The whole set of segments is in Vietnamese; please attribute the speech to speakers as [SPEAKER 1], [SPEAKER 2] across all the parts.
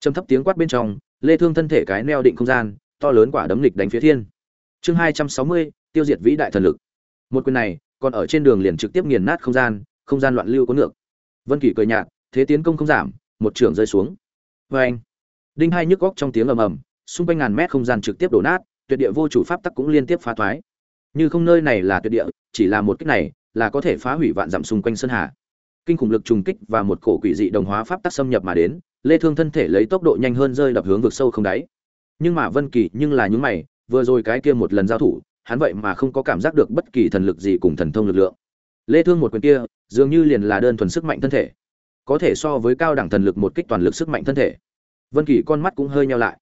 [SPEAKER 1] trầm thấp tiếng quát bên trong lê thương thân thể cái neo định không gian to lớn quả đấm lịch đánh phía thiên. Chương 260, tiêu diệt vĩ đại thần lực. Một quyền này còn ở trên đường liền trực tiếp nghiền nát không gian không gian loạn lưu có ngược. Vân kỳ cười nhạt thế tiến công không giảm một trường rơi xuống. Với anh đinh hai nhức góc trong tiếng ầm ầm xung quanh ngàn mét không gian trực tiếp đổ nát tuyệt địa vô chủ pháp tắc cũng liên tiếp phá thoái. Như không nơi này là tuyệt địa chỉ là một kích này là có thể phá hủy vạn dặm xung quanh sơn hà. Kinh khủng lực trùng kích và một cổ quỷ dị đồng hóa pháp tắc xâm nhập mà đến lê thương thân thể lấy tốc độ nhanh hơn rơi đập hướng vực sâu không đáy. Nhưng mà vân kỳ nhưng là những mày, vừa rồi cái kia một lần giao thủ, hắn vậy mà không có cảm giác được bất kỳ thần lực gì cùng thần thông lực lượng. Lê thương một quyền kia, dường như liền là đơn thuần sức mạnh thân thể. Có thể so với cao đẳng thần lực một kích toàn lực sức mạnh thân thể. Vân kỳ con mắt cũng hơi nheo lại.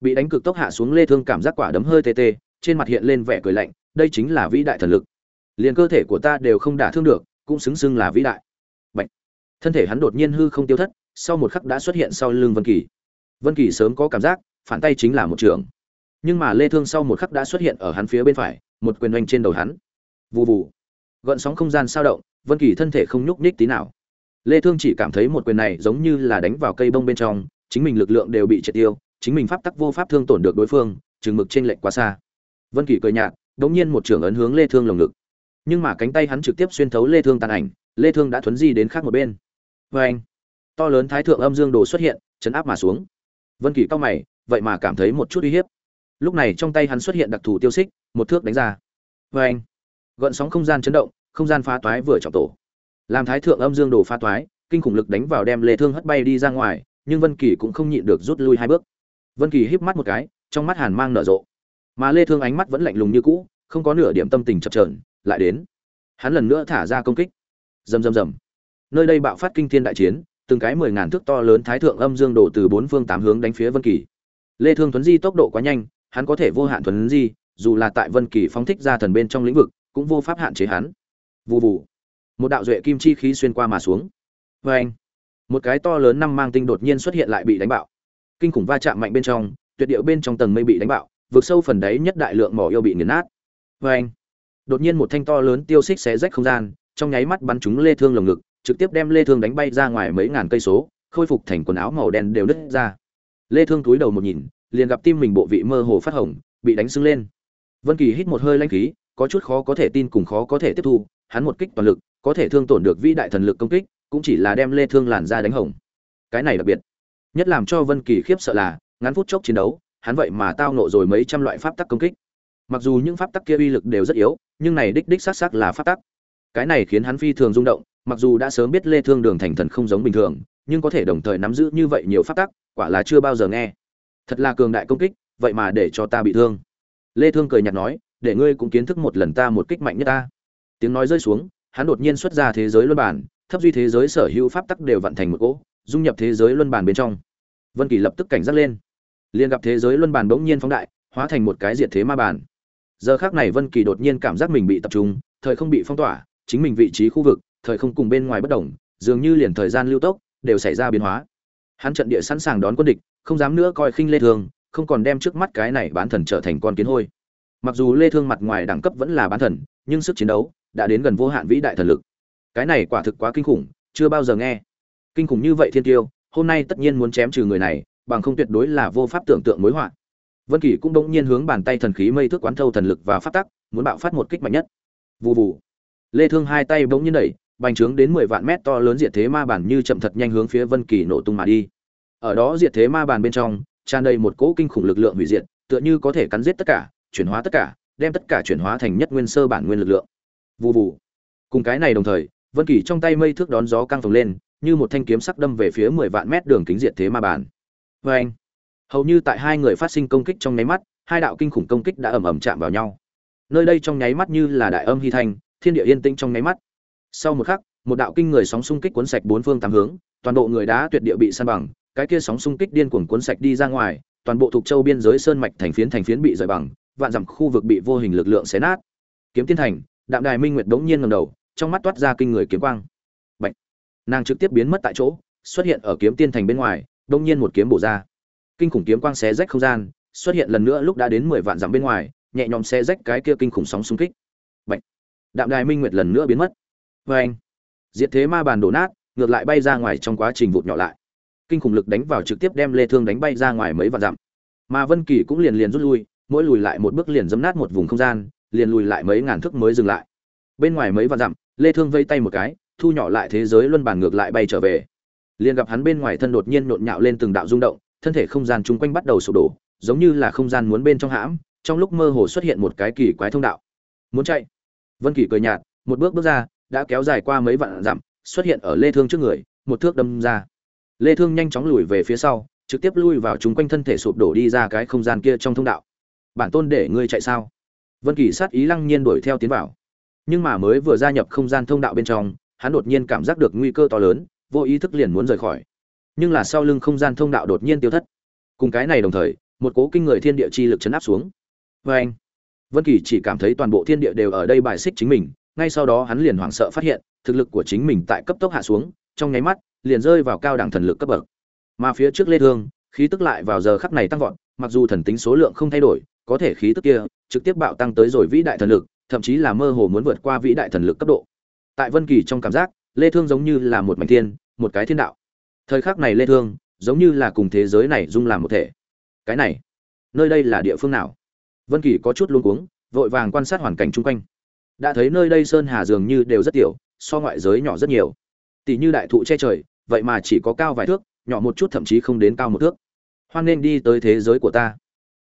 [SPEAKER 1] Bị đánh cực tốc hạ xuống lê thương cảm giác quả đấm hơi tê tê, trên mặt hiện lên vẻ cười lạnh, đây chính là vĩ đại thần lực. Liền cơ thể của ta đều không đả thương được, cũng xứng xưng là vĩ đại. Bạch. thân thể hắn đột nhiên hư không tiêu thất sau một khắc đã xuất hiện sau lưng vân kỳ. Vân kỳ sớm có cảm giác, phản tay chính là một trường. Nhưng mà lê thương sau một khắc đã xuất hiện ở hắn phía bên phải, một quyền oanh trên đầu hắn. Vù vù. Gợn sóng không gian sao động, vân kỳ thân thể không nhúc nhích tí nào. Lê thương chỉ cảm thấy một quyền này giống như là đánh vào cây bông bên trong, chính mình lực lượng đều bị triệt tiêu, chính mình pháp tắc vô pháp thương tổn được đối phương, chừng mực trên lệch quá xa. Vân kỳ cười nhạt, đống nhiên một trường ấn hướng lê thương lồng ngực. Nhưng mà cánh tay hắn trực tiếp xuyên thấu lê thương tàn ảnh, lê thương đã thuấn di đến khác một bên. Với anh to lớn thái thượng âm dương đồ xuất hiện, chấn áp mà xuống. Vân kỳ cao mày, vậy mà cảm thấy một chút uy hiếp. Lúc này trong tay hắn xuất hiện đặc thù tiêu xích, một thước đánh ra. Với anh, gợn sóng không gian chấn động, không gian phá toái vừa trọng tổ. Làm thái thượng âm dương đồ phá toái, kinh khủng lực đánh vào đem lê thương hất bay đi ra ngoài, nhưng vân kỳ cũng không nhịn được rút lui hai bước. Vân kỳ híp mắt một cái, trong mắt hàn mang nở rộ. Mà lê thương ánh mắt vẫn lạnh lùng như cũ, không có nửa điểm tâm tình chập chờn, lại đến. Hắn lần nữa thả ra công kích. Rầm rầm rầm. Nơi đây bạo phát kinh thiên đại chiến từng cái mười ngàn thước to lớn thái thượng âm dương đổ từ bốn phương tám hướng đánh phía vân kỳ. Lê thương thuấn di tốc độ quá nhanh, hắn có thể vô hạn thuấn di, dù là tại vân kỳ phóng thích ra thần bên trong lĩnh vực, cũng vô pháp hạn chế hắn. Vù vù. Một đạo duệ kim chi khí xuyên qua mà xuống. Với anh. Một cái to lớn năm mang tinh đột nhiên xuất hiện lại bị đánh bạo. Kinh khủng va chạm mạnh bên trong, tuyệt điệu bên trong tầng mây bị đánh bạo vượt sâu phần đáy nhất đại lượng mỏ yêu bị nghiền nát. Với anh. Đột nhiên một thanh to lớn tiêu xích xé rách không gian, trong nháy mắt bắn trúng lê thương lồng ngực trực tiếp đem lê thương đánh bay ra ngoài mấy ngàn cây số, khôi phục thành quần áo màu đen đều nứt ra. Lê thương túi đầu một nhìn, liền gặp tim mình bộ vị mơ hồ phát hồng, bị đánh sưng lên. Vân kỳ hít một hơi lãnh khí, có chút khó có thể tin cùng khó có thể tiếp thu, hắn một kích toàn lực, có thể thương tổn được vĩ đại thần lực công kích, cũng chỉ là đem lê thương làn ra đánh hồng. Cái này đặc biệt, nhất làm cho vân kỳ khiếp sợ là, ngắn phút chốc chiến đấu, hắn vậy mà tao nộ rồi mấy trăm loại pháp tắc công kích. Mặc dù những pháp tắc kia uy lực đều rất yếu, nhưng này đích đích xác xác là pháp tắc. Cái này khiến hắn phi thường rung động mặc dù đã sớm biết lê thương đường thành thần không giống bình thường, nhưng có thể đồng thời nắm giữ như vậy nhiều pháp tắc, quả là chưa bao giờ nghe. Thật là cường đại công kích, vậy mà để cho ta bị thương. Lê thương cười nhạt nói, để ngươi cũng kiến thức một lần ta một kích mạnh nhất ta. Tiếng nói rơi xuống, hắn đột nhiên xuất ra thế giới luân bản, thấp duy thế giới sở hữu pháp tắc đều vận thành một cỗ, dung nhập thế giới luân bản bên trong. Vân kỳ lập tức cảnh giác lên. Liền gặp thế giới luân bản bỗng nhiên phóng đại, hóa thành một cái diệt thế ma bản. Giờ khắc này vân kỳ đột nhiên cảm giác mình bị tập trung, thời không bị phong tỏa, chính mình vị trí khu vực thời không cùng bên ngoài bất động dường như liền thời gian lưu tốc, đều xảy ra biến hóa. Hắn trận địa sẵn sàng đón quân địch, không dám nữa coi khinh lê thương, không còn đem trước mắt cái này bán thần trở thành con kiến hôi. Mặc dù lê thương mặt ngoài đẳng cấp vẫn là bán thần, nhưng sức chiến đấu đã đến gần vô hạn vĩ đại thần lực. Cái này quả thực quá kinh khủng, chưa bao giờ nghe. Kinh khủng như vậy thiên tiêu, hôm nay tất nhiên muốn chém trừ người này, bằng không tuyệt đối là vô pháp tưởng tượng mối họa. Vân Kỳ cũng đống nhiên hướng bàn tay thần khí mây thước quán thâu thần lực và phát tắc, muốn bạo phát một kích mạnh nhất. Vù vù. Lê thương hai tay bỗng nhiên đẩy bành trướng đến 10 vạn mét to lớn diệt thế ma bản như chậm thật nhanh hướng phía vân kỳ nổ tung mà đi. Ở đó diệt thế ma bản bên trong, tràn đầy một cỗ kinh khủng lực lượng hủy diệt, tựa như có thể cắn giết tất cả, chuyển hóa tất cả, đem tất cả chuyển hóa thành nhất nguyên sơ bản nguyên lực lượng. Vù vù. Cùng cái này đồng thời, vân kỳ trong tay mây thước đón gió căng phồng lên, như một thanh kiếm sắc đâm về phía 10 vạn mét đường kính diệt thế ma bản. Vâng Với hầu như tại hai người phát sinh công kích trong nháy mắt, hai đạo kinh khủng công kích đã ầm ầm chạm vào nhau. Nơi đây trong nháy mắt như là đại âm hy thanh, thiên địa yên tĩnh trong nháy mắt sau một khắc, một đạo kinh người sóng xung kích cuốn sạch bốn phương tám hướng, toàn bộ người đá tuyệt địa bị san bằng, cái kia sóng xung kích điên cuồng cuốn sạch đi ra ngoài, toàn bộ thuộc châu biên giới sơn mạch thành phiến thành phiến bị rời bằng, vạn dặm khu vực bị vô hình lực lượng xé nát. Kiếm tiên thành, đạm đài minh nguyệt đống nhiên ngầm đầu, trong mắt toát ra kinh người kiếm quang. Bạch. nàng trực tiếp biến mất tại chỗ, xuất hiện ở kiếm tiên thành bên ngoài, đống nhiên một kiếm bổ ra. Kinh khủng kiếm quang xé rách không gian, xuất hiện lần nữa lúc đã đến mười vạn dặm bên ngoài, nhẹ nhõm xé rách cái kia kinh khủng sóng xung kích. Bạch. đạm đài minh nguyệt lần nữa biến mất vê anh, diệt thế ma bàn đổ nát, ngược lại bay ra ngoài trong quá trình vụt nhỏ lại. Kinh khủng lực đánh vào trực tiếp đem lê thương đánh bay ra ngoài mấy vạn dặm. Mà vân kỳ cũng liền liền rút lui, mỗi lùi lại một bước liền dẫm nát một vùng không gian, liền lùi lại mấy ngàn thước mới dừng lại. Bên ngoài mấy vạn dặm, lê thương vây tay một cái, thu nhỏ lại thế giới luân bản ngược lại bay trở về. Liền gặp hắn bên ngoài thân đột nhiên nhộn nhạo lên từng đạo rung động, thân thể không gian chung quanh bắt đầu sụp đổ, giống như là không gian muốn bên trong hãm, trong lúc mơ hồ xuất hiện một cái kỳ quái thông đạo. Muốn chạy. Vân kỳ cười nhạt, một bước bước ra đã kéo dài qua mấy vạn dặm, xuất hiện ở lê thương trước người, một thước đâm ra. Lê thương nhanh chóng lùi về phía sau, trực tiếp lui vào chúng quanh thân thể sụp đổ đi ra cái không gian kia trong thông đạo. Bản tôn để ngươi chạy sao? Vân kỳ sát ý lăng nhiên đuổi theo tiến vào. Nhưng mà mới vừa gia nhập không gian thông đạo bên trong, hắn đột nhiên cảm giác được nguy cơ to lớn, vô ý thức liền muốn rời khỏi. Nhưng là sau lưng không gian thông đạo đột nhiên tiêu thất. Cùng cái này đồng thời, một cố kinh người thiên địa chi lực chấn áp xuống. Vê anh vân kỳ chỉ cảm thấy toàn bộ thiên địa đều ở đây bài xích chính mình ngay sau đó hắn liền hoảng sợ phát hiện, thực lực của chính mình tại cấp tốc hạ xuống, trong nháy mắt, liền rơi vào cao đẳng thần lực cấp bậc. Mà phía trước lê thương, khí tức lại vào giờ khắc này tăng vọt, mặc dù thần tính số lượng không thay đổi, có thể khí tức kia trực tiếp bạo tăng tới rồi vĩ đại thần lực, thậm chí là mơ hồ muốn vượt qua vĩ đại thần lực cấp độ. Tại vân kỳ trong cảm giác, lê thương giống như là một mảnh thiên, một cái thiên đạo. Thời khắc này lê thương giống như là cùng thế giới này dung làm một thể. Cái này, nơi đây là địa phương nào? Vân kỳ có chút luống cuống, vội vàng quan sát hoàn cảnh chung quanh đã thấy nơi đây sơn hà dường như đều rất tiểu so ngoại giới nhỏ rất nhiều. Tỷ như đại thụ che trời vậy mà chỉ có cao vài thước nhỏ một chút thậm chí không đến cao một thước. Hoan nên đi tới thế giới của ta.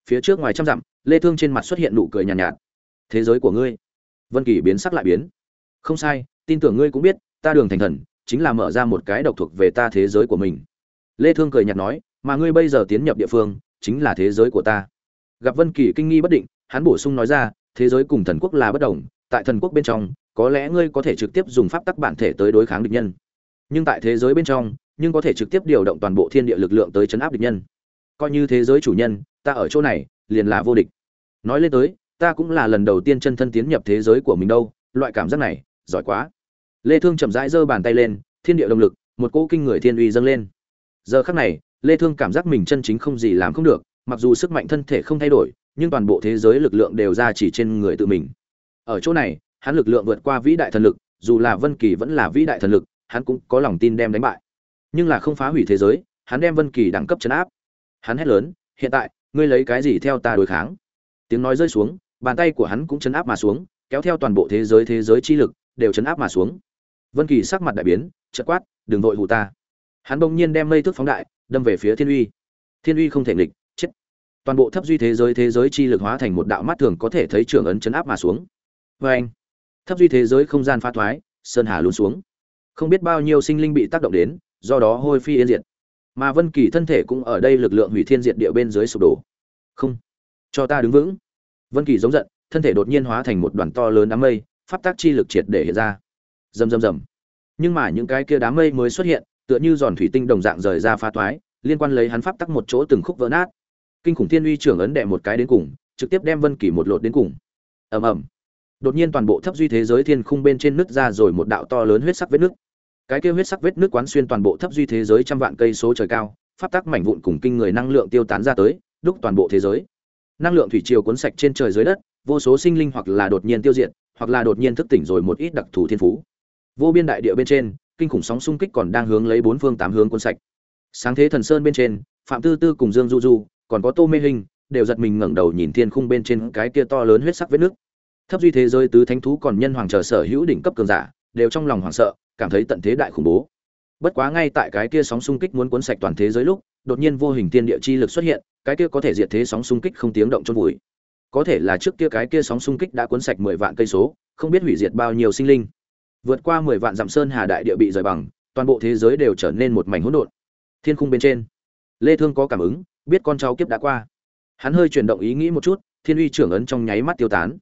[SPEAKER 1] Phía trước ngoài trăm dặm lê thương trên mặt xuất hiện nụ cười nhàn nhạt, nhạt. Thế giới của ngươi. Vân kỳ biến sắc lại biến. Không sai tin tưởng ngươi cũng biết ta đường thành thần chính là mở ra một cái độc thuộc về ta thế giới của mình. Lê thương cười nhạt nói mà ngươi bây giờ tiến nhập địa phương chính là thế giới của ta. Gặp vân kỳ kinh nghi bất định hắn bổ sung nói ra thế giới cùng thần quốc là bất đồng tại thần quốc bên trong, có lẽ ngươi có thể trực tiếp dùng pháp tắc bản thể tới đối kháng địch nhân. Nhưng tại thế giới bên trong, nhưng có thể trực tiếp điều động toàn bộ thiên địa lực lượng tới chấn áp địch nhân. Coi như thế giới chủ nhân, ta ở chỗ này, liền là vô địch. Nói lên tới, ta cũng là lần đầu tiên chân thân tiến nhập thế giới của mình đâu, loại cảm giác này, giỏi quá. Lê thương chậm rãi giơ bàn tay lên, thiên địa động lực, một cỗ kinh người thiên uy dâng lên. Giờ khắc này, lê thương cảm giác mình chân chính không gì làm không được, mặc dù sức mạnh thân thể không thay đổi, nhưng toàn bộ thế giới lực lượng đều ra chỉ trên người tự mình ở chỗ này, hắn lực lượng vượt qua vĩ đại thần lực, dù là vân kỳ vẫn là vĩ đại thần lực, hắn cũng có lòng tin đem đánh bại. Nhưng là không phá hủy thế giới, hắn đem vân kỳ đẳng cấp chấn áp. Hắn hét lớn, hiện tại, ngươi lấy cái gì theo ta đối kháng? Tiếng nói rơi xuống, bàn tay của hắn cũng chấn áp mà xuống, kéo theo toàn bộ thế giới thế giới chi lực, đều chấn áp mà xuống. Vân kỳ sắc mặt đại biến, chợt quát, đừng vội hù ta. Hắn bỗng nhiên đem mây thước phóng đại, đâm về phía thiên uy. Thiên uy không thể nghịch, chết. Toàn bộ thấp duy thế giới thế giới chi lực hóa thành một đạo mắt thường có thể thấy trường ấn chấn áp mà xuống vê anh, thấp duy thế giới không gian phá thoái, sơn hà lún xuống. Không biết bao nhiêu sinh linh bị tác động đến, do đó hôi phi yên diệt. Mà vân kỳ thân thể cũng ở đây lực lượng hủy thiên diệt địa bên dưới sụp đổ. Không, cho ta đứng vững. Vân kỳ giống giận, thân thể đột nhiên hóa thành một đoàn to lớn đám mây, pháp tác chi lực triệt để hiện ra. Rầm rầm rầm. Nhưng mà những cái kia đám mây mới xuất hiện, tựa như giòn thủy tinh đồng dạng rời ra phá toái liên quan lấy hắn pháp tắc một chỗ từng khúc vỡ nát. Kinh khủng thiên uy trưởng ấn đệ một cái đến cùng, trực tiếp đem vân kỳ một lột đến cùng. Ầm ầm đột nhiên toàn bộ thấp duy thế giới thiên khung bên trên nứt ra rồi một đạo to lớn huyết sắc vết nước cái kia huyết sắc vết nước quán xuyên toàn bộ thấp duy thế giới trăm vạn cây số trời cao, pháp tắc mảnh vụn cùng kinh người năng lượng tiêu tán ra tới, đúc toàn bộ thế giới. Năng lượng thủy triều cuốn sạch trên trời dưới đất, vô số sinh linh hoặc là đột nhiên tiêu diệt, hoặc là đột nhiên thức tỉnh rồi một ít đặc thù thiên phú. Vô biên đại địa bên trên, kinh khủng sóng xung kích còn đang hướng lấy bốn phương tám hướng cuốn sạch. Sáng thế thần sơn bên trên, phạm tư tư cùng dương du du, còn có tô mê hình, đều giật mình ngẩng đầu nhìn thiên khung bên trên cái kia to lớn huyết sắc vết nước thấp duy thế giới tứ thánh thú còn nhân hoàng chờ sở hữu đỉnh cấp cường giả, đều trong lòng hoảng sợ, cảm thấy tận thế đại khủng bố. Bất quá ngay tại cái kia sóng xung kích muốn cuốn sạch toàn thế giới lúc, đột nhiên vô hình tiên địa chi lực xuất hiện, cái kia có thể diệt thế sóng xung kích không tiếng động chôn vùi. Có thể là trước kia cái kia sóng xung kích đã cuốn sạch mười vạn cây số, không biết hủy diệt bao nhiêu sinh linh. Vượt qua mười vạn dặm sơn hà đại địa bị rời bằng, toàn bộ thế giới đều trở nên một mảnh hỗn độn. Thiên khung bên trên, lê thương có cảm ứng, biết con cháu kiếp đã qua. Hắn hơi chuyển động ý nghĩ một chút, thiên uy trưởng ấn trong nháy mắt tiêu tán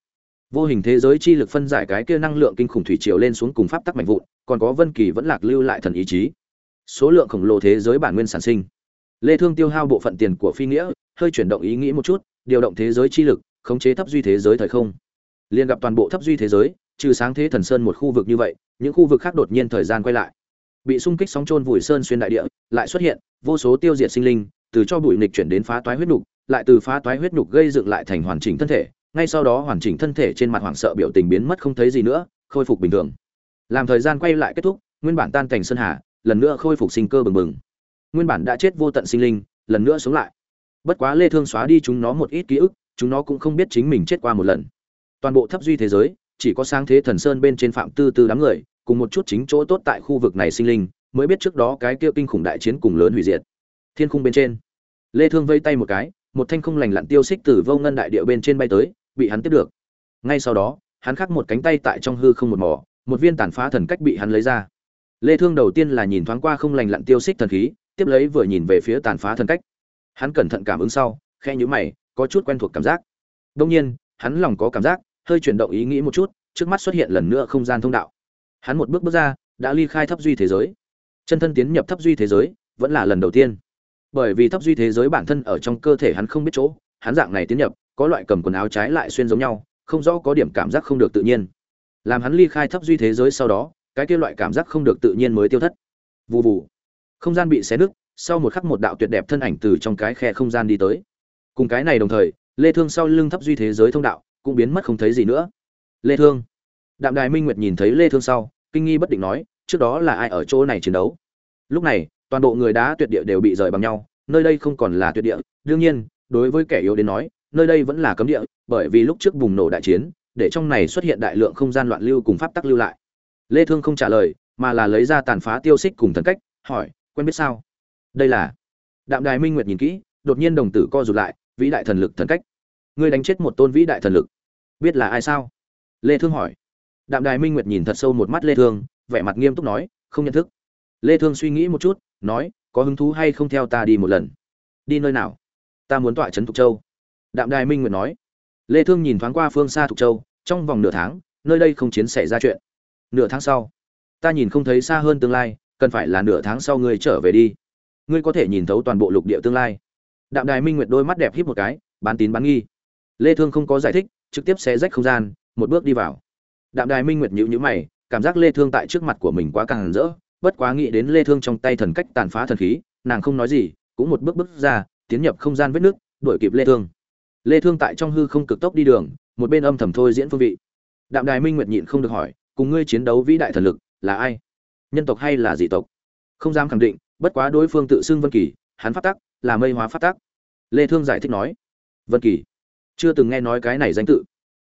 [SPEAKER 1] vô hình thế giới chi lực phân giải cái kia năng lượng kinh khủng thủy triều lên xuống cùng pháp tắc mạnh vụn, còn có vân kỳ vẫn lạc lưu lại thần ý chí. Số lượng khổng lồ thế giới bản nguyên sản sinh. Lê thương tiêu hao bộ phận tiền của phi nghĩa, hơi chuyển động ý nghĩ một chút, điều động thế giới chi lực, khống chế thấp duy thế giới thời không. Liền gặp toàn bộ thấp duy thế giới, trừ sáng thế thần sơn một khu vực như vậy, những khu vực khác đột nhiên thời gian quay lại. Bị xung kích sóng trôn vùi sơn xuyên đại địa, lại xuất hiện vô số tiêu diệt sinh linh, từ cho bụi nịch chuyển đến phá toái huyết nục, lại từ phá toái huyết nục gây dựng lại thành hoàn chỉnh thân thể ngay sau đó hoàn chỉnh thân thể trên mặt hoảng sợ biểu tình biến mất không thấy gì nữa, khôi phục bình thường. Làm thời gian quay lại kết thúc, nguyên bản tan cảnh sơn hà, lần nữa khôi phục sinh cơ bừng bừng. Nguyên bản đã chết vô tận sinh linh, lần nữa sống lại. Bất quá lê thương xóa đi chúng nó một ít ký ức, chúng nó cũng không biết chính mình chết qua một lần. Toàn bộ thấp duy thế giới, chỉ có sáng thế thần sơn bên trên phạm tư tư đám người, cùng một chút chính chỗ tốt tại khu vực này sinh linh, mới biết trước đó cái kia kinh khủng đại chiến cùng lớn hủy diệt. Thiên khung bên trên, lê thương vây tay một cái, một thanh không lành lặn tiêu xích từ vô ngân đại địa bên trên bay tới bị hắn tiếp được. Ngay sau đó, hắn khắc một cánh tay tại trong hư không một mỏ, một viên tàn phá thần cách bị hắn lấy ra. Lê thương đầu tiên là nhìn thoáng qua không lành lặn tiêu xích thần khí, tiếp lấy vừa nhìn về phía tàn phá thần cách. Hắn cẩn thận cảm ứng sau khe nhíu mày, có chút quen thuộc cảm giác. Đương nhiên, hắn lòng có cảm giác, hơi chuyển động ý nghĩ một chút, trước mắt xuất hiện lần nữa không gian thông đạo. Hắn một bước bước ra, đã ly khai thấp duy thế giới. Chân thân tiến nhập thấp duy thế giới, vẫn là lần đầu tiên. Bởi vì thấp duy thế giới bản thân ở trong cơ thể hắn không biết chỗ, hắn dạng này tiến nhập có loại cầm quần áo trái lại xuyên giống nhau, không rõ có điểm cảm giác không được tự nhiên. Làm hắn ly khai thấp duy thế giới sau đó, cái kia loại cảm giác không được tự nhiên mới tiêu thất. Vù vù. Không gian bị xé nứt, sau một khắc một đạo tuyệt đẹp thân ảnh từ trong cái khe không gian đi tới. Cùng cái này đồng thời, lê thương sau lưng thấp duy thế giới thông đạo cũng biến mất không thấy gì nữa. Lê thương. Đạm đài minh nguyệt nhìn thấy lê thương sau, kinh nghi bất định nói, trước đó là ai ở chỗ này chiến đấu? Lúc này, toàn bộ người đá tuyệt địa đều bị rời bằng nhau, nơi đây không còn là tuyệt địa. Đương nhiên, đối với kẻ yếu đến nói nơi đây vẫn là cấm địa, bởi vì lúc trước bùng nổ đại chiến, để trong này xuất hiện đại lượng không gian loạn lưu cùng pháp tắc lưu lại. Lê thương không trả lời, mà là lấy ra tàn phá tiêu xích cùng thần cách, hỏi, quen biết sao? Đây là đạm đài minh nguyệt nhìn kỹ, đột nhiên đồng tử co rụt lại, vĩ đại thần lực thần cách. Ngươi đánh chết một tôn vĩ đại thần lực. Biết là ai sao? Lê thương hỏi. Đạm đài minh nguyệt nhìn thật sâu một mắt lê thương, vẻ mặt nghiêm túc nói, không nhận thức. Lê thương suy nghĩ một chút, nói, có hứng thú hay không theo ta đi một lần? Đi nơi nào? Ta muốn tọa trấn tục châu đạm đài minh nguyệt nói. Lê thương nhìn thoáng qua phương xa thục châu, trong vòng nửa tháng, nơi đây không chiến xảy ra chuyện. Nửa tháng sau, ta nhìn không thấy xa hơn tương lai, cần phải là nửa tháng sau ngươi trở về đi. Ngươi có thể nhìn thấu toàn bộ lục địa tương lai. Đạm đài minh nguyệt đôi mắt đẹp híp một cái, bán tín bán nghi. Lê thương không có giải thích, trực tiếp xé rách không gian, một bước đi vào. Đạm đài minh nguyệt nhíu nhíu mày, cảm giác lê thương tại trước mặt của mình quá càng rỡ, bất quá nghĩ đến lê thương trong tay thần cách tàn phá thần khí, nàng không nói gì, cũng một bước bước ra, tiến nhập không gian vết nước, đuổi kịp lê thương lê thương tại trong hư không cực tốc đi đường, một bên âm thầm thôi diễn phương vị. Đạm đài minh nguyệt nhịn không được hỏi, cùng ngươi chiến đấu vĩ đại thần lực, là ai? Nhân tộc hay là dị tộc? Không dám khẳng định, bất quá đối phương tự xưng vân kỳ, hắn phát tác là mây hóa phát tác. lê thương giải thích nói. Vân kỳ? Chưa từng nghe nói cái này danh tự.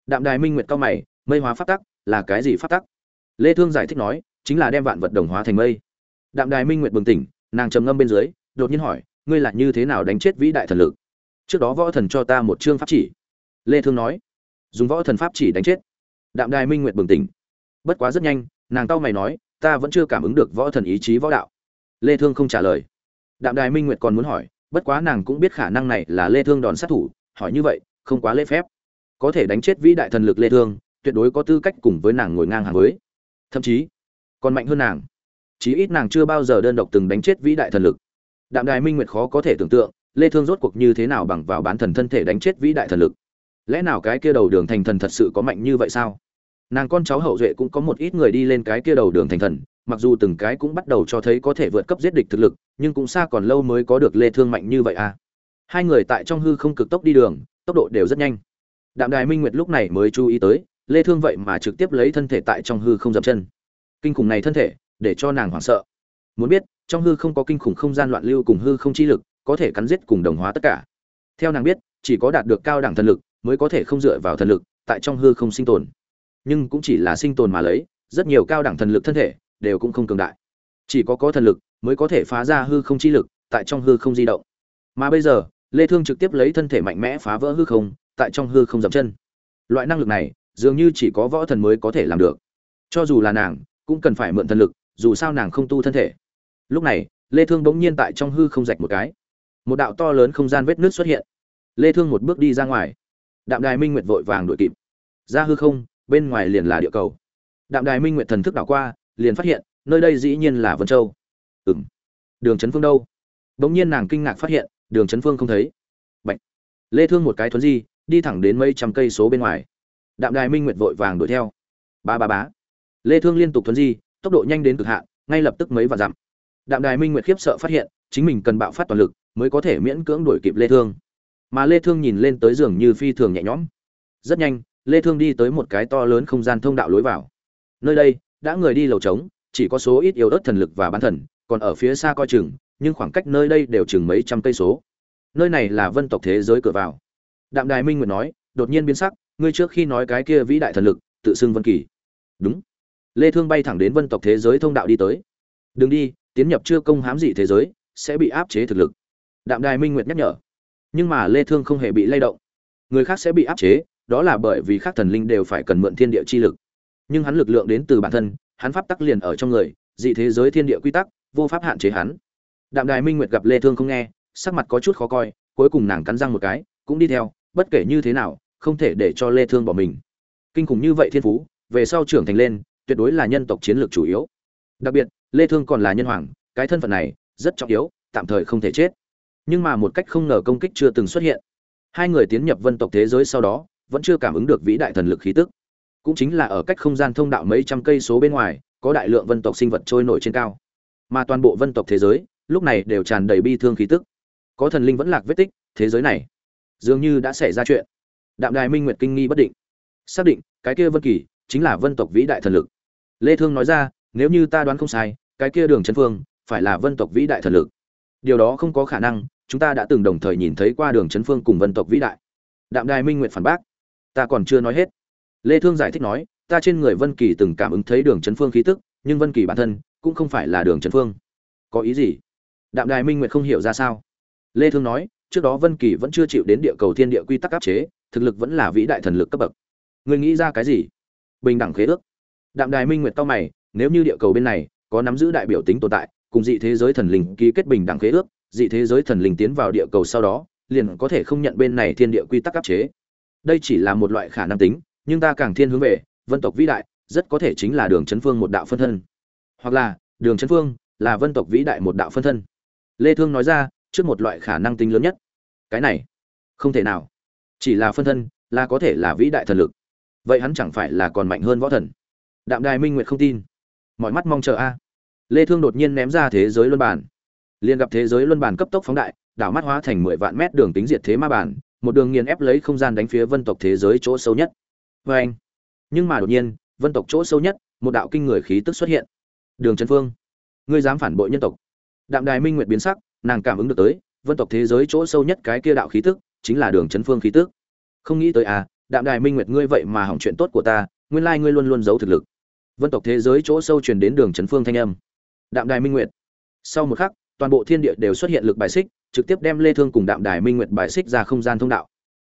[SPEAKER 1] Đạm đài minh nguyệt cao mày, mây hóa phát tác là cái gì phát tác? lê thương giải thích nói, chính là đem vạn vật đồng hóa thành mây. Đạm đài minh nguyệt bừng tỉnh, nàng trầm ngâm bên dưới, đột nhiên hỏi, ngươi là như thế nào đánh chết vĩ đại thần lực? Trước đó võ thần cho ta một chương pháp chỉ. Lê thương nói, dùng võ thần pháp chỉ đánh chết. Đạm đài minh nguyệt bừng tỉnh. Bất quá rất nhanh, nàng tao mày nói, ta vẫn chưa cảm ứng được võ thần ý chí võ đạo. Lê thương không trả lời. Đạm đài minh nguyệt còn muốn hỏi, bất quá nàng cũng biết khả năng này là lê thương đòn sát thủ, hỏi như vậy, không quá lễ phép. Có thể đánh chết vĩ đại thần lực lê thương, tuyệt đối có tư cách cùng với nàng ngồi ngang hàng với. Thậm chí, còn mạnh hơn nàng. Chí ít nàng chưa bao giờ đơn độc từng đánh chết vĩ đại thần lực. Đạm đài minh nguyệt khó có thể tưởng tượng lê thương rốt cuộc như thế nào bằng vào bán thần thân thể đánh chết vĩ đại thần lực? Lẽ nào cái kia đầu đường thành thần thật sự có mạnh như vậy sao? Nàng con cháu hậu duệ cũng có một ít người đi lên cái kia đầu đường thành thần, mặc dù từng cái cũng bắt đầu cho thấy có thể vượt cấp giết địch thực lực, nhưng cũng xa còn lâu mới có được lê thương mạnh như vậy à? Hai người tại trong hư không cực tốc đi đường, tốc độ đều rất nhanh. Đạm đài minh nguyệt lúc này mới chú ý tới, lê thương vậy mà trực tiếp lấy thân thể tại trong hư không dậm chân. Kinh khủng này thân thể, để cho nàng hoảng sợ. Muốn biết, trong hư không có kinh khủng không gian loạn lưu cùng hư không chi lực có thể cắn giết cùng đồng hóa tất cả. Theo nàng biết, chỉ có đạt được cao đẳng thần lực mới có thể không dựa vào thần lực tại trong hư không sinh tồn. Nhưng cũng chỉ là sinh tồn mà lấy, rất nhiều cao đẳng thần lực thân thể đều cũng không cường đại. Chỉ có có thần lực mới có thể phá ra hư không chi lực tại trong hư không di động. Mà bây giờ, lê thương trực tiếp lấy thân thể mạnh mẽ phá vỡ hư không tại trong hư không dậm chân. Loại năng lực này, dường như chỉ có võ thần mới có thể làm được. Cho dù là nàng, cũng cần phải mượn thần lực, dù sao nàng không tu thân thể. Lúc này, lê thương bỗng nhiên tại trong hư không rạch một cái một đạo to lớn không gian vết nứt xuất hiện. Lê thương một bước đi ra ngoài. Đạm đài minh nguyệt vội vàng đuổi kịp. Ra hư không, bên ngoài liền là địa cầu. Đạm đài minh nguyệt thần thức đảo qua, liền phát hiện, nơi đây dĩ nhiên là vân châu. Ừm. Đường trấn phương đâu? Bỗng nhiên nàng kinh ngạc phát hiện, đường trấn phương không thấy. Bạch. lê thương một cái thuấn di, đi thẳng đến mấy trăm cây số bên ngoài. Đạm đài minh nguyệt vội vàng đuổi theo. Ba ba bá lê thương liên tục thuấn di, tốc độ nhanh đến cực hạn, ngay lập tức mấy vạn dặm. Đạm đài minh nguyệt khiếp sợ phát hiện, chính mình cần bạo phát toàn lực mới có thể miễn cưỡng đuổi kịp lê thương. Mà lê thương nhìn lên tới giường như phi thường nhẹ nhõm. Rất nhanh, lê thương đi tới một cái to lớn không gian thông đạo lối vào. Nơi đây, đã người đi lầu trống, chỉ có số ít yếu ớt thần lực và bán thần, còn ở phía xa coi chừng, nhưng khoảng cách nơi đây đều chừng mấy trăm cây số. Nơi này là vân tộc thế giới cửa vào. Đạm đài minh nguyệt nói, đột nhiên biến sắc, ngươi trước khi nói cái kia vĩ đại thần lực, tự xưng vân kỳ. Đúng. Lê thương bay thẳng đến vân tộc thế giới thông đạo đi tới. Đừng đi, tiến nhập chưa công hám dị thế giới, sẽ bị áp chế thực lực đạm đài minh nguyệt nhắc nhở. Nhưng mà lê thương không hề bị lay động. Người khác sẽ bị áp chế, đó là bởi vì các thần linh đều phải cần mượn thiên địa chi lực. Nhưng hắn lực lượng đến từ bản thân, hắn pháp tắc liền ở trong người, dị thế giới thiên địa quy tắc, vô pháp hạn chế hắn. Đạm đài minh nguyệt gặp lê thương không nghe, sắc mặt có chút khó coi, cuối cùng nàng cắn răng một cái, cũng đi theo, bất kể như thế nào, không thể để cho lê thương bỏ mình. Kinh khủng như vậy thiên phú, về sau trưởng thành lên, tuyệt đối là nhân tộc chiến lược chủ yếu. Đặc biệt, lê thương còn là nhân hoàng, cái thân phận này rất trọng yếu, tạm thời không thể chết nhưng mà một cách không ngờ công kích chưa từng xuất hiện. Hai người tiến nhập vân tộc thế giới sau đó, vẫn chưa cảm ứng được vĩ đại thần lực khí tức. Cũng chính là ở cách không gian thông đạo mấy trăm cây số bên ngoài, có đại lượng vân tộc sinh vật trôi nổi trên cao. Mà toàn bộ vân tộc thế giới, lúc này đều tràn đầy bi thương khí tức. Có thần linh vẫn lạc vết tích, thế giới này dường như đã xảy ra chuyện. Đạm đài minh nguyệt kinh nghi bất định. Xác định, cái kia vân kỳ chính là vân tộc vĩ đại thần lực. Lê thương nói ra, nếu như ta đoán không sai, cái kia đường chân phương phải là vân tộc vĩ đại thần lực điều đó không có khả năng, chúng ta đã từng đồng thời nhìn thấy qua đường chấn phương cùng vân tộc vĩ đại. Đạm đài minh nguyện phản bác, ta còn chưa nói hết. Lê thương giải thích nói, ta trên người vân kỳ từng cảm ứng thấy đường chấn phương khí tức, nhưng vân kỳ bản thân cũng không phải là đường chấn phương. Có ý gì? Đạm đài minh nguyện không hiểu ra sao. Lê thương nói, trước đó vân kỳ vẫn chưa chịu đến địa cầu thiên địa quy tắc áp chế, thực lực vẫn là vĩ đại thần lực cấp bậc. Ngươi nghĩ ra cái gì? Bình đẳng khế ước. Đạm đài minh nguyệt to mày, nếu như địa cầu bên này có nắm giữ đại biểu tính tồn tại cùng dị thế giới thần linh ký kết bình đẳng khế ước, dị thế giới thần linh tiến vào địa cầu sau đó, liền có thể không nhận bên này thiên địa quy tắc áp chế. Đây chỉ là một loại khả năng tính, nhưng ta càng thiên hướng về, vân tộc vĩ đại, rất có thể chính là đường chấn phương một đạo phân thân. Hoặc là, đường chấn phương là vân tộc vĩ đại một đạo phân thân. Lê thương nói ra, trước một loại khả năng tính lớn nhất. Cái này, không thể nào. Chỉ là phân thân là có thể là vĩ đại thần lực. Vậy hắn chẳng phải là còn mạnh hơn võ thần. Đạm đài minh nguyệt không tin. Mọi mắt mong chờ a lê thương đột nhiên ném ra thế giới luân bản. Liền gặp thế giới luân bản cấp tốc phóng đại, đảo mắt hóa thành 10 vạn mét đường tính diệt thế ma bản, một đường nghiền ép lấy không gian đánh phía vân tộc thế giới chỗ sâu nhất. Với anh. Nhưng mà đột nhiên, vân tộc chỗ sâu nhất, một đạo kinh người khí tức xuất hiện. Đường trần phương, ngươi dám phản bội nhân tộc. Đạm đài minh nguyệt biến sắc, nàng cảm ứng được tới, vân tộc thế giới chỗ sâu nhất cái kia đạo khí tức, chính là đường trấn phương khí tức. Không nghĩ tới à đạm đài minh nguyệt ngươi vậy mà hỏng chuyện tốt của ta, nguyên lai ngươi luôn luôn giấu thực lực. Vân tộc thế giới chỗ sâu truyền đến đường trấn phương thanh âm đạm đài minh nguyệt. Sau một khắc, toàn bộ thiên địa đều xuất hiện lực bài xích, trực tiếp đem lê thương cùng đạm đài minh nguyệt bài xích ra không gian thông đạo.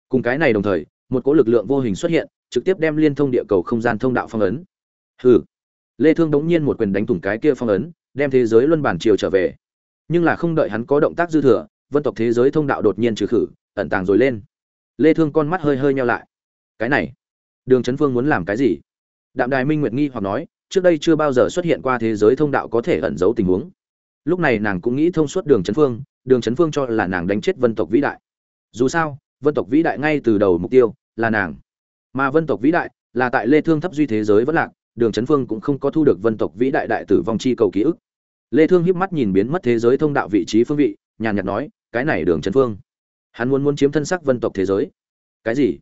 [SPEAKER 1] Cùng cái này đồng thời, một cỗ lực lượng vô hình xuất hiện, trực tiếp đem liên thông địa cầu không gian thông đạo phong ấn. Hừ. Lê thương đống nhiên một quyền đánh thủng cái kia phong ấn, đem thế giới luân bản chiều trở về. Nhưng là không đợi hắn có động tác dư thừa, vân tộc thế giới thông đạo đột nhiên trừ khử, ẩn tàng rồi lên. Lê thương con mắt hơi hơi nheo lại. Cái này, đường chấn phương muốn làm cái gì? Đạm đài minh nguyệt nghi hoặc nói trước đây chưa bao giờ xuất hiện qua thế giới thông đạo có thể ẩn giấu tình huống. Lúc này nàng cũng nghĩ thông suốt đường chấn phương, đường chấn phương cho là nàng đánh chết vân tộc vĩ đại. Dù sao, vân tộc vĩ đại ngay từ đầu mục tiêu là nàng. Mà vân tộc vĩ đại là tại lê thương thấp duy thế giới vẫn lạc, đường chấn phương cũng không có thu được vân tộc vĩ đại đại tử vong chi cầu ký ức. Lê thương híp mắt nhìn biến mất thế giới thông đạo vị trí phương vị, nhàn nhạt nói, cái này đường chấn phương, hắn muốn muốn chiếm thân sắc vân tộc thế giới. Cái gì?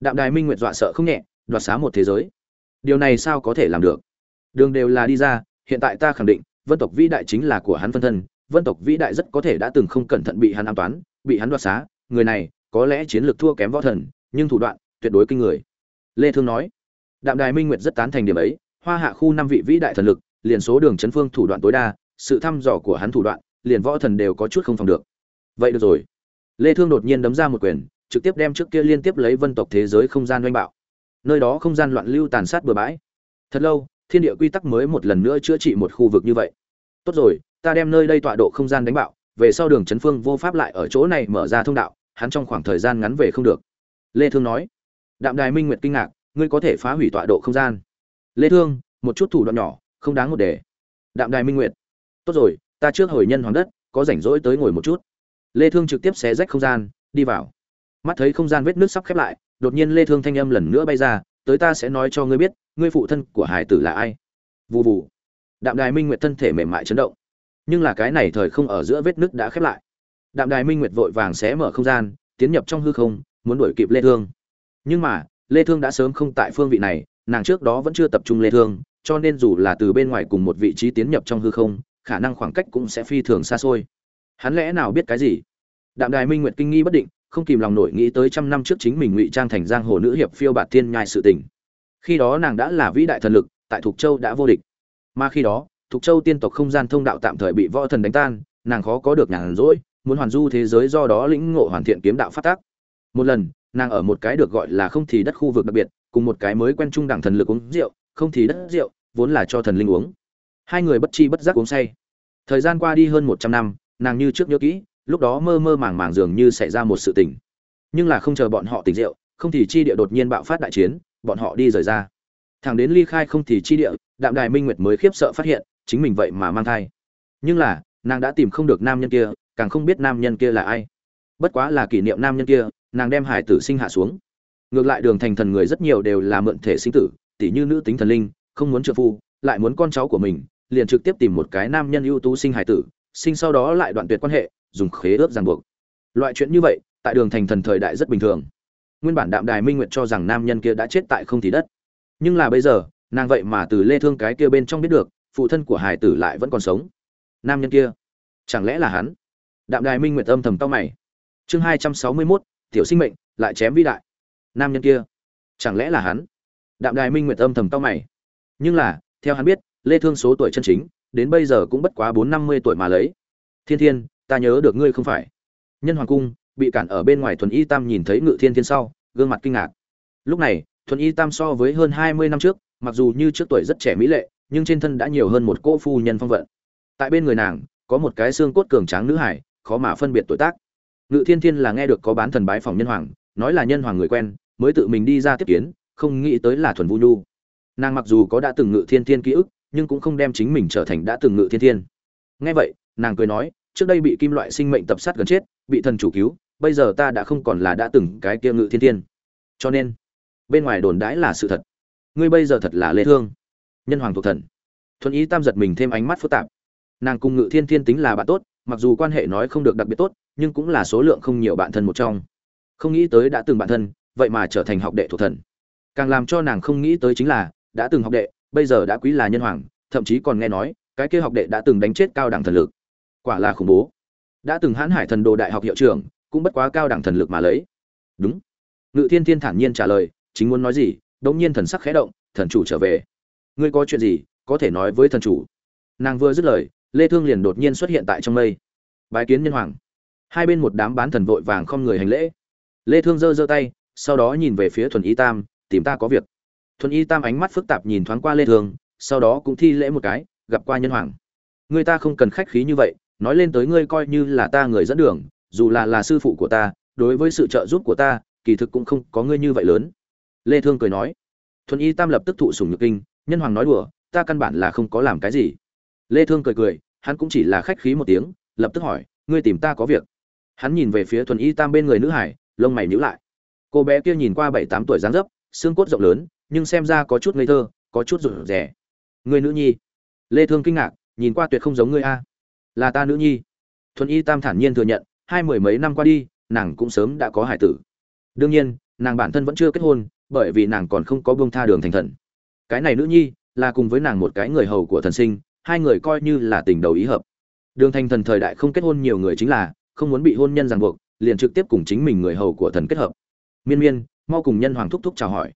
[SPEAKER 1] Đạm đài minh nguyệt dọa sợ không nhẹ, đoạt xá một thế giới. Điều này sao có thể làm được? Đường đều là đi ra, hiện tại ta khẳng định, vân tộc vĩ đại chính là của hắn phân thân, vân tộc vĩ đại rất có thể đã từng không cẩn thận bị hắn an toán, bị hắn đoạt xá, người này, có lẽ chiến lược thua kém võ thần, nhưng thủ đoạn, tuyệt đối kinh người. Lê thương nói, đạm đài minh nguyệt rất tán thành điểm ấy, hoa hạ khu năm vị vĩ đại thần lực, liền số đường chấn phương thủ đoạn tối đa, sự thăm dò của hắn thủ đoạn, liền võ thần đều có chút không phòng được. Vậy được rồi. Lê thương đột nhiên đấm ra một quyền, trực tiếp đem trước kia liên tiếp lấy vân tộc thế giới không gian doanh bạo. Nơi đó không gian loạn lưu tàn sát bừa bãi. Thật lâu thiên địa quy tắc mới một lần nữa chữa trị một khu vực như vậy. Tốt rồi, ta đem nơi đây tọa độ không gian đánh bạo, về sau đường Trấn phương vô pháp lại ở chỗ này mở ra thông đạo, hắn trong khoảng thời gian ngắn về không được. Lê thương nói, đạm đài minh nguyệt kinh ngạc, ngươi có thể phá hủy tọa độ không gian. Lê thương, một chút thủ đoạn nhỏ, không đáng một đề. Đạm đài minh nguyệt, tốt rồi, ta trước hồi nhân hoàng đất, có rảnh rỗi tới ngồi một chút. Lê thương trực tiếp xé rách không gian, đi vào. Mắt thấy không gian vết nước sắp khép lại, đột nhiên lê thương thanh âm lần nữa bay ra, tới ta sẽ nói cho ngươi biết ngươi phụ thân của hải tử là ai? Vù vù. Đạm đài minh nguyệt thân thể mềm mại chấn động. Nhưng là cái này thời không ở giữa vết nứt đã khép lại. Đạm đài minh nguyệt vội vàng xé mở không gian, tiến nhập trong hư không, muốn đuổi kịp lê thương. Nhưng mà, lê thương đã sớm không tại phương vị này, nàng trước đó vẫn chưa tập trung lê thương, cho nên dù là từ bên ngoài cùng một vị trí tiến nhập trong hư không, khả năng khoảng cách cũng sẽ phi thường xa xôi. Hắn lẽ nào biết cái gì? Đạm đài minh nguyệt kinh nghi bất định, không kìm lòng nổi nghĩ tới trăm năm trước chính mình ngụy trang thành giang hồ nữ hiệp phiêu bạt thiên nhai sự tình khi đó nàng đã là vĩ đại thần lực, tại thục châu đã vô địch. Mà khi đó, thục châu tiên tộc không gian thông đạo tạm thời bị võ thần đánh tan, nàng khó có được nhàn rỗi, muốn hoàn du thế giới do đó lĩnh ngộ hoàn thiện kiếm đạo phát tác. Một lần, nàng ở một cái được gọi là không thì đất khu vực đặc biệt, cùng một cái mới quen trung đẳng thần lực uống rượu, không thì đất rượu, vốn là cho thần linh uống. Hai người bất chi bất giác uống say. Thời gian qua đi hơn một trăm năm, nàng như trước nhớ kỹ, lúc đó mơ mơ màng màng dường như xảy ra một sự tình. Nhưng là không chờ bọn họ tỉnh rượu, không thì chi địa đột nhiên bạo phát đại chiến bọn họ đi rời ra. Thằng đến ly khai không thì chi địa, đạm đài minh nguyệt mới khiếp sợ phát hiện, chính mình vậy mà mang thai. Nhưng là, nàng đã tìm không được nam nhân kia, càng không biết nam nhân kia là ai. Bất quá là kỷ niệm nam nhân kia, nàng đem hải tử sinh hạ xuống. Ngược lại đường thành thần người rất nhiều đều là mượn thể sinh tử tỷ như nữ tính thần linh, không muốn trợ phu, lại muốn con cháu của mình, liền trực tiếp tìm một cái nam nhân ưu tú sinh hải tử, sinh sau đó lại đoạn tuyệt quan hệ, dùng khế ước ràng buộc. Loại chuyện như vậy, tại đường thành thần thời đại rất bình thường nguyên bản đạm đài minh nguyện cho rằng nam nhân kia đã chết tại không thì đất. Nhưng là bây giờ nàng vậy mà từ lê thương cái kia bên trong biết được phụ thân của hải tử lại vẫn còn sống. Nam nhân kia chẳng lẽ là hắn? Đạm đài minh nguyện âm thầm tao mày. Chương hai trăm sáu mươi 261, tiểu sinh mệnh lại chém vĩ đại. Nam nhân kia chẳng lẽ là hắn? Đạm đài minh nguyện âm thầm tao mày. Nhưng là theo hắn biết lê thương số tuổi chân chính đến bây giờ cũng bất quá bốn năm mươi tuổi mà lấy. Thiên thiên ta nhớ được ngươi không phải. Nhân hoàng cung bị cản ở bên ngoài thuần y tam nhìn thấy ngự thiên thiên sau, gương mặt kinh ngạc. Lúc này, thuần y tam so với hơn hai mươi năm trước, mặc dù như trước tuổi rất trẻ mỹ lệ, nhưng trên thân đã nhiều hơn một cô phu nhân phong vận. Tại bên người nàng, có một cái xương cốt cường tráng nữ hải, khó mà phân biệt tuổi tác. Ngự thiên thiên là nghe được có bán thần bái phòng nhân hoàng, nói là nhân hoàng người quen, mới tự mình đi ra tiếp kiến, không nghĩ tới là thuần vu nhu. Nàng mặc dù có đã từng ngự thiên thiên ký ức, nhưng cũng không đem chính mình trở thành đã từng ngự thiên thiên. Nghe vậy, nàng cười nói, trước đây bị kim loại sinh mệnh tập sát gần chết, bị thần chủ cứu bây giờ ta đã không còn là đã từng cái kia ngự thiên thiên. Cho nên, bên ngoài đồn đãi là sự thật. Ngươi bây giờ thật là lê thương. Nhân hoàng thuộc thần. Thuần ý tam giật mình thêm ánh mắt phức tạp. Nàng cùng ngự thiên thiên tính là bạn tốt, mặc dù quan hệ nói không được đặc biệt tốt, nhưng cũng là số lượng không nhiều bạn thân một trong. Không nghĩ tới đã từng bạn thân, vậy mà trở thành học đệ thuộc thần. Càng làm cho nàng không nghĩ tới chính là, đã từng học đệ, bây giờ đã quý là nhân hoàng, thậm chí còn nghe nói, cái kia học đệ đã từng đánh chết cao đẳng thần lực. Quả là khủng bố. Đã từng hãn hải thần đồ đại học hiệu trưởng cũng bất quá cao đẳng thần lực mà lấy. Đúng. Ngự thiên thiên thản nhiên trả lời, chính muốn nói gì, đống nhiên thần sắc khẽ động, thần chủ trở về. Ngươi có chuyện gì, có thể nói với thần chủ. Nàng vừa dứt lời, lê thương liền đột nhiên xuất hiện tại trong mây. Bái kiến nhân hoàng. Hai bên một đám bán thần vội vàng không người hành lễ. Lê thương giơ giơ tay, sau đó nhìn về phía thuần y tam, tìm ta có việc. Thuần y tam ánh mắt phức tạp nhìn thoáng qua lê thương, sau đó cũng thi lễ một cái, gặp qua nhân hoàng. Người ta không cần khách khí như vậy, nói lên tới ngươi coi như là ta người dẫn đường dù là là sư phụ của ta, đối với sự trợ giúp của ta, kỳ thực cũng không có ngươi như vậy lớn. Lê thương cười nói. Thuần y tam lập tức thụ sủng nhược kinh, nhân hoàng nói đùa, ta căn bản là không có làm cái gì. Lê thương cười cười, hắn cũng chỉ là khách khí một tiếng, lập tức hỏi, ngươi tìm ta có việc? Hắn nhìn về phía thuần y tam bên người nữ hải, lông mày nhíu lại. Cô bé kia nhìn qua bảy tám tuổi dáng dấp, xương cốt rộng lớn, nhưng xem ra có chút ngây thơ, có chút rụt rè. Người nữ nhi? Lê thương kinh ngạc, nhìn qua tuyệt không giống ngươi a. Là ta nữ nhi. Thuần y tam thản nhiên thừa nhận hai mười mấy năm qua đi, nàng cũng sớm đã có hải tử. Đương nhiên, nàng bản thân vẫn chưa kết hôn, bởi vì nàng còn không có buông tha đường thành thần. Cái này nữ nhi là cùng với nàng một cái người hầu của thần sinh, hai người coi như là tình đầu ý hợp. Đường thành thần thời đại không kết hôn nhiều người chính là không muốn bị hôn nhân ràng buộc, liền trực tiếp cùng chính mình người hầu của thần kết hợp. Miên miên, mau cùng nhân hoàng thúc thúc chào hỏi.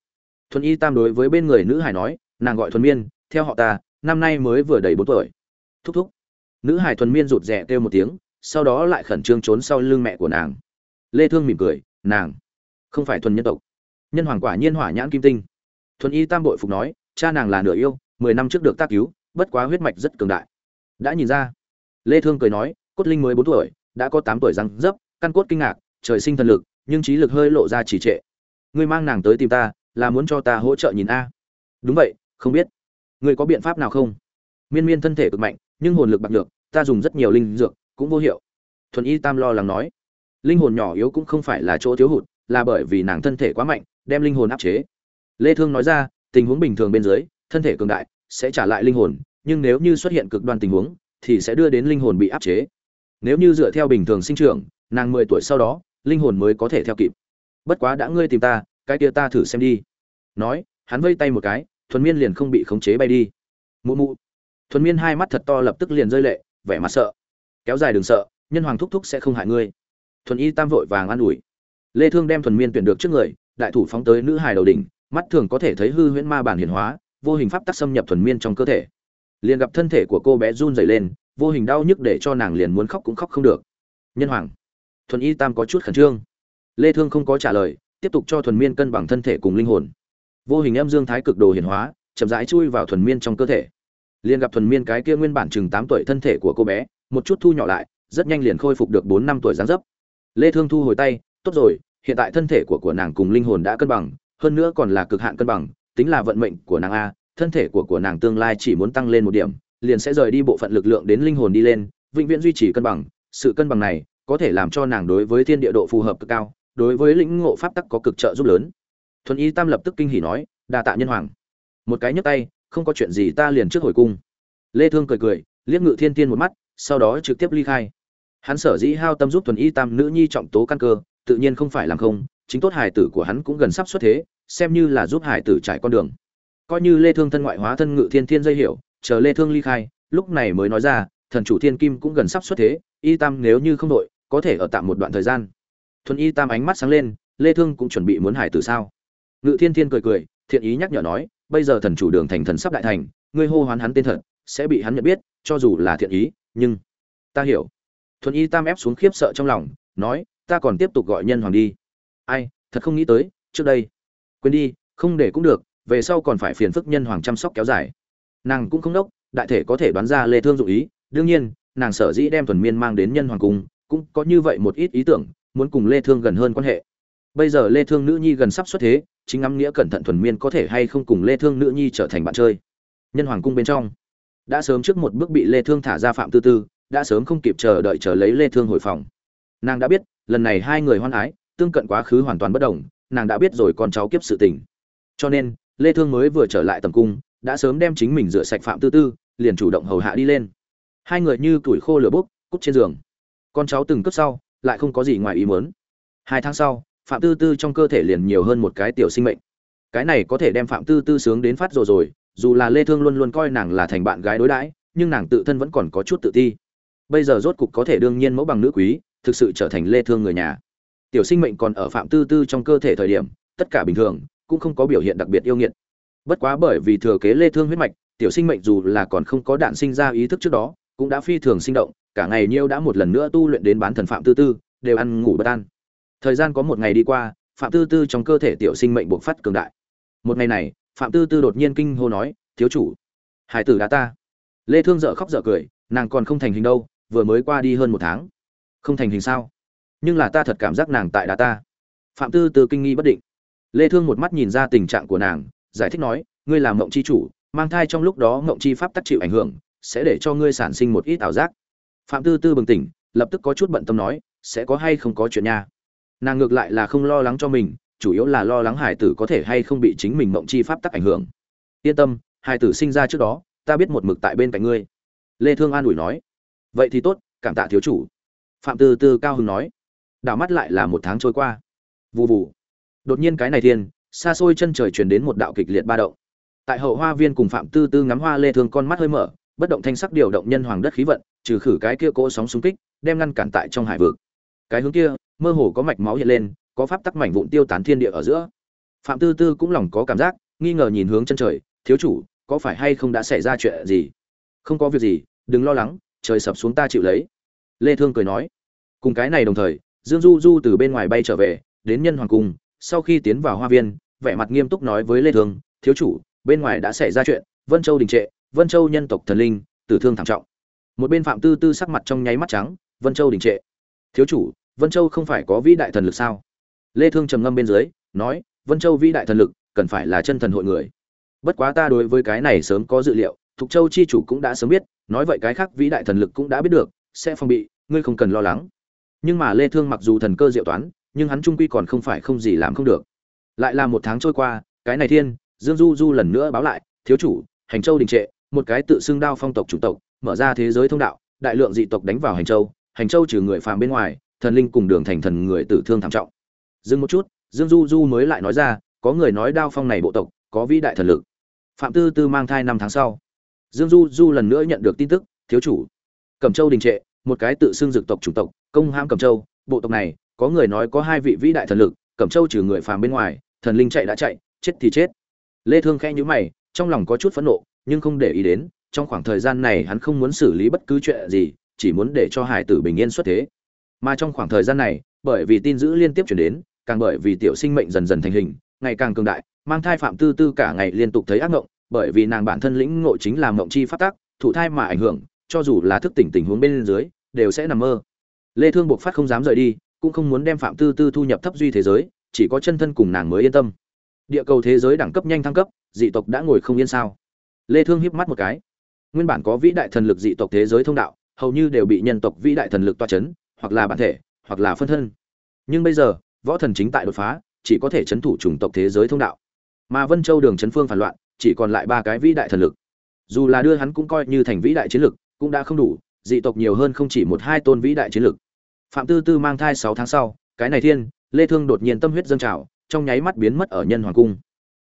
[SPEAKER 1] Thuần y tam đối với bên người nữ hải nói, nàng gọi thuần miên, theo họ ta, năm nay mới vừa đầy bốn tuổi. Thúc thúc. Nữ hải thuần miên rụt rè kêu một tiếng sau đó lại khẩn trương trốn sau lưng mẹ của nàng. Lê thương mỉm cười, nàng không phải thuần nhân tộc. Nhân hoàng quả nhiên hỏa nhãn kim tinh. Thuần y tam bội phục nói, cha nàng là nửa yêu, mười năm trước được tác cứu, bất quá huyết mạch rất cường đại. Đã nhìn ra, lê thương cười nói, cốt linh mới bốn tuổi, đã có tám tuổi răng dấp, căn cốt kinh ngạc, trời sinh thần lực, nhưng trí lực hơi lộ ra chỉ trệ. Ngươi mang nàng tới tìm ta, là muốn cho ta hỗ trợ nhìn a. Đúng vậy, không biết. Ngươi có biện pháp nào không? Miên miên thân thể cực mạnh, nhưng hồn lực bạc được ta dùng rất nhiều linh dược cũng vô hiệu. Thuần y tam lo lắng nói, linh hồn nhỏ yếu cũng không phải là chỗ thiếu hụt, là bởi vì nàng thân thể quá mạnh, đem linh hồn áp chế. Lê thương nói ra, tình huống bình thường bên dưới, thân thể cường đại, sẽ trả lại linh hồn, nhưng nếu như xuất hiện cực đoan tình huống, thì sẽ đưa đến linh hồn bị áp chế. Nếu như dựa theo bình thường sinh trưởng, nàng 10 tuổi sau đó, linh hồn mới có thể theo kịp. Bất quá đã ngươi tìm ta, cái kia ta thử xem đi. Nói, hắn vây tay một cái, thuần miên liền không bị khống chế bay đi. Mụ mụ. Thuần miên hai mắt thật to lập tức liền rơi lệ, vẻ mặt sợ kéo dài đừng sợ, nhân hoàng thúc thúc sẽ không hại ngươi. Thuần y tam vội vàng an ủi. Lê thương đem thuần miên tuyển được trước người, đại thủ phóng tới nữ hài đầu đỉnh, mắt thường có thể thấy hư huyễn ma bản hiển hóa, vô hình pháp tắc xâm nhập thuần miên trong cơ thể. Liền gặp thân thể của cô bé run rẩy lên, vô hình đau nhức để cho nàng liền muốn khóc cũng khóc không được. Nhân hoàng. Thuần y tam có chút khẩn trương. Lê thương không có trả lời, tiếp tục cho thuần miên cân bằng thân thể cùng linh hồn. Vô hình âm dương thái cực đồ hiển hóa, chậm rãi chui vào thuần miên trong cơ thể. Liền gặp thuần miên cái kia nguyên bản chừng 8 tuổi thân thể của cô bé một chút thu nhỏ lại, rất nhanh liền khôi phục được bốn năm tuổi dáng dấp. Lê thương thu hồi tay, tốt rồi, hiện tại thân thể của của nàng cùng linh hồn đã cân bằng, hơn nữa còn là cực hạn cân bằng, tính là vận mệnh của nàng a, thân thể của của nàng tương lai chỉ muốn tăng lên một điểm, liền sẽ rời đi bộ phận lực lượng đến linh hồn đi lên, vĩnh viễn duy trì cân bằng. Sự cân bằng này có thể làm cho nàng đối với thiên địa độ phù hợp cực cao, đối với lĩnh ngộ pháp tắc có cực trợ giúp lớn. Thuần y tam lập tức kinh hỉ nói, đa tạ nhân hoàng. Một cái nhấc tay, không có chuyện gì ta liền trước hồi cung. Lê thương cười cười, liếc ngự thiên tiên một mắt sau đó trực tiếp ly khai. Hắn sở dĩ hao tâm giúp thuần y tam nữ nhi trọng tố căn cơ, tự nhiên không phải làm không, chính tốt hài tử của hắn cũng gần sắp xuất thế, xem như là giúp hài tử trải con đường. Coi như lê thương thân ngoại hóa thân ngự thiên thiên dây hiểu, chờ lê thương ly khai, lúc này mới nói ra, thần chủ thiên kim cũng gần sắp xuất thế, y tam nếu như không đội có thể ở tạm một đoạn thời gian. Thuần y tam ánh mắt sáng lên, lê thương cũng chuẩn bị muốn hải tử sao? Ngự thiên thiên cười cười, thiện ý nhắc nhở nói, bây giờ thần chủ đường thành thần sắp đại thành, ngươi hô hoán hắn tên thật, sẽ bị hắn nhận biết, cho dù là thiện ý nhưng ta hiểu. Thuần y tam ép xuống khiếp sợ trong lòng, nói, ta còn tiếp tục gọi nhân hoàng đi. Ai, thật không nghĩ tới, trước đây, quên đi, không để cũng được, về sau còn phải phiền phức nhân hoàng chăm sóc kéo dài. Nàng cũng không đốc, đại thể có thể đoán ra lê thương dụng ý, đương nhiên, nàng sở dĩ đem thuần miên mang đến nhân hoàng cung, cũng có như vậy một ít ý tưởng, muốn cùng lê thương gần hơn quan hệ. Bây giờ lê thương nữ nhi gần sắp xuất thế, chính ngắm nghĩa cẩn thận thuần miên có thể hay không cùng lê thương nữ nhi trở thành bạn chơi. Nhân hoàng cung bên trong đã sớm trước một bước bị lê thương thả ra phạm tư tư, đã sớm không kịp chờ đợi chờ lấy lê thương hồi phòng. Nàng đã biết, lần này hai người hoan ái, tương cận quá khứ hoàn toàn bất đồng, nàng đã biết rồi con cháu kiếp sự tình. Cho nên, lê thương mới vừa trở lại tầm cung, đã sớm đem chính mình rửa sạch phạm tư tư, liền chủ động hầu hạ đi lên. Hai người như tuổi khô lửa bốc, cút trên giường. Con cháu từng cướp sau, lại không có gì ngoài ý muốn. Hai tháng sau, phạm tư tư trong cơ thể liền nhiều hơn một cái tiểu sinh mệnh. Cái này có thể đem phạm tư tư sướng đến phát rồi rồi dù là lê thương luôn luôn coi nàng là thành bạn gái đối đãi, nhưng nàng tự thân vẫn còn có chút tự ti. Bây giờ rốt cục có thể đương nhiên mẫu bằng nữ quý, thực sự trở thành lê thương người nhà. Tiểu sinh mệnh còn ở phạm tư tư trong cơ thể thời điểm, tất cả bình thường, cũng không có biểu hiện đặc biệt yêu nghiệt. Bất quá bởi vì thừa kế lê thương huyết mạch, tiểu sinh mệnh dù là còn không có đạn sinh ra ý thức trước đó, cũng đã phi thường sinh động, cả ngày nhiêu đã một lần nữa tu luyện đến bán thần phạm tư tư, đều ăn ngủ bất an. Thời gian có một ngày đi qua, phạm tư tư trong cơ thể tiểu sinh mệnh bộc phát cường đại. Một ngày này phạm tư tư đột nhiên kinh hô nói, thiếu chủ, hải tử đã ta. Lê thương dở khóc dở cười, nàng còn không thành hình đâu, vừa mới qua đi hơn một tháng. Không thành hình sao? Nhưng là ta thật cảm giác nàng tại đá ta. Phạm tư tư kinh nghi bất định. Lê thương một mắt nhìn ra tình trạng của nàng, giải thích nói, ngươi làm mộng chi chủ, mang thai trong lúc đó mộng chi pháp tác chịu ảnh hưởng, sẽ để cho ngươi sản sinh một ít ảo giác. Phạm tư tư bừng tỉnh, lập tức có chút bận tâm nói, sẽ có hay không có chuyện nha? Nàng ngược lại là không lo lắng cho mình chủ yếu là lo lắng hải tử có thể hay không bị chính mình mộng chi pháp tắc ảnh hưởng. Yên tâm, hải tử sinh ra trước đó, ta biết một mực tại bên cạnh ngươi. Lê thương an ủi nói. Vậy thì tốt, cảm tạ thiếu chủ. Phạm tư tư cao hứng nói. Đảo mắt lại là một tháng trôi qua. Vù vù. Đột nhiên cái này thiên, xa xôi chân trời truyền đến một đạo kịch liệt ba động. Tại hậu hoa viên cùng phạm tư tư ngắm hoa lê thương con mắt hơi mở, bất động thanh sắc điều động nhân hoàng đất khí vận, trừ khử cái kia cỗ sóng xung kích, đem ngăn cản tại trong hải vực. Cái hướng kia, mơ hồ có mạch máu hiện lên có pháp tắc mảnh vụn tiêu tán thiên địa ở giữa. Phạm tư tư cũng lòng có cảm giác, nghi ngờ nhìn hướng chân trời, thiếu chủ, có phải hay không đã xảy ra chuyện gì? Không có việc gì, đừng lo lắng, trời sập xuống ta chịu lấy. Lê thương cười nói. Cùng cái này đồng thời, dương du du từ bên ngoài bay trở về, đến nhân hoàng cung, sau khi tiến vào hoa viên, vẻ mặt nghiêm túc nói với lê thương, thiếu chủ, bên ngoài đã xảy ra chuyện, vân châu đình trệ, vân châu nhân tộc thần linh, tử thương thảm trọng. Một bên phạm tư tư sắc mặt trong nháy mắt trắng, vân châu đình trệ. Thiếu chủ, vân châu không phải có vĩ đại thần lực sao? Lê thương trầm ngâm bên dưới, nói, vân châu vĩ đại thần lực, cần phải là chân thần hội người. Bất quá ta đối với cái này sớm có dự liệu, thục châu chi chủ cũng đã sớm biết, nói vậy cái khác vĩ đại thần lực cũng đã biết được, sẽ phòng bị, ngươi không cần lo lắng. Nhưng mà lê thương mặc dù thần cơ diệu toán, nhưng hắn trung quy còn không phải không gì làm không được. Lại là một tháng trôi qua, cái này thiên, dương du du lần nữa báo lại, thiếu chủ, hành châu đình trệ, một cái tự xưng đao phong tộc chủ tộc, mở ra thế giới thông đạo, đại lượng dị tộc đánh vào hành châu hành châu trừ người phàm bên ngoài, thần linh cùng đường thành thần người tử thương thảm trọng dừng một chút, dương du du mới lại nói ra, có người nói đao phong này bộ tộc, có vĩ đại thần lực. Phạm tư tư mang thai năm tháng sau. Dương du du lần nữa nhận được tin tức, thiếu chủ. Cẩm châu đình trệ, một cái tự xưng dực tộc chủng tộc, công hãm cẩm châu, bộ tộc này, có người nói có hai vị vĩ đại thần lực, cẩm châu trừ người phàm bên ngoài, thần linh chạy đã chạy, chết thì chết. Lê thương khẽ nhíu mày, trong lòng có chút phẫn nộ, nhưng không để ý đến, trong khoảng thời gian này hắn không muốn xử lý bất cứ chuyện gì, chỉ muốn để cho hải tử bình yên xuất thế. Mà trong khoảng thời gian này, bởi vì tin dữ liên tiếp chuyển đến càng bởi vì tiểu sinh mệnh dần dần thành hình, ngày càng cường đại, mang thai phạm tư tư cả ngày liên tục thấy ác ngộng, bởi vì nàng bản thân lĩnh ngộ chính là mộng chi phát tác thụ thai mà ảnh hưởng, cho dù là thức tỉnh tình huống bên dưới, đều sẽ nằm mơ. Lê thương buộc phát không dám rời đi, cũng không muốn đem phạm tư tư thu nhập thấp duy thế giới, chỉ có chân thân cùng nàng mới yên tâm. Địa cầu thế giới đẳng cấp nhanh thăng cấp, dị tộc đã ngồi không yên sao? Lê thương híp mắt một cái. Nguyên bản có vĩ đại thần lực dị tộc thế giới thông đạo, hầu như đều bị nhân tộc vĩ đại thần lực toa chấn, hoặc là bản thể, hoặc là phân thân. Nhưng bây giờ võ thần chính tại đột phá, chỉ có thể chấn thủ chủng tộc thế giới thông đạo. Mà vân châu đường chấn phương phản loạn, chỉ còn lại ba cái vĩ đại thần lực. Dù là đưa hắn cũng coi như thành vĩ đại chiến lực, cũng đã không đủ, dị tộc nhiều hơn không chỉ một hai tôn vĩ đại chiến lực. Phạm tư tư mang thai sáu tháng sau, cái này thiên, lê thương đột nhiên tâm huyết dâng trào, trong nháy mắt biến mất ở nhân hoàng cung.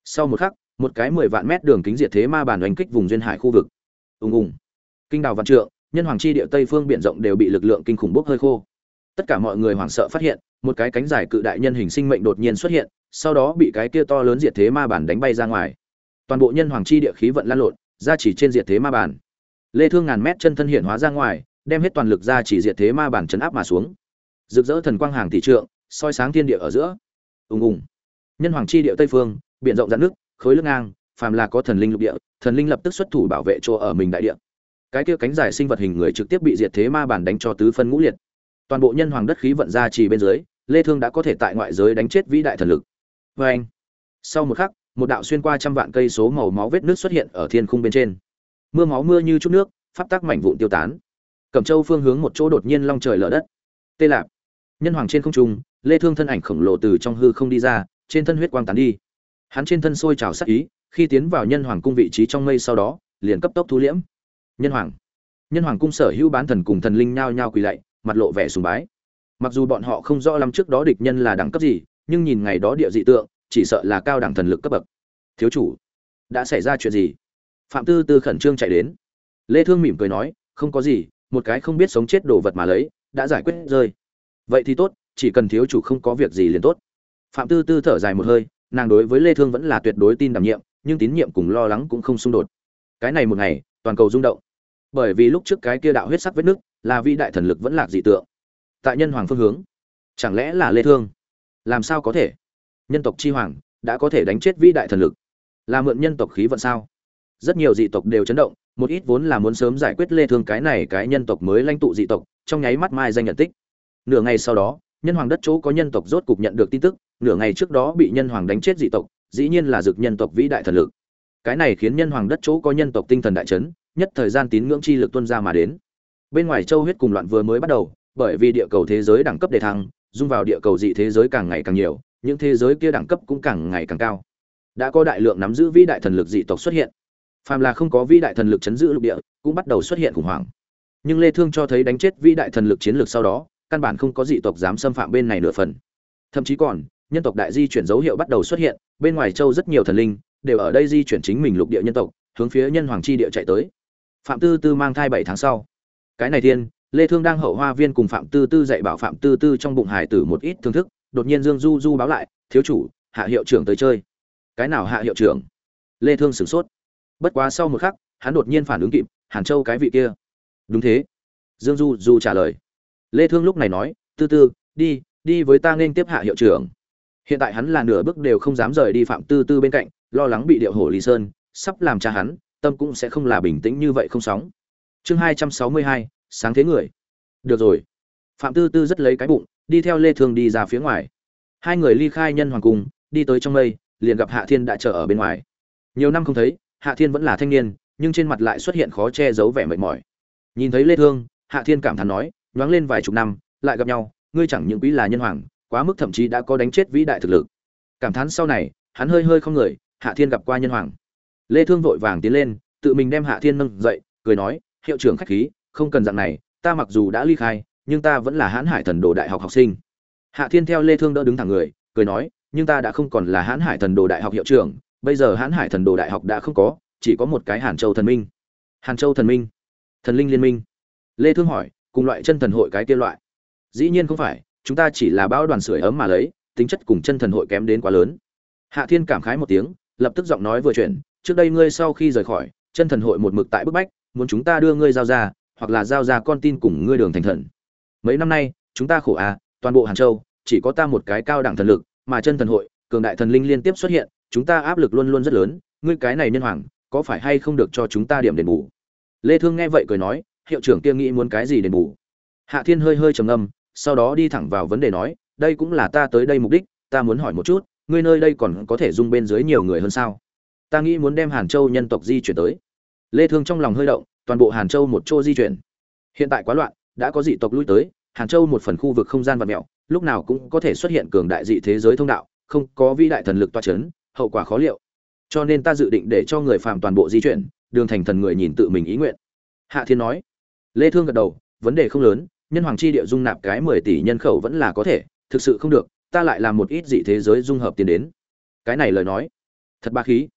[SPEAKER 1] Sau một khắc, một cái mười vạn mét đường kính diệt thế ma bàn đánh kích vùng duyên hải khu vực. Ùng ùng. Kinh đào văn trượng, nhân hoàng chi địa tây phương biển rộng đều bị lực lượng kinh khủng bốc hơi khô tất cả mọi người hoảng sợ phát hiện, một cái cánh dài cự đại nhân hình sinh mệnh đột nhiên xuất hiện, sau đó bị cái kia to lớn diệt thế ma bản đánh bay ra ngoài. Toàn bộ nhân hoàng chi địa khí vận lan lộn, ra chỉ trên diệt thế ma bản. Lê thương ngàn mét chân thân hiện hóa ra ngoài, đem hết toàn lực ra chỉ diệt thế ma bản chấn áp mà xuống. Rực rỡ thần quang hàng tỷ trượng, soi sáng thiên địa ở giữa. Ùng ùng. Nhân hoàng chi địa tây phương, biển rộng dạn nước khối lưng ngang, phàm là có thần linh lục địa, thần linh lập tức xuất thủ bảo vệ chỗ ở mình đại địa. Cái kia cánh dài sinh vật hình người trực tiếp bị diệt thế ma bản đánh cho tứ phân ngũ liệt toàn bộ nhân hoàng đất khí vận ra chỉ bên dưới, lê thương đã có thể tại ngoại giới đánh chết vĩ đại thần lực. Với anh, sau một khắc, một đạo xuyên qua trăm vạn cây số màu máu vết nước xuất hiện ở thiên khung bên trên. Mưa máu mưa như chút nước, pháp tắc mảnh vụn tiêu tán. Cẩm châu phương hướng một chỗ đột nhiên long trời lở đất. Tê lạp. Nhân hoàng trên không trung, lê thương thân ảnh khổng lồ từ trong hư không đi ra, trên thân huyết quang tán đi. Hắn trên thân sôi trào sắc ý, khi tiến vào nhân hoàng cung vị trí trong mây sau đó, liền cấp tốc thu liễm. Nhân hoàng. Nhân hoàng cung sở hữu bán thần cùng thần linh nhao nhao quỳ lạy mặt lộ vẻ sùng bái. Mặc dù bọn họ không rõ lắm trước đó địch nhân là đẳng cấp gì, nhưng nhìn ngày đó địa dị tượng, chỉ sợ là cao đẳng thần lực cấp bậc. Thiếu chủ, đã xảy ra chuyện gì? Phạm tư tư khẩn trương chạy đến. Lê thương mỉm cười nói, không có gì, một cái không biết sống chết đồ vật mà lấy, đã giải quyết rơi. Vậy thì tốt, chỉ cần thiếu chủ không có việc gì liền tốt. Phạm tư tư thở dài một hơi, nàng đối với lê thương vẫn là tuyệt đối tin đảm nhiệm, nhưng tín nhiệm cùng lo lắng cũng không xung đột. Cái này một ngày, toàn cầu rung động. Bởi vì lúc trước cái kia đạo huyết sắc vết nước là vị đại thần lực vẫn lạc dị tượng. Tại nhân hoàng phương hướng, chẳng lẽ là lê thương? Làm sao có thể? Nhân tộc chi hoàng đã có thể đánh chết vĩ đại thần lực. Là mượn nhân tộc khí vận sao? Rất nhiều dị tộc đều chấn động, một ít vốn là muốn sớm giải quyết lê thương cái này cái nhân tộc mới lãnh tụ dị tộc, trong nháy mắt mai danh nhận tích. Nửa ngày sau đó, nhân hoàng đất chỗ có nhân tộc rốt cục nhận được tin tức, nửa ngày trước đó bị nhân hoàng đánh chết dị tộc, dĩ nhiên là dực nhân tộc vĩ đại thần lực. Cái này khiến nhân hoàng đất chỗ có nhân tộc tinh thần đại chấn, nhất thời gian tín ngưỡng chi lực tuôn ra mà đến bên ngoài châu huyết cùng loạn vừa mới bắt đầu, bởi vì địa cầu thế giới đẳng cấp đề thăng, dung vào địa cầu dị thế giới càng ngày càng nhiều, những thế giới kia đẳng cấp cũng càng ngày càng cao. Đã có đại lượng nắm giữ vĩ đại thần lực dị tộc xuất hiện. Phàm là không có vĩ đại thần lực chấn giữ lục địa, cũng bắt đầu xuất hiện khủng hoảng. Nhưng lê thương cho thấy đánh chết vĩ đại thần lực chiến lược sau đó, căn bản không có dị tộc dám xâm phạm bên này nửa phần. Thậm chí còn, nhân tộc đại di chuyển dấu hiệu bắt đầu xuất hiện, bên ngoài châu rất nhiều thần linh đều ở đây di chuyển chính mình lục địa nhân tộc, hướng phía nhân hoàng chi địa chạy tới. Phạm tư tư mang thai bảy tháng sau cái này thiên, lê thương đang hậu hoa viên cùng phạm tư tư dạy bảo phạm tư tư trong bụng hải tử một ít thương thức, đột nhiên dương du du báo lại, thiếu chủ, hạ hiệu trưởng tới chơi. Cái nào hạ hiệu trưởng? Lê thương sửng sốt. Bất quá sau một khắc, hắn đột nhiên phản ứng kịp, hàn châu cái vị kia. Đúng thế. Dương du du trả lời. Lê thương lúc này nói, tư tư, đi đi với ta nên tiếp hạ hiệu trưởng. Hiện tại hắn là nửa bước đều không dám rời đi phạm tư tư bên cạnh, lo lắng bị điệu hổ lý sơn, sắp làm cha hắn, tâm cũng sẽ không là bình tĩnh như vậy không sóng chương hai trăm sáu mươi hai, sáng thế người. Được rồi. Phạm tư tư rất lấy cái bụng, đi theo lê thương đi ra phía ngoài. Hai người ly khai nhân hoàng cung, đi tới trong mây, liền gặp hạ thiên đã chờ ở bên ngoài. Nhiều năm không thấy, hạ thiên vẫn là thanh niên, nhưng trên mặt lại xuất hiện khó che giấu vẻ mệt mỏi. Nhìn thấy lê thương hạ thiên cảm thán nói, nhoáng lên vài chục năm, lại gặp nhau, ngươi chẳng những quý là nhân hoàng, quá mức thậm chí đã có đánh chết vĩ đại thực lực. Cảm thán sau này, hắn hơi hơi không người, hạ thiên gặp qua nhân hoàng. Lê thương vội vàng tiến lên, tự mình đem hạ thiên nâng dậy, cười nói hiệu trưởng khách khí, không cần dạng này, ta mặc dù đã ly khai, nhưng ta vẫn là hãn hải thần đồ đại học học sinh. Hạ thiên theo lê thương đỡ đứng thẳng người, cười nói, nhưng ta đã không còn là hãn hải thần đồ đại học hiệu trưởng, bây giờ hãn hải thần đồ đại học đã không có, chỉ có một cái hàn châu thần minh. Hàn châu thần minh? Thần linh liên minh. Lê thương hỏi, cùng loại chân thần hội cái kia loại. Dĩ nhiên không phải, chúng ta chỉ là bão đoàn sưởi ấm mà lấy, tính chất cùng chân thần hội kém đến quá lớn. Hạ thiên cảm khái một tiếng, lập tức giọng nói vừa chuyển, trước đây ngươi sau khi rời khỏi, chân thần hội một mực tại bức bách muốn chúng ta đưa ngươi giao ra, hoặc là giao ra con tin cùng ngươi đường thành thần. Mấy năm nay, chúng ta khổ à toàn bộ hàn châu, chỉ có ta một cái cao đẳng thần lực, mà chân thần hội, cường đại thần linh liên tiếp xuất hiện, chúng ta áp lực luôn luôn rất lớn, ngươi cái này nhân hoàng, có phải hay không được cho chúng ta điểm đền bù? Lê thương nghe vậy cười nói, hiệu trưởng kia nghĩ muốn cái gì đền bù? Hạ thiên hơi hơi trầm ngâm, sau đó đi thẳng vào vấn đề nói, đây cũng là ta tới đây mục đích, ta muốn hỏi một chút, ngươi nơi đây còn có thể dung bên dưới nhiều người hơn sao? Ta nghĩ muốn đem hàn châu nhân tộc di chuyển tới lê thương trong lòng hơi động, toàn bộ hàn châu một chỗ di chuyển. Hiện tại quá loạn, đã có dị tộc lui tới, hàn châu một phần khu vực không gian vật mèo lúc nào cũng có thể xuất hiện cường đại dị thế giới thông đạo, không có vĩ đại thần lực toa chấn, hậu quả khó liệu. Cho nên ta dự định để cho người phàm toàn bộ di chuyển, đường thành thần người nhìn tự mình ý nguyện. Hạ thiên nói. Lê thương gật đầu, vấn đề không lớn, nhân hoàng chi địa dung nạp cái 10 tỷ nhân khẩu vẫn là có thể, thực sự không được, ta lại làm một ít dị thế giới dung hợp tiến đến. Cái này lời nói. Thật ba khí.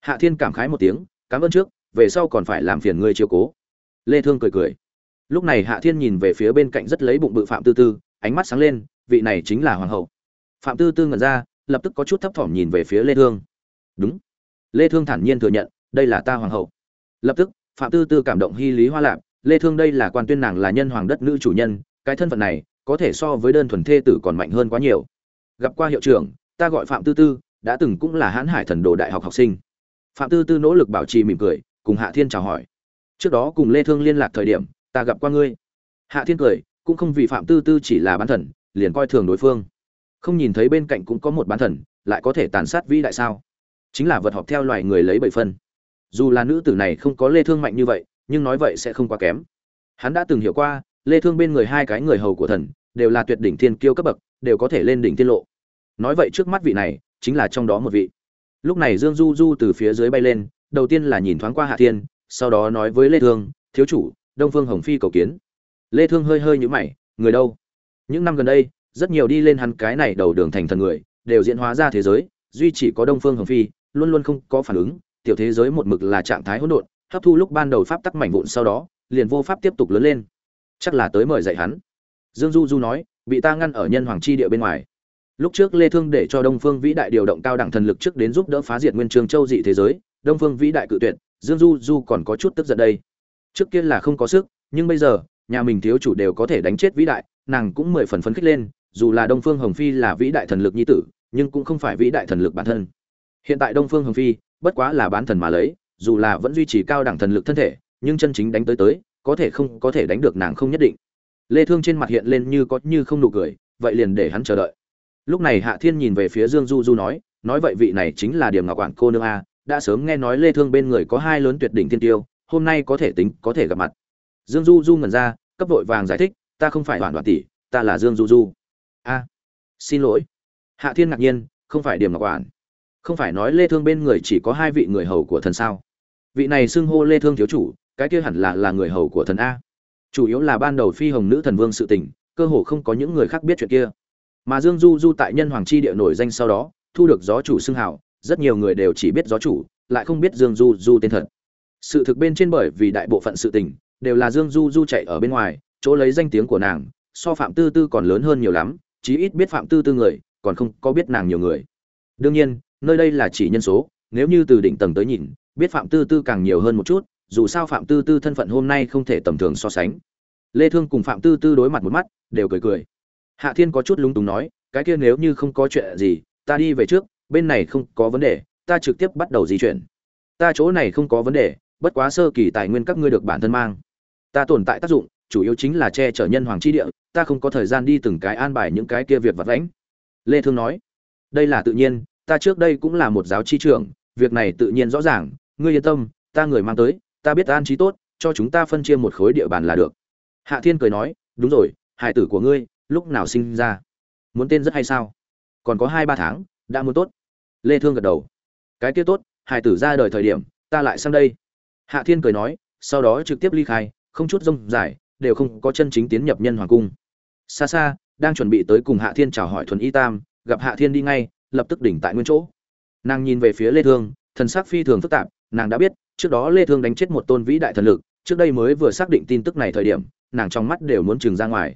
[SPEAKER 1] Hạ thiên cảm khái một tiếng, cảm ơn trước về sau còn phải làm phiền ngươi chiếu cố. Lê thương cười cười. Lúc này hạ thiên nhìn về phía bên cạnh rất lấy bụng bự phạm tư tư, ánh mắt sáng lên, vị này chính là hoàng hậu. Phạm tư tư ngẩn ra, lập tức có chút thấp thỏm nhìn về phía lê thương. Đúng. Lê thương thản nhiên thừa nhận, đây là ta hoàng hậu. Lập tức, phạm tư tư cảm động hy lý hoa lạp lê thương đây là quan tuyên nàng là nhân hoàng đất nữ chủ nhân, cái thân phận này, có thể so với đơn thuần thê tử còn mạnh hơn quá nhiều. Gặp qua hiệu trưởng, ta gọi phạm tư tư, đã từng cũng là hãn hải thần đồ đại học học sinh. Phạm tư tư nỗ lực bảo trì mỉm cười cùng hạ thiên chào hỏi. Trước đó cùng lê thương liên lạc thời điểm, ta gặp qua ngươi. Hạ thiên cười, cũng không vì phạm tư tư chỉ là bán thần, liền coi thường đối phương. Không nhìn thấy bên cạnh cũng có một bán thần, lại có thể tàn sát vĩ đại sao? Chính là vật họp theo loài người lấy bảy phân. Dù là nữ tử này không có lê thương mạnh như vậy, nhưng nói vậy sẽ không quá kém. Hắn đã từng hiểu qua, lê thương bên người hai cái người hầu của thần, đều là tuyệt đỉnh thiên kiêu cấp bậc, đều có thể lên đỉnh tiên lộ. Nói vậy trước mắt vị này, chính là trong đó một vị. Lúc này dương du du từ phía dưới bay lên đầu tiên là nhìn thoáng qua hạ thiên, sau đó nói với lê thương, thiếu chủ, đông phương hồng phi cầu kiến. Lê thương hơi hơi nhíu mày, người đâu? Những năm gần đây, rất nhiều đi lên hắn cái này đầu đường thành thần người, đều diễn hóa ra thế giới, duy chỉ có đông phương hồng phi, luôn luôn không có phản ứng, tiểu thế giới một mực là trạng thái hỗn độn, hấp thu lúc ban đầu pháp tắc mảnh vụn sau đó, liền vô pháp tiếp tục lớn lên. Chắc là tới mời dạy hắn. Dương du du nói, bị ta ngăn ở nhân hoàng chi địa bên ngoài. Lúc trước lê thương để cho đông phương vĩ đại điều động cao đẳng thần lực trước đến giúp đỡ phá diệt nguyên trường châu dị thế giới đông phương vĩ đại cự tuyệt, dương du du còn có chút tức giận đây. Trước kia là không có sức, nhưng bây giờ, nhà mình thiếu chủ đều có thể đánh chết vĩ đại, nàng cũng mười phần phấn khích lên, dù là đông phương hồng phi là vĩ đại thần lực nhi tử, nhưng cũng không phải vĩ đại thần lực bản thân. Hiện tại đông phương hồng phi, bất quá là bán thần mà lấy, dù là vẫn duy trì cao đẳng thần lực thân thể, nhưng chân chính đánh tới tới, có thể không, có thể đánh được nàng không nhất định. Lê thương trên mặt hiện lên như có như không nụ cười, vậy liền để hắn chờ đợi. Lúc này hạ thiên nhìn về phía dương du du nói nói vậy vị này chính là điểm ngọc quản cô nương a đã sớm nghe nói lê thương bên người có hai lớn tuyệt đỉnh thiên tiêu, hôm nay có thể tính, có thể gặp mặt. Dương du du ngẩn ra, cấp vội vàng giải thích, ta không phải hoàn đoạn tỷ, ta là dương du du. A, xin lỗi. Hạ thiên ngạc nhiên, không phải điểm ngọc quản không phải nói lê thương bên người chỉ có hai vị người hầu của thần sao? Vị này xưng hô lê thương thiếu chủ, cái kia hẳn là là người hầu của thần a. Chủ yếu là ban đầu phi hồng nữ thần vương sự tình, cơ hồ không có những người khác biết chuyện kia. Mà dương du du tại nhân hoàng chi địa nổi danh sau đó, thu được gió chủ xưng hào rất nhiều người đều chỉ biết gió chủ, lại không biết dương du du tên thật. Sự thực bên trên bởi vì đại bộ phận sự tình, đều là dương du du chạy ở bên ngoài, chỗ lấy danh tiếng của nàng, so phạm tư tư còn lớn hơn nhiều lắm, chí ít biết phạm tư tư người, còn không có biết nàng nhiều người. Đương nhiên, nơi đây là chỉ nhân số, nếu như từ đỉnh tầng tới nhìn, biết phạm tư tư càng nhiều hơn một chút, dù sao phạm tư tư thân phận hôm nay không thể tầm thường so sánh. Lê thương cùng phạm tư tư đối mặt một mắt, đều cười cười. Hạ thiên có chút lúng túng nói, cái kia nếu như không có chuyện gì, ta đi về trước bên này không có vấn đề, ta trực tiếp bắt đầu di chuyển. Ta chỗ này không có vấn đề, bất quá sơ kỳ tài nguyên các ngươi được bản thân mang. Ta tồn tại tác dụng, chủ yếu chính là che chở nhân hoàng chi địa, ta không có thời gian đi từng cái an bài những cái kia việc vặt lãnh lê thương nói. Đây là tự nhiên, ta trước đây cũng là một giáo chi trưởng, việc này tự nhiên rõ ràng, ngươi yên tâm, ta người mang tới, ta biết an trí tốt, cho chúng ta phân chia một khối địa bàn là được. Hạ thiên cười nói, đúng rồi, hải tử của ngươi, lúc nào sinh ra? Muốn tên rất hay sao? Còn có hai ba tháng, đã muốn tốt lê thương gật đầu. Cái kia tốt hải tử ra đời thời điểm, ta lại sang đây. Hạ thiên cười nói, sau đó trực tiếp ly khai, không chút rông dài, đều không có chân chính tiến nhập nhân hoàng cung. Xa xa, đang chuẩn bị tới cùng hạ thiên chào hỏi thuần y tam, gặp hạ thiên đi ngay, lập tức đỉnh tại nguyên chỗ. Nàng nhìn về phía lê thương, thần sắc phi thường phức tạp, nàng đã biết, trước đó lê thương đánh chết một tôn vĩ đại thần lực, trước đây mới vừa xác định tin tức này thời điểm, nàng trong mắt đều muốn trừng ra ngoài.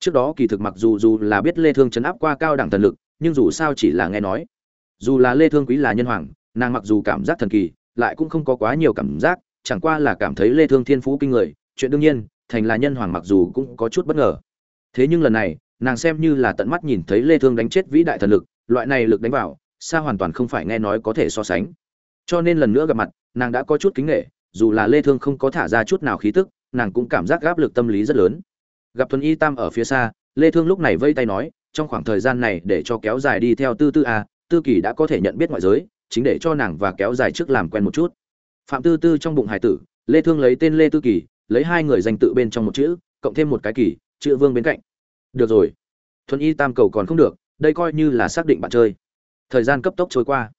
[SPEAKER 1] Trước đó kỳ thực mặc dù dù là biết lê thương chấn áp qua cao đẳng thần lực, nhưng dù sao chỉ là nghe nói dù là lê thương quý là nhân hoàng, nàng mặc dù cảm giác thần kỳ, lại cũng không có quá nhiều cảm giác, chẳng qua là cảm thấy lê thương thiên phú kinh người, chuyện đương nhiên, thành là nhân hoàng mặc dù cũng có chút bất ngờ. Thế nhưng lần này, nàng xem như là tận mắt nhìn thấy lê thương đánh chết vĩ đại thần lực, loại này lực đánh vào, xa hoàn toàn không phải nghe nói có thể so sánh. Cho nên lần nữa gặp mặt, nàng đã có chút kính nể, dù là lê thương không có thả ra chút nào khí tức, nàng cũng cảm giác áp lực tâm lý rất lớn. Gặp thuần y tam ở phía xa, lê thương lúc này vây tay nói, trong khoảng thời gian này để cho kéo dài đi theo tư tư a tư kỳ đã có thể nhận biết ngoại giới, chính để cho nàng và kéo dài trước làm quen một chút. Phạm tư tư trong bụng hải tử, lê thương lấy tên lê tư kỳ, lấy hai người danh tự bên trong một chữ, cộng thêm một cái kỳ, chữ vương bên cạnh. Được rồi. Thuần y tam cầu còn không được, đây coi như là xác định bạn chơi. Thời gian cấp tốc trôi qua.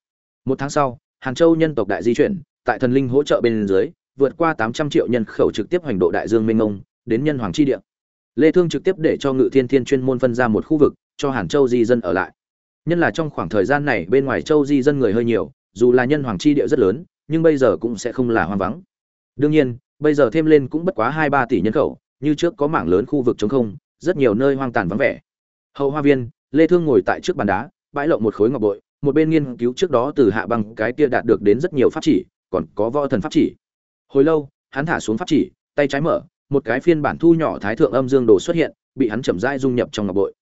[SPEAKER 1] Một tháng sau hàng châu nhân tộc đại di chuyển, tại thần linh hỗ trợ bên dưới, vượt qua 800 triệu nhân khẩu trực tiếp hành độ đại dương mênh mông, đến nhân hoàng chi địa. Lê thương trực tiếp để cho ngự thiên thiên chuyên môn phân ra một khu vực, cho hàn châu di dân ở lại nhân là trong khoảng thời gian này bên ngoài châu di dân người hơi nhiều, dù là nhân hoàng chi địa rất lớn, nhưng bây giờ cũng sẽ không là hoang vắng. Đương nhiên, bây giờ thêm lên cũng bất quá hai ba tỷ nhân khẩu, như trước có mảng lớn khu vực trống không, rất nhiều nơi hoang tàn vắng vẻ. Hậu hoa viên, lê thương ngồi tại trước bàn đá, bãi lộng một khối ngọc bội, một bên nghiên cứu trước đó từ hạ băng cái kia đạt được đến rất nhiều pháp chỉ, còn có võ thần pháp chỉ. Hồi lâu, hắn thả xuống pháp chỉ, tay trái mở, một cái phiên bản thu nhỏ thái thượng âm dương đồ xuất hiện, bị hắn chậm rãi dung nhập trong ngọc bội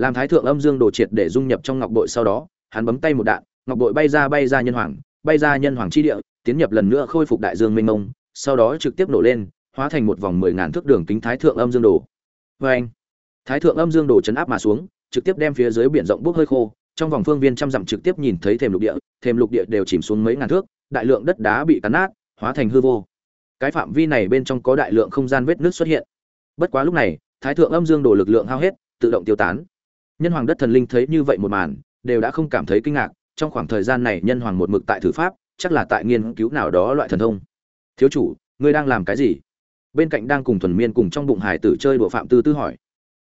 [SPEAKER 1] làm thái thượng âm dương đồ triệt để dung nhập trong ngọc bội sau đó, hắn bấm tay một đạn, ngọc bội bay ra bay ra nhân hoàng, bay ra nhân hoàng chi địa, tiến nhập lần nữa khôi phục đại dương mênh mông, sau đó trực tiếp nổ lên, hóa thành một vòng mười ngàn thước đường kính thái thượng âm dương đồ. Vê anh, thái thượng âm dương đồ chấn áp mà xuống, trực tiếp đem phía dưới biển rộng bốc hơi khô, trong vòng phương viên trăm dặm trực tiếp nhìn thấy thềm lục địa, thềm lục địa đều chìm xuống mấy ngàn thước, đại lượng đất đá bị cắn nát, hóa thành hư vô. Cái phạm vi này bên trong có đại lượng không gian vết nước xuất hiện. Bất quá lúc này, thái thượng âm dương đồ lực lượng hao hết, tự động tiêu tán nhân hoàng đất thần linh thấy như vậy một màn, đều đã không cảm thấy kinh ngạc, trong khoảng thời gian này nhân hoàng một mực tại thử pháp, chắc là tại nghiên cứu nào đó loại thần thông. Thiếu chủ, ngươi đang làm cái gì? Bên cạnh đang cùng thuần miên cùng trong bụng hải tử chơi đùa phạm tư tư hỏi.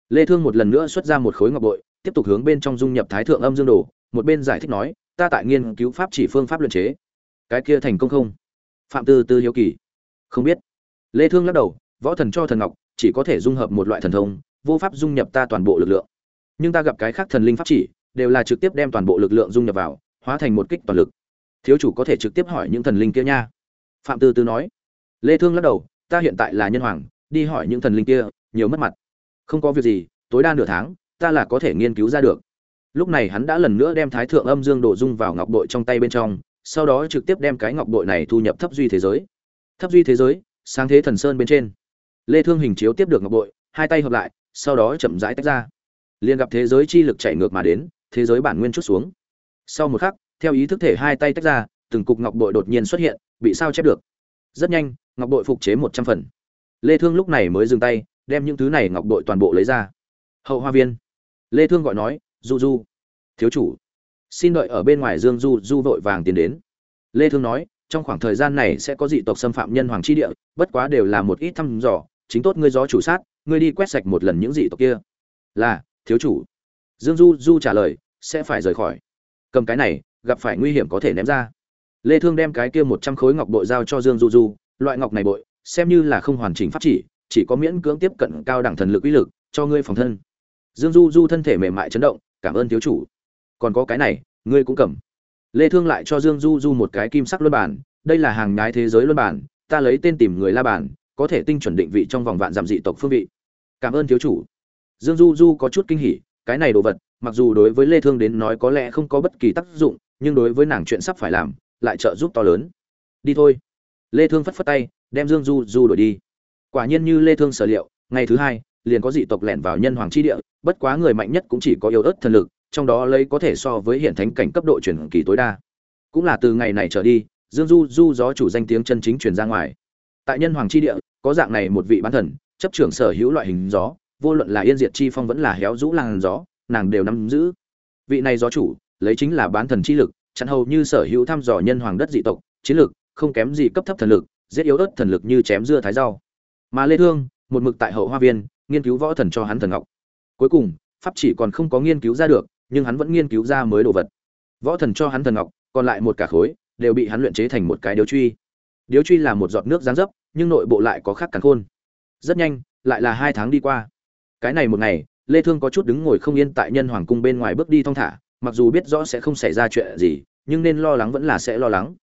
[SPEAKER 1] Lê thương một lần nữa xuất ra một khối ngọc bội, tiếp tục hướng bên trong dung nhập thái thượng âm dương đồ, một bên giải thích nói, ta tại nghiên cứu pháp chỉ phương pháp luyện chế. Cái kia thành công không? Phạm tư tư hiếu kỳ. Không biết. Lê thương lắc đầu, võ thần cho thần ngọc, chỉ có thể dung hợp một loại thần thông, vô pháp dung nhập ta toàn bộ lực lượng nhưng ta gặp cái khác thần linh pháp chỉ, đều là trực tiếp đem toàn bộ lực lượng dung nhập vào, hóa thành một kích toàn lực. Thiếu chủ có thể trực tiếp hỏi những thần linh kia nha. Phạm tư tư nói. Lê thương lắc đầu, ta hiện tại là nhân hoàng, đi hỏi những thần linh kia, nhiều mất mặt. Không có việc gì, tối đa nửa tháng, ta là có thể nghiên cứu ra được. Lúc này hắn đã lần nữa đem thái thượng âm dương đổ dung vào ngọc bội trong tay bên trong, sau đó trực tiếp đem cái ngọc bội này thu nhập thấp duy thế giới. Thấp duy thế giới, sáng thế thần sơn bên trên. Lê thương hình chiếu tiếp được ngọc bội, hai tay hợp lại, sau đó chậm rãi tách ra liền gặp thế giới chi lực chảy ngược mà đến, thế giới bản nguyên chút xuống. Sau một khắc, theo ý thức thể hai tay tách ra, từng cục ngọc bội đột nhiên xuất hiện, bị sao chép được. Rất nhanh, ngọc bội phục chế một trăm phần. Lê thương lúc này mới dừng tay, đem những thứ này ngọc bội toàn bộ lấy ra. Hậu hoa viên. Lê thương gọi nói du du thiếu chủ. Xin đợi ở bên ngoài dương du du vội vàng tiến đến. Lê thương nói, trong khoảng thời gian này sẽ có dị tộc xâm phạm nhân hoàng chi địa, bất quá đều là một ít thăm dò, chính tốt ngươi gió chủ sát, ngươi đi quét sạch một lần những dị tộc kia. Là thiếu chủ. Dương du du trả lời, sẽ phải rời khỏi. Cầm cái này, gặp phải nguy hiểm có thể ném ra. Lê thương đem cái kia một trăm khối ngọc bội giao cho dương du du, loại ngọc này bội, xem như là không hoàn chỉnh pháp chỉ chỉ có miễn cưỡng tiếp cận cao đẳng thần lực uy lực, cho ngươi phòng thân. Dương du du thân thể mềm mại chấn động, cảm ơn thiếu chủ. Còn có cái này, ngươi cũng cầm. Lê thương lại cho dương du du một cái kim sắc luân bản, đây là hàng nhái thế giới luân bản, ta lấy tên tìm người la bản, có thể tinh chuẩn định vị trong vòng vạn giảm dị tộc phương vị. Cảm ơn thiếu chủ dương du du có chút kinh hỉ, cái này đồ vật, mặc dù đối với lê thương đến nói có lẽ không có bất kỳ tác dụng, nhưng đối với nàng chuyện sắp phải làm, lại trợ giúp to lớn. Đi thôi. Lê thương phất phất tay, đem dương du du đuổi đi. Quả nhiên như lê thương sở liệu, ngày thứ hai, liền có dị tộc lẻn vào nhân hoàng chi địa, bất quá người mạnh nhất cũng chỉ có yếu ớt thần lực, trong đó lấy có thể so với hiện thánh cảnh cấp độ chuyển kỳ tối đa. Cũng là từ ngày này trở đi, dương du du gió chủ danh tiếng chân chính truyền ra ngoài. Tại nhân hoàng chi địa, có dạng này một vị bán thần, chấp trưởng sở hữu loại hình gió vô luận là yên diệt chi phong vẫn là héo rũ làng gió, nàng đều nắm giữ. Vị này gió chủ, lấy chính là bán thần chi lực, chặn hầu như sở hữu thăm dò nhân hoàng đất dị tộc, chiến lực, không kém gì cấp thấp thần lực, giết yếu ớt thần lực như chém dưa thái rau. Mà lê thương, một mực tại hậu hoa viên, nghiên cứu võ thần cho hắn thần ngọc. Cuối cùng, pháp chỉ còn không có nghiên cứu ra được, nhưng hắn vẫn nghiên cứu ra mới đồ vật. Võ thần cho hắn thần ngọc, còn lại một cả khối, đều bị hắn luyện chế thành một cái điếu truy. Điếu truy là một giọt nước giáng dấp, nhưng nội bộ lại có khác cắn khôn. Rất nhanh, lại là hai tháng đi qua cái này một ngày, lê thương có chút đứng ngồi không yên tại nhân hoàng cung bên ngoài bước đi thong thả, mặc dù biết rõ sẽ không xảy ra chuyện gì, nhưng nên lo lắng vẫn là sẽ lo lắng.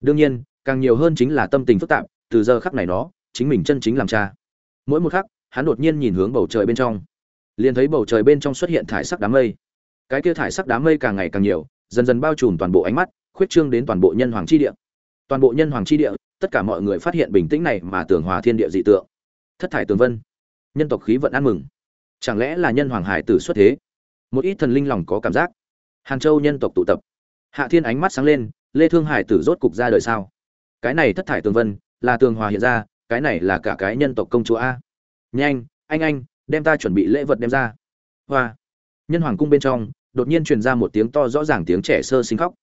[SPEAKER 1] Đương nhiên, càng nhiều hơn chính là tâm tình phức tạp, từ giờ khắc này nó chính mình chân chính làm cha. Mỗi một khắc, hắn đột nhiên nhìn hướng bầu trời bên trong. Liền thấy bầu trời bên trong xuất hiện thải sắc đám mây. Cái kia thải sắc đám mây càng ngày càng nhiều, dần dần bao trùm toàn bộ ánh mắt, khuyết trương đến toàn bộ nhân hoàng chi địa. Toàn bộ nhân hoàng chi địa, tất cả mọi người phát hiện bình tĩnh này mà tưởng hòa thiên địa dị tượng. Thất thải tường vân. Nhân tộc khí vận ăn mừng chẳng lẽ là nhân hoàng hải tử xuất thế? Một ít thần linh lòng có cảm giác. Hàn châu nhân tộc tụ tập. Hạ thiên ánh mắt sáng lên, lê thương hải tử rốt cục ra đời sao? Cái này thất thải tường vân, là tường hòa hiện ra, cái này là cả cái nhân tộc công chúa a. Nhanh, anh anh, đem ta chuẩn bị lễ vật đem ra. Hoa. Nhân hoàng cung bên trong, đột nhiên truyền ra một tiếng to rõ ràng tiếng trẻ sơ sinh khóc.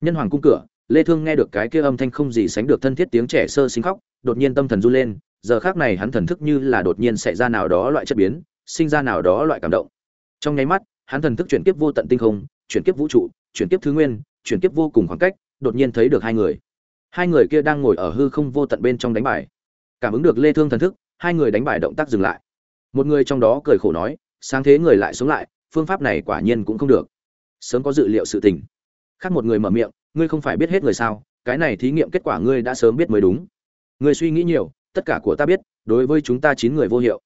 [SPEAKER 1] Nhân hoàng cung cửa, lê thương nghe được cái kia âm thanh không gì sánh được thân thiết tiếng trẻ sơ sinh khóc, đột nhiên tâm thần du lên, giờ khắc này hắn thần thức như là đột nhiên xảy ra nào đó loại chất biến sinh ra nào đó loại cảm động. Trong nháy mắt, hắn thần thức chuyển kiếp vô tận tinh không, chuyển kiếp vũ trụ, chuyển kiếp thứ nguyên, chuyển kiếp vô cùng khoảng cách, đột nhiên thấy được hai người. Hai người kia đang ngồi ở hư không vô tận bên trong đánh bài. Cảm ứng được lê thương thần thức, hai người đánh bài động tác dừng lại. Một người trong đó cười khổ nói, sáng thế người lại sống lại, phương pháp này quả nhiên cũng không được. Sớm có dự liệu sự tình. Khác một người mở miệng, ngươi không phải biết hết người sao, cái này thí nghiệm kết quả ngươi đã sớm biết mới đúng. Ngươi suy nghĩ nhiều, tất cả của ta biết, đối với chúng ta chín người vô hiệu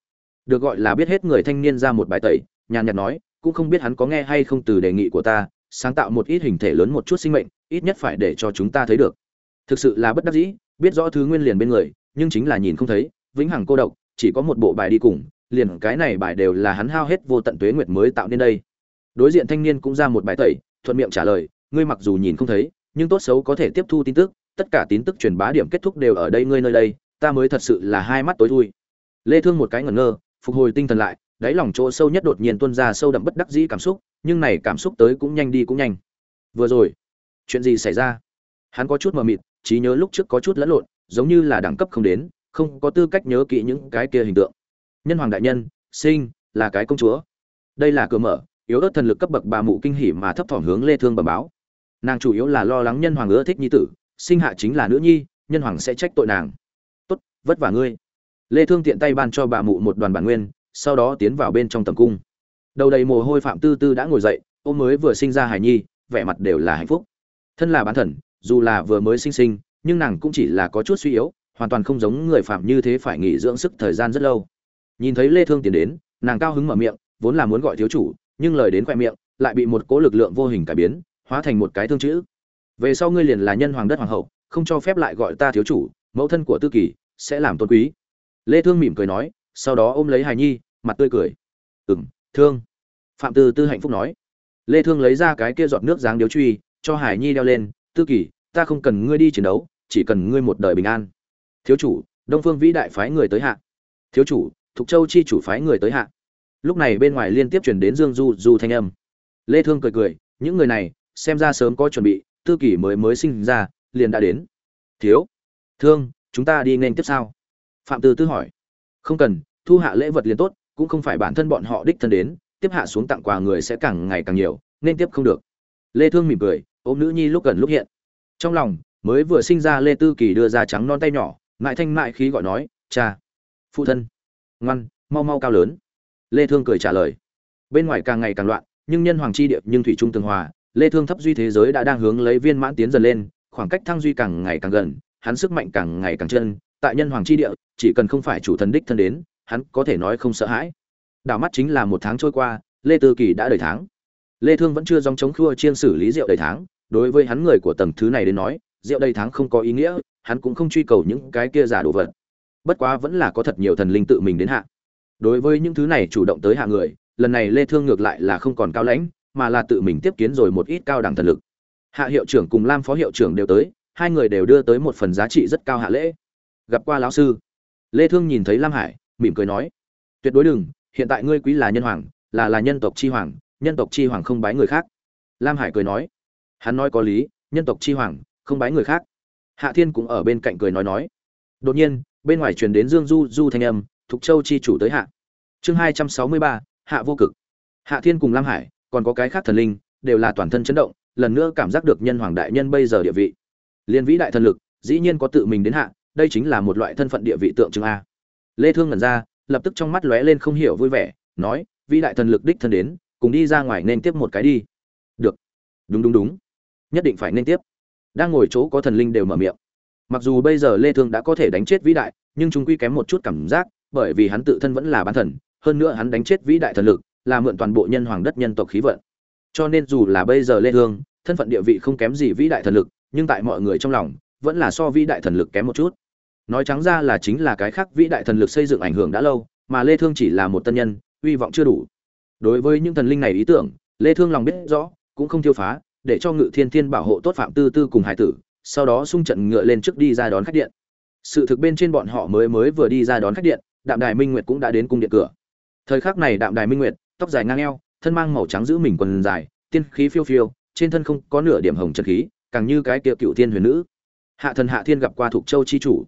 [SPEAKER 1] được gọi là biết hết người thanh niên ra một bài tẩy, nhàn nhạt nói, cũng không biết hắn có nghe hay không từ đề nghị của ta, sáng tạo một ít hình thể lớn một chút sinh mệnh, ít nhất phải để cho chúng ta thấy được. Thực sự là bất đắc dĩ, biết rõ thứ nguyên liền bên người, nhưng chính là nhìn không thấy, vĩnh hằng cô độc, chỉ có một bộ bài đi cùng, liền cái này bài đều là hắn hao hết vô tận tuế nguyệt mới tạo nên đây. Đối diện thanh niên cũng ra một bài tẩy, thuận miệng trả lời, ngươi mặc dù nhìn không thấy, nhưng tốt xấu có thể tiếp thu tin tức, tất cả tin tức truyền bá điểm kết thúc đều ở đây, ngươi nơi đây, ta mới thật sự là hai mắt tối thui. Lê thương một cái ngẩn ngơ phục hồi tinh thần lại, đáy lòng chỗ sâu nhất đột nhiên tuôn ra sâu đậm bất đắc dĩ cảm xúc, nhưng này cảm xúc tới cũng nhanh đi cũng nhanh. Vừa rồi, chuyện gì xảy ra? Hắn có chút mờ mịt, trí nhớ lúc trước có chút lẫn lộn, giống như là đẳng cấp không đến, không có tư cách nhớ kỹ những cái kia hình tượng. Nhân hoàng đại nhân, sinh, là cái công chúa. Đây là cửa mở, yếu ớt thần lực cấp bậc bà mụ kinh hỉ mà thấp thỏm hướng lê thương bẩm báo. Nàng chủ yếu là lo lắng nhân hoàng ưa thích nhi tử, sinh hạ chính là nữ nhi, nhân hoàng sẽ trách tội nàng. Tốt, vất vả ngươi lê thương tiện tay ban cho bà mụ một đoàn bản nguyên, sau đó tiến vào bên trong tầm cung. Đầu đầy mồ hôi phạm tư tư đã ngồi dậy, ôm mới vừa sinh ra Hải nhi, vẻ mặt đều là hạnh phúc. Thân là bán thần, dù là vừa mới sinh sinh, nhưng nàng cũng chỉ là có chút suy yếu, hoàn toàn không giống người phạm như thế phải nghỉ dưỡng sức thời gian rất lâu. Nhìn thấy lê thương tiến đến, nàng cao hứng mở miệng, vốn là muốn gọi thiếu chủ, nhưng lời đến khoe miệng, lại bị một cỗ lực lượng vô hình cải biến, hóa thành một cái thương chữ. Về sau ngươi liền là nhân hoàng đất hoàng hậu, không cho phép lại gọi ta thiếu chủ, mẫu thân của tư kỳ sẽ làm tôn quý lê thương mỉm cười nói, sau đó ôm lấy hài nhi, mặt tươi cười. Ừm, thương. Phạm tư tư hạnh phúc nói. Lê thương lấy ra cái kia giọt nước dáng điếu truy, cho hải nhi đeo lên, tư kỳ, ta không cần ngươi đi chiến đấu, chỉ cần ngươi một đời bình an. Thiếu chủ, đông phương vĩ đại phái người tới hạ. Thiếu chủ, thục châu chi chủ phái người tới hạ. Lúc này bên ngoài liên tiếp truyền đến dương du du thanh âm. Lê thương cười cười, những người này, xem ra sớm có chuẩn bị, tư kỳ mới mới sinh ra, liền đã đến. Thiếu, thương, chúng ta đi nên tiếp sao phạm tư tư hỏi. Không cần, thu hạ lễ vật liền tốt, cũng không phải bản thân bọn họ đích thân đến, tiếp hạ xuống tặng quà người sẽ càng ngày càng nhiều, nên tiếp không được. Lê thương mỉm cười, ôm nữ nhi lúc gần lúc hiện. Trong lòng, mới vừa sinh ra lê tư kỳ đưa ra trắng non tay nhỏ, mại thanh mại khí gọi nói, cha, phụ thân. Ngoan, mau mau cao lớn. Lê thương cười trả lời. Bên ngoài càng ngày càng loạn, nhưng nhân hoàng chi địa nhưng thủy trung tường hòa, lê thương thấp duy thế giới đã đang hướng lấy viên mãn tiến dần lên, khoảng cách thăng duy càng ngày càng gần, hắn sức mạnh càng ngày càng chân tại nhân hoàng chi địa, chỉ cần không phải chủ thần đích thân đến, hắn có thể nói không sợ hãi. Đảo mắt chính là một tháng trôi qua, lê tư kỳ đã đầy tháng. Lê thương vẫn chưa dòng chống khua chiên xử lý rượu đầy tháng. Đối với hắn người của tầng thứ này đến nói, rượu đầy tháng không có ý nghĩa, hắn cũng không truy cầu những cái kia giả đồ vật. Bất quá vẫn là có thật nhiều thần linh tự mình đến hạ. Đối với những thứ này chủ động tới hạ người, lần này lê thương ngược lại là không còn cao lãnh, mà là tự mình tiếp kiến rồi một ít cao đẳng thần lực. Hạ hiệu trưởng cùng lam phó hiệu trưởng đều tới, hai người đều đưa tới một phần giá trị rất cao hạ lễ gặp qua lão sư. Lê thương nhìn thấy lam hải, mỉm cười nói, tuyệt đối đừng, hiện tại ngươi quý là nhân hoàng, là là nhân tộc chi hoàng, nhân tộc chi hoàng không bái người khác. Lam hải cười nói, hắn nói có lý, nhân tộc chi hoàng, không bái người khác. Hạ thiên cũng ở bên cạnh cười nói nói, đột nhiên, bên ngoài truyền đến dương du du thanh âm, thục châu chi chủ tới hạ. Chương hai trăm sáu mươi ba, hạ vô cực. Hạ thiên cùng lam hải, còn có cái khác thần linh, đều là toàn thân chấn động, lần nữa cảm giác được nhân hoàng đại nhân bây giờ địa vị. Liên vĩ đại thần lực, dĩ nhiên có tự mình đến hạ đây chính là một loại thân phận địa vị tượng trưng a. Lê thương ngẩn ra, lập tức trong mắt lóe lên không hiểu vui vẻ, nói, vĩ đại thần lực đích thân đến, cùng đi ra ngoài nên tiếp một cái đi. Được. Đúng đúng đúng. Nhất định phải nên tiếp. Đang ngồi chỗ có thần linh đều mở miệng. Mặc dù bây giờ lê thương đã có thể đánh chết vĩ đại, nhưng chúng quy kém một chút cảm giác, bởi vì hắn tự thân vẫn là bán thần, hơn nữa hắn đánh chết vĩ đại thần lực, là mượn toàn bộ nhân hoàng đất nhân tộc khí vận. Cho nên dù là bây giờ lê thương, thân phận địa vị không kém gì vĩ đại thần lực, nhưng tại mọi người trong lòng, vẫn là so vĩ đại thần lực kém một chút nói trắng ra là chính là cái khác vĩ đại thần lực xây dựng ảnh hưởng đã lâu, mà lê thương chỉ là một tân nhân uy vọng chưa đủ. Đối với những thần linh này ý tưởng, lê thương lòng biết rõ, cũng không tiêu phá, để cho ngự thiên thiên bảo hộ tốt phạm tư tư cùng hải tử, sau đó xung trận ngựa lên trước đi ra đón khách điện. Sự thực bên trên bọn họ mới mới vừa đi ra đón khách điện, đạm đài minh nguyệt cũng đã đến cung điện cửa. Thời khắc này đạm đài minh nguyệt, tóc dài ngang eo, thân mang màu trắng giữ mình quần dài, tiên khí phiêu phiêu, trên thân không có nửa điểm hồng trần khí, càng như cái kia cựu tiên huyền nữ. Hạ thần hạ thiên gặp qua thuộc châu chi chủ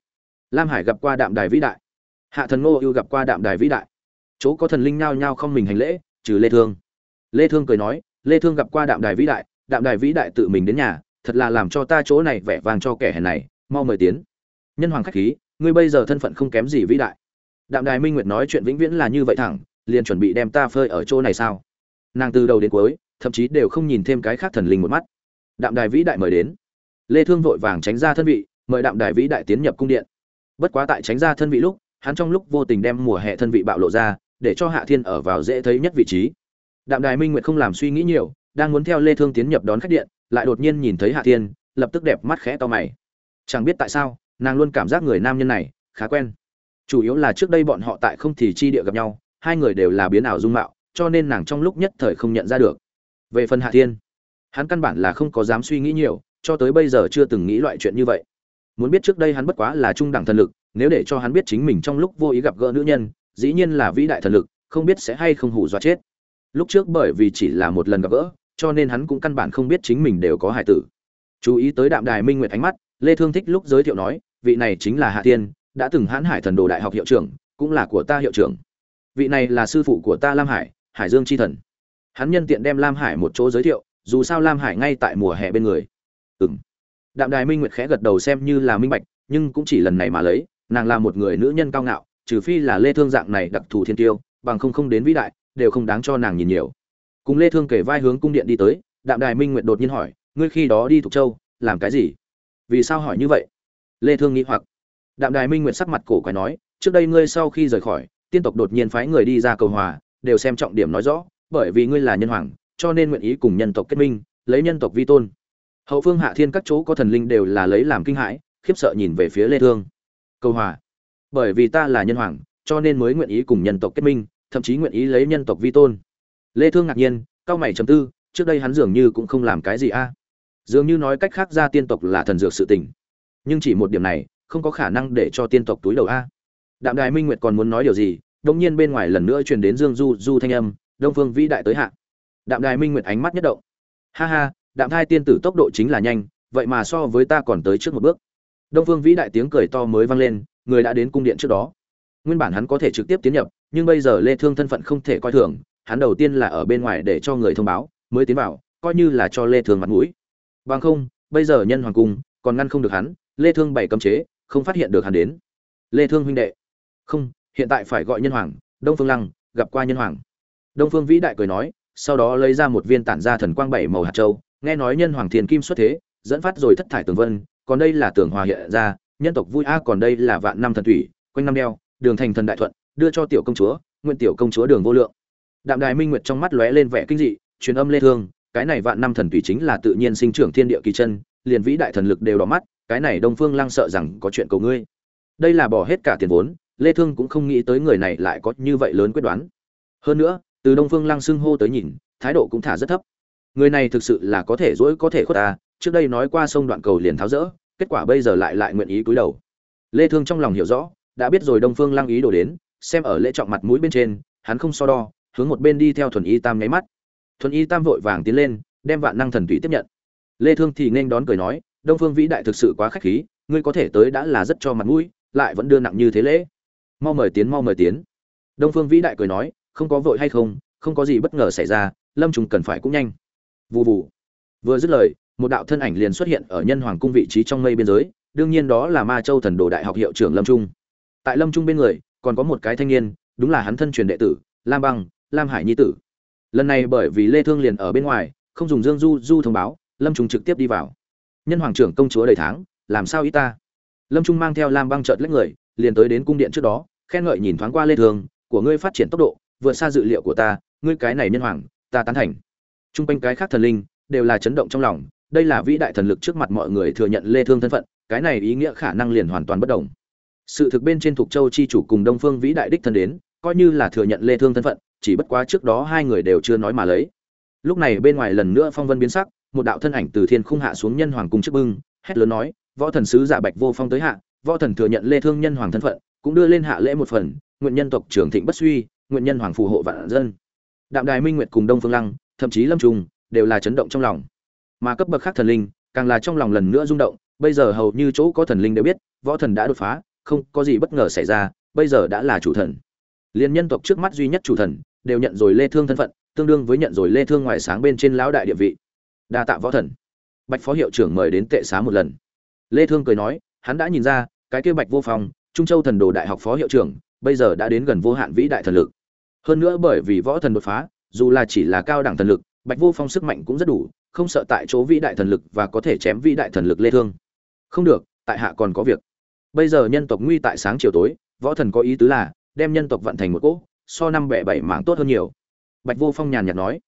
[SPEAKER 1] lam hải gặp qua đạm đài vĩ đại. Hạ thần ngô ưu gặp qua đạm đài vĩ đại. Chỗ có thần linh nhao nhao không mình hành lễ, trừ lê thương. Lê thương cười nói, lê thương gặp qua đạm đài vĩ đại, đạm đài vĩ đại tự mình đến nhà, thật là làm cho ta chỗ này vẻ vang cho kẻ hèn này, mau mời tiến. Nhân hoàng khách khí, ngươi bây giờ thân phận không kém gì vĩ đại. Đạm đài minh nguyệt nói chuyện vĩnh viễn là như vậy thẳng, liền chuẩn bị đem ta phơi ở chỗ này sao? Nàng từ đầu đến cuối, thậm chí đều không nhìn thêm cái khác thần linh một mắt. Đạm đài vĩ đại mời đến. Lê thương vội vàng tránh ra thân vị, mời đạm đài vĩ đại tiến nhập cung điện bất quá tại tránh ra thân vị lúc, hắn trong lúc vô tình đem mùa hè thân vị bạo lộ ra, để cho hạ thiên ở vào dễ thấy nhất vị trí. Đạm đài minh nguyệt không làm suy nghĩ nhiều, đang muốn theo lê thương tiến nhập đón khách điện, lại đột nhiên nhìn thấy hạ thiên, lập tức đẹp mắt khẽ to mày. Chẳng biết tại sao, nàng luôn cảm giác người nam nhân này khá quen. Chủ yếu là trước đây bọn họ tại không thì chi địa gặp nhau, hai người đều là biến ảo dung mạo, cho nên nàng trong lúc nhất thời không nhận ra được. Về phần hạ thiên, hắn căn bản là không có dám suy nghĩ nhiều, cho tới bây giờ chưa từng nghĩ loại chuyện như vậy muốn biết trước đây hắn bất quá là trung đẳng thần lực, nếu để cho hắn biết chính mình trong lúc vô ý gặp gỡ nữ nhân, dĩ nhiên là vĩ đại thần lực, không biết sẽ hay không hù dọa chết. Lúc trước bởi vì chỉ là một lần gặp gỡ, cho nên hắn cũng căn bản không biết chính mình đều có hải tử. Chú ý tới đạm đài minh nguyệt ánh mắt, lê thương thích lúc giới thiệu nói, vị này chính là hạ tiên, đã từng hãn hải thần đồ đại học hiệu trưởng, cũng là của ta hiệu trưởng. Vị này là sư phụ của ta lam hải hải dương chi thần. Hắn nhân tiện đem lam hải một chỗ giới thiệu, dù sao lam hải ngay tại mùa hè bên người. Ừm đạm đài minh nguyệt khẽ gật đầu xem như là minh bạch, nhưng cũng chỉ lần này mà lấy, nàng là một người nữ nhân cao ngạo, trừ phi là lê thương dạng này đặc thù thiên tiêu, bằng không không đến vĩ đại, đều không đáng cho nàng nhìn nhiều. Cùng lê thương kể vai hướng cung điện đi tới, đạm đài minh nguyệt đột nhiên hỏi, ngươi khi đó đi thuộc châu, làm cái gì? Vì sao hỏi như vậy? Lê thương nghĩ hoặc. Đạm đài minh nguyệt sắc mặt cổ quái nói, trước đây ngươi sau khi rời khỏi, tiên tộc đột nhiên phái người đi ra cầu hòa, đều xem trọng điểm nói rõ, bởi vì ngươi là nhân hoàng, cho nên nguyện ý cùng nhân tộc kết minh, lấy nhân tộc vi tôn hậu phương hạ thiên các chỗ có thần linh đều là lấy làm kinh hãi, khiếp sợ nhìn về phía lê thương. Câu hòa. Bởi vì ta là nhân hoàng, cho nên mới nguyện ý cùng nhân tộc kết minh, thậm chí nguyện ý lấy nhân tộc vi tôn. Lê thương ngạc nhiên, cao mày trầm tư, trước đây hắn dường như cũng không làm cái gì a. Dường như nói cách khác ra tiên tộc là thần dược sự tình. Nhưng chỉ một điểm này, không có khả năng để cho tiên tộc túi đầu a. Đạm đài minh nguyệt còn muốn nói điều gì đung nhiên bên ngoài lần nữa truyền đến dương du du thanh âm, đông phương vĩ đại tới hạ. Đạm đài minh nguyệt ánh mắt nhất động. Ha ha đạm thai tiên tử tốc độ chính là nhanh, vậy mà so với ta còn tới trước một bước. Đông phương vĩ đại tiếng cười to mới vang lên, người đã đến cung điện trước đó. Nguyên bản hắn có thể trực tiếp tiến nhập, nhưng bây giờ lê thương thân phận không thể coi thường, hắn đầu tiên là ở bên ngoài để cho người thông báo, mới tiến vào, coi như là cho lê thương mặt mũi. Bằng không, bây giờ nhân hoàng cung, còn ngăn không được hắn, lê thương bảy cấm chế, không phát hiện được hắn đến. Lê thương huynh đệ. Không, hiện tại phải gọi nhân hoàng, đông phương lăng, gặp qua nhân hoàng. Đông phương vĩ đại cười nói, sau đó lấy ra một viên tản ra thần quang bảy màu hạt châu nghe nói nhân hoàng thiên kim xuất thế, dẫn phát rồi thất thải tường vân, còn đây là tường hòa hiện ra, nhân tộc vui a, còn đây là vạn năm thần thủy, quanh năm đeo, đường thành thần đại thuận, đưa cho tiểu công chúa, nguyện tiểu công chúa đường vô lượng. Đạm đài minh nguyệt trong mắt lóe lên vẻ kinh dị, truyền âm lê thương, cái này vạn năm thần thủy chính là tự nhiên sinh trưởng thiên địa kỳ chân, liền vĩ đại thần lực đều đỏ mắt, cái này đông phương lăng sợ rằng có chuyện cầu ngươi. Đây là bỏ hết cả tiền vốn, lê thương cũng không nghĩ tới người này lại có như vậy lớn quyết đoán. Hơn nữa, từ đông phương lăng xưng hô tới nhìn, thái độ cũng thả rất thấp người này thực sự là có thể dỗi có thể khuất ta, trước đây nói qua sông đoạn cầu liền tháo rỡ, kết quả bây giờ lại lại nguyện ý cúi đầu. Lê thương trong lòng hiểu rõ, đã biết rồi đông phương lăng ý đồ đến, xem ở lễ trọng mặt mũi bên trên, hắn không so đo, hướng một bên đi theo thuần y tam nháy mắt. Thuần y tam vội vàng tiến lên, đem vạn năng thần tùy tiếp nhận. Lê thương thì nên đón cười nói, đông phương vĩ đại thực sự quá khách khí, ngươi có thể tới đã là rất cho mặt mũi, lại vẫn đưa nặng như thế lễ. Mau mời tiến, mau mời tiến. Đông phương vĩ đại cười nói, không có vội hay không không có gì bất ngờ xảy ra, lâm trùng cần phải cũng nhanh. Vù vù. vừa dứt lời, một đạo thân ảnh liền xuất hiện ở nhân hoàng cung vị trí trong mây biên giới, đương nhiên đó là ma châu thần đồ đại học hiệu trưởng lâm trung. Tại lâm trung bên người, còn có một cái thanh niên, đúng là hắn thân truyền đệ tử, lam băng, lam hải nhi tử. Lần này bởi vì lê thương liền ở bên ngoài, không dùng dương du du thông báo, lâm trung trực tiếp đi vào. Nhân hoàng trưởng công chúa đầy tháng, làm sao ý ta? Lâm trung mang theo lam băng chợt lấy người, liền tới đến cung điện trước đó, khen ngợi nhìn thoáng qua lê thương, của ngươi phát triển tốc độ, vượt xa dự liệu của ta, ngươi cái này nhân hoàng, ta tán thành trung quanh cái khác thần linh đều là chấn động trong lòng, đây là vĩ đại thần lực trước mặt mọi người thừa nhận lê thương thân phận, cái này ý nghĩa khả năng liền hoàn toàn bất động sự thực bên trên thuộc châu chi chủ cùng đông phương vĩ đại đích thân đến, coi như là thừa nhận lê thương thân phận, chỉ bất quá trước đó hai người đều chưa nói mà lấy. Lúc này bên ngoài lần nữa phong vân biến sắc, một đạo thân ảnh từ thiên khung hạ xuống nhân hoàng cung trước bưng, hét lớn nói, võ thần sứ giả bạch vô phong tới hạ, võ thần thừa nhận lê thương nhân hoàng thân phận, cũng đưa lên hạ lễ một phần, nguyện nhân tộc trưởng thịnh bất suy, nguyện nhân hoàng phù hộ vạn dân. Đạm đài minh nguyệt cùng đông phương lăng thậm chí lâm trùng đều là chấn động trong lòng. Mà cấp bậc khác thần linh, càng là trong lòng lần nữa rung động, bây giờ hầu như chỗ có thần linh đều biết, võ thần đã đột phá, không có gì bất ngờ xảy ra, bây giờ đã là chủ thần. Liên nhân tộc trước mắt duy nhất chủ thần, đều nhận rồi lê thương thân phận, tương đương với nhận rồi lê thương ngoài sáng bên trên lão đại địa vị. Đa tạ võ thần. Bạch phó hiệu trưởng mời đến tệ xá một lần. Lê thương cười nói, hắn đã nhìn ra, cái kia bạch vô phòng trung châu thần đồ đại học phó hiệu trưởng, bây giờ đã đến gần vô hạn vĩ đại thần lực. Hơn nữa bởi vì võ thần đột phá dù là chỉ là cao đẳng thần lực, bạch vô phong sức mạnh cũng rất đủ, không sợ tại chỗ vĩ đại thần lực và có thể chém vĩ đại thần lực lê thương. Không được, tại hạ còn có việc. Bây giờ nhân tộc nguy tại sáng chiều tối, võ thần có ý tứ là, đem nhân tộc vận thành một cỗ, so năm bẻ bảy mảng tốt hơn nhiều. Bạch vô phong nhàn nhạt nói.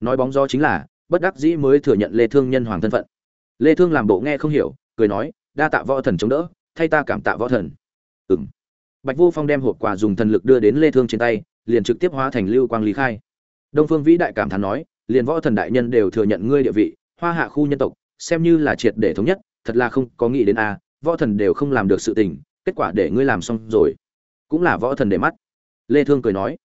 [SPEAKER 1] Nói bóng gió chính là, bất đắc dĩ mới thừa nhận lê thương nhân hoàng thân phận. Lê thương làm bộ nghe không hiểu, cười nói, đa tạ võ thần chống đỡ, thay ta cảm tạ võ thần. Ừm. Bạch vô phong đem hộp quà dùng thần lực đưa đến lê thương trên tay, liền trực tiếp hóa thành lưu quang lý khai đông phương vĩ đại cảm thán nói, liền võ thần đại nhân đều thừa nhận ngươi địa vị, hoa hạ khu nhân tộc, xem như là triệt để thống nhất, thật là không có nghĩ đến a, võ thần đều không làm được sự tình, kết quả để ngươi làm xong rồi. Cũng là võ thần để mắt. Lê thương cười nói,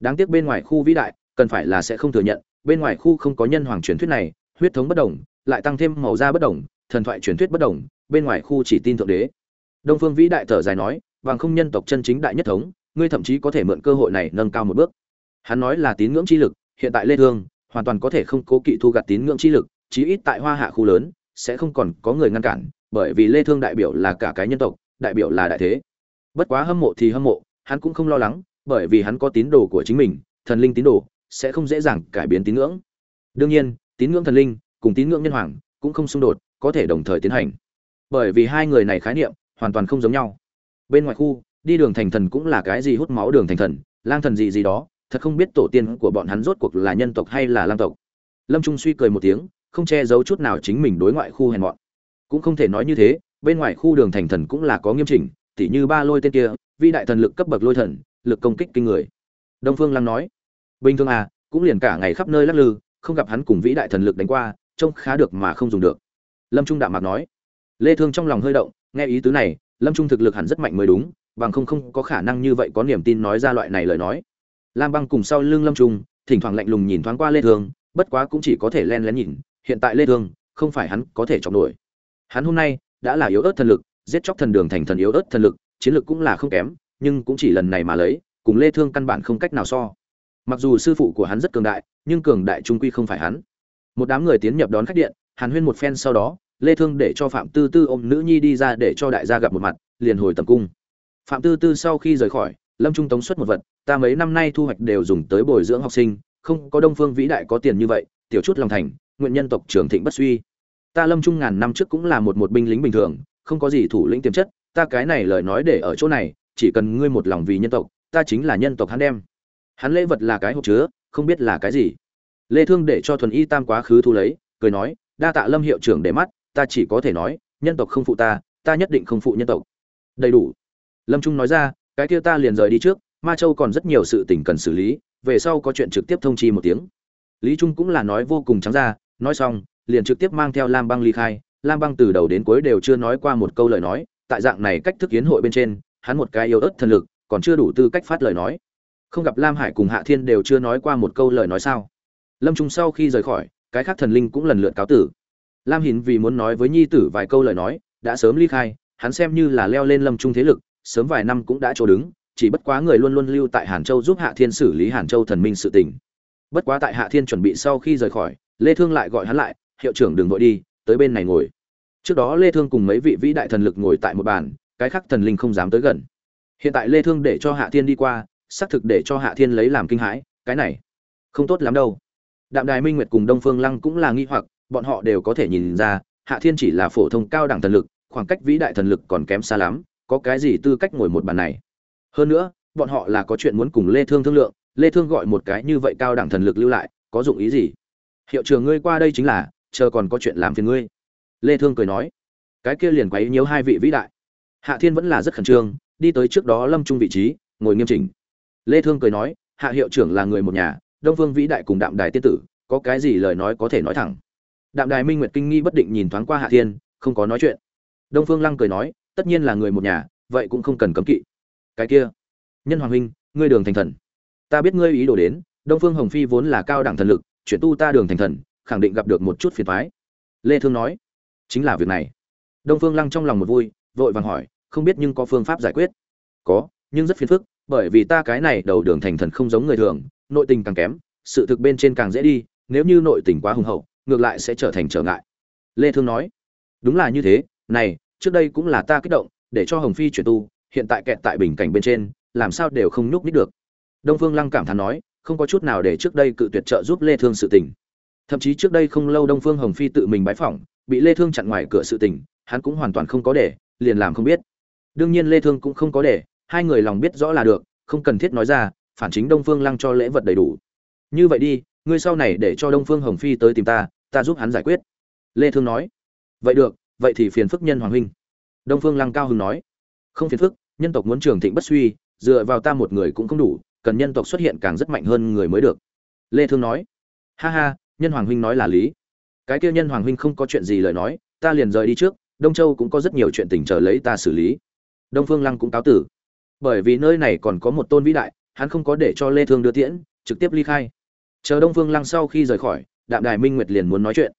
[SPEAKER 1] đáng tiếc bên ngoài khu vĩ đại, cần phải là sẽ không thừa nhận, bên ngoài khu không có nhân hoàng truyền thuyết này, huyết thống bất đồng, lại tăng thêm màu da bất đồng, thần thoại truyền thuyết bất đồng, bên ngoài khu chỉ tin thượng đế. Đông phương vĩ đại thở dài nói vàng không nhân tộc chân chính đại nhất thống, ngươi thậm chí có thể mượn cơ hội này nâng cao một bước hắn nói là tín ngưỡng chi lực, hiện tại lê thương hoàn toàn có thể không cố kỵ thu gặt tín ngưỡng chi lực, chí ít tại hoa hạ khu lớn, sẽ không còn có người ngăn cản, bởi vì lê thương đại biểu là cả cái nhân tộc, đại biểu là đại thế. Bất quá hâm mộ thì hâm mộ, hắn cũng không lo lắng, bởi vì hắn có tín đồ của chính mình, thần linh tín đồ, sẽ không dễ dàng cải biến tín ngưỡng. Đương nhiên, tín ngưỡng thần linh cùng tín ngưỡng nhân hoàng cũng không xung đột, có thể đồng thời tiến hành. Bởi vì hai người này khái niệm hoàn toàn không giống nhau. Bên ngoài khu, đi đường thành thần cũng là cái gì hút máu đường thành thần, lang thần gì gì đó thật không biết tổ tiên của bọn hắn rốt cuộc là nhân tộc hay là lang tộc. Lâm trung suy cười một tiếng, không che giấu chút nào chính mình đối ngoại khu hèn mọn. Cũng không thể nói như thế, bên ngoài khu đường thành thần cũng là có nghiêm chỉnh, tỉ như ba lôi tên kia vi đại thần lực cấp bậc lôi thần, lực công kích kinh người. Đông phương lăng nói, bình thường à cũng liền cả ngày khắp nơi lắc lư, không gặp hắn cùng vĩ đại thần lực đánh qua, trông khá được mà không dùng được. Lâm trung đạm mạc nói, lê thương trong lòng hơi động, nghe ý tứ này, lâm trung thực lực hẳn rất mạnh mới đúng, bằng không không có khả năng như vậy có niềm tin nói ra loại này lời nói lam băng cùng sau lưng lâm trung, thỉnh thoảng lạnh lùng nhìn thoáng qua lê thương, bất quá cũng chỉ có thể len lén nhìn, hiện tại lê thương, không phải hắn có thể chọc nổi. Hắn hôm nay đã là yếu ớt thần lực, giết chóc thần đường thành thần yếu ớt thần lực, chiến lực cũng là không kém, nhưng cũng chỉ lần này mà lấy, cùng lê thương căn bản không cách nào so. Mặc dù sư phụ của hắn rất cường đại, nhưng cường đại trung quy không phải hắn. Một đám người tiến nhập đón khách điện, hàn huyên một phen sau đó, lê thương để cho phạm tư tư ôm nữ nhi đi ra để cho đại gia gặp một mặt, liền hồi tầm cung. Phạm tư tư sau khi rời khỏi, lâm trung tống xuất một vật ta mấy năm nay thu hoạch đều dùng tới bồi dưỡng học sinh, không có đông phương vĩ đại có tiền như vậy, tiểu chút lòng thành, nguyện nhân tộc trưởng thịnh bất suy. Ta lâm trung ngàn năm trước cũng là một một binh lính bình thường, không có gì thủ lĩnh tiềm chất, ta cái này lời nói để ở chỗ này, chỉ cần ngươi một lòng vì nhân tộc, ta chính là nhân tộc hắn đem. Hắn lễ vật là cái hộp chứa, không biết là cái gì. Lê thương để cho thuần y tam quá khứ thu lấy, cười nói, đa tạ lâm hiệu trưởng để mắt, ta chỉ có thể nói, nhân tộc không phụ ta ta nhất định không phụ nhân tộc. Đầy đủ. Lâm trung nói ra, cái kia ta liền rời đi trước ma châu còn rất nhiều sự tình cần xử lý, về sau có chuyện trực tiếp thông chi một tiếng. Lý trung cũng là nói vô cùng trắng ra, nói xong, liền trực tiếp mang theo lam băng ly khai. Lam băng từ đầu đến cuối đều chưa nói qua một câu lời nói, tại dạng này cách thức kiến hội bên trên, hắn một cái yếu ớt thần lực, còn chưa đủ tư cách phát lời nói. Không gặp lam hải cùng hạ thiên đều chưa nói qua một câu lời nói sao? Lâm trung sau khi rời khỏi, cái khác thần linh cũng lần lượt cáo tử. Lam hìn vì muốn nói với nhi tử vài câu lời nói, đã sớm ly khai, hắn xem như là leo lên lâm trung thế lực, sớm vài năm cũng đã chỗ đứng chỉ bất quá người luôn luôn lưu tại hàn châu giúp hạ thiên xử lý hàn châu thần minh sự tình. Bất quá tại hạ thiên chuẩn bị sau khi rời khỏi, lê thương lại gọi hắn lại, hiệu trưởng đừng vội đi, tới bên này ngồi. Trước đó lê thương cùng mấy vị vĩ đại thần lực ngồi tại một bàn, cái khác thần linh không dám tới gần. Hiện tại lê thương để cho hạ thiên đi qua, xác thực để cho hạ thiên lấy làm kinh hãi, cái này, không tốt lắm đâu. Đạm đài minh nguyệt cùng đông phương lăng cũng là nghi hoặc, bọn họ đều có thể nhìn ra, hạ thiên chỉ là phổ thông cao đẳng thần lực, khoảng cách vĩ đại thần lực còn kém xa lắm, có cái gì tư cách ngồi một bàn này? Hơn nữa, bọn họ là có chuyện muốn cùng lê thương thương lượng, lê thương gọi một cái như vậy cao đẳng thần lực lưu lại, có dụng ý gì? Hiệu trưởng ngươi qua đây chính là, chờ còn có chuyện làm phiền ngươi. Lê thương cười nói, cái kia liền quấy nhiễu hai vị vĩ đại. Hạ thiên vẫn là rất khẩn trương, đi tới trước đó lâm trung vị trí, ngồi nghiêm chỉnh. Lê thương cười nói, hạ hiệu trưởng là người một nhà, đông vương vĩ đại cùng đạm đài tiên tử, có cái gì lời nói có thể nói thẳng. Đạm đài minh nguyệt kinh nghi bất định nhìn thoáng qua hạ thiên, không có nói chuyện. Đông phương lăng cười nói, tất nhiên là người một nhà, vậy cũng không cần cấm kỵ cái kia. Nhân hoàng huynh, ngươi đường thành thần. Ta biết ngươi ý đồ đến, đông phương hồng phi vốn là cao đẳng thần lực, chuyển tu ta đường thành thần, khẳng định gặp được một chút phiền thoái lê thương nói, chính là việc này. Đông phương lăng trong lòng một vui, vội vàng hỏi, không biết nhưng có phương pháp giải quyết? Có, nhưng rất phiền phức, bởi vì ta cái này đầu đường thành thần không giống người thường, nội tình càng kém, sự thực bên trên càng dễ đi, nếu như nội tình quá hùng hậu, ngược lại sẽ trở thành trở ngại. Lê thương nói, đúng là như thế, này, trước đây cũng là ta kích động, để cho hồng phi chuyển tu hiện tại kẹt tại bình cảnh bên trên, làm sao đều không nhúc nít được. Đông phương lăng cảm thán nói, không có chút nào để trước đây cự tuyệt trợ giúp lê thương sự tình. Thậm chí trước đây không lâu đông phương hồng phi tự mình bái phỏng, bị lê thương chặn ngoài cửa sự tình, hắn cũng hoàn toàn không có để, liền làm không biết. Đương nhiên lê thương cũng không có để, hai người lòng biết rõ là được, không cần thiết nói ra, phản chính đông phương lăng cho lễ vật đầy đủ. Như vậy đi, ngươi sau này để cho đông phương hồng phi tới tìm ta ta giúp hắn giải quyết. Lê thương nói, vậy được, vậy thì phiền phức nhân hoàng huynh. Đông phương lăng cao hứng nói không phiền phức nhân tộc muốn trường thịnh bất suy dựa vào ta một người cũng không đủ cần nhân tộc xuất hiện càng rất mạnh hơn người mới được. Lê thương nói. Ha ha nhân hoàng huynh nói là lý. Cái kia nhân hoàng huynh không có chuyện gì lời nói ta liền rời đi trước đông châu cũng có rất nhiều chuyện tình chờ lấy ta xử lý. Đông phương lăng cũng cáo tử. Bởi vì nơi này còn có một tôn vĩ đại hắn không có để cho lê thương đưa tiễn trực tiếp ly khai. Chờ đông phương lăng sau khi rời khỏi đạm đài minh nguyệt liền muốn nói chuyện.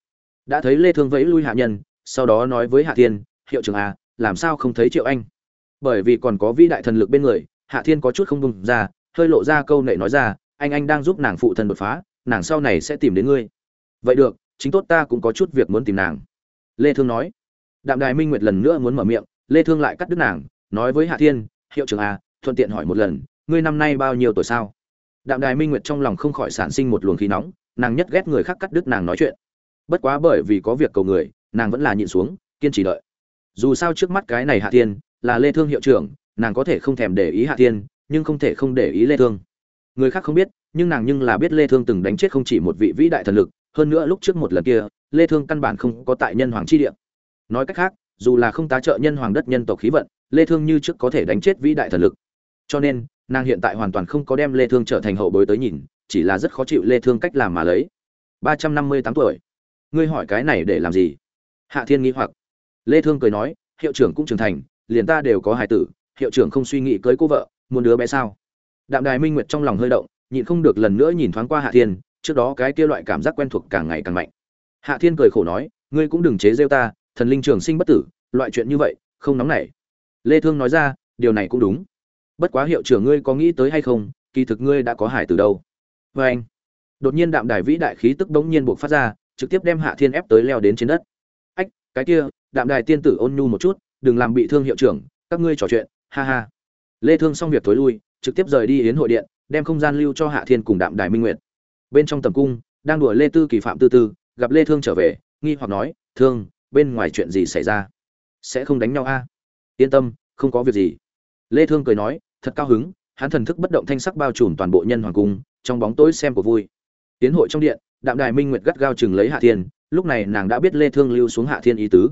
[SPEAKER 1] Đã thấy lê thương vẫy lui hạ nhân sau đó nói với hạ thiên hiệu trưởng à, làm sao không thấy triệu anh? Bởi vì còn có vĩ đại thần lực bên người, hạ thiên có chút không bung ra, hơi lộ ra câu nệ nói ra, anh anh đang giúp nàng phụ thân đột phá, nàng sau này sẽ tìm đến ngươi. Vậy được, chính tốt ta cũng có chút việc muốn tìm nàng. Lê thương nói. Đạm đài minh nguyệt lần nữa muốn mở miệng, lê thương lại cắt đứt nàng, nói với hạ thiên, hiệu trưởng a thuận tiện hỏi một lần, ngươi năm nay bao nhiêu tuổi sao? Đạm đài minh nguyệt trong lòng không khỏi sản sinh một luồng khí nóng, nàng nhất ghét người khác cắt đứt nàng nói chuyện. Bất quá bởi vì có việc cầu người, nàng vẫn là nhịn xuống, kiên trì đợi. Dù sao trước mắt cái này hạ thiên là lê thương hiệu trưởng, nàng có thể không thèm để ý hạ thiên, nhưng không thể không để ý lê thương. Người khác không biết, nhưng nàng nhưng là biết lê thương từng đánh chết không chỉ một vị vĩ đại thần lực, hơn nữa lúc trước một lần kia, lê thương căn bản không có tại nhân hoàng chi địa. Nói cách khác, dù là không tá trợ nhân hoàng đất nhân tộc khí vận, lê thương như trước có thể đánh chết vĩ đại thần lực. Cho nên, nàng hiện tại hoàn toàn không có đem lê thương trở thành hậu bối tới nhìn, chỉ là rất khó chịu lê thương cách làm mà lấy. 358 tuổi. Ngươi hỏi cái này để làm gì? Hạ thiên nghi hoặc. Lê thương cười nói, hiệu trưởng cũng trưởng thành liền ta đều có hài tử, hiệu trưởng không suy nghĩ cưới cô vợ, muốn đứa bé sao? Đạm đài minh nguyệt trong lòng hơi động, nhịn không được lần nữa nhìn thoáng qua hạ thiên, trước đó cái kia loại cảm giác quen thuộc càng ngày càng mạnh. Hạ thiên cười khổ nói, ngươi cũng đừng chế rêu ta, thần linh trường sinh bất tử, loại chuyện như vậy, không nóng nảy. Lê thương nói ra, điều này cũng đúng. Bất quá hiệu trưởng ngươi có nghĩ tới hay không, kỳ thực ngươi đã có hải từ đâu. Với anh, đột nhiên đạm đài vĩ đại khí tức bỗng nhiên buộc phát ra, trực tiếp đem hạ thiên ép tới leo đến trên đất. Ách, cái kia, đạm đài tiên tử ôn nhu một chút đừng làm bị thương hiệu trưởng, các ngươi trò chuyện, ha ha. Lê thương xong việc thối lui, trực tiếp rời đi yến hội điện, đem không gian lưu cho hạ thiên cùng đạm đài minh nguyệt. Bên trong tầm cung, đang đùa lê tư kỳ phạm tư tư, gặp lê thương trở về, nghi hoặc nói, thương, bên ngoài chuyện gì xảy ra? Sẽ không đánh nhau a? Yên tâm, không có việc gì. Lê thương cười nói, thật cao hứng, hắn thần thức bất động thanh sắc bao trùm toàn bộ nhân hoàng cung, trong bóng tối xem của vui. Tiến hội trong điện, đạm đài minh nguyệt gắt gao chừng lấy hạ thiên, lúc này nàng đã biết lê thương lưu xuống hạ thiên ý tứ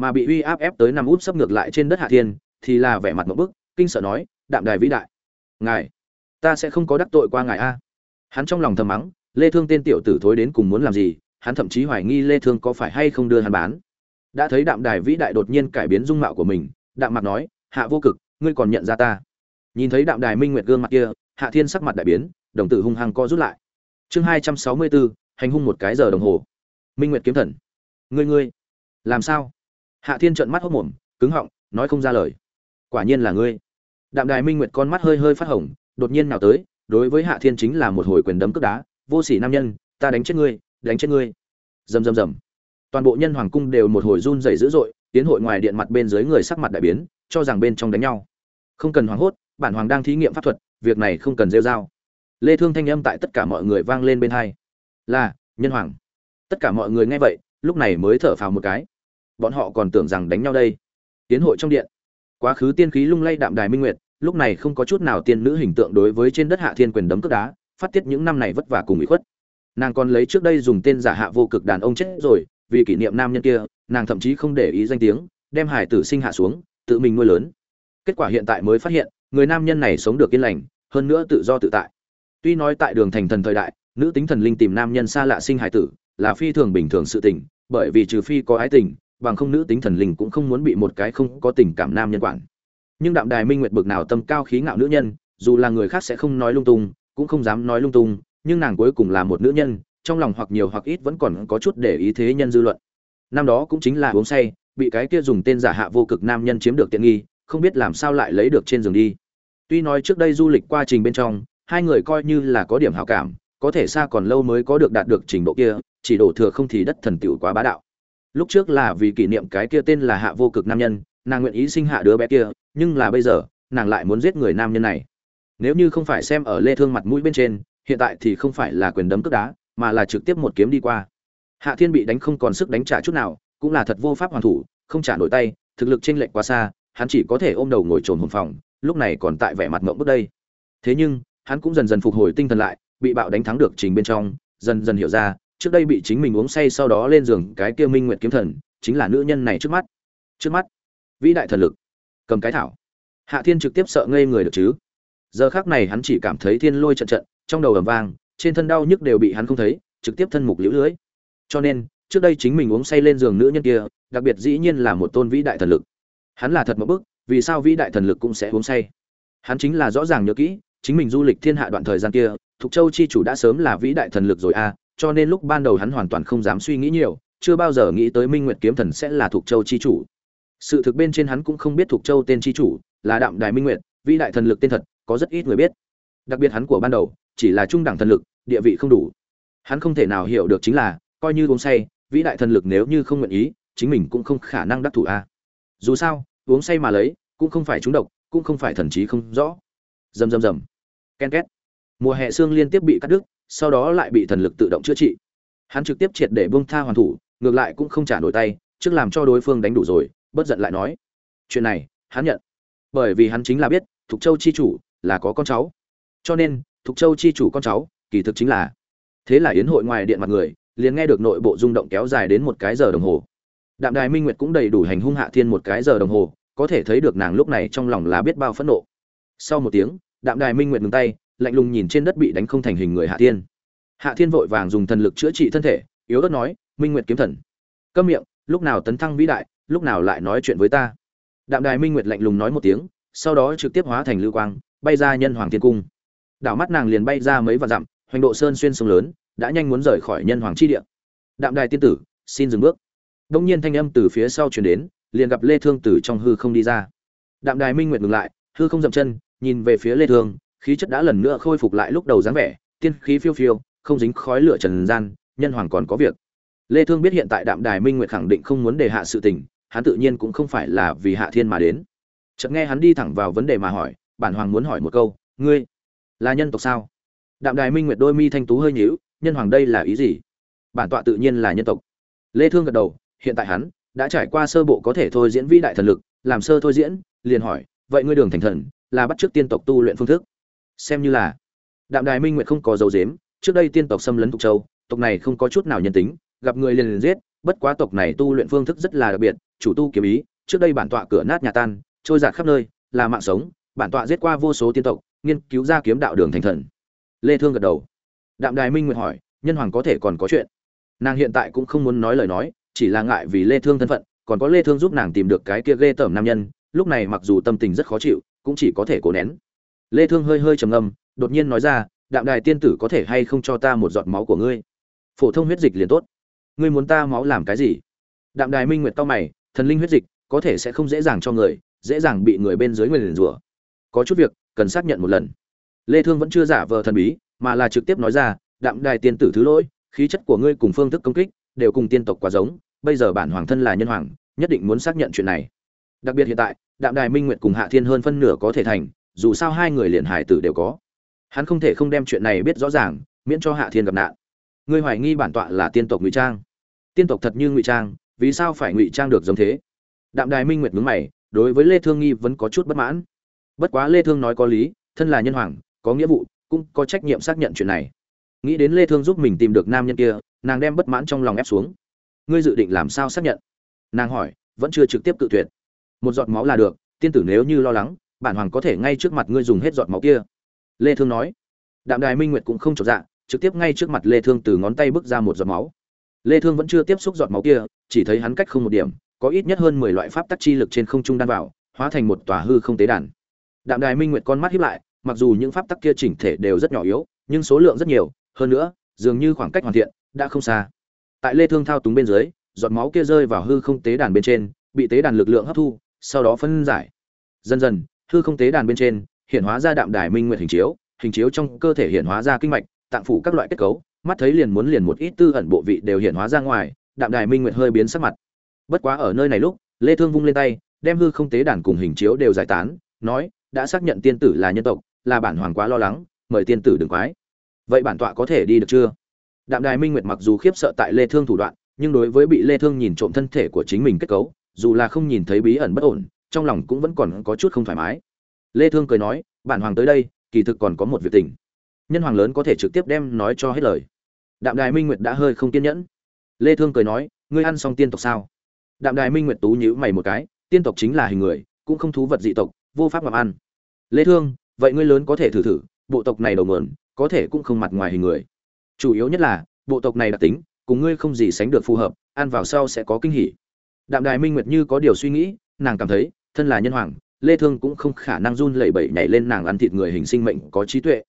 [SPEAKER 1] mà bị uy áp ép tới nằm út sấp ngược lại trên đất hạ thiên, thì là vẻ mặt một bức, kinh sợ nói, đạm đài vĩ đại, ngài, ta sẽ không có đắc tội qua ngài a. Hắn trong lòng thầm mắng, lê thương tên tiểu tử thối đến cùng muốn làm gì? Hắn thậm chí hoài nghi lê thương có phải hay không đưa hắn bán. Đã thấy đạm đài vĩ đại đột nhiên cải biến dung mạo của mình, đạm mặt nói, hạ vô cực, ngươi còn nhận ra ta? Nhìn thấy đạm đài minh nguyệt gương mặt kia, hạ thiên sắc mặt đại biến, đồng tử hung hăng co rút lại. Chương hai trăm sáu mươi bốn, hành hung một cái giờ đồng hồ. Minh nguyệt kiếm thần. Ngươi ngươi, làm sao? Hạ thiên trợn mắt hốc mồm, cứng họng, nói không ra lời. Quả nhiên là ngươi. Đạm đài minh nguyệt con mắt hơi hơi phát hồng, đột nhiên nào tới, đối với hạ thiên chính là một hồi quyền đấm cước đá. Vô sỉ nam nhân, ta đánh chết ngươi, đánh chết ngươi. Rầm rầm rầm. Toàn bộ nhân hoàng cung đều một hồi run rẩy dữ dội, tiến hội ngoài điện mặt bên dưới người sắc mặt đại biến, cho rằng bên trong đánh nhau. Không cần hoảng hốt, bản hoàng đang thí nghiệm pháp thuật, việc này không cần rêu dao lê thương thanh âm tại tất cả mọi người vang lên bên hai. Là, nhân hoàng. Tất cả mọi người nghe vậy, lúc này mới thở phào một cái bọn họ còn tưởng rằng đánh nhau đây. Tiến hội trong điện. Quá khứ tiên khí lung lay đạm đài minh nguyệt, lúc này không có chút nào tiên nữ hình tượng đối với trên đất hạ thiên quyền đấm cước đá, phát tiết những năm này vất vả cùng ủy khuất. Nàng còn lấy trước đây dùng tên giả hạ vô cực đàn ông chết rồi, vì kỷ niệm nam nhân kia, nàng thậm chí không để ý danh tiếng, đem hải tử sinh hạ xuống, tự mình nuôi lớn. Kết quả hiện tại mới phát hiện, người nam nhân này sống được yên lành, hơn nữa tự do tự tại. Tuy nói tại đường thành thần thời đại, nữ tính thần linh tìm nam nhân xa lạ sinh hải tử, là phi thường bình thường sự tình, bởi vì trừ phi có ái tình bằng không nữ tính thần linh cũng không muốn bị một cái không có tình cảm nam nhân quản. Nhưng đạm đài minh nguyệt bực nào tâm cao khí ngạo nữ nhân, dù là người khác sẽ không nói lung tung, cũng không dám nói lung tung, nhưng nàng cuối cùng là một nữ nhân, trong lòng hoặc nhiều hoặc ít vẫn còn có chút để ý thế nhân dư luận. Năm đó cũng chính là uống say, bị cái kia dùng tên giả hạ vô cực nam nhân chiếm được tiện nghi, không biết làm sao lại lấy được trên giường đi. Tuy nói trước đây du lịch qua trình bên trong, hai người coi như là có điểm hảo cảm, có thể xa còn lâu mới có được đạt được trình độ kia, chỉ đổ thừa không thì đất thần tiểu quá bá đạo lúc trước là vì kỷ niệm cái kia tên là hạ vô cực nam nhân, nàng nguyện ý sinh hạ đứa bé kia, nhưng là bây giờ, nàng lại muốn giết người nam nhân này. Nếu như không phải xem ở lê thương mặt mũi bên trên, hiện tại thì không phải là quyền đấm cước đá, mà là trực tiếp một kiếm đi qua. Hạ thiên bị đánh không còn sức đánh trả chút nào, cũng là thật vô pháp hoàn thủ, không trả nổi tay, thực lực chênh lệch quá xa, hắn chỉ có thể ôm đầu ngồi trồn hồn phòng, lúc này còn tại vẻ mặt ngậm bước đây. Thế nhưng, hắn cũng dần dần phục hồi tinh thần lại, bị bạo đánh thắng được trình bên trong, dần dần hiểu ra trước đây bị chính mình uống say sau đó lên giường cái kia minh nguyệt kiếm thần chính là nữ nhân này trước mắt. Trước mắt vĩ đại thần lực cầm cái thảo. Hạ thiên trực tiếp sợ ngây người được chứ? Giờ khác này hắn chỉ cảm thấy thiên lôi trận trận trong đầu ầm vang trên thân đau nhức đều bị hắn không thấy trực tiếp thân mục liễu lưới. Cho nên trước đây chính mình uống say lên giường nữ nhân kia đặc biệt dĩ nhiên là một tôn vĩ đại thần lực. Hắn là thật một bức vì sao vĩ đại thần lực cũng sẽ uống say? Hắn chính là rõ ràng nhớ kỹ chính mình du lịch thiên hạ đoạn thời gian kia thục châu chi chủ đã sớm là vĩ đại thần lực rồi a à, cho nên lúc ban đầu hắn hoàn toàn không dám suy nghĩ nhiều, chưa bao giờ nghĩ tới minh nguyệt kiếm thần sẽ là Thuộc châu chi chủ. Sự thực bên trên hắn cũng không biết Thuộc châu tên chi chủ là đạm đài minh nguyệt, vĩ đại thần lực tên thật, có rất ít người biết. Đặc biệt hắn của ban đầu chỉ là trung đẳng thần lực, địa vị không đủ. Hắn không thể nào hiểu được chính là, coi như uống say, vĩ đại thần lực nếu như không nguyện ý, chính mình cũng không khả năng đắc thủ a. Dù sao, uống say mà lấy, cũng không phải trúng độc, cũng không phải thần trí không rõ. Rầm rầm rầm. Ken két. Mùa hè xương liên tiếp bị cắt đứt sau đó lại bị thần lực tự động chữa trị. Hắn trực tiếp triệt để buông tha hoàn thủ, ngược lại cũng không trả nổi tay, trước làm cho đối phương đánh đủ rồi, bất giận lại nói, chuyện này, hắn nhận, bởi vì hắn chính là biết, thục châu chi chủ là có con cháu. Cho nên, thục châu chi chủ con cháu, kỳ thực chính là thế là yến hội ngoài điện mặt người, liền nghe được nội bộ rung động kéo dài đến một cái giờ đồng hồ. Đạm đài minh nguyệt cũng đầy đủ hành hung hạ thiên một cái giờ đồng hồ, có thể thấy được nàng lúc này trong lòng là biết bao phẫn nộ. Sau một tiếng, đạm đài minh nguyệt ngừng tay lạnh lùng nhìn trên đất bị đánh không thành hình người hạ thiên. Hạ thiên vội vàng dùng thần lực chữa trị thân thể, yếu ớt nói, minh nguyệt kiếm thần. Câm miệng, lúc nào tấn thăng vĩ đại, lúc nào lại nói chuyện với ta. Đạm đài minh nguyệt lạnh lùng nói một tiếng, sau đó trực tiếp hóa thành lưu quang, bay ra nhân hoàng thiên cung. Đảo mắt nàng liền bay ra mấy vạn dặm, hoành độ sơn xuyên sông lớn, đã nhanh muốn rời khỏi nhân hoàng chi địa. Đạm đài tiên tử, xin dừng bước. Đông nhiên thanh âm từ phía sau truyền đến, liền gặp lê thương từ trong hư không đi ra. Đạm đài minh nguyệt ngừng lại, hư không dậm chân, nhìn về phía lê thương khí chất đã lần nữa khôi phục lại lúc đầu dáng vẻ, tiên khí phiêu phiêu, không dính khói lửa trần gian, nhân hoàng còn có việc. Lê thương biết hiện tại đạm đài minh nguyệt khẳng định không muốn đề hạ sự tình, hắn tự nhiên cũng không phải là vì hạ thiên mà đến. Chợt nghe hắn đi thẳng vào vấn đề mà hỏi, bản hoàng muốn hỏi một câu, ngươi là nhân tộc sao? Đạm đài minh nguyệt đôi mi thanh tú hơi nhíu, nhân hoàng đây là ý gì? Bản tọa tự nhiên là nhân tộc. Lê thương gật đầu, hiện tại hắn đã trải qua sơ bộ có thể thôi diễn vĩ đại thần lực, làm sơ thôi diễn, liền hỏi, vậy ngươi đường thành thần là bắt trước tiên tộc tu luyện phương thức? Xem như là. Đạm đài minh nguyện không có dấu dếm trước đây tiên tộc xâm lấn thục châu, tộc này không có chút nào nhân tính, gặp người liền liền giết, bất quá tộc này tu luyện phương thức rất là đặc biệt, chủ tu kiếm ý, trước đây bản tọa cửa nát nhà tan, trôi giạt khắp nơi, là mạng sống, bản tọa giết qua vô số tiên tộc, nghiên cứu ra kiếm đạo đường thành thần. Lê thương gật đầu. Đạm đài minh nguyện hỏi, nhân hoàng có thể còn có chuyện? Nàng hiện tại cũng không muốn nói lời nói, chỉ là ngại vì lê thương thân phận, còn có lê thương giúp nàng tìm được cái kia ghê tởm nam nhân, lúc này mặc dù tâm tình rất khó chịu, cũng chỉ có thể cố nén lê thương hơi hơi trầm ngâm, đột nhiên nói ra, đạm đài tiên tử có thể hay không cho ta một giọt máu của ngươi? Phổ thông huyết dịch liền tốt. Ngươi muốn ta máu làm cái gì? Đạm đài minh nguyệt to mày, thần linh huyết dịch có thể sẽ không dễ dàng cho người, dễ dàng bị người bên dưới người liền rủa. Có chút việc, cần xác nhận một lần. Lê thương vẫn chưa giả vờ thần bí, mà là trực tiếp nói ra, đạm đài tiên tử thứ lỗi, khí chất của ngươi cùng phương thức công kích đều cùng tiên tộc quá giống, bây giờ bản hoàng thân là nhân hoàng, nhất định muốn xác nhận chuyện này. Đặc biệt hiện tại, đạm đài minh nguyệt cùng hạ thiên hơn phân nửa có thể thành dù sao hai người liền hải tử đều có. Hắn không thể không đem chuyện này biết rõ ràng, miễn cho hạ thiên gặp nạn. Ngươi hoài nghi bản tọa là tiên tộc ngụy trang. Tiên tộc thật như ngụy trang, vì sao phải ngụy trang được giống thế? Đạm đài minh nguyệt mướn mày, đối với lê thương nghi vẫn có chút bất mãn. Bất quá lê thương nói có lý, thân là nhân hoàng, có nghĩa vụ, cũng có trách nhiệm xác nhận chuyện này. Nghĩ đến lê thương giúp mình tìm được nam nhân kia, nàng đem bất mãn trong lòng ép xuống. Ngươi dự định làm sao xác nhận? Nàng hỏi, vẫn chưa trực tiếp cự tuyệt. Một giọt máu là được, tiên tử nếu như lo lắng bản hoàng có thể ngay trước mặt ngươi dùng hết giọt máu kia. Lê thương nói. Đạm đài minh nguyệt cũng không chột dạ trực tiếp ngay trước mặt lê thương từ ngón tay bước ra một giọt máu. Lê thương vẫn chưa tiếp xúc giọt máu kia, chỉ thấy hắn cách không một điểm, có ít nhất hơn 10 loại pháp tắc chi lực trên không trung đan vào, hóa thành một tòa hư không tế đàn. Đạm đài minh nguyệt con mắt híp lại, mặc dù những pháp tắc kia chỉnh thể đều rất nhỏ yếu, nhưng số lượng rất nhiều, hơn nữa, dường như khoảng cách hoàn thiện, đã không xa. Tại lê thương thao túng bên dưới, giọt máu kia rơi vào hư không tế đàn bên trên, bị tế đàn lực lượng hấp thu, sau đó phân giải. Dần dần hư không tế đàn bên trên, hiện hóa ra đạm đài minh nguyện hình chiếu hình chiếu trong cơ thể hiện hóa ra kinh mạch, tạng phủ các loại kết cấu, mắt thấy liền muốn liền một ít tư ẩn bộ vị đều hiện hóa ra ngoài, đạm đài minh nguyện hơi biến sắc mặt. Bất quá ở nơi này lúc, lê thương vung lên tay, đem hư không tế đàn cùng hình chiếu đều giải tán, nói, đã xác nhận tiên tử là nhân tộc, là bản hoàng quá lo lắng, mời tiên tử đừng quái. Vậy bản tọa có thể đi được chưa? Đạm đài minh nguyệt mặc dù khiếp sợ tại lê thương thủ đoạn, nhưng đối với bị lê thương nhìn trộm thân thể của chính mình kết cấu, dù là không nhìn thấy bí ẩn bất ổn trong lòng cũng vẫn còn có chút không thoải mái. Lê thương cười nói, bản hoàng tới đây, kỳ thực còn có một việc tình. Nhân hoàng lớn có thể trực tiếp đem nói cho hết lời. Đạm đài minh nguyệt đã hơi không kiên nhẫn. Lê thương cười nói, ngươi ăn xong tiên tộc sao? Đạm đài minh nguyệt tú nhíu mày một cái, tiên tộc chính là hình người, cũng không thú vật dị tộc, vô pháp làm ăn. Lê thương, vậy ngươi lớn có thể thử thử, bộ tộc này đầu nguồn, có thể cũng không mặt ngoài hình người. Chủ yếu nhất là, bộ tộc này đặc tính, cùng ngươi không gì sánh được phù hợp, ăn vào sau sẽ có kinh hỉ. Đạm đài minh nguyệt như có điều suy nghĩ, nàng cảm thấy thân là nhân hoàng, lê thương cũng không khả năng run lẩy bẩy nhảy lên nàng ăn thịt người hình sinh mệnh có trí tuệ.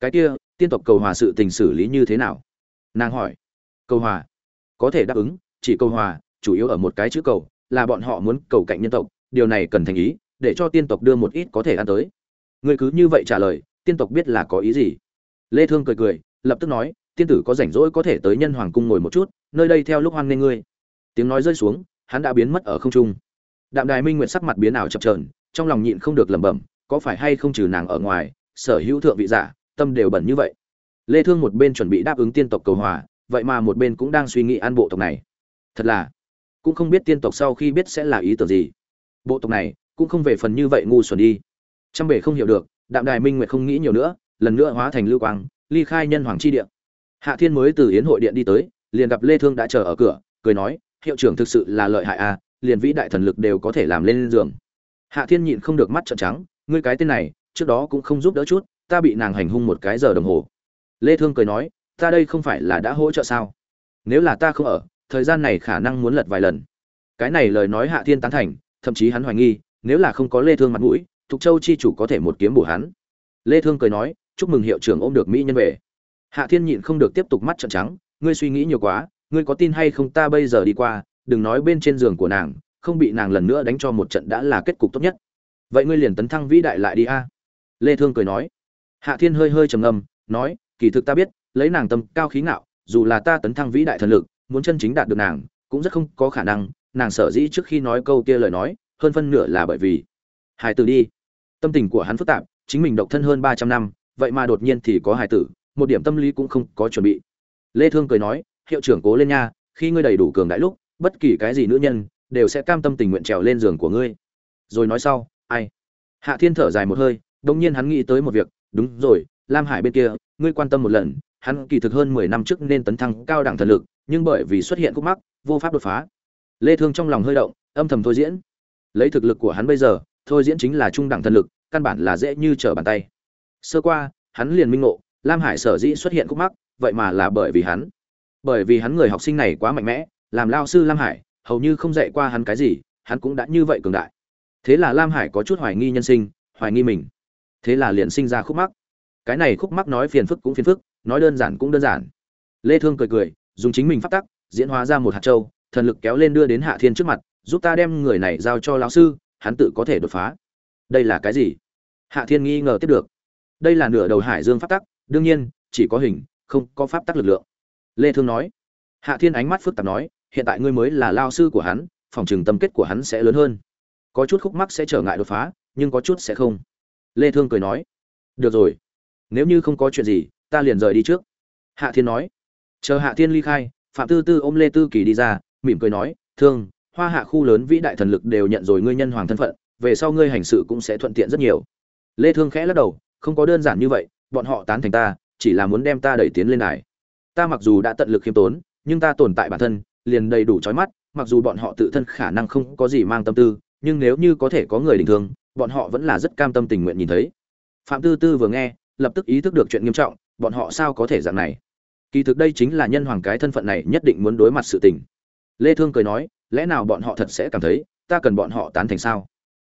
[SPEAKER 1] Cái kia, tiên tộc cầu hòa sự tình xử lý như thế nào? Nàng hỏi. Cầu hòa. Có thể đáp ứng, chỉ cầu hòa, chủ yếu ở một cái chữ cầu, là bọn họ muốn cầu cạnh nhân tộc, điều này cần thành ý, để cho tiên tộc đưa một ít có thể ăn tới. Người cứ như vậy trả lời, tiên tộc biết là có ý gì? Lê thương cười cười, lập tức nói, tiên tử có rảnh rỗi có thể tới nhân hoàng cung ngồi một chút, nơi đây theo lúc hoan nghênh ngươi. Tiếng nói rơi xuống, hắn đã biến mất ở không trung đạm đài minh nguyệt sắc mặt biến ảo chập chờn, trong lòng nhịn không được lẩm bẩm, có phải hay không trừ nàng ở ngoài, sở hữu thượng vị giả, tâm đều bẩn như vậy? Lê thương một bên chuẩn bị đáp ứng tiên tộc cầu hòa, vậy mà một bên cũng đang suy nghĩ an bộ tộc này. Thật là, cũng không biết tiên tộc sau khi biết sẽ là ý tưởng gì. Bộ tộc này, cũng không về phần như vậy ngu xuẩn đi. Trăm bể không hiểu được, đạm đài minh nguyệt không nghĩ nhiều nữa, lần nữa hóa thành lưu quang, ly khai nhân hoàng chi điện hạ thiên mới từ yến hội điện đi tới, liền gặp lê thương đã chờ ở cửa, cười nói, hiệu trưởng thực sự là lợi hại à liền vĩ đại thần lực đều có thể làm lên giường. Hạ thiên nhịn không được mắt trợn trắng, ngươi cái tên này, trước đó cũng không giúp đỡ chút, ta bị nàng hành hung một cái giờ đồng hồ. Lê thương cười nói, ta đây không phải là đã hỗ trợ sao? Nếu là ta không ở, thời gian này khả năng muốn lật vài lần. Cái này lời nói hạ thiên tán thành, thậm chí hắn hoài nghi, nếu là không có lê thương mặt mũi, thục châu chi chủ có thể một kiếm bổ hắn. Lê thương cười nói, chúc mừng hiệu trưởng ôm được mỹ nhân về. Hạ thiên nhịn không được tiếp tục mắt trợn trắng, ngươi suy nghĩ nhiều quá, ngươi có tin hay không ta bây giờ đi qua đừng nói bên trên giường của nàng, không bị nàng lần nữa đánh cho một trận đã là kết cục tốt nhất. Vậy ngươi liền tấn thăng vĩ đại lại đi a. Lê thương cười nói. Hạ thiên hơi hơi trầm ngâm, nói, kỳ thực ta biết, lấy nàng tâm cao khí ngạo, dù là ta tấn thăng vĩ đại thần lực, muốn chân chính đạt được nàng, cũng rất không có khả năng, nàng sở dĩ trước khi nói câu kia lời nói, hơn phân nửa là bởi vì hài tử đi. Tâm tình của hắn phức tạp, chính mình độc thân hơn 300 năm, vậy mà đột nhiên thì có hài tử, một điểm tâm lý cũng không có chuẩn bị. Lê thương cười nói, hiệu trưởng cố lên nha, khi ngươi đầy đủ cường đại lúc bất kỳ cái gì nữ nhân đều sẽ cam tâm tình nguyện trèo lên giường của ngươi. Rồi nói sau, ai? Hạ thiên thở dài một hơi đột nhiên hắn nghĩ tới một việc, đúng rồi, lam hải bên kia, ngươi quan tâm một lần, hắn kỳ thực hơn 10 năm trước nên tấn thăng cao đẳng thần lực, nhưng bởi vì xuất hiện khúc mắc, vô pháp đột phá. Lê thương trong lòng hơi động, âm thầm thôi diễn. Lấy thực lực của hắn bây giờ, thôi diễn chính là trung đẳng thần lực, căn bản là dễ như trở bàn tay. Sơ qua, hắn liền minh ngộ, lam hải sở dĩ xuất hiện khúc mắc, vậy mà là bởi vì hắn. Bởi vì hắn người học sinh này quá mạnh mẽ làm lao sư lam hải, hầu như không dạy qua hắn cái gì, hắn cũng đã như vậy cường đại. Thế là lam hải có chút hoài nghi nhân sinh, hoài nghi mình. Thế là liền sinh ra khúc mắc. Cái này khúc mắc nói phiền phức cũng phiền phức, nói đơn giản cũng đơn giản. Lê thương cười cười, dùng chính mình phát tắc, diễn hóa ra một hạt châu, thần lực kéo lên đưa đến hạ thiên trước mặt, giúp ta đem người này giao cho lão sư, hắn tự có thể đột phá. Đây là cái gì? Hạ thiên nghi ngờ tiếp được. Đây là nửa đầu hải dương pháp tắc, đương nhiên, chỉ có hình, không có pháp tắc lực lượng. Lê thương nói. Hạ thiên ánh mắt phức tạp nói hiện tại ngươi mới là lao sư của hắn, phòng trừng tâm kết của hắn sẽ lớn hơn. Có chút khúc mắc sẽ trở ngại đột phá, nhưng có chút sẽ không. Lê thương cười nói. Được rồi, nếu như không có chuyện gì, ta liền rời đi trước. Hạ thiên nói. Chờ hạ thiên ly khai, phạm tư tư ôm lê tư kỳ đi ra, mỉm cười nói, thương, hoa hạ khu lớn vĩ đại thần lực đều nhận rồi ngươi nhân hoàng thân phận, về sau ngươi hành sự cũng sẽ thuận tiện rất nhiều. Lê thương khẽ lắc đầu, không có đơn giản như vậy, bọn họ tán thành ta, chỉ là muốn đem ta đẩy tiến lên đài. Ta mặc dù đã tận lực khiêm tốn, nhưng ta tồn tại bản thân liền đầy đủ chói mắt mặc dù bọn họ tự thân khả năng không có gì mang tâm tư nhưng nếu như có thể có người bình thường, bọn họ vẫn là rất cam tâm tình nguyện nhìn thấy. Phạm tư tư vừa nghe lập tức ý thức được chuyện nghiêm trọng bọn họ sao có thể dạng này? Kỳ thực đây chính là nhân hoàng cái thân phận này nhất định muốn đối mặt sự tình. Lê thương cười nói lẽ nào bọn họ thật sẽ cảm thấy ta cần bọn họ tán thành sao?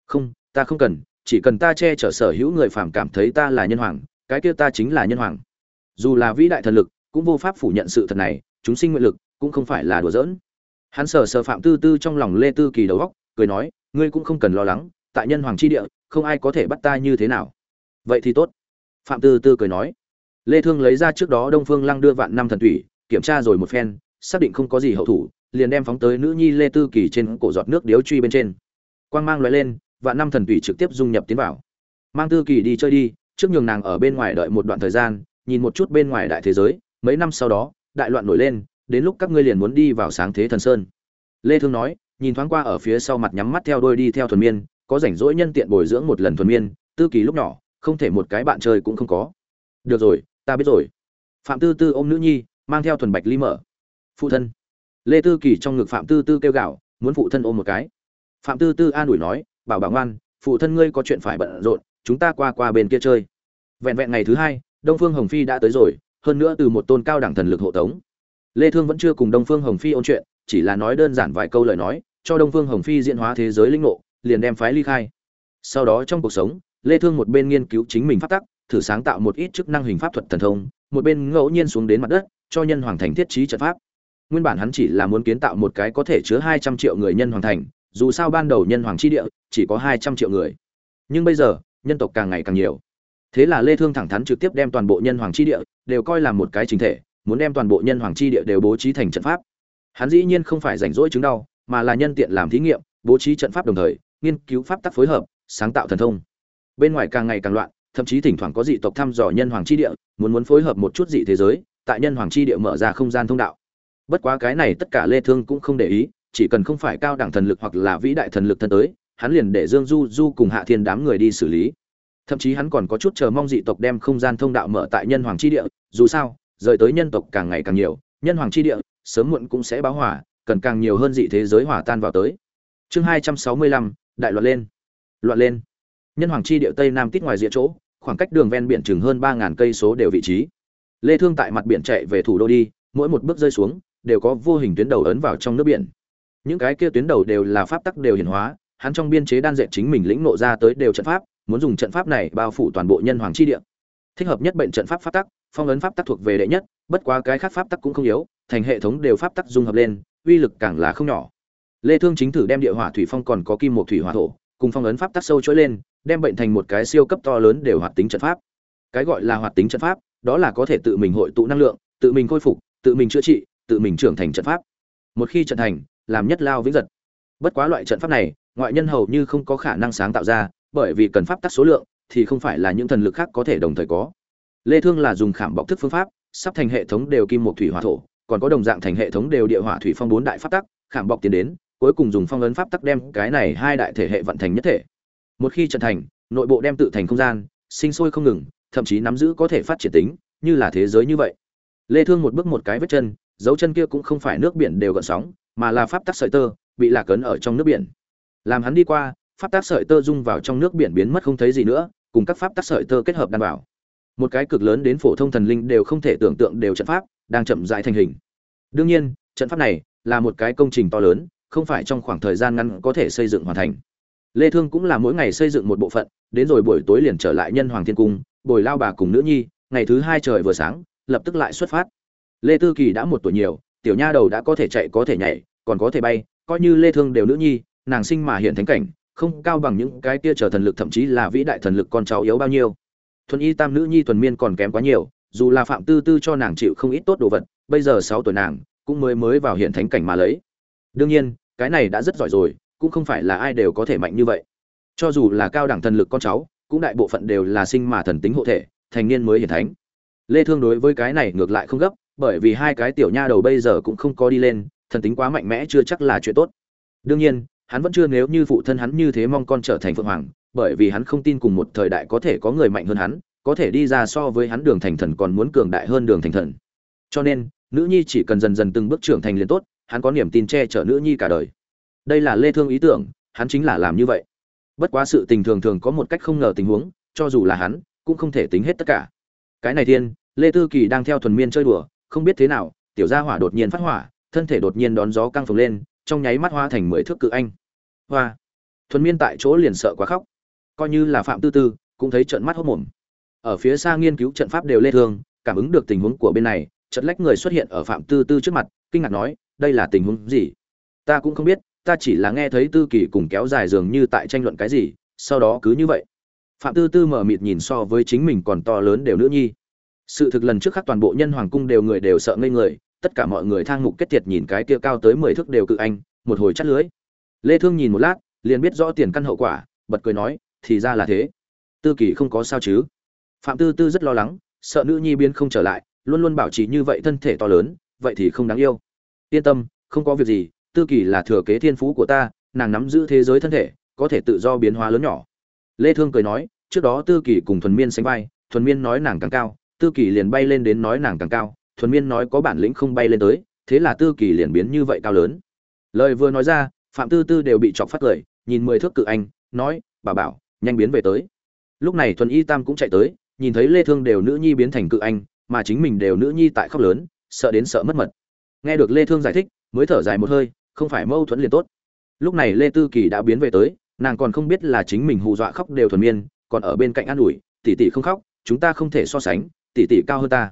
[SPEAKER 1] Không ta không cần chỉ cần ta che chở sở hữu người phàm cảm thấy ta là nhân hoàng cái kia ta chính là nhân hoàng. Dù là vĩ đại thần lực cũng vô pháp phủ nhận sự thật này chúng sinh nguyện lực cũng không phải là đùa giỡn. Hắn sờ sờ phạm tư tư trong lòng lê tư kỳ đầu góc cười nói, ngươi cũng không cần lo lắng, tại nhân hoàng chi địa, không ai có thể bắt ta như thế nào. Vậy thì tốt. Phạm tư tư cười nói. Lê thương lấy ra trước đó đông phương lăng đưa vạn năm thần thủy, kiểm tra rồi một phen, xác định không có gì hậu thủ, liền đem phóng tới nữ nhi lê tư kỳ trên cổ giọt nước điếu truy bên trên. Quang mang lóe lên, vạn năm thần thủy trực tiếp dung nhập tiến vào. Mang tư kỳ đi chơi đi, trước nhường nàng ở bên ngoài đợi một đoạn thời gian, nhìn một chút bên ngoài đại thế giới, mấy năm sau đó, đại loạn nổi lên đến lúc các ngươi liền muốn đi vào sáng thế thần sơn. Lê thương nói, nhìn thoáng qua ở phía sau mặt nhắm mắt theo đôi đi theo thuần miên, có rảnh rỗi nhân tiện bồi dưỡng một lần thuần miên, tư kỳ lúc nhỏ, không thể một cái bạn chơi cũng không có. Được rồi, ta biết rồi. Phạm tư tư ôm nữ nhi, mang theo thuần bạch ly mở. Phụ thân. Lê tư kỳ trong ngực phạm tư tư kêu gào, muốn phụ thân ôm một cái. Phạm tư tư an ủi nói, bảo bảo ngoan, phụ thân ngươi có chuyện phải bận rộn, chúng ta qua qua bên kia chơi. Vẹn vẹn ngày thứ hai, đông phương hồng phi đã tới rồi, hơn nữa từ một tôn cao đẳng thần lực hộ tống lê thương vẫn chưa cùng đông phương hồng phi ôn chuyện, chỉ là nói đơn giản vài câu lời nói, cho đông phương hồng phi diễn hóa thế giới linh ngộ, liền đem phái ly khai. Sau đó trong cuộc sống, lê thương một bên nghiên cứu chính mình pháp tắc, thử sáng tạo một ít chức năng hình pháp thuật thần thông, một bên ngẫu nhiên xuống đến mặt đất, cho nhân hoàng thành thiết trí trận pháp. Nguyên bản hắn chỉ là muốn kiến tạo một cái có thể chứa 200 triệu người nhân hoàng thành, dù sao ban đầu nhân hoàng chi địa chỉ có 200 triệu người. Nhưng bây giờ, nhân tộc càng ngày càng nhiều. Thế là lê thương thẳng thắn trực tiếp đem toàn bộ nhân hoàng chi địa đều coi là một cái chính thể muốn đem toàn bộ nhân hoàng chi địa đều bố trí thành trận pháp. Hắn dĩ nhiên không phải rảnh rỗi chứng đau, mà là nhân tiện làm thí nghiệm, bố trí trận pháp đồng thời, nghiên cứu pháp tắc phối hợp, sáng tạo thần thông. Bên ngoài càng ngày càng loạn, thậm chí thỉnh thoảng có dị tộc thăm dò nhân hoàng chi địa, muốn muốn phối hợp một chút dị thế giới, tại nhân hoàng chi địa mở ra không gian thông đạo. Bất quá cái này tất cả lê thương cũng không để ý, chỉ cần không phải cao đẳng thần lực hoặc là vĩ đại thần lực thân tới, hắn liền để dương du du cùng hạ thiên đám người đi xử lý. Thậm chí hắn còn có chút chờ mong dị tộc đem không gian thông đạo mở tại nhân hoàng chi địa, dù sao rời tới nhân tộc càng ngày càng nhiều, nhân hoàng chi địa, sớm muộn cũng sẽ báo hỏa cần càng nhiều hơn dị thế giới hỏa tan vào tới. Chương hai trăm sáu mươi lăm, đại loạn lên. Loạn lên. Nhân hoàng chi địa tây nam tít ngoài diện chỗ, khoảng cách đường ven biển chừng hơn ba ngàn cây số đều vị trí. Lê thương tại mặt biển chạy về thủ đô đi, mỗi một bước rơi xuống, đều có vô hình tuyến đầu ấn vào trong nước biển. Những cái kia tuyến đầu đều là pháp tắc đều hiển hóa, hắn trong biên chế đan dệt chính mình lĩnh ngộ ra tới đều trận pháp, muốn dùng trận pháp này bao phủ toàn bộ nhân hoàng chi địa. Thích hợp nhất bệnh trận pháp pháp tắc phong ấn pháp tắc thuộc về đệ nhất, bất quá cái khác pháp tắc cũng không yếu, thành hệ thống đều pháp tắc dung hợp lên, uy lực càng là không nhỏ. Lê thương chính thử đem địa hỏa thủy phong còn có kim một thủy hỏa thổ, cùng phong ấn pháp tắc sâu chối lên, đem bệnh thành một cái siêu cấp to lớn đều hoạt tính trận pháp. Cái gọi là hoạt tính trận pháp, đó là có thể tự mình hội tụ năng lượng, tự mình khôi phục, tự mình chữa trị, tự mình trưởng thành trận pháp. Một khi trận thành, làm nhất lao vĩnh giật. Bất quá loại trận pháp này, ngoại nhân hầu như không có khả năng sáng tạo ra, bởi vì cần pháp tắc số lượng, thì không phải là những thần lực khác có thể đồng thời có lê thương là dùng khảm bọc thức phương pháp, sắp thành hệ thống đều kim một thủy hỏa thổ, còn có đồng dạng thành hệ thống đều địa hỏa thủy phong bốn đại pháp tắc, khảm bọc tiến đến, cuối cùng dùng phong ấn pháp tắc đem cái này hai đại thể hệ vận thành nhất thể. Một khi trận thành, nội bộ đem tự thành không gian, sinh sôi không ngừng, thậm chí nắm giữ có thể phát triển tính, như là thế giới như vậy. Lê thương một bước một cái vết chân, dấu chân kia cũng không phải nước biển đều gợn sóng, mà là pháp tắc sợi tơ, bị lạc ấn ở trong nước biển. Làm hắn đi qua, pháp tắc sợi tơ dung vào trong nước biển biến mất không thấy gì nữa, cùng các pháp tắc sợi tơ kết hợp đan vào một cái cực lớn đến phổ thông thần linh đều không thể tưởng tượng đều trận pháp đang chậm rãi thành hình. Đương nhiên, trận pháp này là một cái công trình to lớn, không phải trong khoảng thời gian ngắn có thể xây dựng hoàn thành. Lê thương cũng là mỗi ngày xây dựng một bộ phận, đến rồi buổi tối liền trở lại nhân hoàng thiên cung, bồi lao bà cùng nữ nhi, ngày thứ hai trời vừa sáng, lập tức lại xuất phát. Lê tư kỳ đã một tuổi nhiều, tiểu nha đầu đã có thể chạy có thể nhảy, còn có thể bay, coi như lê thương đều nữ nhi, nàng sinh mà hiện thánh cảnh, không cao bằng những cái kia trở thần lực thậm chí là vĩ đại thần lực con cháu yếu bao nhiêu thuần y tam nữ nhi thuần miên còn kém quá nhiều, dù là phạm tư tư cho nàng chịu không ít tốt đồ vật, bây giờ sáu tuổi nàng, cũng mới mới vào hiện thánh cảnh mà lấy. Đương nhiên, cái này đã rất giỏi rồi, cũng không phải là ai đều có thể mạnh như vậy. Cho dù là cao đẳng thần lực con cháu, cũng đại bộ phận đều là sinh mà thần tính hộ thể, thành niên mới hiển thánh. Lê thương đối với cái này ngược lại không gấp, bởi vì hai cái tiểu nha đầu bây giờ cũng không có đi lên, thần tính quá mạnh mẽ chưa chắc là chuyện tốt. Đương nhiên, hắn vẫn chưa nếu như phụ thân hắn như thế mong con trở thành phượng hoàng bởi vì hắn không tin cùng một thời đại có thể có người mạnh hơn hắn, có thể đi ra so với hắn đường thành thần còn muốn cường đại hơn đường thành thần. Cho nên, nữ nhi chỉ cần dần dần từng bước trưởng thành liền tốt, hắn có niềm tin che chở nữ nhi cả đời. Đây là lê thương ý tưởng, hắn chính là làm như vậy. Bất quá sự tình thường thường có một cách không ngờ tình huống, cho dù là hắn, cũng không thể tính hết tất cả. Cái này thiên, lê tư kỳ đang theo thuần miên chơi đùa, không biết thế nào, tiểu gia hỏa đột nhiên phát hỏa, thân thể đột nhiên đón gió căng phồng lên, trong nháy mắt hoa thành mười thước cự anh. Hoa! Thuần miên tại chỗ liền sợ quá khóc coi như là phạm tư tư, cũng thấy trận mắt hốt mồm. Ở phía xa nghiên cứu trận pháp đều lê thương cảm ứng được tình huống của bên này trận lách người xuất hiện ở phạm tư tư trước mặt, kinh ngạc nói, đây là tình huống gì? Ta cũng không biết, ta chỉ là nghe thấy tư kỳ cùng kéo dài dường như tại tranh luận cái gì, sau đó cứ như vậy. Phạm tư tư mở mịt nhìn so với chính mình còn to lớn đều nữ nhi. Sự thực lần trước khác toàn bộ nhân hoàng cung đều người đều sợ ngây người, tất cả mọi người thang mục kết tiệt nhìn cái kia cao tới mười thước đều cự anh, một hồi chắt lưới. Lê thương nhìn một lát, liền biết rõ tiền căn hậu quả, bật cười nói thì ra là thế. Tư kỳ không có sao chứ? Phạm tư tư rất lo lắng, sợ nữ nhi biến không trở lại, luôn luôn bảo trì như vậy thân thể to lớn, vậy thì không đáng yêu. Yên tâm, không có việc gì, tư kỳ là thừa kế thiên phú của ta, nàng nắm giữ thế giới thân thể, có thể tự do biến hóa lớn nhỏ. Lê thương cười nói, trước đó tư kỳ cùng thuần miên sánh vai, thuần miên nói nàng càng cao, tư kỳ liền bay lên đến nói nàng càng cao, thuần miên nói có bản lĩnh không bay lên tới, thế là tư kỳ liền biến như vậy cao lớn. Lời vừa nói ra, phạm tư tư đều bị chọc phát cười, nhìn mười thước cự anh, nói, bà bảo nhanh biến về tới. Lúc này thuần y tam cũng chạy tới, nhìn thấy lê thương đều nữ nhi biến thành cự anh, mà chính mình đều nữ nhi tại khóc lớn, sợ đến sợ mất mật. Nghe được lê thương giải thích, mới thở dài một hơi, không phải mâu thuẫn liền tốt. Lúc này lê tư kỳ đã biến về tới, nàng còn không biết là chính mình hù dọa khóc đều thuần miên, còn ở bên cạnh an ủi, tỷ tỷ không khóc, chúng ta không thể so sánh, tỷ tỷ cao hơn ta.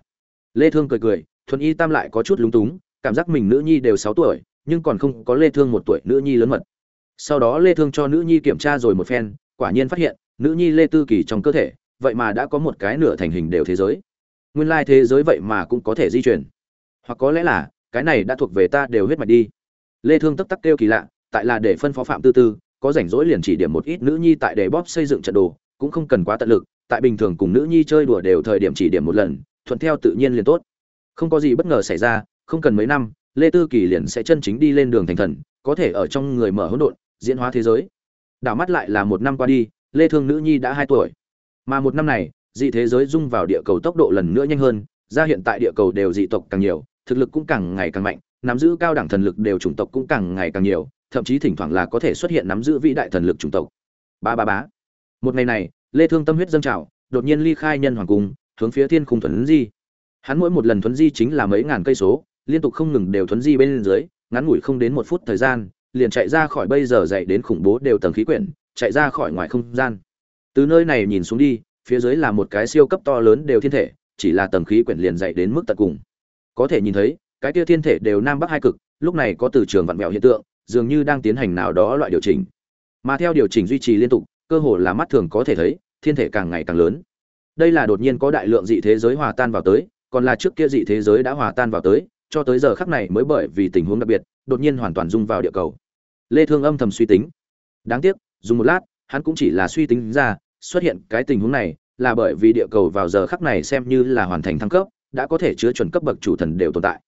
[SPEAKER 1] Lê thương cười cười, thuần y tam lại có chút lúng túng, cảm giác mình nữ nhi đều 6 tuổi, nhưng còn không có lê thương một tuổi nữ nhi lớn mật. Sau đó lê thương cho nữ nhi kiểm tra rồi một phen quả nhiên phát hiện, nữ nhi lê tư kỳ trong cơ thể, vậy mà đã có một cái nửa thành hình đều thế giới. Nguyên lai thế giới vậy mà cũng có thể di chuyển hoặc có lẽ là, cái này đã thuộc về ta đều huyết mạch đi. Lê thương tức tắc kêu kỳ lạ, tại là để phân phó phạm tư tư, có rảnh rỗi liền chỉ điểm một ít nữ nhi tại để bóp xây dựng trận đồ, cũng không cần quá tận lực, tại bình thường cùng nữ nhi chơi đùa đều thời điểm chỉ điểm một lần, thuận theo tự nhiên liền tốt. Không có gì bất ngờ xảy ra, không cần mấy năm, lê tư kỳ liền sẽ chân chính đi lên đường thành thần, có thể ở trong người mở hỗn độn, diễn hóa thế giới đảo mắt lại là một năm qua đi, lê thương nữ nhi đã hai tuổi. Mà một năm này, dị thế giới dung vào địa cầu tốc độ lần nữa nhanh hơn, ra hiện tại địa cầu đều dị tộc càng nhiều, thực lực cũng càng ngày càng mạnh, nắm giữ cao đẳng thần lực đều chủng tộc cũng càng ngày càng nhiều, thậm chí thỉnh thoảng là có thể xuất hiện nắm giữ vĩ đại thần lực chủng tộc. Ba ba bá một ngày này, lê thương tâm huyết dâng trào, đột nhiên ly khai nhân hoàng cung, hướng phía thiên khung thuần di. Hắn mỗi một lần thuần di chính là mấy ngàn cây số, liên tục không ngừng đều thuần di bên dưới, ngắn ngủi không đến một phút thời gian liền chạy ra khỏi bây giờ dậy đến khủng bố đều tầng khí quyển, chạy ra khỏi ngoài không gian. Từ nơi này nhìn xuống đi, phía dưới là một cái siêu cấp to lớn đều thiên thể, chỉ là tầng khí quyển liền dậy đến mức tận cùng. Có thể nhìn thấy, cái kia thiên thể đều nam bắc hai cực, lúc này có từ trường vặn vẹo hiện tượng, dường như đang tiến hành nào đó loại điều chỉnh. Mà theo điều chỉnh duy trì liên tục, cơ hồ là mắt thường có thể thấy, thiên thể càng ngày càng lớn. Đây là đột nhiên có đại lượng dị thế giới hòa tan vào tới, còn là trước kia dị thế giới đã hòa tan vào tới cho tới giờ khắc này mới bởi vì tình huống đặc biệt, đột nhiên hoàn toàn dung vào địa cầu. Lê thương âm thầm suy tính. Đáng tiếc, dùng một lát, hắn cũng chỉ là suy tính ra, xuất hiện cái tình huống này là bởi vì địa cầu vào giờ khắc này xem như là hoàn thành thăng cấp, đã có thể chứa chuẩn cấp bậc chủ thần đều tồn tại.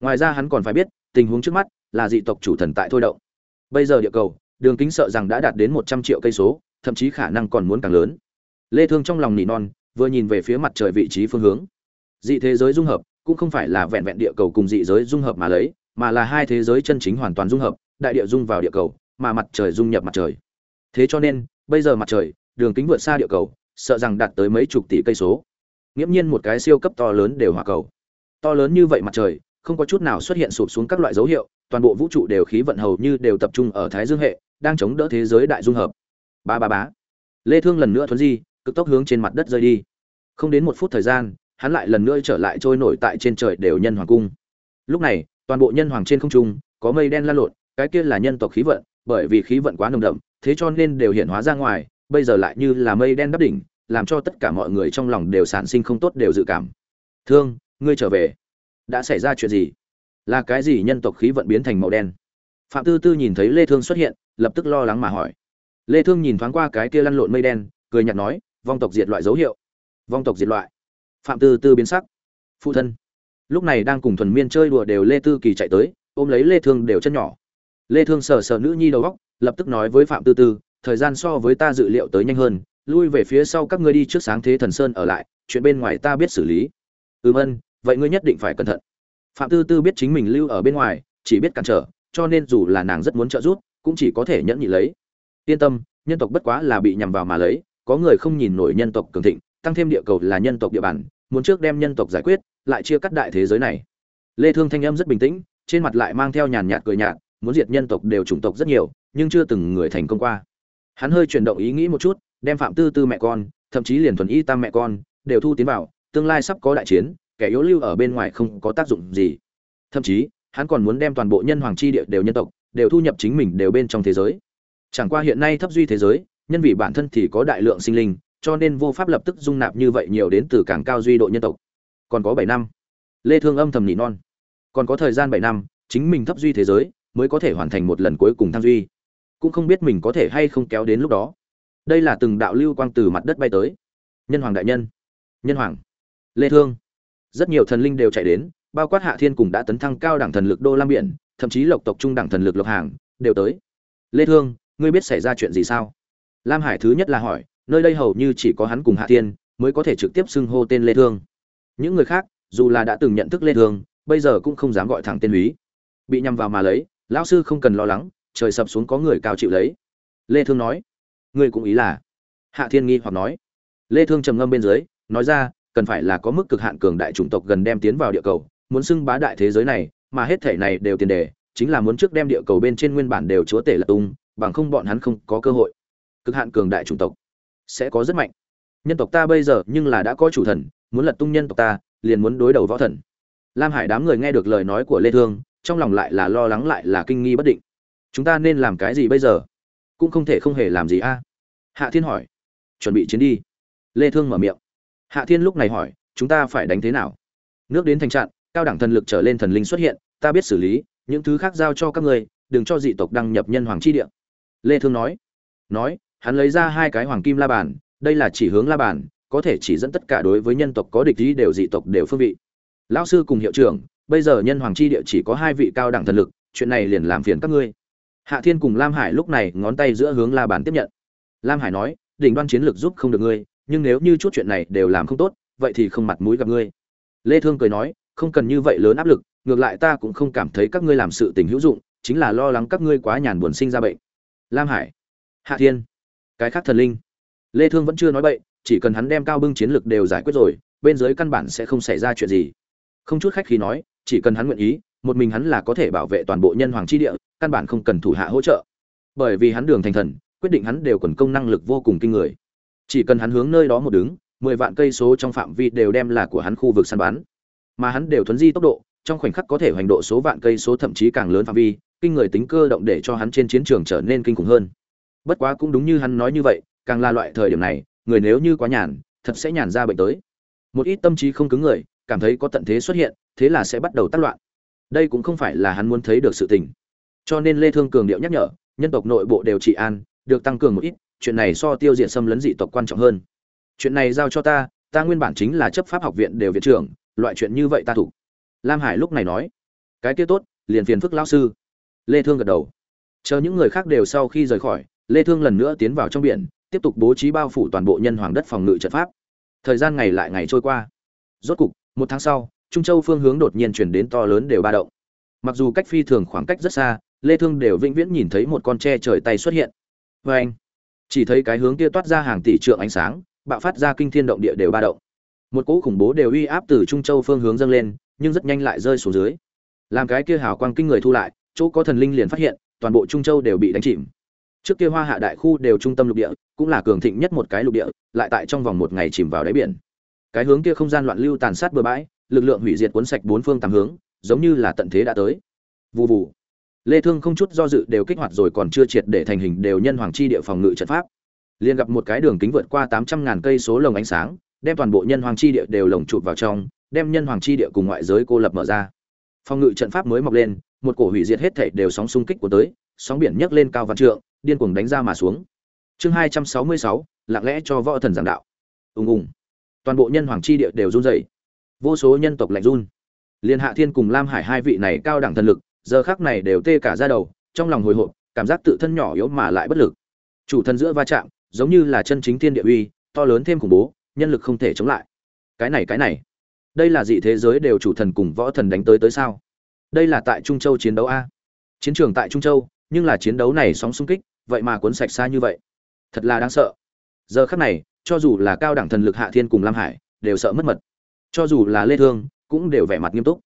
[SPEAKER 1] Ngoài ra hắn còn phải biết, tình huống trước mắt là dị tộc chủ thần tại thôi động. Bây giờ địa cầu, đường kính sợ rằng đã đạt đến một trăm triệu cây số, thậm chí khả năng còn muốn càng lớn. Lê thương trong lòng nỉ non, vừa nhìn về phía mặt trời vị trí phương hướng. Dị thế giới dung hợp cũng không phải là vẹn vẹn địa cầu cùng dị giới dung hợp mà lấy, mà là hai thế giới chân chính hoàn toàn dung hợp, đại địa dung vào địa cầu, mà mặt trời dung nhập mặt trời. Thế cho nên, bây giờ mặt trời, đường kính vượt xa địa cầu, sợ rằng đạt tới mấy chục tỷ cây số. Nghiễm nhiên một cái siêu cấp to lớn đều hỏa cầu. To lớn như vậy mặt trời, không có chút nào xuất hiện sụp xuống các loại dấu hiệu, toàn bộ vũ trụ đều khí vận hầu như đều tập trung ở thái dương hệ, đang chống đỡ thế giới đại dung hợp. Ba ba bá lê thương lần nữa thuấn di, cực tốc hướng trên mặt đất rơi đi. Không đến một phút thời gian hắn lại lần nữa trở lại trôi nổi tại trên trời đều nhân hoàng cung. Lúc này, toàn bộ nhân hoàng trên không trung, có mây đen lan lộn, cái kia là nhân tộc khí vận, bởi vì khí vận quá nồng đậm, thế cho nên đều hiện hóa ra ngoài, bây giờ lại như là mây đen đắp đỉnh, làm cho tất cả mọi người trong lòng đều sản sinh không tốt đều dự cảm. Thương, ngươi trở về. Đã xảy ra chuyện gì? Là cái gì nhân tộc khí vận biến thành màu đen? Phạm tư tư nhìn thấy lê thương xuất hiện, lập tức lo lắng mà hỏi. Lê thương nhìn thoáng qua cái kia lăn lộn mây đen, cười nhạt nói, vong tộc diệt loại dấu hiệu. Vong tộc diệt loại? Phạm tư tư biến sắc. Phụ thân. Lúc này đang cùng thuần miên chơi đùa đều lê tư kỳ chạy tới, ôm lấy lê thương đều chân nhỏ. Lê thương sờ sờ nữ nhi đầu góc lập tức nói với phạm tư tư, thời gian so với ta dự liệu tới nhanh hơn, lui về phía sau các ngươi đi trước sáng thế thần sơn ở lại, chuyện bên ngoài ta biết xử lý. Ừm ân, vậy ngươi nhất định phải cẩn thận. Phạm tư tư biết chính mình lưu ở bên ngoài, chỉ biết cản trở, cho nên dù là nàng rất muốn trợ giúp, cũng chỉ có thể nhẫn nhị lấy. Yên tâm, nhân tộc bất quá là bị nhằm vào mà lấy, có người không nhìn nổi nhân tộc cường thịnh, tăng thêm địa cầu là nhân tộc địa bàn muốn trước đem nhân tộc giải quyết, lại chia cắt đại thế giới này. Lê thương thanh âm rất bình tĩnh, trên mặt lại mang theo nhàn nhạt cười nhạt, muốn diệt nhân tộc đều chủng tộc rất nhiều, nhưng chưa từng người thành công qua. Hắn hơi chuyển động ý nghĩ một chút, đem phạm tư tư mẹ con, thậm chí liền thuần y tam mẹ con, đều thu tiến vào, tương lai sắp có đại chiến, kẻ yếu lưu ở bên ngoài không có tác dụng gì. Thậm chí, hắn còn muốn đem toàn bộ nhân hoàng chi địa đều nhân tộc, đều thu nhập chính mình đều bên trong thế giới. Chẳng qua hiện nay thấp duy thế giới, nhân vì bản thân thì có đại lượng sinh linh cho nên vô pháp lập tức dung nạp như vậy nhiều đến từ càng cao duy độ nhân tộc. Còn có bảy năm. Lê thương âm thầm nỉ non. Còn có thời gian bảy năm, chính mình thấp duy thế giới, mới có thể hoàn thành một lần cuối cùng thăng duy. Cũng không biết mình có thể hay không kéo đến lúc đó. Đây là từng đạo lưu quang từ mặt đất bay tới. Nhân hoàng đại nhân. Nhân hoàng. Lê thương. Rất nhiều thần linh đều chạy đến, bao quát hạ thiên cùng đã tấn thăng cao đẳng thần lực đô lam biển, thậm chí lộc tộc trung đẳng thần lực lộc hàng, đều tới. Lê thương, ngươi biết xảy ra chuyện gì sao? Lam hải thứ nhất là hỏi nơi đây hầu như chỉ có hắn cùng hạ thiên mới có thể trực tiếp xưng hô tên lê thương. Những người khác, dù là đã từng nhận thức lê thương, bây giờ cũng không dám gọi thẳng tên húy. Bị nhầm vào mà lấy, lão sư không cần lo lắng, trời sập xuống có người cao chịu lấy. Lê thương nói, ngươi cũng ý là? Hạ thiên nghi hoặc nói. Lê thương trầm ngâm bên dưới, nói ra, cần phải là có mức cực hạn cường đại chủng tộc gần đem tiến vào địa cầu, muốn xưng bá đại thế giới này, mà hết thể này đều tiền đề, chính là muốn trước đem địa cầu bên trên nguyên bản đều chúa tể là tung, bằng không bọn hắn không có cơ hội. Cực hạn cường đại chủng tộc sẽ có rất mạnh. Nhân tộc ta bây giờ nhưng là đã có chủ thần, muốn lật tung nhân tộc ta, liền muốn đối đầu võ thần. Lam hải đám người nghe được lời nói của lê thương, trong lòng lại là lo lắng lại là kinh nghi bất định. Chúng ta nên làm cái gì bây giờ? Cũng không thể không hề làm gì a. Hạ thiên hỏi. Chuẩn bị chiến đi. Lê thương mở miệng. Hạ thiên lúc này hỏi, chúng ta phải đánh thế nào? Nước đến thành trạng cao đẳng thần lực trở lên thần linh xuất hiện, ta biết xử lý, những thứ khác giao cho các ngươi, đừng cho dị tộc đăng nhập nhân hoàng chi địa. Lê thương nói. Nói hắn lấy ra hai cái hoàng kim la bàn, đây là chỉ hướng la bàn, có thể chỉ dẫn tất cả đối với nhân tộc có địch ý đều dị tộc đều phương vị. Lão sư cùng hiệu trưởng, bây giờ nhân hoàng chi địa chỉ có hai vị cao đẳng thần lực, chuyện này liền làm phiền các ngươi. Hạ thiên cùng lam hải lúc này ngón tay giữa hướng la bàn tiếp nhận. Lam hải nói, đỉnh đoan chiến lược giúp không được ngươi, nhưng nếu như chút chuyện này đều làm không tốt, vậy thì không mặt mũi gặp ngươi. Lê thương cười nói, không cần như vậy lớn áp lực, ngược lại ta cũng không cảm thấy các ngươi làm sự tình hữu dụng, chính là lo lắng các ngươi quá nhàn buồn sinh ra bệnh. Lam hải, hạ thiên cái khác thần linh. Lê thương vẫn chưa nói bậy, chỉ cần hắn đem cao bưng chiến lược đều giải quyết rồi, bên dưới căn bản sẽ không xảy ra chuyện gì. Không chút khách khí nói, chỉ cần hắn nguyện ý, một mình hắn là có thể bảo vệ toàn bộ nhân hoàng chi địa, căn bản không cần thủ hạ hỗ trợ. Bởi vì hắn đường thành thần, quyết định hắn đều quần công năng lực vô cùng kinh người. Chỉ cần hắn hướng nơi đó một đứng, mười vạn cây số trong phạm vi đều đem là của hắn khu vực săn bắn. Mà hắn đều thuấn di tốc độ, trong khoảnh khắc có thể hoành độ số vạn cây số thậm chí càng lớn phạm vi, kinh người tính cơ động để cho hắn trên chiến trường trở nên kinh khủng hơn bất quá cũng đúng như hắn nói như vậy, càng là loại thời điểm này, người nếu như quá nhàn, thật sẽ nhàn ra bệnh tới. Một ít tâm trí không cứng người, cảm thấy có tận thế xuất hiện, thế là sẽ bắt đầu tác loạn. Đây cũng không phải là hắn muốn thấy được sự tình. Cho nên lê thương cường điệu nhắc nhở, nhân tộc nội bộ đều trị an, được tăng cường một ít, chuyện này so tiêu diệt xâm lấn dị tộc quan trọng hơn. Chuyện này giao cho ta ta nguyên bản chính là chấp pháp học viện đều viện trưởng, loại chuyện như vậy ta thủ. Lam hải lúc này nói, cái kia tốt, liền phiền phức lão sư. Lê thương gật đầu. Chờ những người khác đều sau khi rời khỏi lê thương lần nữa tiến vào trong biển, tiếp tục bố trí bao phủ toàn bộ nhân hoàng đất phòng ngự trận pháp. Thời gian ngày lại ngày trôi qua. Rốt cục, một tháng sau, trung châu phương hướng đột nhiên chuyển đến to lớn đều ba động. Mặc dù cách phi thường khoảng cách rất xa, lê thương đều vĩnh viễn nhìn thấy một con tre trời tay xuất hiện. Với anh, chỉ thấy cái hướng kia toát ra hàng tỷ trượng ánh sáng, bạo phát ra kinh thiên động địa đều ba động. Một cỗ khủng bố đều uy áp từ trung châu phương hướng dâng lên, nhưng rất nhanh lại rơi xuống dưới. Làm cái kia hào quang kinh người thu lại, chỗ có thần linh liền phát hiện, toàn bộ trung châu đều bị đánh chìm trước kia hoa hạ đại khu đều trung tâm lục địa, cũng là cường thịnh nhất một cái lục địa, lại tại trong vòng một ngày chìm vào đáy biển. Cái hướng kia không gian loạn lưu tàn sát bừa bãi, lực lượng hủy diệt cuốn sạch bốn phương tám hướng, giống như là tận thế đã tới. Vụ vụ lê thương không chút do dự đều kích hoạt rồi còn chưa triệt để thành hình đều nhân hoàng chi địa phòng ngự trận pháp. Liền gặp một cái đường kính vượt qua 800 ngàn cây số lồng ánh sáng, đem toàn bộ nhân hoàng chi địa đều lồng chụp vào trong, đem nhân hoàng chi địa cùng ngoại giới cô lập mở ra. Phòng ngự trận pháp mới mọc lên, một cổ hủy diệt hết thảy đều sóng xung kích của tới, sóng biển nhấc lên cao vạn trượng điên cuồng đánh ra mà xuống. Chương 266, lặng lẽ cho võ thần giảng đạo. Ùng ùng. Toàn bộ nhân hoàng chi địa đều run rẩy. Vô số nhân tộc lạnh run. Liên hạ thiên cùng lam hải hai vị này cao đẳng thần lực giờ khắc này đều tê cả ra đầu trong lòng hồi hộp cảm giác tự thân nhỏ yếu mà lại bất lực. Chủ thần giữa va chạm giống như là chân chính thiên địa uy to lớn thêm khủng bố nhân lực không thể chống lại. Cái này cái này. Đây là dị thế giới đều chủ thần cùng võ thần đánh tới tới sao? Đây là tại trung châu chiến đấu a. Chiến trường tại trung châu nhưng là chiến đấu này sóng xung kích, vậy mà cuốn sạch xa như vậy. Thật là đáng sợ. Giờ khắc này, cho dù là cao đẳng thần lực hạ thiên cùng lam hải, đều sợ mất mật. Cho dù là lê thương, cũng đều vẻ mặt nghiêm túc.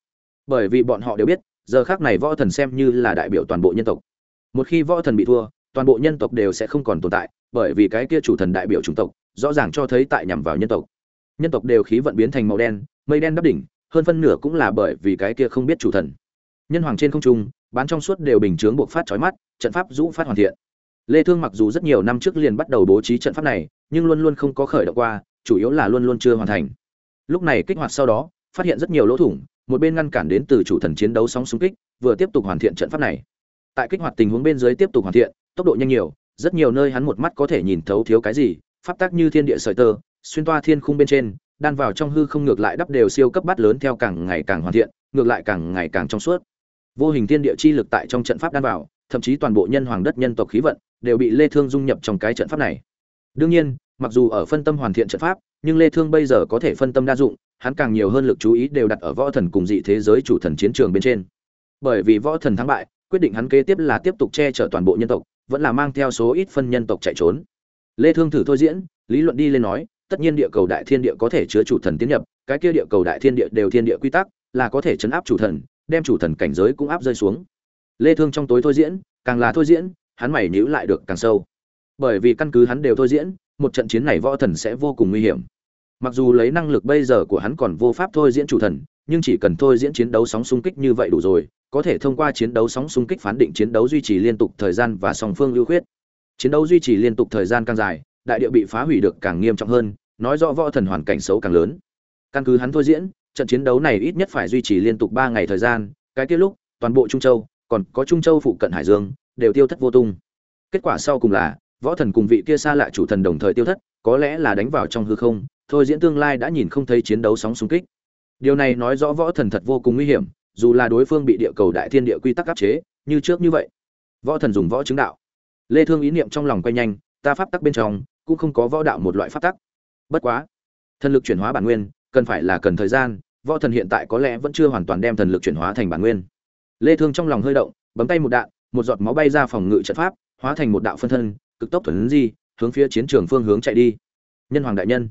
[SPEAKER 1] Bởi vì bọn họ đều biết, giờ khắc này võ thần xem như là đại biểu toàn bộ nhân tộc. Một khi võ thần bị thua, toàn bộ nhân tộc đều sẽ không còn tồn tại, bởi vì cái kia chủ thần đại biểu chủng tộc, rõ ràng cho thấy tại nhằm vào nhân tộc. Nhân tộc đều khí vận biến thành màu đen, mây đen đắp đỉnh, hơn phân nửa cũng là bởi vì cái kia không biết chủ thần. Nhân hoàng trên không trung bán trong suốt đều bình chướng buộc phát chói mắt, trận pháp rũ phát hoàn thiện. Lê thương mặc dù rất nhiều năm trước liền bắt đầu bố trí trận pháp này, nhưng luôn luôn không có khởi động qua, chủ yếu là luôn luôn chưa hoàn thành. Lúc này kích hoạt sau đó, phát hiện rất nhiều lỗ thủng, một bên ngăn cản đến từ chủ thần chiến đấu sóng xung kích, vừa tiếp tục hoàn thiện trận pháp này. Tại kích hoạt tình huống bên dưới tiếp tục hoàn thiện, tốc độ nhanh nhiều, rất nhiều nơi hắn một mắt có thể nhìn thấu thiếu cái gì, pháp tác như thiên địa sợi tơ, xuyên toa thiên khung bên trên, đan vào trong hư không ngược lại đắp đều siêu cấp bắt lớn theo càng ngày càng hoàn thiện, ngược lại càng ngày càng trong suốt vô hình thiên địa chi lực tại trong trận pháp đan vào, thậm chí toàn bộ nhân hoàng đất nhân tộc khí vận đều bị lê thương dung nhập trong cái trận pháp này. Đương nhiên, mặc dù ở phân tâm hoàn thiện trận pháp, nhưng lê thương bây giờ có thể phân tâm đa dụng, hắn càng nhiều hơn lực chú ý đều đặt ở võ thần cùng dị thế giới chủ thần chiến trường bên trên. Bởi vì võ thần thắng bại, quyết định hắn kế tiếp là tiếp tục che chở toàn bộ nhân tộc, vẫn là mang theo số ít phân nhân tộc chạy trốn. Lê thương thử thôi diễn, lý luận đi lên nói, tất nhiên địa cầu đại thiên địa có thể chứa chủ thần tiến nhập, cái kia địa cầu đại thiên địa đều thiên địa quy tắc, là có thể chấn áp chủ thần đem chủ thần cảnh giới cũng áp rơi xuống. Lê thương trong tối thôi diễn, càng là thôi diễn, hắn mày nhíu lại được càng sâu. Bởi vì căn cứ hắn đều thôi diễn, một trận chiến này võ thần sẽ vô cùng nguy hiểm. Mặc dù lấy năng lực bây giờ của hắn còn vô pháp thôi diễn chủ thần, nhưng chỉ cần thôi diễn chiến đấu sóng xung kích như vậy đủ rồi, có thể thông qua chiến đấu sóng xung kích phán định chiến đấu duy trì liên tục thời gian và song phương ưu khuyết. Chiến đấu duy trì liên tục thời gian càng dài, đại địa bị phá hủy được càng nghiêm trọng hơn, nói rõ võ thần hoàn cảnh xấu càng lớn. Căn cứ hắn thôi diễn trận chiến đấu này ít nhất phải duy trì liên tục ba ngày thời gian, cái kia lúc, toàn bộ trung châu, còn có trung châu phụ cận hải dương, đều tiêu thất vô tung. Kết quả sau cùng là, võ thần cùng vị kia xa lạ chủ thần đồng thời tiêu thất, có lẽ là đánh vào trong hư không, thôi diễn tương lai đã nhìn không thấy chiến đấu sóng xung kích. Điều này nói rõ võ thần thật vô cùng nguy hiểm, dù là đối phương bị địa cầu đại thiên địa quy tắc áp chế, như trước như vậy, võ thần dùng võ chứng đạo. Lê thương ý niệm trong lòng quay nhanh, ta pháp tắc bên trong, cũng không có võ đạo một loại pháp tắc. Bất quá, thần lực chuyển hóa bản nguyên cần phải là cần thời gian, võ thần hiện tại có lẽ vẫn chưa hoàn toàn đem thần lực chuyển hóa thành bản nguyên. Lê thương trong lòng hơi động, bấm tay một đạn, một giọt máu bay ra phòng ngự trận pháp, hóa thành một đạo phân thân, cực tốc thuần di, hướng phía chiến trường phương hướng chạy đi. Nhân hoàng đại nhân.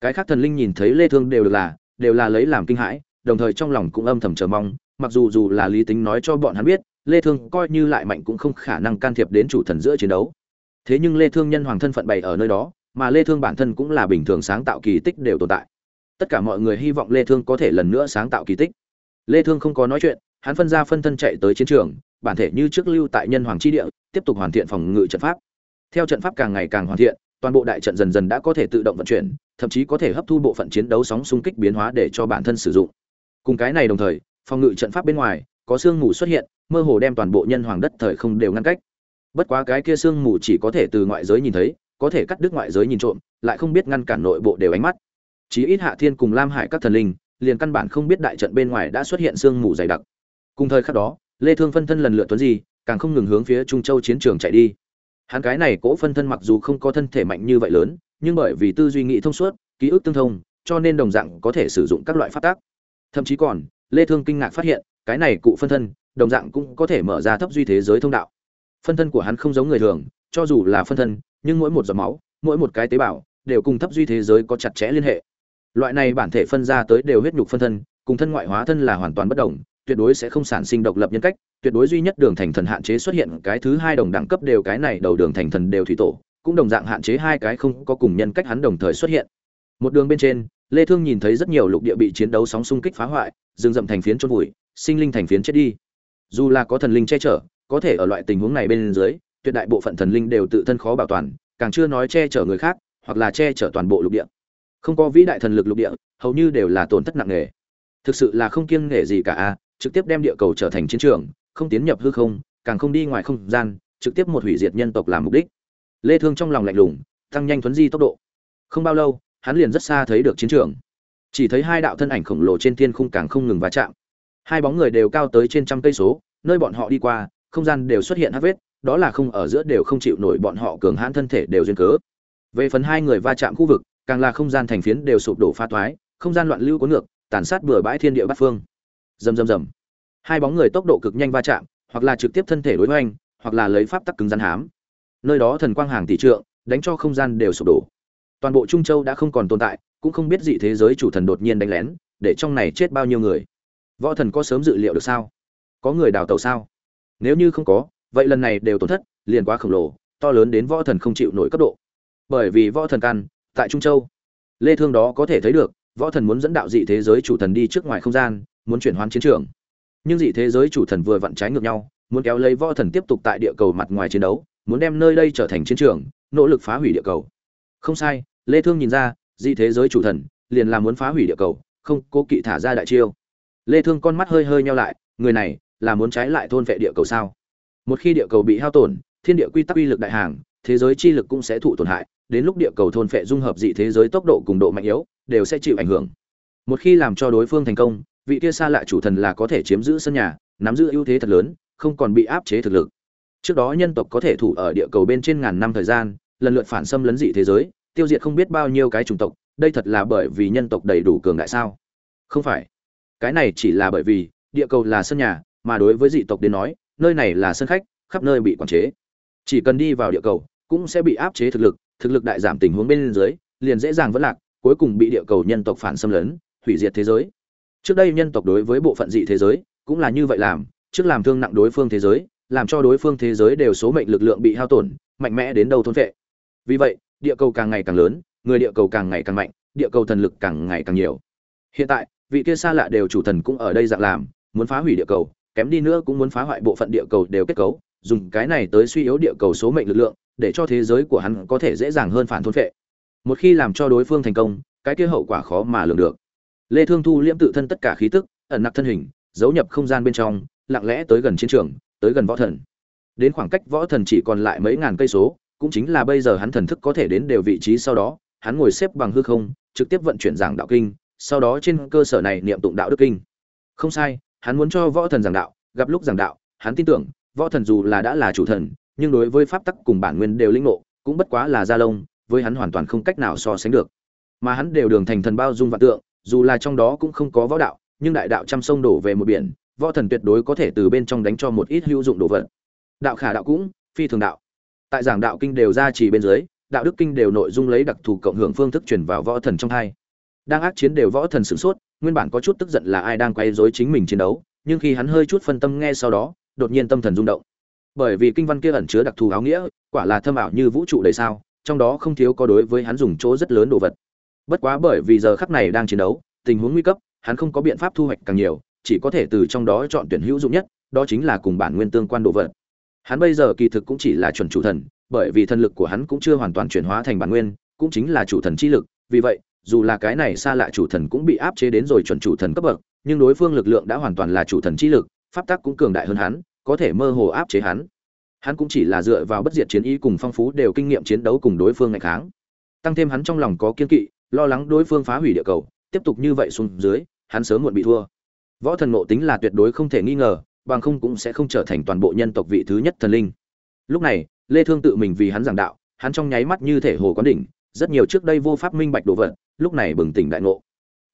[SPEAKER 1] Cái khác thần linh nhìn thấy lê thương đều được là, đều là lấy làm kinh hãi, đồng thời trong lòng cũng âm thầm chờ mong, mặc dù dù là lý tính nói cho bọn hắn biết, lê thương coi như lại mạnh cũng không khả năng can thiệp đến chủ thần giữa chiến đấu. Thế nhưng lê thương nhân hoàng thân phận bày ở nơi đó, mà lê thương bản thân cũng là bình thường sáng tạo kỳ tích đều tồn tại tất cả mọi người hy vọng lê thương có thể lần nữa sáng tạo kỳ tích. Lê thương không có nói chuyện, hắn phân ra phân thân chạy tới chiến trường, bản thể như trước lưu tại nhân hoàng chi địa, tiếp tục hoàn thiện phòng ngự trận pháp. Theo trận pháp càng ngày càng hoàn thiện, toàn bộ đại trận dần dần đã có thể tự động vận chuyển, thậm chí có thể hấp thu bộ phận chiến đấu sóng xung kích biến hóa để cho bản thân sử dụng. Cùng cái này đồng thời, phòng ngự trận pháp bên ngoài, có sương mù xuất hiện, mơ hồ đem toàn bộ nhân hoàng đất thời không đều ngăn cách. Bất quá cái kia sương mù chỉ có thể từ ngoại giới nhìn thấy, có thể cắt đứt ngoại giới nhìn trộm, lại không biết ngăn cản nội bộ đều ánh mắt chí ít hạ thiên cùng lam hải các thần linh, liền căn bản không biết đại trận bên ngoài đã xuất hiện sương mù dày đặc. Cùng thời khắc đó, lê thương phân thân lần lượt tuấn gì càng không ngừng hướng phía trung châu chiến trường chạy đi. Hắn cái này cỗ phân thân mặc dù không có thân thể mạnh như vậy lớn, nhưng bởi vì tư duy nghĩ thông suốt, ký ức tương thông, cho nên đồng dạng có thể sử dụng các loại phát tác thậm chí còn, lê thương kinh ngạc phát hiện, cái này cụ phân thân, đồng dạng cũng có thể mở ra thấp duy thế giới thông đạo. Phân thân của hắn không giống người thường, cho dù là phân thân, nhưng mỗi một giọt máu, mỗi một cái tế bào, đều cùng thấp duy thế giới có chặt chẽ liên hệ loại này bản thể phân ra tới đều huyết nhục phân thân, cùng thân ngoại hóa thân là hoàn toàn bất đồng, tuyệt đối sẽ không sản sinh độc lập nhân cách, tuyệt đối duy nhất đường thành thần hạn chế xuất hiện cái thứ hai đồng đẳng cấp đều cái này đầu đường thành thần đều thủy tổ, cũng đồng dạng hạn chế hai cái không có cùng nhân cách hắn đồng thời xuất hiện. Một đường bên trên, lê thương nhìn thấy rất nhiều lục địa bị chiến đấu sóng xung kích phá hoại, rừng rậm thành phiến chôn vùi, sinh linh thành phiến chết đi. Dù là có thần linh che chở, có thể ở loại tình huống này bên dưới, tuyệt đại bộ phận thần linh đều tự thân khó bảo toàn, càng chưa nói che chở người khác, hoặc là che chở toàn bộ lục địa không có vĩ đại thần lực lục địa, hầu như đều là tổn thất nặng nề. Thực sự là không kiêng nể gì cả a, trực tiếp đem địa cầu trở thành chiến trường, không tiến nhập hư không, càng không đi ngoài không gian, trực tiếp một hủy diệt nhân tộc làm mục đích. Lê thương trong lòng lạnh lùng, tăng nhanh thuấn di tốc độ. Không bao lâu, hắn liền rất xa thấy được chiến trường. Chỉ thấy hai đạo thân ảnh khổng lồ trên thiên khung càng không ngừng va chạm. Hai bóng người đều cao tới trên trăm cây số, nơi bọn họ đi qua, không gian đều xuất hiện hắc vết, đó là không ở giữa đều không chịu nổi bọn họ cường hãn thân thể đều duyên cớ. Về phần hai người va chạm khu vực càng là không gian thành phiến đều sụp đổ pha toái không gian loạn lưu cuốn ngược, tàn sát bừa bãi thiên địa bát phương. Rầm rầm rầm. Hai bóng người tốc độ cực nhanh va chạm, hoặc là trực tiếp thân thể đối hoành, hoặc là lấy pháp tắc cứng rắn hám. Nơi đó thần quang hàng tỷ trượng, đánh cho không gian đều sụp đổ. Toàn bộ trung châu đã không còn tồn tại, cũng không biết dị thế giới chủ thần đột nhiên đánh lén, để trong này chết bao nhiêu người. Võ thần có sớm dự liệu được sao? Có người đào tàu sao? Nếu như không có, vậy lần này đều tổn thất, liền quá khổng lồ, to lớn đến võ thần không chịu nổi cấp độ. Bởi vì võ thần căn tại trung châu. Lê thương đó có thể thấy được, võ thần muốn dẫn đạo dị thế giới chủ thần đi trước ngoài không gian, muốn chuyển hoán chiến trường. Nhưng dị thế giới chủ thần vừa vặn trái ngược nhau, muốn kéo lấy võ thần tiếp tục tại địa cầu mặt ngoài chiến đấu, muốn đem nơi đây trở thành chiến trường, nỗ lực phá hủy địa cầu. Không sai, lê thương nhìn ra, dị thế giới chủ thần liền là muốn phá hủy địa cầu, không cố kỵ thả ra đại chiêu. Lê thương con mắt hơi hơi nheo lại, người này là muốn trái lại thôn vệ địa cầu sao? Một khi địa cầu bị hao tổn, thiên địa quy tắc uy lực đại hàng, thế giới chi lực cũng sẽ thụ tổn hại đến lúc địa cầu thôn phệ dung hợp dị thế giới tốc độ cùng độ mạnh yếu, đều sẽ chịu ảnh hưởng. Một khi làm cho đối phương thành công, vị kia xa lạ chủ thần là có thể chiếm giữ sân nhà, nắm giữ ưu thế thật lớn, không còn bị áp chế thực lực. Trước đó nhân tộc có thể thủ ở địa cầu bên trên ngàn năm thời gian, lần lượt phản xâm lấn dị thế giới, tiêu diệt không biết bao nhiêu cái chủng tộc, đây thật là bởi vì nhân tộc đầy đủ cường đại sao? Không phải. Cái này chỉ là bởi vì, địa cầu là sân nhà, mà đối với dị tộc đến nói, nơi này là sân khách, khắp nơi bị quản chế. Chỉ cần đi vào địa cầu, cũng sẽ bị áp chế thực lực thực lực đại giảm tình huống bên dưới, liền dễ dàng vẫn lạc, cuối cùng bị địa cầu nhân tộc phản xâm lấn, hủy diệt thế giới. Trước đây nhân tộc đối với bộ phận dị thế giới cũng là như vậy làm, trước làm thương nặng đối phương thế giới, làm cho đối phương thế giới đều số mệnh lực lượng bị hao tổn, mạnh mẽ đến đầu thôn vệ vì vậy, địa cầu càng ngày càng lớn, người địa cầu càng ngày càng mạnh, địa cầu thần lực càng ngày càng nhiều. Hiện tại, vị kia xa lạ đều chủ thần cũng ở đây dạng làm, muốn phá hủy địa cầu, kém đi nữa cũng muốn phá hoại bộ phận địa cầu đều kết cấu, dùng cái này tới suy yếu địa cầu số mệnh lực lượng để cho thế giới của hắn có thể dễ dàng hơn phản thôn phệ. Một khi làm cho đối phương thành công, cái kia hậu quả khó mà lường được. Lê thương thu liễm tự thân tất cả khí tức, ẩn nặc thân hình, giấu nhập không gian bên trong, lặng lẽ tới gần chiến trường, tới gần võ thần. Đến khoảng cách võ thần chỉ còn lại mấy ngàn cây số, cũng chính là bây giờ hắn thần thức có thể đến đều vị trí sau đó, hắn ngồi xếp bằng hư không, trực tiếp vận chuyển giảng đạo kinh, sau đó trên cơ sở này niệm tụng đạo đức kinh. Không sai, hắn muốn cho võ thần giảng đạo, gặp lúc giảng đạo, hắn tin tưởng, võ thần dù là đã là chủ thần nhưng đối với pháp tắc cùng bản nguyên đều linh ngộ, cũng bất quá là gia lông, với hắn hoàn toàn không cách nào so sánh được. Mà hắn đều đường thành thần bao dung vạn tượng, dù là trong đó cũng không có võ đạo, nhưng đại đạo trăm sông đổ về một biển, võ thần tuyệt đối có thể từ bên trong đánh cho một ít hữu dụng đồ vật. Đạo khả đạo cũng phi thường đạo. Tại giảng đạo kinh đều ra chỉ bên dưới, đạo đức kinh đều nội dung lấy đặc thù cộng hưởng phương thức truyền vào võ thần trong hai. Đang ác chiến đều võ thần sửng sốt, nguyên bản có chút tức giận là ai đang quay rối chính mình chiến đấu, nhưng khi hắn hơi chút phân tâm nghe sau đó, đột nhiên tâm thần rung động bởi vì kinh văn kia ẩn chứa đặc thù áo nghĩa, quả là thâm ảo như vũ trụ đầy sao, trong đó không thiếu có đối với hắn dùng chỗ rất lớn đồ vật. Bất quá bởi vì giờ khắc này đang chiến đấu, tình huống nguy cấp, hắn không có biện pháp thu hoạch càng nhiều, chỉ có thể từ trong đó chọn tuyển hữu dụng nhất, đó chính là cùng bản nguyên tương quan đồ vật. Hắn bây giờ kỳ thực cũng chỉ là chuẩn chủ thần, bởi vì thần lực của hắn cũng chưa hoàn toàn chuyển hóa thành bản nguyên, cũng chính là chủ thần chi lực, vì vậy, dù là cái này xa lạ chủ thần cũng bị áp chế đến rồi chuẩn chủ thần cấp bậc, nhưng đối phương lực lượng đã hoàn toàn là chủ thần chi lực, pháp tắc cũng cường đại hơn hắn có thể mơ hồ áp chế hắn. Hắn cũng chỉ là dựa vào bất diệt chiến ý cùng phong phú đều kinh nghiệm chiến đấu cùng đối phương ngày kháng. Tăng thêm hắn trong lòng có kiên kỵ, lo lắng đối phương phá hủy địa cầu, tiếp tục như vậy xuống dưới, hắn sớm muộn bị thua. Võ thần ngộ tính là tuyệt đối không thể nghi ngờ, bằng không cũng sẽ không trở thành toàn bộ nhân tộc vị thứ nhất thần linh. Lúc này, lê thương tự mình vì hắn giảng đạo, hắn trong nháy mắt như thể hồ quán đỉnh, rất nhiều trước đây vô pháp minh bạch đồ vật, lúc này bừng tỉnh đại ngộ.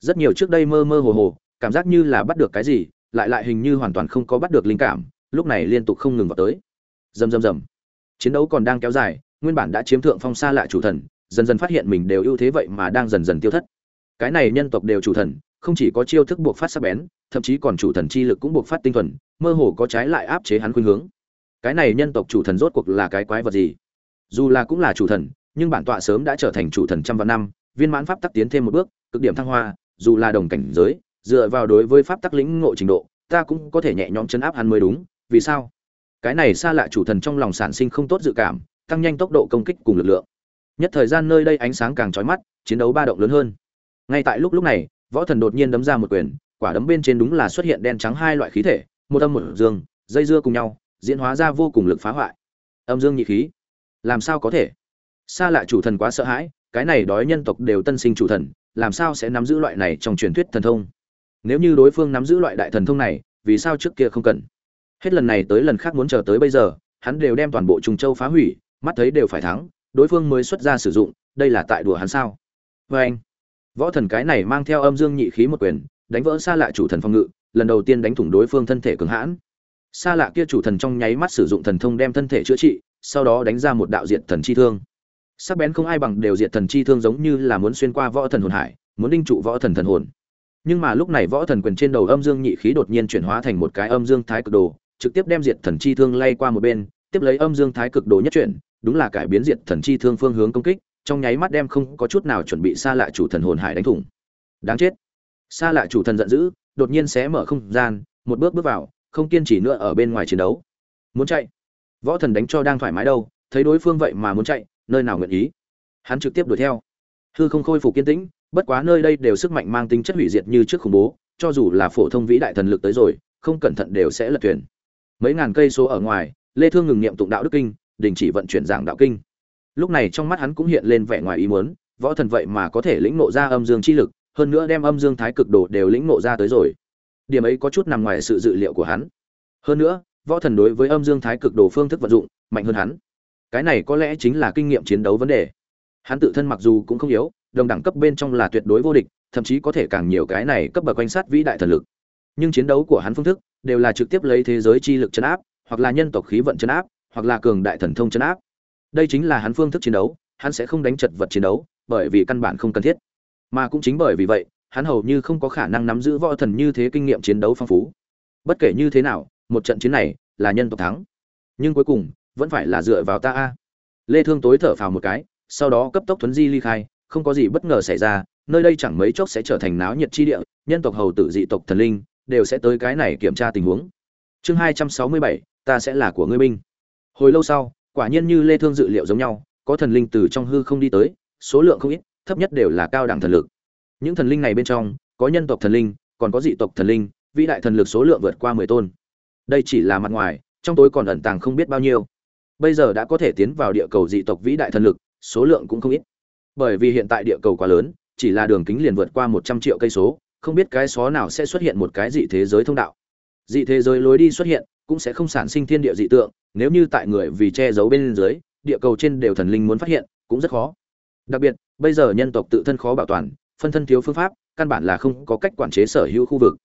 [SPEAKER 1] Rất nhiều trước đây mơ mơ hồ hồ, cảm giác như là bắt được cái gì, lại lại hình như hoàn toàn không có bắt được linh cảm lúc này liên tục không ngừng vào tới. Rầm rầm rầm. Chiến đấu còn đang kéo dài, nguyên bản đã chiếm thượng phong xa lại chủ thần, dần dần phát hiện mình đều ưu thế vậy mà đang dần dần tiêu thất. Cái này nhân tộc đều chủ thần, không chỉ có chiêu thức buộc phát sắc bén, thậm chí còn chủ thần chi lực cũng buộc phát tinh thuần, mơ hồ có trái lại áp chế hắn khuynh hướng. Cái này nhân tộc chủ thần rốt cuộc là cái quái vật gì? Dù là cũng là chủ thần, nhưng bản tọa sớm đã trở thành chủ thần trăm vạn năm, viên mãn pháp tắc tiến thêm một bước, cực điểm thăng hoa, dù là đồng cảnh giới, dựa vào đối với pháp tắc lĩnh ngộ trình độ, ta cũng có thể nhẹ nhõm chấn áp hắn mới đúng vì sao? Cái này xa lạ chủ thần trong lòng sản sinh không tốt dự cảm, tăng nhanh tốc độ công kích cùng lực lượng. Nhất thời gian nơi đây ánh sáng càng trói mắt, chiến đấu ba động lớn hơn. Ngay tại lúc lúc này, võ thần đột nhiên đấm ra một quyền, quả đấm bên trên đúng là xuất hiện đen trắng hai loại khí thể, một âm một dương, dây dưa cùng nhau, diễn hóa ra vô cùng lực phá hoại. Âm dương nhị khí. Làm sao có thể? Xa lạ chủ thần quá sợ hãi, cái này đói nhân tộc đều tân sinh chủ thần, làm sao sẽ nắm giữ loại này trong truyền thuyết thần thông? Nếu như đối phương nắm giữ loại đại thần thông này, vì sao trước kia không cần? Hết lần này tới lần khác muốn chờ tới bây giờ, hắn đều đem toàn bộ trùng châu phá hủy, mắt thấy đều phải thắng, đối phương mới xuất ra sử dụng, đây là tại đùa hắn sao? Vê anh, võ thần cái này mang theo âm dương nhị khí một quyền, đánh vỡ xa lạ chủ thần phong ngự, lần đầu tiên đánh thủng đối phương thân thể cường hãn. Xa lạ kia chủ thần trong nháy mắt sử dụng thần thông đem thân thể chữa trị, sau đó đánh ra một đạo diện thần chi thương. Sắc bén không ai bằng đều diện thần chi thương giống như là muốn xuyên qua võ thần hồn hải, muốn đinh trụ võ thần thần hồn. Nhưng mà lúc này võ thần quyền trên đầu âm dương nhị khí đột nhiên chuyển hóa thành một cái âm dương thái cực đồ trực tiếp đem diệt thần chi thương lay qua một bên, tiếp lấy âm dương thái cực đồ nhất chuyển, đúng là cải biến diệt thần chi thương phương hướng công kích, trong nháy mắt đem không có chút nào chuẩn bị xa lạ chủ thần hồn hải đánh thủng. Đáng chết. Xa lạ chủ thần giận dữ, đột nhiên xé mở không gian, một bước bước vào, không kiên trì nữa ở bên ngoài chiến đấu. Muốn chạy. Võ thần đánh cho đang thoải mái đâu, thấy đối phương vậy mà muốn chạy, nơi nào nguyện ý. Hắn trực tiếp đuổi theo. Hư không khôi phục kiên tĩnh, bất quá nơi đây đều sức mạnh mang tính chất hủy diệt như trước khủng bố, cho dù là phổ thông vĩ đại thần lực tới rồi, không cẩn thận đều sẽ lật thuyền mấy ngàn cây số ở ngoài, lê thương ngừng niệm tụng đạo đức kinh, đình chỉ vận chuyển giảng đạo kinh. Lúc này trong mắt hắn cũng hiện lên vẻ ngoài ý muốn, võ thần vậy mà có thể lĩnh ngộ ra âm dương chi lực, hơn nữa đem âm dương thái cực đồ đều lĩnh ngộ ra tới rồi. Điểm ấy có chút nằm ngoài sự dự liệu của hắn. Hơn nữa, võ thần đối với âm dương thái cực đồ phương thức vận dụng, mạnh hơn hắn. Cái này có lẽ chính là kinh nghiệm chiến đấu vấn đề. Hắn tự thân mặc dù cũng không yếu, đồng đẳng cấp bên trong là tuyệt đối vô địch, thậm chí có thể càng nhiều cái này cấp bậc quan sát vĩ đại thần lực nhưng chiến đấu của hắn phương thức đều là trực tiếp lấy thế giới chi lực chấn áp, hoặc là nhân tộc khí vận chấn áp, hoặc là cường đại thần thông chấn áp. Đây chính là hắn phương thức chiến đấu, hắn sẽ không đánh chật vật chiến đấu, bởi vì căn bản không cần thiết. Mà cũng chính bởi vì vậy, hắn hầu như không có khả năng nắm giữ võ thần như thế kinh nghiệm chiến đấu phong phú. Bất kể như thế nào, một trận chiến này là nhân tộc thắng. Nhưng cuối cùng, vẫn phải là dựa vào ta a. Lê thương tối thở phào một cái, sau đó cấp tốc thuấn di ly khai, không có gì bất ngờ xảy ra, nơi đây chẳng mấy chốc sẽ trở thành náo nhiệt chi địa, nhân tộc hầu tử dị tộc thần linh đều sẽ tới cái này kiểm tra tình huống. Chương 267, ta sẽ là của ngươi binh. Hồi lâu sau quả nhiên như lê thương dự liệu giống nhau có thần linh từ trong hư không đi tới số lượng không ít thấp nhất đều là cao đẳng thần lực. Những thần linh này bên trong có nhân tộc thần linh còn có dị tộc thần linh vĩ đại thần lực số lượng vượt qua 10 tôn. Đây chỉ là mặt ngoài trong tối còn ẩn tàng không biết bao nhiêu. Bây giờ đã có thể tiến vào địa cầu dị tộc vĩ đại thần lực số lượng cũng không ít. Bởi vì hiện tại địa cầu quá lớn chỉ là đường kính liền vượt qua một trăm triệu cây số không biết cái xó nào sẽ xuất hiện một cái dị thế giới thông đạo. Dị thế giới lối đi xuất hiện cũng sẽ không sản sinh thiên địa dị tượng, nếu như tại người vì che giấu bên dưới, địa cầu trên đều thần linh muốn phát hiện, cũng rất khó. Đặc biệt, bây giờ nhân tộc tự thân khó bảo toàn, phân thân thiếu phương pháp, căn bản là không có cách quản chế sở hữu khu vực.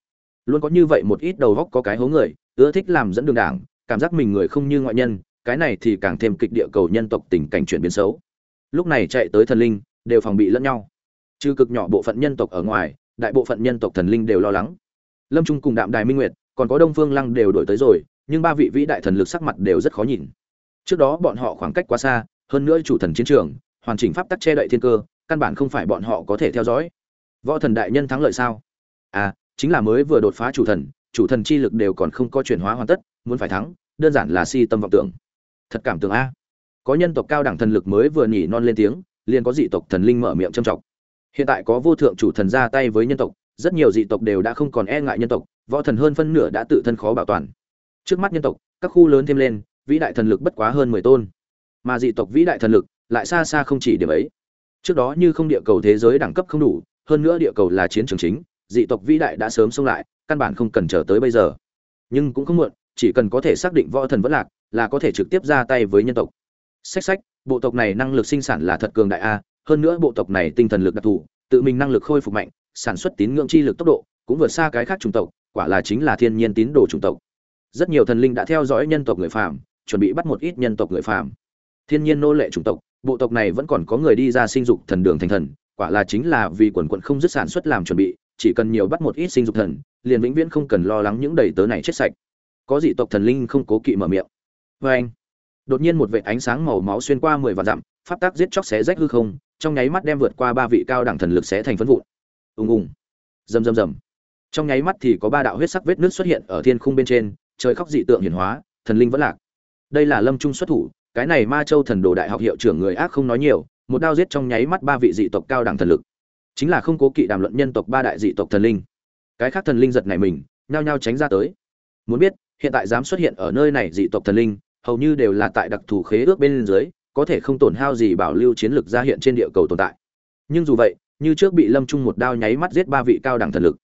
[SPEAKER 1] Luôn có như vậy một ít đầu góc có cái hố người, ưa thích làm dẫn đường đảng, cảm giác mình người không như ngoại nhân, cái này thì càng thêm kịch địa cầu nhân tộc tình cảnh chuyển biến xấu. Lúc này chạy tới thần linh, đều phòng bị lẫn nhau. Trừ cực nhỏ bộ phận nhân tộc ở ngoài đại bộ phận nhân tộc thần linh đều lo lắng. Lâm trung cùng đạm đài minh nguyệt, còn có đông phương lăng đều đổi tới rồi, nhưng ba vị vĩ đại thần lực sắc mặt đều rất khó nhìn. Trước đó bọn họ khoảng cách quá xa, hơn nữa chủ thần chiến trường, hoàn chỉnh pháp tắc che đậy thiên cơ, căn bản không phải bọn họ có thể theo dõi. Võ thần đại nhân thắng lợi sao? À chính là mới vừa đột phá chủ thần chủ thần chi lực đều còn không có chuyển hóa hoàn tất, muốn phải thắng, đơn giản là si tâm vọng tưởng. Thật cảm tưởng a. Có nhân tộc cao đẳng thần lực mới vừa nhỉ non lên tiếng, liền có dị tộc thần linh mở miệng trầm trọng hiện tại có vô thượng chủ thần ra tay với nhân tộc, rất nhiều dị tộc đều đã không còn e ngại nhân tộc, võ thần hơn phân nửa đã tự thân khó bảo toàn. Trước mắt nhân tộc, các khu lớn thêm lên, vĩ đại thần lực bất quá hơn mười tôn. Mà dị tộc vĩ đại thần lực lại xa xa không chỉ điểm ấy. Trước đó như không địa cầu thế giới đẳng cấp không đủ, hơn nữa địa cầu là chiến trường chính, dị tộc vĩ đại đã sớm xông lại, căn bản không cần chờ tới bây giờ. Nhưng cũng không muộn, chỉ cần có thể xác định võ thần vẫn lạc, là có thể trực tiếp ra tay với nhân tộc. Sách sách bộ tộc này năng lực sinh sản là thật cường đại a hơn nữa bộ tộc này tinh thần lực đặc thù, tự mình năng lực khôi phục mạnh, sản xuất tín ngưỡng chi lực tốc độ cũng vượt xa cái khác chủng tộc, quả là chính là thiên nhiên tín đồ chủng tộc. Rất nhiều thần linh đã theo dõi nhân tộc người phàm, chuẩn bị bắt một ít nhân tộc người phàm. Thiên nhiên nô lệ chủng tộc, bộ tộc này vẫn còn có người đi ra sinh dục thần đường thành thần, quả là chính là vì quần quận không dứt sản xuất làm chuẩn bị, chỉ cần nhiều bắt một ít sinh dục thần, liền vĩnh viễn không cần lo lắng những đầy tớ này chết sạch. Có dị tộc thần linh không cố kỵ mở miệng. Vê anh đột nhiên một vệ ánh sáng màu máu xuyên qua mười vạn dặm, pháp tác giết chóc xé rách hư không trong nháy mắt đem vượt qua ba vị cao đẳng thần lực xé thành phân vụn. Ùng ùng. Rầm rầm rầm. Trong nháy mắt thì có ba đạo huyết sắc vết nước xuất hiện ở thiên khung bên trên, trời khóc dị tượng hiển hóa, thần linh vẫn lạc. Đây là lâm trung xuất thủ, cái này ma châu thần đồ đại học hiệu trưởng người ác không nói nhiều, một đao giết trong nháy mắt ba vị dị tộc cao đẳng thần lực. Chính là không cố kỵ đàm luận nhân tộc ba đại dị tộc thần linh. Cái khác thần linh giật này mình, nhao nhao tránh ra tới. Muốn biết, hiện tại dám xuất hiện ở nơi này dị tộc thần linh, hầu như đều là tại đặc thù khế ước bên dưới có thể không tổn hao gì bảo lưu chiến lược ra hiện trên địa cầu tồn tại. Nhưng dù vậy, như trước bị lâm trung một đao nháy mắt giết ba vị cao đẳng thần lực.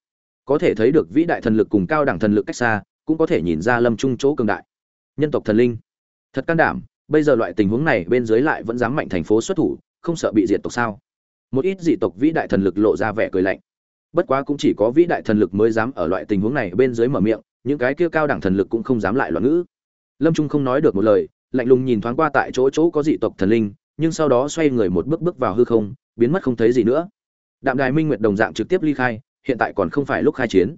[SPEAKER 1] Có thể thấy được vĩ đại thần lực cùng cao đẳng thần lực cách xa, cũng có thể nhìn ra lâm trung chỗ cường đại. Nhân tộc thần linh. Thật can đảm, bây giờ loại tình huống này bên dưới lại vẫn dám mạnh thành phố xuất thủ, không sợ bị diệt tộc sao? Một ít dị tộc vĩ đại thần lực lộ ra vẻ cười lạnh. Bất quá cũng chỉ có vĩ đại thần lực mới dám ở loại tình huống này bên dưới mở miệng, những cái kia cao đẳng thần lực cũng không dám lại loạn ngữ. Lâm trung không nói được một lời lạnh lùng nhìn thoáng qua tại chỗ chỗ có dị tộc thần linh, nhưng sau đó xoay người một bước bước vào hư không, biến mất không thấy gì nữa. Đạm đài minh nguyệt đồng dạng trực tiếp ly khai, hiện tại còn không phải lúc khai chiến.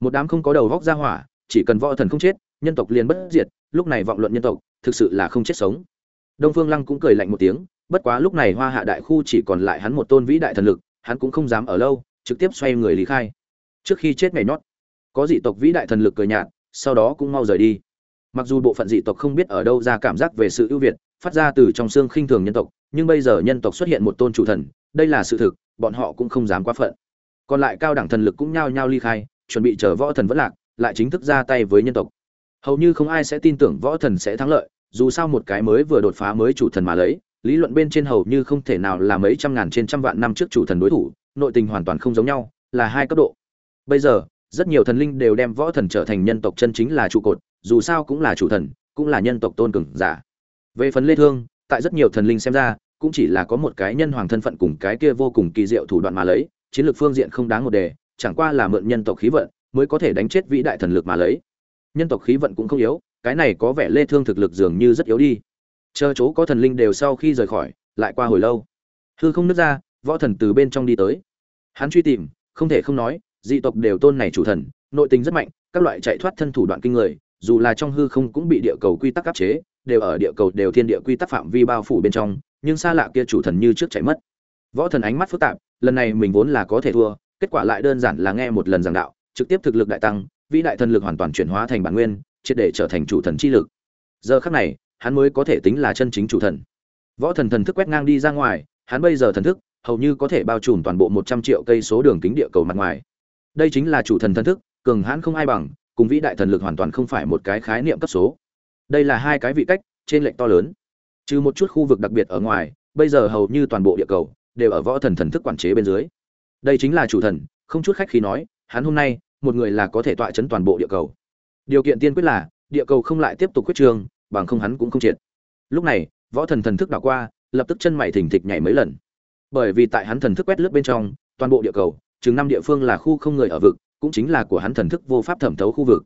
[SPEAKER 1] Một đám không có đầu vóc ra hỏa, chỉ cần võ thần không chết, nhân tộc liền bất diệt, lúc này vọng luận nhân tộc, thực sự là không chết sống. Đông phương lăng cũng cười lạnh một tiếng, bất quá lúc này hoa hạ đại khu chỉ còn lại hắn một tôn vĩ đại thần lực, hắn cũng không dám ở lâu, trực tiếp xoay người lý khai. Trước khi chết ngày nhót. Có dị tộc vĩ đại thần lực cười nhạt, sau đó cũng mau rời đi mặc dù bộ phận dị tộc không biết ở đâu ra cảm giác về sự ưu việt, phát ra từ trong xương khinh thường nhân tộc, nhưng bây giờ nhân tộc xuất hiện một tôn chủ thần, đây là sự thực, bọn họ cũng không dám quá phận. Còn lại cao đẳng thần lực cũng nhao nhao ly khai, chuẩn bị chờ võ thần vẫn lạc, lại chính thức ra tay với nhân tộc. Hầu như không ai sẽ tin tưởng võ thần sẽ thắng lợi, dù sao một cái mới vừa đột phá mới chủ thần mà lấy, lý luận bên trên hầu như không thể nào là mấy trăm ngàn trên trăm vạn năm trước chủ thần đối thủ, nội tình hoàn toàn không giống nhau, là hai cấp độ. Bây giờ, rất nhiều thần linh đều đem võ thần trở thành nhân tộc chân chính là trụ cột dù sao cũng là chủ thần, cũng là nhân tộc tôn cường giả. Về phần lê thương, tại rất nhiều thần linh xem ra, cũng chỉ là có một cái nhân hoàng thân phận cùng cái kia vô cùng kỳ diệu thủ đoạn mà lấy, chiến lược phương diện không đáng một đề, chẳng qua là mượn nhân tộc khí vận mới có thể đánh chết vĩ đại thần lực mà lấy. Nhân tộc khí vận cũng không yếu, cái này có vẻ lê thương thực lực dường như rất yếu đi. Chờ chỗ có thần linh đều sau khi rời khỏi, lại qua hồi lâu. Hư không nứt ra, võ thần từ bên trong đi tới. Hắn truy tìm, không thể không nói, dị tộc đều tôn này chủ thần, nội tình rất mạnh, các loại chạy thoát thân thủ đoạn kinh người dù là trong hư không cũng bị địa cầu quy tắc áp chế, đều ở địa cầu đều thiên địa quy tắc phạm vi bao phủ bên trong, nhưng xa lạ kia chủ thần như trước chạy mất. Võ thần ánh mắt phức tạp, lần này mình vốn là có thể thua, kết quả lại đơn giản là nghe một lần giảng đạo, trực tiếp thực lực đại tăng, vĩ đại thần lực hoàn toàn chuyển hóa thành bản nguyên, triệt để trở thành chủ thần chi lực. Giờ khắc này, hắn mới có thể tính là chân chính chủ thần. Võ thần thần thức quét ngang đi ra ngoài, hắn bây giờ thần thức, hầu như có thể bao trùm toàn bộ một trăm triệu cây số đường kính địa cầu mặt ngoài. Đây chính là chủ thần thần thức, cường hãn không ai bằng cùng vĩ đại thần lực hoàn toàn không phải một cái khái niệm cấp số. Đây là hai cái vị cách, trên lệnh to lớn. Trừ một chút khu vực đặc biệt ở ngoài, bây giờ hầu như toàn bộ địa cầu đều ở võ thần thần thức quản chế bên dưới. Đây chính là chủ thần, không chút khách khí nói, hắn hôm nay, một người là có thể tọa chấn toàn bộ địa cầu. Điều kiện tiên quyết là, địa cầu không lại tiếp tục quyết trường, bằng không hắn cũng không triệt. Lúc này, võ thần thần thức đảo qua, lập tức chân mày thỉnh thịch nhảy mấy lần. Bởi vì tại hắn thần thức quét lướt bên trong, toàn bộ địa cầu, chừng năm địa phương là khu không người ở vực cũng chính là của hắn thần thức vô pháp thẩm thấu khu vực.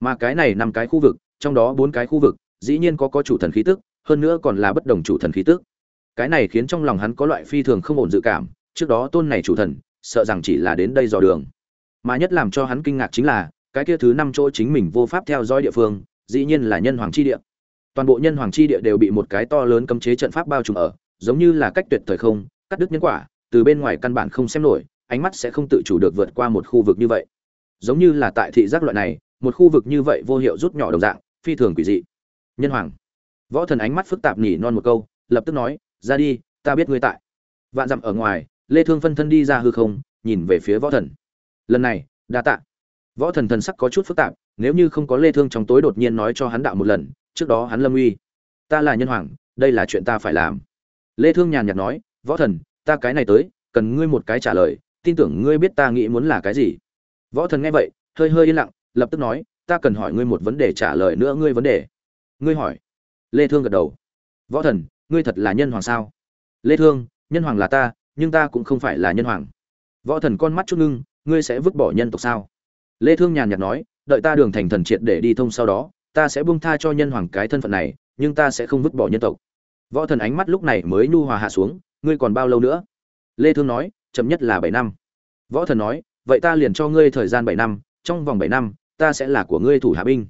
[SPEAKER 1] Mà cái này năm cái khu vực, trong đó bốn cái khu vực, dĩ nhiên có có chủ thần khí tức, hơn nữa còn là bất đồng chủ thần khí tức. Cái này khiến trong lòng hắn có loại phi thường không ổn dự cảm, trước đó tôn này chủ thần, sợ rằng chỉ là đến đây dò đường. Mà nhất làm cho hắn kinh ngạc chính là, cái kia thứ năm chỗ chính mình vô pháp theo dõi địa phương, dĩ nhiên là nhân hoàng chi địa. Toàn bộ nhân hoàng chi địa đều bị một cái to lớn cấm chế trận pháp bao trùm ở, giống như là cách tuyệt thời không, cắt đứt nhân quả, từ bên ngoài căn bản không xem nổi ánh mắt sẽ không tự chủ được vượt qua một khu vực như vậy. Giống như là tại thị giác loại này, một khu vực như vậy vô hiệu rút nhỏ đồng dạng, phi thường quỷ dị. Nhân hoàng. Võ thần ánh mắt phức tạp nhỉ non một câu, lập tức nói, ra đi, ta biết ngươi tại. Vạn dặm ở ngoài, lê thương phân thân đi ra hư không, nhìn về phía võ thần. Lần này, đa tạ. Võ thần thần sắc có chút phức tạp, nếu như không có lê thương trong tối đột nhiên nói cho hắn đạo một lần, trước đó hắn lâm uy. Ta là nhân hoàng, đây là chuyện ta phải làm. Lê thương nhàn nhạt nói, võ thần, ta cái này tới, cần ngươi một cái trả lời tin tưởng ngươi biết ta nghĩ muốn là cái gì. Võ thần nghe vậy, hơi hơi yên lặng, lập tức nói, ta cần hỏi ngươi một vấn đề trả lời nữa ngươi vấn đề. Ngươi hỏi. Lê thương gật đầu. Võ thần, ngươi thật là nhân hoàng sao? Lê thương, nhân hoàng là ta, nhưng ta cũng không phải là nhân hoàng. Võ thần con mắt chút ngưng, ngươi sẽ vứt bỏ nhân tộc sao? Lê thương nhàn nhạt nói, đợi ta đường thành thần triệt để đi thông sau đó, ta sẽ buông tha cho nhân hoàng cái thân phận này, nhưng ta sẽ không vứt bỏ nhân tộc. Võ thần ánh mắt lúc này mới nhu hòa hạ xuống, ngươi còn bao lâu nữa? Lê thương nói chậm nhất là 7 năm. Võ thần nói, vậy ta liền cho ngươi thời gian 7 năm, trong vòng 7 năm, ta sẽ là của ngươi thủ hạ binh.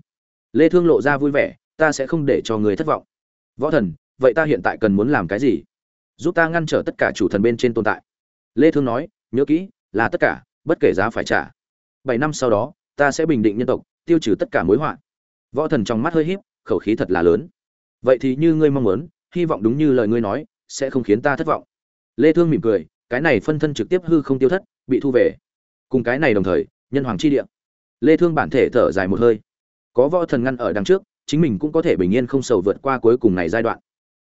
[SPEAKER 1] Lê thương lộ ra vui vẻ, ta sẽ không để cho ngươi thất vọng. Võ thần, vậy ta hiện tại cần muốn làm cái gì? Giúp ta ngăn trở tất cả chủ thần bên trên tồn tại. Lê thương nói, nhớ kỹ, là tất cả, bất kể giá phải trả. Bảy năm sau đó, ta sẽ bình định nhân tộc, tiêu trừ tất cả mối họa. Võ thần trong mắt hơi híp, khẩu khí thật là lớn. Vậy thì như ngươi mong muốn, hy vọng đúng như lời ngươi nói, sẽ không khiến ta thất vọng. Lê thương mỉm cười cái này phân thân trực tiếp hư không tiêu thất, bị thu về. Cùng cái này đồng thời, nhân hoàng chi địa. Lê thương bản thể thở dài một hơi. Có võ thần ngăn ở đằng trước, chính mình cũng có thể bình yên không sầu vượt qua cuối cùng này giai đoạn.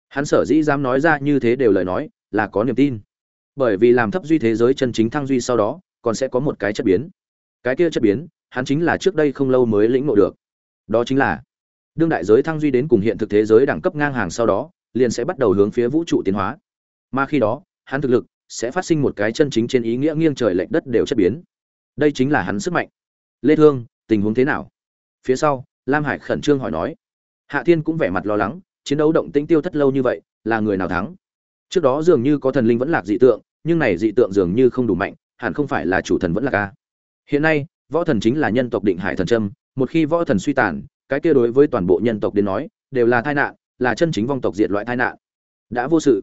[SPEAKER 1] Hắn sở dĩ dám nói ra như thế đều lời nói, là có niềm tin. Bởi vì làm thấp duy thế giới chân chính thăng duy sau đó, còn sẽ có một cái chất biến. Cái kia chất biến, hắn chính là trước đây không lâu mới lĩnh ngộ được. Đó chính là, đương đại giới thăng duy đến cùng hiện thực thế giới đẳng cấp ngang hàng sau đó, liền sẽ bắt đầu hướng phía vũ trụ tiến hóa. Mà khi đó, hắn thực lực sẽ phát sinh một cái chân chính trên ý nghĩa nghiêng trời lệch đất đều chất biến. Đây chính là hắn sức mạnh. Lê thương, tình huống thế nào? Phía sau, lam hải khẩn trương hỏi nói. Hạ thiên cũng vẻ mặt lo lắng, chiến đấu động tĩnh tiêu thất lâu như vậy, là người nào thắng? Trước đó dường như có thần linh vẫn lạc dị tượng, nhưng này dị tượng dường như không đủ mạnh, hẳn không phải là chủ thần vẫn lạc a hiện nay, võ thần chính là nhân tộc định hải thần trâm một khi võ thần suy tàn, cái kia đối với toàn bộ nhân tộc đến nói, đều là tai nạn, là chân chính vong tộc diệt loại tai nạn. Đã vô sự.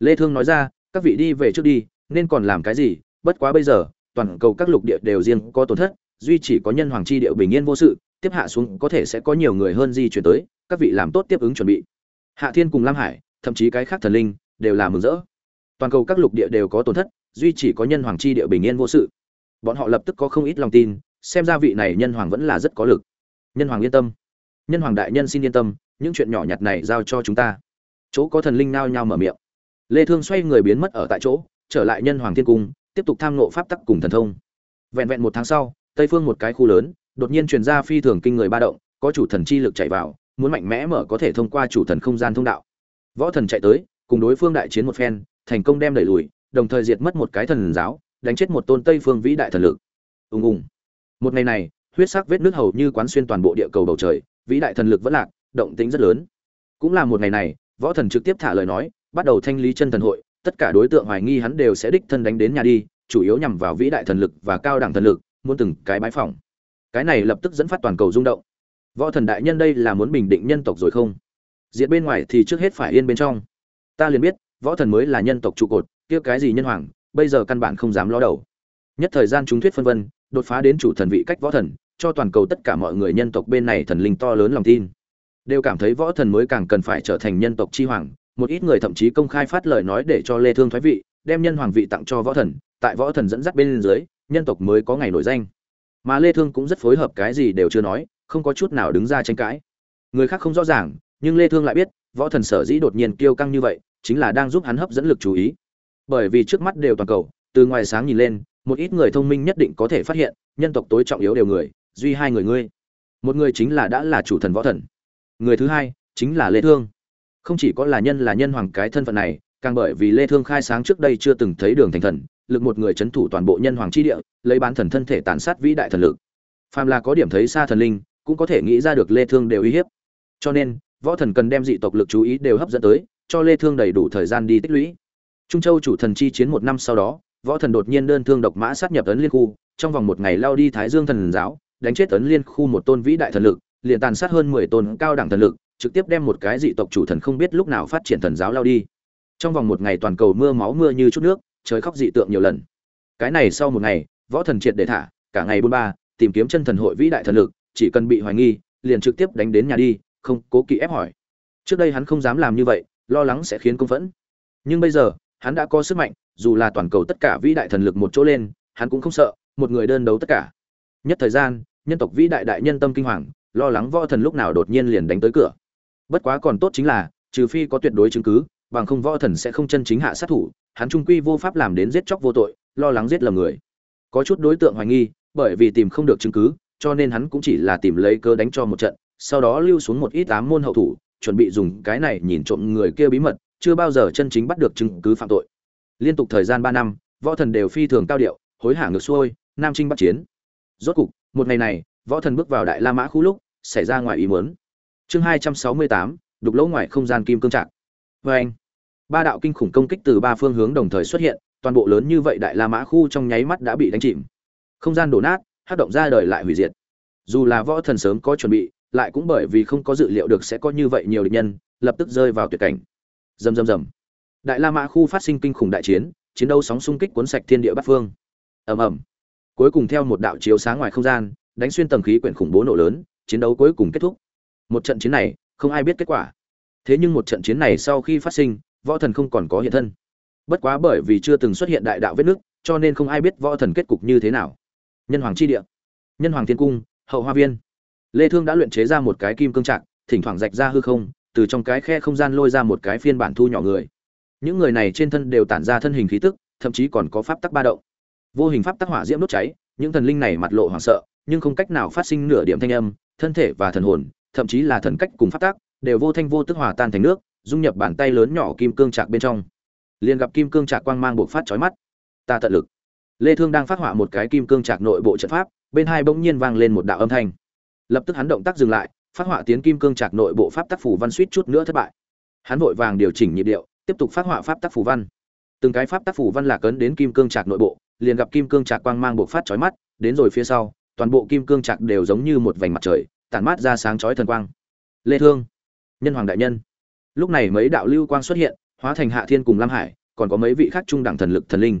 [SPEAKER 1] Lê thương nói ra các vị đi về trước đi, nên còn làm cái gì? Bất quá bây giờ, toàn cầu các lục địa đều riêng có tổn thất, duy chỉ có nhân hoàng chi địa bình yên vô sự, tiếp hạ xuống có thể sẽ có nhiều người hơn di chuyển tới, các vị làm tốt tiếp ứng chuẩn bị. Hạ thiên cùng lam hải, thậm chí cái khác thần linh, đều là mừng rỡ. Toàn cầu các lục địa đều có tổn thất, duy chỉ có nhân hoàng chi địa bình yên vô sự. Bọn họ lập tức có không ít lòng tin, xem ra vị này nhân hoàng vẫn là rất có lực. Nhân hoàng yên tâm. Nhân hoàng đại nhân xin yên tâm, những chuyện nhỏ nhặt này giao cho chúng ta. Chỗ có thần linh nao nhao mở miệng lê thương xoay người biến mất ở tại chỗ, trở lại nhân hoàng thiên cung, tiếp tục tham ngộ pháp tắc cùng thần thông. Vẹn vẹn một tháng sau, tây phương một cái khu lớn, đột nhiên truyền ra phi thường kinh người ba động, có chủ thần chi lực chạy vào, muốn mạnh mẽ mở có thể thông qua chủ thần không gian thông đạo. Võ thần chạy tới, cùng đối phương đại chiến một phen, thành công đem đẩy lùi, đồng thời diệt mất một cái thần giáo, đánh chết một tôn tây phương vĩ đại thần lực. Ùng ùng. Một ngày này, huyết sắc vết nước hầu như quán xuyên toàn bộ địa cầu bầu trời, vĩ đại thần lực vẫn lạc, động tính rất lớn. Cũng là một ngày này, võ thần trực tiếp thả lời nói bắt đầu thanh lý chân thần hội, tất cả đối tượng hoài nghi hắn đều sẽ đích thân đánh đến nhà đi, chủ yếu nhằm vào vĩ đại thần lực và cao đẳng thần lực, muốn từng cái bái phỏng. Cái này lập tức dẫn phát toàn cầu rung động. Võ thần đại nhân đây là muốn bình định nhân tộc rồi không? Diệt bên ngoài thì trước hết phải yên bên trong. Ta liền biết, võ thần mới là nhân tộc trụ cột, kia cái gì nhân hoàng, bây giờ căn bản không dám ló đầu. Nhất thời gian chúng thuyết phân vân, đột phá đến chủ thần vị cách võ thần, cho toàn cầu tất cả mọi người nhân tộc bên này thần linh to lớn lòng tin. Đều cảm thấy võ thần mới càng cần phải trở thành nhân tộc chi hoàng một ít người thậm chí công khai phát lời nói để cho lê thương thoái vị, đem nhân hoàng vị tặng cho võ thần, tại võ thần dẫn dắt bên dưới, nhân tộc mới có ngày nổi danh. Mà lê thương cũng rất phối hợp cái gì đều chưa nói, không có chút nào đứng ra tranh cãi. Người khác không rõ ràng, nhưng lê thương lại biết, võ thần sở dĩ đột nhiên kiêu căng như vậy, chính là đang giúp hắn hấp dẫn lực chú ý. Bởi vì trước mắt đều toàn cầu, từ ngoài sáng nhìn lên, một ít người thông minh nhất định có thể phát hiện, nhân tộc tối trọng yếu đều người, duy hai người ngươi. Một người chính là đã là chủ thần võ thần. Người thứ hai chính là lê thương không chỉ có là nhân là nhân hoàng cái thân phận này, càng bởi vì lê thương khai sáng trước đây chưa từng thấy đường thành thần, lực một người chấn thủ toàn bộ nhân hoàng chi địa, lấy bán thần thân thể tàn sát vĩ đại thần lực. Phàm là có điểm thấy xa thần linh, cũng có thể nghĩ ra được lê thương đều uy hiếp. Cho nên, võ thần cần đem dị tộc lực chú ý đều hấp dẫn tới, cho lê thương đầy đủ thời gian đi tích lũy. Trung châu chủ thần chi chiến một năm sau đó, võ thần đột nhiên đơn thương độc mã sát nhập ấn liên khu, trong vòng một ngày lao đi thái dương thần giáo, đánh chết ấn liên khu một tôn vĩ đại thần lực, liền tàn sát hơn 10 tôn cao đẳng thần lực trực tiếp đem một cái dị tộc chủ thần không biết lúc nào phát triển thần giáo lao đi. Trong vòng một ngày toàn cầu mưa máu mưa như chút nước, trời khóc dị tượng nhiều lần. Cái này sau một ngày, võ thần triệt để thả, cả ngày buôn ba, tìm kiếm chân thần hội vĩ đại thần lực, chỉ cần bị hoài nghi, liền trực tiếp đánh đến nhà đi, không cố kỵ ép hỏi. Trước đây hắn không dám làm như vậy, lo lắng sẽ khiến công phẫn. Nhưng bây giờ, hắn đã có sức mạnh, dù là toàn cầu tất cả vĩ đại thần lực một chỗ lên, hắn cũng không sợ, một người đơn đấu tất cả. Nhất thời gian, nhân tộc vĩ đại đại nhân tâm kinh hoàng, lo lắng võ thần lúc nào đột nhiên liền đánh tới cửa bất quá còn tốt chính là, trừ phi có tuyệt đối chứng cứ, bằng không võ thần sẽ không chân chính hạ sát thủ, hắn trung quy vô pháp làm đến giết chóc vô tội, lo lắng giết lầm người. Có chút đối tượng hoài nghi, bởi vì tìm không được chứng cứ, cho nên hắn cũng chỉ là tìm lấy cơ đánh cho một trận, sau đó lưu xuống một ít tám môn hậu thủ, chuẩn bị dùng cái này nhìn trộm người kia bí mật, chưa bao giờ chân chính bắt được chứng cứ phạm tội. Liên tục thời gian ba năm, võ thần đều phi thường cao điệu, hối hả ngược xuôi, nam trinh bắt chiến. Rốt cục, một ngày này, võ thần bước vào đại la mã khu lúc, xảy ra ngoài ý muốn chương hai trăm sáu mươi tám, đục lỗ ngoài không gian kim cương trạng. Vê anh, ba đạo kinh khủng công kích từ ba phương hướng đồng thời xuất hiện, toàn bộ lớn như vậy đại la mã khu trong nháy mắt đã bị đánh chìm. Không gian đổ nát, hát động ra đời lại hủy diệt. Dù là võ thần sớm có chuẩn bị, lại cũng bởi vì không có dự liệu được sẽ có như vậy nhiều địch nhân, lập tức rơi vào tuyệt cảnh. Rầm rầm rầm. Đại la mã khu phát sinh kinh khủng đại chiến chiến đấu sóng xung kích cuốn sạch thiên địa bát phương. Ầm ầm. Cuối cùng theo một đạo chiếu sáng ngoài không gian, đánh xuyên tầng khí quyển khủng bố nổ lớn, chiến đấu cuối cùng kết thúc một trận chiến này, không ai biết kết quả. Thế nhưng một trận chiến này sau khi phát sinh, võ thần không còn có hiện thân. Bất quá bởi vì chưa từng xuất hiện đại đạo vết nước, cho nên không ai biết võ thần kết cục như thế nào. Nhân hoàng chi địa, nhân hoàng thiên cung, hậu hoa viên. Lê thương đã luyện chế ra một cái kim cương trạng thỉnh thoảng rạch ra hư không, từ trong cái khe không gian lôi ra một cái phiên bản thu nhỏ người. Những người này trên thân đều tản ra thân hình khí tức, thậm chí còn có pháp tắc ba động. Vô hình pháp tắc hỏa diễm đốt cháy, những thần linh này mặt lộ hoảng sợ, nhưng không cách nào phát sinh nửa điểm thanh âm, thân thể và thần hồn thậm chí là thần cách cùng pháp tác, đều vô thanh vô tức hòa tan thành nước, dung nhập bàn tay lớn nhỏ kim cương trạc bên trong. Liền gặp kim cương trạc quang mang bộc phát chói mắt. Ta tận lực. Lê thương đang phát họa một cái kim cương trạc nội bộ trận pháp, bên hai bỗng nhiên vang lên một đạo âm thanh. Lập tức hắn động tác dừng lại, phát họa tiến kim cương trạc nội bộ pháp tác phủ văn suýt chút nữa thất bại. Hắn vội vàng điều chỉnh nhịp điệu, tiếp tục phát họa pháp tác phủ văn. Từng cái pháp tác phủ văn lạc cấn đến kim cương trạc nội bộ, liền gặp kim cương trạc quang mang bộc phát chói mắt, đến rồi phía sau, toàn bộ kim cương trạc đều giống như một vành mặt trời tản mát ra sáng chói thần quang. Lê thương, nhân hoàng đại nhân. Lúc này mấy đạo lưu quang xuất hiện, hóa thành hạ thiên cùng lam hải, còn có mấy vị khác trung đẳng thần lực thần linh.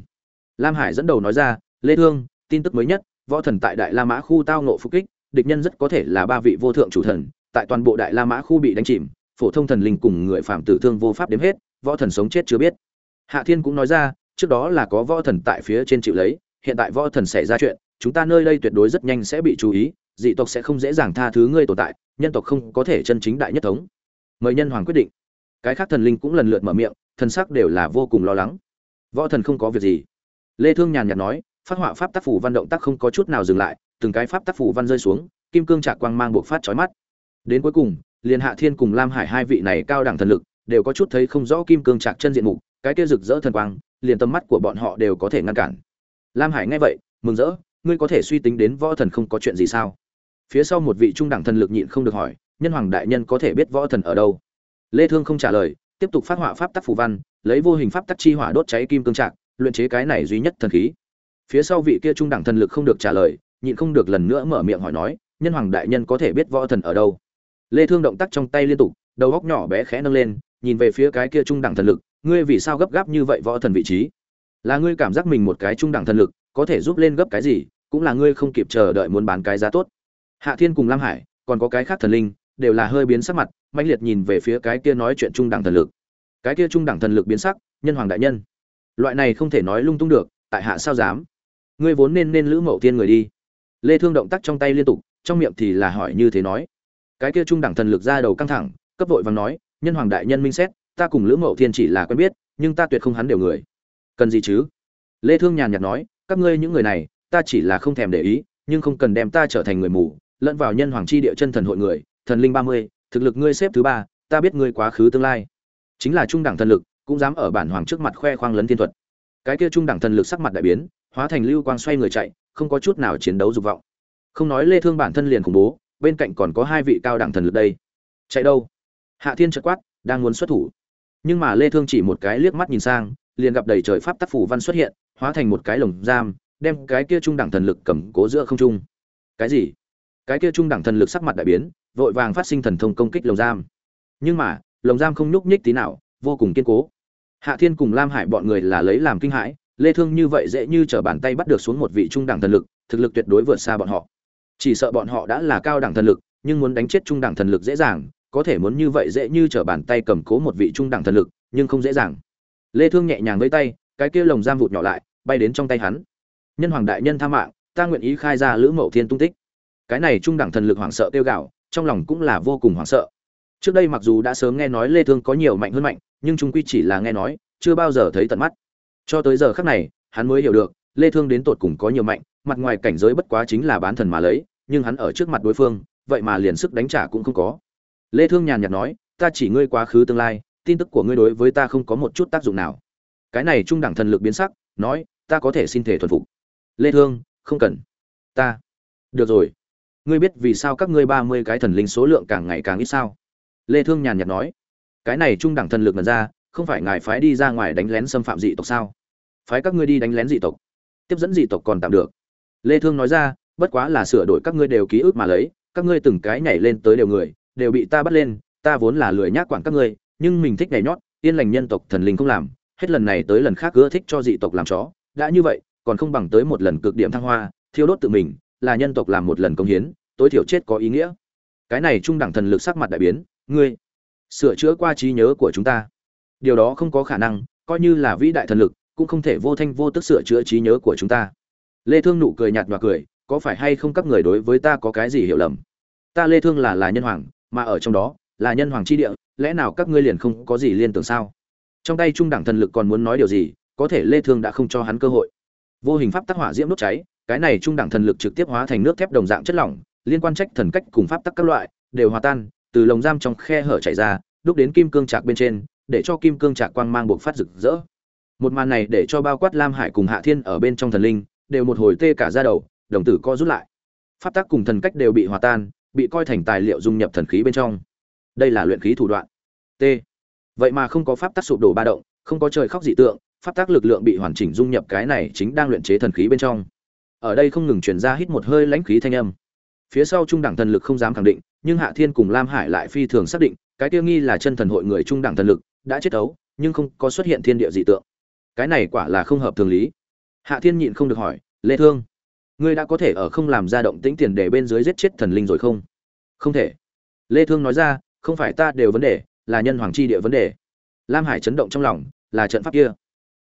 [SPEAKER 1] Lam hải dẫn đầu nói ra, lê thương, tin tức mới nhất, võ thần tại đại la mã khu tao ngộ phục kích, địch nhân rất có thể là ba vị vô thượng chủ thần, tại toàn bộ đại la mã khu bị đánh chìm, phổ thông thần linh cùng người phạm tử thương vô pháp đếm hết, võ thần sống chết chưa biết. Hạ thiên cũng nói ra, trước đó là có võ thần tại phía trên chịu lấy, hiện tại võ thần xảy ra chuyện, chúng ta nơi đây tuyệt đối rất nhanh sẽ bị chú ý dị tộc sẽ không dễ dàng tha thứ ngươi tồn tại, nhân tộc không có thể chân chính đại nhất thống. Mời nhân hoàng quyết định. Cái khác thần linh cũng lần lượt mở miệng, thần sắc đều là vô cùng lo lắng. Võ thần không có việc gì. Lê thương nhàn nhạt nói, phát họa pháp tác phủ văn động tác không có chút nào dừng lại, từng cái pháp tác phủ văn rơi xuống, kim cương trạc quang mang bộc phát chói mắt. Đến cuối cùng, liền hạ thiên cùng lam hải hai vị này cao đẳng thần lực, đều có chút thấy không rõ kim cương trạc chân diện mục, cái kia rực rỡ thần quang, liền tầm mắt của bọn họ đều có thể ngăn cản. Lam hải nghe vậy, mừng rỡ, ngươi có thể suy tính đến võ thần không có chuyện gì sao? Phía sau một vị trung đẳng thần lực nhịn không được hỏi, nhân hoàng đại nhân có thể biết võ thần ở đâu? Lê thương không trả lời, tiếp tục phát họa pháp tắc phù văn, lấy vô hình pháp tắc chi hỏa đốt cháy kim cương trạng luyện chế cái này duy nhất thần khí. Phía sau vị kia trung đẳng thần lực không được trả lời, nhịn không được lần nữa mở miệng hỏi nói, nhân hoàng đại nhân có thể biết võ thần ở đâu? Lê thương động tác trong tay liên tục, đầu góc nhỏ bé khẽ nâng lên, nhìn về phía cái kia trung đẳng thần lực, ngươi vì sao gấp gáp như vậy võ thần vị trí? Là ngươi cảm giác mình một cái trung đẳng thần lực, có thể giúp lên gấp cái gì, cũng là ngươi không kịp chờ đợi muốn bán cái giá tốt hạ thiên cùng lam hải, còn có cái khác thần linh, đều là hơi biến sắc mặt, mãnh liệt nhìn về phía cái kia nói chuyện trung đẳng thần lực. Cái kia trung đẳng thần lực biến sắc, nhân hoàng đại nhân. Loại này không thể nói lung tung được, tại hạ sao dám? Ngươi vốn nên nên lữ mậu tiên người đi. Lê thương động tác trong tay liên tục, trong miệng thì là hỏi như thế nói. Cái kia trung đẳng thần lực ra đầu căng thẳng, cấp vội vàng nói, nhân hoàng đại nhân minh xét, ta cùng lữ mậu thiên chỉ là quen biết, nhưng ta tuyệt không hắn đều người. Cần gì chứ? Lê thương nhàn nhạt nói, các ngươi những người này, ta chỉ là không thèm để ý, nhưng không cần đem ta trở thành người mù lẫn vào nhân hoàng chi địa chân thần hội người thần linh 30, thực lực ngươi xếp thứ ba ta biết ngươi quá khứ tương lai. Chính là trung đẳng thần lực cũng dám ở bản hoàng trước mặt khoe khoang lấn thiên thuật. Cái kia trung đẳng thần lực sắc mặt đại biến hóa thành lưu quang xoay người chạy không có chút nào chiến đấu dục vọng. Không nói lê thương bản thân liền khủng bố bên cạnh còn có hai vị cao đẳng thần lực đây. Chạy đâu? Hạ thiên chợt quát đang muốn xuất thủ. Nhưng mà lê thương chỉ một cái liếc mắt nhìn sang liền gặp đầy trời pháp tắc phủ văn xuất hiện hóa thành một cái lồng giam đem cái kia trung đẳng thần lực cầm cố giữa không trung. Cái gì? Cái kia trung đẳng thần lực sắc mặt đại biến, vội vàng phát sinh thần thông công kích lồng giam. Nhưng mà, lồng giam không nhúc nhích tí nào, vô cùng kiên cố. Hạ thiên cùng lam hải bọn người là lấy làm kinh hãi, lê thương như vậy dễ như trở bàn tay bắt được xuống một vị trung đẳng thần lực, thực lực tuyệt đối vượt xa bọn họ. Chỉ sợ bọn họ đã là cao đẳng thần lực, nhưng muốn đánh chết trung đẳng thần lực dễ dàng, có thể muốn như vậy dễ như trở bàn tay cầm cố một vị trung đẳng thần lực, nhưng không dễ dàng. Lê thương nhẹ nhàng với tay, cái kia lồng giam vụt nhỏ lại, bay đến trong tay hắn. Nhân hoàng đại nhân tha mạng, ta nguyện ý khai ra lữ mậu thiên tung tích cái này trung đẳng thần lực hoảng sợ tiêu gạo trong lòng cũng là vô cùng hoảng sợ. Trước đây mặc dù đã sớm nghe nói lê thương có nhiều mạnh hơn mạnh, nhưng chúng quy chỉ là nghe nói, chưa bao giờ thấy tận mắt. Cho tới giờ khắc này, hắn mới hiểu được, lê thương đến tột cùng có nhiều mạnh, mặt ngoài cảnh giới bất quá chính là bán thần mà lấy, nhưng hắn ở trước mặt đối phương, vậy mà liền sức đánh trả cũng không có. Lê thương nhàn nhạt nói, ta chỉ ngươi quá khứ tương lai, tin tức của ngươi đối với ta không có một chút tác dụng nào. Cái này trung đẳng thần lực biến sắc, nói, ta có thể xin thể thuần phục. Lê thương, không cần. Ta. Được rồi ngươi biết vì sao các ngươi 30 cái thần linh số lượng càng ngày càng ít sao? Lê thương nhàn nhạt nói. Cái này trung đẳng thần lực mần ra, không phải ngài phái đi ra ngoài đánh lén xâm phạm dị tộc sao? Phái các ngươi đi đánh lén dị tộc. Tiếp dẫn dị tộc còn tạm được. Lê thương nói ra, bất quá là sửa đổi các ngươi đều ký ức mà lấy, các ngươi từng cái nhảy lên tới đều người, đều bị ta bắt lên, ta vốn là lười nhác quản các ngươi, nhưng mình thích nhảy nhót, yên lành nhân tộc thần linh không làm, hết lần này tới lần khác ưa thích cho dị tộc làm chó. Đã như vậy, còn không bằng tới một lần cực điểm thăng hoa, thiêu đốt tự mình là nhân tộc làm một lần công hiến, tối thiểu chết có ý nghĩa. Cái này trung đẳng thần lực sắc mặt đại biến, ngươi sửa chữa qua trí nhớ của chúng ta. Điều đó không có khả năng, coi như là vĩ đại thần lực, cũng không thể vô thanh vô tức sửa chữa trí nhớ của chúng ta. Lê thương nụ cười nhạt nhòa cười, có phải hay không các người đối với ta có cái gì hiểu lầm? Ta lê thương là là nhân hoàng, mà ở trong đó, là nhân hoàng chi địa, lẽ nào các ngươi liền không có gì liên tưởng sao? Trong tay trung đẳng thần lực còn muốn nói điều gì, có thể lê thương đã không cho hắn cơ hội. Vô hình pháp tắc hỏa diễm đốt cháy cái này trung đẳng thần lực trực tiếp hóa thành nước thép đồng dạng chất lỏng, liên quan trách thần cách cùng pháp tắc các loại, đều hòa tan, từ lồng giam trong khe hở chảy ra, đúc đến kim cương trạc bên trên, để cho kim cương trạc quang mang buộc phát rực rỡ. Một màn này để cho bao quát lam hải cùng hạ thiên ở bên trong thần linh, đều một hồi tê cả ra đầu, đồng tử co rút lại. Pháp tắc cùng thần cách đều bị hòa tan, bị coi thành tài liệu dung nhập thần khí bên trong. Đây là luyện khí thủ đoạn. T. Vậy mà không có pháp tắc sụp đổ ba động, không có trời khóc dị tượng, pháp tắc lực lượng bị hoàn chỉnh dung nhập cái này chính đang luyện chế thần khí bên trong ở đây không ngừng truyền ra hít một hơi lãnh khí thanh âm. Phía sau trung đẳng thần lực không dám khẳng định, nhưng hạ thiên cùng lam hải lại phi thường xác định, cái tiêu nghi là chân thần hội người trung đẳng thần lực, đã chết ấu, nhưng không có xuất hiện thiên địa dị tượng. Cái này quả là không hợp thường lý. Hạ thiên nhịn không được hỏi, lê thương, ngươi đã có thể ở không làm ra động tĩnh tiền để bên dưới giết chết thần linh rồi không? Không thể. Lê thương nói ra, không phải ta đều vấn đề, là nhân hoàng chi địa vấn đề. Lam hải chấn động trong lòng, là trận pháp kia.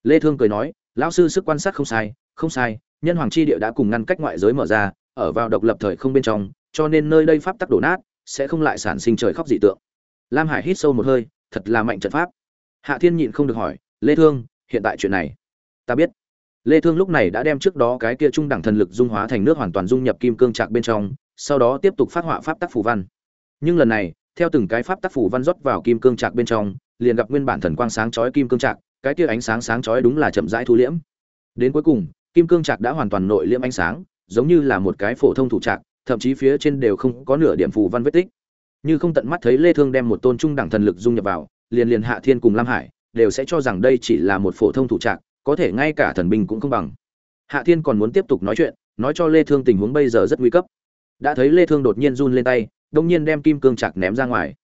[SPEAKER 1] Lê thương cười nói, lão sư sức quan sát không sai không sai nhân hoàng chi địa đã cùng ngăn cách ngoại giới mở ra, ở vào độc lập thời không bên trong, cho nên nơi đây pháp tắc đổ nát, sẽ không lại sản sinh trời khóc dị tượng. Lam hải hít sâu một hơi, thật là mạnh trận pháp. Hạ thiên nhịn không được hỏi, lê thương, hiện tại chuyện này? Ta biết. Lê thương lúc này đã đem trước đó cái kia trung đẳng thần lực dung hóa thành nước hoàn toàn dung nhập kim cương trạc bên trong, sau đó tiếp tục phát họa pháp tắc phù văn. Nhưng lần này, theo từng cái pháp tắc phù văn rót vào kim cương trạc bên trong, liền gặp nguyên bản thần quang sáng chói kim cương trạc, cái kia ánh sáng sáng chói đúng là chậm rãi thu liễm. Đến cuối cùng kim cương trạc đã hoàn toàn nội liễm ánh sáng, giống như là một cái phổ thông thủ trạc, thậm chí phía trên đều không có nửa điểm phù văn vết tích. Như không tận mắt thấy lê thương đem một tôn trung đẳng thần lực dung nhập vào, liền liền hạ thiên cùng lam hải đều sẽ cho rằng đây chỉ là một phổ thông thủ trạc, có thể ngay cả thần binh cũng không bằng. Hạ thiên còn muốn tiếp tục nói chuyện, nói cho lê thương tình huống bây giờ rất nguy cấp. Đã thấy lê thương đột nhiên run lên tay, đông nhiên đem kim cương trạc ném ra ngoài.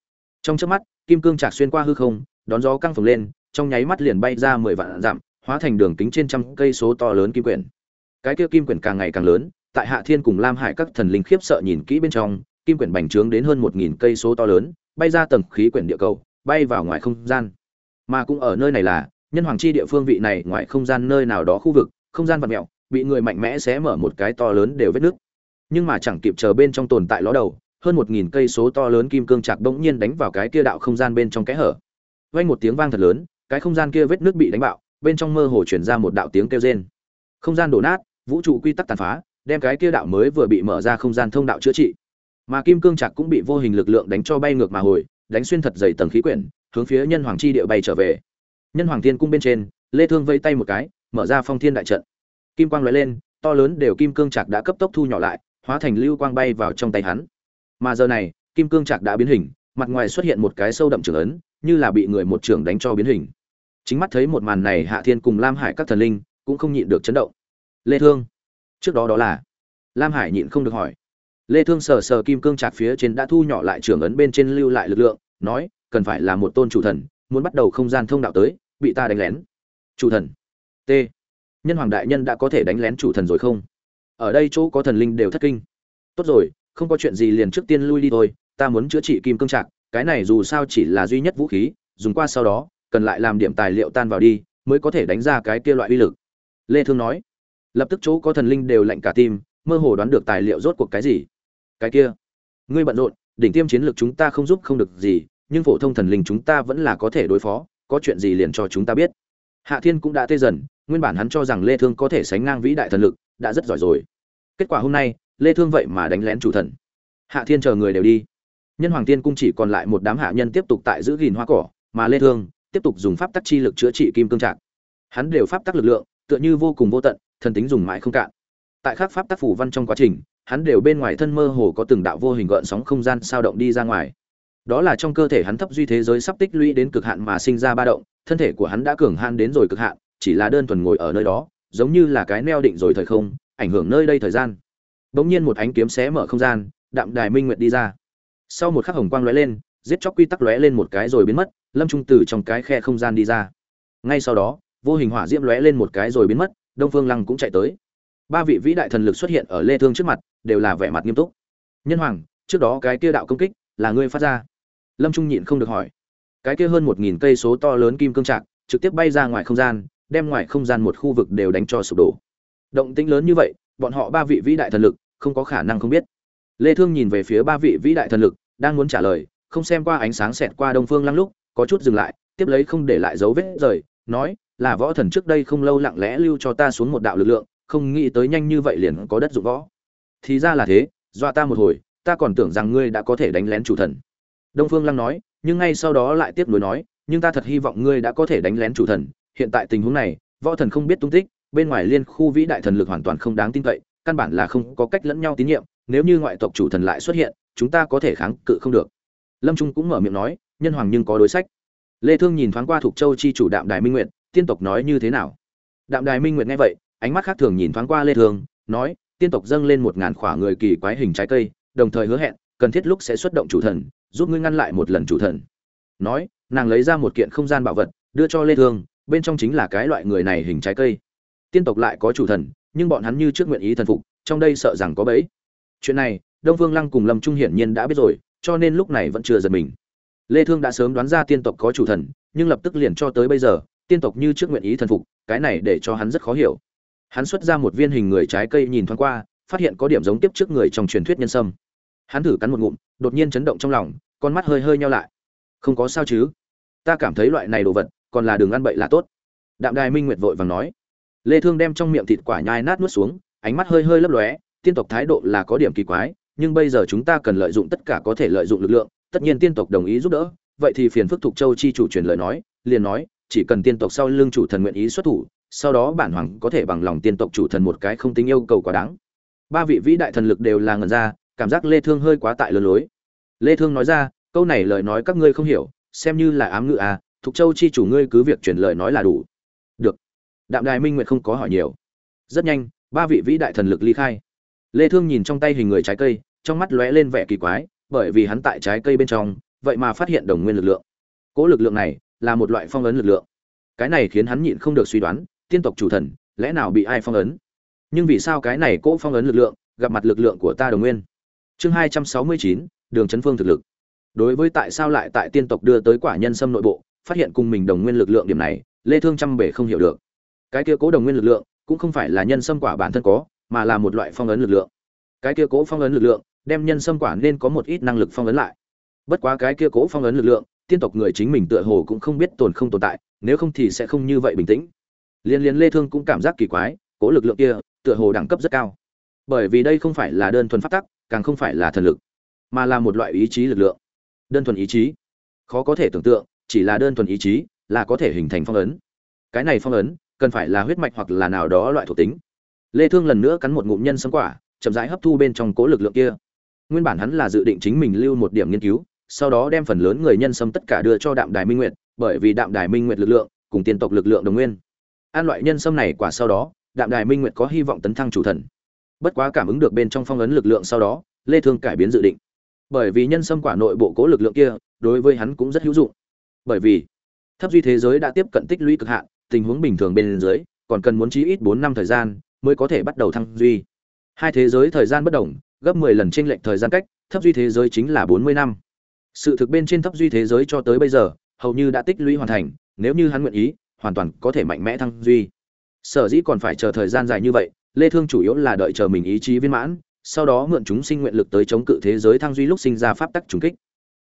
[SPEAKER 1] Trong chớp mắt, kim cương trạc xuyên qua hư không, đón gió căng phồng lên, trong nháy mắt liền bay ra mười vạn dặm hóa thành đường kính trên trăm cây số to lớn kim quyển. Cái kia kim quyển càng ngày càng lớn, tại hạ thiên cùng lam hải các thần linh khiếp sợ nhìn kỹ bên trong, kim quyển bành trướng đến hơn một nghìn cây số to lớn, bay ra tầng khí quyển địa cầu, bay vào ngoài không gian. Mà cũng ở nơi này là, nhân hoàng chi địa phương vị này ngoài không gian nơi nào đó khu vực, không gian vật mẹo bị người mạnh mẽ xé mở một cái to lớn đều vết nước nhưng mà chẳng kịp chờ bên trong tồn tại ló đầu, hơn một nghìn cây số to lớn kim cương chạc bỗng nhiên đánh vào cái kia đạo không gian bên trong cái hở. Vang một tiếng vang thật lớn, cái không gian kia vết nước bị đánh bạo bên trong mơ hồ chuyển ra một đạo tiếng kêu rên. Không gian đổ nát, vũ trụ quy tắc tàn phá, đem cái kia đạo mới vừa bị mở ra không gian thông đạo chữa trị. Mà kim cương trạc cũng bị vô hình lực lượng đánh cho bay ngược mà hồi, đánh xuyên thật dày tầng khí quyển, hướng phía nhân hoàng chi địa bay trở về. Nhân hoàng thiên cung bên trên, lê thương vây tay một cái, mở ra phong thiên đại trận. Kim quang lóe lên, to lớn đều kim cương trạc đã cấp tốc thu nhỏ lại, hóa thành lưu quang bay vào trong tay hắn. Mà giờ này, kim cương trạc đã biến hình, mặt ngoài xuất hiện một cái sâu đậm trưởng ấn, như là bị người một trưởng đánh cho biến hình chính mắt thấy một màn này hạ thiên cùng lam hải các thần linh cũng không nhịn được chấn động. Lê thương, trước đó đó là? Lam hải nhịn không được hỏi. Lê thương sờ sờ kim cương chạc phía trên đã thu nhỏ lại trưởng ấn bên trên lưu lại lực lượng, nói, cần phải là một tôn chủ thần, muốn bắt đầu không gian thông đạo tới, bị ta đánh lén. Chủ thần. T. Nhân hoàng đại nhân đã có thể đánh lén chủ thần rồi không? Ở đây chỗ có thần linh đều thất kinh. Tốt rồi, không có chuyện gì liền trước tiên lui đi thôi, ta muốn chữa trị kim cương trạc, cái này dù sao chỉ là duy nhất vũ khí, dùng qua sau đó cần lại làm điểm tài liệu tan vào đi, mới có thể đánh ra cái kia loại uy lực. Lê thương nói. Lập tức chỗ có thần linh đều lạnh cả tim, mơ hồ đoán được tài liệu rốt cuộc cái gì. Cái kia, ngươi bận rộn, đỉnh tiêm chiến lược chúng ta không giúp không được gì, nhưng phổ thông thần linh chúng ta vẫn là có thể đối phó, có chuyện gì liền cho chúng ta biết. Hạ thiên cũng đã tê dần, nguyên bản hắn cho rằng lê thương có thể sánh ngang vĩ đại thần lực, đã rất giỏi rồi. Kết quả hôm nay, lê thương vậy mà đánh lén chủ thần. Hạ thiên chờ người đều đi. Nhân hoàng tiên cung chỉ còn lại một đám hạ nhân tiếp tục tại giữ gìn hoa cỏ, mà lê thương tiếp tục dùng pháp tắc chi lực chữa trị kim cương trạng hắn đều pháp tắc lực lượng, tựa như vô cùng vô tận, thần tính dùng mãi không cạn. Tại khắc pháp tắc phủ văn trong quá trình, hắn đều bên ngoài thân mơ hồ có từng đạo vô hình gợn sóng không gian sao động đi ra ngoài. Đó là trong cơ thể hắn thấp duy thế giới sắp tích lũy đến cực hạn mà sinh ra ba động, thân thể của hắn đã cường han đến rồi cực hạn, chỉ là đơn thuần ngồi ở nơi đó, giống như là cái neo định rồi thời không, ảnh hưởng nơi đây thời gian. Bỗng nhiên một ánh kiếm xé mở không gian, đạm đài minh nguyệt đi ra. Sau một khắc hồng quang lóe lên, giết chóc quy tắc lóe lên một cái rồi biến mất lâm trung từ trong cái khe không gian đi ra. Ngay sau đó, vô hình hỏa diễm lóe lên một cái rồi biến mất, đông phương lăng cũng chạy tới. Ba vị vĩ đại thần lực xuất hiện ở lê thương trước mặt, đều là vẻ mặt nghiêm túc. Nhân hoàng, trước đó cái kia đạo công kích, là ngươi phát ra? Lâm trung nhịn không được hỏi. Cái kia hơn một nghìn cây số to lớn kim cương trạc, trực tiếp bay ra ngoài không gian, đem ngoài không gian một khu vực đều đánh cho sụp đổ. Động tĩnh lớn như vậy, bọn họ ba vị vĩ đại thần lực, không có khả năng không biết. Lê thương nhìn về phía ba vị vĩ đại thần lực, đang muốn trả lời, không xem qua ánh sáng xẹt qua đông phương lăng lúc có chút dừng lại, tiếp lấy không để lại dấu vết rời, nói, là võ thần trước đây không lâu lặng lẽ lưu cho ta xuống một đạo lực lượng, không nghĩ tới nhanh như vậy liền có đất dụng võ. Thì ra là thế, dọa ta một hồi, ta còn tưởng rằng ngươi đã có thể đánh lén chủ thần. Đông phương lăng nói, nhưng ngay sau đó lại tiếp nối nói, nhưng ta thật hy vọng ngươi đã có thể đánh lén chủ thần. Hiện tại tình huống này, võ thần không biết tung tích, bên ngoài liên khu vĩ đại thần lực hoàn toàn không đáng tin cậy, căn bản là không có cách lẫn nhau tín nhiệm, nếu như ngoại tộc chủ thần lại xuất hiện, chúng ta có thể kháng cự không được. Lâm trung cũng mở miệng nói nhân hoàng nhưng có đối sách. Lê thương nhìn thoáng qua thuộc châu chi chủ đạm đài minh nguyệt, tiên tộc nói như thế nào? Đạm đài minh nguyệt nghe vậy, ánh mắt khác thường nhìn thoáng qua lê thương, nói, tiên tộc dâng lên một ngàn khỏa người kỳ quái hình trái cây, đồng thời hứa hẹn, cần thiết lúc sẽ xuất động chủ thần, giúp ngươi ngăn lại một lần chủ thần. Nói, nàng lấy ra một kiện không gian bảo vật, đưa cho lê thương, bên trong chính là cái loại người này hình trái cây. Tiên tộc lại có chủ thần, nhưng bọn hắn như trước nguyện ý thần phục, trong đây sợ rằng có bẫy. Chuyện này, đông vương lăng cùng lâm trung hiển nhiên đã biết rồi, cho nên lúc này vẫn chưa giật mình lê thương đã sớm đoán ra tiên tộc có chủ thần, nhưng lập tức liền cho tới bây giờ, tiên tộc như trước nguyện ý thần phục, cái này để cho hắn rất khó hiểu. Hắn xuất ra một viên hình người trái cây nhìn thoáng qua, phát hiện có điểm giống tiếp trước người trong truyền thuyết nhân sâm. Hắn thử cắn một ngụm, đột nhiên chấn động trong lòng, con mắt hơi hơi nhau lại. Không có sao chứ? Ta cảm thấy loại này đồ vật, còn là đường ăn bậy là tốt. Đạm đài minh nguyệt vội vàng nói. Lê thương đem trong miệng thịt quả nhai nát nuốt xuống, ánh mắt hơi hơi lấp lóe, tiên tộc thái độ là có điểm kỳ quái, nhưng bây giờ chúng ta cần lợi dụng tất cả có thể lợi dụng lực lượng tất nhiên tiên tộc đồng ý giúp đỡ, vậy thì phiền phức thuộc châu chi chủ truyền lời nói, liền nói, chỉ cần tiên tộc sau lưng chủ thần nguyện ý xuất thủ, sau đó bản hoàng có thể bằng lòng tiên tộc chủ thần một cái không tính yêu cầu quá đáng. Ba vị vĩ đại thần lực đều là ngần ra, cảm giác lê thương hơi quá tại lớn lối. Lê thương nói ra, câu này lời nói các ngươi không hiểu, xem như là ám ngữ à thuộc châu chi chủ ngươi cứ việc truyền lời nói là đủ. Được. Đạm đài minh nguyệt không có hỏi nhiều. Rất nhanh, ba vị vĩ đại thần lực ly khai. Lê thương nhìn trong tay hình người trái cây, trong mắt lóe lên vẻ kỳ quái bởi vì hắn tại trái cây bên trong, vậy mà phát hiện đồng nguyên lực lượng. Cố lực lượng này là một loại phong ấn lực lượng. Cái này khiến hắn nhịn không được suy đoán, tiên tộc chủ thần, lẽ nào bị ai phong ấn? Nhưng vì sao cái này cố phong ấn lực lượng gặp mặt lực lượng của ta đồng nguyên? Chương hai trăm sáu mươi chín, đường chấn phương thực lực. Đối với tại sao lại tại tiên tộc đưa tới quả nhân sâm nội bộ, phát hiện cùng mình đồng nguyên lực lượng điểm này, lê thương trăm bể không hiểu được. Cái kia cố đồng nguyên lực lượng cũng không phải là nhân sâm quả bản thân có, mà là một loại phong ấn lực lượng. Cái kia cố phong ấn lực lượng đem nhân sâm quả nên có một ít năng lực phong ấn lại. Bất quá cái kia cố phong ấn lực lượng, tiên tộc người chính mình tựa hồ cũng không biết tồn không tồn tại, nếu không thì sẽ không như vậy bình tĩnh. Liên liên lê thương cũng cảm giác kỳ quái, cố lực lượng kia, tựa hồ đẳng cấp rất cao. Bởi vì đây không phải là đơn thuần pháp tắc, càng không phải là thần lực, mà là một loại ý chí lực lượng. Đơn thuần ý chí? Khó có thể tưởng tượng, chỉ là đơn thuần ý chí là có thể hình thành phong ấn. Cái này phong ấn, cần phải là huyết mạch hoặc là nào đó loại thuộc tính. Lê thương lần nữa cắn một ngụm nhân sâm quả, chậm rãi hấp thu bên trong cố lực lượng kia nguyên bản hắn là dự định chính mình lưu một điểm nghiên cứu, sau đó đem phần lớn người nhân sâm tất cả đưa cho đạm đài minh nguyệt, bởi vì đạm đài minh nguyệt lực lượng cùng tiên tộc lực lượng đồng nguyên. An loại nhân sâm này quả sau đó, đạm đài minh nguyệt có hy vọng tấn thăng chủ thần. Bất quá cảm ứng được bên trong phong ấn lực lượng sau đó, lê thương cải biến dự định. Bởi vì nhân sâm quả nội bộ cố lực lượng kia, đối với hắn cũng rất hữu dụng. Bởi vì, thấp duy thế giới đã tiếp cận tích lũy cực hạn, tình huống bình thường bên dưới, còn cần muốn chí ít 4 năm thời gian mới có thể bắt đầu thăng duy. Hai thế giới thời gian bất đồng gấp 10 lần chênh lệch thời gian cách, thấp duy thế giới chính là 40 năm. Sự thực bên trên thấp duy thế giới cho tới bây giờ, hầu như đã tích lũy hoàn thành, nếu như hắn nguyện ý, hoàn toàn có thể mạnh mẽ thăng duy. Sở dĩ còn phải chờ thời gian dài như vậy, lê thương chủ yếu là đợi chờ mình ý chí viên mãn, sau đó mượn chúng sinh nguyện lực tới chống cự thế giới thăng duy lúc sinh ra pháp tắc trùng kích.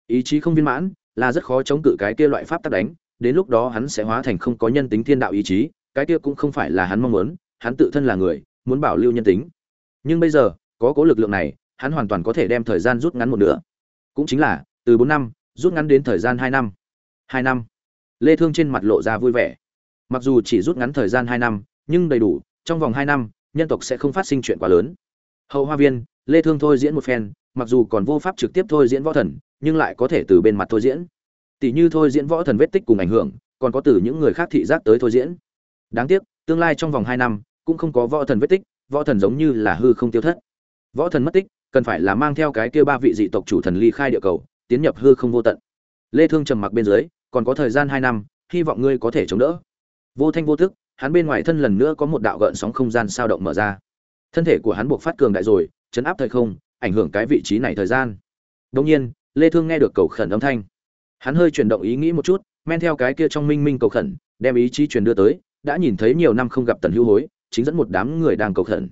[SPEAKER 1] Ý chí không viên mãn, là rất khó chống cự cái kia loại pháp tắc đánh, đến lúc đó hắn sẽ hóa thành không có nhân tính thiên đạo ý chí, cái kia cũng không phải là hắn mong muốn, hắn tự thân là người, muốn bảo lưu nhân tính. Nhưng bây giờ có cố lực lượng này, hắn hoàn toàn có thể đem thời gian rút ngắn một nửa. Cũng chính là, từ bốn năm, rút ngắn đến thời gian hai năm. Hai năm. Lê thương trên mặt lộ ra vui vẻ. Mặc dù chỉ rút ngắn thời gian hai năm, nhưng đầy đủ, trong vòng hai năm, nhân tộc sẽ không phát sinh chuyện quá lớn. Hậu hoa viên, lê thương thôi diễn một phen, mặc dù còn vô pháp trực tiếp thôi diễn võ thần, nhưng lại có thể từ bên mặt thôi diễn. Tỷ như thôi diễn võ thần vết tích cùng ảnh hưởng, còn có từ những người khác thị giác tới thôi diễn. Đáng tiếc, tương lai trong vòng hai năm, cũng không có võ thần vết tích, võ thần giống như là hư không tiêu thất võ thần mất tích, cần phải là mang theo cái kia ba vị dị tộc chủ thần ly khai địa cầu, tiến nhập hư không vô tận. Lê thương trầm mặc bên dưới, còn có thời gian hai năm, hy vọng ngươi có thể chống đỡ. Vô thanh vô thức hắn bên ngoài thân lần nữa có một đạo gợn sóng không gian sao động mở ra. Thân thể của hắn buộc phát cường đại rồi, chấn áp thời không, ảnh hưởng cái vị trí này thời gian. Đương nhiên, lê thương nghe được cầu khẩn âm thanh. Hắn hơi chuyển động ý nghĩ một chút, men theo cái kia trong minh minh cầu khẩn, đem ý chí truyền đưa tới, đã nhìn thấy nhiều năm không gặp tần hữu hối, chính dẫn một đám người đang cầu khẩn.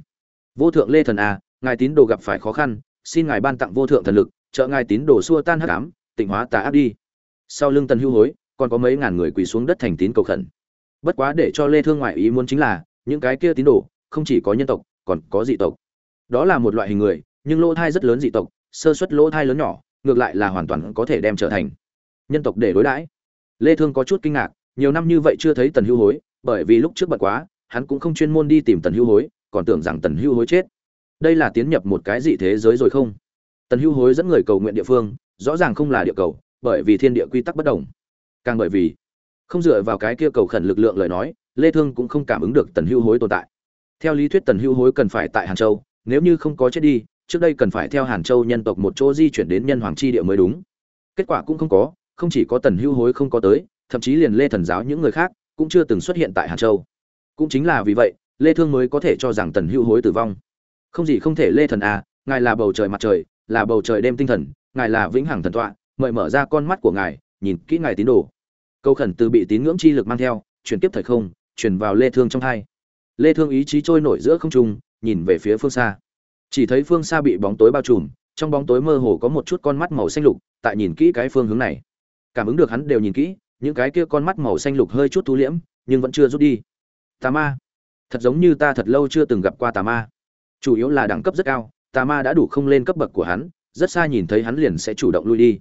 [SPEAKER 1] Vô thượng lê thần a ngài tín đồ gặp phải khó khăn, xin ngài ban tặng vô thượng thần lực, trợ ngài tín đồ xua tan hắc ám, tịnh hóa tà ác đi. Sau lưng tần Hưu hối, còn có mấy ngàn người quỳ xuống đất thành tín cầu khẩn. Bất quá để cho lê thương ngoại ý muốn chính là, những cái kia tín đồ, không chỉ có nhân tộc, còn có dị tộc. Đó là một loại hình người, nhưng lỗ thai rất lớn dị tộc, sơ suất lỗ thai lớn nhỏ, ngược lại là hoàn toàn có thể đem trở thành nhân tộc để đối đãi. Lê thương có chút kinh ngạc, nhiều năm như vậy chưa thấy tần hưu hối, bởi vì lúc trước bận quá, hắn cũng không chuyên môn đi tìm tần hưu hối, còn tưởng rằng tần hưu hối chết đây là tiến nhập một cái dị thế giới rồi không? Tần hưu hối dẫn người cầu nguyện địa phương, rõ ràng không là địa cầu, bởi vì thiên địa quy tắc bất đồng. Càng bởi vì, không dựa vào cái kia cầu khẩn lực lượng lời nói, lê thương cũng không cảm ứng được tần hưu hối tồn tại. Theo lý thuyết tần hưu hối cần phải tại hàn châu, nếu như không có chết đi, trước đây cần phải theo hàn châu nhân tộc một chỗ di chuyển đến nhân hoàng chi địa mới đúng. Kết quả cũng không có, không chỉ có tần hưu hối không có tới, thậm chí liền lê thần giáo những người khác cũng chưa từng xuất hiện tại hàn châu. Cũng chính là vì vậy, lê thương mới có thể cho rằng tần hưu hối tử vong không gì không thể lê thần à ngài là bầu trời mặt trời, là bầu trời đêm tinh thần, ngài là vĩnh hằng thần tọa, mời mở ra con mắt của ngài, nhìn kỹ ngài tín đồ. Câu khẩn từ bị tín ngưỡng chi lực mang theo, chuyển tiếp thời không, chuyển vào lê thương trong hai. Lê thương ý chí trôi nổi giữa không trung, nhìn về phía phương xa. Chỉ thấy phương xa bị bóng tối bao trùm, trong bóng tối mơ hồ có một chút con mắt màu xanh lục, tại nhìn kỹ cái phương hướng này. Cảm ứng được hắn đều nhìn kỹ, những cái kia con mắt màu xanh lục hơi chút thu liễm, nhưng vẫn chưa rút đi. Tà ma. Thật giống như ta thật lâu chưa từng gặp qua tà ma chủ yếu là đẳng cấp rất cao, tà ma đã đủ không lên cấp bậc của hắn, rất xa nhìn thấy hắn liền sẽ chủ động lui đi.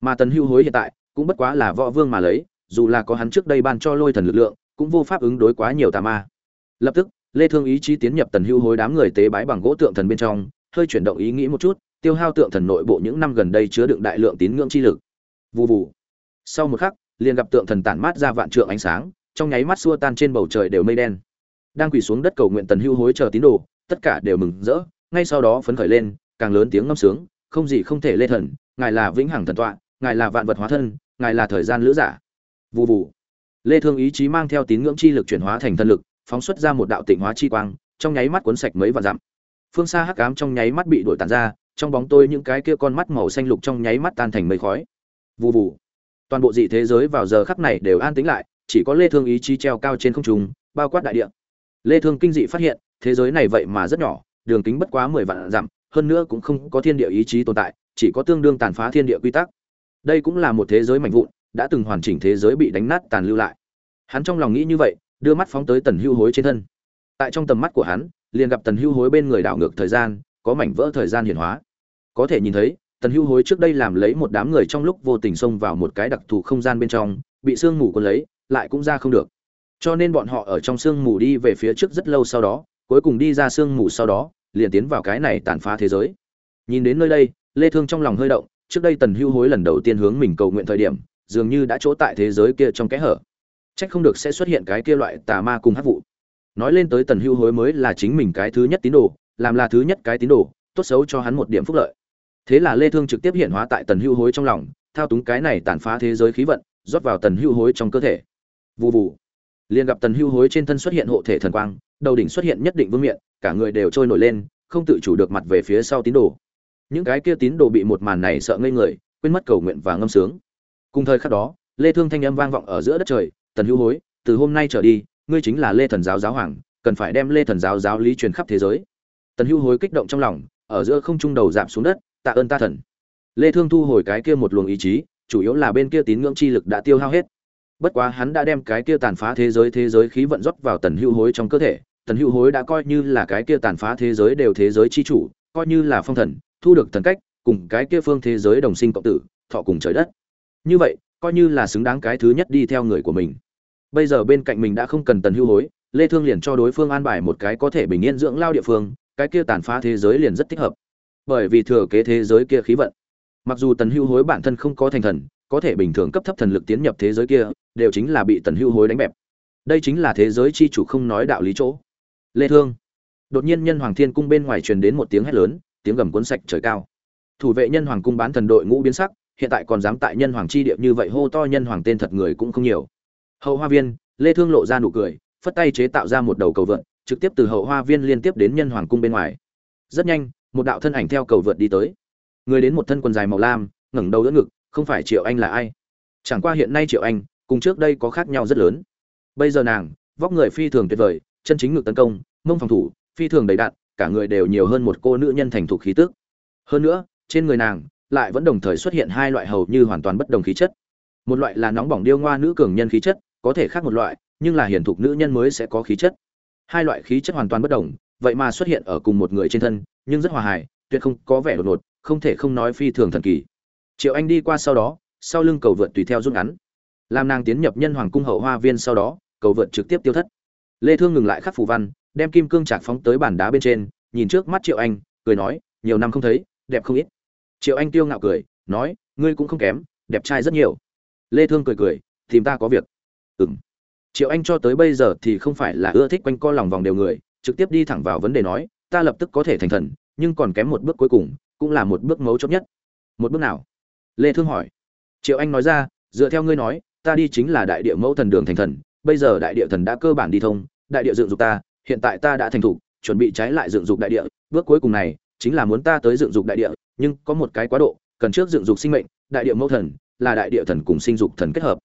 [SPEAKER 1] Mà tần hưu hối hiện tại, cũng bất quá là võ vương mà lấy, dù là có hắn trước đây ban cho lôi thần lực lượng, cũng vô pháp ứng đối quá nhiều tà ma. Lập tức, lê thương ý chí tiến nhập tần hưu hối đám người tế bái bằng gỗ tượng thần bên trong, hơi chuyển động ý nghĩ một chút, tiêu hao tượng thần nội bộ những năm gần đây chứa đựng đại lượng tín ngưỡng chi lực. Vù vù. Sau một khắc, liền gặp tượng thần tản mát ra vạn trượng ánh sáng, trong nháy mắt xua tan trên bầu trời đều mây đen. Đang quỳ xuống đất cầu nguyện tần hưu hối chờ tín đồ tất cả đều mừng rỡ, ngay sau đó phấn khởi lên, càng lớn tiếng ngâm sướng, không gì không thể lê thần, ngài là vĩnh hằng thần tọa, ngài là vạn vật hóa thân, ngài là thời gian lữ giả. Vù vù. Lê thương ý chí mang theo tín ngưỡng chi lực chuyển hóa thành thân lực, phóng xuất ra một đạo tịnh hóa chi quang, trong nháy mắt cuốn sạch mấy vạn dặm. Phương xa hắc ám trong nháy mắt bị đuổi tàn ra, trong bóng tôi những cái kia con mắt màu xanh lục trong nháy mắt tan thành mây khói. Vù vù. Toàn bộ dị thế giới vào giờ khắc này đều an tĩnh lại, chỉ có lê thương ý chí treo cao trên không trung, bao quát đại địa. Lê thương kinh dị phát hiện thế giới này vậy mà rất nhỏ, đường kính bất quá 10 vạn dặm, hơn nữa cũng không có thiên địa ý chí tồn tại, chỉ có tương đương tàn phá thiên địa quy tắc. Đây cũng là một thế giới mạnh vụn, đã từng hoàn chỉnh thế giới bị đánh nát tàn lưu lại. Hắn trong lòng nghĩ như vậy, đưa mắt phóng tới tần hưu hối trên thân. Tại trong tầm mắt của hắn, liền gặp tần hưu hối bên người đảo ngược thời gian, có mảnh vỡ thời gian hiển hóa. Có thể nhìn thấy, tần hưu hối trước đây làm lấy một đám người trong lúc vô tình xông vào một cái đặc thù không gian bên trong, bị sương mù quân lấy, lại cũng ra không được. Cho nên bọn họ ở trong sương mù đi về phía trước rất lâu sau đó cuối cùng đi ra sương mù sau đó, liền tiến vào cái này tàn phá thế giới. Nhìn đến nơi đây, lê thương trong lòng hơi động, trước đây tần hưu hối lần đầu tiên hướng mình cầu nguyện thời điểm, dường như đã chỗ tại thế giới kia trong kẽ hở. Trách không được sẽ xuất hiện cái kia loại tà ma cùng hắc vụ. Nói lên tới tần hưu hối mới là chính mình cái thứ nhất tín đồ, làm là thứ nhất cái tín đồ, tốt xấu cho hắn một điểm phúc lợi. Thế là lê thương trực tiếp hiện hóa tại tần hưu hối trong lòng, thao túng cái này tàn phá thế giới khí vận, rót vào tần hưu hối trong cơ thể. Vù vù liền gặp tần hưu hối trên thân xuất hiện hộ thể thần quang, đầu đỉnh xuất hiện nhất định vương miện, cả người đều trôi nổi lên, không tự chủ được mặt về phía sau tín đồ. Những cái kia tín đồ bị một màn này sợ ngây người, quên mất cầu nguyện và ngâm sướng. Cùng thời khắc đó, lê thương thanh âm vang vọng ở giữa đất trời, tần hưu hối, từ hôm nay trở đi, ngươi chính là lê thần giáo giáo hoàng, cần phải đem lê thần giáo giáo lý truyền khắp thế giới. Tần hưu hối kích động trong lòng, ở giữa không trung đầu giảm xuống đất, tạ ơn ta thần. Lê thương thu hồi cái kia một luồng ý chí, chủ yếu là bên kia tín ngưỡng chi lực đã tiêu hao hết bất quá hắn đã đem cái kia tàn phá thế giới thế giới khí vận rót vào tần hưu hối trong cơ thể, tần hưu hối đã coi như là cái kia tàn phá thế giới đều thế giới chi chủ, coi như là phong thần, thu được thần cách, cùng cái kia phương thế giới đồng sinh cộng tử, thọ cùng trời đất. Như vậy, coi như là xứng đáng cái thứ nhất đi theo người của mình. Bây giờ bên cạnh mình đã không cần tần hưu hối, lê thương liền cho đối phương an bài một cái có thể bình yên dưỡng lao địa phương, cái kia tàn phá thế giới liền rất thích hợp. Bởi vì thừa kế thế giới kia khí vận. Mặc dù tần hưu hối bản thân không có thành thần có thể bình thường cấp thấp thần lực tiến nhập thế giới kia, đều chính là bị tần hưu hối đánh bẹp. Đây chính là thế giới chi chủ không nói đạo lý chỗ. Lê thương. Đột nhiên nhân hoàng thiên cung bên ngoài truyền đến một tiếng hét lớn, tiếng gầm cuốn sạch trời cao. Thủ vệ nhân hoàng cung bán thần đội ngũ biến sắc, hiện tại còn dám tại nhân hoàng chi địa như vậy hô to nhân hoàng tên thật người cũng không nhiều. Hậu hoa viên, lê thương lộ ra nụ cười, phất tay chế tạo ra một đầu cầu vượt trực tiếp từ hậu hoa viên liên tiếp đến nhân hoàng cung bên ngoài. Rất nhanh, một đạo thân ảnh theo cầu vượt đi tới. Người đến một thân quần dài màu lam, ngẩng đầu đỡ ngực không phải triệu anh là ai? Chẳng qua hiện nay triệu anh, cùng trước đây có khác nhau rất lớn. Bây giờ nàng, vóc người phi thường tuyệt vời, chân chính ngực tấn công, mông phòng thủ, phi thường đầy đặn, cả người đều nhiều hơn một cô nữ nhân thành thục khí tức. Hơn nữa, trên người nàng, lại vẫn đồng thời xuất hiện hai loại hầu như hoàn toàn bất đồng khí chất. Một loại là nóng bỏng điêu ngoa nữ cường nhân khí chất, có thể khác một loại, nhưng là hiển thục nữ nhân mới sẽ có khí chất. Hai loại khí chất hoàn toàn bất đồng, vậy mà xuất hiện ở cùng một người trên thân, nhưng rất hòa hài, tuyệt không có vẻ đột ngột, không thể không nói phi thường thần kỳ triệu anh đi qua sau đó, sau lưng cầu vượt tùy theo rút ngắn. Làm nàng tiến nhập nhân hoàng cung hậu hoa viên sau đó, cầu vượt trực tiếp tiêu thất. Lê thương ngừng lại khắc phù văn, đem kim cương trạc phóng tới bàn đá bên trên, nhìn trước mắt triệu anh, cười nói, nhiều năm không thấy, đẹp không ít. Triệu anh tiêu ngạo cười, nói, ngươi cũng không kém, đẹp trai rất nhiều. Lê thương cười cười, tìm ta có việc. Ừm. Triệu anh cho tới bây giờ thì không phải là ưa thích quanh co lòng vòng đều người, trực tiếp đi thẳng vào vấn đề nói, ta lập tức có thể thành thần, nhưng còn kém một bước cuối cùng, cũng là một bước mấu chốt nhất. Một bước nào? Lê thương hỏi. Triệu anh nói ra, dựa theo ngươi nói, ta đi chính là đại địa mẫu thần đường thành thần, bây giờ đại địa thần đã cơ bản đi thông, đại địa dựng dục ta, hiện tại ta đã thành thủ, chuẩn bị trái lại dựng dục đại địa. Bước cuối cùng này, chính là muốn ta tới dựng dục đại địa, nhưng có một cái quá độ, cần trước dựng dục sinh mệnh, đại địa mẫu thần là đại địa thần cùng sinh dục thần kết hợp.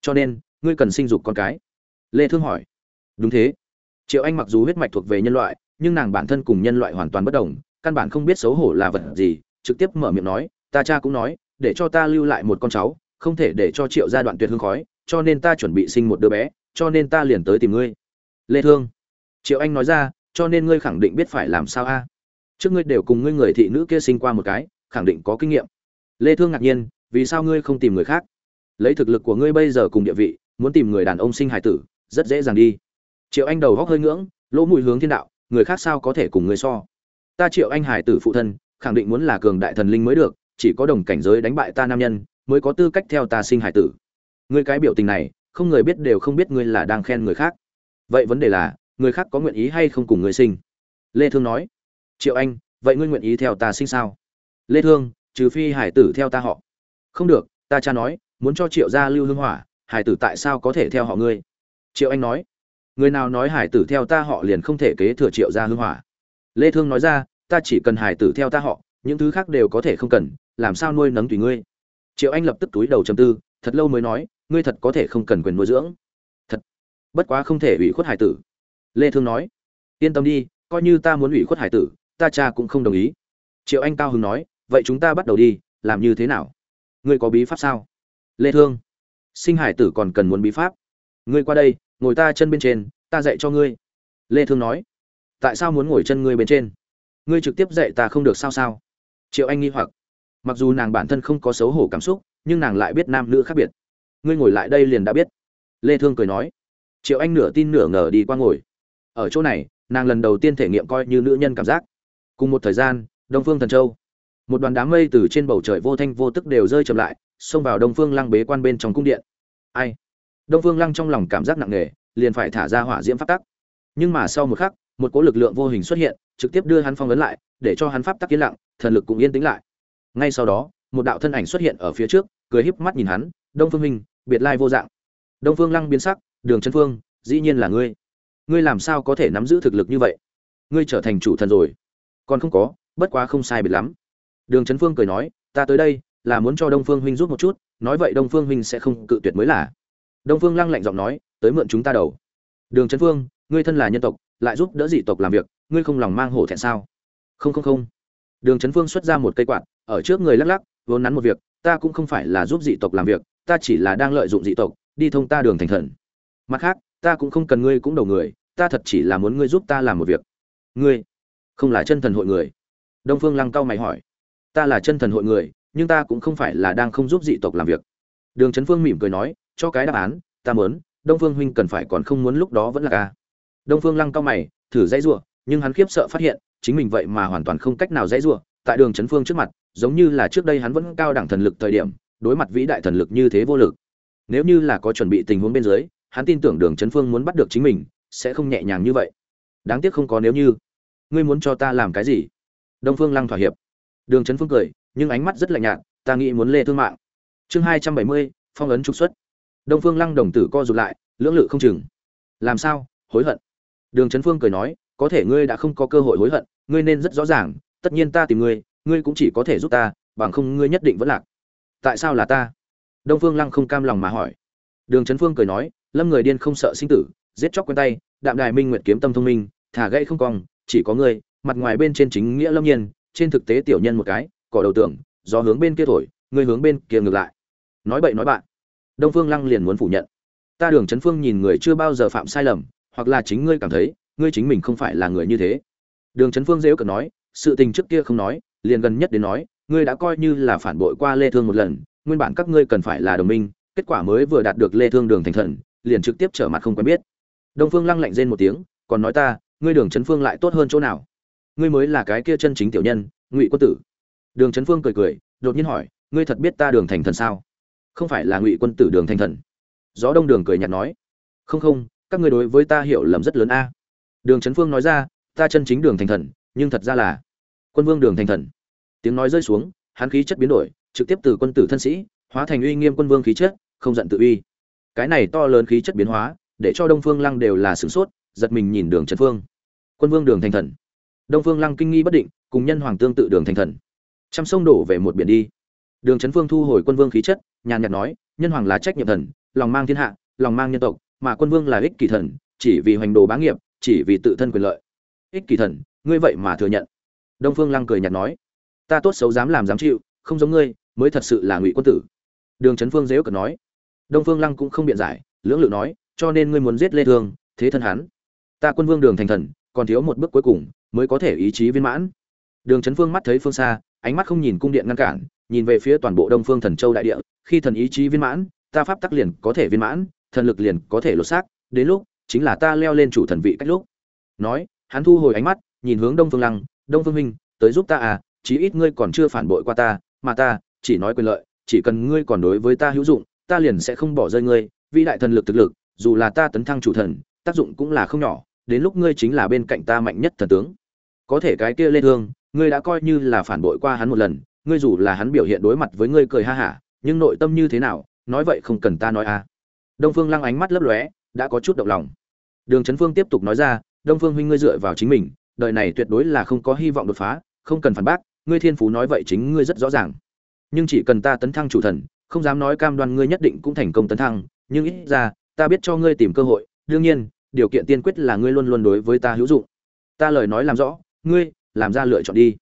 [SPEAKER 1] Cho nên, ngươi cần sinh dục con cái. Lê thương hỏi. Đúng thế. Triệu anh mặc dù huyết mạch thuộc về nhân loại, nhưng nàng bản thân cùng nhân loại hoàn toàn bất đồng, căn bản không biết xấu hổ là vật gì, trực tiếp mở miệng nói, ta cha cũng nói để cho ta lưu lại một con cháu, không thể để cho triệu gia đoạn tuyệt hương khói, cho nên ta chuẩn bị sinh một đứa bé, cho nên ta liền tới tìm ngươi. Lê thương. Triệu anh nói ra, cho nên ngươi khẳng định biết phải làm sao a? Trước ngươi đều cùng ngươi người thị nữ kia sinh qua một cái, khẳng định có kinh nghiệm. Lê thương ngạc nhiên, vì sao ngươi không tìm người khác? Lấy thực lực của ngươi bây giờ cùng địa vị, muốn tìm người đàn ông sinh hài tử, rất dễ dàng đi. Triệu anh đầu góc hơi ngưỡng, lỗ mũi hướng thiên đạo, người khác sao có thể cùng ngươi so? Ta triệu anh hài tử phụ thân, khẳng định muốn là cường đại thần linh mới được chỉ có đồng cảnh giới đánh bại ta nam nhân, mới có tư cách theo ta sinh hải tử. Ngươi cái biểu tình này, không người biết đều không biết ngươi là đang khen người khác. Vậy vấn đề là, người khác có nguyện ý hay không cùng ngươi sinh? Lê thương nói. Triệu anh, vậy ngươi nguyện ý theo ta sinh sao? Lê thương, trừ phi hải tử theo ta họ. Không được, ta cha nói, muốn cho triệu gia lưu hương hỏa, hải tử tại sao có thể theo họ ngươi? Triệu anh nói. Người nào nói hải tử theo ta họ liền không thể kế thừa triệu gia hương hỏa? Lê thương nói ra, ta chỉ cần hải tử theo ta họ, những thứ khác đều có thể không cần làm sao nuôi nấng tùy ngươi? Triệu anh lập tức túi đầu trầm tư, thật lâu mới nói, ngươi thật có thể không cần quyền nuôi dưỡng. Thật. Bất quá không thể ủy khuất hải tử. Lê thương nói, yên tâm đi, coi như ta muốn ủy khuất hải tử, ta cha cũng không đồng ý. Triệu anh cao hứng nói, vậy chúng ta bắt đầu đi, làm như thế nào? Ngươi có bí pháp sao? Lê thương, sinh hải tử còn cần muốn bí pháp. Ngươi qua đây, ngồi ta chân bên trên, ta dạy cho ngươi. Lê thương nói, tại sao muốn ngồi chân ngươi bên trên? Ngươi trực tiếp dạy ta không được sao sao? Triệu anh nghi hoặc mặc dù nàng bản thân không có xấu hổ cảm xúc, nhưng nàng lại biết nam nữ khác biệt. Ngươi ngồi lại đây liền đã biết. Lê thương cười nói. Triệu anh nửa tin nửa ngờ đi qua ngồi. Ở chỗ này, nàng lần đầu tiên thể nghiệm coi như nữ nhân cảm giác. Cùng một thời gian, đông phương thần châu. Một đoàn đám mây từ trên bầu trời vô thanh vô tức đều rơi chậm lại, xông vào đông phương lăng bế quan bên trong cung điện. Ai? Đông phương lăng trong lòng cảm giác nặng nề, liền phải thả ra hỏa diễm pháp tắc. Nhưng mà sau một khắc, một cỗ lực lượng vô hình xuất hiện, trực tiếp đưa hắn phong ấn lại, để cho hắn pháp tắc yên lặng, thần lực cũng yên tĩnh lại ngay sau đó, một đạo thân ảnh xuất hiện ở phía trước, cười híp mắt nhìn hắn, đông phương minh, biệt lai vô dạng. Đông phương lăng biến sắc, đường chân phương, dĩ nhiên là ngươi. Ngươi làm sao có thể nắm giữ thực lực như vậy? Ngươi trở thành chủ thần rồi. Còn không có, bất quá không sai biệt lắm. Đường trấn phương cười nói, ta tới đây, là muốn cho đông phương huynh rút một chút, nói vậy đông phương huynh sẽ không cự tuyệt mới là. Đông phương lăng lạnh giọng nói, tới mượn chúng ta đầu. Đường trấn phương, ngươi thân là nhân tộc, lại giúp đỡ dị tộc làm việc, ngươi không lòng mang hổ thẹn sao? Không không không. Đường trấn phương xuất ra một cây quạt ở trước người lắc lắc, vốn nắn một việc, ta cũng không phải là giúp dị tộc làm việc, ta chỉ là đang lợi dụng dị tộc, đi thông ta đường thành thần. Mặt khác, ta cũng không cần ngươi cũng đầu người, ta thật chỉ là muốn ngươi giúp ta làm một việc. Ngươi, không là chân thần hội người. Đông phương lăng cao mày hỏi. Ta là chân thần hội người, nhưng ta cũng không phải là đang không giúp dị tộc làm việc. Đường trấn phương mỉm cười nói, cho cái đáp án, ta muốn, đông phương huynh cần phải còn không muốn lúc đó vẫn là ca. Đông phương lăng cao mày, thử dãy rủa, nhưng hắn khiếp sợ phát hiện, chính mình vậy mà hoàn toàn không cách nào dãy rủa, tại đường trấn phương trước mặt giống như là trước đây hắn vẫn cao đẳng thần lực thời điểm, đối mặt vĩ đại thần lực như thế vô lực. Nếu như là có chuẩn bị tình huống bên dưới, hắn tin tưởng đường trấn phương muốn bắt được chính mình, sẽ không nhẹ nhàng như vậy. Đáng tiếc không có nếu như. Ngươi muốn cho ta làm cái gì? Đông phương lăng thỏa hiệp. Đường trấn phương cười, nhưng ánh mắt rất lạnh nhạt, ta nghĩ muốn lê thương mạng. Chương hai trăm bảy mươi, phong ấn trục xuất. Đông phương lăng đồng tử co rụt lại, lưỡng lự không chừng. Làm sao? Hối hận. Đường trấn phương cười nói, có thể ngươi đã không có cơ hội hối hận, ngươi nên rất rõ ràng, tất nhiên ta tìm ngươi ngươi cũng chỉ có thể giúp ta, bằng không ngươi nhất định vẫn lạc. Tại sao là ta? Đông phương lăng không cam lòng mà hỏi. Đường trấn phương cười nói, lâm người điên không sợ sinh tử, giết chóc quen tay, đạm đài minh nguyện kiếm tâm thông minh, thả gãy không cong, chỉ có ngươi, mặt ngoài bên trên chính nghĩa lâm nhiên, trên thực tế tiểu nhân một cái, cỏ đầu tưởng do hướng bên kia thổi, ngươi hướng bên kia ngược lại. Nói bậy nói bạn. Đông phương lăng liền muốn phủ nhận. Ta đường trấn phương nhìn người chưa bao giờ phạm sai lầm, hoặc là chính ngươi cảm thấy, ngươi chính mình không phải là người như thế. Đường trấn phương dễ cợt nói, sự tình trước kia không nói liền gần nhất đến nói, ngươi đã coi như là phản bội qua lê thương một lần, nguyên bản các ngươi cần phải là đồng minh, kết quả mới vừa đạt được lê thương đường thành thần, liền trực tiếp trở mặt không quen biết. Đông phương lăng lạnh rên một tiếng, còn nói ta, ngươi đường trấn phương lại tốt hơn chỗ nào? Ngươi mới là cái kia chân chính tiểu nhân, ngụy quân tử. Đường trấn phương cười cười, đột nhiên hỏi, ngươi thật biết ta đường thành thần sao? Không phải là ngụy quân tử đường thành thần. Gió đông đường cười nhạt nói, không không, các ngươi đối với ta hiểu lầm rất lớn a. Đường trấn phương nói ra, ta chân chính đường thành thần, nhưng thật ra là quân vương đường thành thần tiếng nói rơi xuống, hắn khí chất biến đổi, trực tiếp từ quân tử thân sĩ, hóa thành uy nghiêm quân vương khí chất, không giận tự uy. Cái này to lớn khí chất biến hóa, để cho đông phương lăng đều là sửng sốt, giật mình nhìn đường trần phương. Quân vương đường thành thần. Đông phương lăng kinh nghi bất định, cùng nhân hoàng tương tự đường thành thần. Trăm sông đổ về một biển đi. Đường trấn phương thu hồi quân vương khí chất, nhàn nhạt nói, nhân hoàng là trách nhiệm thần, lòng mang thiên hạ, lòng mang nhân tộc, mà quân vương là ích kỷ thần, chỉ vì hoành đồ bá nghiệp, chỉ vì tự thân quyền lợi. Ích kỷ thần, ngươi vậy mà thừa nhận. Đông phương lăng cười nhạt nói ta tốt xấu dám làm dám chịu, không giống ngươi, mới thật sự là ngụy quân tử. Đường trấn phương dễu cợt nói. Đông phương lăng cũng không biện giải, lưỡng lự nói, cho nên ngươi muốn giết lê thương, thế thân hắn. Ta quân vương đường thành thần, còn thiếu một bước cuối cùng, mới có thể ý chí viên mãn. Đường trấn phương mắt thấy phương xa, ánh mắt không nhìn cung điện ngăn cản, nhìn về phía toàn bộ đông phương thần châu đại địa, khi thần ý chí viên mãn, ta pháp tắc liền có thể viên mãn, thần lực liền có thể lột xác, đến lúc, chính là ta leo lên chủ thần vị cách lúc. Nói, hắn thu hồi ánh mắt, nhìn hướng đông phương lăng, đông phương minh tới giúp ta à chí ít ngươi còn chưa phản bội qua ta, mà ta chỉ nói quyền lợi, chỉ cần ngươi còn đối với ta hữu dụng, ta liền sẽ không bỏ rơi ngươi. Vĩ đại thần lực thực lực, dù là ta tấn thăng chủ thần, tác dụng cũng là không nhỏ, đến lúc ngươi chính là bên cạnh ta mạnh nhất thần tướng. Có thể cái kia lê thương ngươi đã coi như là phản bội qua hắn một lần, ngươi dù là hắn biểu hiện đối mặt với ngươi cười ha hả, nhưng nội tâm như thế nào, nói vậy không cần ta nói à. Đông phương lăng ánh mắt lấp lóe, đã có chút động lòng. Đường trấn phương tiếp tục nói ra, đông phương huynh ngươi dựa vào chính mình, đời này tuyệt đối là không có hy vọng đột phá không cần phản bác, ngươi thiên phú nói vậy chính ngươi rất rõ ràng. Nhưng chỉ cần ta tấn thăng chủ thần, không dám nói cam đoan ngươi nhất định cũng thành công tấn thăng, nhưng ít ra, ta biết cho ngươi tìm cơ hội, đương nhiên, điều kiện tiên quyết là ngươi luôn luôn đối với ta hữu dụng. Ta lời nói làm rõ, ngươi, làm ra lựa chọn đi.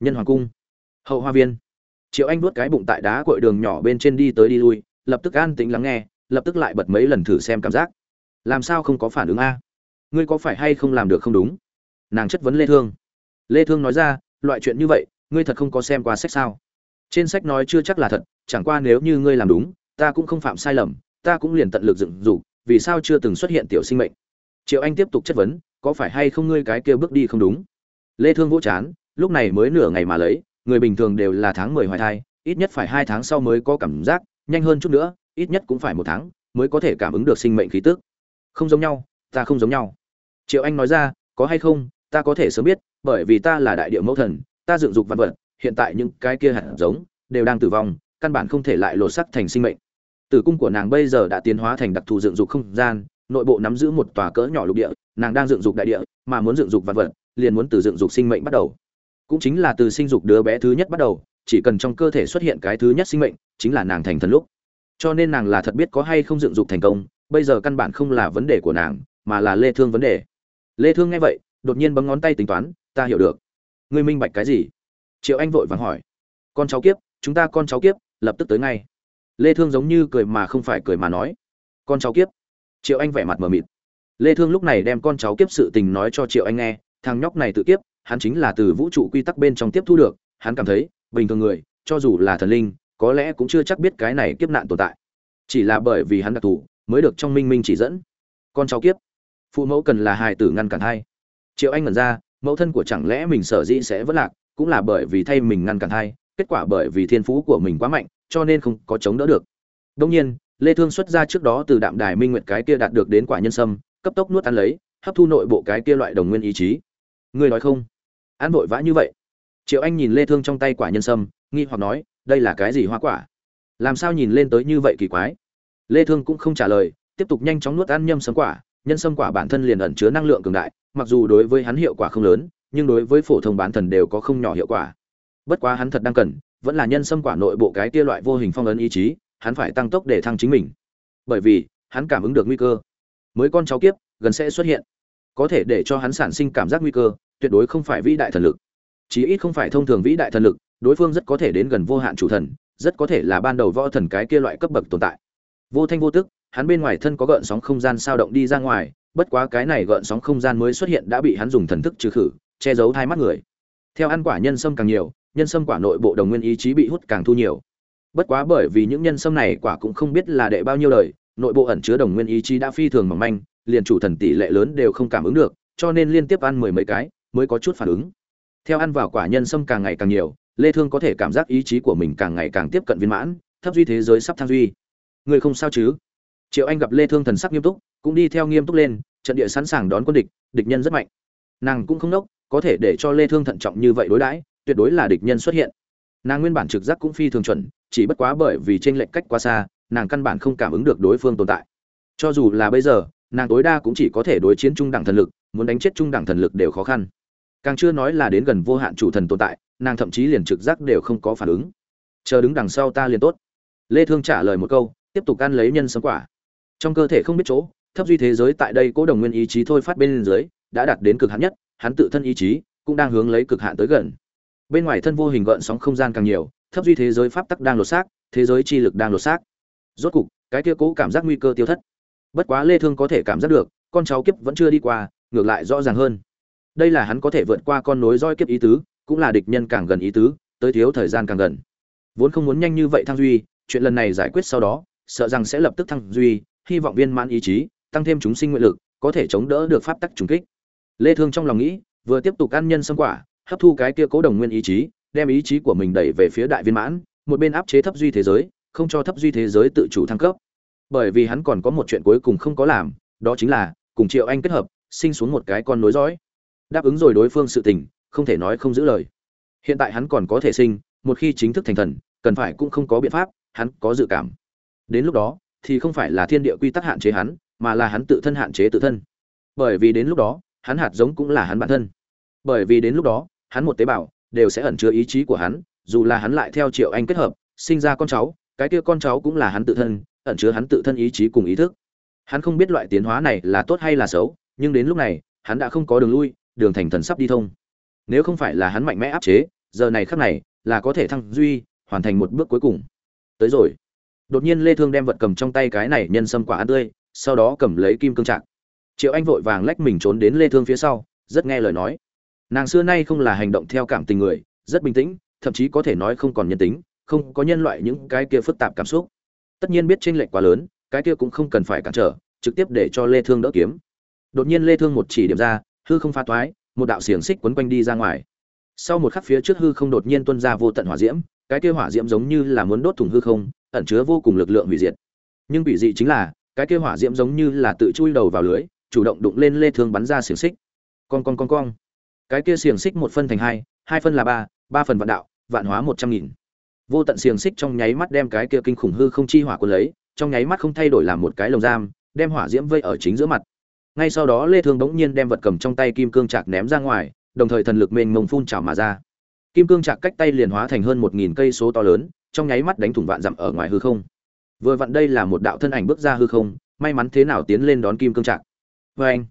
[SPEAKER 1] Nhân hoàng cung. Hậu hoa viên. Triệu anh vuốt cái bụng tại đá cội đường nhỏ bên trên đi tới đi lui, lập tức an tĩnh lắng nghe, lập tức lại bật mấy lần thử xem cảm giác. Làm sao không có phản ứng a? Ngươi có phải hay không làm được không đúng? Nàng chất vấn lê thương. Lê thương nói ra loại chuyện như vậy, ngươi thật không có xem qua sách sao? Trên sách nói chưa chắc là thật, chẳng qua nếu như ngươi làm đúng, ta cũng không phạm sai lầm, ta cũng liền tận lực dựng dục, vì sao chưa từng xuất hiện tiểu sinh mệnh? Triệu anh tiếp tục chất vấn, có phải hay không ngươi cái kia bước đi không đúng? Lê thương vỗ chán, lúc này mới nửa ngày mà lấy, người bình thường đều là tháng 10 hoài thai, ít nhất phải hai tháng sau mới có cảm giác, nhanh hơn chút nữa, ít nhất cũng phải một tháng mới có thể cảm ứng được sinh mệnh khí tức. Không giống nhau, ta không giống nhau. Triệu anh nói ra, có hay không ta có thể sớm biết, bởi vì ta là đại địa mẫu thần, ta dựng dục văn vật, hiện tại những cái kia hạt giống đều đang tử vong, căn bản không thể lại lột sắc thành sinh mệnh. Tử cung của nàng bây giờ đã tiến hóa thành đặc thù dựng dục không gian, nội bộ nắm giữ một tòa cỡ nhỏ lục địa, nàng đang dựng dục đại địa, mà muốn dựng dục văn vật, liền muốn từ dựng dục sinh mệnh bắt đầu. Cũng chính là từ sinh dục đứa bé thứ nhất bắt đầu, chỉ cần trong cơ thể xuất hiện cái thứ nhất sinh mệnh, chính là nàng thành thần lúc. Cho nên nàng là thật biết có hay không dựng dục thành công, bây giờ căn bản không là vấn đề của nàng, mà là lê thương vấn đề. Lê thương nghe vậy đột nhiên bấm ngón tay tính toán, ta hiểu được. Ngươi minh bạch cái gì? Triệu anh vội vàng hỏi. Con cháu kiếp, chúng ta con cháu kiếp, lập tức tới ngay. Lê thương giống như cười mà không phải cười mà nói. Con cháu kiếp? Triệu anh vẻ mặt mờ mịt. Lê thương lúc này đem con cháu kiếp sự tình nói cho triệu anh nghe, thằng nhóc này tự kiếp, hắn chính là từ vũ trụ quy tắc bên trong tiếp thu được, hắn cảm thấy, bình thường người, cho dù là thần linh, có lẽ cũng chưa chắc biết cái này kiếp nạn tồn tại. Chỉ là bởi vì hắn đặc thù, mới được trong minh minh chỉ dẫn. Con cháu kiếp, phụ mẫu cần là hài tử ngăn cản hay? Triệu anh ngẩn ra, mẫu thân của chẳng lẽ mình sở dĩ sẽ vất lạc, cũng là bởi vì thay mình ngăn cản thai, kết quả bởi vì thiên phú của mình quá mạnh, cho nên không có chống đỡ được. Đông nhiên, lê thương xuất ra trước đó từ đạm đài minh nguyệt cái kia đạt được đến quả nhân sâm, cấp tốc nuốt ăn lấy, hấp thu nội bộ cái kia loại đồng nguyên ý chí. Ngươi nói không? Ăn vội vã như vậy. Triệu anh nhìn lê thương trong tay quả nhân sâm, nghi hoặc nói, đây là cái gì hoa quả? Làm sao nhìn lên tới như vậy kỳ quái? Lê thương cũng không trả lời, tiếp tục nhanh chóng nuốt ăn nhâm sâm quả nhân sâm quả bản thân liền ẩn chứa năng lượng cường đại, mặc dù đối với hắn hiệu quả không lớn, nhưng đối với phổ thông bán thần đều có không nhỏ hiệu quả. Bất quá hắn thật đang cần, vẫn là nhân sâm quả nội bộ cái kia loại vô hình phong ấn ý chí, hắn phải tăng tốc để thăng chính mình. Bởi vì, hắn cảm ứng được nguy cơ. Mới con cháu kiếp, gần sẽ xuất hiện. Có thể để cho hắn sản sinh cảm giác nguy cơ, tuyệt đối không phải vĩ đại thần lực. Chí ít không phải thông thường vĩ đại thần lực, đối phương rất có thể đến gần vô hạn chủ thần, rất có thể là ban đầu võ thần cái kia loại cấp bậc tồn tại. Vô thanh vô tức hắn bên ngoài thân có gợn sóng không gian sao động đi ra ngoài, bất quá cái này gợn sóng không gian mới xuất hiện đã bị hắn dùng thần thức trừ khử, che giấu hai mắt người. Theo ăn quả nhân sâm càng nhiều, nhân sâm quả nội bộ đồng nguyên ý chí bị hút càng thu nhiều. Bất quá bởi vì những nhân sâm này quả cũng không biết là đệ bao nhiêu đời, nội bộ ẩn chứa đồng nguyên ý chí đã phi thường mỏng manh, liền chủ thần tỷ lệ lớn đều không cảm ứng được, cho nên liên tiếp ăn mười mấy cái mới có chút phản ứng. Theo ăn vào quả nhân sâm càng ngày càng nhiều, lê thương có thể cảm giác ý chí của mình càng ngày càng tiếp cận viên mãn, thấp duy thế giới sắp thăng duy. Người không sao chứ? Triệu anh gặp lê thương thần sắc nghiêm túc, cũng đi theo nghiêm túc lên, trận địa sẵn sàng đón quân địch địch nhân rất mạnh. Nàng cũng không nốc, có thể để cho lê thương thận trọng như vậy đối đãi, tuyệt đối là địch nhân xuất hiện. Nàng nguyên bản trực giác cũng phi thường chuẩn, chỉ bất quá bởi vì trên lệnh cách quá xa, nàng căn bản không cảm ứng được đối phương tồn tại. Cho dù là bây giờ, nàng tối đa cũng chỉ có thể đối chiến trung đẳng thần lực, muốn đánh chết trung đẳng thần lực đều khó khăn. Càng chưa nói là đến gần vô hạn chủ thần tồn tại, nàng thậm chí liền trực giác đều không có phản ứng. Chờ đứng đằng sau ta liền tốt. Lê thương trả lời một câu, tiếp tục ăn lấy nhân sấm quả trong cơ thể không biết chỗ, thấp duy thế giới tại đây cố đồng nguyên ý chí thôi phát bên dưới, đã đạt đến cực hạn nhất, hắn tự thân ý chí cũng đang hướng lấy cực hạn tới gần. Bên ngoài thân vô hình gợn sóng không gian càng nhiều, thấp duy thế giới pháp tắc đang lột xác, thế giới chi lực đang lột xác. Rốt cục, cái kia cố cảm giác nguy cơ tiêu thất. Bất quá lê thương có thể cảm giác được, con cháu kiếp vẫn chưa đi qua, ngược lại rõ ràng hơn. Đây là hắn có thể vượt qua con nối roi kiếp ý tứ, cũng là địch nhân càng gần ý tứ, tới thiếu thời gian càng gần. Vốn không muốn nhanh như vậy thăng duy, chuyện lần này giải quyết sau đó, sợ rằng sẽ lập tức thăng duy hy vọng viên mãn ý chí, tăng thêm chúng sinh nguyện lực, có thể chống đỡ được pháp tắc trùng kích. Lê thương trong lòng nghĩ, vừa tiếp tục ăn nhân sâm quả, hấp thu cái kia cố đồng nguyên ý chí, đem ý chí của mình đẩy về phía đại viên mãn, một bên áp chế thấp duy thế giới, không cho thấp duy thế giới tự chủ thăng cấp. Bởi vì hắn còn có một chuyện cuối cùng không có làm, đó chính là cùng triệu anh kết hợp, sinh xuống một cái con nối dõi. Đáp ứng rồi đối phương sự tình, không thể nói không giữ lời. Hiện tại hắn còn có thể sinh, một khi chính thức thành thần, cần phải cũng không có biện pháp, hắn có dự cảm. Đến lúc đó thì không phải là thiên địa quy tắc hạn chế hắn, mà là hắn tự thân hạn chế tự thân. Bởi vì đến lúc đó, hắn hạt giống cũng là hắn bản thân. Bởi vì đến lúc đó, hắn một tế bào đều sẽ ẩn chứa ý chí của hắn, dù là hắn lại theo triệu anh kết hợp, sinh ra con cháu, cái kia con cháu cũng là hắn tự thân, ẩn chứa hắn tự thân ý chí cùng ý thức. Hắn không biết loại tiến hóa này là tốt hay là xấu, nhưng đến lúc này, hắn đã không có đường lui, đường thành thần sắp đi thông. Nếu không phải là hắn mạnh mẽ áp chế, giờ này khắc này là có thể thăng duy, hoàn thành một bước cuối cùng. Tới rồi đột nhiên lê thương đem vật cầm trong tay cái này nhân sâm quả ăn tươi, sau đó cầm lấy kim cương trạng triệu anh vội vàng lách mình trốn đến lê thương phía sau, rất nghe lời nói. Nàng xưa nay không là hành động theo cảm tình người, rất bình tĩnh, thậm chí có thể nói không còn nhân tính, không có nhân loại những cái kia phức tạp cảm xúc. Tất nhiên biết chênh lệch quá lớn, cái kia cũng không cần phải cản trở, trực tiếp để cho lê thương đỡ kiếm. Đột nhiên lê thương một chỉ điểm ra, hư không pha toái, một đạo xiềng xích quấn quanh đi ra ngoài. Sau một khắc phía trước hư không đột nhiên tuôn ra vô tận hỏa diễm, cái kia hỏa diễm giống như là muốn đốt thủng hư không ẩn chứa vô cùng lực lượng hủy diệt. Nhưng bị dị chính là, cái kia hỏa diễm giống như là tự chui đầu vào lưới, chủ động đụng lên lê thương bắn ra xiềng xích. Con con con con cái kia xiềng xích một phân thành hai hai phân là ba ba phần vạn đạo, vạn hóa một trăm nghìn. Vô tận xiềng xích trong nháy mắt đem cái kia kinh khủng hư không chi hỏa quân lấy, trong nháy mắt không thay đổi làm một cái lồng giam, đem hỏa diễm vây ở chính giữa mặt. Ngay sau đó lê thương bỗng nhiên đem vật cầm trong tay kim cương trạc ném ra ngoài, đồng thời thần lực mênh mông phun trào mà ra. Kim cương trạc cách tay liền hóa thành hơn một nghìn cây số to lớn trong nháy mắt đánh thủng vạn dặm ở ngoài hư không. Vừa vặn đây là một đạo thân ảnh bước ra hư không, may mắn thế nào tiến lên đón kim cương trạc. Với anh,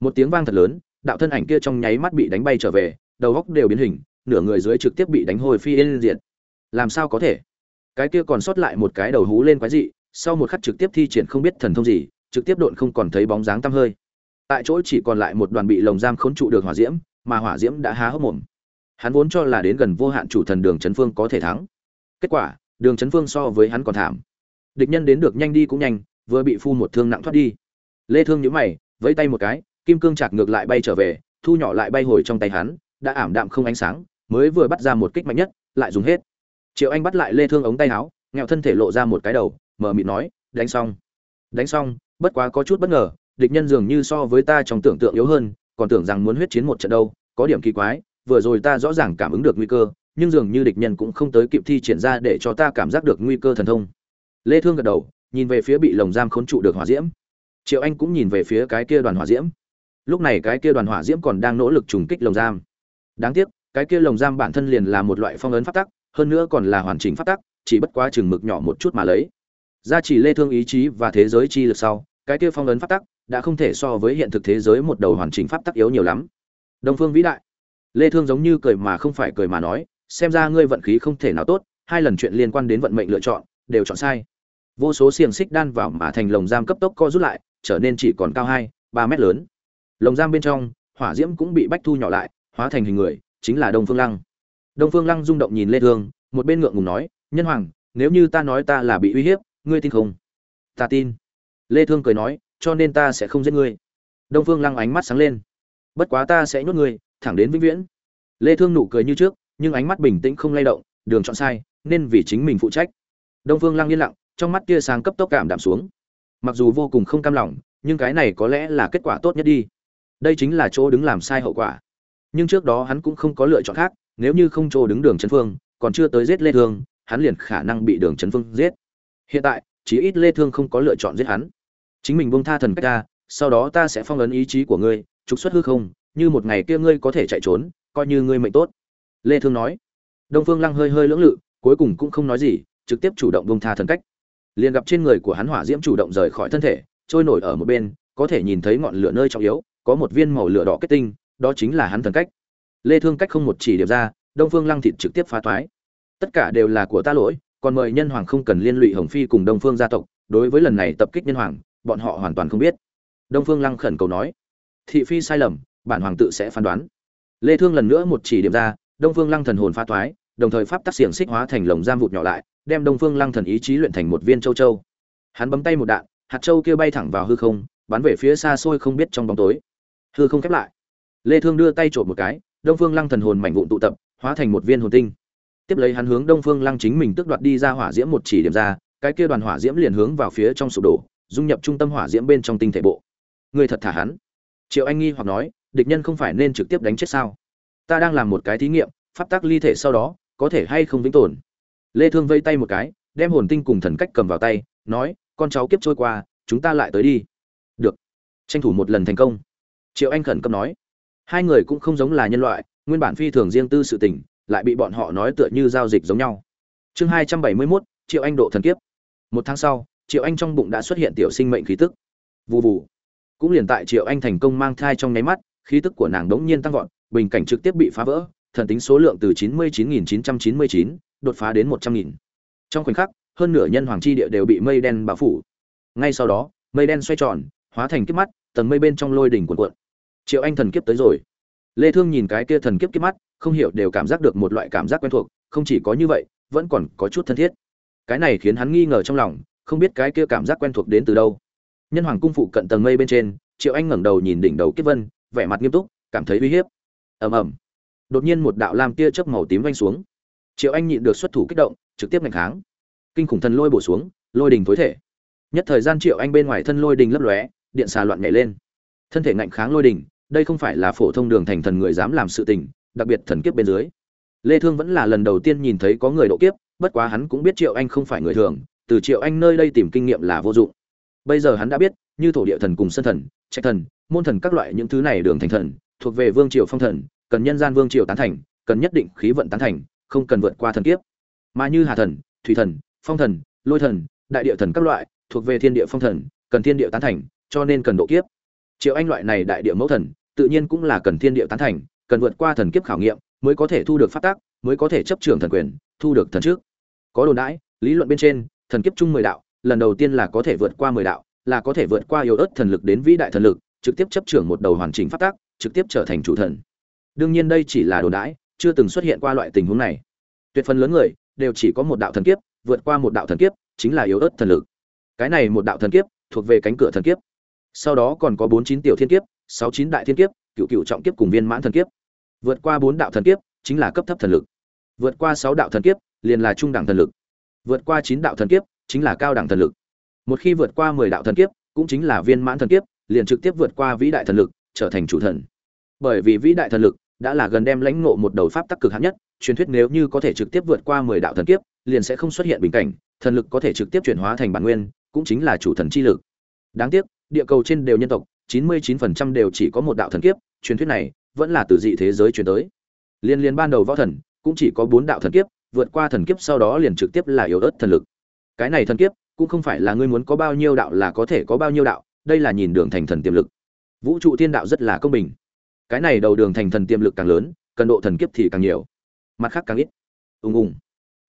[SPEAKER 1] một tiếng vang thật lớn, đạo thân ảnh kia trong nháy mắt bị đánh bay trở về, đầu góc đều biến hình, nửa người dưới trực tiếp bị đánh hồi phi lên diện làm sao có thể? Cái kia còn sót lại một cái đầu hú lên quái dị, sau một khắc trực tiếp thi triển không biết thần thông gì, trực tiếp độn không còn thấy bóng dáng tăm hơi. Tại chỗ chỉ còn lại một đoàn bị lồng giam khốn trụ được hỏa diễm, mà hỏa diễm đã há hốc mồm. Hắn vốn cho là đến gần vô hạn chủ thần đường trấn phương có thể thắng kết quả, đường trấn phương so với hắn còn thảm. Địch nhân đến được nhanh đi cũng nhanh, vừa bị phu một thương nặng thoát đi. Lê thương nhíu mày, vẫy tay một cái, kim cương chạc ngược lại bay trở về, thu nhỏ lại bay hồi trong tay hắn, đã ảm đạm không ánh sáng, mới vừa bắt ra một kích mạnh nhất, lại dùng hết. Triệu anh bắt lại lê thương ống tay áo, nghẹo thân thể lộ ra một cái đầu, mở mịt nói, đánh xong. Đánh xong, bất quá có chút bất ngờ, địch nhân dường như so với ta trong tưởng tượng yếu hơn, còn tưởng rằng muốn huyết chiến một trận đâu, có điểm kỳ quái, vừa rồi ta rõ ràng cảm ứng được nguy cơ nhưng dường như địch nhân cũng không tới kịp thi triển ra để cho ta cảm giác được nguy cơ thần thông. Lê thương gật đầu, nhìn về phía bị lồng giam khốn trụ được hỏa diễm. Triệu anh cũng nhìn về phía cái kia đoàn hỏa diễm. Lúc này cái kia đoàn hỏa diễm còn đang nỗ lực trùng kích lồng giam. Đáng tiếc, cái kia lồng giam bản thân liền là một loại phong ấn pháp tắc, hơn nữa còn là hoàn chỉnh pháp tắc, chỉ bất quá chừng mực nhỏ một chút mà lấy. Gia chỉ lê thương ý chí và thế giới chi lực sau, cái kia phong ấn pháp tắc đã không thể so với hiện thực thế giới một đầu hoàn chỉnh pháp tắc yếu nhiều lắm. Đông phương vĩ đại. Lê thương giống như cười mà không phải cười mà nói xem ra ngươi vận khí không thể nào tốt, hai lần chuyện liên quan đến vận mệnh lựa chọn, đều chọn sai. Vô số xiềng xích đan vào mà thành lồng giam cấp tốc co rút lại, trở nên chỉ còn cao hai, ba mét lớn. Lồng giam bên trong, hỏa diễm cũng bị bách thu nhỏ lại, hóa thành hình người, chính là đông phương lăng. Đông phương lăng rung động nhìn lê thương, một bên ngượng ngùng nói, nhân hoàng, nếu như ta nói ta là bị uy hiếp, ngươi tin không? Ta tin. Lê thương cười nói, cho nên ta sẽ không giết ngươi. Đông phương lăng ánh mắt sáng lên. Bất quá ta sẽ nhốt ngươi, thẳng đến vĩnh viễn. Lê thương nụ cười như trước nhưng ánh mắt bình tĩnh không lay động, đường chọn sai, nên vì chính mình phụ trách. Đông phương lăng yên lặng, trong mắt tia sáng cấp tốc cảm đạm xuống. Mặc dù vô cùng không cam lòng, nhưng cái này có lẽ là kết quả tốt nhất đi. Đây chính là chỗ đứng làm sai hậu quả. Nhưng trước đó hắn cũng không có lựa chọn khác, nếu như không chỗ đứng đường trấn phương, còn chưa tới giết lê thương, hắn liền khả năng bị đường trấn phương giết. Hiện tại, chỉ ít lê thương không có lựa chọn giết hắn. Chính mình buông tha thần cách ta, sau đó ta sẽ phong ấn ý chí của ngươi, trục xuất hư không, như một ngày kia ngươi có thể chạy trốn, coi như ngươi mệnh tốt lê thương nói. Đông phương lăng hơi hơi lưỡng lự, cuối cùng cũng không nói gì, trực tiếp chủ động buông tha thần cách. Liền gặp trên người của hắn hỏa diễm chủ động rời khỏi thân thể, trôi nổi ở một bên, có thể nhìn thấy ngọn lửa nơi trọng yếu, có một viên màu lửa đỏ kết tinh, đó chính là hắn thần cách. Lê thương cách không một chỉ điểm ra, đông phương lăng thịt trực tiếp phá toái. Tất cả đều là của ta lỗi, còn mời nhân hoàng không cần liên lụy hồng phi cùng đông phương gia tộc, đối với lần này tập kích nhân hoàng, bọn họ hoàn toàn không biết. Đông phương lăng khẩn cầu nói. Thị phi sai lầm, bản hoàng tự sẽ phán đoán. Lê thương lần nữa một chỉ điểm ra đông phương lăng thần hồn phá toái đồng thời pháp tắc xiềng xích hóa thành lồng giam vụt nhỏ lại, đem đông phương lăng thần ý chí luyện thành một viên châu châu. Hắn bấm tay một đạn, hạt châu kia bay thẳng vào hư không, bắn về phía xa xôi không biết trong bóng tối. Hư không khép lại. Lê thương đưa tay trộn một cái, đông phương lăng thần hồn mảnh vụn tụ tập, hóa thành một viên hồn tinh. Tiếp lấy hắn hướng đông phương lăng chính mình tước đoạt đi ra hỏa diễm một chỉ điểm ra, cái kia đoàn hỏa diễm liền hướng vào phía trong sụp đổ, dung nhập trung tâm hỏa diễm bên trong tinh thể bộ. Người thật thả hắn. Triệu anh nghi hoặc nói, địch nhân không phải nên trực tiếp đánh chết sao? Ta đang làm một cái thí nghiệm pháp tắc ly thể sau đó có thể hay không vĩnh tồn. Lê thương vây tay một cái đem hồn tinh cùng thần cách cầm vào tay nói con cháu kiếp trôi qua chúng ta lại tới đi. Được. Tranh thủ một lần thành công. Triệu anh khẩn cấp nói hai người cũng không giống là nhân loại nguyên bản phi thường riêng tư sự tình lại bị bọn họ nói tựa như giao dịch giống nhau. Chương hai trăm bảy mươi 271, triệu anh độ thần kiếp. Một tháng sau triệu anh trong bụng đã xuất hiện tiểu sinh mệnh khí tức. Vù vù. Cũng liền tại triệu anh thành công mang thai trong nháy mắt khí tức của nàng đống nhiên tăng vọt bình cảnh trực tiếp bị phá vỡ, thần tính số lượng từ chín mươi chín nghìn chín trăm chín mươi chín đột phá đến một trăm nghìn. Trong khoảnh khắc, hơn nửa nhân hoàng chi địa đều bị mây đen bao phủ. Ngay sau đó, mây đen xoay tròn, hóa thành kiếp mắt, tầng mây bên trong lôi đỉnh cuộn cuộn. Triệu anh thần kiếp tới rồi. Lê thương nhìn cái kia thần kiếp kiếp mắt, không hiểu đều cảm giác được một loại cảm giác quen thuộc, không chỉ có như vậy, vẫn còn có chút thân thiết. Cái này khiến hắn nghi ngờ trong lòng, không biết cái kia cảm giác quen thuộc đến từ đâu. Nhân hoàng cung phụ cận tầng mây bên trên, triệu anh ngẩng đầu nhìn đỉnh đầu kiếp vân, vẻ mặt nghiêm túc, cảm thấy uy hiếp ầm ầm. Đột nhiên một đạo lam tia chớp màu tím vanh xuống. Triệu anh nhịn được xuất thủ kích động, trực tiếp ngành kháng. Kinh khủng thần lôi bổ xuống, lôi đình tối thể. Nhất thời gian triệu anh bên ngoài thân lôi đình lấp lóe, điện xà loạn nhảy lên. Thân thể ngạnh kháng lôi đình, đây không phải là phổ thông đường thành thần người dám làm sự tình, đặc biệt thần kiếp bên dưới. Lê thương vẫn là lần đầu tiên nhìn thấy có người độ kiếp, bất quá hắn cũng biết triệu anh không phải người thường, từ triệu anh nơi đây tìm kinh nghiệm là vô dụng. Bây giờ hắn đã biết, như thổ địa thần cùng sân thần, trạch thần, môn thần các loại những thứ này đường thành thần thuộc về vương triều phong thần, cần nhân gian vương triều tán thành, cần nhất định khí vận tán thành, không cần vượt qua thần kiếp. Mà như hà thần, thủy thần, phong thần, lôi thần, đại địa thần các loại, thuộc về thiên địa phong thần, cần thiên địa tán thành, cho nên cần độ kiếp. Triệu anh loại này đại địa mẫu thần, tự nhiên cũng là cần thiên địa tán thành, cần vượt qua thần kiếp khảo nghiệm, mới có thể thu được phát tác mới có thể chấp trường thần quyền, thu được thần trước. Có đồn đãi, lý luận bên trên, thần kiếp chung mười đạo, lần đầu tiên là có thể vượt qua mười đạo, là có thể vượt qua yếu ớt thần lực đến vĩ đại thần lực, trực tiếp chấp trưởng một đầu hoàn chỉnh phát tác trực tiếp trở thành chủ thần. Đương nhiên đây chỉ là đồn đãi, chưa từng xuất hiện qua loại tình huống này. Tuyệt phần lớn người đều chỉ có một đạo thần kiếp, vượt qua một đạo thần kiếp, chính là yếu ớt thần lực. Cái này một đạo thần kiếp thuộc về cánh cửa thần kiếp. Sau đó còn có bốn chín tiểu thiên kiếp, sáu chín đại thiên kiếp, cựu cựu trọng kiếp cùng viên mãn thần kiếp. Vượt qua bốn đạo thần kiếp chính là cấp thấp thần lực. Vượt qua sáu đạo thần kiếp liền là trung đẳng thần lực. Vượt qua chín đạo thần kiếp chính là cao đẳng thần lực. Một khi vượt qua mười đạo thần kiếp cũng chính là viên mãn thần kiếp, liền trực tiếp vượt qua vĩ đại thần lực trở thành chủ thần. Bởi vì vĩ đại thần lực đã là gần đem lãnh ngộ một đầu pháp tắc cực hạn nhất, truyền thuyết nếu như có thể trực tiếp vượt qua mười đạo thần kiếp, liền sẽ không xuất hiện bình cảnh, thần lực có thể trực tiếp chuyển hóa thành bản nguyên, cũng chính là chủ thần chi lực. Đáng tiếc, địa cầu trên đều nhân tộc 99% đều chỉ có một đạo thần kiếp, truyền thuyết này vẫn là từ dị thế giới truyền tới. Liên liên ban đầu võ thần cũng chỉ có bốn đạo thần kiếp, vượt qua thần kiếp sau đó liền trực tiếp là yếu ớt thần lực. Cái này thần kiếp cũng không phải là ngươi muốn có bao nhiêu đạo là có thể có bao nhiêu đạo, đây là nhìn đường thành thần tiềm lực vũ trụ thiên đạo rất là công bình. Cái này đầu đường thành thần tiềm lực càng lớn, cần độ thần kiếp thì càng nhiều. Mặt khác càng ít. Ùng ùng.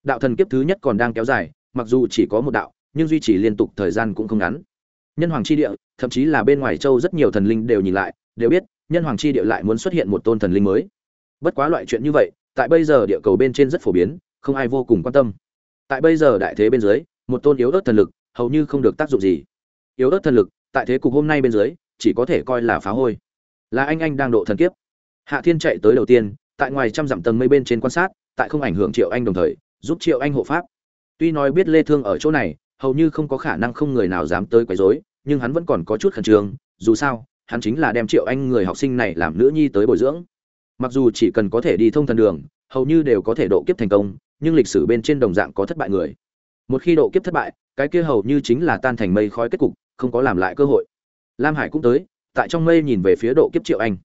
[SPEAKER 1] Đạo thần kiếp thứ nhất còn đang kéo dài, mặc dù chỉ có một đạo, nhưng duy trì liên tục thời gian cũng không ngắn. Nhân hoàng chi địa, thậm chí là bên ngoài châu rất nhiều thần linh đều nhìn lại, đều biết, nhân hoàng chi địa lại muốn xuất hiện một tôn thần linh mới. Bất quá loại chuyện như vậy, tại bây giờ địa cầu bên trên rất phổ biến, không ai vô cùng quan tâm. Tại bây giờ đại thế bên dưới, một tôn yếu ớt thần lực hầu như không được tác dụng gì. Yếu ớt thần lực, tại thế cục hôm nay bên dưới chỉ có thể coi là phá hôi. Là anh anh đang độ thần kiếp. Hạ thiên chạy tới đầu tiên, tại ngoài trăm dặm tầng mây bên trên quan sát, tại không ảnh hưởng triệu anh đồng thời, giúp triệu anh hộ pháp. Tuy nói biết lê thương ở chỗ này, hầu như không có khả năng không người nào dám tới quấy rối, nhưng hắn vẫn còn có chút khẩn trương, dù sao, hắn chính là đem triệu anh người học sinh này làm nữ nhi tới bồi dưỡng. Mặc dù chỉ cần có thể đi thông thần đường, hầu như đều có thể độ kiếp thành công, nhưng lịch sử bên trên đồng dạng có thất bại người. Một khi độ kiếp thất bại, cái kia hầu như chính là tan thành mây khói kết cục, không có làm lại cơ hội lam hải cũng tới, tại trong mây nhìn về phía độ kiếp triệu anh.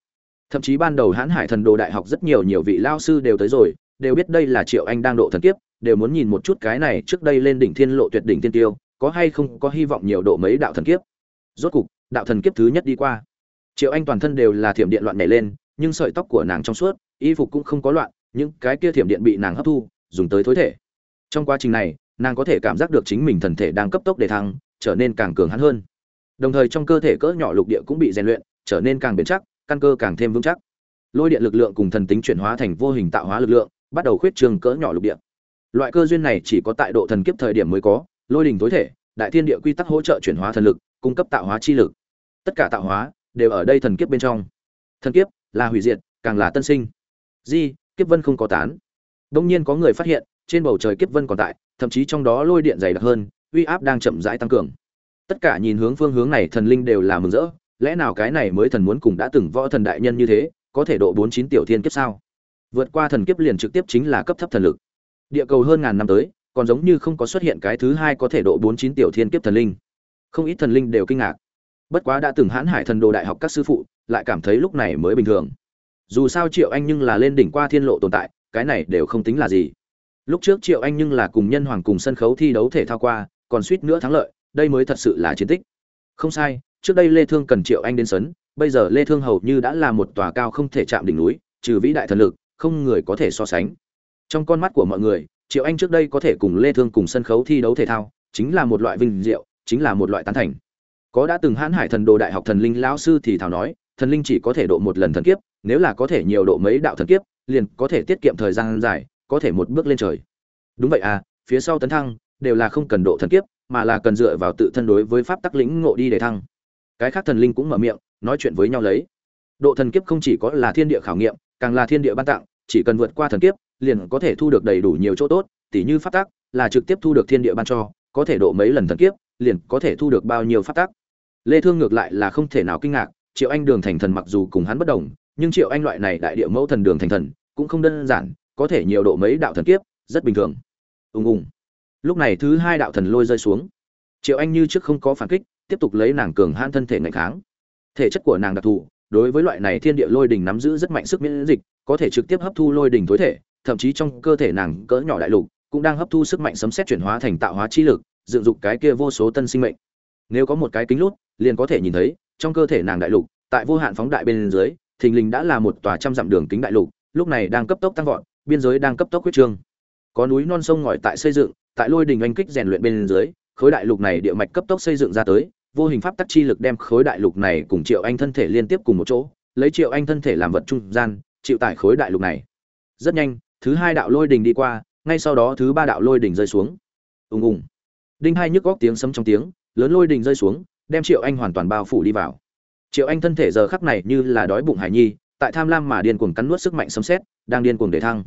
[SPEAKER 1] Thậm chí ban đầu hãn hải thần đồ đại học rất nhiều nhiều vị lao sư đều tới rồi, đều biết đây là triệu anh đang độ thần kiếp, đều muốn nhìn một chút cái này trước đây lên đỉnh thiên lộ tuyệt đỉnh tiên tiêu, có hay không có hy vọng nhiều độ mấy đạo thần kiếp. Rốt cục, đạo thần kiếp thứ nhất đi qua. Triệu anh toàn thân đều là thiểm điện loạn nhảy lên, nhưng sợi tóc của nàng trong suốt, y phục cũng không có loạn, những cái kia thiểm điện bị nàng hấp thu, dùng tới thối thể. Trong quá trình này, nàng có thể cảm giác được chính mình thần thể đang cấp tốc để thăng, trở nên càng cường hắn hơn đồng thời trong cơ thể cỡ nhỏ lục địa cũng bị rèn luyện, trở nên càng bền chắc, căn cơ càng thêm vững chắc. Lôi điện lực lượng cùng thần tính chuyển hóa thành vô hình tạo hóa lực lượng, bắt đầu khuyết trường cỡ nhỏ lục địa. Loại cơ duyên này chỉ có tại độ thần kiếp thời điểm mới có, lôi đình tối thể, đại thiên địa quy tắc hỗ trợ chuyển hóa thần lực, cung cấp tạo hóa chi lực. Tất cả tạo hóa đều ở đây thần kiếp bên trong. Thần kiếp là hủy diệt, càng là tân sinh. Di, kiếp vân không có tán. Đông nhiên có người phát hiện, trên bầu trời kiếp vân còn tại, thậm chí trong đó lôi điện dày đặc hơn, uy áp đang chậm rãi tăng cường tất cả nhìn hướng phương hướng này thần linh đều là mừng rỡ, lẽ nào cái này mới thần muốn cùng đã từng võ thần đại nhân như thế, có thể độ bốn chín tiểu thiên kiếp sao? Vượt qua thần kiếp liền trực tiếp chính là cấp thấp thần lực. Địa cầu hơn ngàn năm tới, còn giống như không có xuất hiện cái thứ hai có thể độ bốn chín tiểu thiên kiếp thần linh. Không ít thần linh đều kinh ngạc. Bất quá đã từng hãn hải thần đồ đại học các sư phụ, lại cảm thấy lúc này mới bình thường. Dù sao triệu anh nhưng là lên đỉnh qua thiên lộ tồn tại, cái này đều không tính là gì. Lúc trước triệu anh nhưng là cùng nhân hoàng cùng sân khấu thi đấu thể thao qua, còn suýt nữa thắng lợi đây mới thật sự là chiến tích. Không sai, trước đây lê thương cần triệu anh đến sấn, bây giờ lê thương hầu như đã là một tòa cao không thể chạm đỉnh núi, trừ vĩ đại thần lực, không người có thể so sánh. Trong con mắt của mọi người, triệu anh trước đây có thể cùng lê thương cùng sân khấu thi đấu thể thao, chính là một loại vinh diệu, chính là một loại tán thành. Có đã từng hãn hải thần đồ đại học thần linh lão sư thì thảo nói, thần linh chỉ có thể độ một lần thần kiếp, nếu là có thể nhiều độ mấy đạo thần kiếp, liền có thể tiết kiệm thời gian dài, có thể một bước lên trời. Đúng vậy à phía sau tấn thăng, đều là không cần độ thần kiếp mà là cần dựa vào tự thân đối với pháp tắc lĩnh ngộ đi để thăng. Cái khác thần linh cũng mở miệng, nói chuyện với nhau lấy. Độ thần kiếp không chỉ có là thiên địa khảo nghiệm, càng là thiên địa ban tặng, chỉ cần vượt qua thần kiếp, liền có thể thu được đầy đủ nhiều chỗ tốt, tỉ như pháp tắc, là trực tiếp thu được thiên địa ban cho, có thể độ mấy lần thần kiếp, liền có thể thu được bao nhiêu pháp tắc. Lê thương ngược lại là không thể nào kinh ngạc, triệu anh đường thành thần mặc dù cùng hắn bất đồng, nhưng triệu anh loại này đại địa mẫu thần đường thành thần, cũng không đơn giản, có thể nhiều độ mấy đạo thần kiếp, rất bình thường. Ùng ùng lúc này thứ hai đạo thần lôi rơi xuống. Triệu anh như trước không có phản kích, tiếp tục lấy nàng cường hãn thân thể ngày kháng. Thể chất của nàng đặc thù, đối với loại này thiên địa lôi đình nắm giữ rất mạnh sức miễn dịch, có thể trực tiếp hấp thu lôi đình tối thể, thậm chí trong cơ thể nàng cỡ nhỏ đại lục cũng đang hấp thu sức mạnh sấm xét chuyển hóa thành tạo hóa chi lực, dựng dục cái kia vô số tân sinh mệnh. Nếu có một cái kính lút, liền có thể nhìn thấy, trong cơ thể nàng đại lục, tại vô hạn phóng đại bên dưới, thình lình đã là một tòa trăm dặm đường kính đại lục, lúc này đang cấp tốc tăng vọt, biên giới đang cấp tốc huyết trương. Có núi non sông ngòi tại xây dựng tại lôi đình anh kích rèn luyện bên dưới, khối đại lục này địa mạch cấp tốc xây dựng ra tới, vô hình pháp tắc chi lực đem khối đại lục này cùng triệu anh thân thể liên tiếp cùng một chỗ, lấy triệu anh thân thể làm vật trung gian, chịu tải khối đại lục này. Rất nhanh, thứ hai đạo lôi đình đi qua, ngay sau đó thứ ba đạo lôi đình rơi xuống. Ùng ùng. Đinh hai nhức góc tiếng sấm trong tiếng, lớn lôi đình rơi xuống, đem triệu anh hoàn toàn bao phủ đi vào. Triệu anh thân thể giờ khắc này như là đói bụng hải nhi, tại tham lam mà điên cuồng cắn nuốt sức mạnh sấm xét đang điên cuồng để thăng.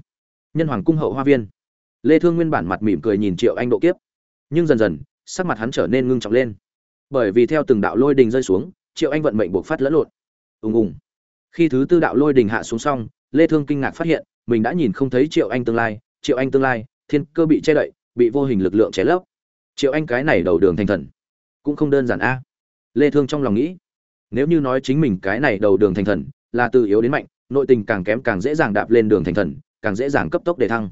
[SPEAKER 1] Nhân hoàng cung hậu hoa viên lê thương nguyên bản mặt mỉm cười nhìn triệu anh độ kiếp. Nhưng dần dần, sắc mặt hắn trở nên ngưng trọng lên. Bởi vì theo từng đạo lôi đình rơi xuống, triệu anh vận mệnh buộc phát lẫn lộn. Ùng ùng. Khi thứ tư đạo lôi đình hạ xuống xong, lê thương kinh ngạc phát hiện, mình đã nhìn không thấy triệu anh tương lai, triệu anh tương lai, thiên cơ bị che đậy, bị vô hình lực lượng che lấp. Triệu anh cái này đầu đường thành thần, cũng không đơn giản a. Lê thương trong lòng nghĩ, nếu như nói chính mình cái này đầu đường thành thần là từ yếu đến mạnh, nội tình càng kém càng dễ dàng đạp lên đường thành thần, càng dễ dàng cấp tốc để thăng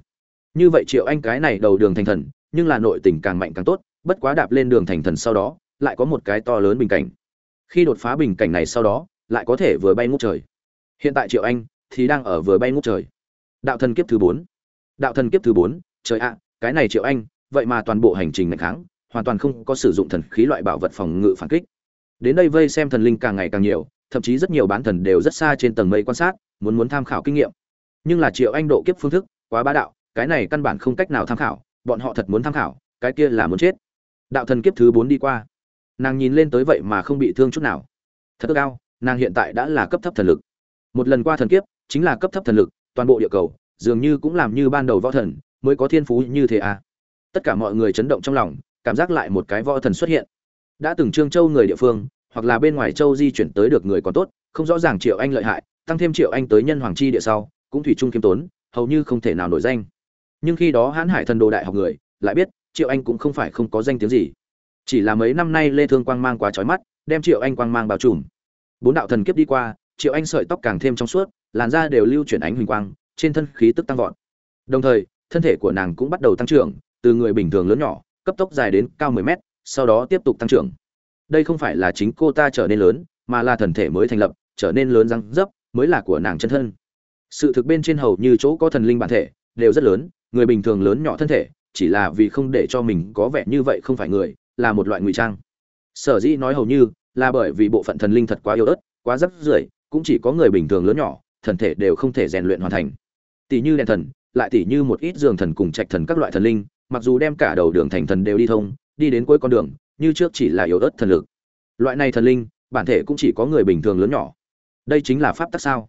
[SPEAKER 1] như vậy triệu anh cái này đầu đường thành thần, nhưng là nội tình càng mạnh càng tốt, bất quá đạp lên đường thành thần sau đó, lại có một cái to lớn bình cảnh. Khi đột phá bình cảnh này sau đó, lại có thể vừa bay ngút trời. Hiện tại triệu anh thì đang ở vừa bay ngút trời. Đạo thần kiếp thứ bốn. Đạo thần kiếp thứ bốn, trời ạ, cái này triệu anh, vậy mà toàn bộ hành trình ngày kháng, hoàn toàn không có sử dụng thần khí loại bảo vật phòng ngự phản kích. Đến đây vây xem thần linh càng ngày càng nhiều, thậm chí rất nhiều bán thần đều rất xa trên tầng mây quan sát, muốn muốn tham khảo kinh nghiệm. Nhưng là triệu anh độ kiếp phương thức quá bá đạo cái này căn bản không cách nào tham khảo, bọn họ thật muốn tham khảo, cái kia là muốn chết. Đạo thần kiếp thứ bốn đi qua, nàng nhìn lên tới vậy mà không bị thương chút nào. Thật cao nàng hiện tại đã là cấp thấp thần lực. Một lần qua thần kiếp, chính là cấp thấp thần lực, toàn bộ địa cầu, dường như cũng làm như ban đầu võ thần, mới có thiên phú như thế à. Tất cả mọi người chấn động trong lòng, cảm giác lại một cái võ thần xuất hiện. Đã từng trương châu người địa phương, hoặc là bên ngoài châu di chuyển tới được người còn tốt, không rõ ràng triệu anh lợi hại, tăng thêm triệu anh tới nhân hoàng chi địa sau, cũng thủy chung kiêm tốn, hầu như không thể nào nổi danh nhưng khi đó hãn hải thần đồ đại học người lại biết triệu anh cũng không phải không có danh tiếng gì. Chỉ là mấy năm nay lê thương quang mang quá trói mắt, đem triệu anh quang mang bao trùm. Bốn đạo thần kiếp đi qua, triệu anh sợi tóc càng thêm trong suốt, làn da đều lưu chuyển ánh huỳnh quang, trên thân khí tức tăng vọt. Đồng thời, thân thể của nàng cũng bắt đầu tăng trưởng, từ người bình thường lớn nhỏ, cấp tốc dài đến cao 10 mét, sau đó tiếp tục tăng trưởng. Đây không phải là chính cô ta trở nên lớn, mà là thần thể mới thành lập, trở nên lớn răng dấp, mới là của nàng chân thân. Sự thực bên trên hầu như chỗ có thần linh bản thể, đều rất lớn người bình thường lớn nhỏ thân thể, chỉ là vì không để cho mình có vẻ như vậy không phải người, là một loại ngụy trang. Sở dĩ nói hầu như là bởi vì bộ phận thần linh thật quá yếu ớt, quá rất rưởi, cũng chỉ có người bình thường lớn nhỏ, thần thể đều không thể rèn luyện hoàn thành. Tỷ như đèn thần, lại tỷ như một ít giường thần cùng trạch thần các loại thần linh, mặc dù đem cả đầu đường thành thần đều đi thông, đi đến cuối con đường, như trước chỉ là yếu ớt thần lực. Loại này thần linh, bản thể cũng chỉ có người bình thường lớn nhỏ. Đây chính là pháp tắc sao?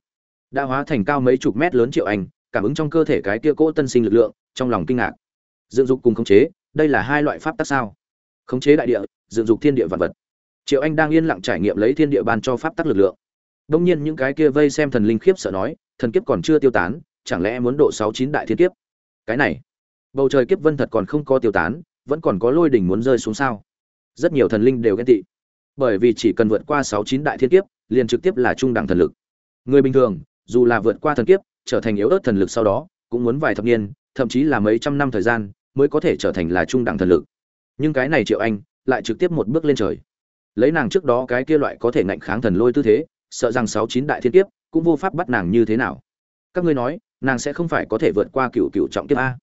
[SPEAKER 1] Đã hóa thành cao mấy chục mét lớn triệu anh cảm ứng trong cơ thể cái kia cỗ tân sinh lực lượng, trong lòng kinh ngạc. Dựng dục cùng khống chế, đây là hai loại pháp tắc sao? Khống chế đại địa, dựng dục thiên địa vật vật. Triệu anh đang yên lặng trải nghiệm lấy thiên địa ban cho pháp tắc lực lượng. Đông nhiên những cái kia vây xem thần linh khiếp sợ nói, thần kiếp còn chưa tiêu tán, chẳng lẽ muốn độ sáu chín đại thiên kiếp? Cái này, bầu trời kiếp vân thật còn không có tiêu tán, vẫn còn có lôi đỉnh muốn rơi xuống sao? Rất nhiều thần linh đều ghen tị. Bởi vì chỉ cần vượt qua sáu chín đại thiên kiếp, liền trực tiếp là trung đẳng thần lực. Người bình thường, dù là vượt qua thần kiếp trở thành yếu ớt thần lực sau đó, cũng muốn vài thập niên, thậm chí là mấy trăm năm thời gian, mới có thể trở thành là trung đẳng thần lực. Nhưng cái này triệu anh lại trực tiếp một bước lên trời. Lấy nàng trước đó cái kia loại có thể ngạnh kháng thần lôi tư thế, sợ rằng sáu chín đại thiên kiếp cũng vô pháp bắt nàng như thế nào. Các ngươi nói, nàng sẽ không phải có thể vượt qua cựu cựu trọng kiếp a?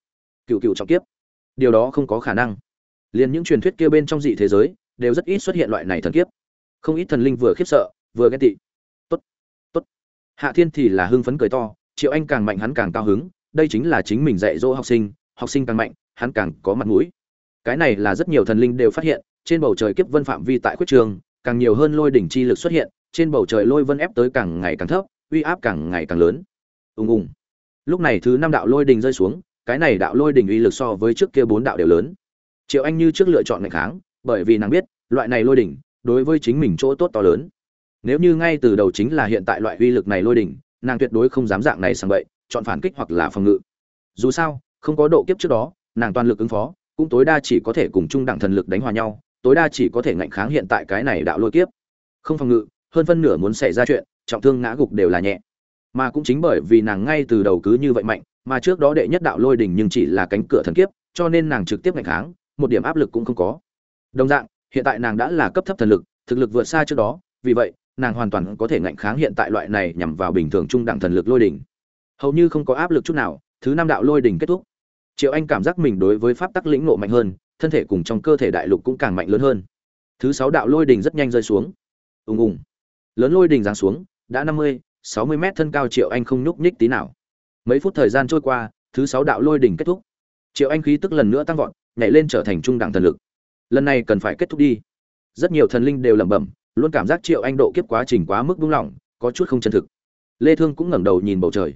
[SPEAKER 1] Cựu cựu trọng kiếp? Điều đó không có khả năng. Liền những truyền thuyết kia bên trong dị thế giới đều rất ít xuất hiện loại này thần kiếp. Không ít thần linh vừa khiếp sợ, vừa ghen tị. Tốt tốt. Hạ thiên thì là hưng phấn cười to triệu anh càng mạnh hắn càng cao hứng, đây chính là chính mình dạy dỗ học sinh học sinh càng mạnh, hắn càng có mặt mũi. Cái này là rất nhiều thần linh đều phát hiện, trên bầu trời kiếp vân phạm vi tại khuyết trường, càng nhiều hơn lôi đỉnh chi lực xuất hiện, trên bầu trời lôi vân ép tới càng ngày càng thấp, uy áp càng ngày càng lớn. Ùng ùng. Lúc này thứ năm đạo lôi đình rơi xuống, cái này đạo lôi đình uy lực so với trước kia bốn đạo đều lớn. Triệu anh như trước lựa chọn ngày kháng, bởi vì nàng biết, loại này lôi đỉnh, đối với chính mình chỗ tốt to lớn. Nếu như ngay từ đầu chính là hiện tại loại uy lực này lôi đỉnh nàng tuyệt đối không dám dạng này sang bậy, chọn phản kích hoặc là phòng ngự. Dù sao, không có độ kiếp trước đó, nàng toàn lực ứng phó, cũng tối đa chỉ có thể cùng trung đẳng thần lực đánh hòa nhau, tối đa chỉ có thể ngạnh kháng hiện tại cái này đạo lôi kiếp. Không phòng ngự, hơn phân nửa muốn xảy ra chuyện, trọng thương ngã gục đều là nhẹ. Mà cũng chính bởi vì nàng ngay từ đầu cứ như vậy mạnh, mà trước đó đệ nhất đạo lôi đỉnh nhưng chỉ là cánh cửa thần kiếp, cho nên nàng trực tiếp ngạnh kháng, một điểm áp lực cũng không có. Đồng dạng, hiện tại nàng đã là cấp thấp thần lực, thực lực vượt xa trước đó, vì vậy nàng hoàn toàn có thể ngạnh kháng hiện tại loại này nhằm vào bình thường trung đẳng thần lực lôi đỉnh. Hầu như không có áp lực chút nào, thứ năm đạo lôi đỉnh kết thúc. Triệu anh cảm giác mình đối với pháp tắc lĩnh nộ mạnh hơn, thân thể cùng trong cơ thể đại lục cũng càng mạnh lớn hơn. Thứ sáu đạo lôi đỉnh rất nhanh rơi xuống. Ùng ùng. Lớn lôi đỉnh giáng xuống, đã năm mươi, sáu mươi mét thân cao triệu anh không nhúc nhích tí nào. Mấy phút thời gian trôi qua, thứ sáu đạo lôi đỉnh kết thúc. Triệu anh khí tức lần nữa tăng vọt, nhảy lên trở thành trung đẳng thần lực. Lần này cần phải kết thúc đi. Rất nhiều thần linh đều lẩm bẩm luôn cảm giác triệu anh độ kiếp quá trình quá mức buông lỏng, có chút không chân thực. Lê thương cũng ngẩng đầu nhìn bầu trời.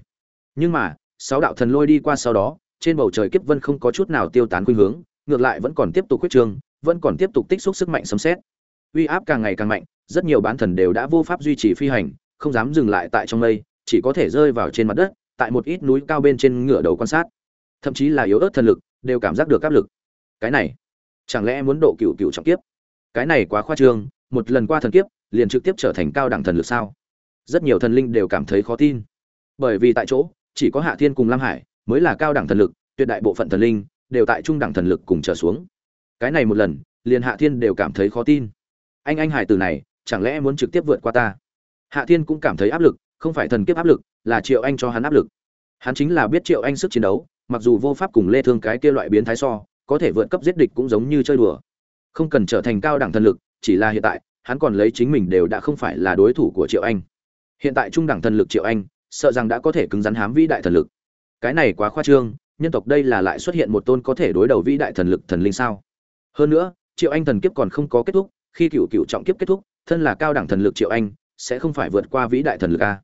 [SPEAKER 1] Nhưng mà, sáu đạo thần lôi đi qua sau đó, trên bầu trời kiếp vân không có chút nào tiêu tán khuynh hướng, ngược lại vẫn còn tiếp tục quyết trương vẫn còn tiếp tục tích xúc sức mạnh sấm xét uy áp càng ngày càng mạnh, rất nhiều bán thần đều đã vô pháp duy trì phi hành, không dám dừng lại tại trong mây, chỉ có thể rơi vào trên mặt đất, tại một ít núi cao bên trên ngựa đầu quan sát. Thậm chí là yếu ớt thần lực, đều cảm giác được áp lực. Cái này, chẳng lẽ muốn độ cựu cựu trọng kiếp? Cái này quá khoa trương một lần qua thần kiếp, liền trực tiếp trở thành cao đẳng thần lực sao? Rất nhiều thần linh đều cảm thấy khó tin. Bởi vì tại chỗ, chỉ có hạ thiên cùng lam hải mới là cao đẳng thần lực, tuyệt đại bộ phận thần linh đều tại trung đẳng thần lực cùng trở xuống. Cái này một lần, liền hạ thiên đều cảm thấy khó tin. Anh anh hải từ này, chẳng lẽ muốn trực tiếp vượt qua ta? Hạ thiên cũng cảm thấy áp lực, không phải thần kiếp áp lực, là triệu anh cho hắn áp lực. Hắn chính là biết triệu anh sức chiến đấu, mặc dù vô pháp cùng lê thương cái kia loại biến thái so, có thể vượt cấp giết địch cũng giống như chơi đùa. Không cần trở thành cao đẳng thần lực chỉ là hiện tại, hắn còn lấy chính mình đều đã không phải là đối thủ của triệu anh. Hiện tại trung đẳng thần lực triệu anh, sợ rằng đã có thể cứng rắn hám vĩ đại thần lực. Cái này quá khoa trương, nhân tộc đây là lại xuất hiện một tôn có thể đối đầu vĩ đại thần lực thần linh sao? Hơn nữa, triệu anh thần kiếp còn không có kết thúc, khi cựu cựu trọng kiếp kết thúc, thân là cao đẳng thần lực triệu anh, sẽ không phải vượt qua vĩ đại thần lực a.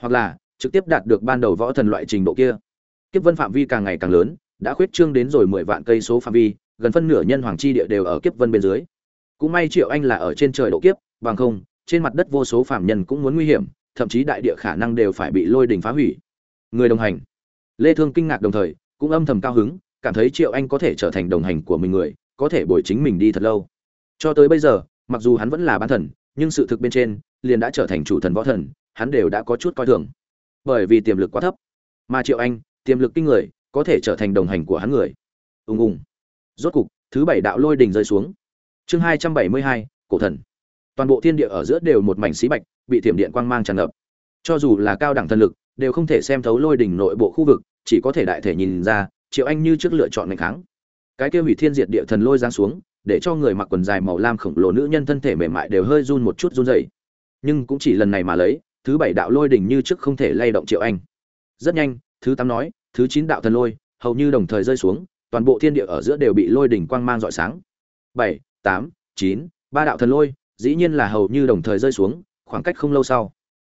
[SPEAKER 1] Hoặc là, trực tiếp đạt được ban đầu võ thần loại trình độ kia. Kiếp vân phạm vi càng ngày càng lớn, đã khuyết trương đến rồi mười vạn cây số phạm vi, gần phân nửa nhân hoàng chi địa đều ở kiếp vân bên dưới cũng may triệu anh là ở trên trời độ kiếp, bằng không, trên mặt đất vô số phạm nhân cũng muốn nguy hiểm, thậm chí đại địa khả năng đều phải bị lôi đình phá hủy. Người đồng hành. Lê thương kinh ngạc đồng thời, cũng âm thầm cao hứng, cảm thấy triệu anh có thể trở thành đồng hành của mình người, có thể bồi chính mình đi thật lâu. Cho tới bây giờ, mặc dù hắn vẫn là bán thần, nhưng sự thực bên trên, liền đã trở thành chủ thần võ thần, hắn đều đã có chút coi thường. Bởi vì tiềm lực quá thấp. Mà triệu anh, tiềm lực kinh người, có thể trở thành đồng hành của hắn người. Ùng ùng. Rốt cục, thứ bảy đạo lôi đình rơi xuống chương hai trăm bảy mươi hai, cổ thần. Toàn bộ thiên địa ở giữa đều một mảnh xí bạch, bị thiểm điện quang mang tràn ngập. Cho dù là cao đẳng thần lực, đều không thể xem thấu lôi đỉnh nội bộ khu vực, chỉ có thể đại thể nhìn ra, triệu anh như trước lựa chọn ngày kháng. Cái kia hủy thiên diệt địa thần lôi giáng xuống, để cho người mặc quần dài màu lam khổng lồ nữ nhân thân thể mềm mại đều hơi run một chút run rẩy. Nhưng cũng chỉ lần này mà lấy, thứ bảy đạo lôi đỉnh như trước không thể lay động triệu anh. Rất nhanh, thứ tám nói, thứ chín đạo thần lôi, hầu như đồng thời rơi xuống, toàn bộ thiên địa ở giữa đều bị lôi đỉnh quang mang rọi sáng. Bảy tám, chín, ba đạo thần lôi, dĩ nhiên là hầu như đồng thời rơi xuống, khoảng cách không lâu sau.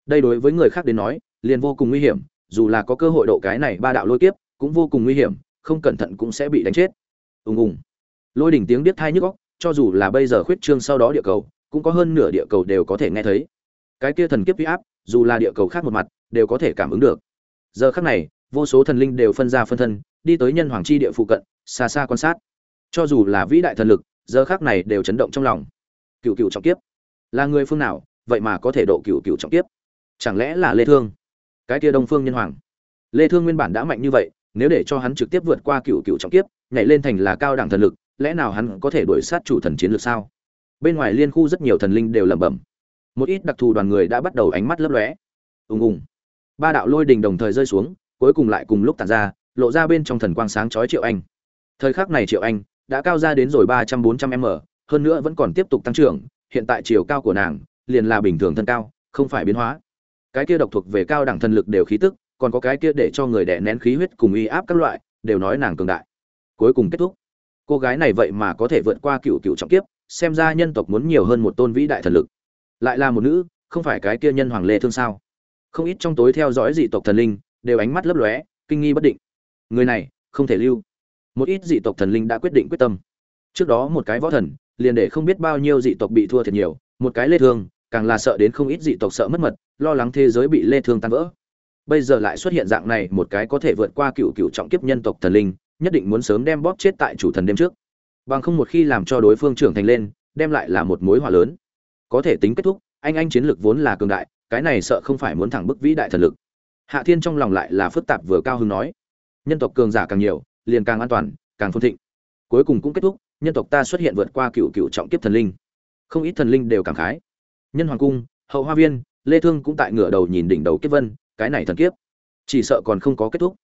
[SPEAKER 1] Đây đối với người khác đến nói, liền vô cùng nguy hiểm, dù là có cơ hội độ cái này ba đạo lôi kiếp, cũng vô cùng nguy hiểm, không cẩn thận cũng sẽ bị đánh chết. Ùng ùng. Lôi đỉnh tiếng biết thai nhức góc cho dù là bây giờ khuyết trương sau đó địa cầu, cũng có hơn nửa địa cầu đều có thể nghe thấy. Cái kia thần kiếp huy áp, dù là địa cầu khác một mặt, đều có thể cảm ứng được. Giờ khác này, vô số thần linh đều phân ra phân thân, đi tới nhân hoàng chi địa phụ cận, xa xa quan sát. Cho dù là vĩ đại thần lực giờ khác này đều chấn động trong lòng. Cựu cựu trọng kiếp. Là người phương nào, vậy mà có thể độ cựu cựu trọng kiếp? Chẳng lẽ là lê thương? Cái kia đông phương nhân hoàng. Lê thương nguyên bản đã mạnh như vậy, nếu để cho hắn trực tiếp vượt qua cựu cựu trọng kiếp, nhảy lên thành là cao đẳng thần lực, lẽ nào hắn có thể đuổi sát chủ thần chiến lược sao? Bên ngoài liên khu rất nhiều thần linh đều lẩm bẩm. Một ít đặc thù đoàn người đã bắt đầu ánh mắt lấp lóe. Ùng ùng. Ba đạo lôi đình đồng thời rơi xuống, cuối cùng lại cùng lúc tản ra, lộ ra bên trong thần quang sáng chói triệu anh. Thời khắc này triệu anh đã cao ra đến rồi ba trăm bốn trăm m, hơn nữa vẫn còn tiếp tục tăng trưởng, hiện tại chiều cao của nàng liền là bình thường thân cao, không phải biến hóa. Cái kia độc thuộc về cao đẳng thần lực đều khí tức, còn có cái kia để cho người đẻ nén khí huyết cùng uy áp các loại, đều nói nàng cường đại. Cuối cùng kết thúc. Cô gái này vậy mà có thể vượt qua cựu cựu trọng kiếp, xem ra nhân tộc muốn nhiều hơn một tôn vĩ đại thần lực. Lại là một nữ, không phải cái kia nhân hoàng lê thương sao? Không ít trong tối theo dõi dị tộc thần linh, đều ánh mắt lấp lóe, kinh nghi bất định. Người này, không thể lưu một ít dị tộc thần linh đã quyết định quyết tâm. Trước đó một cái võ thần, liền để không biết bao nhiêu dị tộc bị thua thiệt nhiều, một cái lê thương, càng là sợ đến không ít dị tộc sợ mất mật, lo lắng thế giới bị lê thương tan vỡ. Bây giờ lại xuất hiện dạng này, một cái có thể vượt qua cựu cựu trọng kiếp nhân tộc thần linh, nhất định muốn sớm đem bóp chết tại chủ thần đêm trước. Bằng không một khi làm cho đối phương trưởng thành lên, đem lại là một mối họa lớn. Có thể tính kết thúc, anh anh chiến lược vốn là cường đại, cái này sợ không phải muốn thẳng bức vĩ đại thần lực. Hạ thiên trong lòng lại là phức tạp vừa cao hứng nói. Nhân tộc cường giả càng nhiều liền càng an toàn, càng phồn thịnh. Cuối cùng cũng kết thúc, nhân tộc ta xuất hiện vượt qua cựu cựu trọng kiếp thần linh. Không ít thần linh đều cảm khái. Nhân hoàng cung, hậu hoa viên, lê thương cũng tại ngửa đầu nhìn đỉnh đầu kiếp vân, cái này thần kiếp. Chỉ sợ còn không có kết thúc.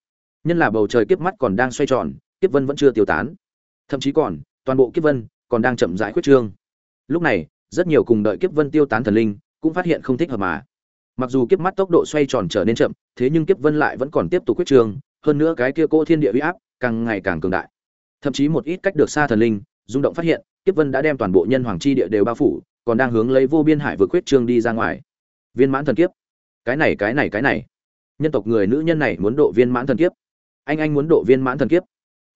[SPEAKER 1] Nhân là bầu trời kiếp mắt còn đang xoay tròn, kiếp vân vẫn chưa tiêu tán. Thậm chí còn, toàn bộ kiếp vân còn đang chậm rãi khuyết trương. Lúc này, rất nhiều cùng đợi kiếp vân tiêu tán thần linh cũng phát hiện không thích hợp mà. Mặc dù kiếp mắt tốc độ xoay tròn trở nên chậm, thế nhưng kiếp vân lại vẫn còn tiếp tục khuyết trương, hơn nữa cái kia cô thiên địa uy áp càng ngày càng cường đại. Thậm chí một ít cách được xa thần linh, rung động phát hiện, kiếp vân đã đem toàn bộ nhân hoàng chi địa đều bao phủ, còn đang hướng lấy vô biên hải vượt quyết trương đi ra ngoài. Viên mãn thần kiếp. Cái này cái này cái này. Nhân tộc người nữ nhân này muốn độ viên mãn thần kiếp. Anh anh muốn độ viên mãn thần kiếp.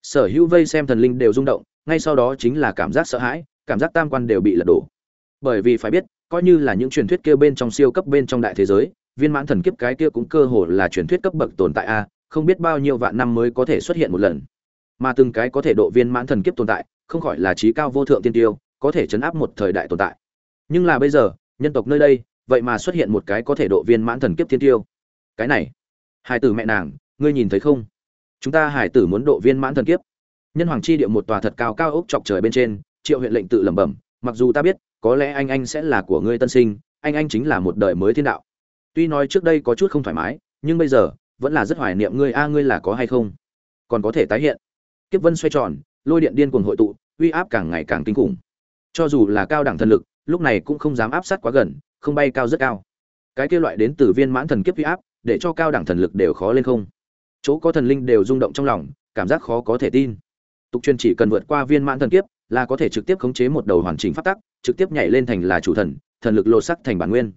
[SPEAKER 1] Sở hữu vây xem thần linh đều rung động, ngay sau đó chính là cảm giác sợ hãi, cảm giác tam quan đều bị lật đổ. Bởi vì phải biết, coi như là những truyền thuyết kia bên trong siêu cấp bên trong đại thế giới, viên mãn thần kiếp cái kia cũng cơ hồ là truyền thuyết cấp bậc tồn tại a không biết bao nhiêu vạn năm mới có thể xuất hiện một lần. Mà từng cái có thể độ viên mãn thần kiếp tồn tại, không khỏi là trí cao vô thượng tiên tiêu, có thể chấn áp một thời đại tồn tại. Nhưng là bây giờ, nhân tộc nơi đây, vậy mà xuất hiện một cái có thể độ viên mãn thần kiếp thiên tiêu. Cái này, hải tử mẹ nàng, ngươi nhìn thấy không? Chúng ta hải tử muốn độ viên mãn thần kiếp. Nhân hoàng chi địa một tòa thật cao cao ốc chọc trời bên trên, triệu huyện lệnh tự lẩm bẩm, mặc dù ta biết, có lẽ anh anh sẽ là của ngươi tân sinh, anh anh chính là một đời mới thiên đạo. Tuy nói trước đây có chút không thoải mái, nhưng bây giờ vẫn là rất hoài niệm ngươi, a, ngươi là có hay không? Còn có thể tái hiện. Kiếp vân xoay tròn, lôi điện điên cuồng hội tụ, uy áp càng ngày càng kinh khủng. Cho dù là cao đẳng thần lực, lúc này cũng không dám áp sát quá gần, không bay cao rất cao. Cái kia loại đến từ viên mãn thần kiếp uy áp, để cho cao đẳng thần lực đều khó lên không. Chỗ có thần linh đều rung động trong lòng, cảm giác khó có thể tin. Tục truyền chỉ cần vượt qua viên mãn thần kiếp, là có thể trực tiếp khống chế một đầu hoàn chỉnh pháp tắc, trực tiếp nhảy lên thành là chủ thần thần lực lột sắc thành bản nguyên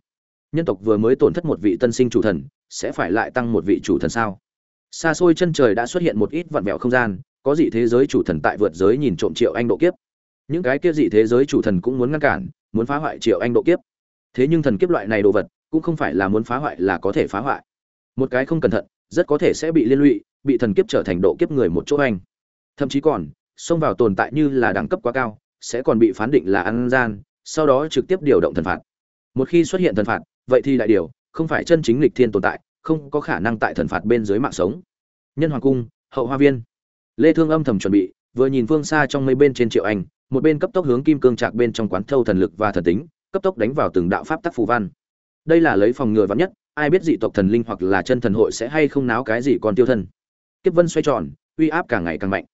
[SPEAKER 1] nhân tộc vừa mới tổn thất một vị tân sinh chủ thần, sẽ phải lại tăng một vị chủ thần sao? Xa xôi chân trời đã xuất hiện một ít vặn vẹo không gian, có dị thế giới chủ thần tại vượt giới nhìn trộm triệu anh độ kiếp. Những cái kia dị thế giới chủ thần cũng muốn ngăn cản, muốn phá hoại triệu anh độ kiếp. Thế nhưng thần kiếp loại này đồ vật, cũng không phải là muốn phá hoại là có thể phá hoại. Một cái không cẩn thận, rất có thể sẽ bị liên lụy, bị thần kiếp trở thành độ kiếp người một chỗ anh thậm chí còn, xông vào tồn tại như là đẳng cấp quá cao, sẽ còn bị phán định là ăn gian, sau đó trực tiếp điều động thần phạt một khi xuất hiện thần phạt, vậy thì đại điều, không phải chân chính lịch thiên tồn tại, không có khả năng tại thần phạt bên dưới mạng sống. Nhân hoàng cung, hậu hoa viên. Lê thương âm thầm chuẩn bị, vừa nhìn phương xa trong mây bên trên triệu anh một bên cấp tốc hướng kim cương trạc bên trong quán thâu thần lực và thần tính, cấp tốc đánh vào từng đạo pháp tắc phù văn. Đây là lấy phòng ngừa vắn nhất, ai biết dị tộc thần linh hoặc là chân thần hội sẽ hay không náo cái gì còn tiêu thân. Kiếp vân xoay tròn, uy áp càng ngày càng mạnh.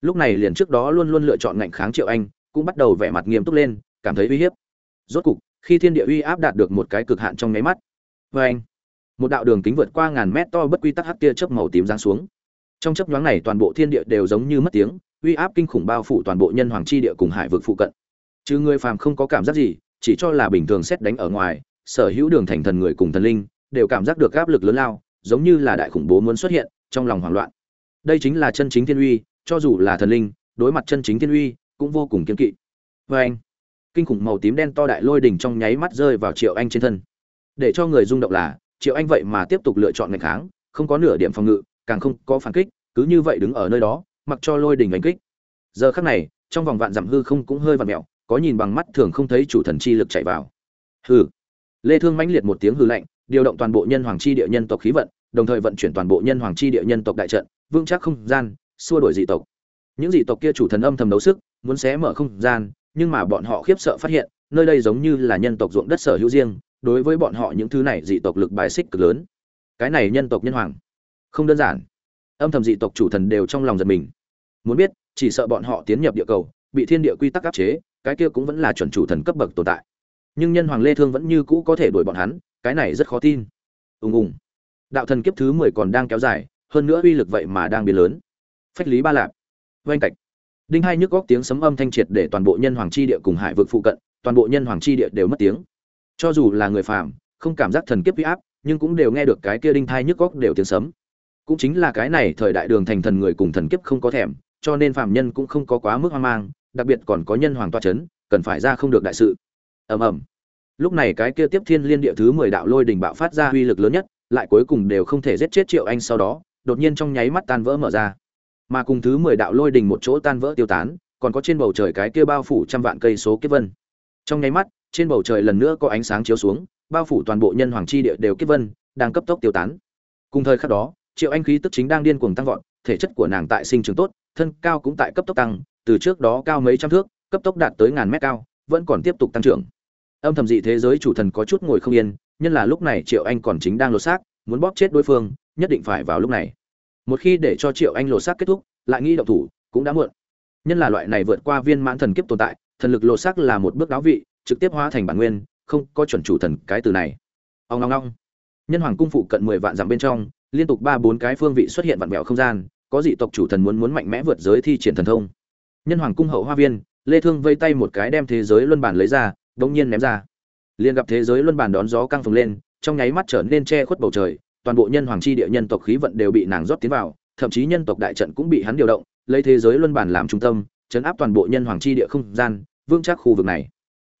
[SPEAKER 1] Lúc này liền trước đó luôn luôn lựa chọn ngạnh kháng triệu anh, cũng bắt đầu vẻ mặt nghiêm túc lên, cảm thấy uy hiếp. Rốt cục khi thiên địa uy áp đạt được một cái cực hạn trong nháy mắt. Vê anh, một đạo đường kính vượt qua ngàn mét to bất quy tắc hắc tia chớp màu tím giáng xuống. Trong chớp nhoáng này toàn bộ thiên địa đều giống như mất tiếng, uy áp kinh khủng bao phủ toàn bộ nhân hoàng chi địa cùng hải vực phụ cận. Chứ người phàm không có cảm giác gì, chỉ cho là bình thường xét đánh ở ngoài, sở hữu đường thành thần người cùng thần linh đều cảm giác được áp lực lớn lao, giống như là đại khủng bố muốn xuất hiện trong lòng hoảng loạn. Đây chính là chân chính thiên uy, cho dù là thần linh, đối mặt chân chính thiên uy cũng vô cùng kiên kỵ. Vê anh kinh khủng màu tím đen to đại lôi đỉnh trong nháy mắt rơi vào triệu anh trên thân. Để cho người rung động là, triệu anh vậy mà tiếp tục lựa chọn ngày kháng, không có nửa điểm phòng ngự, càng không có phản kích, cứ như vậy đứng ở nơi đó, mặc cho lôi đỉnh đánh kích. Giờ khắc này, trong vòng vạn dặm hư không cũng hơi vặn mẹo, có nhìn bằng mắt thường không thấy chủ thần chi lực chạy vào. Hư lê thương mãnh liệt một tiếng hư lạnh, điều động toàn bộ nhân hoàng chi địa nhân tộc khí vận, đồng thời vận chuyển toàn bộ nhân hoàng chi địa nhân tộc đại trận, vững chắc không gian, xua đuổi dị tộc. Những dị tộc kia chủ thần âm thầm đấu sức, muốn xé mở không gian nhưng mà bọn họ khiếp sợ phát hiện, nơi đây giống như là nhân tộc ruộng đất sở hữu riêng, đối với bọn họ những thứ này dị tộc lực bài xích cực lớn. Cái này nhân tộc nhân hoàng. Không đơn giản. Âm thầm dị tộc chủ thần đều trong lòng giật mình. Muốn biết, chỉ sợ bọn họ tiến nhập địa cầu, bị thiên địa quy tắc áp chế, cái kia cũng vẫn là chuẩn chủ thần cấp bậc tồn tại. Nhưng nhân hoàng lê thương vẫn như cũ có thể đuổi bọn hắn, cái này rất khó tin. Ùng ùng. Đạo thần kiếp thứ 10 còn đang kéo dài, hơn nữa uy lực vậy mà đang biến lớn. Phách lý ba lạp. Oanh cạnh đinh hai nhức góc tiếng sấm âm thanh triệt để toàn bộ nhân hoàng chi địa cùng hải vực phụ cận, toàn bộ nhân hoàng chi địa đều mất tiếng. Cho dù là người phàm, không cảm giác thần kiếp huy áp, nhưng cũng đều nghe được cái kia đinh thai nhức góc đều tiếng sấm. Cũng chính là cái này thời đại đường thành thần người cùng thần kiếp không có thèm, cho nên phàm nhân cũng không có quá mức hoang mang, đặc biệt còn có nhân hoàng toa chấn, cần phải ra không được đại sự. Ầm ầm. Lúc này cái kia tiếp thiên liên địa thứ mười đạo lôi đình bạo phát ra uy lực lớn nhất, lại cuối cùng đều không thể giết chết triệu anh sau đó, đột nhiên trong nháy mắt tan vỡ mở ra mà cùng thứ mười đạo lôi đình một chỗ tan vỡ tiêu tán, còn có trên bầu trời cái kia bao phủ trăm vạn cây số kiếp vân. Trong nháy mắt, trên bầu trời lần nữa có ánh sáng chiếu xuống, bao phủ toàn bộ nhân hoàng chi địa đều kiếp vân, đang cấp tốc tiêu tán. Cùng thời khắc đó, triệu anh khí tức chính đang điên cuồng tăng vọt, thể chất của nàng tại sinh trưởng tốt, thân cao cũng tại cấp tốc tăng, từ trước đó cao mấy trăm thước, cấp tốc đạt tới ngàn mét cao, vẫn còn tiếp tục tăng trưởng. Âm thầm dị thế giới chủ thần có chút ngồi không yên, nhân là lúc này triệu anh còn chính đang lột xác, muốn bóp chết đối phương, nhất định phải vào lúc này một khi để cho triệu anh lột xác kết thúc, lại nghĩ động thủ, cũng đã muộn. Nhân là loại này vượt qua viên mãn thần kiếp tồn tại, thần lực lột xác là một bước đáo vị, trực tiếp hóa thành bản nguyên, không có chuẩn chủ thần cái từ này. Ông ngong ngong nhân hoàng cung phụ cận mười vạn dặm bên trong, liên tục ba bốn cái phương vị xuất hiện vạn mẹo không gian, có dị tộc chủ thần muốn muốn mạnh mẽ vượt giới thi triển thần thông. Nhân hoàng cung hậu hoa viên, lê thương vây tay một cái đem thế giới luân bản lấy ra, đống nhiên ném ra. Liền gặp thế giới luân bản đón gió căng phồng lên, trong nháy mắt trở nên che khuất bầu trời toàn bộ nhân hoàng chi địa nhân tộc khí vận đều bị nàng rót tiến vào, thậm chí nhân tộc đại trận cũng bị hắn điều động, lấy thế giới luân bản làm trung tâm, chấn áp toàn bộ nhân hoàng chi địa không gian, vững chắc khu vực này.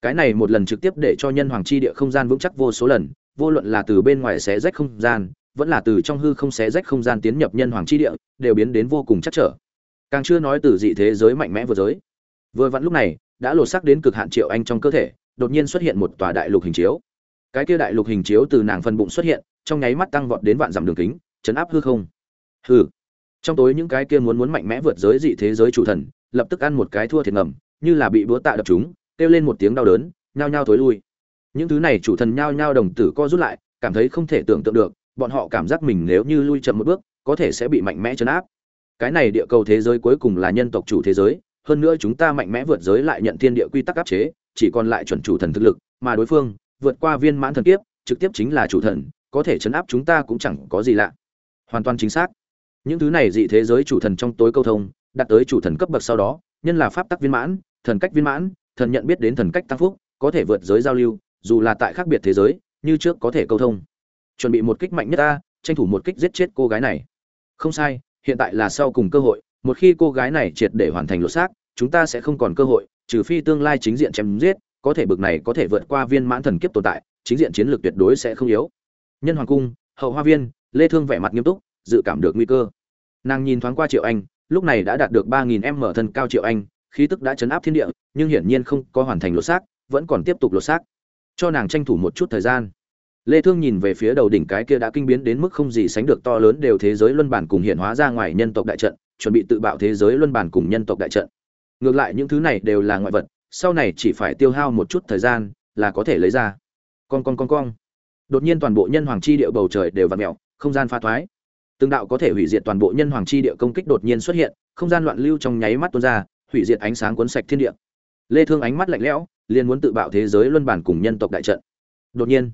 [SPEAKER 1] Cái này một lần trực tiếp để cho nhân hoàng chi địa không gian vững chắc vô số lần, vô luận là từ bên ngoài xé rách không gian, vẫn là từ trong hư không xé rách không gian tiến nhập nhân hoàng chi địa, đều biến đến vô cùng chắc trở. Càng chưa nói từ dị thế giới mạnh mẽ vừa giới. Vừa vặn lúc này, đã lột xác đến cực hạn triệu anh trong cơ thể, đột nhiên xuất hiện một tòa đại lục hình chiếu cái kia đại lục hình chiếu từ nàng phần bụng xuất hiện, trong nháy mắt tăng vọt đến vạn dặm đường kính, chấn áp hư không. Hư trong tối những cái kia muốn muốn mạnh mẽ vượt giới dị thế giới chủ thần, lập tức ăn một cái thua thiệt ngầm, như là bị búa tạ đập chúng, kêu lên một tiếng đau đớn, nhao nhao thối lui. Những thứ này chủ thần nhao nhao đồng tử co rút lại, cảm thấy không thể tưởng tượng được, bọn họ cảm giác mình nếu như lui chậm một bước, có thể sẽ bị mạnh mẽ chấn áp. Cái này địa cầu thế giới cuối cùng là nhân tộc chủ thế giới, hơn nữa chúng ta mạnh mẽ vượt giới lại nhận thiên địa quy tắc áp chế, chỉ còn lại chuẩn chủ thần thực lực, mà đối phương vượt qua viên mãn thần kiếp, trực tiếp chính là chủ thần, có thể chấn áp chúng ta cũng chẳng có gì lạ. Hoàn toàn chính xác. Những thứ này dị thế giới chủ thần trong tối câu thông, đạt tới chủ thần cấp bậc sau đó, nhân là pháp tắc viên mãn, thần cách viên mãn, thần nhận biết đến thần cách tăng phúc, có thể vượt giới giao lưu, dù là tại khác biệt thế giới, như trước có thể câu thông. Chuẩn bị một kích mạnh nhất ta, tranh thủ một kích giết chết cô gái này. Không sai, hiện tại là sau cùng cơ hội, một khi cô gái này triệt để hoàn thành lột xác, chúng ta sẽ không còn cơ hội, trừ phi tương lai chính diện chém giết có thể bực này có thể vượt qua viên mãn thần kiếp tồn tại, chính diện chiến lược tuyệt đối sẽ không yếu. Nhân hoàng cung, hậu hoa viên, lê thương vẻ mặt nghiêm túc, dự cảm được nguy cơ. Nàng nhìn thoáng qua triệu anh, lúc này đã đạt được ba nghìn m thân cao triệu anh, khí tức đã chấn áp thiên địa, nhưng hiển nhiên không có hoàn thành lột xác, vẫn còn tiếp tục lột xác. Cho nàng tranh thủ một chút thời gian. Lê thương nhìn về phía đầu đỉnh cái kia đã kinh biến đến mức không gì sánh được to lớn đều thế giới luân bản cùng hiện hóa ra ngoài nhân tộc đại trận, chuẩn bị tự bạo thế giới luân bản cùng nhân tộc đại trận. Ngược lại những thứ này đều là ngoại vật sau này chỉ phải tiêu hao một chút thời gian là có thể lấy ra. Con con con con đột nhiên toàn bộ nhân hoàng chi địa bầu trời đều vặn mèo, không gian pha thoái. Từng đạo có thể hủy diệt toàn bộ nhân hoàng chi địa công kích đột nhiên xuất hiện, không gian loạn lưu trong nháy mắt tuôn ra, hủy diệt ánh sáng cuốn sạch thiên địa. Lê thương ánh mắt lạnh lẽo, liền muốn tự bạo thế giới luân bản cùng nhân tộc đại trận. Đột nhiên,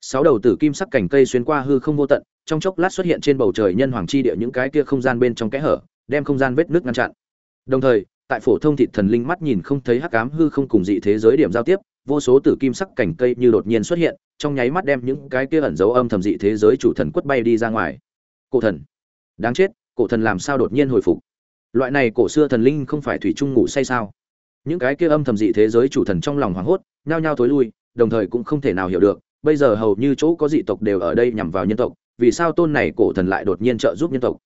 [SPEAKER 1] sáu đầu tử kim sắc cảnh cây xuyên qua hư không vô tận, trong chốc lát xuất hiện trên bầu trời nhân hoàng chi địa những cái kia không gian bên trong kẽ hở, đem không gian vết nước ngăn chặn. Đồng thời tại phổ thông thịt thần linh mắt nhìn không thấy hắc ám hư không cùng dị thế giới điểm giao tiếp, vô số tử kim sắc cảnh cây như đột nhiên xuất hiện, trong nháy mắt đem những cái kia ẩn dấu âm thầm dị thế giới chủ thần quất bay đi ra ngoài. Cổ thần. Đáng chết, cổ thần làm sao đột nhiên hồi phục? Loại này cổ xưa thần linh không phải thủy chung ngủ say sao? Những cái kia âm thầm dị thế giới chủ thần trong lòng hoảng hốt, nhao nhao thối lui, đồng thời cũng không thể nào hiểu được, bây giờ hầu như chỗ có dị tộc đều ở đây nhằm vào nhân tộc, vì sao tôn này cổ thần lại đột nhiên trợ giúp nhân tộc?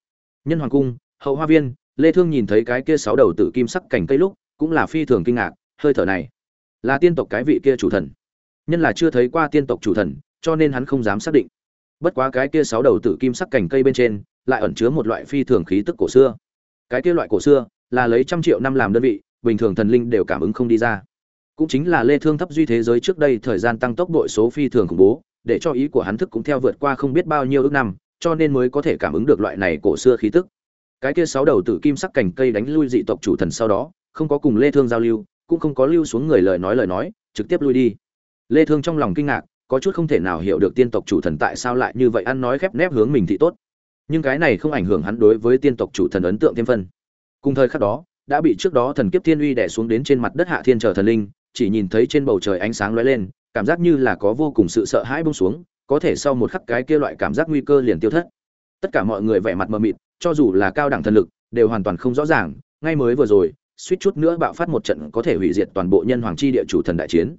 [SPEAKER 1] Nhân hoàng cung, hậu hoa viên lê thương nhìn thấy cái kia sáu đầu tử kim sắc cảnh cây lúc, cũng là phi thường kinh ngạc, hơi thở này, là tiên tộc cái vị kia chủ thần. Nhân là chưa thấy qua tiên tộc chủ thần, cho nên hắn không dám xác định. Bất quá cái kia sáu đầu tử kim sắc cảnh cây bên trên, lại ẩn chứa một loại phi thường khí tức cổ xưa. Cái kia loại cổ xưa, là lấy trăm triệu năm làm đơn vị, bình thường thần linh đều cảm ứng không đi ra. Cũng chính là lê thương thấp duy thế giới trước đây thời gian tăng tốc độ số phi thường khủng bố, để cho ý của hắn thức cũng theo vượt qua không biết bao nhiêu ước năm, cho nên mới có thể cảm ứng được loại này cổ xưa khí tức cái kia sáu đầu tử kim sắc cành cây đánh lui dị tộc chủ thần sau đó, không có cùng lê thương giao lưu, cũng không có lưu xuống người lời nói lời nói, trực tiếp lui đi. Lê thương trong lòng kinh ngạc, có chút không thể nào hiểu được tiên tộc chủ thần tại sao lại như vậy ăn nói khép nép hướng mình thì tốt. Nhưng cái này không ảnh hưởng hắn đối với tiên tộc chủ thần ấn tượng thêm phân. Cùng thời khắc đó, đã bị trước đó thần kiếp thiên uy đè xuống đến trên mặt đất hạ thiên chờ thần linh, chỉ nhìn thấy trên bầu trời ánh sáng lóe lên, cảm giác như là có vô cùng sự sợ hãi buông xuống, có thể sau một khắc cái kia loại cảm giác nguy cơ liền tiêu thất. Tất cả mọi người vẻ mặt mờ mịt cho dù là cao đẳng thần lực, đều hoàn toàn không rõ ràng, ngay mới vừa rồi, suýt chút nữa bạo phát một trận có thể hủy diệt toàn bộ nhân hoàng chi địa chủ thần đại chiến.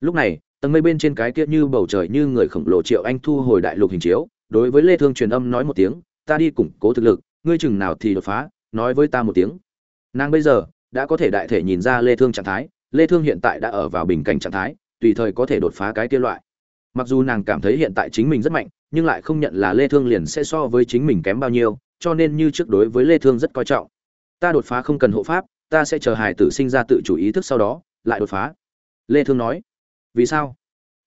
[SPEAKER 1] Lúc này, tầng mây bên trên cái kia như bầu trời như người khổng lồ triệu anh thu hồi đại lục hình chiếu, đối với lê thương truyền âm nói một tiếng, ta đi củng cố thực lực, ngươi chừng nào thì đột phá, nói với ta một tiếng. Nàng bây giờ, đã có thể đại thể nhìn ra lê thương trạng thái, lê thương hiện tại đã ở vào bình cảnh trạng thái, tùy thời có thể đột phá cái kia loại. Mặc dù nàng cảm thấy hiện tại chính mình rất mạnh, nhưng lại không nhận là lê thương liền sẽ so với chính mình kém bao nhiêu cho nên như trước đối với lê thương rất coi trọng. Ta đột phá không cần hộ pháp, ta sẽ chờ hài tử sinh ra tự chủ ý thức sau đó, lại đột phá. Lê thương nói. Vì sao?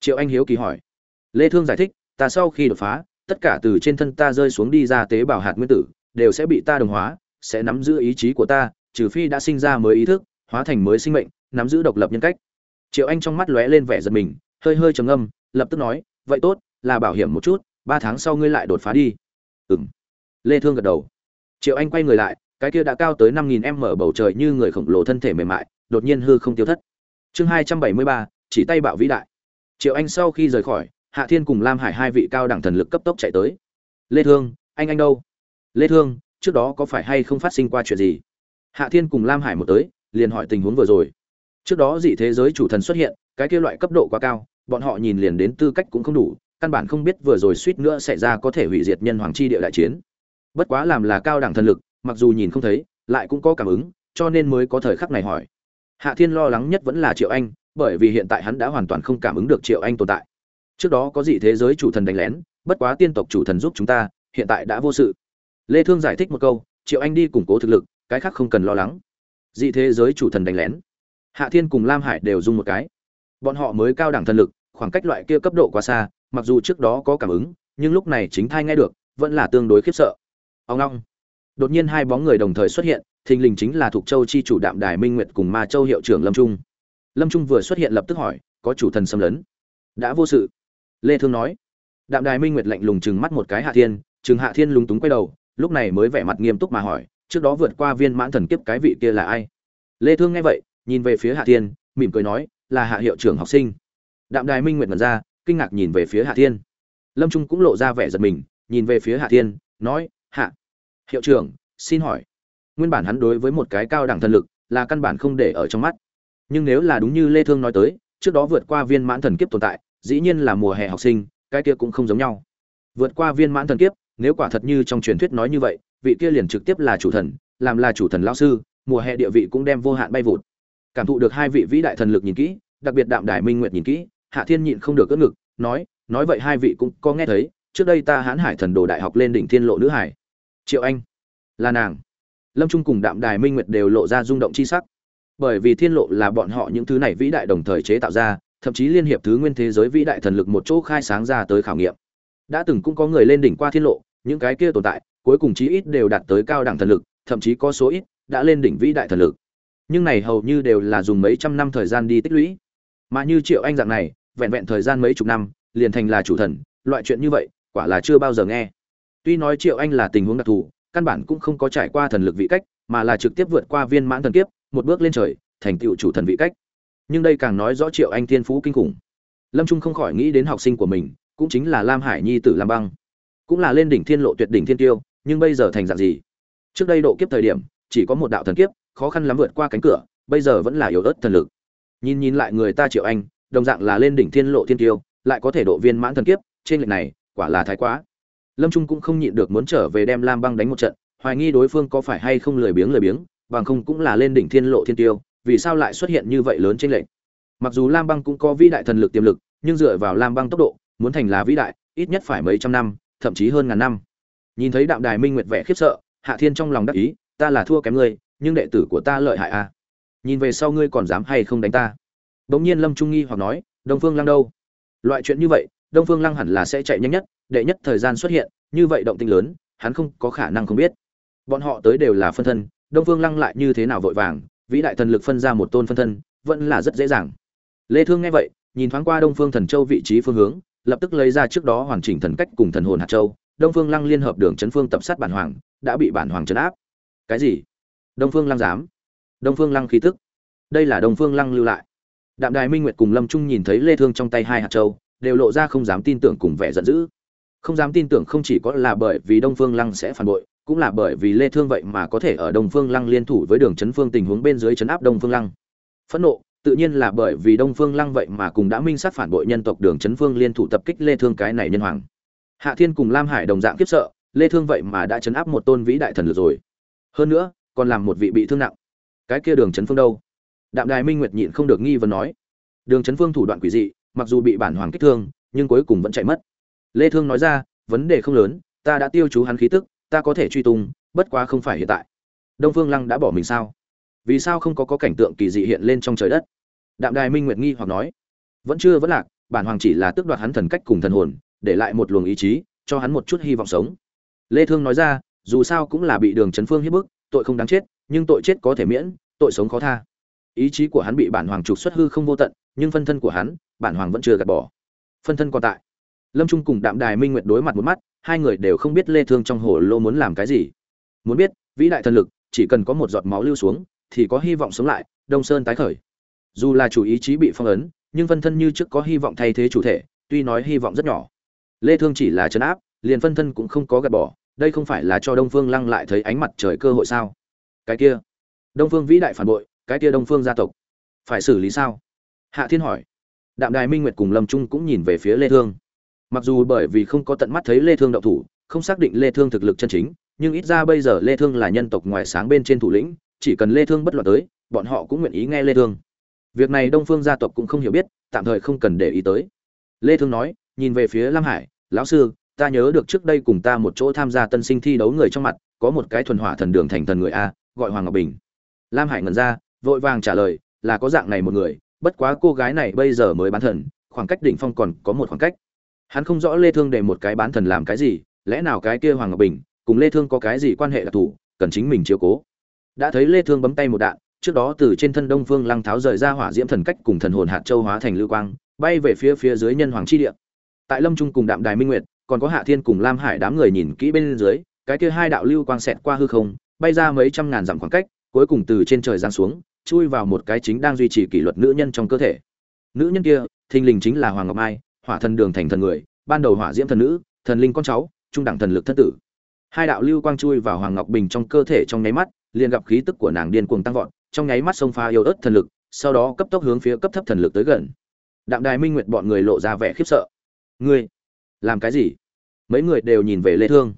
[SPEAKER 1] Triệu anh hiếu kỳ hỏi. Lê thương giải thích, ta sau khi đột phá, tất cả từ trên thân ta rơi xuống đi ra tế bào hạt nguyên tử, đều sẽ bị ta đồng hóa, sẽ nắm giữ ý chí của ta, trừ phi đã sinh ra mới ý thức, hóa thành mới sinh mệnh, nắm giữ độc lập nhân cách. Triệu anh trong mắt lóe lên vẻ giật mình, hơi hơi trầm ngâm, lập tức nói, vậy tốt, là bảo hiểm một chút, ba tháng sau ngươi lại đột phá đi. Ừm lê thương gật đầu. Triệu anh quay người lại, cái kia đã cao tới năm nghìn m bầu trời như người khổng lồ thân thể mềm mại, đột nhiên hư không tiêu thất. Chương hai trăm bảy mươi ba, chỉ tay bạo vĩ đại. Triệu anh sau khi rời khỏi, hạ thiên cùng lam hải hai vị cao đẳng thần lực cấp tốc chạy tới. Lê thương, anh anh đâu? Lê thương, trước đó có phải hay không phát sinh qua chuyện gì? Hạ thiên cùng lam hải một tới, liền hỏi tình huống vừa rồi. Trước đó dị thế giới chủ thần xuất hiện, cái kia loại cấp độ quá cao, bọn họ nhìn liền đến tư cách cũng không đủ, căn bản không biết vừa rồi suýt nữa xảy ra có thể hủy diệt nhân hoàng chi địa đại chiến bất quá làm là cao đẳng thần lực, mặc dù nhìn không thấy, lại cũng có cảm ứng, cho nên mới có thời khắc này hỏi. Hạ thiên lo lắng nhất vẫn là triệu anh, bởi vì hiện tại hắn đã hoàn toàn không cảm ứng được triệu anh tồn tại. Trước đó có dị thế giới chủ thần đánh lén, bất quá tiên tộc chủ thần giúp chúng ta, hiện tại đã vô sự. Lê thương giải thích một câu, triệu anh đi củng cố thực lực, cái khác không cần lo lắng. Dị thế giới chủ thần đánh lén. Hạ thiên cùng lam hải đều dùng một cái. Bọn họ mới cao đẳng thần lực, khoảng cách loại kia cấp độ quá xa, mặc dù trước đó có cảm ứng, nhưng lúc này chính thai nghe được, vẫn là tương đối khiếp sợ ông long đột nhiên hai bóng người đồng thời xuất hiện, thình lình chính là thuộc châu chi chủ đạm đài minh nguyệt cùng ma châu hiệu trưởng lâm trung. Lâm trung vừa xuất hiện lập tức hỏi, có chủ thần xâm lấn? Đã vô sự. Lê thương nói. Đạm đài minh nguyệt lạnh lùng chừng mắt một cái hạ thiên chừng hạ thiên lúng túng quay đầu, lúc này mới vẻ mặt nghiêm túc mà hỏi, trước đó vượt qua viên mãn thần kiếp cái vị kia là ai? Lê thương nghe vậy, nhìn về phía hạ thiên, mỉm cười nói, là hạ hiệu trưởng học sinh. Đạm đài minh nguyệt ngẩn ra, kinh ngạc nhìn về phía hạ thiên. Lâm trung cũng lộ ra vẻ giật mình, nhìn về phía hạ thiên, nói hạ. Hiệu trưởng, xin hỏi. Nguyên bản hắn đối với một cái cao đẳng thần lực là căn bản không để ở trong mắt. Nhưng nếu là đúng như lê thương nói tới, trước đó vượt qua viên mãn thần kiếp tồn tại, dĩ nhiên là mùa hè học sinh, cái kia cũng không giống nhau. Vượt qua viên mãn thần kiếp, nếu quả thật như trong truyền thuyết nói như vậy, vị kia liền trực tiếp là chủ thần, làm là chủ thần lão sư, mùa hè địa vị cũng đem vô hạn bay vụt. Cảm thụ được hai vị vĩ đại thần lực nhìn kỹ, đặc biệt đạm đài minh nguyệt nhìn kỹ, hạ thiên nhịn không được cất ngực, nói nói vậy hai vị cũng có nghe thấy trước đây ta hãn hải thần đồ đại học lên đỉnh thiên lộ nữ hải. Triệu anh, là nàng. Lâm trung cùng đạm đài minh nguyệt đều lộ ra rung động chi sắc. Bởi vì thiên lộ là bọn họ những thứ này vĩ đại đồng thời chế tạo ra, thậm chí liên hiệp thứ nguyên thế giới vĩ đại thần lực một chỗ khai sáng ra tới khảo nghiệm. Đã từng cũng có người lên đỉnh qua thiên lộ, những cái kia tồn tại, cuối cùng chí ít đều đạt tới cao đẳng thần lực, thậm chí có số ít đã lên đỉnh vĩ đại thần lực. Nhưng này hầu như đều là dùng mấy trăm năm thời gian đi tích lũy. Mà như triệu anh dạng này, vẹn vẹn thời gian mấy chục năm, liền thành là chủ thần, loại chuyện như vậy quả là chưa bao giờ nghe. Tuy nói triệu anh là tình huống đặc thù, căn bản cũng không có trải qua thần lực vị cách, mà là trực tiếp vượt qua viên mãn thần kiếp, một bước lên trời, thành tựu chủ thần vị cách. Nhưng đây càng nói rõ triệu anh thiên phú kinh khủng. Lâm trung không khỏi nghĩ đến học sinh của mình, cũng chính là lam hải nhi tử lam băng. Cũng là lên đỉnh thiên lộ tuyệt đỉnh thiên tiêu, nhưng bây giờ thành dạng gì? Trước đây độ kiếp thời điểm, chỉ có một đạo thần kiếp, khó khăn lắm vượt qua cánh cửa, bây giờ vẫn là yếu ớt thần lực. Nhìn nhìn lại người ta triệu anh, đồng dạng là lên đỉnh thiên lộ thiên tiêu, lại có thể độ viên mãn thần kiếp, trên lệch này quả là thái quá. Lâm trung cũng không nhịn được muốn trở về đem lam băng đánh một trận, hoài nghi đối phương có phải hay không lười biếng lười biếng, bằng không cũng là lên đỉnh thiên lộ thiên tiêu, vì sao lại xuất hiện như vậy lớn trên lệch. Mặc dù lam băng cũng có vĩ đại thần lực tiềm lực, nhưng dựa vào lam băng tốc độ, muốn thành là vĩ đại, ít nhất phải mấy trăm năm, thậm chí hơn ngàn năm. Nhìn thấy đạm đài minh nguyệt vẻ khiếp sợ, hạ thiên trong lòng đắc ý, ta là thua kém ngươi, nhưng đệ tử của ta lợi hại a à. nhìn về sau ngươi còn dám hay không đánh ta? Bỗng nhiên lâm trung nghi hoặc nói, đông phương lăng đâu? Loại chuyện như vậy đông phương lăng hẳn là sẽ chạy nhanh nhất, đệ nhất thời gian xuất hiện, như vậy động tinh lớn, hắn không có khả năng không biết. Bọn họ tới đều là phân thân, đông phương lăng lại như thế nào vội vàng, vĩ đại thần lực phân ra một tôn phân thân, vẫn là rất dễ dàng. Lê thương nghe vậy, nhìn thoáng qua đông phương thần châu vị trí phương hướng, lập tức lấy ra trước đó hoàn chỉnh thần cách cùng thần hồn hạt châu. Đông phương lăng liên hợp đường chấn phương tập sát bản hoàng, đã bị bản hoàng chấn áp. Cái gì? Đông phương lăng dám? Đông phương lăng khí tức. Đây là đông phương lăng lưu lại. Đạm đài minh nguyệt cùng lâm trung nhìn thấy lê thương trong tay hai hạt châu đều lộ ra không dám tin tưởng cùng vẻ giận dữ. Không dám tin tưởng không chỉ có là bởi vì đông phương lăng sẽ phản bội, cũng là bởi vì lê thương vậy mà có thể ở đông phương lăng liên thủ với đường chấn phương tình huống bên dưới chấn áp đông phương lăng. Phẫn nộ, tự nhiên là bởi vì đông phương lăng vậy mà cùng đã minh sát phản bội nhân tộc đường chấn phương liên thủ tập kích lê thương cái này nhân hoàng. Hạ thiên cùng lam hải đồng dạng kiếp sợ, lê thương vậy mà đã chấn áp một tôn vĩ đại thần lực rồi. Hơn nữa, còn làm một vị bị thương nặng. Cái kia đường chấn phương đâu? Đạm đài minh nguyệt nhịn không được nghi vấn nói. Đường chấn phương thủ đoạn quỷ dị mặc dù bị bản hoàng kích thương, nhưng cuối cùng vẫn chạy mất. Lê thương nói ra, vấn đề không lớn, ta đã tiêu chú hắn khí tức, ta có thể truy tung, bất quá không phải hiện tại. Đông phương lăng đã bỏ mình sao? Vì sao không có có cảnh tượng kỳ dị hiện lên trong trời đất? Đạm đài minh nguyệt nghi hoặc nói, vẫn chưa vẫn lạc, bản hoàng chỉ là tước đoạt hắn thần cách cùng thần hồn, để lại một luồng ý chí, cho hắn một chút hy vọng sống. Lê thương nói ra, dù sao cũng là bị đường chấn phương hiếp bức, tội không đáng chết, nhưng tội chết có thể miễn, tội sống khó tha. Ý chí của hắn bị bản hoàng trục xuất hư không vô tận nhưng phân thân của hắn, bản hoàng vẫn chưa gạt bỏ. Phân thân còn tại. Lâm trung cùng đạm đài minh nguyệt đối mặt một mắt, hai người đều không biết lê thương trong hồ lô muốn làm cái gì. Muốn biết, vĩ đại thần lực, chỉ cần có một giọt máu lưu xuống, thì có hy vọng sống lại, đông sơn tái khởi. Dù là chủ ý chí bị phong ấn, nhưng phân thân như trước có hy vọng thay thế chủ thể, tuy nói hy vọng rất nhỏ. Lê thương chỉ là chấn áp, liền phân thân cũng không có gạt bỏ, đây không phải là cho đông phương lăng lại thấy ánh mặt trời cơ hội sao? Cái kia. Đông phương vĩ đại phản bội, cái kia đông phương gia tộc. Phải xử lý sao? Hạ thiên hỏi. Đạm đài minh nguyệt cùng lâm trung cũng nhìn về phía lê thương. Mặc dù bởi vì không có tận mắt thấy lê thương động thủ, không xác định lê thương thực lực chân chính, nhưng ít ra bây giờ lê thương là nhân tộc ngoài sáng bên trên thủ lĩnh, chỉ cần lê thương bất loạn tới, bọn họ cũng nguyện ý nghe lê thương. Việc này đông phương gia tộc cũng không hiểu biết, tạm thời không cần để ý tới. Lê thương nói, nhìn về phía lam hải, lão sư, ta nhớ được trước đây cùng ta một chỗ tham gia tân sinh thi đấu người trong mặt, có một cái thuần hỏa thần đường thành thần người a, gọi hoàng ngọc bình. Lam hải ngẩn ra, vội vàng trả lời, là có dạng này một người bất quá cô gái này bây giờ mới bán thần, khoảng cách đỉnh phong còn có một khoảng cách. Hắn không rõ lê thương để một cái bán thần làm cái gì, lẽ nào cái kia hoàng ngọc bình cùng lê thương có cái gì quan hệ đặc thù cần chính mình chiếu cố. Đã thấy lê thương bấm tay một đạn, trước đó từ trên thân đông phương lăng tháo rời ra hỏa diễm thần cách cùng thần hồn hạt châu hóa thành lưu quang, bay về phía phía dưới nhân hoàng chi địa. Tại lâm trung cùng đạm đài minh nguyệt, còn có hạ thiên cùng lam hải đám người nhìn kỹ bên dưới, cái kia hai đạo lưu quang xẹt qua hư không, bay ra mấy trăm ngàn dặm khoảng cách, cuối cùng từ trên trời giáng xuống chui vào một cái chính đang duy trì kỷ luật nữ nhân trong cơ thể. Nữ nhân kia, thình lình chính là hoàng ngọc mai, hỏa thần đường thành thần người, ban đầu hỏa diễm thần nữ, thần linh con cháu, trung đẳng thần lực thất tử. Hai đạo lưu quang chui vào hoàng ngọc bình trong cơ thể trong nháy mắt, liền gặp khí tức của nàng điên cuồng tăng vọt, trong nháy mắt xông pha yêu ớt thần lực, sau đó cấp tốc hướng phía cấp thấp thần lực tới gần. Đạm đài minh nguyệt bọn người lộ ra vẻ khiếp sợ. Ngươi, làm cái gì? Mấy người đều nhìn về lê thương.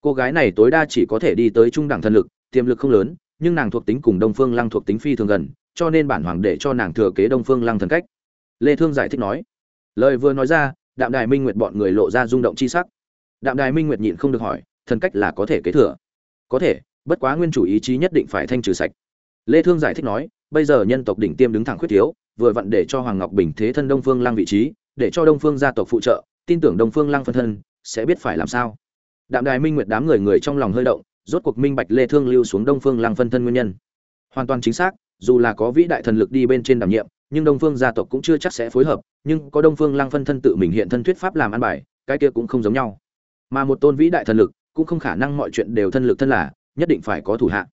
[SPEAKER 1] Cô gái này tối đa chỉ có thể đi tới trung đẳng thần lực, tiềm lực không lớn nhưng nàng thuộc tính cùng đông phương lăng thuộc tính phi thường gần, cho nên bản hoàng để cho nàng thừa kế đông phương lăng thần cách. Lê thương giải thích nói, lời vừa nói ra, đạm đài minh nguyệt bọn người lộ ra rung động chi sắc. Đạm đài minh nguyệt nhịn không được hỏi, thần cách là có thể kế thừa? Có thể, bất quá nguyên chủ ý chí nhất định phải thanh trừ sạch. Lê thương giải thích nói, bây giờ nhân tộc đỉnh tiêm đứng thẳng khuyết thiếu, vừa vặn để cho hoàng ngọc bình thế thân đông phương lăng vị trí, để cho đông phương gia tộc phụ trợ, tin tưởng đông phương lăng phân thân, sẽ biết phải làm sao. Đạm đài minh nguyệt đám người người trong lòng hơi động rốt cuộc minh bạch lê thương lưu xuống đông phương lăng phân thân nguyên nhân. Hoàn toàn chính xác, dù là có vĩ đại thần lực đi bên trên đảm nhiệm, nhưng đông phương gia tộc cũng chưa chắc sẽ phối hợp, nhưng có đông phương lăng phân thân tự mình hiện thân thuyết pháp làm ăn bài, cái kia cũng không giống nhau. Mà một tôn vĩ đại thần lực, cũng không khả năng mọi chuyện đều thân lực thân là, nhất định phải có thủ hạ.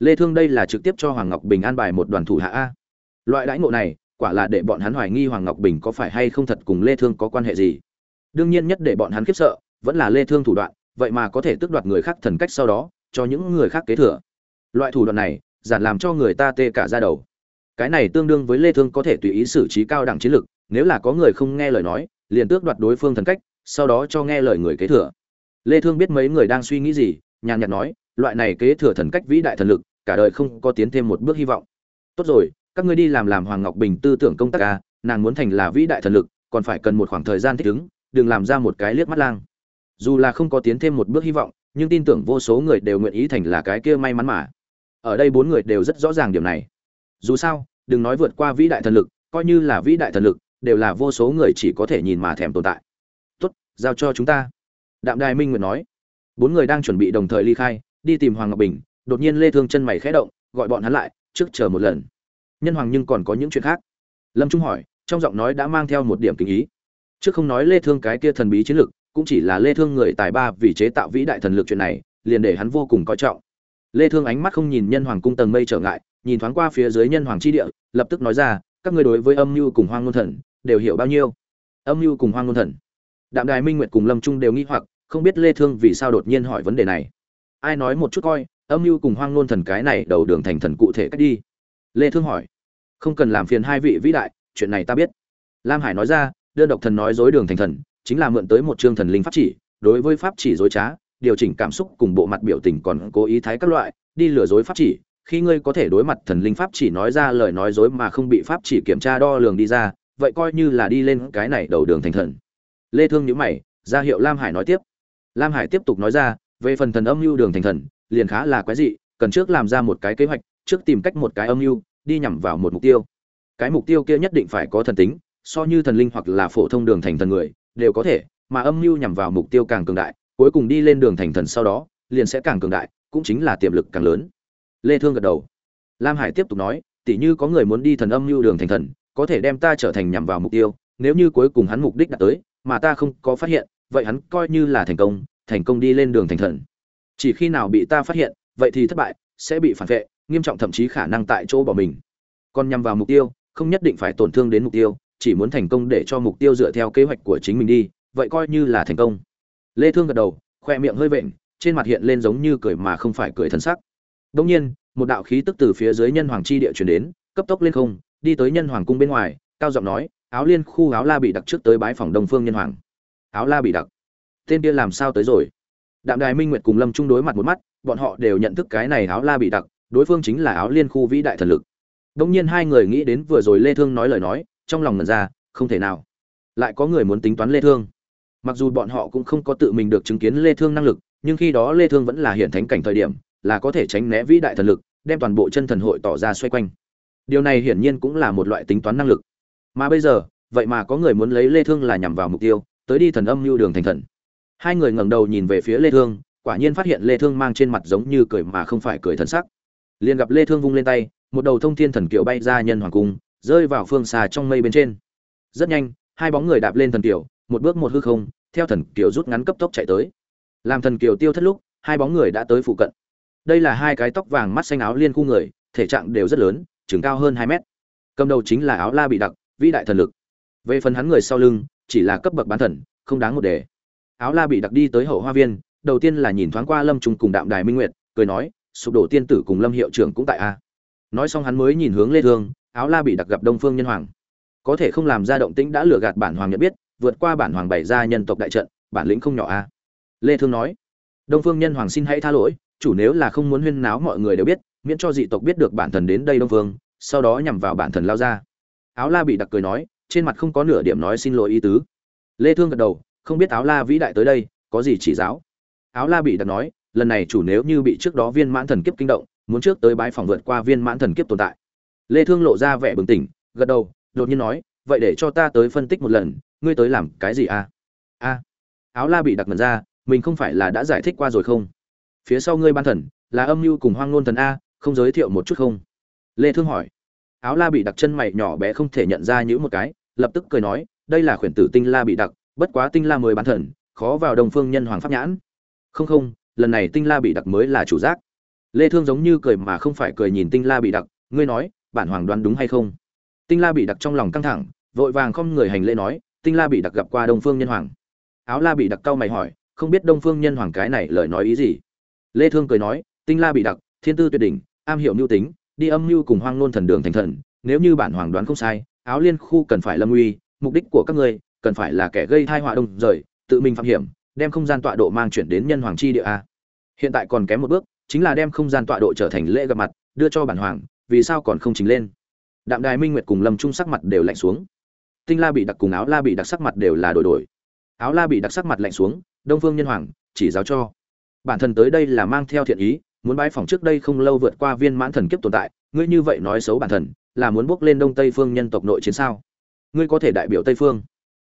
[SPEAKER 1] Lê thương đây là trực tiếp cho hoàng ngọc bình an bài một đoàn thủ hạ a. Loại đãi ngộ này, quả là để bọn hắn hoài nghi hoàng ngọc bình có phải hay không thật cùng lê thương có quan hệ gì. Đương nhiên nhất để bọn hắn khiếp sợ, vẫn là lê thương thủ đoạn, vậy mà có thể tước đoạt người khác thần cách sau đó cho những người khác kế thừa. Loại thủ đoạn này, giản làm cho người ta tê cả da đầu. Cái này tương đương với lê thương có thể tùy ý xử trí cao đẳng chiến lực nếu là có người không nghe lời nói, liền tước đoạt đối phương thần cách, sau đó cho nghe lời người kế thừa. Lê thương biết mấy người đang suy nghĩ gì, nhàn nhạt nói, loại này kế thừa thần cách vĩ đại thần lực, cả đời không có tiến thêm một bước hy vọng. Tốt rồi, các ngươi đi làm làm hoàng ngọc bình tư tưởng công tác a nàng muốn thành là vĩ đại thần lực, còn phải cần một khoảng thời gian thích ứng, đừng làm ra một cái liếc mắt lang. Dù là không có tiến thêm một bước hy vọng nhưng tin tưởng vô số người đều nguyện ý thành là cái kia may mắn mà. Ở đây bốn người đều rất rõ ràng điểm này. Dù sao, đừng nói vượt qua vĩ đại thần lực, coi như là vĩ đại thần lực, đều là vô số người chỉ có thể nhìn mà thèm tồn tại. Tốt, giao cho chúng ta. Đạm đài minh nguyện nói. Bốn người đang chuẩn bị đồng thời ly khai, đi tìm hoàng ngọc bình, đột nhiên lê thương chân mày khẽ động, gọi bọn hắn lại, trước chờ một lần. Nhân hoàng nhưng còn có những chuyện khác. Lâm trung hỏi, trong giọng nói đã mang theo một điểm kinh ý. Trước không nói lê thương cái kia thần bí chiến lực cũng chỉ là lê thương người tài ba vì chế tạo vĩ đại thần lực chuyện này, liền để hắn vô cùng coi trọng. Lê thương ánh mắt không nhìn nhân hoàng cung tầng mây trở ngại, nhìn thoáng qua phía dưới nhân hoàng chi địa, lập tức nói ra, các ngươi đối với âm lưu cùng hoang ngôn thần, đều hiểu bao nhiêu? Âm lưu cùng hoang ngôn thần. Đạm đài minh nguyệt cùng lâm trung đều nghi hoặc, không biết lê thương vì sao đột nhiên hỏi vấn đề này. Ai nói một chút coi, âm mưu cùng hoang ngôn thần cái này đầu đường thành thần cụ thể cách đi? Lê thương hỏi. Không cần làm phiền hai vị vĩ đại, chuyện này ta biết. Lam hải nói ra, đơn độc thần nói dối đường thành thần chính là mượn tới một chương thần linh pháp chỉ, đối với pháp chỉ dối trá, điều chỉnh cảm xúc cùng bộ mặt biểu tình còn cố ý thái các loại, đi lừa dối pháp chỉ. Khi ngươi có thể đối mặt thần linh pháp chỉ nói ra lời nói dối mà không bị pháp chỉ kiểm tra đo lường đi ra, vậy coi như là đi lên cái này đầu đường thành thần. Lê thương nhíu mày, ra hiệu lam hải nói tiếp. Lam hải tiếp tục nói ra, về phần thần âm mưu đường thành thần, liền khá là quái dị, cần trước làm ra một cái kế hoạch, trước tìm cách một cái âm mưu đi nhằm vào một mục tiêu. Cái mục tiêu kia nhất định phải có thần tính, so như thần linh hoặc là phổ thông đường thành thần người đều có thể, mà âm mưu nhằm vào mục tiêu càng cường đại, cuối cùng đi lên đường thành thần sau đó, liền sẽ càng cường đại, cũng chính là tiềm lực càng lớn. Lê thương gật đầu. Lam hải tiếp tục nói, tỉ như có người muốn đi thần âm mưu đường thành thần, có thể đem ta trở thành nhằm vào mục tiêu, nếu như cuối cùng hắn mục đích đạt tới, mà ta không có phát hiện, vậy hắn coi như là thành công thành công đi lên đường thành thần. Chỉ khi nào bị ta phát hiện, vậy thì thất bại, sẽ bị phản vệ, nghiêm trọng thậm chí khả năng tại chỗ bỏ mình. Còn nhằm vào mục tiêu, không nhất định phải tổn thương đến mục tiêu chỉ muốn thành công để cho mục tiêu dựa theo kế hoạch của chính mình đi, vậy coi như là thành công. Lê thương gật đầu, khoe miệng hơi vện, trên mặt hiện lên giống như cười mà không phải cười thần sắc. Đống nhiên, một đạo khí tức từ phía dưới nhân hoàng chi địa truyền đến, cấp tốc lên không, đi tới nhân hoàng cung bên ngoài, cao giọng nói, áo liên khu áo la bị đặc trước tới bái phòng đông phương nhân hoàng. Áo la bị đặc? Tên kia làm sao tới rồi? Đạm đài minh nguyệt cùng lâm trung đối mặt một mắt, bọn họ đều nhận thức cái này áo la bị đặc, đối phương chính là áo liên khu vĩ đại thần lực. Đông nhiên hai người nghĩ đến vừa rồi lê thương nói lời nói trong lòng ngẩn ra, không thể nào. Lại có người muốn tính toán lê thương. Mặc dù bọn họ cũng không có tự mình được chứng kiến lê thương năng lực, nhưng khi đó lê thương vẫn là hiện thánh cảnh thời điểm, là có thể tránh né vĩ đại thần lực, đem toàn bộ chân thần hội tỏ ra xoay quanh. Điều này hiển nhiên cũng là một loại tính toán năng lực. Mà bây giờ, vậy mà có người muốn lấy lê thương là nhằm vào mục tiêu, tới đi thần âm lưu đường thành thần. Hai người ngẩng đầu nhìn về phía lê thương, quả nhiên phát hiện lê thương mang trên mặt giống như cười mà không phải cười thần sắc. Liền gặp lê thương vung lên tay, một đầu thông thiên thần kiều bay ra nhân hoàng cung rơi vào phương xa trong mây bên trên. Rất nhanh, hai bóng người đạp lên thần kiều, một bước một hư không, theo thần kiều rút ngắn cấp tốc chạy tới. Làm thần kiều tiêu thất lúc, hai bóng người đã tới phụ cận. Đây là hai cái tóc vàng mắt xanh áo liên khu người, thể trạng đều rất lớn, chừng cao hơn hai mét. Cầm đầu chính là áo la bị đặc, vĩ đại thần lực. Về phần hắn người sau lưng, chỉ là cấp bậc bán thần, không đáng một đề. Áo la bị đặc đi tới hậu hoa viên, đầu tiên là nhìn thoáng qua lâm trung cùng đạm đài minh nguyệt, cười nói, sụp đổ tiên tử cùng lâm hiệu trưởng cũng tại a. Nói xong hắn mới nhìn hướng lê thương áo la bị đặc gặp đông phương nhân hoàng. Có thể không làm ra động tĩnh đã lừa gạt bản hoàng nhận biết, vượt qua bản hoàng bày ra nhân tộc đại trận, bản lĩnh không nhỏ a lê thương nói, đông phương nhân hoàng xin hãy tha lỗi, chủ nếu là không muốn huyên náo mọi người đều biết, miễn cho dị tộc biết được bản thần đến đây đông phương, sau đó nhằm vào bản thần lao ra. Áo la bị đặc cười nói, trên mặt không có nửa điểm nói xin lỗi ý tứ. Lê thương gật đầu, không biết áo la vĩ đại tới đây, có gì chỉ giáo? Áo la bị đặc nói, lần này chủ nếu như bị trước đó viên mãn thần kiếp kinh động, muốn trước tới bái phòng vượt qua viên mãn thần kiếp tồn tại lê thương lộ ra vẻ bừng tỉnh, gật đầu, đột nhiên nói, vậy để cho ta tới phân tích một lần, ngươi tới làm cái gì a a. Áo la bị đặc mần ra, mình không phải là đã giải thích qua rồi không? Phía sau ngươi ban thần, là âm mưu cùng hoang ngôn thần a, không giới thiệu một chút không? Lê thương hỏi. Áo la bị đặc chân mày nhỏ bé không thể nhận ra những một cái, lập tức cười nói, đây là khuyển tử tinh la bị đặc, bất quá tinh la mới bán thần, khó vào đồng phương nhân hoàng pháp nhãn. Không không, lần này tinh la bị đặc mới là chủ giác. Lê thương giống như cười mà không phải cười nhìn tinh la bị đặc, ngươi nói bản hoàng đoán đúng hay không? Tinh la bị đặc trong lòng căng thẳng, vội vàng không người hành lễ nói, tinh la bị đặc gặp qua đông phương nhân hoàng. Áo la bị đặc cau mày hỏi, không biết đông phương nhân hoàng cái này lời nói ý gì? Lê thương cười nói, tinh la bị đặc, thiên tư tuyệt đỉnh, am hiểu mưu tính, đi âm mưu cùng hoang nôn thần đường thành thần, nếu như bản hoàng đoán không sai, áo liên khu cần phải lâm uy, mục đích của các ngươi cần phải là kẻ gây tai họa đông rời, tự mình phạm hiểm, đem không gian tọa độ mang chuyển đến nhân hoàng chi địa a. Hiện tại còn kém một bước, chính là đem không gian tọa độ trở thành lễ gặp mặt, đưa cho bản hoàng vì sao còn không chính lên? Đạm đài minh nguyệt cùng lâm trung sắc mặt đều lạnh xuống. Tinh la bị đặc cùng áo la bị đặc sắc mặt đều là đổi đổi. Áo la bị đặc sắc mặt lạnh xuống, đông phương nhân hoàng, chỉ giáo cho. Bản thân tới đây là mang theo thiện ý, muốn bái phòng trước đây không lâu vượt qua viên mãn thần kiếp tồn tại, ngươi như vậy nói xấu bản thân, là muốn bước lên đông tây phương nhân tộc nội chiến sao? Ngươi có thể đại biểu tây phương.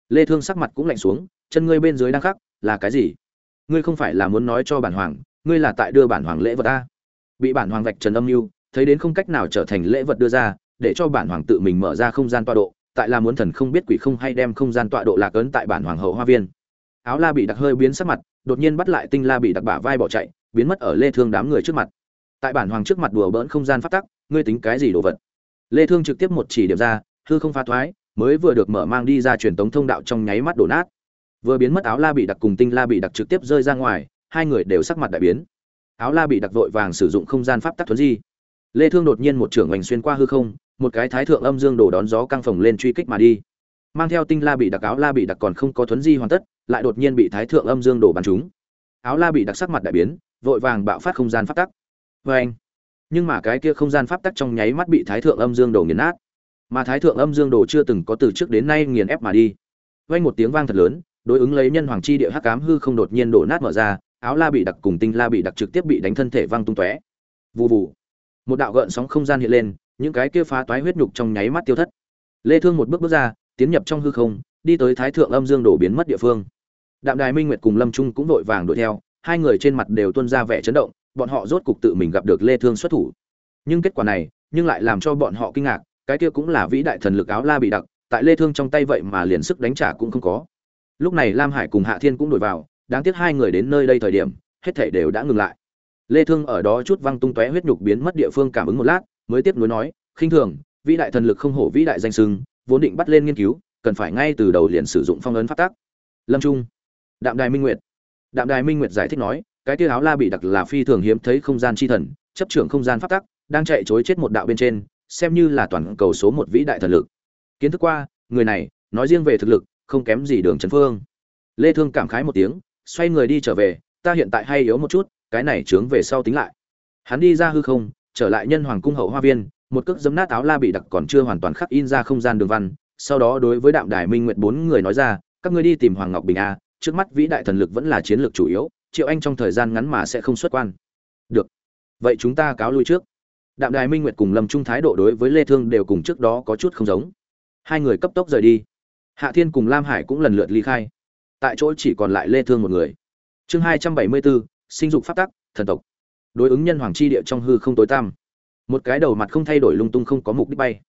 [SPEAKER 1] Lê thương sắc mặt cũng lạnh xuống, chân ngươi bên dưới đang khắc, là cái gì? Ngươi không phải là muốn nói cho bản hoàng, ngươi là tại đưa bản hoàng lễ vật a? Bị bản hoàng vạch trần âm mưu thấy đến không cách nào trở thành lễ vật đưa ra, để cho bản hoàng tự mình mở ra không gian tọa độ, tại là muốn thần không biết quỷ không hay đem không gian tọa độ lạc ấn tại bản hoàng hậu hoa viên. Áo la bị đặc hơi biến sắc mặt, đột nhiên bắt lại tinh la bị đặc bả vai bỏ chạy, biến mất ở lê thương đám người trước mặt. Tại bản hoàng trước mặt đùa bỡn không gian phát tắc, ngươi tính cái gì đồ vật? Lê thương trực tiếp một chỉ điểm ra, hư không phá thoái, mới vừa được mở mang đi ra truyền tống thông đạo trong nháy mắt đổ nát. Vừa biến mất áo la bị đặc cùng tinh la bị đặc trực tiếp rơi ra ngoài, hai người đều sắc mặt đại biến. Áo la bị đặc vội vàng sử dụng không gian pháp tắc thuấn di lê thương đột nhiên một trưởng hoành xuyên qua hư không, một cái thái thượng âm dương đổ đón gió căng phồng lên truy kích mà đi. Mang theo tinh la bị đặc, áo la bị đặc còn không có thuấn di hoàn tất, lại đột nhiên bị thái thượng âm dương đổ bắn trúng. Áo la bị đặc sắc mặt đại biến, vội vàng bạo phát không gian pháp tắc. Với anh nhưng mà cái kia không gian pháp tắc trong nháy mắt bị thái thượng âm dương đổ nghiền nát. Mà thái thượng âm dương đổ chưa từng có từ trước đến nay nghiền ép mà đi. Vang một tiếng vang thật lớn, đối ứng lấy nhân hoàng chi địa hắc ám hư không đột nhiên đổ nát mở ra, áo la bị đặc cùng tinh la bị đặc trực tiếp bị đánh thân thể văng tung tóe. Vù vù một đạo gợn sóng không gian hiện lên, những cái kia phá toái huyết nhục trong nháy mắt tiêu thất. Lê thương một bước bước ra, tiến nhập trong hư không, đi tới thái thượng âm dương đổ biến mất địa phương. Đạm đài minh nguyệt cùng lâm trung cũng vội vàng đuổi theo, hai người trên mặt đều tuôn ra vẻ chấn động, bọn họ rốt cục tự mình gặp được lê thương xuất thủ. Nhưng kết quả này, nhưng lại làm cho bọn họ kinh ngạc, cái kia cũng là vĩ đại thần lực áo la bị đặc, tại lê thương trong tay vậy mà liền sức đánh trả cũng không có. Lúc này lam hải cùng hạ thiên cũng đổi vào, đáng tiếc hai người đến nơi đây thời điểm, hết thảy đều đã ngừng lại lê thương ở đó chút văng tung tóe huyết nhục biến mất địa phương cảm ứng một lát, mới tiếp nối nói, khinh thường, vĩ đại thần lực không hổ vĩ đại danh sừng vốn định bắt lên nghiên cứu, cần phải ngay từ đầu liền sử dụng phong ấn pháp tắc. Lâm trung, đạm đài minh nguyệt, đạm đài minh nguyệt giải thích nói, cái kia áo la bị đặc là phi thường hiếm thấy không gian chi thần, chấp trưởng không gian pháp tắc, đang chạy chối chết một đạo bên trên, xem như là toàn cầu số một vĩ đại thần lực. Kiến thức qua, người này, nói riêng về thực lực, không kém gì đường Trấn phương. Lê thương cảm khái một tiếng, xoay người đi trở về, ta hiện tại hay yếu một chút cái này chướng về sau tính lại. Hắn đi ra hư không trở lại nhân hoàng cung hậu hoa viên một cước giấm nát áo la bị đặc còn chưa hoàn toàn khắc in ra không gian đường văn sau đó đối với đạm đài minh nguyệt bốn người nói ra các ngươi đi tìm hoàng ngọc bình a trước mắt vĩ đại thần lực vẫn là chiến lược chủ yếu triệu anh trong thời gian ngắn mà sẽ không xuất quan. Được vậy chúng ta cáo lui trước. Đạm đài minh nguyệt cùng lâm trung thái độ đối với lê thương đều cùng trước đó có chút không giống. Hai người cấp tốc rời đi. Hạ thiên cùng lam hải cũng lần lượt ly khai. Tại chỗ chỉ còn lại lê thương một người. Chương 274, sinh dục pháp tắc, thần tộc. Đối ứng nhân hoàng chi địa trong hư không tối tăm. Một cái đầu mặt không thay đổi lung tung không có mục đích bay.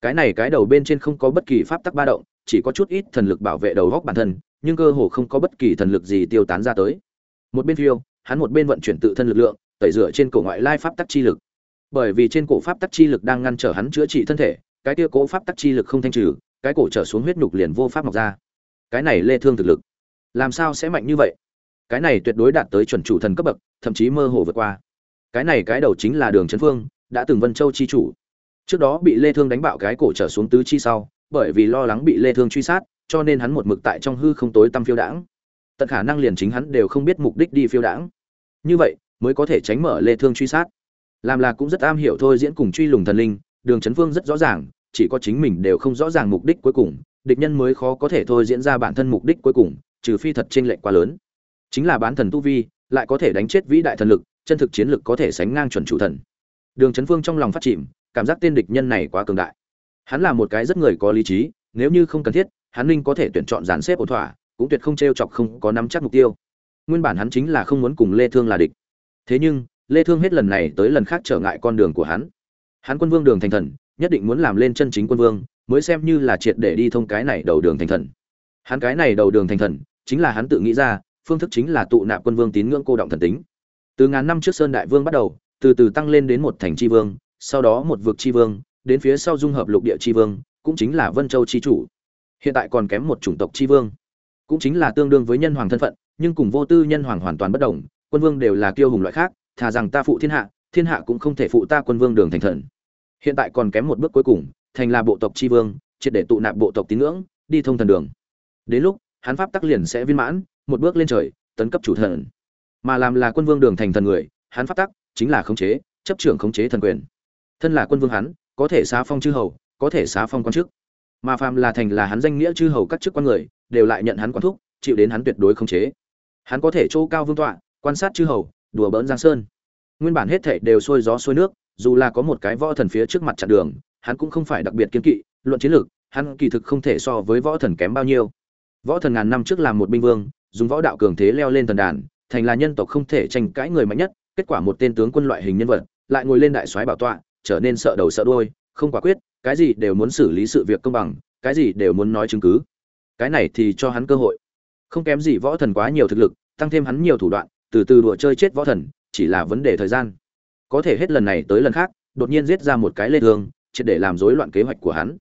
[SPEAKER 1] Cái này cái đầu bên trên không có bất kỳ pháp tắc ba động, chỉ có chút ít thần lực bảo vệ đầu góc bản thân, nhưng cơ hồ không có bất kỳ thần lực gì tiêu tán ra tới. Một bên phiêu, hắn một bên vận chuyển tự thân lực lượng, tẩy rửa trên cổ ngoại lai pháp tắc chi lực. Bởi vì trên cổ pháp tắc chi lực đang ngăn trở hắn chữa trị thân thể, cái kia cổ pháp tắc chi lực không thanh trừ, cái cổ trở xuống huyết nhục liền vô pháp mọc ra. Cái này lê thương thực lực. Làm sao sẽ mạnh như vậy? Cái này tuyệt đối đạt tới chuẩn chủ thần cấp bậc, thậm chí mơ hồ vượt qua. Cái này cái đầu chính là đường trấn phương, đã từng vân châu chi chủ. Trước đó bị lê thương đánh bạo cái cổ trở xuống tứ chi sau, bởi vì lo lắng bị lê thương truy sát, cho nên hắn một mực tại trong hư không tối tăm phiêu đãng. Tận khả năng liền chính hắn đều không biết mục đích đi phiêu đãng. Như vậy, mới có thể tránh mở lê thương truy sát. Làm là cũng rất am hiểu thôi diễn cùng truy lùng thần linh, đường trấn phương rất rõ ràng, chỉ có chính mình đều không rõ ràng mục đích cuối cùng, địch nhân mới khó có thể thôi diễn ra bản thân mục đích cuối cùng, trừ phi thật chênh lệch quá lớn chính là bán thần tu vi, lại có thể đánh chết vĩ đại thần lực, chân thực chiến lực có thể sánh ngang chuẩn chủ thần. Đường trấn phương trong lòng phát chìm, cảm giác tên địch nhân này quá cường đại. Hắn là một cái rất người có lý trí, nếu như không cần thiết, hắn ninh có thể tuyển chọn dàn xếp ổn thỏa, cũng tuyệt không t r e o chọc, không có nắm chắc mục tiêu. Nguyên bản hắn chính là không muốn cùng lê thương là địch. Thế nhưng, lê thương hết lần này tới lần khác trở ngại con đường của hắn. Hắn quân vương đường thành thần, nhất định muốn làm lên chân chính quân vương, mới xem như là triệt để đi thông cái này đầu đường thành thần. Hắn cái này đầu đường thành thần, chính là hắn tự nghĩ ra phương thức chính là tụ nạp quân vương tín ngưỡng cô động thần tính. Từ ngàn năm trước sơn đại vương bắt đầu, từ từ tăng lên đến một thành tri vương, sau đó một vực tri vương, đến phía sau dung hợp lục địa tri vương, cũng chính là vân châu tri chủ. Hiện tại còn kém một chủng tộc tri vương. Cũng chính là tương đương với nhân hoàng thân phận, nhưng cùng vô tư nhân hoàng hoàn toàn bất đồng, quân vương đều là kiêu hùng loại khác, thà rằng ta phụ thiên hạ thiên hạ cũng không thể phụ ta quân vương đường thành thần. Hiện tại còn kém một bước cuối cùng, thành là bộ tộc tri vương, triệt để tụ nạp bộ tộc tín ngưỡng, đi thông thần đường. Đến lúc, hắn pháp tắc liền sẽ viên mãn một bước lên trời, tấn cấp chủ thần. Mà làm là quân vương đường thành thần người, hắn pháp tắc chính là khống chế, chấp trưởng khống chế thần quyền. Thân là quân vương hắn, có thể xá phong chư hầu, có thể xá phong quan chức. Mà phàm là thành là hắn danh nghĩa chư hầu các chức quan người, đều lại nhận hắn quản thúc, chịu đến hắn tuyệt đối khống chế. Hắn có thể chỗ cao vương tọa, quan sát chư hầu, đùa bỡn giang sơn. Nguyên bản hết thảy đều xuôi gió xuôi nước, dù là có một cái võ thần phía trước mặt chặn đường, hắn cũng không phải đặc biệt kiên kỵ, luận chiến lược, hắn kỳ thực không thể so với võ thần kém bao nhiêu. Võ thần ngàn năm trước làm một binh vương dùng võ đạo cường thế leo lên thần đàn, thành là nhân tộc không thể tranh cãi người mạnh nhất, kết quả một tên tướng quân loại hình nhân vật, lại ngồi lên đại soái bảo tọa, trở nên sợ đầu sợ đuôi, không quả quyết, cái gì đều muốn xử lý sự việc công bằng, cái gì đều muốn nói chứng cứ. Cái này thì cho hắn cơ hội. Không kém gì võ thần quá nhiều thực lực, tăng thêm hắn nhiều thủ đoạn, từ từ đùa chơi chết võ thần, chỉ là vấn đề thời gian. Có thể hết lần này tới lần khác, đột nhiên giết ra một cái lê thương chỉ để làm rối loạn kế hoạch của hắn.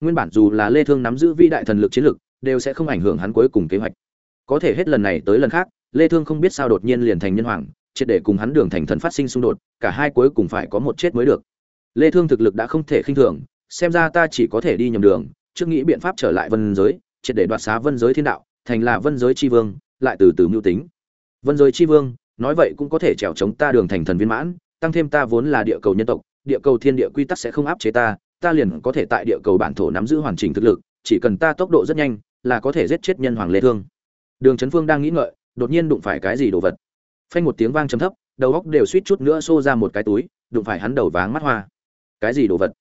[SPEAKER 1] Nguyên bản dù là lê thương nắm giữ vĩ đại thần lực chiến lực, đều sẽ không ảnh hưởng hắn cuối cùng kế hoạch có thể hết lần này tới lần khác, lê thương không biết sao đột nhiên liền thành nhân hoàng, triệt để cùng hắn đường thành thần phát sinh xung đột, cả hai cuối cùng phải có một chết mới được. Lê thương thực lực đã không thể khinh thường, xem ra ta chỉ có thể đi nhầm đường, trước nghĩ biện pháp trở lại vân giới, triệt để đoạt xá vân giới thiên đạo, thành là vân giới chi vương, lại từ từ mưu tính. Vân giới chi vương, nói vậy cũng có thể trèo chống ta đường thành thần viên mãn, tăng thêm ta vốn là địa cầu nhân tộc, địa cầu thiên địa quy tắc sẽ không áp chế ta ta liền có thể tại địa cầu bản thổ nắm giữ hoàn chỉnh thực lực, chỉ cần ta tốc độ rất nhanh, là có thể giết chết nhân hoàng lê thương đường trấn phương đang nghĩ ngợi, đột nhiên đụng phải cái gì đồ vật. Phanh một tiếng vang trầm thấp, đầu góc đều suýt chút nữa xô ra một cái túi, đụng phải hắn đầu váng mắt hoa. Cái gì đồ vật?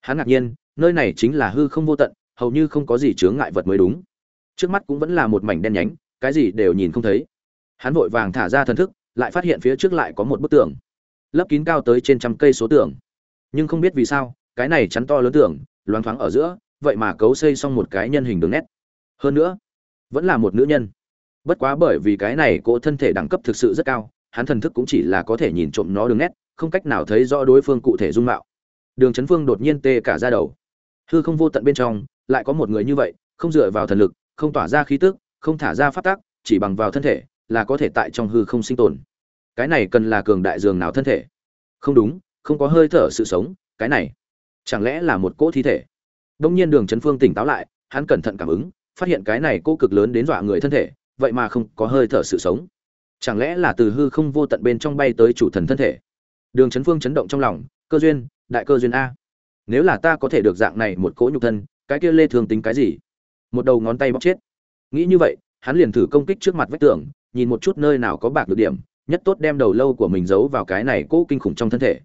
[SPEAKER 1] Hắn ngạc nhiên, nơi này chính là hư không vô tận, hầu như không có gì chướng ngại vật mới đúng. Trước mắt cũng vẫn là một mảnh đen nhánh, cái gì đều nhìn không thấy. Hắn vội vàng thả ra thần thức, lại phát hiện phía trước lại có một bức tường. Lấp kín cao tới trên trăm cây số tường. Nhưng không biết vì sao, cái này chắn to lớn tường, loáng thoáng ở giữa, vậy mà cấu xây xong một cái nhân hình đường nét. Hơn nữa, vẫn là một nữ nhân bất quá bởi vì cái này cỗ thân thể đẳng cấp thực sự rất cao, hắn thần thức cũng chỉ là có thể nhìn trộm nó đường nét, không cách nào thấy rõ đối phương cụ thể dung mạo. Đường trấn phương đột nhiên tê cả ra đầu. Hư không vô tận bên trong, lại có một người như vậy, không dựa vào thần lực, không tỏa ra khí tức, không thả ra phát tác chỉ bằng vào thân thể, là có thể tại trong hư không sinh tồn. Cái này cần là cường đại dường nào thân thể? Không đúng, không có hơi thở sự sống, cái này chẳng lẽ là một cỗ thi thể? Đông nhiên đường trấn phương tỉnh táo lại, hắn cẩn thận cảm ứng, phát hiện cái này cỗ cực lớn đến dọa người thân thể vậy mà không có hơi thở sự sống. Chẳng lẽ là từ hư không vô tận bên trong bay tới chủ thần thân thể? Đường trấn phương chấn động trong lòng, cơ duyên, đại cơ duyên a. Nếu là ta có thể được dạng này một cỗ nhục thân, cái kia lê thường tính cái gì? Một đầu ngón tay bóc chết. Nghĩ như vậy, hắn liền thử công kích trước mặt vách tường, nhìn một chút nơi nào có bạc được điểm, nhất tốt đem đầu lâu của mình giấu vào cái này cỗ kinh khủng trong thân thể.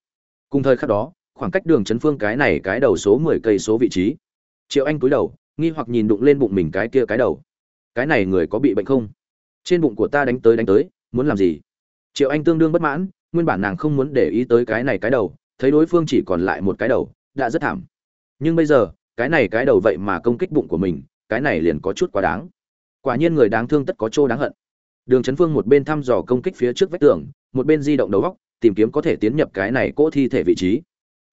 [SPEAKER 1] Cùng thời khắc đó, khoảng cách đường chấn phương cái này cái đầu số mười cây số vị trí. Triệu anh cúi đầu, nghi hoặc nhìn đụng lên bụng mình cái kia cái đầu cái này người có bị bệnh không? Trên bụng của ta đánh tới đánh tới, muốn làm gì? Triệu anh tương đương bất mãn, nguyên bản nàng không muốn để ý tới cái này cái đầu, thấy đối phương chỉ còn lại một cái đầu, đã rất thảm. Nhưng bây giờ, cái này cái đầu vậy mà công kích bụng của mình, cái này liền có chút quá đáng. Quả nhiên người đáng thương tất có chỗ đáng hận. Đường trấn phương một bên thăm dò công kích phía trước vách tường, một bên di động đầu góc, tìm kiếm có thể tiến nhập cái này cỗ thi thể vị trí.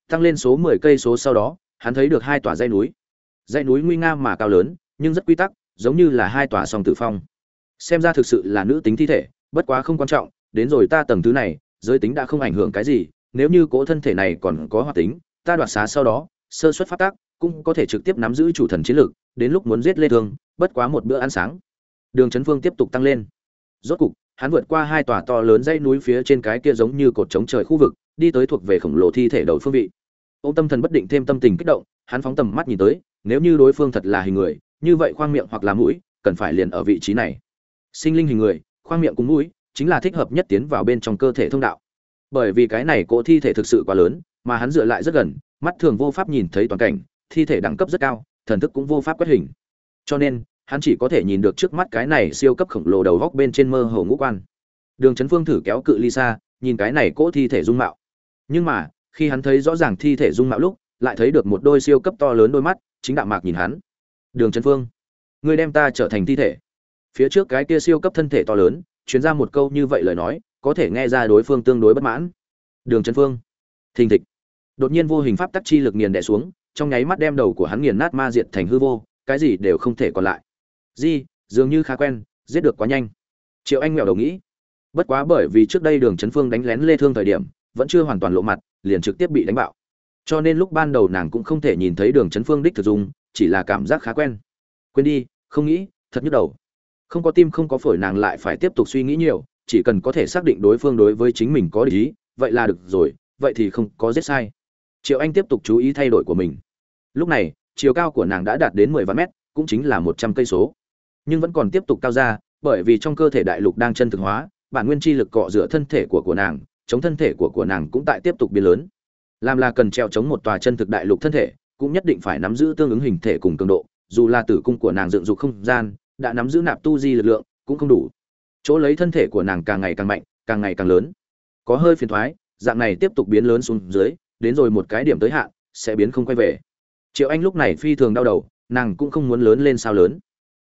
[SPEAKER 1] Tăng lên số mười cây số sau đó, hắn thấy được hai tòa dãy núi. Dãy núi nguy nga mà cao lớn, nhưng rất quy tắc giống như là hai tòa song tử phong. Xem ra thực sự là nữ tính thi thể, bất quá không quan trọng, đến rồi ta tầng thứ này, giới tính đã không ảnh hưởng cái gì, nếu như cỗ thân thể này còn có hoạt tính, ta đoạt xá sau đó, sơ xuất phát tác, cũng có thể trực tiếp nắm giữ chủ thần chiến lược, đến lúc muốn giết lê thương, bất quá một bữa ăn sáng. Đường trấn phương tiếp tục tăng lên. Rốt cục, hắn vượt qua hai tòa to lớn dãy núi phía trên cái kia giống như cột chống trời khu vực, đi tới thuộc về khổng lồ thi thể đầu phương vị. Ô tâm thần bất định thêm tâm tình kích động, hắn phóng tầm mắt nhìn tới, nếu như đối phương thật là hình người như vậy khoang miệng hoặc là mũi, cần phải liền ở vị trí này. Sinh linh hình người, khoang miệng cùng mũi, chính là thích hợp nhất tiến vào bên trong cơ thể thông đạo. Bởi vì cái này cỗ thi thể thực sự quá lớn, mà hắn dựa lại rất gần, mắt thường vô pháp nhìn thấy toàn cảnh, thi thể đẳng cấp rất cao, thần thức cũng vô pháp quét hình. Cho nên, hắn chỉ có thể nhìn được trước mắt cái này siêu cấp khổng lồ đầu góc bên trên mơ hồ ngũ quan. Đường trấn phương thử kéo cự ly xa, nhìn cái này cỗ thi thể dung mạo. Nhưng mà, khi hắn thấy rõ ràng thi thể dung mạo lúc, lại thấy được một đôi siêu cấp to lớn đôi mắt, chính đạo mạc nhìn hắn đường trần phương, ngươi đem ta trở thành thi thể. Phía trước cái kia siêu cấp thân thể to lớn, chuyến ra một câu như vậy lời nói, có thể nghe ra đối phương tương đối bất mãn. Đường trần phương, thình thịch. Đột nhiên vô hình pháp tắc chi lực nghiền đè xuống, trong nháy mắt đem đầu của hắn nghiền nát ma diệt thành hư vô, cái gì đều không thể còn lại. Di, dường như khá quen, giết được quá nhanh. Triệu anh mèo đầu nghĩ, bất quá bởi vì trước đây đường trấn phương đánh lén lê thương thời điểm, vẫn chưa hoàn toàn lộ mặt, liền trực tiếp bị đánh bạo. Cho nên lúc ban đầu nàng cũng không thể nhìn thấy đường trấn phương đích thực dùng chỉ là cảm giác khá quen. Quên đi, không nghĩ, thật nhức đầu. Không có tim không có phổi nàng lại phải tiếp tục suy nghĩ nhiều, chỉ cần có thể xác định đối phương đối với chính mình có lý, vậy là được rồi, vậy thì không có giết sai. Triệu anh tiếp tục chú ý thay đổi của mình. Lúc này, chiều cao của nàng đã đạt đến mười vạn mét, cũng chính là một trăm cây số. Nhưng vẫn còn tiếp tục cao ra, bởi vì trong cơ thể đại lục đang chân thực hóa, bản nguyên chi lực cọ rửa thân thể của của nàng, chống thân thể của của nàng cũng tại tiếp tục biến lớn. Làm là cần treo chống một tòa chân thực đại lục thân thể cũng nhất định phải nắm giữ tương ứng hình thể cùng cường độ, dù là tử cung của nàng dựng dục không gian, đã nắm giữ nạp tu di lực lượng, cũng không đủ. Chỗ lấy thân thể của nàng càng ngày càng mạnh, càng ngày càng lớn. Có hơi phiền thoái, dạng này tiếp tục biến lớn xuống dưới, đến rồi một cái điểm tới hạn, sẽ biến không quay về. Triệu anh lúc này phi thường đau đầu, nàng cũng không muốn lớn lên sao lớn.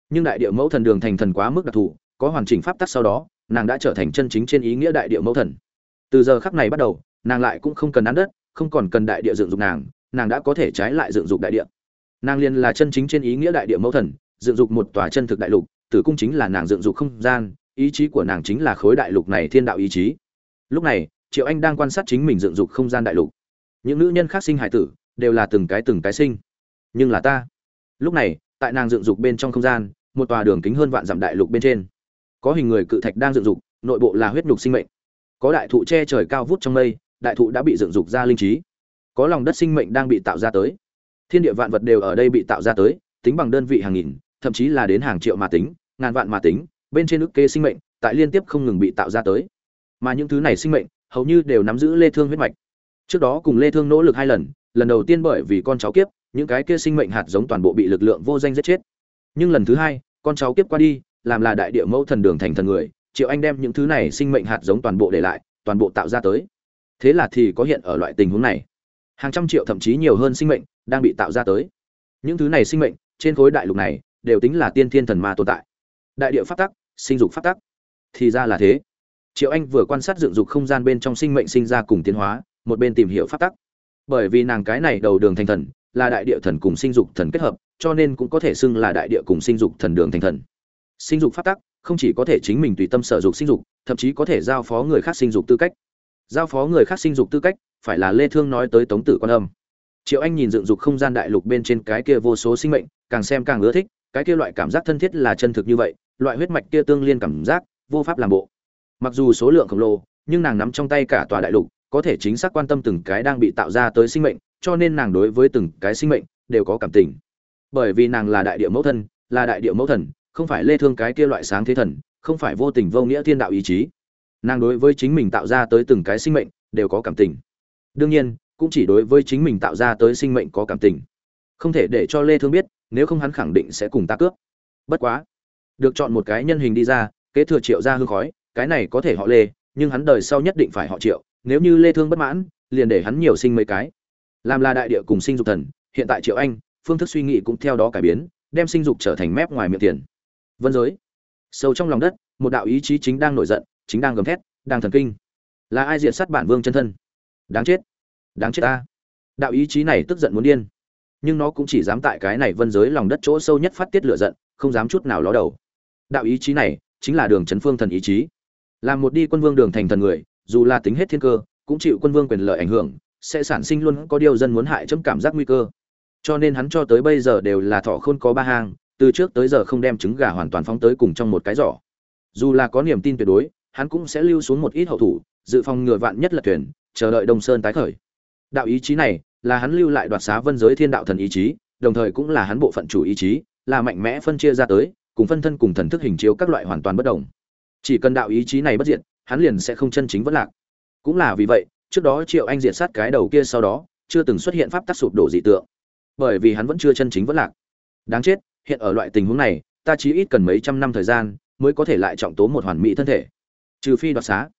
[SPEAKER 1] Nhưng đại địa mẫu thần đường thành thần quá mức đặc thù, có hoàn chỉnh pháp tắc sau đó, nàng đã trở thành chân chính trên ý nghĩa đại địa mẫu thần. Từ giờ khắc này bắt đầu, nàng lại cũng không cần ăn đất, không còn cần đại địa dựng dục nàng nàng đã có thể trái lại dựng dục đại địa. Nàng liền là chân chính trên ý nghĩa đại địa mẫu thần, dựng dục một tòa chân thực đại lục, tử cung chính là nàng dựng dục không gian, ý chí của nàng chính là khối đại lục này thiên đạo ý chí. Lúc này, triệu anh đang quan sát chính mình dựng dục không gian đại lục. Những nữ nhân khác sinh hải tử, đều là từng cái từng cái sinh. Nhưng là ta. Lúc này, tại nàng dựng dục bên trong không gian, một tòa đường kính hơn vạn dặm đại lục bên trên. Có hình người cự thạch đang dựng dục, nội bộ là huyết nhục sinh mệnh. Có đại thụ che trời cao vút trong mây, đại thụ đã bị dựng dục ra linh trí có lòng đất sinh mệnh đang bị tạo ra tới. Thiên địa vạn vật đều ở đây bị tạo ra tới, tính bằng đơn vị hàng nghìn, thậm chí là đến hàng triệu mà tính, ngàn vạn mà tính, bên trên ức kê sinh mệnh, tại liên tiếp không ngừng bị tạo ra tới. Mà những thứ này sinh mệnh, hầu như đều nắm giữ lê thương huyết mạch. Trước đó cùng lê thương nỗ lực hai lần lần đầu tiên bởi vì con cháu kiếp, những cái kia sinh mệnh hạt giống toàn bộ bị lực lượng vô danh giết chết. Nhưng lần thứ hai, con cháu kiếp qua đi, làm là đại địa mẫu thần đường thành thần người, triệu anh đem những thứ này sinh mệnh hạt giống toàn bộ để lại, toàn bộ tạo ra tới. Thế là thì có hiện ở loại tình huống này hàng trăm triệu thậm chí nhiều hơn sinh mệnh đang bị tạo ra tới. Những thứ này sinh mệnh trên khối đại lục này đều tính là tiên thiên thần ma tồn tại. Đại địa phát tắc, sinh dục phát tắc. Thì ra là thế. Triệu anh vừa quan sát dựng dục không gian bên trong sinh mệnh sinh ra cùng tiến hóa, một bên tìm hiểu phát tắc. Bởi vì nàng cái này đầu đường thành thần là đại địa thần cùng sinh dục thần kết hợp, cho nên cũng có thể xưng là đại địa cùng sinh dục thần đường thành thần. Sinh dục phát tắc không chỉ có thể chính mình tùy tâm sở dục sinh dục, thậm chí có thể giao phó người khác sinh dục tư cách. Giao phó người khác sinh dục tư cách phải là lê thương nói tới tống tử quan âm. Triệu anh nhìn dựng dục không gian đại lục bên trên cái kia vô số sinh mệnh, càng xem càng ưa thích, cái kia loại cảm giác thân thiết là chân thực như vậy, loại huyết mạch kia tương liên cảm giác, vô pháp làm bộ. Mặc dù số lượng khổng lồ, nhưng nàng nắm trong tay cả tòa đại lục, có thể chính xác quan tâm từng cái đang bị tạo ra tới sinh mệnh, cho nên nàng đối với từng cái sinh mệnh đều có cảm tình. Bởi vì nàng là đại địa mẫu thân, là đại địa mẫu thần, không phải lê thương cái kia loại sáng thế thần, không phải vô tình vô nghĩa thiên đạo ý chí. Nàng đối với chính mình tạo ra tới từng cái sinh mệnh đều có cảm tình đương nhiên, cũng chỉ đối với chính mình tạo ra tới sinh mệnh có cảm tình. Không thể để cho lê thương biết, nếu không hắn khẳng định sẽ cùng ta cướp. Bất quá, được chọn một cái nhân hình đi ra, kế thừa triệu ra hư khói, cái này có thể họ lê, nhưng hắn đời sau nhất định phải họ triệu, nếu như lê thương bất mãn, liền để hắn nhiều sinh mấy cái. Làm là đại địa cùng sinh dục thần, hiện tại triệu anh, phương thức suy nghĩ cũng theo đó cải biến, đem sinh dục trở thành mép ngoài miệng tiền. Vân giới, sâu trong lòng đất, một đạo ý chí chính đang nổi giận, chính đang gầm thét, đang thần kinh. Là ai diệt sát bản vương chân thân? Đáng chết. Đáng chết ta. Đạo ý chí này tức giận muốn điên. Nhưng nó cũng chỉ dám tại cái này vân giới lòng đất chỗ sâu nhất phát tiết lửa giận, không dám chút nào ló đầu. Đạo ý chí này chính là đường trấn phương thần ý chí. Làm một đi quân vương đường thành thần người, dù là tính hết thiên cơ, cũng chịu quân vương quyền lợi ảnh hưởng, sẽ sản sinh luôn có điều dân muốn hại chấm cảm giác nguy cơ. Cho nên hắn cho tới bây giờ đều là thọ khôn có ba hang, từ trước tới giờ không đem trứng gà hoàn toàn phóng tới cùng trong một cái giỏ. Dù là có niềm tin tuyệt đối, hắn cũng sẽ lưu xuống một ít hậu thủ, dự phòng ngừa vạn nhất là thuyền chờ đợi đông sơn tái khởi. Đạo ý chí này là hắn lưu lại đoạt xá vân giới thiên đạo thần ý chí, đồng thời cũng là hắn bộ phận chủ ý chí, là mạnh mẽ phân chia ra tới, cùng phân thân cùng thần thức hình chiếu các loại hoàn toàn bất đồng. Chỉ cần đạo ý chí này bất diệt, hắn liền sẽ không chân chính vẫn lạc. Cũng là vì vậy, trước đó triệu anh diệt sát cái đầu kia sau đó, chưa từng xuất hiện pháp tắc sụp đổ dị tượng. Bởi vì hắn vẫn chưa chân chính vẫn lạc. Đáng chết, hiện ở loại tình huống này, ta chỉ ít cần mấy trăm năm thời gian, mới có thể lại trọng tố một hoàn mỹ thân thể. Trừ phi đoạt xá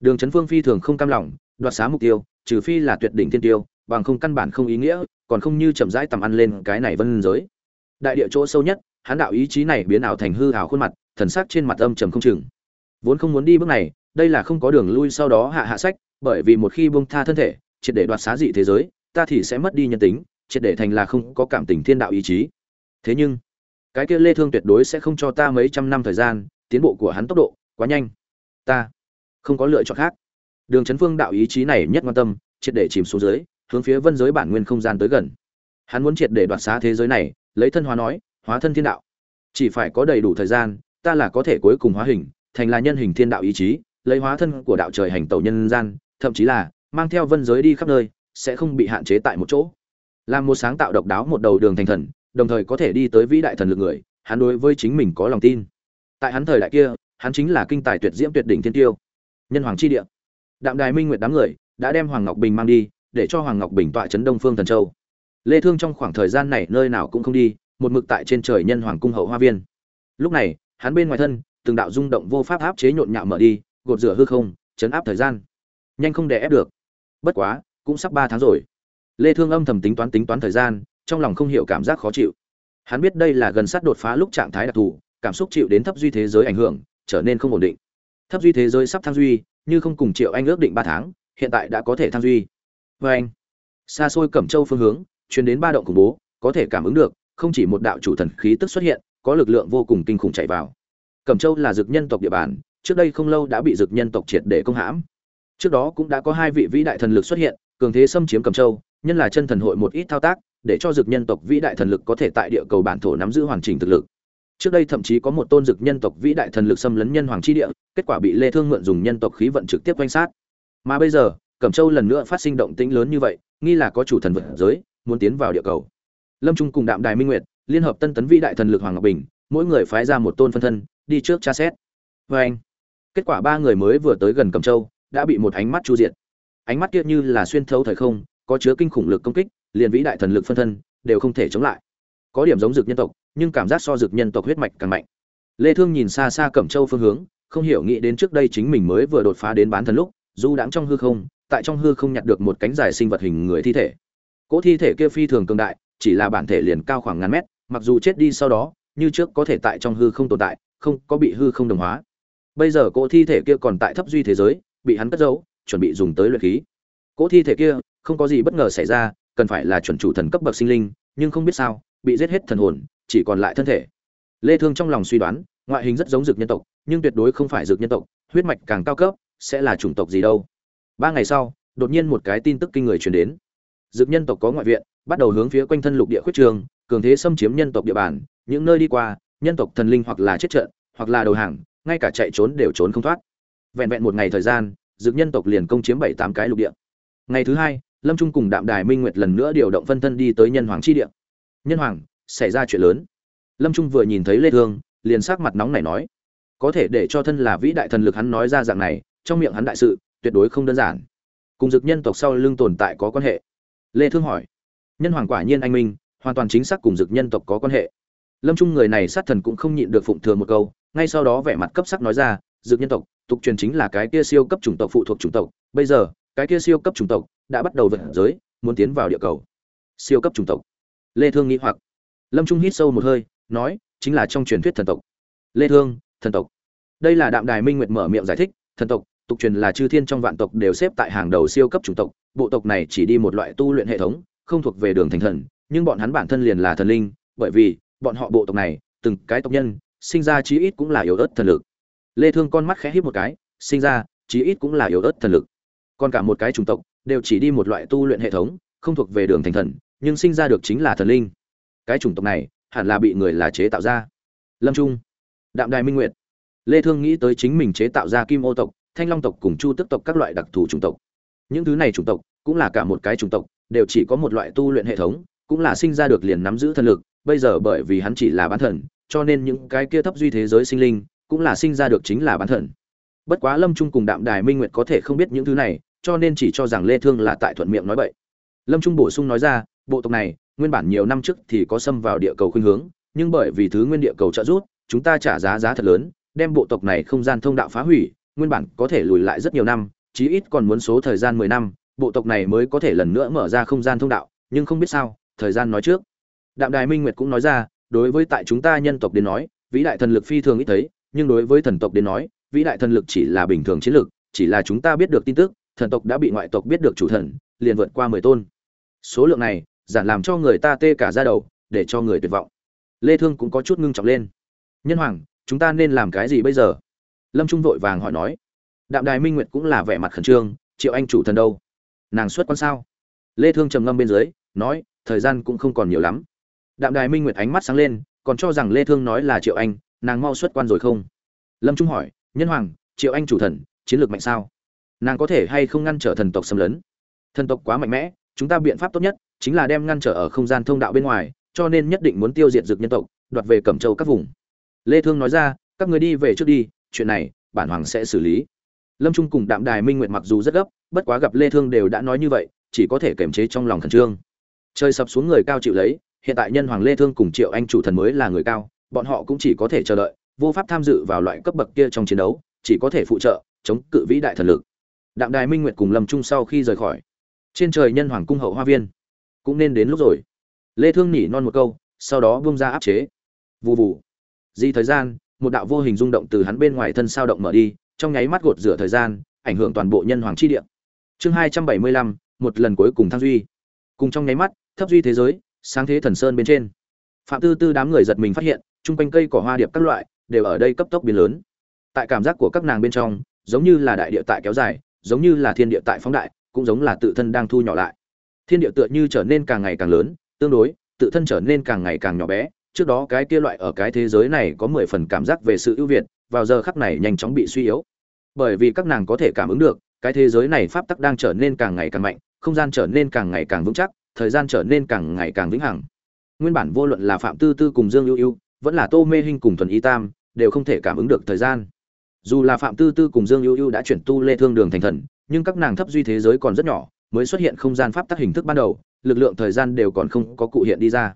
[SPEAKER 1] đường trấn phương phi thường không cam lòng, đoạt xá mục tiêu, trừ phi là tuyệt đỉnh thiên tiêu, bằng không căn bản không ý nghĩa, còn không như chậm rãi tầm ăn lên cái này vân giới. Đại địa chỗ sâu nhất, hắn đạo ý chí này biến ảo thành hư ảo khuôn mặt, thần sắc trên mặt âm trầm không chừng. Vốn không muốn đi bước này, đây là không có đường lui sau đó hạ hạ sách, bởi vì một khi buông tha thân thể, triệt để đoạt xá dị thế giới, ta thì sẽ mất đi nhân tính, triệt để thành là không có cảm tình thiên đạo ý chí. Thế nhưng, cái kia lê thương tuyệt đối sẽ không cho ta mấy trăm năm thời gian, tiến bộ của hắn tốc độ quá nhanh. Ta không có lựa chọn khác. Đường chấn phương đạo ý chí này nhất quan tâm, triệt để chìm xuống dưới, hướng phía vân giới bản nguyên không gian tới gần. Hắn muốn triệt để đoạt xá thế giới này, lấy thân hóa nói, hóa thân thiên đạo. Chỉ phải có đầy đủ thời gian, ta là có thể cuối cùng hóa hình, thành là nhân hình thiên đạo ý chí, lấy hóa thân của đạo trời hành tẩu nhân gian, thậm chí là mang theo vân giới đi khắp nơi, sẽ không bị hạn chế tại một chỗ. Làm một sáng tạo độc đáo một đầu đường thành thần, đồng thời có thể đi tới vĩ đại thần lực người, hắn đối với chính mình có lòng tin. Tại hắn thời đại kia, hắn chính là kinh tài tuyệt diễm tuyệt đỉnh thiên tiêu nhân hoàng chi địa. Đạm đài minh nguyệt đám người đã đem hoàng ngọc bình mang đi, để cho hoàng ngọc bình tọa chấn đông phương thần châu. Lê thương trong khoảng thời gian này nơi nào cũng không đi, một mực tại trên trời nhân hoàng cung hậu hoa viên. Lúc này, hắn bên ngoài thân, từng đạo rung động vô pháp áp chế nhộn nhạo mở đi, gột rửa hư không, chấn áp thời gian. Nhanh không để ép được. Bất quá, cũng sắp ba tháng rồi. Lê thương âm thầm tính toán tính toán thời gian, trong lòng không hiểu cảm giác khó chịu. Hắn biết đây là gần sát đột phá lúc trạng thái đặc thù, cảm xúc chịu đến thấp duy thế giới ảnh hưởng, trở nên không ổn định thấp duy thế giới sắp thăng duy, như không cùng triệu anh ước định ba tháng, hiện tại đã có thể thăng duy. Với anh, xa xôi cẩm châu phương hướng truyền đến ba động khủng bố, có thể cảm ứng được, không chỉ một đạo chủ thần khí tức xuất hiện, có lực lượng vô cùng kinh khủng chạy vào. Cẩm châu là dực nhân tộc địa bàn, trước đây không lâu đã bị dực nhân tộc triệt để công hãm. Trước đó cũng đã có hai vị vĩ đại thần lực xuất hiện, cường thế xâm chiếm cẩm châu, nhân là chân thần hội một ít thao tác, để cho dực nhân tộc vĩ đại thần lực có thể tại địa cầu bản thổ nắm giữ hoàn chỉnh thực lực trước đây thậm chí có một tôn dực nhân tộc vĩ đại thần lực xâm lấn nhân hoàng chi địa, kết quả bị lê thương mượn dùng nhân tộc khí vận trực tiếp quanh sát. Mà bây giờ, cẩm châu lần nữa phát sinh động tĩnh lớn như vậy, nghi là có chủ thần vật giới, muốn tiến vào địa cầu. Lâm trung cùng đạm đài minh nguyệt, liên hợp tân tấn vĩ đại thần lực hoàng ngọc bình, mỗi người phái ra một tôn phân thân, đi trước tra xét. Với anh, kết quả ba người mới vừa tới gần cẩm châu, đã bị một ánh mắt chu diệt. Ánh mắt kia như là xuyên thấu thời không, có chứa kinh khủng lực công kích, liền vĩ đại thần lực phân thân, đều không thể chống lại có điểm giống dược nhân tộc, nhưng cảm giác so dược nhân tộc huyết mạch càng mạnh. Lê thương nhìn xa xa cẩm châu phương hướng, không hiểu nghĩ đến trước đây chính mình mới vừa đột phá đến bán thần lúc du đãng trong hư không, tại trong hư không nhặt được một cánh dài sinh vật hình người thi thể. Cỗ thi thể kia phi thường cường đại, chỉ là bản thể liền cao khoảng ngàn mét, mặc dù chết đi sau đó, như trước có thể tại trong hư không tồn tại, không có bị hư không đồng hóa. Bây giờ cỗ thi thể kia còn tại thấp duy thế giới, bị hắn cất giấu, chuẩn bị dùng tới luyện khí. Cỗ thi thể kia, không có gì bất ngờ xảy ra, cần phải là chuẩn chủ thần cấp bậc sinh linh, nhưng không biết sao bị giết hết thần hồn, chỉ còn lại thân thể. Lê thương trong lòng suy đoán, ngoại hình rất giống dược nhân tộc, nhưng tuyệt đối không phải dược nhân tộc, huyết mạch càng cao cấp, sẽ là chủng tộc gì đâu. Ba ngày sau, đột nhiên một cái tin tức kinh người truyền đến. Dược nhân tộc có ngoại viện, bắt đầu hướng phía quanh thân lục địa khuyết trường, cường thế xâm chiếm nhân tộc địa bàn, những nơi đi qua, nhân tộc thần linh hoặc là chết trận, hoặc là đầu hàng, ngay cả chạy trốn đều trốn không thoát. Vẹn vẹn một ngày thời gian, dược nhân tộc liền công chiếm bảy tám cái lục địa. Ngày thứ hai, lâm trung cùng đạm đài minh nguyệt lần nữa điều động phân thân đi tới nhân hoàng chi địa nhân hoàng, xảy ra chuyện lớn. Lâm trung vừa nhìn thấy lê thương, liền sắc mặt nóng nảy nói, có thể để cho thân là vĩ đại thần lực hắn nói ra dạng này, trong miệng hắn đại sự, tuyệt đối không đơn giản. Cùng dực nhân tộc sau lưng tồn tại có quan hệ. Lê thương hỏi, nhân hoàng quả nhiên anh minh, hoàn toàn chính xác cùng dực nhân tộc có quan hệ. Lâm trung người này sát thần cũng không nhịn được phụng thừa một câu, ngay sau đó vẻ mặt cấp sắc nói ra, dực nhân tộc, tục truyền chính là cái kia siêu cấp chủng tộc phụ thuộc chủng tộc, bây giờ, cái kia siêu cấp chủng tộc đã bắt đầu vượt giới, muốn tiến vào địa cầu. Siêu cấp chủng tộc lê thương nghĩ hoặc. Lâm trung hít sâu một hơi, nói, chính là trong truyền thuyết thần tộc. Lê thương, thần tộc. Đây là đạm đài minh nguyệt mở miệng giải thích, thần tộc, tục truyền là chư thiên trong vạn tộc đều xếp tại hàng đầu siêu cấp chủng tộc, bộ tộc này chỉ đi một loại tu luyện hệ thống, không thuộc về đường thành thần, nhưng bọn hắn bản thân liền là thần linh, bởi vì, bọn họ bộ tộc này, từng cái tộc nhân, sinh ra chí ít cũng là yếu ớt thần lực. Lê thương con mắt khẽ híp một cái, sinh ra, chí ít cũng là yếu ớt thần lực. Còn cả một cái chủng tộc, đều chỉ đi một loại tu luyện hệ thống, không thuộc về đường thành thần nhưng sinh ra được chính là thần linh. Cái chủng tộc này hẳn là bị người là chế tạo ra. Lâm trung, đạm đài minh nguyệt, lê thương nghĩ tới chính mình chế tạo ra kim ô tộc, thanh long tộc cùng chu tức tộc các loại đặc thù chủng tộc. Những thứ này chủng tộc cũng là cả một cái chủng tộc, đều chỉ có một loại tu luyện hệ thống, cũng là sinh ra được liền nắm giữ thần lực, bây giờ bởi vì hắn chỉ là bán thần, cho nên những cái kia thấp duy thế giới sinh linh cũng là sinh ra được chính là bán thần. Bất quá lâm trung cùng đạm đài minh nguyệt có thể không biết những thứ này, cho nên chỉ cho rằng lê thương là tại thuận miệng nói bậy. Lâm trung bổ sung nói ra bộ tộc này nguyên bản nhiều năm trước thì có xâm vào địa cầu khuynh hướng nhưng bởi vì thứ nguyên địa cầu trợ rút, chúng ta trả giá giá thật lớn đem bộ tộc này không gian thông đạo phá hủy nguyên bản có thể lùi lại rất nhiều năm chí ít còn muốn số thời gian 10 năm bộ tộc này mới có thể lần nữa mở ra không gian thông đạo nhưng không biết sao thời gian nói trước. Đạm đài minh nguyệt cũng nói ra đối với tại chúng ta nhân tộc đến nói vĩ đại thần lực phi thường ít thấy nhưng đối với thần tộc đến nói vĩ đại thần lực chỉ là bình thường chiến lược chỉ là chúng ta biết được tin tức thần tộc đã bị ngoại tộc biết được chủ thần liền vượt qua mười tôn. Số lượng này giản làm cho người ta tê cả ra đầu, để cho người tuyệt vọng. Lê thương cũng có chút ngưng trọng lên. Nhân hoàng, chúng ta nên làm cái gì bây giờ? Lâm trung vội vàng hỏi nói. Đạm đài minh nguyệt cũng là vẻ mặt khẩn trương, triệu anh chủ thần đâu? Nàng xuất quan sao? Lê thương trầm ngâm bên dưới, nói, thời gian cũng không còn nhiều lắm. Đạm đài minh nguyệt ánh mắt sáng lên, còn cho rằng lê thương nói là triệu anh, nàng mau xuất quan rồi không? Lâm trung hỏi, nhân hoàng, triệu anh chủ thần, chiến lược mạnh sao? Nàng có thể hay không ngăn trở thần tộc xâm lấn? Thần tộc quá mạnh mẽ chúng ta biện pháp tốt nhất chính là đem ngăn trở ở không gian thông đạo bên ngoài, cho nên nhất định muốn tiêu diệt dược nhân tộc, đoạt về cẩm châu các vùng. Lê thương nói ra, các người đi về trước đi, chuyện này, bản hoàng sẽ xử lý. Lâm trung cùng đạm đài minh nguyệt mặc dù rất gấp, bất quá gặp lê thương đều đã nói như vậy, chỉ có thể kiềm chế trong lòng thần trương. Trời sập xuống người cao chịu lấy, hiện tại nhân hoàng lê thương cùng triệu anh chủ thần mới là người cao, bọn họ cũng chỉ có thể chờ đợi, vô pháp tham dự vào loại cấp bậc kia trong chiến đấu, chỉ có thể phụ trợ, chống cự vĩ đại thần lực. Đạm đài minh nguyệt cùng lâm trung sau khi rời khỏi trên trời nhân hoàng cung hậu hoa viên. Cũng nên đến lúc rồi. Lê thương nhỉ non một câu sau đó buông ra áp chế. Vù vù. Di thời gian một đạo vô hình rung động từ hắn bên ngoài thân sao động mở đi trong nháy mắt gột rửa thời gian ảnh hưởng toàn bộ nhân hoàng chi địa. Chương 275, một lần cuối cùng thăng duy. Cùng trong nháy mắt thấp duy thế giới sáng thế thần sơn bên trên. Phạm tư tư đám người giật mình phát hiện chung quanh cây cỏ hoa điệp các loại đều ở đây cấp tốc biến lớn. Tại cảm giác của các nàng bên trong giống như là đại địa tại kéo dài giống như là thiên địa tại phóng đại cũng giống là tự thân đang thu nhỏ lại. Thiên địa tựa như trở nên càng ngày càng lớn, tương đối, tự thân trở nên càng ngày càng nhỏ bé. Trước đó cái kia loại ở cái thế giới này có mười phần cảm giác về sự ưu việt, vào giờ khắc này nhanh chóng bị suy yếu. Bởi vì các nàng có thể cảm ứng được, cái thế giới này pháp tắc đang trở nên càng ngày càng mạnh, không gian trở nên càng ngày càng vững chắc, thời gian trở nên càng ngày càng vĩnh hằng. Nguyên bản vô luận là phạm tư tư cùng dương ưu ưu, vẫn là tô mê hinh cùng thuần y tam, đều không thể cảm ứng được thời gian. Dù là phạm tư tư cùng dương ưu ưu đã chuyển tu lê thương đường thành thần nhưng các nàng thấp duy thế giới còn rất nhỏ, mới xuất hiện không gian pháp tắc hình thức ban đầu, lực lượng thời gian đều còn không có cụ hiện đi ra.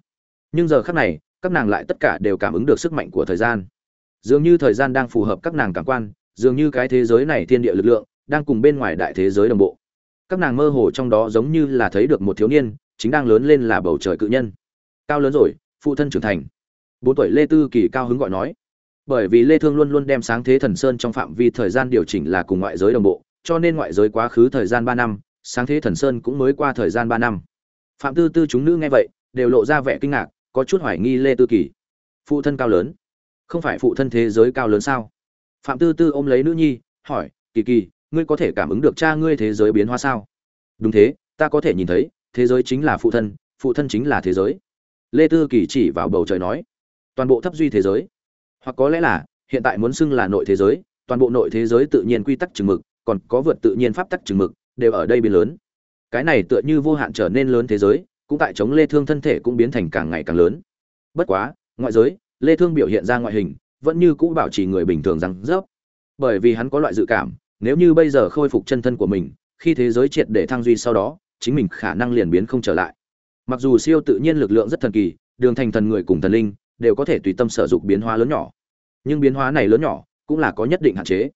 [SPEAKER 1] Nhưng giờ khắc này, các nàng lại tất cả đều cảm ứng được sức mạnh của thời gian. Dường như thời gian đang phù hợp các nàng cảm quan, dường như cái thế giới này thiên địa lực lượng đang cùng bên ngoài đại thế giới đồng bộ. Các nàng mơ hồ trong đó giống như là thấy được một thiếu niên, chính đang lớn lên là bầu trời cự nhân. Cao lớn rồi, phụ thân trưởng thành. Bốn tuổi lê tư kỳ cao hứng gọi nói. Bởi vì lê thương luôn luôn đem sáng thế thần sơn trong phạm vi thời gian điều chỉnh là cùng ngoại giới đồng bộ cho nên ngoại giới quá khứ thời gian 3 năm, sáng thế thần sơn cũng mới qua thời gian 3 năm. Phạm tư tư chúng nữ nghe vậy, đều lộ ra vẻ kinh ngạc, có chút hoài nghi lê tư kỳ. Phụ thân cao lớn. Không phải phụ thân thế giới cao lớn sao? Phạm tư tư ôm lấy nữ nhi, hỏi, kỳ kỳ, ngươi có thể cảm ứng được cha ngươi thế giới biến hóa sao? Đúng thế, ta có thể nhìn thấy, thế giới chính là phụ thân phụ thân chính là thế giới. Lê tư kỳ chỉ vào bầu trời nói, toàn bộ thấp duy thế giới. Hoặc có lẽ là, hiện tại muốn xưng là nội thế giới, toàn bộ nội thế giới tự nhiên quy tắc chừng mực còn có vượt tự nhiên pháp tắc chừng mực, đều ở đây biến lớn. Cái này tựa như vô hạn trở nên lớn thế giới, cũng tại chống lê thương thân thể cũng biến thành càng ngày càng lớn. Bất quá, ngoại giới, lê thương biểu hiện ra ngoại hình, vẫn như cũ bảo trì người bình thường rằng dốc bởi vì hắn có loại dự cảm, nếu như bây giờ khôi phục chân thân của mình, khi thế giới triệt để thăng duy sau đó, chính mình khả năng liền biến không trở lại. Mặc dù siêu tự nhiên lực lượng rất thần kỳ, đường thành thần người cùng thần linh, đều có thể tùy tâm sở dụng biến hóa lớn nhỏ. Nhưng biến hóa này lớn nhỏ, cũng là có nhất định hạn chế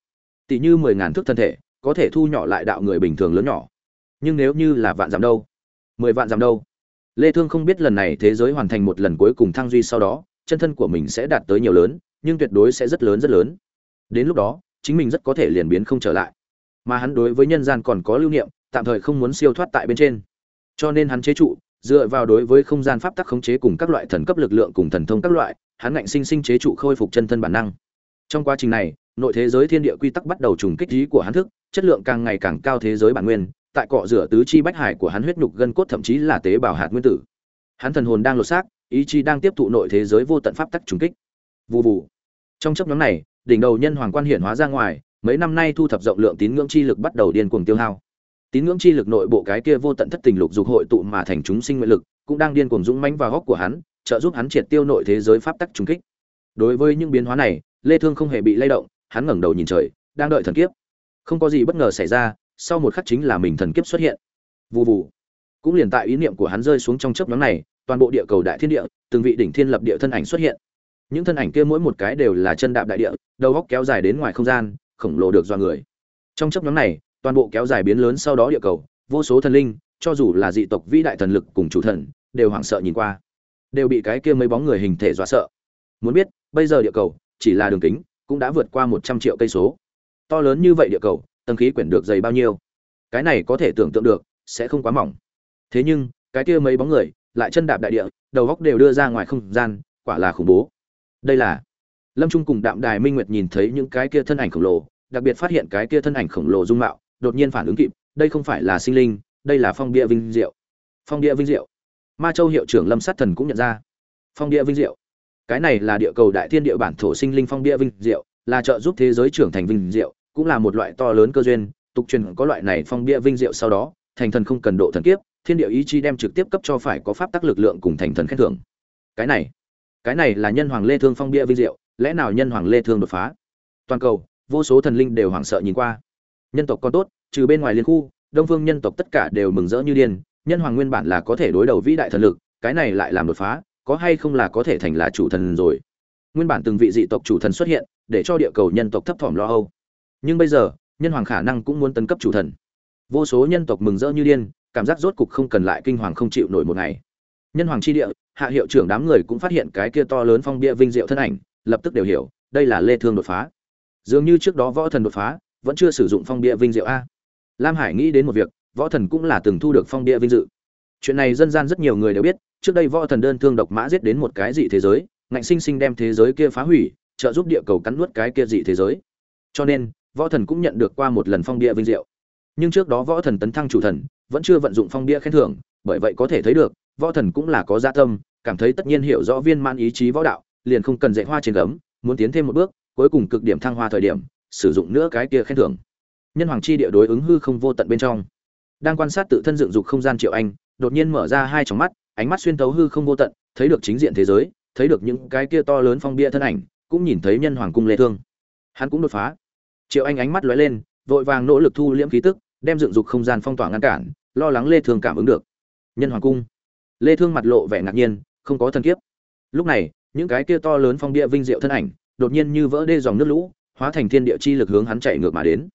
[SPEAKER 1] tỷ như mười ngàn thước thân thể, có thể thu nhỏ lại đạo người bình thường lớn nhỏ. Nhưng nếu như là vạn dặm đâu? Mười vạn dặm đâu? Lê thương không biết lần này thế giới hoàn thành một lần cuối cùng thăng duy sau đó, chân thân của mình sẽ đạt tới nhiều lớn, nhưng tuyệt đối sẽ rất lớn rất lớn. Đến lúc đó, chính mình rất có thể liền biến không trở lại. Mà hắn đối với nhân gian còn có lưu niệm, tạm thời không muốn siêu thoát tại bên trên. Cho nên hắn chế trụ, dựa vào đối với không gian pháp tắc khống chế cùng các loại thần cấp lực lượng cùng thần thông các loại, hắn ngạnh sinh sinh chế trụ khôi phục chân thân bản năng. Trong quá trình này nội thế giới thiên địa quy tắc bắt đầu trùng kích trí của hắn thức, chất lượng càng ngày càng cao thế giới bản nguyên, tại cọ rửa tứ chi bách hải của hắn huyết nhục gân cốt thậm chí là tế bào hạt nguyên tử. Hắn thần hồn đang lột xác, ý chí đang tiếp thụ nội thế giới vô tận pháp tắc trùng kích. Vù vù. Trong chốc ngắn này, đỉnh đầu nhân hoàng quan hiển hóa ra ngoài, mấy năm nay thu thập rộng lượng tín ngưỡng chi lực bắt đầu điên cuồng tiêu hao. Tín ngưỡng chi lực nội bộ cái kia vô tận thất tình lục dục hội tụ mà thành chúng sinh nguyện lực, cũng đang điên cuồng dũng mãnh vào góc của hắn, trợ giúp hắn triệt tiêu nội thế giới pháp tắc trùng kích. Đối với những biến hóa này, lê thương không hề bị lay động hắn ngẩng đầu nhìn trời, đang đợi thần kiếp. Không có gì bất ngờ xảy ra, sau một khắc chính là mình thần kiếp xuất hiện. Vù vù. Cũng liền tại ý niệm của hắn rơi xuống trong chớp nhoáng này, toàn bộ địa cầu đại thiên địa, từng vị đỉnh thiên lập địa thân ảnh xuất hiện. Những thân ảnh kia mỗi một cái đều là chân đạp đại địa, đầu góc kéo dài đến ngoài không gian, khổng lồ được do người. Trong chớp nhoáng này, toàn bộ kéo dài biến lớn sau đó địa cầu, vô số thần linh, cho dù là dị tộc vĩ đại thần lực cùng chủ thần, đều hoảng sợ nhìn qua. Đều bị cái kia mấy bóng người hình thể dọa sợ. Muốn biết, bây giờ địa cầu chỉ là đường kính cũng đã vượt qua một trăm triệu cây số. To lớn như vậy địa cầu, tầng khí quyển được dày bao nhiêu? Cái này có thể tưởng tượng được, sẽ không quá mỏng. Thế nhưng, cái kia mấy bóng người, lại chân đạp đại địa, đầu góc đều đưa ra ngoài không gian, quả là khủng bố. Đây là lâm trung cùng đạm đài minh nguyệt nhìn thấy những cái kia thân ảnh khổng lồ, đặc biệt phát hiện cái kia thân ảnh khổng lồ dung mạo, đột nhiên phản ứng kịp, đây không phải là sinh linh, đây là phong địa vinh diệu. Phong địa vinh diệu. Ma châu hiệu trưởng lâm sát thần cũng nhận ra. Phong địa vinh diệu cái này là địa cầu đại thiên địa bản thổ sinh linh phong bia vinh diệu, là trợ giúp thế giới trưởng thành vinh diệu, cũng là một loại to lớn cơ duyên. Tục truyền có loại này phong bia vinh diệu sau đó, thành thần không cần độ thần kiếp, thiên địa ý chí đem trực tiếp cấp cho phải có pháp tắc lực lượng cùng thành thần khen thưởng. Cái này cái này là nhân hoàng lê thương phong bia vinh diệu, lẽ nào nhân hoàng lê thương đột phá? Toàn cầu, vô số thần linh đều hoảng sợ nhìn qua. Nhân tộc còn tốt, trừ bên ngoài liên khu, đông phương nhân tộc tất cả đều mừng rỡ như điên. Nhân hoàng nguyên bản là có thể đối đầu vĩ đại thần lực, cái này lại làm đột phá có hay không là có thể thành là chủ thần rồi. Nguyên bản từng vị dị tộc chủ thần xuất hiện, để cho địa cầu nhân tộc thấp thỏm lo âu. Nhưng bây giờ, nhân hoàng khả năng cũng muốn tấn cấp chủ thần. Vô số nhân tộc mừng rỡ như điên, cảm giác rốt cục không cần lại kinh hoàng không chịu nổi một ngày. Nhân hoàng chi địa, hạ hiệu trưởng đám người cũng phát hiện cái kia to lớn phong bia vinh diệu thân ảnh, lập tức đều hiểu, đây là lê thương đột phá. Dường như trước đó võ thần đột phá, vẫn chưa sử dụng phong bia vinh diệu a. Lam hải nghĩ đến một việc, võ thần cũng là từng thu được phong bia vinh dự. Chuyện này dân gian rất nhiều người đều biết trước đây võ thần đơn thương độc mã giết đến một cái dị thế giới, ngạnh sinh sinh đem thế giới kia phá hủy, trợ giúp địa cầu cắn nuốt cái kia dị thế giới. Cho nên, võ thần cũng nhận được qua một lần phong bia vinh diệu. Nhưng trước đó võ thần tấn thăng chủ thần, vẫn chưa vận dụng phong bia khen thưởng, bởi vậy có thể thấy được, võ thần cũng là có gia dạ tâm, cảm thấy tất nhiên hiểu rõ viên man ý chí võ đạo, liền không cần dạy hoa trên gấm, muốn tiến thêm một bước, cuối cùng cực điểm thăng hoa thời điểm, sử dụng nữa cái kia khen thưởng. Nhân hoàng chi địa đối ứng hư không vô tận bên trong. Đang quan sát tự thân dựng dục không gian triệu anh, đột nhiên mở ra hai tròng mắt ánh mắt xuyên tấu hư không vô tận, thấy được chính diện thế giới, thấy được những cái kia to lớn phong bia thân ảnh, cũng nhìn thấy nhân hoàng cung lê thương. Hắn cũng đột phá. Triệu anh ánh mắt lóe lên, vội vàng nỗ lực thu liễm khí tức, đem dựng dục không gian phong tỏa ngăn cản, lo lắng lê thương cảm ứng được. Nhân hoàng cung. Lê thương mặt lộ vẻ ngạc nhiên, không có thân kiếp. Lúc này, những cái kia to lớn phong địa vinh diệu thân ảnh, đột nhiên như vỡ đê dòng nước lũ, hóa thành thiên địa chi lực hướng hắn chạy ngược mà đến.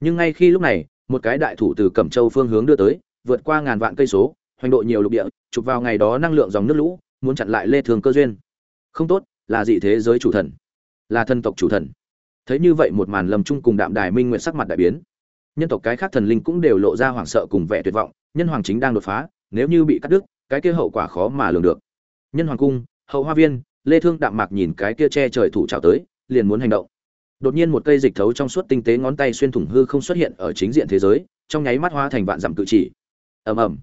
[SPEAKER 1] Nhưng ngay khi lúc này, một cái đại thủ từ cẩm châu phương hướng đưa tới, vượt qua ngàn vạn cây số hoành độ nhiều lục địa, chụp vào ngày đó năng lượng dòng nước lũ, muốn chặn lại lê thường cơ duyên. Không tốt, là dị thế giới chủ thần, là thân tộc chủ thần. Thấy như vậy một màn lầm chung cùng đạm đài minh nguyện sắc mặt đại biến. Nhân tộc cái khác thần linh cũng đều lộ ra hoảng sợ cùng vẻ tuyệt vọng, nhân hoàng chính đang đột phá, nếu như bị cắt đứt, cái kia hậu quả khó mà lường được. Nhân hoàng cung, hậu hoa viên, lê thương đạm mạc nhìn cái kia che trời thủ trào tới, liền muốn hành động. Đột nhiên một cây dịch thấu trong suốt tinh tế ngón tay xuyên thủng hư không xuất hiện ở chính diện thế giới, trong nháy mắt hóa thành vạn dặm cự chỉ. Ầm ầm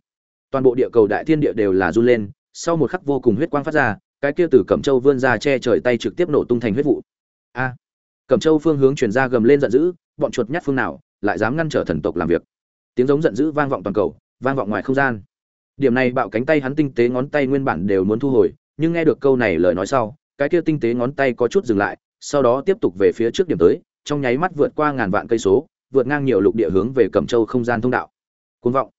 [SPEAKER 1] toàn bộ địa cầu đại thiên địa đều là run lên, sau một khắc vô cùng huyết quang phát ra, cái kia từ cẩm châu vươn ra che trời tay trực tiếp nổ tung thành huyết vụ. A! Cẩm châu phương hướng truyền ra gầm lên giận dữ, bọn chuột nhát phương nào, lại dám ngăn trở thần tộc làm việc. Tiếng giống giận dữ vang vọng toàn cầu, vang vọng ngoài không gian. Điểm này bạo cánh tay hắn tinh tế ngón tay nguyên bản đều muốn thu hồi, nhưng nghe được câu này lời nói sau, cái kia tinh tế ngón tay có chút dừng lại, sau đó tiếp tục về phía trước điểm tới, trong nháy mắt vượt qua ngàn vạn cây số, vượt ngang nhiều lục địa hướng về cẩm châu không gian thông đạo. Côn vọng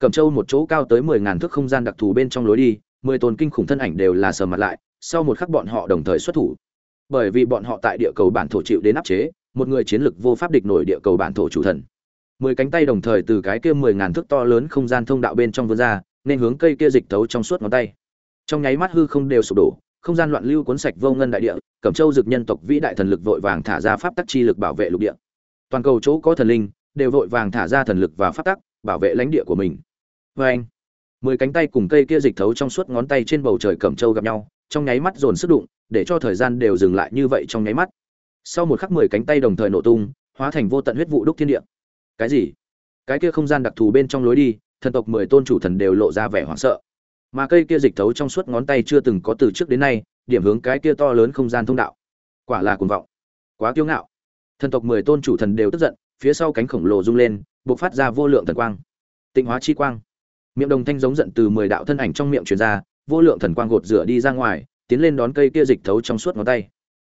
[SPEAKER 1] cẩm châu một chỗ cao tới mười ngàn thước không gian đặc thù bên trong lối đi, mười tồn kinh khủng thân ảnh đều là sờ mặt lại, sau một khắc bọn họ đồng thời xuất thủ. Bởi vì bọn họ tại địa cầu bản thổ chịu đến áp chế, một người chiến lực vô pháp địch nổi địa cầu bản thổ chủ thần. Mười cánh tay đồng thời từ cái kia mười ngàn thước to lớn không gian thông đạo bên trong vươn ra, nên hướng cây kia dịch tấu trong suốt ngón tay. Trong nháy mắt hư không đều sụp đổ, không gian loạn lưu cuốn sạch vô ngân đại địa, cẩm châu dực nhân tộc vĩ đại thần lực vội vàng thả ra pháp tắc chi lực bảo vệ lục địa. Toàn cầu chỗ có thần linh, đều vội vàng thả ra thần lực và pháp tắc, bảo vệ lãnh địa của mình vê anh, mười cánh tay cùng cây kia dịch thấu trong suốt ngón tay trên bầu trời cẩm châu gặp nhau, trong nháy mắt dồn sức đụng, để cho thời gian đều dừng lại như vậy trong nháy mắt. Sau một khắc mười cánh tay đồng thời nổ tung, hóa thành vô tận huyết vụ đúc thiên địa. Cái gì? Cái kia không gian đặc thù bên trong lối đi, thần tộc mười tôn chủ thần đều lộ ra vẻ hoảng sợ. Mà cây kia dịch thấu trong suốt ngón tay chưa từng có từ trước đến nay, điểm hướng cái kia to lớn không gian thông đạo. Quả là cuồng vọng, quá kiêu ngạo. Thần tộc mười tôn chủ thần đều tức giận, phía sau cánh khổng lồ rung lên, bộc phát ra vô lượng thần quang, tịnh hóa chi quang miệng đồng thanh giống giận từ mười đạo thân ảnh trong miệng truyền ra, vô lượng thần quang gột rửa đi ra ngoài, tiến lên đón cây kia dịch thấu trong suốt ngón tay.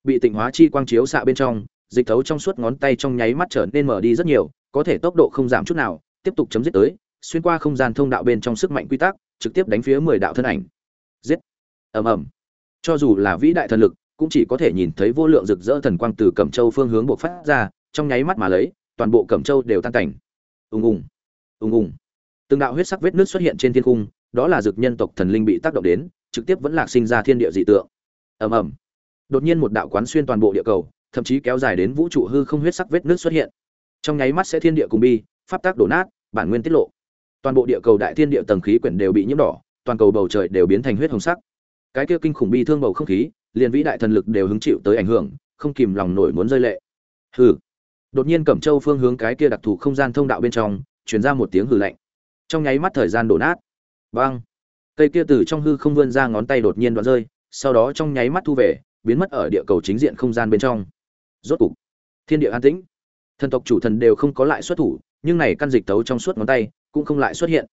[SPEAKER 1] Bị tịnh hóa chi quang chiếu xạ bên trong, dịch thấu trong suốt ngón tay trong nháy mắt trở nên mở đi rất nhiều, có thể tốc độ không giảm chút nào, tiếp tục chấm dứt tới, xuyên qua không gian thông đạo bên trong sức mạnh quy tắc, trực tiếp đánh phía mười đạo thân ảnh. Giết! Ầm ầm. Cho dù là vĩ đại thần lực, cũng chỉ có thể nhìn thấy vô lượng rực rỡ thần quang từ cẩm châu phương hướng bộc phát ra, trong nháy mắt mà lấy, toàn bộ cẩm châu đều tan cảnh. Ùng ùng. Ùng ùng từng đạo huyết sắc vết nước xuất hiện trên thiên cung, đó là dực nhân tộc thần linh bị tác động đến, trực tiếp vẫn lạc sinh ra thiên địa dị tượng. Ầm ầm. Đột nhiên một đạo quán xuyên toàn bộ địa cầu, thậm chí kéo dài đến vũ trụ hư không huyết sắc vết nước xuất hiện. Trong nháy mắt sẽ thiên địa cùng bi, pháp tác đổ nát, bản nguyên tiết lộ. Toàn bộ địa cầu đại thiên địa tầng khí quyển đều bị nhiễm đỏ, toàn cầu bầu trời đều biến thành huyết hồng sắc. Cái kia kinh khủng bi thương bầu không khí, liền vĩ đại thần lực đều hứng chịu tới ảnh hưởng, không kìm lòng nổi muốn rơi lệ. Hừ. Đột nhiên cẩm châu phương hướng cái kia đặc thù không gian thông đạo bên trong, truyền ra một tiếng hừ lạnh trong nháy mắt thời gian đổ nát. Vang cây kia từ trong hư không vươn ra ngón tay đột nhiên đoạn rơi, sau đó trong nháy mắt thu về, biến mất ở địa cầu chính diện không gian bên trong. Rốt cục, thiên địa an tĩnh. Thần tộc chủ thần đều không có lại xuất thủ, nhưng này căn dịch tấu trong suốt ngón tay cũng không lại xuất hiện.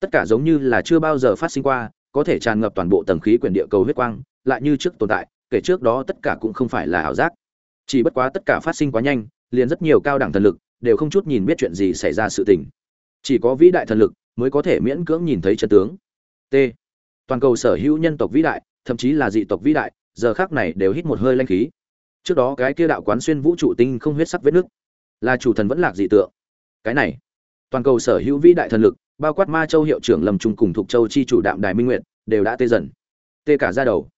[SPEAKER 1] Tất cả giống như là chưa bao giờ phát sinh qua, có thể tràn ngập toàn bộ tầng khí quyển địa cầu huyết quang, lại như trước tồn tại, kể trước đó tất cả cũng không phải là ảo giác. Chỉ bất quá tất cả phát sinh quá nhanh, liền rất nhiều cao đẳng thần lực đều không chút nhìn biết chuyện gì xảy ra sự tình. Chỉ có vĩ đại thần lực mới có thể miễn cưỡng nhìn thấy trận tướng. T. Toàn cầu sở hữu nhân tộc vĩ đại, thậm chí là dị tộc vĩ đại, giờ khác này đều hít một hơi lanh khí. Trước đó cái kia đạo quán xuyên vũ trụ tinh không huyết sắc vết nước là chủ thần vẫn lạc dị tượng. Cái này, toàn cầu sở hữu vĩ đại thần lực, bao quát ma châu hiệu trưởng lầm trung cùng thuộc châu chi chủ đạm đài minh nguyện đều đã tê dần. Tê cả ra đầu.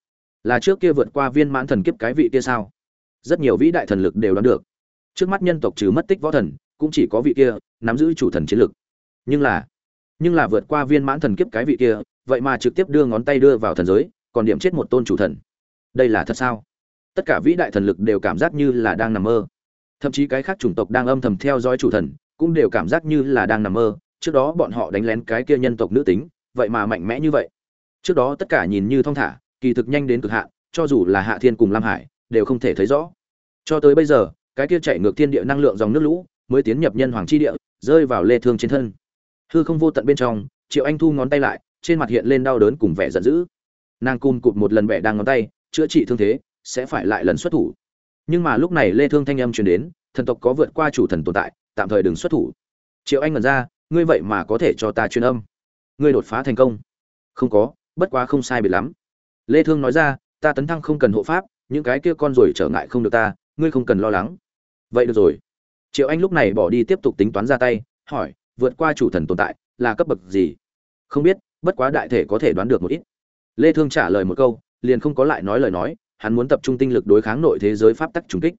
[SPEAKER 1] Là trước kia vượt qua viên mãn thần kiếp cái vị kia sao? Rất nhiều vĩ đại thần lực đều đoán được. Trước mắt nhân tộc trừ mất tích võ thần, cũng chỉ có vị kia nắm giữ chủ thần chiến lực. Nhưng là nhưng là vượt qua viên mãn thần kiếp cái vị kia, vậy mà trực tiếp đưa ngón tay đưa vào thần giới, còn điểm chết một tôn chủ thần. Đây là thật sao? Tất cả vĩ đại thần lực đều cảm giác như là đang nằm mơ. Thậm chí cái khác chủng tộc đang âm thầm theo dõi chủ thần, cũng đều cảm giác như là đang nằm mơ. Trước đó bọn họ đánh lén cái kia nhân tộc nữ tính, vậy mà mạnh mẽ như vậy. Trước đó tất cả nhìn như thong thả, kỳ thực nhanh đến cực hạn, cho dù là hạ thiên cùng lam hải, đều không thể thấy rõ. Cho tới bây giờ, cái kia chạy ngược thiên địa năng lượng dòng nước lũ, mới tiến nhập nhân hoàng chi địa, rơi vào lê thương trên thân hư không vô tận bên trong, triệu anh thu ngón tay lại, trên mặt hiện lên đau đớn cùng vẻ giận dữ. Nàng cùn cụt một lần bẻ đang ngón tay, chữa trị thương thế, sẽ phải lại lần xuất thủ. Nhưng mà lúc này lê thương thanh âm truyền đến, thần tộc có vượt qua chủ thần tồn tại, tạm thời đừng xuất thủ. Triệu anh ngẩn ra, ngươi vậy mà có thể cho ta truyền âm. Ngươi đột phá thành công. Không có, bất quá không sai biệt lắm. Lê thương nói ra, ta tấn thăng không cần hộ pháp, những cái kia con rồi trở ngại không được ta, ngươi không cần lo lắng. Vậy được rồi. Triệu anh lúc này bỏ đi tiếp tục tính toán ra tay, hỏi vượt qua chủ thần tồn tại là cấp bậc gì? Không biết, bất quá đại thể có thể đoán được một ít. Lê thương trả lời một câu, liền không có lại nói lời nói, hắn muốn tập trung tinh lực đối kháng nội thế giới pháp tắc trùng kích.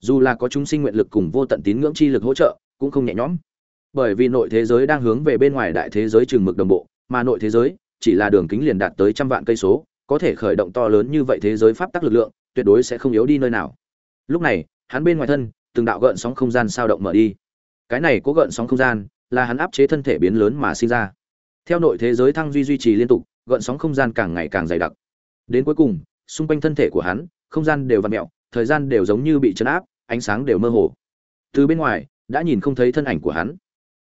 [SPEAKER 1] Dù là có chúng sinh nguyện lực cùng vô tận tín ngưỡng chi lực hỗ trợ, cũng không nhẹ nhõm. Bởi vì nội thế giới đang hướng về bên ngoài đại thế giới trường mực đồng bộ, mà nội thế giới chỉ là đường kính liền đạt tới trăm vạn cây số, có thể khởi động to lớn như vậy thế giới pháp tắc lực lượng, tuyệt đối sẽ không yếu đi nơi nào. Lúc này, hắn bên ngoài thân, từng đạo gợn sóng không gian sao động mở đi. Cái này có gợn sóng không gian là hắn áp chế thân thể biến lớn mà sinh ra. Theo nội thế giới thăng duy duy trì liên tục, gợn sóng không gian càng ngày càng dày đặc. Đến cuối cùng, xung quanh thân thể của hắn, không gian đều vặn mẹo thời gian đều giống như bị chấn áp, ánh sáng đều mơ hồ. Từ bên ngoài, đã nhìn không thấy thân ảnh của hắn.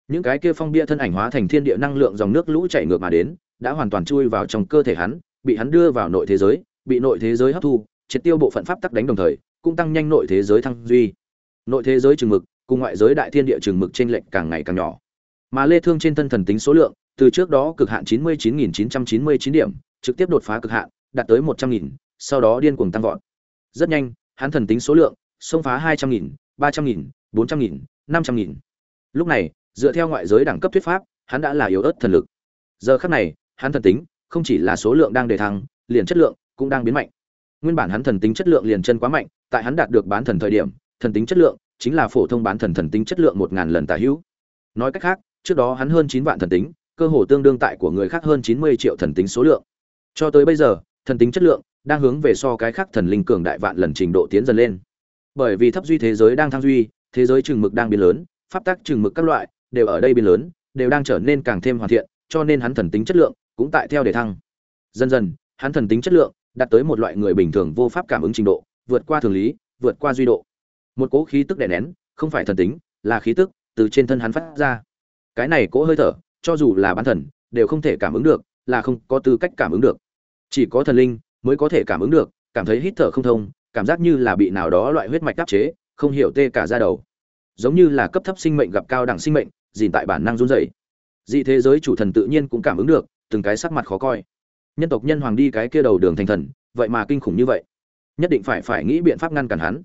[SPEAKER 1] Những cái kia phong bia thân ảnh hóa thành thiên địa năng lượng dòng nước lũ chảy ngược mà đến, đã hoàn toàn chui vào trong cơ thể hắn, bị hắn đưa vào nội thế giới, bị nội thế giới hấp thu, triệt tiêu bộ phận pháp tắc đánh đồng thời, cũng tăng nhanh nội thế giới thăng duy. Nội thế giới trường mực, cùng ngoại giới đại thiên địa trường mực trên lệnh càng ngày càng nhỏ mà lê thương trên thân thần tính số lượng, từ trước đó cực hạn 99.999 điểm, trực tiếp đột phá cực hạn, đạt tới 100.000 sau đó điên cuồng tăng vọt. Rất nhanh, hắn thần tính số lượng, xông phá 200.000 300.000 400.000 500.000 lúc này, dựa theo ngoại giới đẳng cấp thuyết pháp, hắn đã là yếu ớt thần lực. Giờ khắc này, hắn thần tính, không chỉ là số lượng đang đề thăng, liền chất lượng cũng đang biến mạnh. Nguyên bản hắn thần tính chất lượng liền chân quá mạnh, tại hắn đạt được bán thần thời điểm, thần tính chất lượng chính là phổ thông bán thần thần tính chất lượng một ngàn lần tả hữu. Nói cách khác trước đó hắn hơn chín vạn thần tính, cơ hồ tương đương tại của người khác hơn chín mươi triệu thần tính số lượng. Cho tới bây giờ, thần tính chất lượng đang hướng về so cái khác thần linh cường đại vạn lần trình độ tiến dần lên. Bởi vì thấp duy thế giới đang thăng duy, thế giới chừng mực đang biến lớn, pháp tắc chừng mực các loại đều ở đây biến lớn, đều đang trở nên càng thêm hoàn thiện, cho nên hắn thần tính chất lượng cũng tại theo để thăng. Dần dần, hắn thần tính chất lượng đạt tới một loại người bình thường vô pháp cảm ứng trình độ, vượt qua thường lý, vượt qua duy độ. Một cỗ khí tức đè nén, không phải thần tính, là khí tức từ trên thân hắn phát ra cái này cỗ hơi thở, cho dù là bán thần, đều không thể cảm ứng được, là không có tư cách cảm ứng được. Chỉ có thần linh mới có thể cảm ứng được, cảm thấy hít thở không thông, cảm giác như là bị nào đó loại huyết mạch đáp chế, không hiểu tê cả ra đầu. Giống như là cấp thấp sinh mệnh gặp cao đẳng sinh mệnh, dìn tại bản năng run rẩy. Dị thế giới chủ thần tự nhiên cũng cảm ứng được, từng cái sắc mặt khó coi. Nhân tộc nhân hoàng đi cái kia đầu đường thành thần, vậy mà kinh khủng như vậy. Nhất định phải phải nghĩ biện pháp ngăn cản hắn.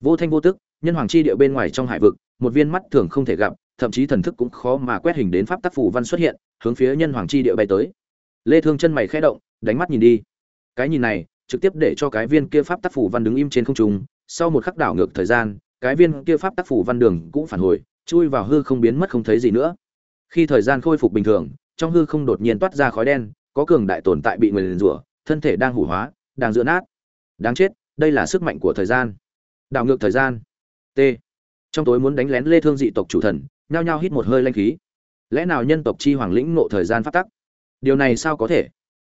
[SPEAKER 1] Vô thanh vô tức, nhân hoàng chi địa bên ngoài trong hải vực, một viên mắt thường không thể gặp thậm chí thần thức cũng khó mà quét hình đến pháp tác phủ văn xuất hiện, hướng phía nhân hoàng chi địa bay tới. Lê thương chân mày khẽ động, đánh mắt nhìn đi. Cái nhìn này, trực tiếp để cho cái viên kia pháp tác phủ văn đứng im trên không trung, sau một khắc đảo ngược thời gian, cái viên kia pháp tác phủ văn đường cũng phản hồi, chui vào hư không biến mất không thấy gì nữa. Khi thời gian khôi phục bình thường, trong hư không đột nhiên toát ra khói đen, có cường đại tồn tại bị người liền rủa, thân thể đang hủ hóa, đang dựa nát. Đáng chết, đây là sức mạnh của thời gian. Đảo ngược thời gian. T. Trong tối muốn đánh lén lê thương dị tộc chủ thần nhao nhao hít một hơi lanh khí. Lẽ nào nhân tộc chi hoàng lĩnh nộ thời gian phát tắc? Điều này sao có thể?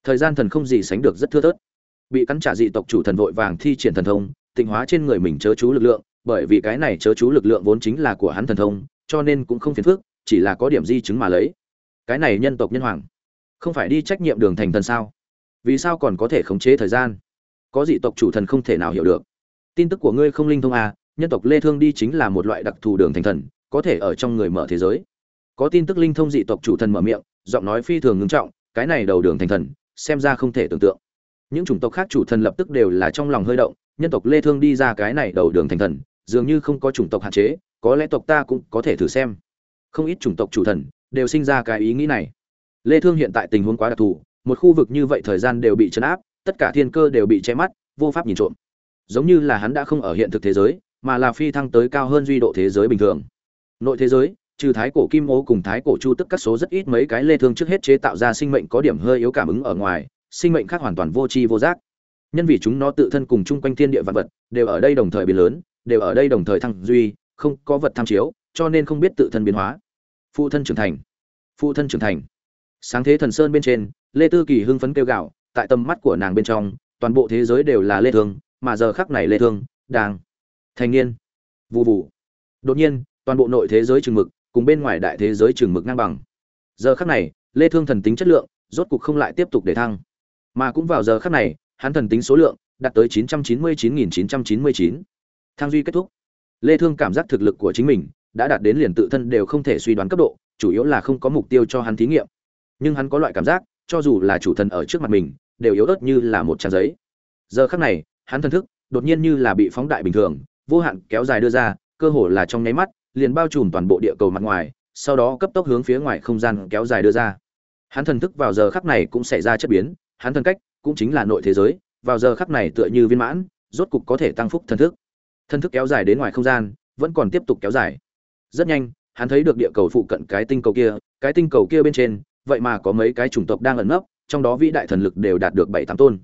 [SPEAKER 1] Thời gian thần không gì sánh được rất thưa thớt. Bị cắn trả dị tộc chủ thần vội vàng thi triển thần thông, tịnh hóa trên người mình chớ chú lực lượng, bởi vì cái này chớ chú lực lượng vốn chính là của hắn thần thông, cho nên cũng không phiền phức, chỉ là có điểm di chứng mà lấy. Cái này nhân tộc nhân hoàng, không phải đi trách nhiệm đường thành thần sao? Vì sao còn có thể khống chế thời gian? Có dị tộc chủ thần không thể nào hiểu được. Tin tức của ngươi không linh thông à nhân tộc lê thương đi chính là một loại đặc thù đường thành thần có thể ở trong người mở thế giới. Có tin tức linh thông dị tộc chủ thần mở miệng, giọng nói phi thường ngưng trọng, cái này đầu đường thành thần, xem ra không thể tưởng tượng. Những chủng tộc khác chủ thần lập tức đều là trong lòng hơi động, nhân tộc lê thương đi ra cái này đầu đường thành thần, dường như không có chủng tộc hạn chế, có lẽ tộc ta cũng có thể thử xem. Không ít chủng tộc chủ thần đều sinh ra cái ý nghĩ này. Lê thương hiện tại tình huống quá đặc thù, một khu vực như vậy thời gian đều bị chấn áp, tất cả thiên cơ đều bị che mắt, vô pháp nhìn trộm. Giống như là hắn đã không ở hiện thực thế giới, mà là phi thăng tới cao hơn duy độ thế giới bình thường nội thế giới, trừ thái cổ kim ô cùng thái cổ chu tức các số rất ít mấy cái lê thương trước hết chế tạo ra sinh mệnh có điểm hơi yếu cảm ứng ở ngoài, sinh mệnh khác hoàn toàn vô tri vô giác. Nhân vì chúng nó tự thân cùng chung quanh thiên địa vật vật, đều ở đây đồng thời biến lớn, đều ở đây đồng thời thăng duy, không có vật tham chiếu, cho nên không biết tự thân biến hóa. Phụ thân trưởng thành. Phụ thân trưởng thành. Sáng thế thần sơn bên trên, lê tư kỳ hưng phấn kêu gạo tại tầm mắt của nàng bên trong, toàn bộ thế giới đều là lê thương, mà giờ khắc này lê thương, đang thành niên vụ vụ đột nhiên toàn bộ nội thế giới trường mực, cùng bên ngoài đại thế giới trường mực ngang bằng. Giờ khắc này, lê thương thần tính chất lượng, rốt cục không lại tiếp tục để thăng. Mà cũng vào giờ khắc này, hắn thần tính số lượng đạt tới 999.999. thang duy kết thúc. Lê thương cảm giác thực lực của chính mình đã đạt đến liền tự thân đều không thể suy đoán cấp độ, chủ yếu là không có mục tiêu cho hắn thí nghiệm. Nhưng hắn có loại cảm giác, cho dù là chủ thần ở trước mặt mình, đều yếu ớt như là một trang giấy. Giờ khắc này, hắn thần thức đột nhiên như là bị phóng đại bình thường, vô hạn kéo dài đưa ra, cơ hồ là trong nháy mắt liền bao trùm toàn bộ địa cầu mặt ngoài, sau đó cấp tốc hướng phía ngoài không gian kéo dài đưa ra. Hắn thần thức vào giờ khắc này cũng xảy ra chất biến, hắn thần cách cũng chính là nội thế giới, vào giờ khắc này tựa như viên mãn, rốt cục có thể tăng phúc thần thức. Thần thức kéo dài đến ngoài không gian, vẫn còn tiếp tục kéo dài. Rất nhanh, hắn thấy được địa cầu phụ cận cái tinh cầu kia, cái tinh cầu kia bên trên, vậy mà có mấy cái chủng tộc đang ẩn nấp, trong đó vĩ đại thần lực đều đạt được bảy tám tôn.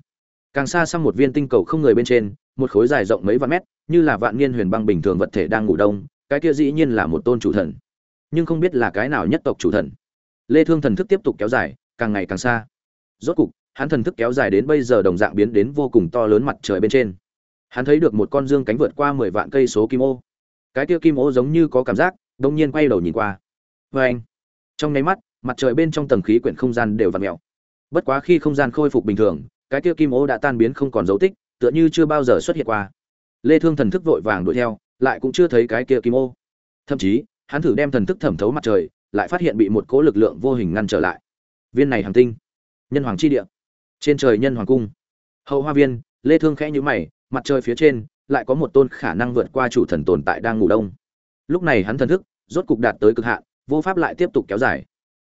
[SPEAKER 1] Càng xa sang một viên tinh cầu không người bên trên, một khối dài rộng mấy vạn mét, như là vạn niên huyền băng bình thường vật thể đang ngủ đông cái kia dĩ nhiên là một tôn chủ thần. Nhưng không biết là cái nào nhất tộc chủ thần. Lê thương thần thức tiếp tục kéo dài, càng ngày càng xa. Rốt cục, hắn thần thức kéo dài đến bây giờ đồng dạng biến đến vô cùng to lớn mặt trời bên trên. Hắn thấy được một con dương cánh vượt qua 10 vạn cây số kim ô. Cái kia kim ô giống như có cảm giác, đông nhiên quay đầu nhìn qua. Với anh, trong nháy mắt, mặt trời bên trong tầng khí quyển không gian đều vặn mèo. Bất quá khi không gian khôi phục bình thường, cái kia kim ô đã tan biến không còn dấu tích, tựa như chưa bao giờ xuất hiện qua. Lê thương thần thức vội vàng đuổi theo lại cũng chưa thấy cái kia kim ô. Thậm chí, hắn thử đem thần thức thẩm thấu mặt trời, lại phát hiện bị một cỗ lực lượng vô hình ngăn trở lại. Viên này hàng tinh. Nhân hoàng chi địa. Trên trời nhân hoàng cung. Hậu hoa viên, lê thương khẽ nhíu mày, mặt trời phía trên, lại có một tôn khả năng vượt qua chủ thần tồn tại đang ngủ đông. Lúc này hắn thần thức, rốt cục đạt tới cực hạn, vô pháp lại tiếp tục kéo dài.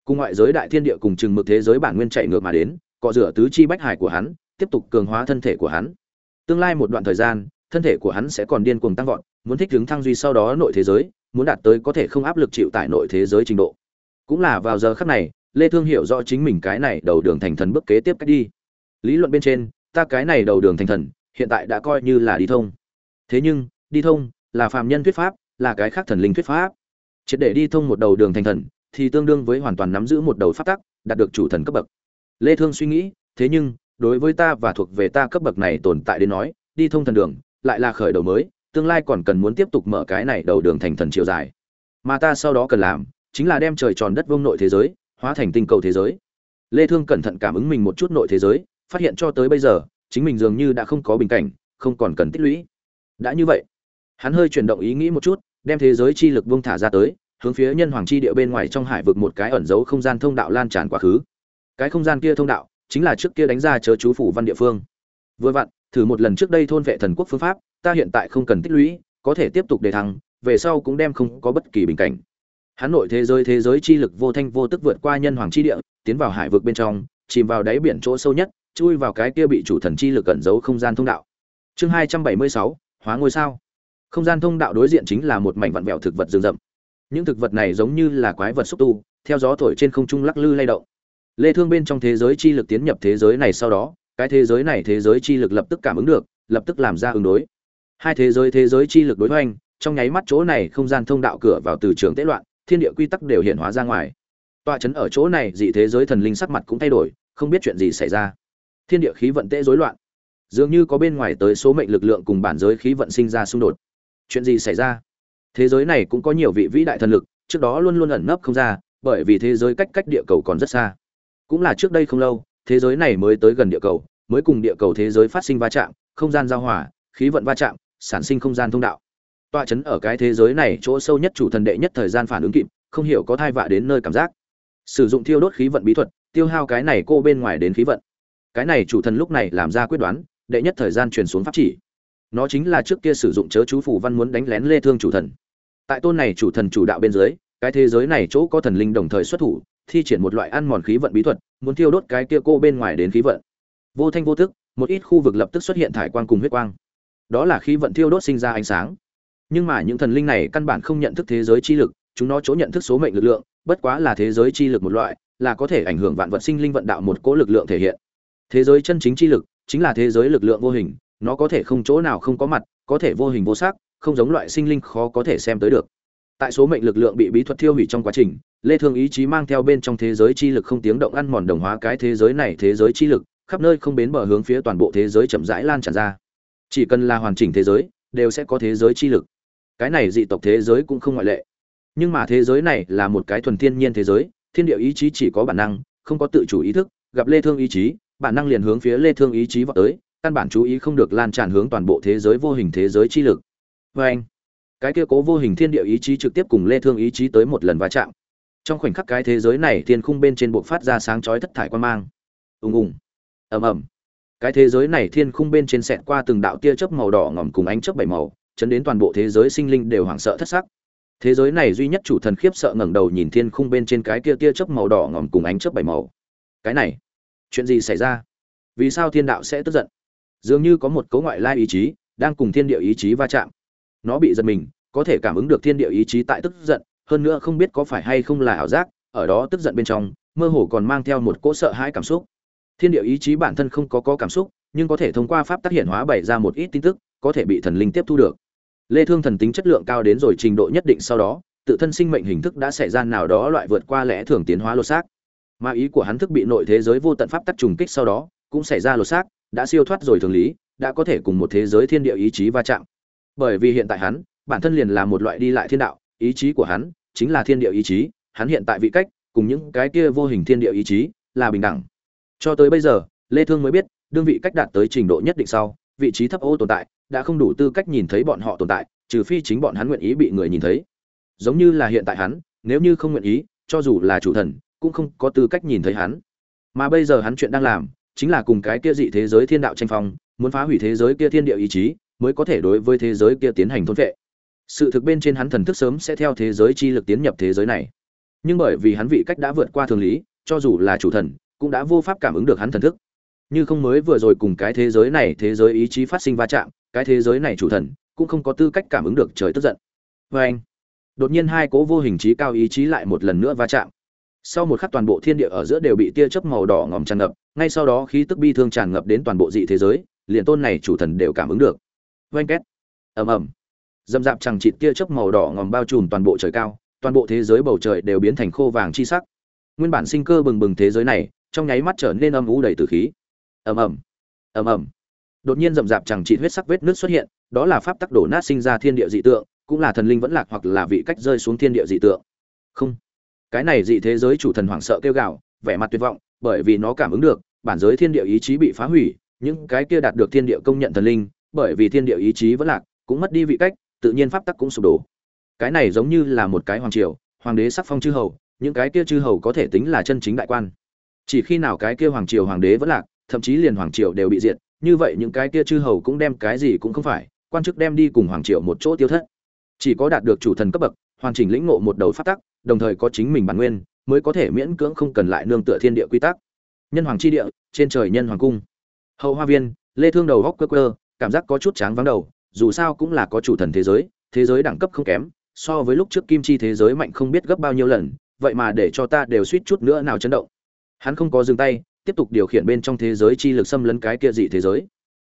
[SPEAKER 1] Cùng ngoại giới đại thiên địa cùng chừng mực thế giới bản nguyên chạy ngược mà đến, cọ rửa tứ chi bách hải của hắn, tiếp tục cường hóa thân thể của hắn. Tương lai một đoạn thời gian, thân thể của hắn sẽ còn điên cuồng tăng vọt muốn thích ứng thăng duy sau đó nội thế giới, muốn đạt tới có thể không áp lực chịu tại nội thế giới trình độ. Cũng là vào giờ khắc này, lê thương hiểu rõ chính mình cái này đầu đường thành thần bước kế tiếp cách đi. Lý luận bên trên, ta cái này đầu đường thành thần, hiện tại đã coi như là đi thông. Thế nhưng, đi thông là phàm nhân thuyết pháp, là cái khác thần linh thuyết pháp. Triệt để đi thông một đầu đường thành thần, thì tương đương với hoàn toàn nắm giữ một đầu pháp tắc, đạt được chủ thần cấp bậc. Lê thương suy nghĩ, thế nhưng, đối với ta và thuộc về ta cấp bậc này tồn tại đến nói, đi thông thần đường, lại là khởi đầu mới tương lai còn cần muốn tiếp tục mở cái này đầu đường thành thần chiều dài. Mà ta sau đó cần làm, chính là đem trời tròn đất vuông nội thế giới, hóa thành tinh cầu thế giới. Lê thương cẩn thận cảm ứng mình một chút nội thế giới, phát hiện cho tới bây giờ, chính mình dường như đã không có bình cảnh, không còn cần tích lũy. Đã như vậy, hắn hơi chuyển động ý nghĩ một chút, đem thế giới chi lực buông thả ra tới, hướng phía nhân hoàng chi địa bên ngoài trong hải vực một cái ẩn giấu không gian thông đạo lan tràn quá khứ. Cái không gian kia thông đạo, chính là trước kia đánh ra chớ chú phủ văn địa phương. Vừa vặn, thử một lần trước đây thôn vệ thần quốc phương pháp ta hiện tại không cần tích lũy, có thể tiếp tục đề thăng, về sau cũng đem không có bất kỳ bình cảnh. Hắn nội thế giới thế giới chi lực vô thanh vô tức vượt qua nhân hoàng chi địa, tiến vào hải vực bên trong, chìm vào đáy biển chỗ sâu nhất, chui vào cái kia bị chủ thần chi lực cẩn giấu không gian thông đạo. Chương hai trăm bảy mươi sáu, hóa ngôi sao. Không gian thông đạo đối diện chính là một mảnh vặn vẹo thực vật rừng rậm. Những thực vật này giống như là quái vật xúc tu, theo gió thổi trên không trung lắc lư lay động. Lê thương bên trong thế giới chi lực tiến nhập thế giới này sau đó, cái thế giới này thế giới chi lực lập tức cảm ứng được, lập tức làm ra ứng đối hai thế giới thế giới chi lực đối hoành, trong nháy mắt chỗ này không gian thông đạo cửa vào từ trường tế loạn, thiên địa quy tắc đều hiện hóa ra ngoài. Tọa chấn ở chỗ này, dị thế giới thần linh sắc mặt cũng thay đổi, không biết chuyện gì xảy ra. Thiên địa khí vận tễ rối loạn. Dường như có bên ngoài tới số mệnh lực lượng cùng bản giới khí vận sinh ra xung đột. Chuyện gì xảy ra? Thế giới này cũng có nhiều vị vĩ đại thần lực, trước đó luôn luôn ẩn nấp không ra, bởi vì thế giới cách cách địa cầu còn rất xa. Cũng là trước đây không lâu, thế giới này mới tới gần địa cầu, mới cùng địa cầu thế giới phát sinh va chạm, không gian giao hòa, khí vận va chạm sản sinh không gian thông đạo. Tọa chấn ở cái thế giới này chỗ sâu nhất chủ thần đệ nhất thời gian phản ứng kịp, không hiểu có thai vạ đến nơi cảm giác. Sử dụng thiêu đốt khí vận bí thuật, tiêu hao cái này cô bên ngoài đến khí vận. Cái này chủ thần lúc này làm ra quyết đoán, đệ nhất thời gian truyền xuống pháp chỉ. Nó chính là trước kia sử dụng chớ chú phủ văn muốn đánh lén lê thương chủ thần. Tại tôn này chủ thần chủ đạo bên dưới, cái thế giới này chỗ có thần linh đồng thời xuất thủ, thi triển một loại ăn mòn khí vận bí thuật, muốn thiêu đốt cái kia cô bên ngoài đến khí vận. Vô thanh vô tức, một ít khu vực lập tức xuất hiện thải quang cùng huyết quang đó là khí vận thiêu đốt sinh ra ánh sáng. Nhưng mà những thần linh này căn bản không nhận thức thế giới chi lực, chúng nó chỗ nhận thức số mệnh lực lượng, bất quá là thế giới chi lực một loại, là có thể ảnh hưởng vạn vật sinh linh vận đạo một cỗ lực lượng thể hiện. Thế giới chân chính chi lực, chính là thế giới lực lượng vô hình, nó có thể không chỗ nào không có mặt, có thể vô hình vô sắc, không giống loại sinh linh khó có thể xem tới được. Tại số mệnh lực lượng bị bí thuật thiêu hủy trong quá trình, lê thương ý chí mang theo bên trong thế giới chi lực không tiếng động ăn mòn đồng hóa cái thế giới này thế giới chi lực, khắp nơi không bến bờ hướng phía toàn bộ thế giới chậm rãi lan tràn ra chỉ cần là hoàn chỉnh thế giới, đều sẽ có thế giới chi lực. Cái này dị tộc thế giới cũng không ngoại lệ. Nhưng mà thế giới này là một cái thuần thiên nhiên thế giới, thiên địa ý chí chỉ có bản năng, không có tự chủ ý thức, gặp lê thương ý chí, bản năng liền hướng phía lê thương ý chí vào tới, căn bản chú ý không được lan tràn hướng toàn bộ thế giới vô hình thế giới chi lực. Với anh, cái kia cố vô hình thiên địa ý chí trực tiếp cùng lê thương ý chí tới một lần va chạm. Trong khoảnh khắc cái thế giới này thiên khung bên trên bộ phát ra sáng chói thất thải quan mang. Ùng ùng. Ầm ầm cái thế giới này thiên khung bên trên sẹt qua từng đạo tia chớp màu đỏ ngòm cùng ánh chớp bảy màu, chấn đến toàn bộ thế giới sinh linh đều hoảng sợ thất sắc. Thế giới này duy nhất chủ thần khiếp sợ ngẩng đầu nhìn thiên khung bên trên cái kia tia chớp màu đỏ ngòm cùng ánh chớp bảy màu. Cái này, chuyện gì xảy ra? Vì sao thiên đạo sẽ tức giận? Dường như có một cấu ngoại lai ý chí đang cùng thiên địa ý chí va chạm. Nó bị giật mình, có thể cảm ứng được thiên địa ý chí tại tức giận, hơn nữa không biết có phải hay không là ảo giác, ở đó tức giận bên trong, mơ hồ còn mang theo một cỗ sợ hãi cảm xúc thiên địa ý chí bản thân không có có cảm xúc, nhưng có thể thông qua pháp tác hiện hóa bày ra một ít tin tức, có thể bị thần linh tiếp thu được. Lê thương thần tính chất lượng cao đến rồi trình độ nhất định sau đó, tự thân sinh mệnh hình thức đã xảy ra nào đó loại vượt qua lẽ thường tiến hóa lột xác. Mà ý của hắn thức bị nội thế giới vô tận pháp tắc trùng kích sau đó, cũng xảy ra lột xác, đã siêu thoát rồi thường lý, đã có thể cùng một thế giới thiên địa ý chí va chạm. Bởi vì hiện tại hắn, bản thân liền là một loại đi lại thiên đạo, ý chí của hắn chính là thiên địa ý chí, hắn hiện tại vị cách, cùng những cái kia vô hình thiên địa ý chí, là bình đẳng cho tới bây giờ, lê thương mới biết, đương vị cách đạt tới trình độ nhất định sau, vị trí thấp ô tồn tại, đã không đủ tư cách nhìn thấy bọn họ tồn tại, trừ phi chính bọn hắn nguyện ý bị người nhìn thấy. Giống như là hiện tại hắn, nếu như không nguyện ý, cho dù là chủ thần, cũng không có tư cách nhìn thấy hắn. Mà bây giờ hắn chuyện đang làm, chính là cùng cái kia dị thế giới thiên đạo tranh phong, muốn phá hủy thế giới kia thiên địa ý chí, mới có thể đối với thế giới kia tiến hành thôn vệ. Sự thực bên trên hắn thần thức sớm sẽ theo thế giới chi lực tiến nhập thế giới này. Nhưng bởi vì hắn vị cách đã vượt qua thường lý, cho dù là chủ thần cũng đã vô pháp cảm ứng được hắn thần thức. Như không mới vừa rồi cùng cái thế giới này, thế giới ý chí phát sinh va chạm, cái thế giới này chủ thần cũng không có tư cách cảm ứng được trời tức giận. Vê anh, đột nhiên hai cố vô hình trí cao ý chí lại một lần nữa va chạm. Sau một khắc toàn bộ thiên địa ở giữa đều bị tia chớp màu đỏ ngòm tràn ngập, ngay sau đó khí tức bi thương tràn ngập đến toàn bộ dị thế giới, liền tôn này chủ thần đều cảm ứng được. Vê két, ầm ầm, dầm dạp chẳng chịt tia chớp màu đỏ ngòm bao trùm toàn bộ trời cao, toàn bộ thế giới bầu trời đều biến thành khô vàng chi sắc. Nguyên bản sinh cơ bừng bừng thế giới này trong nháy mắt trở nên âm u đầy tử khí. Ầm ầm ầm ầm. Đột nhiên rậm rạp chẳng chỉ huyết sắc vết nước xuất hiện, đó là pháp tắc đổ nát sinh ra thiên địa dị tượng, cũng là thần linh vẫn lạc hoặc là vị cách rơi xuống thiên địa dị tượng. Không, cái này dị thế giới chủ thần hoảng sợ kêu gào, vẻ mặt tuyệt vọng, bởi vì nó cảm ứng được, bản giới thiên địa ý chí bị phá hủy, những cái kia đạt được thiên địa công nhận thần linh, bởi vì thiên địa ý chí vẫn lạc, cũng mất đi vị cách, tự nhiên pháp tắc cũng sụp đổ. Cái này giống như là một cái hoàng triều, hoàng đế sắc phong chư hầu, những cái kia chư hầu có thể tính là chân chính đại quan chỉ khi nào cái kia hoàng triều hoàng đế vẫn lạc thậm chí liền hoàng triều đều bị diệt như vậy những cái kia chư hầu cũng đem cái gì cũng không phải quan chức đem đi cùng hoàng triều một chỗ tiêu thất. Chỉ có đạt được chủ thần cấp bậc hoàn chỉnh lĩnh ngộ một đầu pháp tắc đồng thời có chính mình bản nguyên mới có thể miễn cưỡng không cần lại nương tựa thiên địa quy tắc. Nhân hoàng chi địa trên trời nhân hoàng cung. Hậu hoa viên lê thương đầu góc cơ cơ, cảm giác có chút tráng vắng đầu dù sao cũng là có chủ thần thế giới thế giới đẳng cấp không kém so với lúc trước kim chi thế giới mạnh không biết gấp bao nhiêu lần vậy mà để cho ta đều suýt chút nữa nào chấn động hắn không có dừng tay, tiếp tục điều khiển bên trong thế giới chi lực xâm lấn cái kia dị thế giới.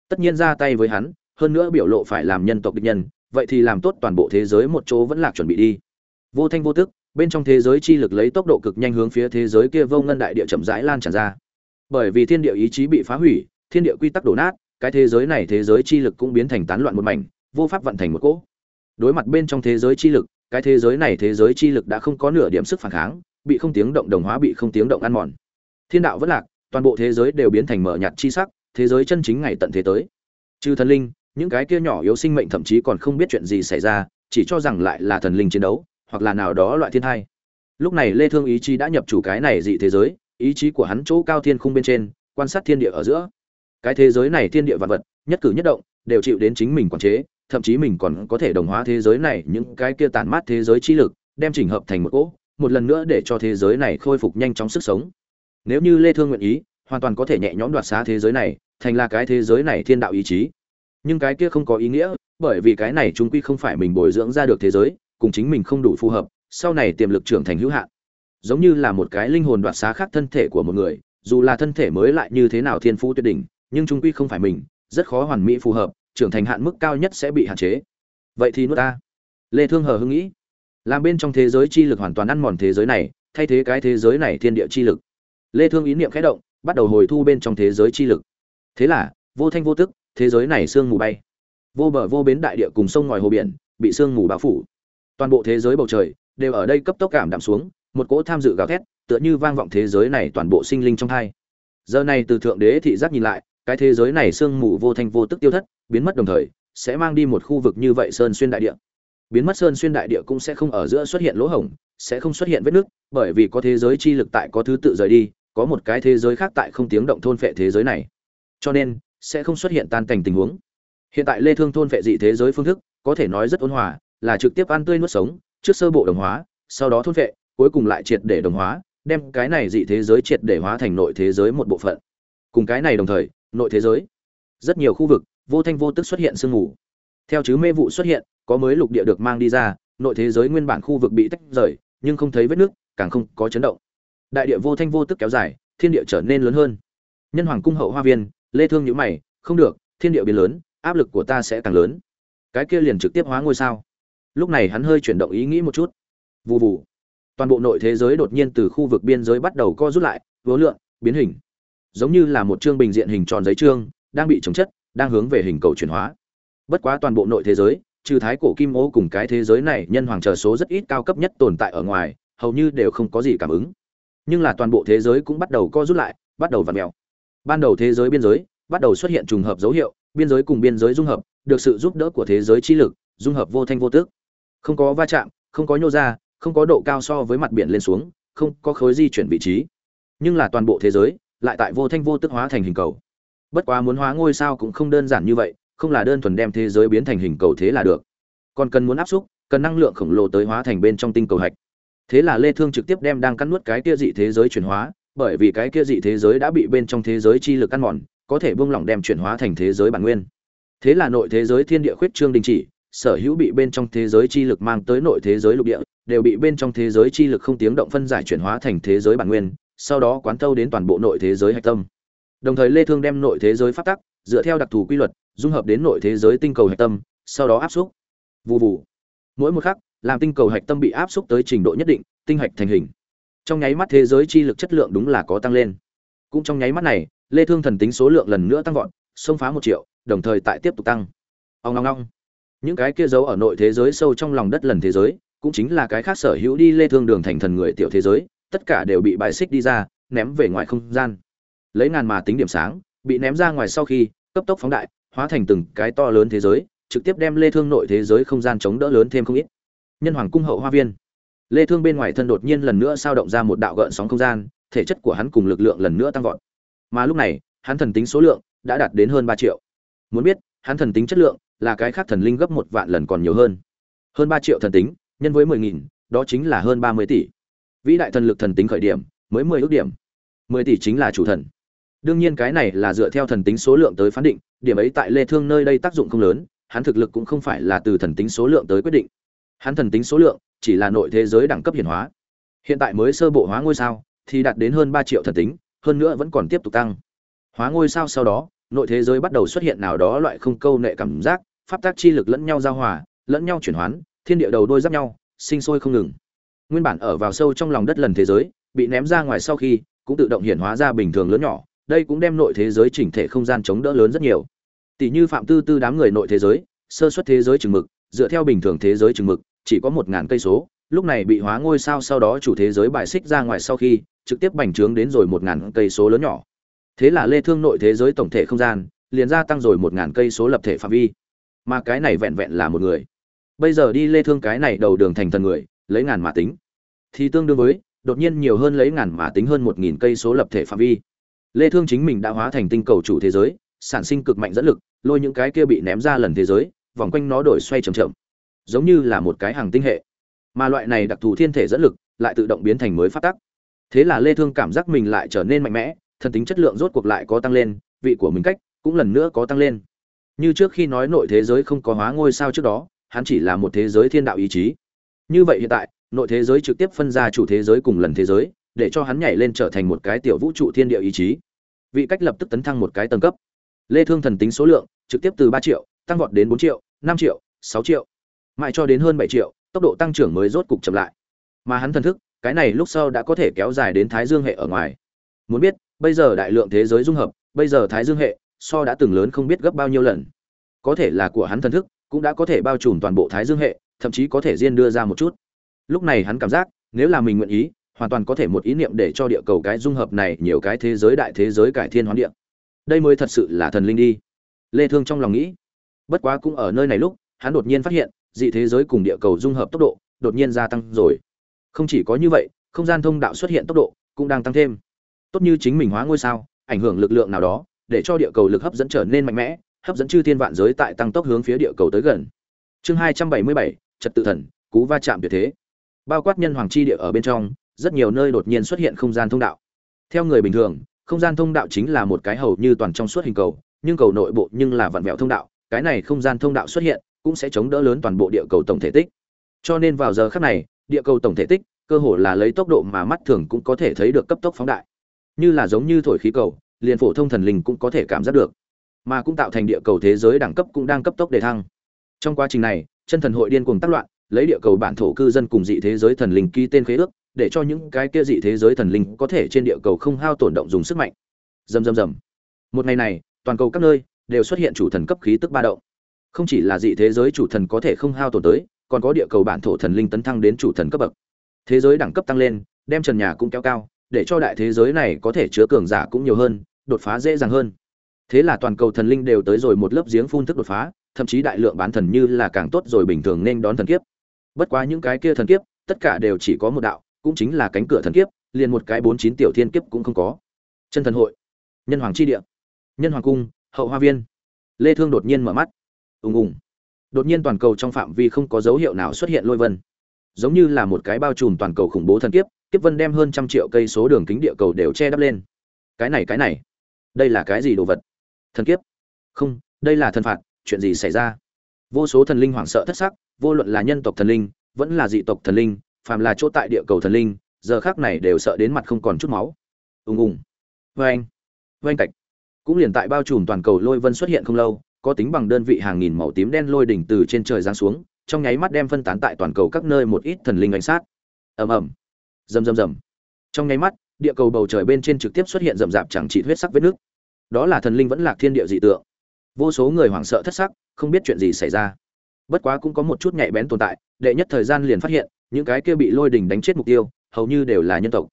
[SPEAKER 1] Tất nhiên ra tay với hắn, hơn nữa biểu lộ phải làm nhân tộc địch nhân, vậy thì làm tốt toàn bộ thế giới một chỗ vẫn lạc chuẩn bị đi. Vô thanh vô tức, bên trong thế giới chi lực lấy tốc độ cực nhanh hướng phía thế giới kia vô ngân đại địa chậm rãi lan tràn ra. Bởi vì thiên địa ý chí bị phá hủy, thiên địa quy tắc đổ nát, cái thế giới này thế giới chi lực cũng biến thành tán loạn một mảnh, vô pháp vận thành một cỗ. Đối mặt bên trong thế giới chi lực, cái thế giới này thế giới chi lực đã không có nửa điểm sức phản kháng, bị không tiếng động đồng hóa bị không tiếng động ăn mòn thiên đạo vẫn lạc, toàn bộ thế giới đều biến thành mở nhạt chi sắc, thế giới chân chính ngày tận thế tới. Trừ thần linh, những cái kia nhỏ yếu sinh mệnh thậm chí còn không biết chuyện gì xảy ra, chỉ cho rằng lại là thần linh chiến đấu, hoặc là nào đó loại thiên thai. Lúc này lê thương ý chí đã nhập chủ cái này dị thế giới, ý chí của hắn chỗ cao thiên khung bên trên, quan sát thiên địa ở giữa. Cái thế giới này thiên địa vạn vật, nhất cử nhất động, đều chịu đến chính mình quản chế, thậm chí mình còn có thể đồng hóa thế giới này, những cái kia tàn mát thế giới chi lực, đem chỉnh hợp thành một cỗ, một lần nữa để cho thế giới này khôi phục nhanh chóng sức sống nếu như lê thương nguyện ý, hoàn toàn có thể nhẹ nhõm đoạt xá thế giới này, thành là cái thế giới này thiên đạo ý chí. Nhưng cái kia không có ý nghĩa, bởi vì cái này chúng quy không phải mình bồi dưỡng ra được thế giới, cùng chính mình không đủ phù hợp, sau này tiềm lực trưởng thành hữu hạn. Giống như là một cái linh hồn đoạt xá khác thân thể của một người, dù là thân thể mới lại như thế nào thiên phú tuyệt đỉnh, nhưng chúng quy không phải mình, rất khó hoàn mỹ phù hợp, trưởng thành hạn mức cao nhất sẽ bị hạn chế. Vậy thì nuốt ta. Lê thương hờ hưng nghĩ. Làm bên trong thế giới chi lực hoàn toàn ăn mòn thế giới này, thay thế cái thế giới này thiên địa chi lực lê thương ý niệm khẽ động, bắt đầu hồi thu bên trong thế giới chi lực. Thế là, vô thanh vô tức, thế giới này sương mù bay. Vô bờ vô bến đại địa cùng sông ngòi hồ biển, bị sương mù bao phủ. Toàn bộ thế giới bầu trời đều ở đây cấp tốc cảm đạm xuống, một cỗ tham dự gào thét, tựa như vang vọng thế giới này toàn bộ sinh linh trong hai. Giờ này từ thượng đế thị giác nhìn lại, cái thế giới này sương mù vô thanh vô tức tiêu thất, biến mất đồng thời, sẽ mang đi một khu vực như vậy sơn xuyên đại địa. Biến mất sơn xuyên đại địa cũng sẽ không ở giữa xuất hiện lỗ hổng, sẽ không xuất hiện vết nứt, bởi vì có thế giới chi lực tại có thứ tự rời đi có một cái thế giới khác tại không tiếng động thôn phệ thế giới này. Cho nên, sẽ không xuất hiện tan cảnh tình huống. Hiện tại lê thương thôn phệ dị thế giới phương thức, có thể nói rất ôn hòa, là trực tiếp ăn tươi nuốt sống, trước sơ bộ đồng hóa, sau đó thôn phệ, cuối cùng lại triệt để đồng hóa, đem cái này dị thế giới triệt để hóa thành nội thế giới một bộ phận. Cùng cái này đồng thời, nội thế giới. Rất nhiều khu vực, vô thanh vô tức xuất hiện sương mù. Theo chứ mê vụ xuất hiện, có mới lục địa được mang đi ra, nội thế giới nguyên bản khu vực bị tách rời, nhưng không thấy vết nước, càng không có chấn động đại địa vô thanh vô tức kéo dài, thiên địa trở nên lớn hơn. Nhân hoàng cung hậu hoa viên, lê thương nhíu mày, không được, thiên địa biến lớn, áp lực của ta sẽ càng lớn. Cái kia liền trực tiếp hóa ngôi sao. Lúc này hắn hơi chuyển động ý nghĩ một chút. Vù vù. Toàn bộ nội thế giới đột nhiên từ khu vực biên giới bắt đầu co rút lại vố lượng, biến hình. Giống như là một chương bình diện hình tròn giấy trương, đang bị chống chất, đang hướng về hình cầu chuyển hóa. Bất quá toàn bộ nội thế giới, trừ thái cổ kim ô cùng cái thế giới này, nhân hoàng chờ số rất ít cao cấp nhất tồn tại ở ngoài, hầu như đều không có gì cảm ứng nhưng là toàn bộ thế giới cũng bắt đầu co rút lại, bắt đầu vặn mèo. Ban đầu thế giới biên giới bắt đầu xuất hiện trùng hợp dấu hiệu, biên giới cùng biên giới dung hợp, được sự giúp đỡ của thế giới chi lực, dung hợp vô thanh vô tước. không có va chạm, không có nhô ra, không có độ cao so với mặt biển lên xuống, không có khối di chuyển vị trí. Nhưng là toàn bộ thế giới lại tại vô thanh vô tức hóa thành hình cầu. Bất quá muốn hóa ngôi sao cũng không đơn giản như vậy, không là đơn thuần đem thế giới biến thành hình cầu thế là được. Còn cần muốn áp xúc, cần năng lượng khổng lồ tới hóa thành bên trong tinh cầu hạch thế là lê thương trực tiếp đem đang cắn nuốt cái kia dị thế giới chuyển hóa bởi vì cái kia dị thế giới đã bị bên trong thế giới chi lực ăn mòn có thể buông lỏng đem chuyển hóa thành thế giới bản nguyên thế là nội thế giới thiên địa khuyết trương đình chỉ sở hữu bị bên trong thế giới chi lực mang tới nội thế giới lục địa đều bị bên trong thế giới chi lực không tiếng động phân giải chuyển hóa thành thế giới bản nguyên sau đó quán thâu đến toàn bộ nội thế giới hạch tâm đồng thời lê thương đem nội thế giới phát tắc dựa theo đặc thù quy luật dung hợp đến nội thế giới tinh cầu hạch tâm sau đó áp xúc vù vù mỗi một khắc làm tinh cầu hạch tâm bị áp xúc tới trình độ nhất định, tinh hạch thành hình. Trong nháy mắt thế giới chi lực chất lượng đúng là có tăng lên. Cũng trong nháy mắt này, lê thương thần tính số lượng lần nữa tăng vọt, xông phá một triệu, đồng thời tại tiếp tục tăng. Ông long long những cái kia giấu ở nội thế giới sâu trong lòng đất lần thế giới, cũng chính là cái khác sở hữu đi lê thương đường thành thần người tiểu thế giới, tất cả đều bị bài xích đi ra, ném về ngoài không gian. Lấy ngàn mà tính điểm sáng, bị ném ra ngoài sau khi, cấp tốc phóng đại, hóa thành từng cái to lớn thế giới, trực tiếp đem lê thương nội thế giới không gian chống đỡ lớn thêm không ít nhân hoàng cung hậu hoa viên. Lê thương bên ngoài thân đột nhiên lần nữa sao động ra một đạo gợn sóng không gian thể chất của hắn cùng lực lượng lần nữa tăng vọt. Mà lúc này hắn thần tính số lượng đã đạt đến hơn 3 triệu. Muốn biết hắn thần tính chất lượng là cái khác thần linh gấp một vạn lần còn nhiều hơn. Hơn 3 triệu thần tính nhân với 10.000, đó chính là hơn 30 tỷ. Vĩ đại thần lực thần tính khởi điểm mới 10 ước điểm. 10 tỷ chính là chủ thần. Đương nhiên cái này là dựa theo thần tính số lượng tới phán định điểm ấy tại lê thương nơi đây tác dụng không lớn hắn thực lực cũng không phải là từ thần tính số lượng tới quyết định hắn thần tính số lượng chỉ là nội thế giới đẳng cấp hiển hóa. Hiện tại mới sơ bộ hóa ngôi sao thì đạt đến hơn ba triệu thần tính, hơn nữa vẫn còn tiếp tục tăng. Hóa ngôi sao sau đó, nội thế giới bắt đầu xuất hiện nào đó loại không câu nệ cảm giác, pháp tác chi lực lẫn nhau giao hòa, lẫn nhau chuyển hoán, thiên địa đầu đôi giáp nhau, sinh sôi không ngừng. Nguyên bản ở vào sâu trong lòng đất lần thế giới, bị ném ra ngoài sau khi, cũng tự động hiển hóa ra bình thường lớn nhỏ, đây cũng đem nội thế giới chỉnh thể không gian chống đỡ lớn rất nhiều. Tỷ như phạm tư tư đám người nội thế giới, sơ xuất thế giới chừng mực, dựa theo bình thường thế giới chừng mực chỉ có một ngàn cây số, lúc này bị hóa ngôi sao sau đó chủ thế giới bài xích ra ngoài sau khi, trực tiếp bành trướng đến rồi một ngàn cây số lớn nhỏ. Thế là lê thương nội thế giới tổng thể không gian, liền gia tăng rồi một ngàn cây số lập thể phạm vi. Mà cái này vẹn vẹn là một người. Bây giờ đi lê thương cái này đầu đường thành thần người, lấy ngàn mà tính. Thì tương đương với, đột nhiên nhiều hơn lấy ngàn mà tính hơn một nghìn cây số lập thể phạm vi. Lê thương chính mình đã hóa thành tinh cầu chủ thế giới, sản sinh cực mạnh dẫn lực, lôi những cái kia bị ném ra lần thế giới, vòng quanh nó đổi xoay chậm chậm giống như là một cái hàng tinh hệ. Mà loại này đặc thù thiên thể dẫn lực lại tự động biến thành mới phát tắc. Thế là lê thương cảm giác mình lại trở nên mạnh mẽ, thần tính chất lượng rốt cuộc lại có tăng lên, vị của mình cách cũng lần nữa có tăng lên. Như trước khi nói nội thế giới không có hóa ngôi sao trước đó, hắn chỉ là một thế giới thiên đạo ý chí. Như vậy hiện tại, nội thế giới trực tiếp phân ra chủ thế giới cùng lần thế giới, để cho hắn nhảy lên trở thành một cái tiểu vũ trụ thiên địa ý chí. Vị cách lập tức tấn thăng một cái tầng cấp. Lê thương thần tính số lượng trực tiếp từ 3 triệu, tăng vọt đến 4 triệu 5 triệu 6 triệu mãi cho đến hơn 7 triệu, tốc độ tăng trưởng mới rốt cục chậm lại. Mà hắn thần thức, cái này lúc sau đã có thể kéo dài đến thái dương hệ ở ngoài. Muốn biết, bây giờ đại lượng thế giới dung hợp, bây giờ thái dương hệ so đã từng lớn không biết gấp bao nhiêu lần. Có thể là của hắn thần thức cũng đã có thể bao trùm toàn bộ thái dương hệ, thậm chí có thể riêng đưa ra một chút. Lúc này hắn cảm giác, nếu là mình nguyện ý, hoàn toàn có thể một ý niệm để cho địa cầu cái dung hợp này nhiều cái thế giới đại thế giới cải thiên hoán địa. Đây mới thật sự là thần linh đi. Lê thương trong lòng nghĩ, bất quá cũng ở nơi này lúc, hắn đột nhiên phát hiện dị thế giới cùng địa cầu dung hợp tốc độ đột nhiên gia tăng rồi. Không chỉ có như vậy, không gian thông đạo xuất hiện tốc độ cũng đang tăng thêm. Tốt như chính mình hóa ngôi sao, ảnh hưởng lực lượng nào đó, để cho địa cầu lực hấp dẫn trở nên mạnh mẽ, hấp dẫn chư thiên vạn giới tại tăng tốc hướng phía địa cầu tới gần. Chương hai trăm bảy mươi bảy, trật tự thần, cú va chạm tuyệt thế. Bao quát nhân hoàng chi địa ở bên trong, rất nhiều nơi đột nhiên xuất hiện không gian thông đạo. Theo người bình thường, không gian thông đạo chính là một cái hầu như toàn trong suốt hình cầu, nhưng cầu nội bộ nhưng là vặn vẹo thông đạo, cái này không gian thông đạo xuất hiện cũng sẽ chống đỡ lớn toàn bộ địa cầu tổng thể tích. Cho nên vào giờ khắc này địa cầu tổng thể tích cơ hồ là lấy tốc độ mà mắt thường cũng có thể thấy được cấp tốc phóng đại. Như là giống như thổi khí cầu liền phổ thông thần linh cũng có thể cảm giác được mà cũng tạo thành địa cầu thế giới đẳng cấp cũng đang cấp tốc đề thăng. Trong quá trình này chân thần hội điên cuồng tác loạn lấy địa cầu bản thổ cư dân cùng dị thế giới thần linh ký tên khế ước để cho những cái kia dị thế giới thần linh có thể trên địa cầu không hao tổn động dùng sức mạnh. Rầm rầm rầm, một ngày này toàn cầu các nơi đều xuất hiện chủ thần cấp khí tức ba động không chỉ là dị thế giới chủ thần có thể không hao tổn tới, còn có địa cầu bản thổ thần linh tấn thăng đến chủ thần cấp bậc. Thế giới đẳng cấp tăng lên, đem trần nhà cũng kéo cao, để cho đại thế giới này có thể chứa cường giả cũng nhiều hơn, đột phá dễ dàng hơn. Thế là toàn cầu thần linh đều tới rồi một lớp giếng phun thức đột phá, thậm chí đại lượng bán thần như là càng tốt rồi bình thường nên đón thần kiếp. Bất quá những cái kia thần kiếp, tất cả đều chỉ có một đạo, cũng chính là cánh cửa thần kiếp, liền một cái bốn chín tiểu thiên kiếp cũng không có. Chân thần hội, nhân hoàng chi địa, nhân hoàng cung, hậu hoa viên. Lê thương đột nhiên mở mắt ùng ùng. Đột nhiên toàn cầu trong phạm vi không có dấu hiệu nào xuất hiện lôi vân. Giống như là một cái bao trùm toàn cầu khủng bố thần kiếp kiếp vân đem hơn trăm triệu cây số đường kính địa cầu đều che đắp lên. Cái này cái này. Đây là cái gì đồ vật? Thần kiếp. Không, đây là thần phạt, chuyện gì xảy ra? Vô số thần linh hoảng sợ thất sắc, vô luận là nhân tộc thần linh, vẫn là dị tộc thần linh, phàm là chỗ tại địa cầu thần linh, giờ khác này đều sợ đến mặt không còn chút máu. Ùng ùng. Vê anh vê anh cạch. Cũng liền tại bao trùm toàn cầu lôi vân xuất hiện không lâu có tính bằng đơn vị hàng nghìn màu tím đen lôi đỉnh từ trên trời giáng xuống, trong nháy mắt đem phân tán tại toàn cầu các nơi một ít thần linh ánh sát. Ầm ầm. Rầm rầm rầm. Trong nháy mắt, địa cầu bầu trời bên trên trực tiếp xuất hiện rậm rạp chẳng trị huyết sắc vết nước. Đó là thần linh vẫn lạc thiên địa dị tượng. Vô số người hoảng sợ thất sắc, không biết chuyện gì xảy ra. Bất quá cũng có một chút nhạy bén tồn tại, đệ nhất thời gian liền phát hiện, những cái kia bị lôi đỉnh đánh chết mục tiêu, hầu như đều là nhân tộc.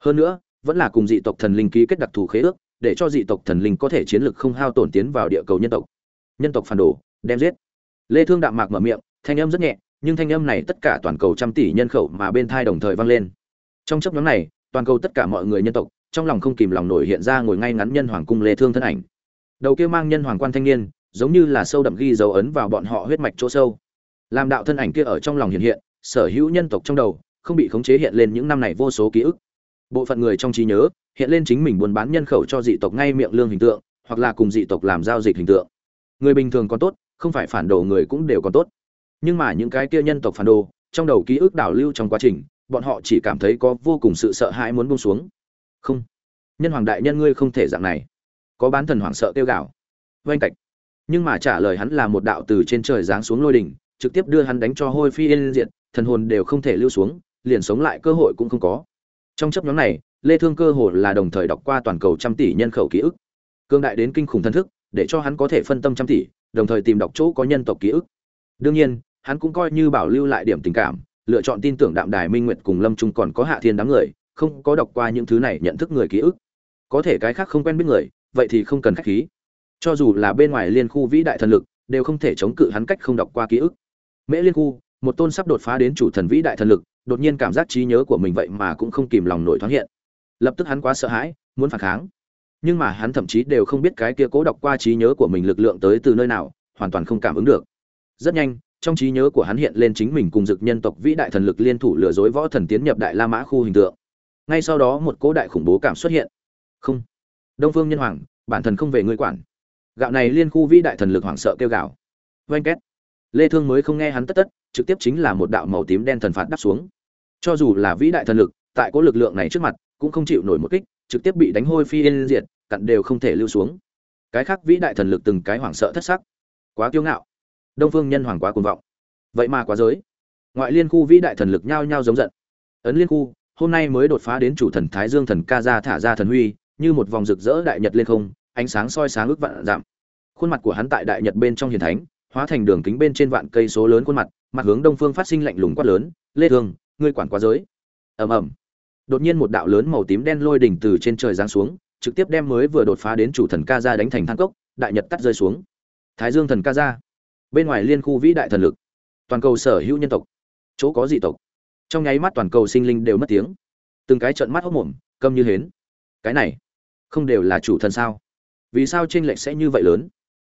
[SPEAKER 1] Hơn nữa, vẫn là cùng dị tộc thần linh ký kết đặc thù khế ước, để cho dị tộc thần linh có thể chiến lực không hao tổn tiến vào địa cầu nhân tộc nhân tộc phản đồ, đem giết. Lê thương đạm mạc mở miệng, thanh âm rất nhẹ, nhưng thanh âm này tất cả toàn cầu trăm tỷ nhân khẩu mà bên thai đồng thời vang lên. Trong chấp nhóm này, toàn cầu tất cả mọi người nhân tộc, trong lòng không kìm lòng nổi hiện ra ngồi ngay ngắn nhân hoàng cung lê thương thân ảnh. Đầu kia mang nhân hoàng quan thanh niên, giống như là sâu đậm ghi dấu ấn vào bọn họ huyết mạch chỗ sâu. Làm đạo thân ảnh kia ở trong lòng hiện hiện, sở hữu nhân tộc trong đầu, không bị khống chế hiện lên những năm này vô số ký ức. Bộ phận người trong trí nhớ, hiện lên chính mình buôn bán nhân khẩu cho dị tộc ngay miệng lương hình tượng, hoặc là cùng dị tộc làm giao dịch hình tượng người bình thường còn tốt, không phải phản đồ người cũng đều còn tốt. Nhưng mà những cái kia nhân tộc phản đồ, trong đầu ký ức đảo lưu trong quá trình, bọn họ chỉ cảm thấy có vô cùng sự sợ hãi muốn buông xuống. Không. Nhân hoàng đại nhân ngươi không thể dạng này. Có bán thần hoảng sợ tiêu gạo vênh cạch nhưng mà trả lời hắn là một đạo từ trên trời giáng xuống lôi đỉnh, trực tiếp đưa hắn đánh cho hôi phi yên diện thần hồn đều không thể lưu xuống, liền sống lại cơ hội cũng không có. Trong chấp nhóm này, lê thương cơ hồ là đồng thời đọc qua toàn cầu trăm tỷ nhân khẩu ký ức. Cương đại đến kinh khủng thân thức để cho hắn có thể phân tâm trăm tỷ, đồng thời tìm đọc chỗ có nhân tộc ký ức. Đương nhiên, hắn cũng coi như bảo lưu lại điểm tình cảm, lựa chọn tin tưởng đạm đài minh nguyệt cùng lâm trung còn có hạ thiên đám người, không có đọc qua những thứ này nhận thức người ký ức. Có thể cái khác không quen biết người, vậy thì không cần khách khí. Cho dù là bên ngoài liên khu vĩ đại thần lực, đều không thể chống cự hắn cách không đọc qua ký ức. Mễ liên khu, một tôn sắp đột phá đến chủ thần vĩ đại thần lực, đột nhiên cảm giác trí nhớ của mình vậy mà cũng không kìm lòng nổi thoáng hiện. Lập tức hắn quá sợ hãi, muốn phản kháng nhưng mà hắn thậm chí đều không biết cái kia cố đọc qua trí nhớ của mình lực lượng tới từ nơi nào, hoàn toàn không cảm ứng được. Rất nhanh, trong trí nhớ của hắn hiện lên chính mình cùng dực nhân tộc vĩ đại thần lực liên thủ lừa dối võ thần tiến nhập đại la mã khu hình tượng. Ngay sau đó một cố đại khủng bố cảm xuất hiện. Không. Đông phương nhân hoàng, bản thần không về ngươi quản. Gạo này liên khu vĩ đại thần lực hoảng sợ kêu gào. Oanh két. Lê thương mới không nghe hắn tất tất, trực tiếp chính là một đạo màu tím đen thần phạt đắp xuống. Cho dù là vĩ đại thần lực, tại cố lực lượng này trước mặt, cũng không chịu nổi một kích trực tiếp bị đánh hôi phi yên diệt, cặn đều không thể lưu xuống. Cái khác vĩ đại thần lực từng cái hoảng sợ thất sắc. Quá kiêu ngạo. Đông phương nhân hoàng quá cuồng vọng. Vậy mà quá giới. Ngoại liên khu vĩ đại thần lực nhao nhao giống giận. Ấn liên khu, hôm nay mới đột phá đến chủ thần thái dương thần ca ra thả ra thần huy, như một vòng rực rỡ đại nhật lên không, ánh sáng soi sáng ước vạn giảm. Khuôn mặt của hắn tại đại nhật bên trong hiển thánh, hóa thành đường kính bên trên vạn cây số lớn khuôn mặt mặt hướng đông phương phát sinh lạnh lùng quát lớn, lê thường, ngươi quản quá giới. Ầm ầm đột nhiên một đạo lớn màu tím đen lôi đỉnh từ trên trời giáng xuống, trực tiếp đem mới vừa đột phá đến chủ thần ca ra đánh thành than cốc, đại nhật cắt rơi xuống. Thái dương thần ca ra bên ngoài liên khu vĩ đại thần lực. Toàn cầu sở hữu nhân tộc. Chỗ có dị tộc. Trong nháy mắt toàn cầu sinh linh đều mất tiếng. Từng cái trợn mắt hốc mồm, câm như hến. Cái này, không đều là chủ thần sao? Vì sao tranh lệch sẽ như vậy lớn?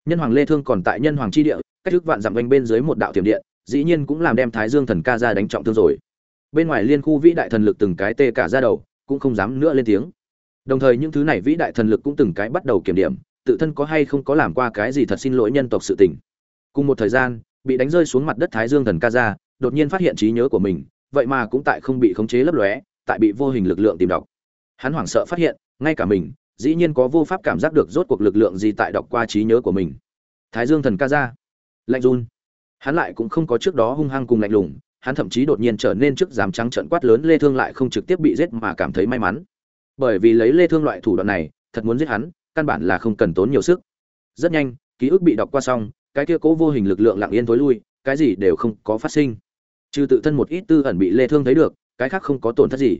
[SPEAKER 1] Nhân hoàng lê thương còn tại nhân hoàng chi địa, cách thức vạn dặm bên dưới một đạo tiềm điện, dĩ nhiên cũng làm đem thái dương thần ca ra đánh trọng thương rồi bên ngoài liên khu vĩ đại thần lực từng cái tê cả ra đầu, cũng không dám nữa lên tiếng. Đồng thời những thứ này vĩ đại thần lực cũng từng cái bắt đầu kiểm điểm, tự thân có hay không có làm qua cái gì thật xin lỗi nhân tộc sự tình. Cùng một thời gian, bị đánh rơi xuống mặt đất thái dương thần ca ra đột nhiên phát hiện trí nhớ của mình, vậy mà cũng tại không bị khống chế lấp lóe, tại bị vô hình lực lượng tìm đọc. Hắn hoảng sợ phát hiện, ngay cả mình, dĩ nhiên có vô pháp cảm giác được rốt cuộc lực lượng gì tại đọc qua trí nhớ của mình. Thái dương thần ca ra lạnh run. Hắn lại cũng không có trước đó hung hăng cùng lạnh lùng hắn thậm chí đột nhiên trở nên trước dám trắng trận quát lớn lê thương lại không trực tiếp bị giết mà cảm thấy may mắn. Bởi vì lấy lê thương loại thủ đoạn này, thật muốn giết hắn, căn bản là không cần tốn nhiều sức. Rất nhanh, ký ức bị đọc qua xong, cái kia cố vô hình lực lượng lặng yên tối lui, cái gì đều không có phát sinh. Trừ tự thân một ít tư ẩn bị lê thương thấy được, cái khác không có tổn thất gì.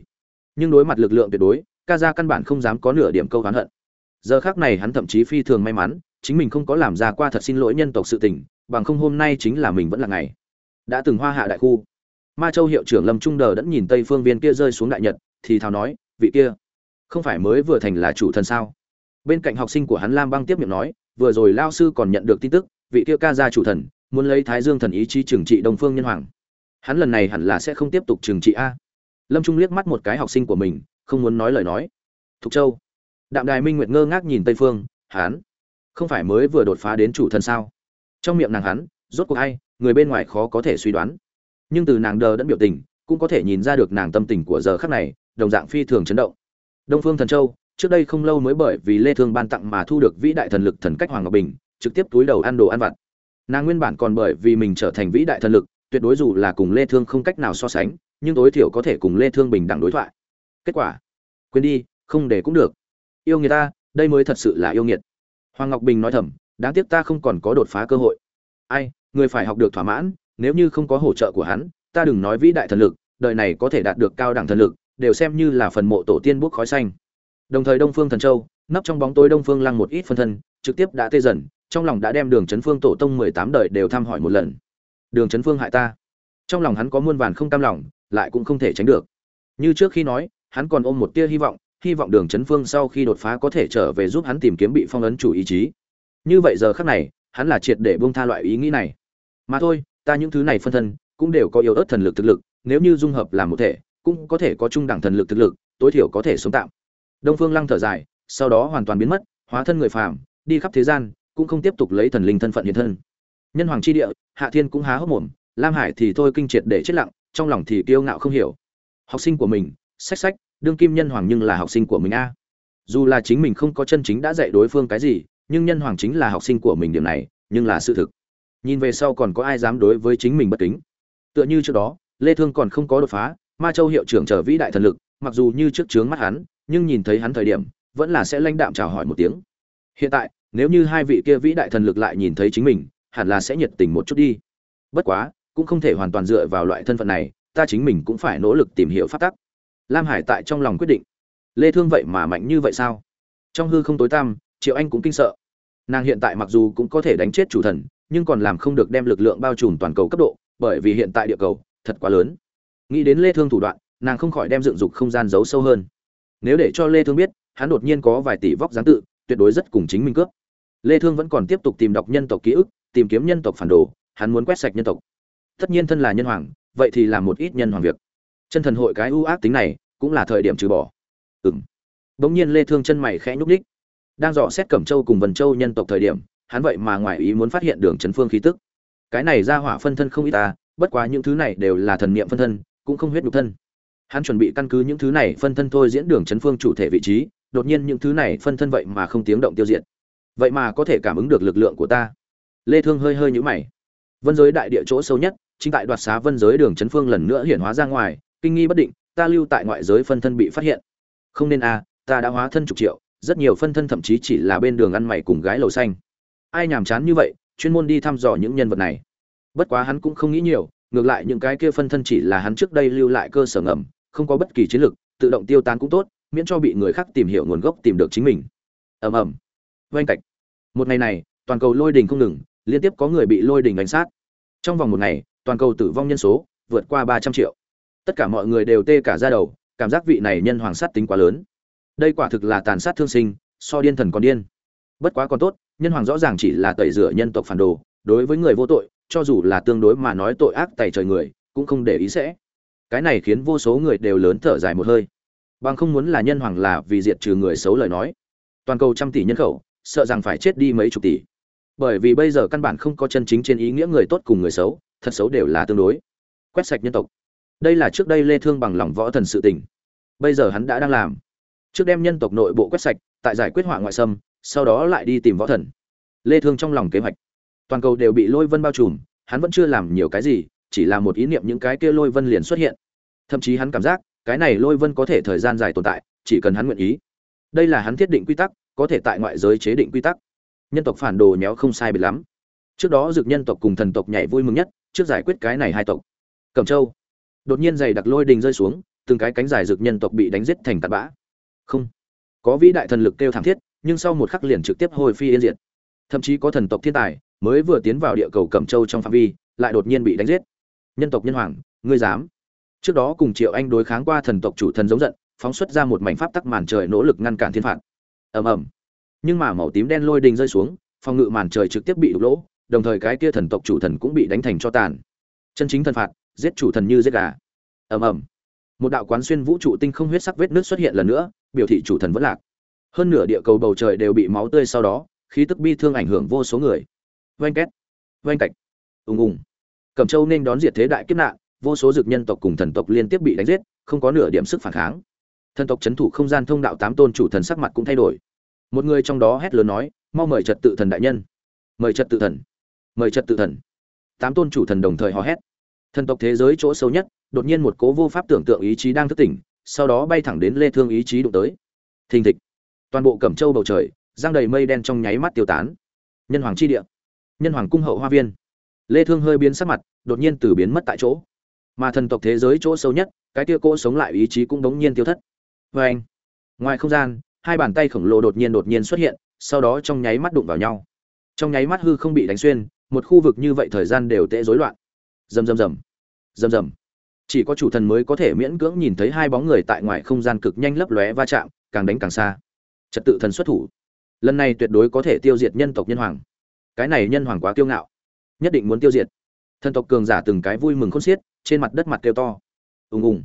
[SPEAKER 1] Nhưng đối mặt lực lượng tuyệt đối, ca gia căn bản không dám có nửa điểm câu hán hận. Giờ khác này hắn thậm chí phi thường may mắn, chính mình không có làm ra qua thật xin lỗi nhân tộc sự tình, bằng không hôm nay chính là mình vẫn là ngày. Đã từng hoa hạ đại khu ma châu hiệu trưởng lâm trung đờ đẫn nhìn tây phương viên kia rơi xuống đại nhật, thì thào nói, vị kia, không phải mới vừa thành là chủ thần sao? Bên cạnh học sinh của hắn lam băng tiếp miệng nói, vừa rồi lao sư còn nhận được tin tức, vị kia ca gia chủ thần, muốn lấy thái dương thần ý chí trừng trị đông phương nhân hoàng. Hắn lần này hẳn là sẽ không tiếp tục trừng trị a. Lâm trung liếc mắt một cái học sinh của mình, không muốn nói lời nói. Thục châu. Đạm đài minh nguyệt ngơ ngác nhìn tây phương hắn không phải mới vừa đột phá đến chủ thần sao? Trong miệng nàng hắn, rốt cuộc hay người bên ngoài khó có thể suy đoán nhưng từ nàng đờ đẫn biểu tình, cũng có thể nhìn ra được nàng tâm tình của giờ khắc này, đồng dạng phi thường chấn động. Đông phương thần châu, trước đây không lâu mới bởi vì lê thương ban tặng mà thu được vĩ đại thần lực thần cách hoàng ngọc bình, trực tiếp túi đầu ăn đồ ăn vặt. Nàng nguyên bản còn bởi vì mình trở thành vĩ đại thần lực, tuyệt đối dù là cùng lê thương không cách nào so sánh, nhưng tối thiểu có thể cùng lê thương bình đẳng đối thoại. Kết quả, quên đi, không để cũng được. Yêu người ta, đây mới thật sự là yêu nghiệt. Hoàng ngọc bình nói thầm, đáng tiếc ta không còn có đột phá cơ hội. Ai, người phải học được thỏa mãn nếu như không có hỗ trợ của hắn, ta đừng nói vĩ đại thần lực, đời này có thể đạt được cao đẳng thần lực, đều xem như là phần mộ tổ tiên bốc khói xanh. Đồng thời đông phương thần châu, nấp trong bóng tối đông phương lăng một ít phân thân, trực tiếp đã tê dần, trong lòng đã đem đường chấn phương tổ tông mười tám đời đều thăm hỏi một lần. Đường chấn phương hại ta. Trong lòng hắn có muôn vàn không cam lòng, lại cũng không thể tránh được. Như trước khi nói, hắn còn ôm một tia hy vọng hy vọng đường chấn phương sau khi đột phá có thể trở về giúp hắn tìm kiếm bị phong ấn chủ ý chí. Như vậy giờ khắc này, hắn là triệt để buông tha loại ý nghĩ này. Mà thôi ta những thứ này phân thân cũng đều có yếu ớt thần lực thực lực, nếu như dung hợp làm một thể, cũng có thể có trung đẳng thần lực thực lực, tối thiểu có thể sống tạm. Đông phương lăng thở dài, sau đó hoàn toàn biến mất, hóa thân người phàm, đi khắp thế gian, cũng không tiếp tục lấy thần linh thân phận hiện thân. Nhân hoàng chi địa, hạ thiên cũng há hốc mồm, lam hải thì thôi kinh triệt để chết lặng, trong lòng thì kiêu ngạo không hiểu. Học sinh của mình, sách sách, đương kim nhân hoàng nhưng là học sinh của mình a. Dù là chính mình không có chân chính đã dạy đối phương cái gì, nhưng nhân hoàng chính là học sinh của mình điểm này, nhưng là sự thực nhìn về sau còn có ai dám đối với chính mình bất kính? Tựa như trước đó, lê thương còn không có đột phá, ma châu hiệu trưởng trở vĩ đại thần lực, mặc dù như trước trướng mắt hắn, nhưng nhìn thấy hắn thời điểm, vẫn là sẽ lãnh đạm chào hỏi một tiếng. Hiện tại, nếu như hai vị kia vĩ đại thần lực lại nhìn thấy chính mình, hẳn là sẽ nhiệt tình một chút đi. Bất quá, cũng không thể hoàn toàn dựa vào loại thân phận này, ta chính mình cũng phải nỗ lực tìm hiểu pháp tắc. Lam hải tại trong lòng quyết định. Lê thương vậy mà mạnh như vậy sao? Trong hư không tối tăm, triệu anh cũng kinh sợ. Nàng hiện tại mặc dù cũng có thể đánh chết chủ thần nhưng còn làm không được đem lực lượng bao trùm toàn cầu cấp độ, bởi vì hiện tại địa cầu thật quá lớn. Nghĩ đến lê thương thủ đoạn, nàng không khỏi đem dựng dục không gian giấu sâu hơn. Nếu để cho lê thương biết, hắn đột nhiên có vài tỷ vóc dáng tự, tuyệt đối rất cùng chính mình cướp. Lê thương vẫn còn tiếp tục tìm đọc nhân tộc ký ức, tìm kiếm nhân tộc phản đồ, hắn muốn quét sạch nhân tộc. Tất nhiên thân là nhân hoàng, vậy thì làm một ít nhân hoàng việc. Chân thần hội cái ưu ác tính này, cũng là thời điểm trừ bỏ. Ừm. Bỗng nhiên lê thương chân mày khẽ nhúc nhích. Đang dò xét cẩm châu cùng vân châu nhân tộc thời điểm hắn vậy mà ngoài ý muốn phát hiện đường chấn phương khí tức. Cái này ra hỏa phân thân không ít ta, bất quá những thứ này đều là thần niệm phân thân, cũng không huyết nhục thân. Hắn chuẩn bị căn cứ những thứ này phân thân thôi diễn đường chấn phương chủ thể vị trí, đột nhiên những thứ này phân thân vậy mà không tiếng động tiêu diệt. Vậy mà có thể cảm ứng được lực lượng của ta. Lê thương hơi hơi nhũ mày. Vân giới đại địa chỗ sâu nhất, chính tại đoạt xá vân giới đường chấn phương lần nữa hiển hóa ra ngoài, kinh nghi bất định, ta lưu tại ngoại giới phân thân bị phát hiện. Không nên a ta đã hóa thân chục triệu, rất nhiều phân thân thậm chí chỉ là bên đường ăn mày cùng gái lầu xanh ai nhàm chán như vậy, chuyên môn đi thăm dò những nhân vật này. Bất quá hắn cũng không nghĩ nhiều, ngược lại những cái kia phân thân chỉ là hắn trước đây lưu lại cơ sở ngầm, không có bất kỳ chiến lược, tự động tiêu tán cũng tốt, miễn cho bị người khác tìm hiểu nguồn gốc tìm được chính mình. Ầm ầm. Oanh cạch. Một ngày này, toàn cầu lôi đình không ngừng, liên tiếp có người bị lôi đình đánh sát. Trong vòng một ngày, toàn cầu tử vong nhân số vượt qua ba trăm triệu. Tất cả mọi người đều tê cả ra đầu, cảm giác vị này nhân hoàng sát tính quá lớn. Đây quả thực là tàn sát thương sinh, so điên thần còn điên. Bất quá còn tốt nhân hoàng rõ ràng chỉ là tẩy rửa nhân tộc phản đồ, đối với người vô tội, cho dù là tương đối mà nói tội ác tẩy trời người, cũng không để ý sẽ. Cái này khiến vô số người đều lớn thở dài một hơi. Bằng không muốn là nhân hoàng là vì diệt trừ người xấu lời nói. Toàn cầu trăm tỷ nhân khẩu, sợ rằng phải chết đi mấy chục tỷ. Bởi vì bây giờ căn bản không có chân chính trên ý nghĩa người tốt cùng người xấu, thật xấu đều là tương đối. Quét sạch nhân tộc. Đây là trước đây lê thương bằng lòng võ thần sự tình. Bây giờ hắn đã đang làm. Trước đem nhân tộc nội bộ quét sạch, tại giải quyết họa ngoại xâm sau đó lại đi tìm võ thần. Lê thương trong lòng kế hoạch, toàn cầu đều bị lôi vân bao trùm, hắn vẫn chưa làm nhiều cái gì, chỉ là một ý niệm những cái kia lôi vân liền xuất hiện. Thậm chí hắn cảm giác, cái này lôi vân có thể thời gian dài tồn tại, chỉ cần hắn nguyện ý. Đây là hắn thiết định quy tắc, có thể tại ngoại giới chế định quy tắc. Nhân tộc phản đồ nhéo không sai biệt lắm. Trước đó dược nhân tộc cùng thần tộc nhảy vui mừng nhất, trước giải quyết cái này hai tộc. Cẩm châu, đột nhiên giày đặc lôi đình rơi xuống, từng cái cánh dài dược nhân tộc bị đánh giết thành tạt bã. Không, có vĩ đại thần lực kêu thảm thiết nhưng sau một khắc liền trực tiếp hồi phi yên diệt. Thậm chí có thần tộc thiên tài mới vừa tiến vào địa cầu cẩm châu trong phạm vi, lại đột nhiên bị đánh giết. Nhân tộc nhân hoàng, ngươi dám? Trước đó cùng triệu anh đối kháng qua thần tộc chủ thần giống giận, phóng xuất ra một mảnh pháp tắc màn trời nỗ lực ngăn cản thiên phạt. Ầm ầm. Nhưng mà màu tím đen lôi đình rơi xuống, phòng ngự màn trời trực tiếp bị đục lỗ, đồng thời cái kia thần tộc chủ thần cũng bị đánh thành cho tàn. Chân chính thần phạt, giết chủ thần như giết gà. Ầm ầm. Một đạo quán xuyên vũ trụ tinh không huyết sắc vết nước xuất hiện lần nữa, biểu thị chủ thần vẫn lạc hơn nửa địa cầu bầu trời đều bị máu tươi sau đó, khí tức bi thương ảnh hưởng vô số người. Vanh két vanh cạch, ùng ùng. Cẩm châu nên đón diệt thế đại kiếp nạn, vô số dược nhân tộc cùng thần tộc liên tiếp bị đánh giết, không có nửa điểm sức phản kháng. Thần tộc c thủ không gian thông đạo tám tôn chủ thần sắc mặt cũng thay đổi. Một người trong đó hét lớn nói, mau mời trật tự thần đại nhân. Mời trật tự thần. Mời trật tự thần. Tám tôn chủ thần đồng thời hò hét. Thần tộc thế giới chỗ sâu nhất, đột nhiên một cố vô pháp tưởng tượng ý chí đang thức tỉnh, sau đó bay thẳng đến lê thương ý chí đụng tới. Thình thịch toàn bộ cẩm châu bầu trời, giang đầy mây đen trong nháy mắt tiêu tán. Nhân hoàng chi địa, nhân hoàng cung hậu hoa viên. Lê thương hơi biến sắc mặt, đột nhiên từ biến mất tại chỗ. Mà thần tộc thế giới chỗ sâu nhất, cái kia cô sống lại ý chí cũng đống nhiên tiêu thất. Với anh, ngoài không gian, hai bàn tay khổng lồ đột nhiên đột nhiên xuất hiện, sau đó trong nháy mắt đụng vào nhau. Trong nháy mắt hư không bị đánh xuyên, một khu vực như vậy thời gian đều tệ rối loạn. Rầm rầm rầm rầm rầm. Chỉ có chủ thần mới có thể miễn cưỡng nhìn thấy hai bóng người tại ngoài không gian cực nhanh lấp lóe va chạm, càng đánh càng xa trật tự thần xuất thủ. Lần này tuyệt đối có thể tiêu diệt nhân tộc nhân hoàng. Cái này nhân hoàng quá kiêu ngạo. Nhất định muốn tiêu diệt. Thần tộc cường giả từng cái vui mừng khôn xiết, trên mặt đất mặt kêu to. Ùng ùng.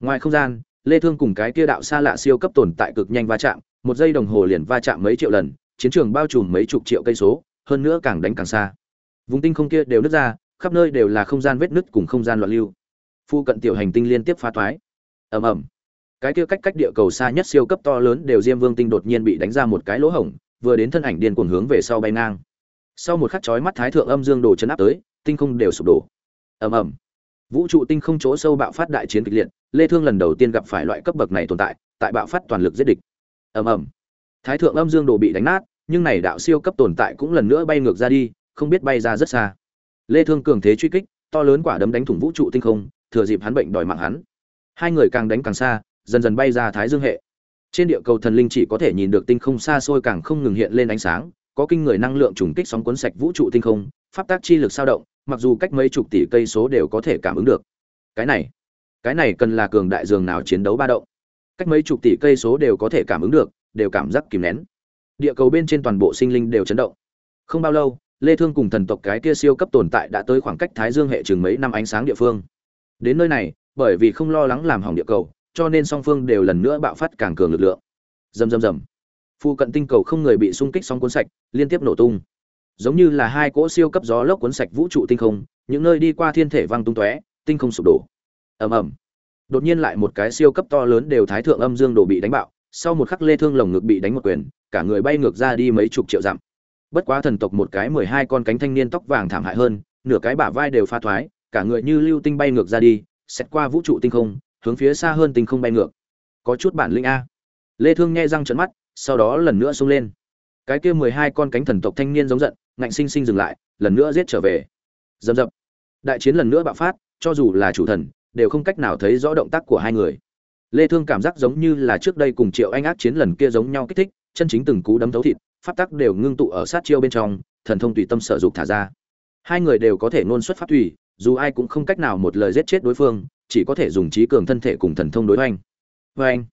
[SPEAKER 1] Ngoài không gian, lê thương cùng cái kia đạo xa lạ siêu cấp tồn tại cực nhanh va chạm, một giây đồng hồ liền va chạm mấy triệu lần, chiến trường bao trùm mấy chục triệu cây số, hơn nữa càng đánh càng xa. Vùng tinh không kia đều nứt ra, khắp nơi đều là không gian vết nứt cùng không gian loạn lưu. Phu cận tiểu hành tinh liên tiếp phá thoái. Ầm ầm cái kia cách cách địa cầu xa nhất siêu cấp to lớn đều diêm vương tinh đột nhiên bị đánh ra một cái lỗ hổng, vừa đến thân ảnh điên cuồng hướng về sau bay ngang. Sau một khắc chói mắt thái thượng âm dương đồ chấn áp tới, tinh không đều sụp đổ. Ầm ầm. Vũ trụ tinh không chỗ sâu bạo phát đại chiến kịch liệt, lê thương lần đầu tiên gặp phải loại cấp bậc này tồn tại tại bạo phát toàn lực giết địch. Ầm ầm. Thái thượng âm dương đồ bị đánh nát, nhưng này đạo siêu cấp tồn tại cũng lần nữa bay ngược ra đi, không biết bay ra rất xa. Lê thương cường thế truy kích, to lớn quả đấm đánh thủng vũ trụ tinh không, thừa dịp hắn bệnh đòi mạng hắn. Hai người càng đánh càng xa dần dần bay ra thái dương hệ. Trên địa cầu thần linh chỉ có thể nhìn được tinh không xa xôi càng không ngừng hiện lên ánh sáng, có kinh người năng lượng trùng kích sóng cuốn sạch vũ trụ tinh không, pháp tác chi lực sao động, mặc dù cách mấy chục tỷ cây số đều có thể cảm ứng được. Cái này cái này cần là cường đại dường nào chiến đấu ba động. Cách mấy chục tỷ cây số đều có thể cảm ứng được, đều cảm giác kìm nén. Địa cầu bên trên toàn bộ sinh linh đều chấn động. Không bao lâu, lê thương cùng thần tộc cái kia siêu cấp tồn tại đã tới khoảng cách thái dương hệ chừng mấy năm ánh sáng địa phương. Đến nơi này, bởi vì không lo lắng làm hỏng địa cầu cho nên song phương đều lần nữa bạo phát càng cường lực lượng. Rầm rầm rầm. Phu cận tinh cầu không người bị xung kích sóng cuốn sạch, liên tiếp nổ tung. Giống như là hai cỗ siêu cấp gió lốc cuốn sạch vũ trụ tinh không, những nơi đi qua thiên thể văng tung tóe, tinh không sụp đổ. Ầm ầm. Đột nhiên lại một cái siêu cấp to lớn đều thái thượng âm dương đồ bị đánh bạo, sau một khắc lê thương lồng ngực bị đánh một quyền, cả người bay ngược ra đi mấy chục triệu dặm. Bất quá thần tộc một cái mười hai con cánh thanh niên tóc vàng thảm hại hơn, nửa cái bả vai đều pha thoái, cả người như lưu tinh bay ngược ra đi xét qua vũ trụ tinh không hướng phía xa hơn tinh không bay ngược. Có chút bản lĩnh a. Lê thương nghe răng trợn mắt, sau đó lần nữa xông lên. Cái kia mười hai con cánh thần tộc thanh niên giống giận, ngạnh sinh sinh dừng lại, lần nữa giết trở về. Dầm dập. Đại chiến lần nữa bạo phát, cho dù là chủ thần, đều không cách nào thấy rõ động tác của hai người. Lê thương cảm giác giống như là trước đây cùng triệu anh ác chiến lần kia giống nhau kích thích, chân chính từng cú đấm thấu thịt, pháp tắc đều ngưng tụ ở sát chiêu bên trong, thần thông tùy tâm sở dục thả ra. Hai người đều có thể nôn xuất pháp thủy dù ai cũng không cách nào một lời giết chết đối phương chỉ có thể dùng trí cường thân thể cùng thần thông đối hoành. Với anh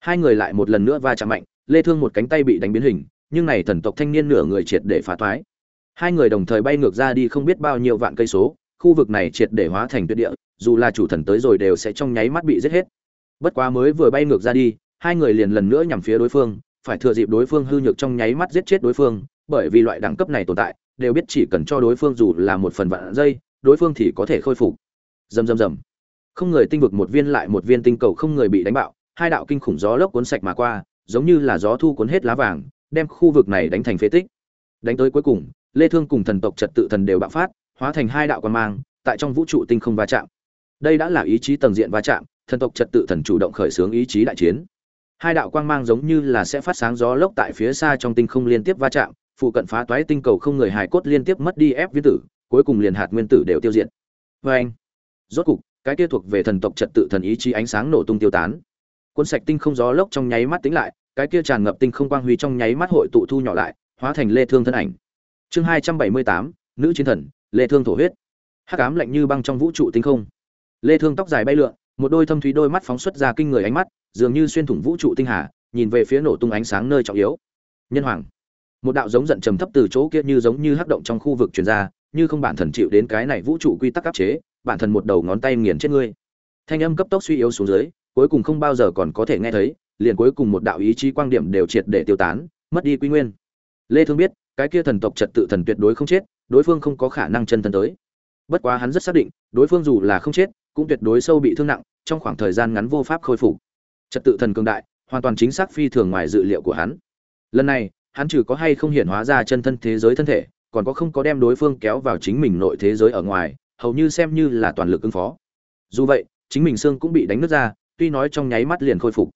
[SPEAKER 1] hai người lại một lần nữa va chạm mạnh, lê thương một cánh tay bị đánh biến hình, nhưng này thần tộc thanh niên nửa người triệt để phá thoái. Hai người đồng thời bay ngược ra đi không biết bao nhiêu vạn cây số, khu vực này triệt để hóa thành tuyệt địa, dù là chủ thần tới rồi đều sẽ trong nháy mắt bị giết hết. Bất quá mới vừa bay ngược ra đi, hai người liền lần nữa nhằm phía đối phương, phải thừa dịp đối phương hư nhược trong nháy mắt giết chết đối phương, bởi vì loại đẳng cấp này tồn tại, đều biết chỉ cần cho đối phương dù là một phần vạn giây, đối phương thì có thể khôi phục. Rầm rầm rầm không người tinh vực một viên lại một viên tinh cầu không người bị đánh bạo, hai đạo kinh khủng gió lốc cuốn sạch mà qua, giống như là gió thu cuốn hết lá vàng, đem khu vực này đánh thành phế tích. Đánh tới cuối cùng, lê thương cùng thần tộc trật tự thần đều bạo phát, hóa thành hai đạo quan mang, tại trong vũ trụ tinh không va chạm. Đây đã là ý chí tầng diện va chạm, thần tộc trật tự thần chủ động khởi xướng ý chí đại chiến. Hai đạo quang mang giống như là sẽ phát sáng gió lốc tại phía xa trong tinh không liên tiếp va chạm, phụ cận phá toái tinh cầu không người hài cốt liên tiếp mất đi ép viên tử, cuối cùng liền hạt nguyên tử đều tiêu diệt. Vê anh rốt cục cái kia thuộc về thần tộc trật tự thần ý chí ánh sáng nổ tung tiêu tán. Cuốn sạch tinh không gió lốc trong nháy mắt tính lại, cái kia tràn ngập tinh không quang huy trong nháy mắt hội tụ thu nhỏ lại, hóa thành lê thương thân ảnh. Chương hai trăm bảy mươi tám, nữ chiến thần, lê thương thổ huyết. Hắc ám lạnh như băng trong vũ trụ tinh không. Lê thương tóc dài bay lượn, một đôi thâm thúy đôi mắt phóng xuất ra kinh người ánh mắt, dường như xuyên thủng vũ trụ tinh hà, nhìn về phía nổ tung ánh sáng nơi trọng yếu. Nhân hoàng. Một đạo giống giận trầm thấp từ chỗ kia như giống như hắc động trong khu vực truyền ra, như không bản thần chịu đến cái này vũ trụ quy tắc áp chế bản thân một đầu ngón tay nghiền chết ngươi. Thanh âm cấp tốc suy yếu xuống dưới, cuối cùng không bao giờ còn có thể nghe thấy, liền cuối cùng một đạo ý chí quang điểm đều triệt để tiêu tán, mất đi quy nguyên. Lê thương biết, cái kia thần tộc trật tự thần tuyệt đối không chết, đối phương không có khả năng chân thân tới. Bất quá hắn rất xác định, đối phương dù là không chết, cũng tuyệt đối sâu bị thương nặng, trong khoảng thời gian ngắn vô pháp khôi phục. Trật tự thần cường đại, hoàn toàn chính xác phi thường ngoài dự liệu của hắn. Lần này, hắn trừ có hay không hiện hóa ra chân thân thế giới thân thể, còn có không có đem đối phương kéo vào chính mình nội thế giới ở ngoài hầu như xem như là toàn lực ứng phó. Dù vậy, chính mình xương cũng bị đánh nứt ra, tuy nói trong nháy mắt liền khôi phục.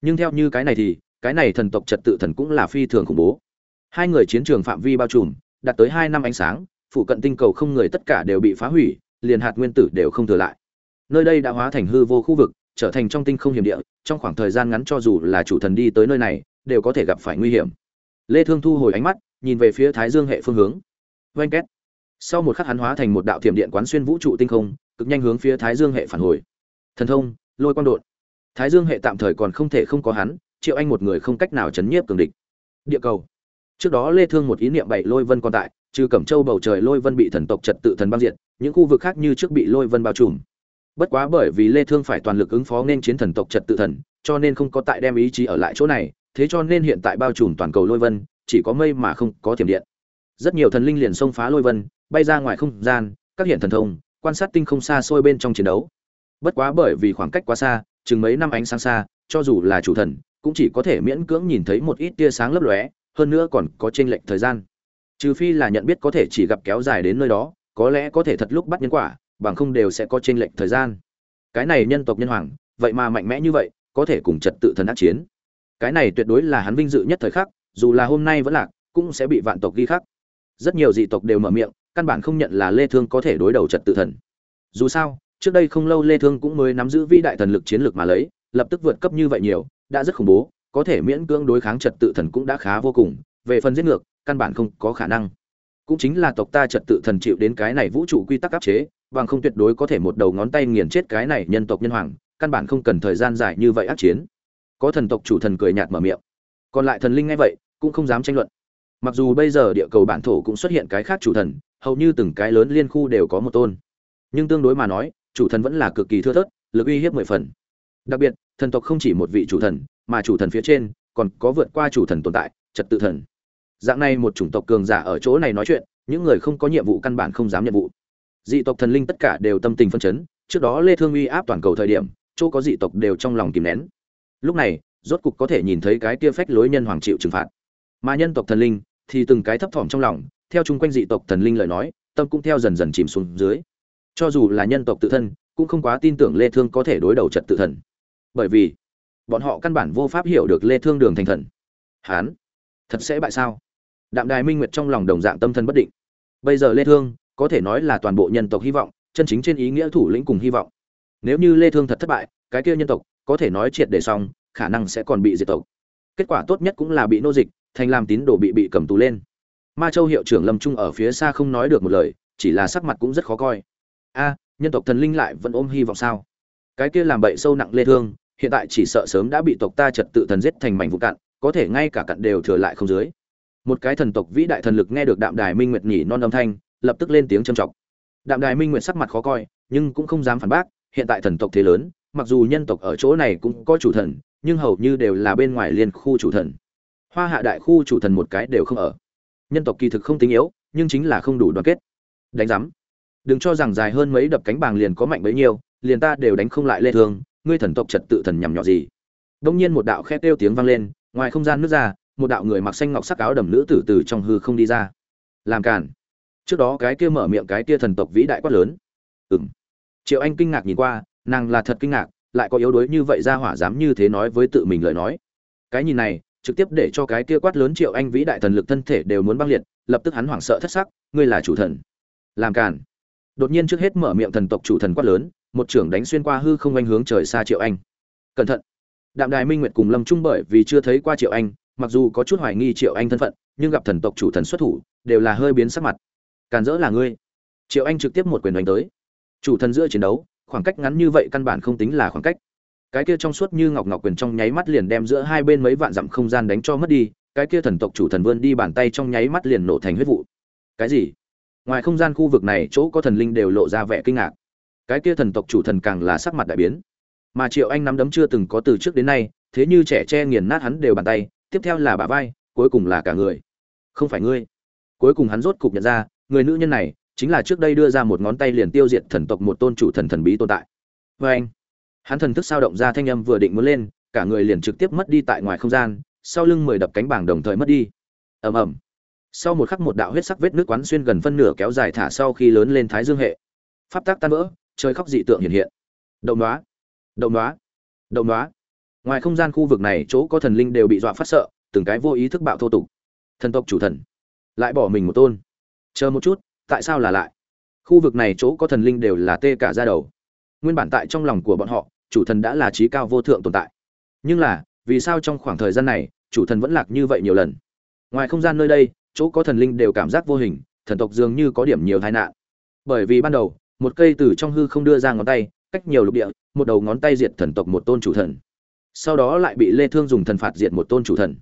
[SPEAKER 1] Nhưng theo như cái này thì, cái này thần tộc trật tự thần cũng là phi thường khủng bố. Hai người chiến trường phạm vi bao trùm, đạt tới hai năm ánh sáng, phụ cận tinh cầu không người tất cả đều bị phá hủy, liền hạt nguyên tử đều không thừa lại. Nơi đây đã hóa thành hư vô khu vực, trở thành trong tinh không hiểm địa, trong khoảng thời gian ngắn cho dù là chủ thần đi tới nơi này, đều có thể gặp phải nguy hiểm. Lê thương thu hồi ánh mắt, nhìn về phía thái dương hệ phương hướng. Vanh két sau một khắc hắn hóa thành một đạo thiểm điện quán xuyên vũ trụ tinh không, cực nhanh hướng phía thái dương hệ phản hồi. Thần thông, lôi quang đột. Thái dương hệ tạm thời còn không thể không có hắn, triệu anh một người không cách nào chấn nhiếp cường địch. Địa cầu. Trước đó lê thương một ý niệm bảy lôi vân còn tại, trừ cẩm châu bầu trời lôi vân bị thần tộc trật tự thần băng diệt, những khu vực khác như trước bị lôi vân bao trùm. Bất quá bởi vì lê thương phải toàn lực ứng phó nên chiến thần tộc trật tự thần, cho nên không có tại đem ý chí ở lại chỗ này, thế cho nên hiện tại bao trùm toàn cầu lôi vân, chỉ có mây mà không có thiểm điện. Rất nhiều thần linh liền xông phá lôi vân bay ra ngoài không gian, các hiện thần thông, quan sát tinh không xa xôi bên trong chiến đấu. Bất quá bởi vì khoảng cách quá xa, chừng mấy năm ánh sáng xa, cho dù là chủ thần, cũng chỉ có thể miễn cưỡng nhìn thấy một ít tia sáng lấp lóe, hơn nữa còn có chênh lệch thời gian. Trừ phi là nhận biết có thể chỉ gặp kéo dài đến nơi đó, có lẽ có thể thật lúc bắt nhân quả, bằng không đều sẽ có chênh lệch thời gian. Cái này nhân tộc nhân hoàng, vậy mà mạnh mẽ như vậy, có thể cùng trật tự thần ác chiến. Cái này tuyệt đối là hắn vinh dự nhất thời khắc, dù là hôm nay vẫn lạc, cũng sẽ bị vạn tộc ghi khắc. Rất nhiều dị tộc đều mở miệng căn bản không nhận là lê thương có thể đối đầu trật tự thần. Dù sao, trước đây không lâu lê thương cũng mới nắm giữ vĩ đại thần lực chiến lược mà lấy, lập tức vượt cấp như vậy nhiều, đã rất khủng bố, có thể miễn cưỡng đối kháng trật tự thần cũng đã khá vô cùng, về phần giết ngược, căn bản không có khả năng. Cũng chính là tộc ta trật tự thần chịu đến cái này vũ trụ quy tắc áp chế, bằng không tuyệt đối có thể một đầu ngón tay nghiền chết cái này nhân tộc nhân hoàng, căn bản không cần thời gian dài như vậy ác chiến. Có thần tộc chủ thần cười nhạt mở miệng. Còn lại thần linh ngay vậy, cũng không dám tranh luận mặc dù bây giờ địa cầu bản thổ cũng xuất hiện cái khác chủ thần, hầu như từng cái lớn liên khu đều có một tôn. Nhưng tương đối mà nói, chủ thần vẫn là cực kỳ thưa thớt, lực uy hiếp mười phần. Đặc biệt, thần tộc không chỉ một vị chủ thần, mà chủ thần phía trên còn có vượt qua chủ thần tồn tại, trật tự thần. Dạng này một chủng tộc cường giả ở chỗ này nói chuyện, những người không có nhiệm vụ căn bản không dám nhiệm vụ. Dị tộc thần linh tất cả đều tâm tình phân chấn, trước đó lê thương uy áp toàn cầu thời điểm, chỗ có dị tộc đều trong lòng kìm nén. Lúc này, rốt cục có thể nhìn thấy cái kia phách lối nhân hoàng chịu trừng phạt. Mà nhân tộc thần linh thì từng cái thấp thỏm trong lòng, theo chung quanh dị tộc thần linh lời nói, tâm cũng theo dần dần chìm xuống dưới. Cho dù là nhân tộc tự thân, cũng không quá tin tưởng lê thương có thể đối đầu trật tự thần. Bởi vì, bọn họ căn bản vô pháp hiểu được lê thương đường thành thần. Hán, thật sẽ bại sao? Đạm đài minh nguyệt trong lòng đồng dạng tâm thần bất định. Bây giờ lê thương, có thể nói là toàn bộ nhân tộc hy vọng, chân chính trên ý nghĩa thủ lĩnh cùng hy vọng. Nếu như lê thương thật thất bại, cái kia nhân tộc, có thể nói triệt để xong, khả năng sẽ còn bị diệt tộc. Kết quả tốt nhất cũng là bị nô dịch thành làm tín đồ bị bị cầm tù lên. Ma châu hiệu trưởng lâm trung ở phía xa không nói được một lời, chỉ là sắc mặt cũng rất khó coi. A, nhân tộc thần linh lại vẫn ôm hy vọng sao? Cái kia làm bậy sâu nặng lê thương, hiện tại chỉ sợ sớm đã bị tộc ta trật tự thần giết thành mảnh vụ cạn, có thể ngay cả cặn đều thừa lại không dưới. Một cái thần tộc vĩ đại thần lực nghe được đạm đài minh nguyệt nhỉ non âm thanh, lập tức lên tiếng trầm trọng đạm đài minh nguyệt sắc mặt khó coi, nhưng cũng không dám phản bác, hiện tại thần tộc thế lớn, mặc dù nhân tộc ở chỗ này cũng có chủ thần, nhưng hầu như đều là bên ngoài liên khu chủ thần hoa hạ đại khu chủ thần một cái đều không ở. Nhân tộc kỳ thực không tính yếu, nhưng chính là không đủ đoàn kết. Đánh giám. Đừng cho rằng dài hơn mấy đập cánh bàng liền có mạnh bấy nhiêu, liền ta đều đánh không lại lê thương, ngươi thần tộc trật tự thần nhằm nhỏ gì? Đông nhiên một đạo khét kêu tiếng vang lên, ngoài không gian nước ra, một đạo người mặc xanh ngọc sắc áo đầm nữ tử từ trong hư không đi ra. Làm cản trước đó cái kia mở miệng cái kia thần tộc vĩ đại quát lớn. Ừm. Triệu anh kinh ngạc nhìn qua, nàng là thật kinh ngạc, lại có yếu đuối như vậy ra hỏa dám như thế nói với tự mình lời nói. Cái nhìn này trực tiếp để cho cái kia quát lớn triệu anh vĩ đại thần lực thân thể đều muốn băng liệt, lập tức hắn hoảng sợ thất sắc, ngươi là chủ thần. Làm cản đột nhiên trước hết mở miệng thần tộc chủ thần quát lớn, một trưởng đánh xuyên qua hư không anh hướng trời xa triệu anh. Cẩn thận. Đạm đài minh nguyệt cùng lâm trung bởi vì chưa thấy qua triệu anh, mặc dù có chút hoài nghi triệu anh thân phận, nhưng gặp thần tộc chủ thần xuất thủ, đều là hơi biến sắc mặt. Càn rỡ là ngươi. Triệu anh trực tiếp một quyền đánh tới. Chủ thần giữa chiến đấu, khoảng cách ngắn như vậy căn bản không tính là khoảng cách cái kia trong suốt như ngọc ngọc quyền trong nháy mắt liền đem giữa hai bên mấy vạn dặm không gian đánh cho mất đi, cái kia thần tộc chủ thần vươn đi bàn tay trong nháy mắt liền nổ thành huyết vụ. Cái gì? Ngoài không gian khu vực này chỗ có thần linh đều lộ ra vẻ kinh ngạc. Cái kia thần tộc chủ thần càng là sắc mặt đại biến. Mà triệu anh nắm đấm chưa từng có từ trước đến nay, thế như trẻ che nghiền nát hắn đều bàn tay, tiếp theo là bả vai, cuối cùng là cả người. Không phải ngươi. Cuối cùng hắn rốt cục nhận ra, người nữ nhân này chính là trước đây đưa ra một ngón tay liền tiêu diệt thần tộc một tôn chủ thần thần bí tồn tại. Vê anh hắn thần thức sao động ra thanh âm vừa định muốn lên, cả người liền trực tiếp mất đi tại ngoài không gian, sau lưng mười đập cánh bảng đồng thời mất đi. Ầm ầm. Sau một khắc một đạo huyết sắc vết nước quán xuyên gần phân nửa kéo dài thả sau khi lớn lên thái dương hệ. Pháp tác tan vỡ, trời khóc dị tượng hiện hiện. Động đoá động đoá động đoá ngoài không gian khu vực này, chỗ có thần linh đều bị dọa phát sợ, từng cái vô ý thức bạo thô tục. Thần tộc chủ thần. Lại bỏ mình một tôn. Chờ một chút, tại sao là lại? Khu vực này chỗ có thần linh đều là tê cả ra đầu nguyên bản tại trong lòng của bọn họ, chủ thần đã là trí cao vô thượng tồn tại. Nhưng là, vì sao trong khoảng thời gian này, chủ thần vẫn lạc như vậy nhiều lần? Ngoài không gian nơi đây, chỗ có thần linh đều cảm giác vô hình, thần tộc dường như có điểm nhiều tai nạn. Bởi vì ban đầu, một cây từ trong hư không đưa ra ngón tay, cách nhiều lục địa, một đầu ngón tay diệt thần tộc một tôn chủ thần. Sau đó lại bị lê thương dùng thần phạt diệt một tôn chủ thần.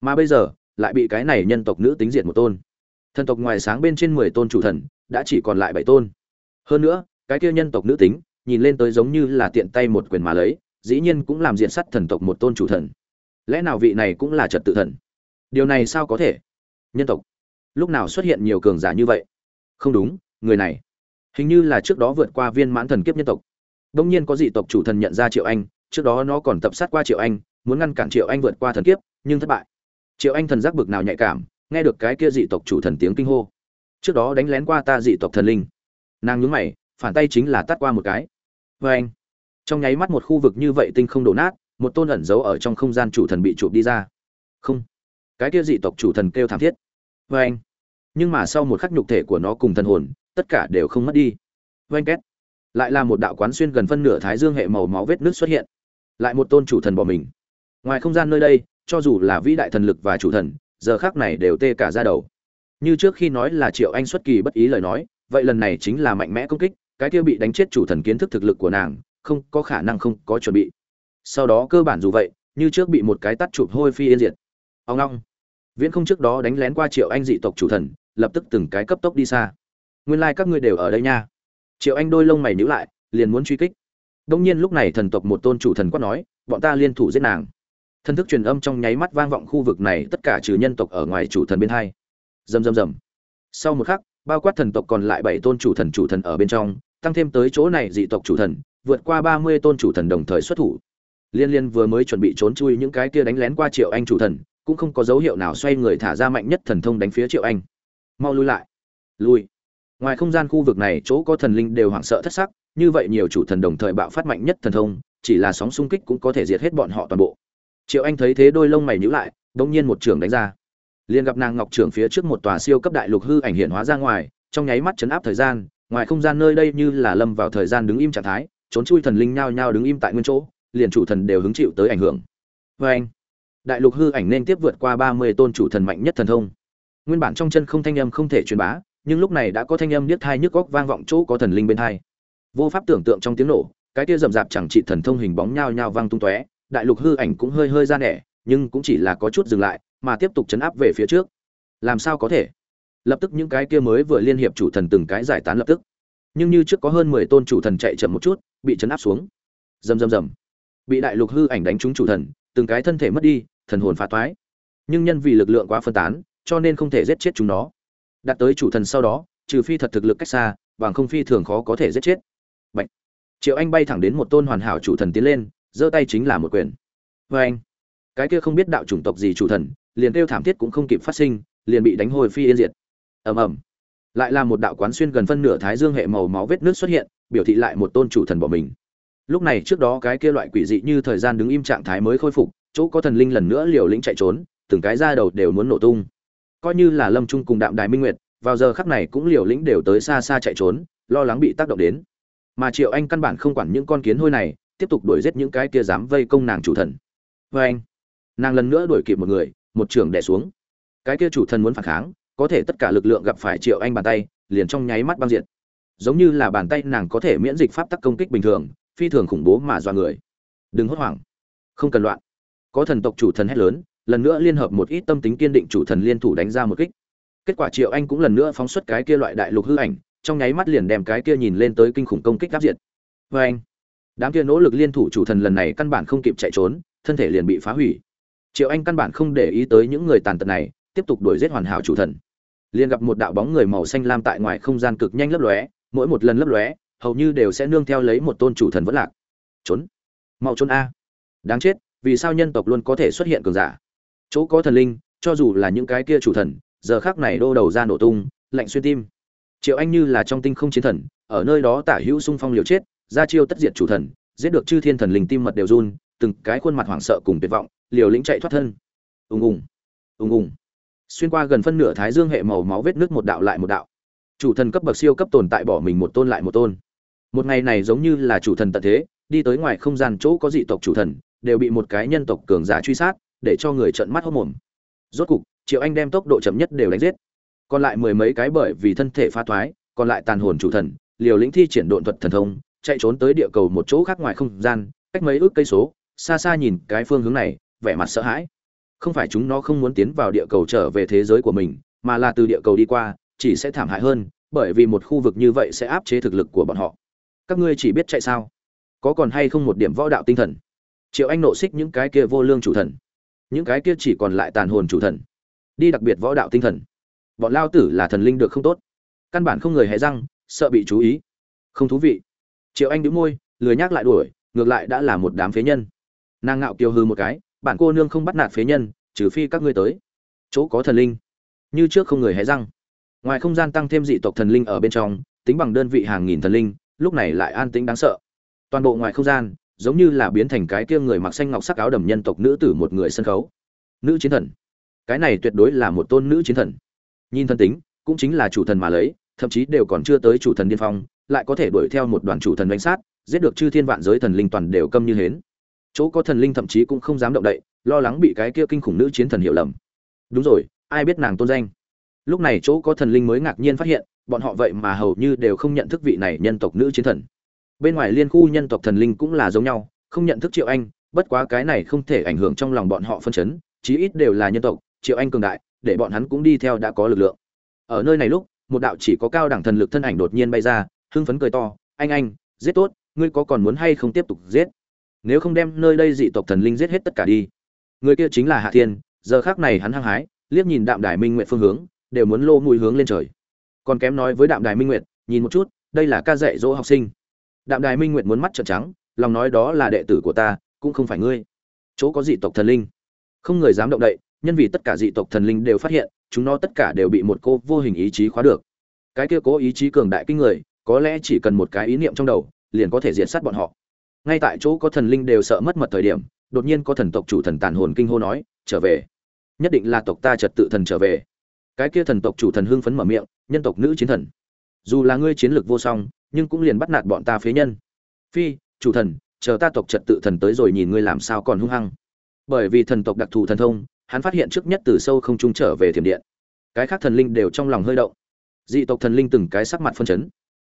[SPEAKER 1] Mà bây giờ, lại bị cái này nhân tộc nữ tính diệt một tôn. Thần tộc ngoài sáng bên trên 10 tôn chủ thần, đã chỉ còn lại 7 tôn. Hơn nữa, cái kia nhân tộc nữ tính nhìn lên tới giống như là tiện tay một quyền mà lấy, dĩ nhiên cũng làm diện sắt thần tộc một tôn chủ thần. Lẽ nào vị này cũng là trật tự thần? Điều này sao có thể? Nhân tộc, lúc nào xuất hiện nhiều cường giả như vậy? Không đúng, người này, hình như là trước đó vượt qua viên mãn thần kiếp nhân tộc. Đông nhiên có dị tộc chủ thần nhận ra triệu anh, trước đó nó còn tập sát qua triệu anh, muốn ngăn cản triệu anh vượt qua thần kiếp, nhưng thất bại. Triệu anh thần giác bực nào nhạy cảm, nghe được cái kia dị tộc chủ thần tiếng kinh hô. Trước đó đánh lén qua ta dị tộc thần linh. Nàng nhúng mày phản tay chính là tắt qua một cái. Vê anh, trong nháy mắt một khu vực như vậy tinh không đổ nát, một tôn ẩn giấu ở trong không gian chủ thần bị chụp đi ra. Không, cái kia dị tộc chủ thần kêu thảm thiết. Vê anh, nhưng mà sau một khắc nhục thể của nó cùng thần hồn, tất cả đều không mất đi. Vê anh két, lại là một đạo quán xuyên gần phân nửa thái dương hệ màu máu vết nước xuất hiện. Lại một tôn chủ thần bỏ mình. Ngoài không gian nơi đây, cho dù là vĩ đại thần lực và chủ thần, giờ khác này đều tê cả ra đầu. Như trước khi nói là triệu anh xuất kỳ bất ý lời nói, vậy lần này chính là mạnh mẽ công kích cái kia bị đánh chết chủ thần kiến thức thực lực của nàng, không có khả năng không có chuẩn bị. Sau đó cơ bản dù vậy, như trước bị một cái tắt chụp hôi phi yên diệt. Ông long viễn không trước đó đánh lén qua triệu anh dị tộc chủ thần, lập tức từng cái cấp tốc đi xa. Nguyên lai、like、các ngươi đều ở đây nha. Triệu anh đôi lông mày nhữ lại, liền muốn truy kích. Đông nhiên lúc này thần tộc một tôn chủ thần quát nói, bọn ta liên thủ giết nàng. Thân thức truyền âm trong nháy mắt vang vọng khu vực này, tất cả trừ nhân tộc ở ngoài chủ thần bên hai. Rầm rầm rầm. Sau một khắc, bao quát thần tộc còn lại bảy tôn chủ thần chủ thần ở bên trong tăng thêm tới chỗ này dị tộc chủ thần, vượt qua ba mươi tôn chủ thần đồng thời xuất thủ. Liên liên vừa mới chuẩn bị trốn chui những cái kia đánh lén qua triệu anh chủ thần, cũng không có dấu hiệu nào xoay người thả ra mạnh nhất thần thông đánh phía triệu anh. Mau lui lại. Lui. Ngoài không gian khu vực này, chỗ có thần linh đều hoảng sợ thất sắc, như vậy nhiều chủ thần đồng thời bạo phát mạnh nhất thần thông, chỉ là sóng xung kích cũng có thể diệt hết bọn họ toàn bộ. Triệu anh thấy thế đôi lông mày nhíu lại đống nhiên một trường đánh ra. Liền gặp nàng ngọc trưởng phía trước một tòa siêu cấp đại lục hư ảnh hiện hóa ra ngoài, trong nháy mắt chấn áp thời gian ngoài không gian nơi đây như là lâm vào thời gian đứng im trạng thái, trốn chui thần linh nhao nhao đứng im tại nguyên chỗ, liền chủ thần đều hứng chịu tới ảnh hưởng. Vê anh, đại lục hư ảnh nên tiếp vượt qua ba mươi tôn chủ thần mạnh nhất thần thông. Nguyên bản trong chân không thanh âm không thể truyền bá, nhưng lúc này đã có thanh âm biết thai nhức góc vang vọng chỗ có thần linh bên thai vô pháp tưởng tượng trong tiếng nổ, cái tia rậm rạp chẳng trị thần thông hình bóng nhao nhao vang tung tóe, đại lục hư ảnh cũng hơi hơi ra nẻ, nhưng cũng chỉ là có chút dừng lại, mà tiếp tục chấn áp về phía trước. Làm sao có thể? Lập tức những cái kia mới vừa liên hiệp chủ thần từng cái giải tán lập tức. Nhưng như trước có hơn mười tôn chủ thần chạy chậm một chút, bị chấn áp xuống. Rầm rầm rầm. Bị đại lục hư ảnh đánh trúng chủ thần, từng cái thân thể mất đi, thần hồn phá toái. Nhưng nhân vì lực lượng quá phân tán, cho nên không thể giết chết chúng nó. Đạt tới chủ thần sau đó, trừ phi thật thực lực cách xa, bằng không phi thường khó có thể giết chết. Bạch. triệu anh bay thẳng đến một tôn hoàn hảo chủ thần tiến lên, giơ tay chính là một quyền. Vê anh. Cái kia không biết đạo chủng tộc gì chủ thần, liền kêu thảm thiết cũng không kịp phát sinh, liền bị đánh hồi phi yên diệt ầm ầm. Lại là một đạo quán xuyên gần phân nửa thái dương hệ màu máu vết nước xuất hiện, biểu thị lại một tôn chủ thần bỏ mình. Lúc này trước đó cái kia loại quỷ dị như thời gian đứng im trạng thái mới khôi phục, chỗ có thần linh lần nữa liều lĩnh chạy trốn, từng cái ra đầu đều muốn nổ tung. Coi như là lâm trung cùng đạm đài minh nguyệt, vào giờ khắc này cũng liều lĩnh đều tới xa xa chạy trốn, lo lắng bị tác động đến. Mà triệu anh căn bản không quản những con kiến hôi này, tiếp tục đuổi giết những cái kia dám vây công nàng chủ thần. Vê anh nàng lần nữa đuổi kịp một người, một trường đẻ xuống. Cái kia chủ thần muốn phản kháng có thể tất cả lực lượng gặp phải triệu anh bàn tay, liền trong nháy mắt băng diện giống như là bàn tay nàng có thể miễn dịch pháp tắc công kích bình thường, phi thường khủng bố mà dọa người. Đừng hốt hoảng. Không cần loạn. Có thần tộc chủ thần hét lớn, lần nữa liên hợp một ít tâm tính kiên định chủ thần liên thủ đánh ra một kích. Kết quả triệu anh cũng lần nữa phóng xuất cái kia loại đại lục hư ảnh, trong nháy mắt liền đem cái kia nhìn lên tới kinh khủng công kích áp diệt. Vê anh, đám kia nỗ lực liên thủ chủ thần lần này căn bản không kịp chạy trốn, thân thể liền bị phá hủy. Triệu anh căn bản không để ý tới những người tàn tật này, tiếp tục đuổi giết hoàn hảo chủ thần liền gặp một đạo bóng người màu xanh lam tại ngoài không gian cực nhanh lấp lóe, mỗi một lần lấp lóe, hầu như đều sẽ nương theo lấy một tôn chủ thần vẫn lạc. Trốn. Mau trốn a. Đáng chết, vì sao nhân tộc luôn có thể xuất hiện cường giả? Chỗ có thần linh, cho dù là những cái kia chủ thần, giờ khác này đô đầu ra nổ tung, lạnh xuyên tim. Triệu anh như là trong tinh không chiến thần, ở nơi đó tả hữu sung phong liều chết, ra chiêu tất diệt chủ thần, giết được chư thiên thần linh tim mật đều run, từng cái khuôn mặt hoảng sợ cùng tuyệt vọng, liều lĩnh chạy thoát thân. Ùng ùng. Ùng ùng xuyên qua gần phân nửa thái dương hệ màu máu vết nước một đạo lại một đạo. Chủ thần cấp bậc siêu cấp tồn tại bỏ mình một tôn lại một tôn. Một ngày này giống như là chủ thần tận thế, đi tới ngoài không gian chỗ có dị tộc chủ thần, đều bị một cái nhân tộc cường giả truy sát, để cho người trợn mắt hốc mồm. Rốt cục, triệu anh đem tốc độ chậm nhất đều đánh giết. Còn lại mười mấy cái bởi vì thân thể phá thoái, còn lại tàn hồn chủ thần, liều lĩnh thi triển độn thuật thần thông, chạy trốn tới địa cầu một chỗ khác ngoài không gian, cách mấy ước cây số, xa xa nhìn cái phương hướng này, vẻ mặt sợ hãi không phải chúng nó không muốn tiến vào địa cầu trở về thế giới của mình, mà là từ địa cầu đi qua, chỉ sẽ thảm hại hơn, bởi vì một khu vực như vậy sẽ áp chế thực lực của bọn họ. Các ngươi chỉ biết chạy sao? Có còn hay không một điểm võ đạo tinh thần? Triệu anh nộ xích những cái kia vô lương chủ thần. Những cái kia chỉ còn lại tàn hồn chủ thần. Đi đặc biệt võ đạo tinh thần. Bọn lao tử là thần linh được không tốt. Căn bản không người hé răng, sợ bị chú ý. Không thú vị. Triệu anh đĩu môi, lười nhác lại đuổi, ngược lại đã là một đám phế nhân. Nàng ngạo kiều hư một cái bản cô nương không bắt nạt phế nhân, trừ phi các ngươi tới. Chỗ có thần linh. Như trước không người hé răng. Ngoài không gian tăng thêm dị tộc thần linh ở bên trong, tính bằng đơn vị hàng nghìn thần linh, lúc này lại an tĩnh đáng sợ. Toàn bộ ngoài không gian, giống như là biến thành cái kia người mặc xanh ngọc sắc áo đầm nhân tộc nữ tử một người sân khấu. Nữ chiến thần. Cái này tuyệt đối là một tôn nữ chiến thần. Nhìn thân tính, cũng chính là chủ thần mà lấy, thậm chí đều còn chưa tới chủ thần điên phong, lại có thể đuổi theo một đoàn chủ thần đánh sát, giết được chư thiên vạn giới thần linh toàn đều câm như hến chỗ có thần linh thậm chí cũng không dám động đậy, lo lắng bị cái kia kinh khủng nữ chiến thần hiểu lầm. Đúng rồi, ai biết nàng tôn danh? Lúc này chỗ có thần linh mới ngạc nhiên phát hiện, bọn họ vậy mà hầu như đều không nhận thức vị này nhân tộc nữ chiến thần. Bên ngoài liên khu nhân tộc thần linh cũng là giống nhau, không nhận thức triệu anh, bất quá cái này không thể ảnh hưởng trong lòng bọn họ phân chấn, chí ít đều là nhân tộc, triệu anh cường đại, để bọn hắn cũng đi theo đã có lực lượng. Ở nơi này lúc, một đạo chỉ có cao đẳng thần lực thân ảnh đột nhiên bay ra, hưng phấn cười to, anh anh, giết tốt, ngươi có còn muốn hay không tiếp tục giết? Nếu không đem nơi đây dị tộc thần linh giết hết tất cả đi. Người kia chính là hạ thiên, giờ khác này hắn hăng hái, liếc nhìn đạm đài minh nguyện phương hướng, đều muốn lô mùi hướng lên trời. Còn kém nói với đạm đài minh nguyện nhìn một chút, đây là ca dạy dỗ học sinh. Đạm đài minh nguyện muốn mắt trợn trắng, lòng nói đó là đệ tử của ta, cũng không phải ngươi. Chỗ có dị tộc thần linh. Không người dám động đậy, nhân vì tất cả dị tộc thần linh đều phát hiện, chúng nó tất cả đều bị một cô vô hình ý chí khóa được. Cái kia cố ý chí cường đại kinh người, có lẽ chỉ cần một cái ý niệm trong đầu, liền có thể diệt sát bọn họ ngay tại chỗ có thần linh đều sợ mất mật thời điểm, đột nhiên có thần tộc chủ thần tàn hồn kinh hô nói, trở về. Nhất định là tộc ta trật tự thần trở về. Cái kia thần tộc chủ thần hưng phấn mở miệng, nhân tộc nữ chiến thần. Dù là ngươi chiến lược vô song, nhưng cũng liền bắt nạt bọn ta phế nhân. Phi, chủ thần, chờ ta tộc trật tự thần tới rồi nhìn ngươi làm sao còn hung hăng. Bởi vì thần tộc đặc thù thần thông, hắn phát hiện trước nhất từ sâu không trung trở về thiểm điện. Cái khác thần linh đều trong lòng hơi động. Dị tộc thần linh từng cái sắc mặt phân chấn.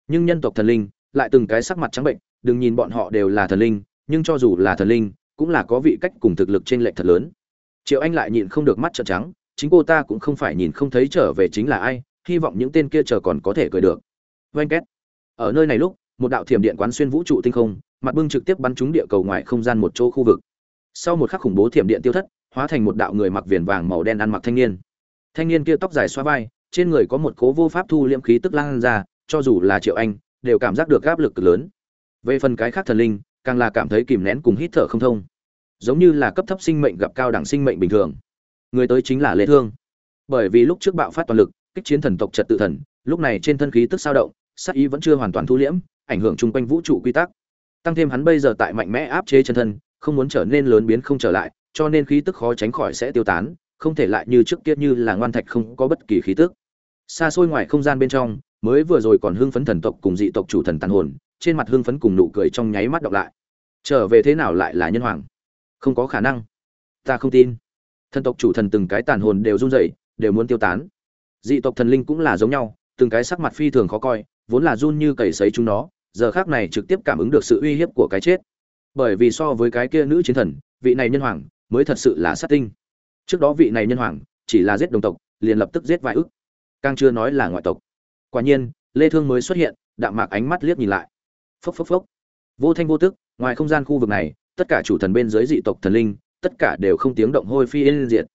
[SPEAKER 1] Nhưng nhân tộc thần linh lại từng cái sắc mặt trắng bệnh đừng nhìn bọn họ đều là thần linh, nhưng cho dù là thần linh, cũng là có vị cách cùng thực lực trên lệch thật lớn. Triệu anh lại nhịn không được mắt trợn trắng, chính cô ta cũng không phải nhìn không thấy trở về chính là ai, hy vọng những tên kia chờ còn có thể cười được. Oanh két ở nơi này lúc, một đạo thiểm điện quán xuyên vũ trụ tinh không, mặt bưng trực tiếp bắn trúng địa cầu ngoài không gian một chỗ khu vực. Sau một khắc khủng bố thiểm điện tiêu thất, hóa thành một đạo người mặc viền vàng màu đen ăn mặc thanh niên. Thanh niên kia tóc dài xoa vai, trên người có một cố vô pháp thu liễm khí tức lan ra, cho dù là triệu anh, đều cảm giác được áp lực cực lớn về phần cái khác thần linh, càng là cảm thấy kìm nén cùng hít thở không thông. Giống như là cấp thấp sinh mệnh gặp cao đẳng sinh mệnh bình thường. Người tới chính là lê thương. Bởi vì lúc trước bạo phát toàn lực, kích chiến thần tộc trật tự thần, lúc này trên thân khí tức sao động, sát ý vẫn chưa hoàn toàn thu liễm, ảnh hưởng chung quanh vũ trụ quy tắc. Tăng thêm hắn bây giờ tại mạnh mẽ áp chế chân thân, không muốn trở nên lớn biến không trở lại, cho nên khí tức khó tránh khỏi sẽ tiêu tán, không thể lại như trước kia như là ngoan thạch không có bất kỳ khí tức. Xa xôi ngoài không gian bên trong, mới vừa rồi còn hưng phấn thần tộc cùng dị tộc chủ thần tàn hồn trên mặt hưng phấn cùng nụ cười trong nháy mắt đọc lại. Trở về thế nào lại là nhân hoàng? Không có khả năng. Ta không tin. Thần tộc chủ thần từng cái tàn hồn đều run rẩy, đều muốn tiêu tán. Dị tộc thần linh cũng là giống nhau, từng cái sắc mặt phi thường khó coi, vốn là run như cầy sấy chúng nó, giờ khác này trực tiếp cảm ứng được sự uy hiếp của cái chết. Bởi vì so với cái kia nữ chiến thần, vị này nhân hoàng mới thật sự là sát tinh. Trước đó vị này nhân hoàng chỉ là giết đồng tộc, liền lập tức giết vài ức. Càng chưa nói là ngoại tộc. Quả nhiên, lê thương mới xuất hiện, đạm mạc ánh mắt liếc nhìn lại phốc phốc phốc. Vô thanh vô tức, ngoài không gian khu vực này, tất cả chủ thần bên dưới dị tộc thần linh, tất cả đều không tiếng động hôi phi yên diệt.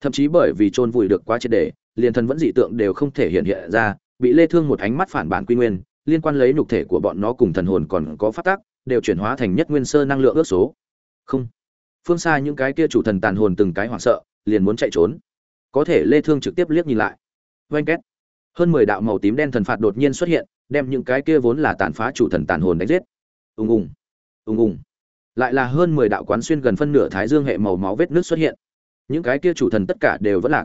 [SPEAKER 1] Thậm chí bởi vì chôn vùi được quá triệt để, liền thần vẫn dị tượng đều không thể hiện hiện ra, bị lê thương một ánh mắt phản bản quy nguyên, liên quan lấy nhục thể của bọn nó cùng thần hồn còn có phát tác đều chuyển hóa thành nhất nguyên sơ năng lượng ước số. Không. Phương xa những cái kia chủ thần tàn hồn từng cái hoảng sợ, liền muốn chạy trốn. Có thể lê thương trực tiếp liếc nhìn lại. Vanh két. Hơn 10 đạo màu tím đen thần phạt đột nhiên xuất hiện đem những cái kia vốn là tàn phá chủ thần tàn hồn đánh giết. Ung ung ung ung lại là hơn 10 đạo quán xuyên gần phân nửa thái dương hệ màu máu vết nước xuất hiện. Những cái kia chủ thần tất cả đều vẫn lạc.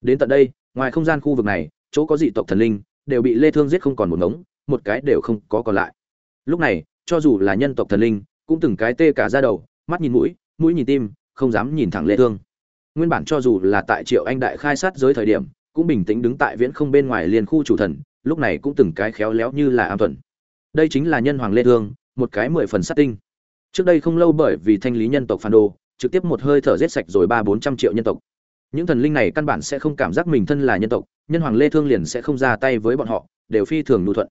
[SPEAKER 1] Đến tận đây, ngoài không gian khu vực này, chỗ có dị tộc thần linh, đều bị lê thương giết không còn một ngống, một cái đều không có còn lại. Lúc này, cho dù là nhân tộc thần linh, cũng từng cái tê cả da đầu, mắt nhìn mũi mũi nhìn tim, không dám nhìn thẳng lê thương. Nguyên bản cho dù là tại triệu anh đại khai sát giới thời điểm, cũng bình tĩnh đứng tại viễn không bên ngoài liền khu chủ thần lúc này cũng từng cái khéo léo như là am tuần đây chính là nhân hoàng lê thương, một cái mười phần sát tinh. Trước đây không lâu bởi vì thanh lý nhân tộc phản đồ, trực tiếp một hơi thở giết sạch rồi ba bốn trăm triệu nhân tộc. Những thần linh này căn bản sẽ không cảm giác mình thân là nhân tộc, nhân hoàng lê thương liền sẽ không ra tay với bọn họ, đều phi thường nhu thuận.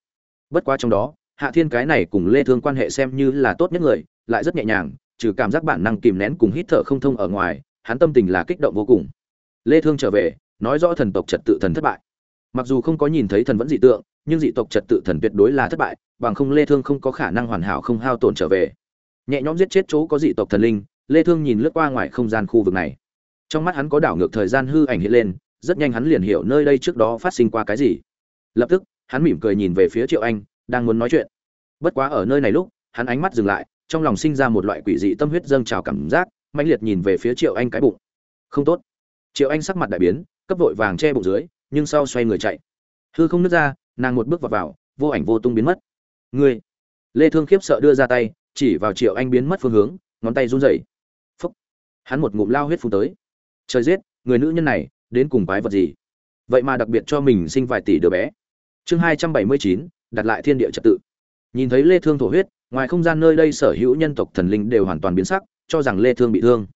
[SPEAKER 1] Bất quá trong đó, hạ thiên cái này cùng lê thương quan hệ xem như là tốt nhất người, lại rất nhẹ nhàng, trừ cảm giác bản năng kìm nén cùng hít thở không thông ở ngoài, hắn tâm tình là kích động vô cùng. Lê thương trở về, nói rõ thần tộc trật tự thần thất bại mặc dù không có nhìn thấy thần vẫn dị tượng, nhưng dị tộc trật tự thần tuyệt đối là thất bại, bằng không lê thương không có khả năng hoàn hảo không hao tổn trở về. Nhẹ nhõm giết chết chỗ có dị tộc thần linh, lê thương nhìn lướt qua ngoài không gian khu vực này. Trong mắt hắn có đảo ngược thời gian hư ảnh hiện lên, rất nhanh hắn liền hiểu nơi đây trước đó phát sinh qua cái gì. Lập tức, hắn mỉm cười nhìn về phía triệu anh, đang muốn nói chuyện. Bất quá ở nơi này lúc, hắn ánh mắt dừng lại, trong lòng sinh ra một loại quỷ dị tâm huyết dâng trào cảm giác, mãnh liệt nhìn về phía triệu anh cái bụng. Không tốt. Triệu anh sắc mặt đại biến, cấp vội vàng che bụng dưới nhưng sau xoay người chạy. Hư không nứt ra nàng một bước vào, vào vô ảnh vô tung biến mất. Ngươi. Lê thương khiếp sợ đưa ra tay chỉ vào triệu anh biến mất phương hướng ngón tay run rẩy. Phúc. Hắn một ngụm lao huyết phun tới. Trời giết người nữ nhân này đến cùng bái vật gì? Vậy mà đặc biệt cho mình sinh vài tỷ đứa bé. Chương hai trăm bảy mươi chín đặt lại thiên địa trật tự. Nhìn thấy lê thương thổ huyết ngoài không gian nơi đây sở hữu nhân tộc thần linh đều hoàn toàn biến sắc cho rằng lê thương bị thương.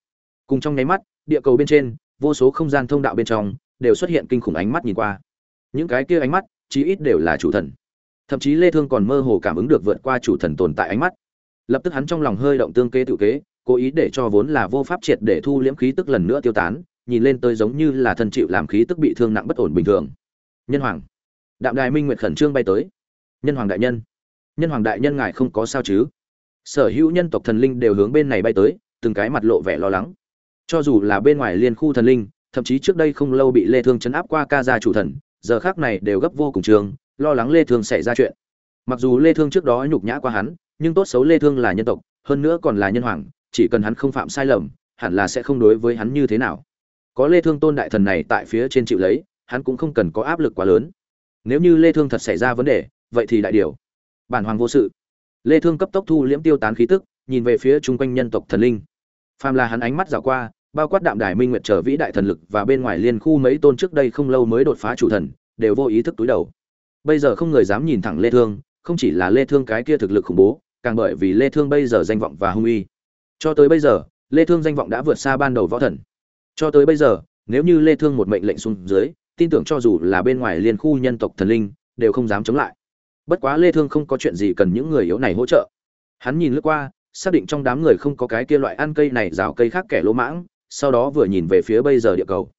[SPEAKER 1] Cùng trong nháy mắt địa cầu bên trên vô số không gian thông đạo bên trong đều xuất hiện kinh khủng ánh mắt nhìn qua. Những cái kia ánh mắt, chí ít đều là chủ thần. Thậm chí lê thương còn mơ hồ cảm ứng được vượt qua chủ thần tồn tại ánh mắt. Lập tức hắn trong lòng hơi động tương kế tự kế, cố ý để cho vốn là vô pháp triệt để thu liễm khí tức lần nữa tiêu tán, nhìn lên tới giống như là thân chịu làm khí tức bị thương nặng bất ổn bình thường. Nhân hoàng. Đạm đài minh nguyệt khẩn trương bay tới. Nhân hoàng đại nhân. Nhân hoàng đại nhân ngài không có sao chứ? Sở hữu nhân tộc thần linh đều hướng bên này bay tới, từng cái mặt lộ vẻ lo lắng. Cho dù là bên ngoài liên khu thần linh thậm chí trước đây không lâu bị lê thương chấn áp qua ca gia chủ thần, giờ khác này đều gấp vô cùng trường, lo lắng lê thương xảy ra chuyện. Mặc dù lê thương trước đó nhục nhã qua hắn, nhưng tốt xấu lê thương là nhân tộc, hơn nữa còn là nhân hoàng, chỉ cần hắn không phạm sai lầm, hẳn là sẽ không đối với hắn như thế nào. Có lê thương tôn đại thần này tại phía trên chịu lấy, hắn cũng không cần có áp lực quá lớn. Nếu như lê thương thật xảy ra vấn đề, vậy thì đại điều. Bản hoàng vô sự. Lê thương cấp tốc thu liễm tiêu tán khí tức, nhìn về phía chung quanh nhân tộc thần linh. Phàm là hắn ánh mắt dạo qua bao quát đạm đài minh nguyệt trở vĩ đại thần lực và bên ngoài liên khu mấy tôn trước đây không lâu mới đột phá chủ thần, đều vô ý thức túi đầu. Bây giờ không người dám nhìn thẳng lê thương, không chỉ là lê thương cái kia thực lực khủng bố, càng bởi vì lê thương bây giờ danh vọng và hung uy. Cho tới bây giờ, lê thương danh vọng đã vượt xa ban đầu võ thần. Cho tới bây giờ, nếu như lê thương một mệnh lệnh xuống dưới, tin tưởng cho dù là bên ngoài liên khu nhân tộc thần linh, đều không dám chống lại. Bất quá lê thương không có chuyện gì cần những người yếu này hỗ trợ. Hắn nhìn lướt qua, xác định trong đám người không có cái kia loại ăn cây này rào cây khác kẻ lỗ mãng sau đó vừa nhìn về phía bây giờ địa cầu.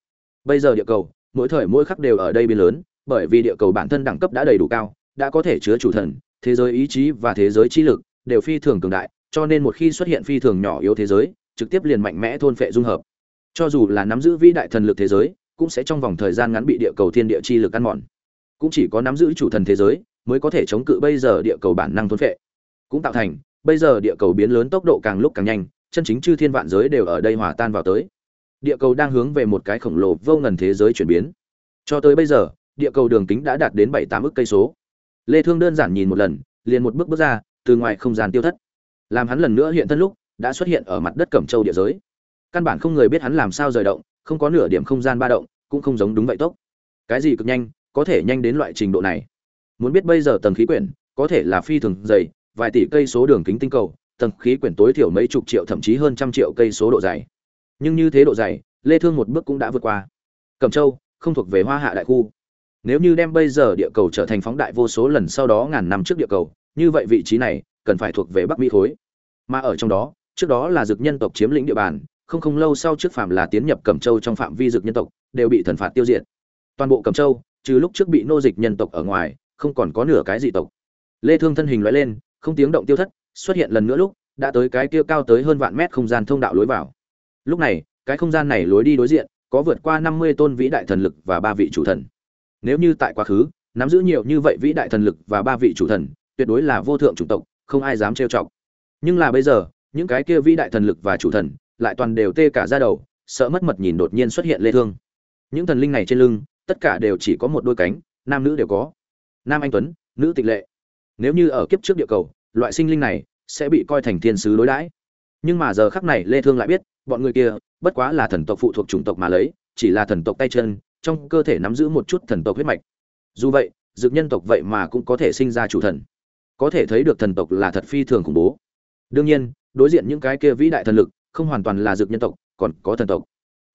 [SPEAKER 1] Bây giờ địa cầu, mỗi thời mỗi khắc đều ở đây biến lớn, bởi vì địa cầu bản thân đẳng cấp đã đầy đủ cao, đã có thể chứa chủ thần, thế giới ý chí và thế giới trí lực đều phi thường cường đại, cho nên một khi xuất hiện phi thường nhỏ yếu thế giới, trực tiếp liền mạnh mẽ thôn phệ dung hợp. Cho dù là nắm giữ vĩ đại thần lực thế giới, cũng sẽ trong vòng thời gian ngắn bị địa cầu thiên địa chi lực ăn mòn. Cũng chỉ có nắm giữ chủ thần thế giới mới có thể chống cự bây giờ địa cầu bản năng thôn phệ. Cũng tạo thành, bây giờ địa cầu biến lớn tốc độ càng lúc càng nhanh chân chính chư thiên vạn giới đều ở đây hòa tan vào tới. Địa cầu đang hướng về một cái khổng lồ vô ngần thế giới chuyển biến. Cho tới bây giờ, địa cầu đường kính đã đạt đến bảy tám ước cây số. Lê thương đơn giản nhìn một lần, liền một bước bước ra, từ ngoài không gian tiêu thất. Làm hắn lần nữa hiện thân lúc, đã xuất hiện ở mặt đất cẩm châu địa giới. Căn bản không người biết hắn làm sao rời động, không có nửa điểm không gian ba động, cũng không giống đúng vậy tốc. Cái gì cực nhanh, có thể nhanh đến loại trình độ này? Muốn biết bây giờ tầng khí quyển, có thể là phi thường dày, vài tỷ cây số đường kính tinh cầu tầng khí quyển tối thiểu mấy chục triệu, thậm chí hơn trăm triệu cây số độ dày. Nhưng như thế độ dày, lê thương một bước cũng đã vượt qua. Cẩm châu, không thuộc về hoa hạ đại khu. Nếu như đem bây giờ địa cầu trở thành phóng đại vô số lần sau đó ngàn năm trước địa cầu, như vậy vị trí này cần phải thuộc về bắc mỹ khối. Mà ở trong đó, trước đó là dực nhân tộc chiếm lĩnh địa bàn, không không lâu sau trước phạm là tiến nhập cẩm châu trong phạm vi dực nhân tộc, đều bị thần phạt tiêu diệt. Toàn bộ cẩm châu, trừ lúc trước bị nô dịch nhân tộc ở ngoài, không còn có nửa cái dị tộc. Lê thương thân hình lóe lên, không tiếng động tiêu thất xuất hiện lần nữa lúc, đã tới cái kia cao tới hơn vạn mét không gian thông đạo lối vào. Lúc này, cái không gian này lối đi đối diện, có vượt qua 50 tôn vĩ đại thần lực và ba vị chủ thần. Nếu như tại quá khứ, nắm giữ nhiều như vậy vĩ đại thần lực và ba vị chủ thần, tuyệt đối là vô thượng chủng tộc, không ai dám trêu chọc. Nhưng là bây giờ, những cái kia vĩ đại thần lực và chủ thần, lại toàn đều tê cả ra đầu, sợ mất mật nhìn đột nhiên xuất hiện lê thương. Những thần linh này trên lưng, tất cả đều chỉ có một đôi cánh, nam nữ đều có. Nam anh tuấn, nữ tịch lệ. Nếu như ở kiếp trước địa cầu loại sinh linh này sẽ bị coi thành thiên sứ đối đãi. Nhưng mà giờ khắc này lê thương lại biết, bọn người kia bất quá là thần tộc phụ thuộc chủng tộc mà lấy, chỉ là thần tộc tay chân, trong cơ thể nắm giữ một chút thần tộc huyết mạch. Dù vậy, dược nhân tộc vậy mà cũng có thể sinh ra chủ thần. Có thể thấy được thần tộc là thật phi thường khủng bố. Đương nhiên, đối diện những cái kia vĩ đại thần lực, không hoàn toàn là dược nhân tộc, còn có thần tộc.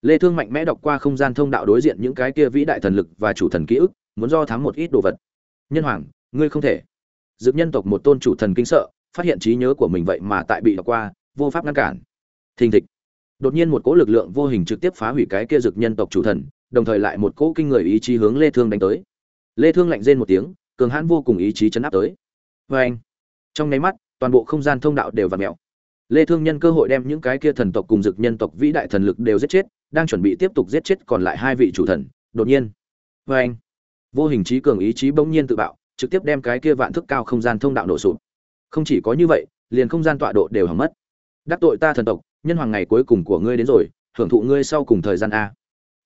[SPEAKER 1] Lê thương mạnh mẽ đọc qua không gian thông đạo đối diện những cái kia vĩ đại thần lực và chủ thần ký ức, muốn do thám một ít đồ vật. Nhân hoàng, ngươi không thể dược nhân tộc một tôn chủ thần kinh sợ, phát hiện trí nhớ của mình vậy mà tại bị đọc qua, vô pháp ngăn cản. Thình thịch. Đột nhiên một cỗ lực lượng vô hình trực tiếp phá hủy cái kia dược nhân tộc chủ thần, đồng thời lại một cỗ kinh người ý chí hướng lê thương đánh tới. Lê thương lạnh rên một tiếng, cường hãn vô cùng ý chí chấn áp tới. Với anh, trong nháy mắt, toàn bộ không gian thông đạo đều vặn mèo. Lê thương nhân cơ hội đem những cái kia thần tộc cùng dựng nhân tộc vĩ đại thần lực đều giết chết, đang chuẩn bị tiếp tục giết chết còn lại hai vị chủ thần, đột nhiên. Với anh, vô hình trí cường ý chí bỗng nhiên tự bạo trực tiếp đem cái kia vạn thước cao không gian thông đạo nổ sụp. Không chỉ có như vậy, liền không gian tọa độ đều hỏng mất. Đắc tội ta thần tộc, nhân hoàng ngày cuối cùng của ngươi đến rồi hưởng thụ ngươi sau cùng thời gian a.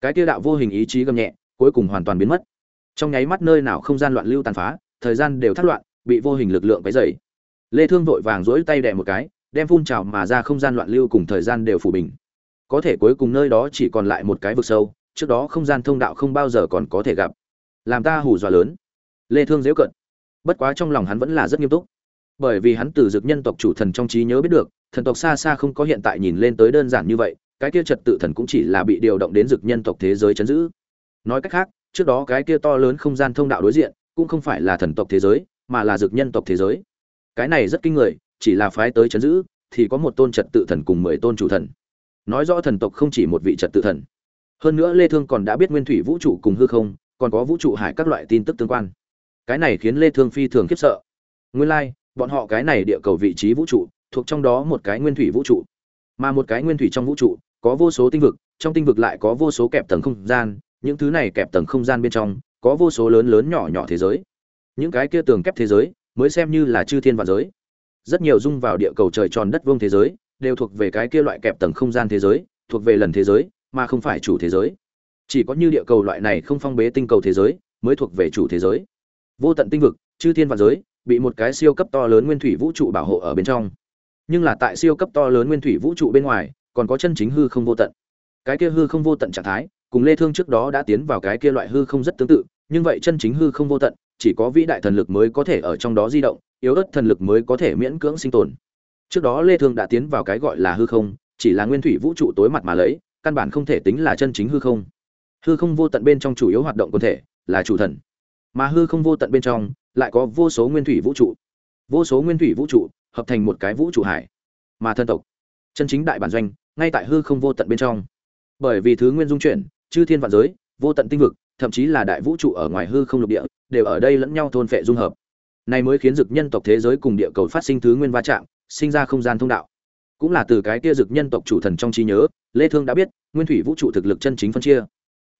[SPEAKER 1] Cái kia đạo vô hình ý chí gầm nhẹ, cuối cùng hoàn toàn biến mất. Trong nháy mắt nơi nào không gian loạn lưu tàn phá, thời gian đều thắt loạn, bị vô hình lực lượng quấy rầy. lê thương vội vàng duỗi tay đè một cái, đem phun trào mà ra không gian loạn lưu cùng thời gian đều phủ bình. Có thể cuối cùng nơi đó chỉ còn lại một cái vực sâu, trước đó không gian thông đạo không bao giờ còn có thể gặp. Làm ta hù dọa lớn lê thương dễ cận bất quá trong lòng hắn vẫn là rất nghiêm túc. Bởi vì hắn từ dược nhân tộc chủ thần trong trí nhớ biết được, thần tộc xa xa không có hiện tại nhìn lên tới đơn giản như vậy, cái kia trật tự thần cũng chỉ là bị điều động đến dược nhân tộc thế giới chấn giữ. Nói cách khác, trước đó cái kia to lớn không gian thông đạo đối diện, cũng không phải là thần tộc thế giới, mà là dược nhân tộc thế giới. Cái này rất kinh người, chỉ là phái tới chấn giữ, thì có một tôn trật tự thần cùng mười tôn chủ thần. Nói rõ thần tộc không chỉ một vị trật tự thần. Hơn nữa lê thương còn đã biết nguyên thủy vũ trụ cùng hư không, còn có vũ trụ hải các loại tin tức tương quan cái này khiến lê thương phi thường khiếp sợ. Nguyên lai like, bọn họ cái này địa cầu vị trí vũ trụ thuộc trong đó một cái nguyên thủy vũ trụ. Mà một cái nguyên thủy trong vũ trụ có vô số tinh vực trong tinh vực lại có vô số kẹp tầng không gian những thứ này kẹp tầng không gian bên trong có vô số lớn lớn nhỏ nhỏ thế giới. Những cái kia tường kép thế giới mới xem như là chư thiên vạn giới. Rất nhiều dung vào địa cầu trời tròn đất vuông thế giới đều thuộc về cái kia loại kẹp tầng không gian thế giới thuộc về lần thế giới mà không phải chủ thế giới. Chỉ có như địa cầu loại này không phong bế tinh cầu thế giới mới thuộc về chủ thế giới vô tận tinh vực, chư thiên và giới, bị một cái siêu cấp to lớn nguyên thủy vũ trụ bảo hộ ở bên trong. Nhưng là tại siêu cấp to lớn nguyên thủy vũ trụ bên ngoài, còn có chân chính hư không vô tận. Cái kia hư không vô tận trạng thái, cùng lê thương trước đó đã tiến vào cái kia loại hư không rất tương tự, nhưng vậy chân chính hư không vô tận, chỉ có vĩ đại thần lực mới có thể ở trong đó di động, yếu ớt thần lực mới có thể miễn cưỡng sinh tồn. Trước đó lê thương đã tiến vào cái gọi là hư không, chỉ là nguyên thủy vũ trụ tối mặt mà lấy, căn bản không thể tính là chân chính hư không. Hư không vô tận bên trong chủ yếu hoạt động quân thể là chủ thần mà hư không vô tận bên trong lại có vô số nguyên thủy vũ trụ. Vô số nguyên thủy vũ trụ hợp thành một cái vũ trụ hải mà thân tộc. Chân chính đại bản doanh ngay tại hư không vô tận bên trong. Bởi vì thứ nguyên dung chuyển, chư thiên vạn giới, vô tận tinh vực, thậm chí là đại vũ trụ ở ngoài hư không lục địa, đều ở đây lẫn nhau thôn phệ dung hợp. Này mới khiến dực nhân tộc thế giới cùng địa cầu phát sinh thứ nguyên va chạm, sinh ra không gian thông đạo. Cũng là từ cái kia dực nhân tộc chủ thần trong trí nhớ, lê thương đã biết, nguyên thủy vũ trụ thực lực chân chính phân chia.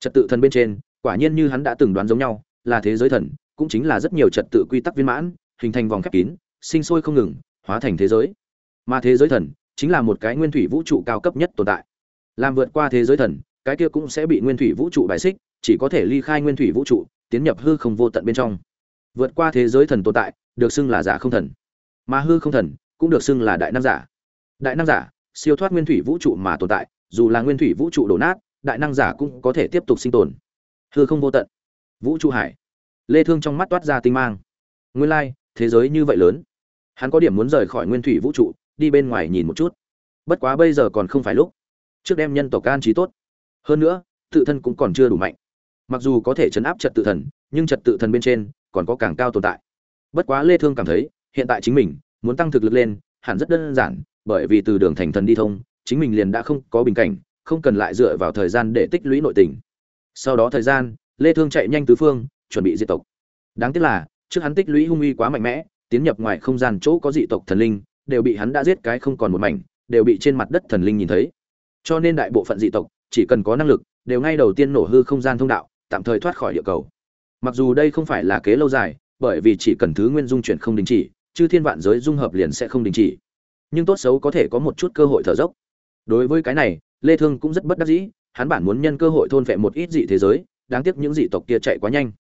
[SPEAKER 1] Trật tự thần bên trên, quả nhiên như hắn đã từng đoán giống nhau là thế giới thần, cũng chính là rất nhiều trật tự quy tắc viên mãn, hình thành vòng khép kín, sinh sôi không ngừng, hóa thành thế giới. Mà thế giới thần chính là một cái nguyên thủy vũ trụ cao cấp nhất tồn tại. Làm vượt qua thế giới thần, cái kia cũng sẽ bị nguyên thủy vũ trụ bài xích, chỉ có thể ly khai nguyên thủy vũ trụ, tiến nhập hư không vô tận bên trong. Vượt qua thế giới thần tồn tại, được xưng là giả không thần. Mà hư không thần cũng được xưng là đại năng giả. Đại năng giả siêu thoát nguyên thủy vũ trụ mà tồn tại, dù là nguyên thủy vũ trụ đổ nát, đại năng giả cũng có thể tiếp tục sinh tồn. Hư không vô tận vũ trụ hải. Lê thương trong mắt toát ra tinh mang. Nguyên lai, thế giới như vậy lớn. Hắn có điểm muốn rời khỏi nguyên thủy vũ trụ, đi bên ngoài nhìn một chút. Bất quá bây giờ còn không phải lúc. Trước đem nhân tộc can trí tốt. Hơn nữa, tự thân cũng còn chưa đủ mạnh. Mặc dù có thể chấn áp trật tự thần, nhưng trật tự thần bên trên còn có càng cao tồn tại. Bất quá lê thương cảm thấy, hiện tại chính mình muốn tăng thực lực lên, hẳn rất đơn giản, bởi vì từ đường thành thần đi thông, chính mình liền đã không có bình cảnh, không cần lại dựa vào thời gian để tích lũy nội tình. Sau đó thời gian lê thương chạy nhanh tứ phương, chuẩn bị diệt tộc. Đáng tiếc là, trước hắn tích lũy hung uy quá mạnh mẽ, tiến nhập ngoài không gian chỗ có dị tộc thần linh, đều bị hắn đã giết cái không còn một mảnh, đều bị trên mặt đất thần linh nhìn thấy. Cho nên đại bộ phận dị tộc, chỉ cần có năng lực, đều ngay đầu tiên nổ hư không gian thông đạo, tạm thời thoát khỏi địa cầu. Mặc dù đây không phải là kế lâu dài, bởi vì chỉ cần thứ nguyên dung chuyển không đình chỉ, chư thiên vạn giới dung hợp liền sẽ không đình chỉ. Nhưng tốt xấu có thể có một chút cơ hội thở dốc. Đối với cái này, lê thương cũng rất bất đắc dĩ, hắn bản muốn nhân cơ hội thôn phệ một ít dị thế giới đáng tiếc những dị tộc kia chạy quá nhanh.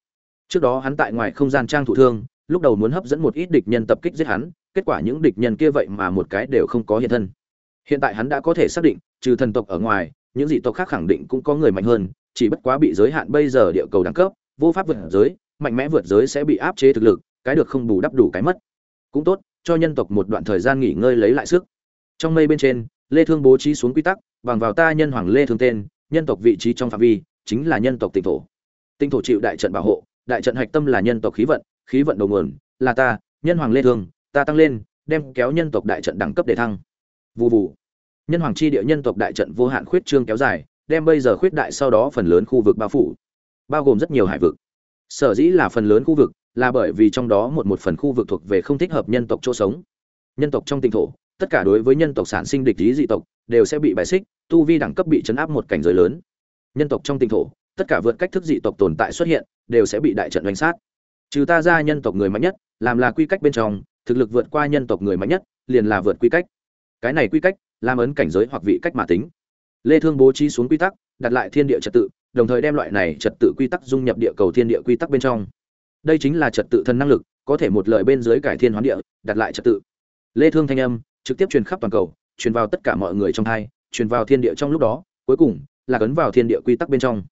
[SPEAKER 1] Trước đó hắn tại ngoài không gian trang thụ thương, lúc đầu muốn hấp dẫn một ít địch nhân tập kích giết hắn, kết quả những địch nhân kia vậy mà một cái đều không có hiện thân. Hiện tại hắn đã có thể xác định, trừ thần tộc ở ngoài, những dị tộc khác khẳng định cũng có người mạnh hơn, chỉ bất quá bị giới hạn bây giờ địa cầu đẳng cấp, vô pháp vượt giới, mạnh mẽ vượt giới sẽ bị áp chế thực lực, cái được không bù đắp đủ cái mất. Cũng tốt, cho nhân tộc một đoạn thời gian nghỉ ngơi lấy lại sức. Trong mây bên trên, lê thương bố trí xuống quy tắc, bằng vào ta nhân hoàng lê thương tên, nhân tộc vị trí trong phạm vi chính là nhân tộc tinh thổ. Tinh thổ chịu đại trận bảo hộ, đại trận hạch tâm là nhân tộc khí vận khí vận đầu nguồn, là ta, nhân hoàng lê thương, ta tăng lên, đem kéo nhân tộc đại trận đẳng cấp để thăng. Vù vù. Nhân hoàng chi địa nhân tộc đại trận vô hạn khuyết trương kéo dài, đem bây giờ khuyết đại sau đó phần lớn khu vực bao phủ, bao gồm rất nhiều hải vực. Sở dĩ là phần lớn khu vực, là bởi vì trong đó một một phần khu vực thuộc về không thích hợp nhân tộc chỗ sống. Nhân tộc trong tinh thổ, tất cả đối với nhân tộc sản sinh địch lý dị tộc, đều sẽ bị bài xích, tu vi đẳng cấp bị chấn áp một cảnh giới lớn nhân tộc trong tinh thổ tất cả vượt cách thức dị tộc tồn tại xuất hiện đều sẽ bị đại trận đánh sát. Trừ ta ra nhân tộc người mạnh nhất làm là quy cách bên trong thực lực vượt qua nhân tộc người mạnh nhất liền là vượt quy cách. Cái này quy cách làm ấn cảnh giới hoặc vị cách mà tính. Lê thương bố trí xuống quy tắc đặt lại thiên địa trật tự đồng thời đem loại này trật tự quy tắc dung nhập địa cầu thiên địa quy tắc bên trong. Đây chính là trật tự thần năng lực có thể một lời bên dưới cải thiên hoán địa đặt lại trật tự. Lê thương thanh âm trực tiếp truyền khắp toàn cầu truyền vào tất cả mọi người trong hai, truyền vào thiên địa trong lúc đó cuối cùng là cấn vào thiên địa quy tắc bên trong.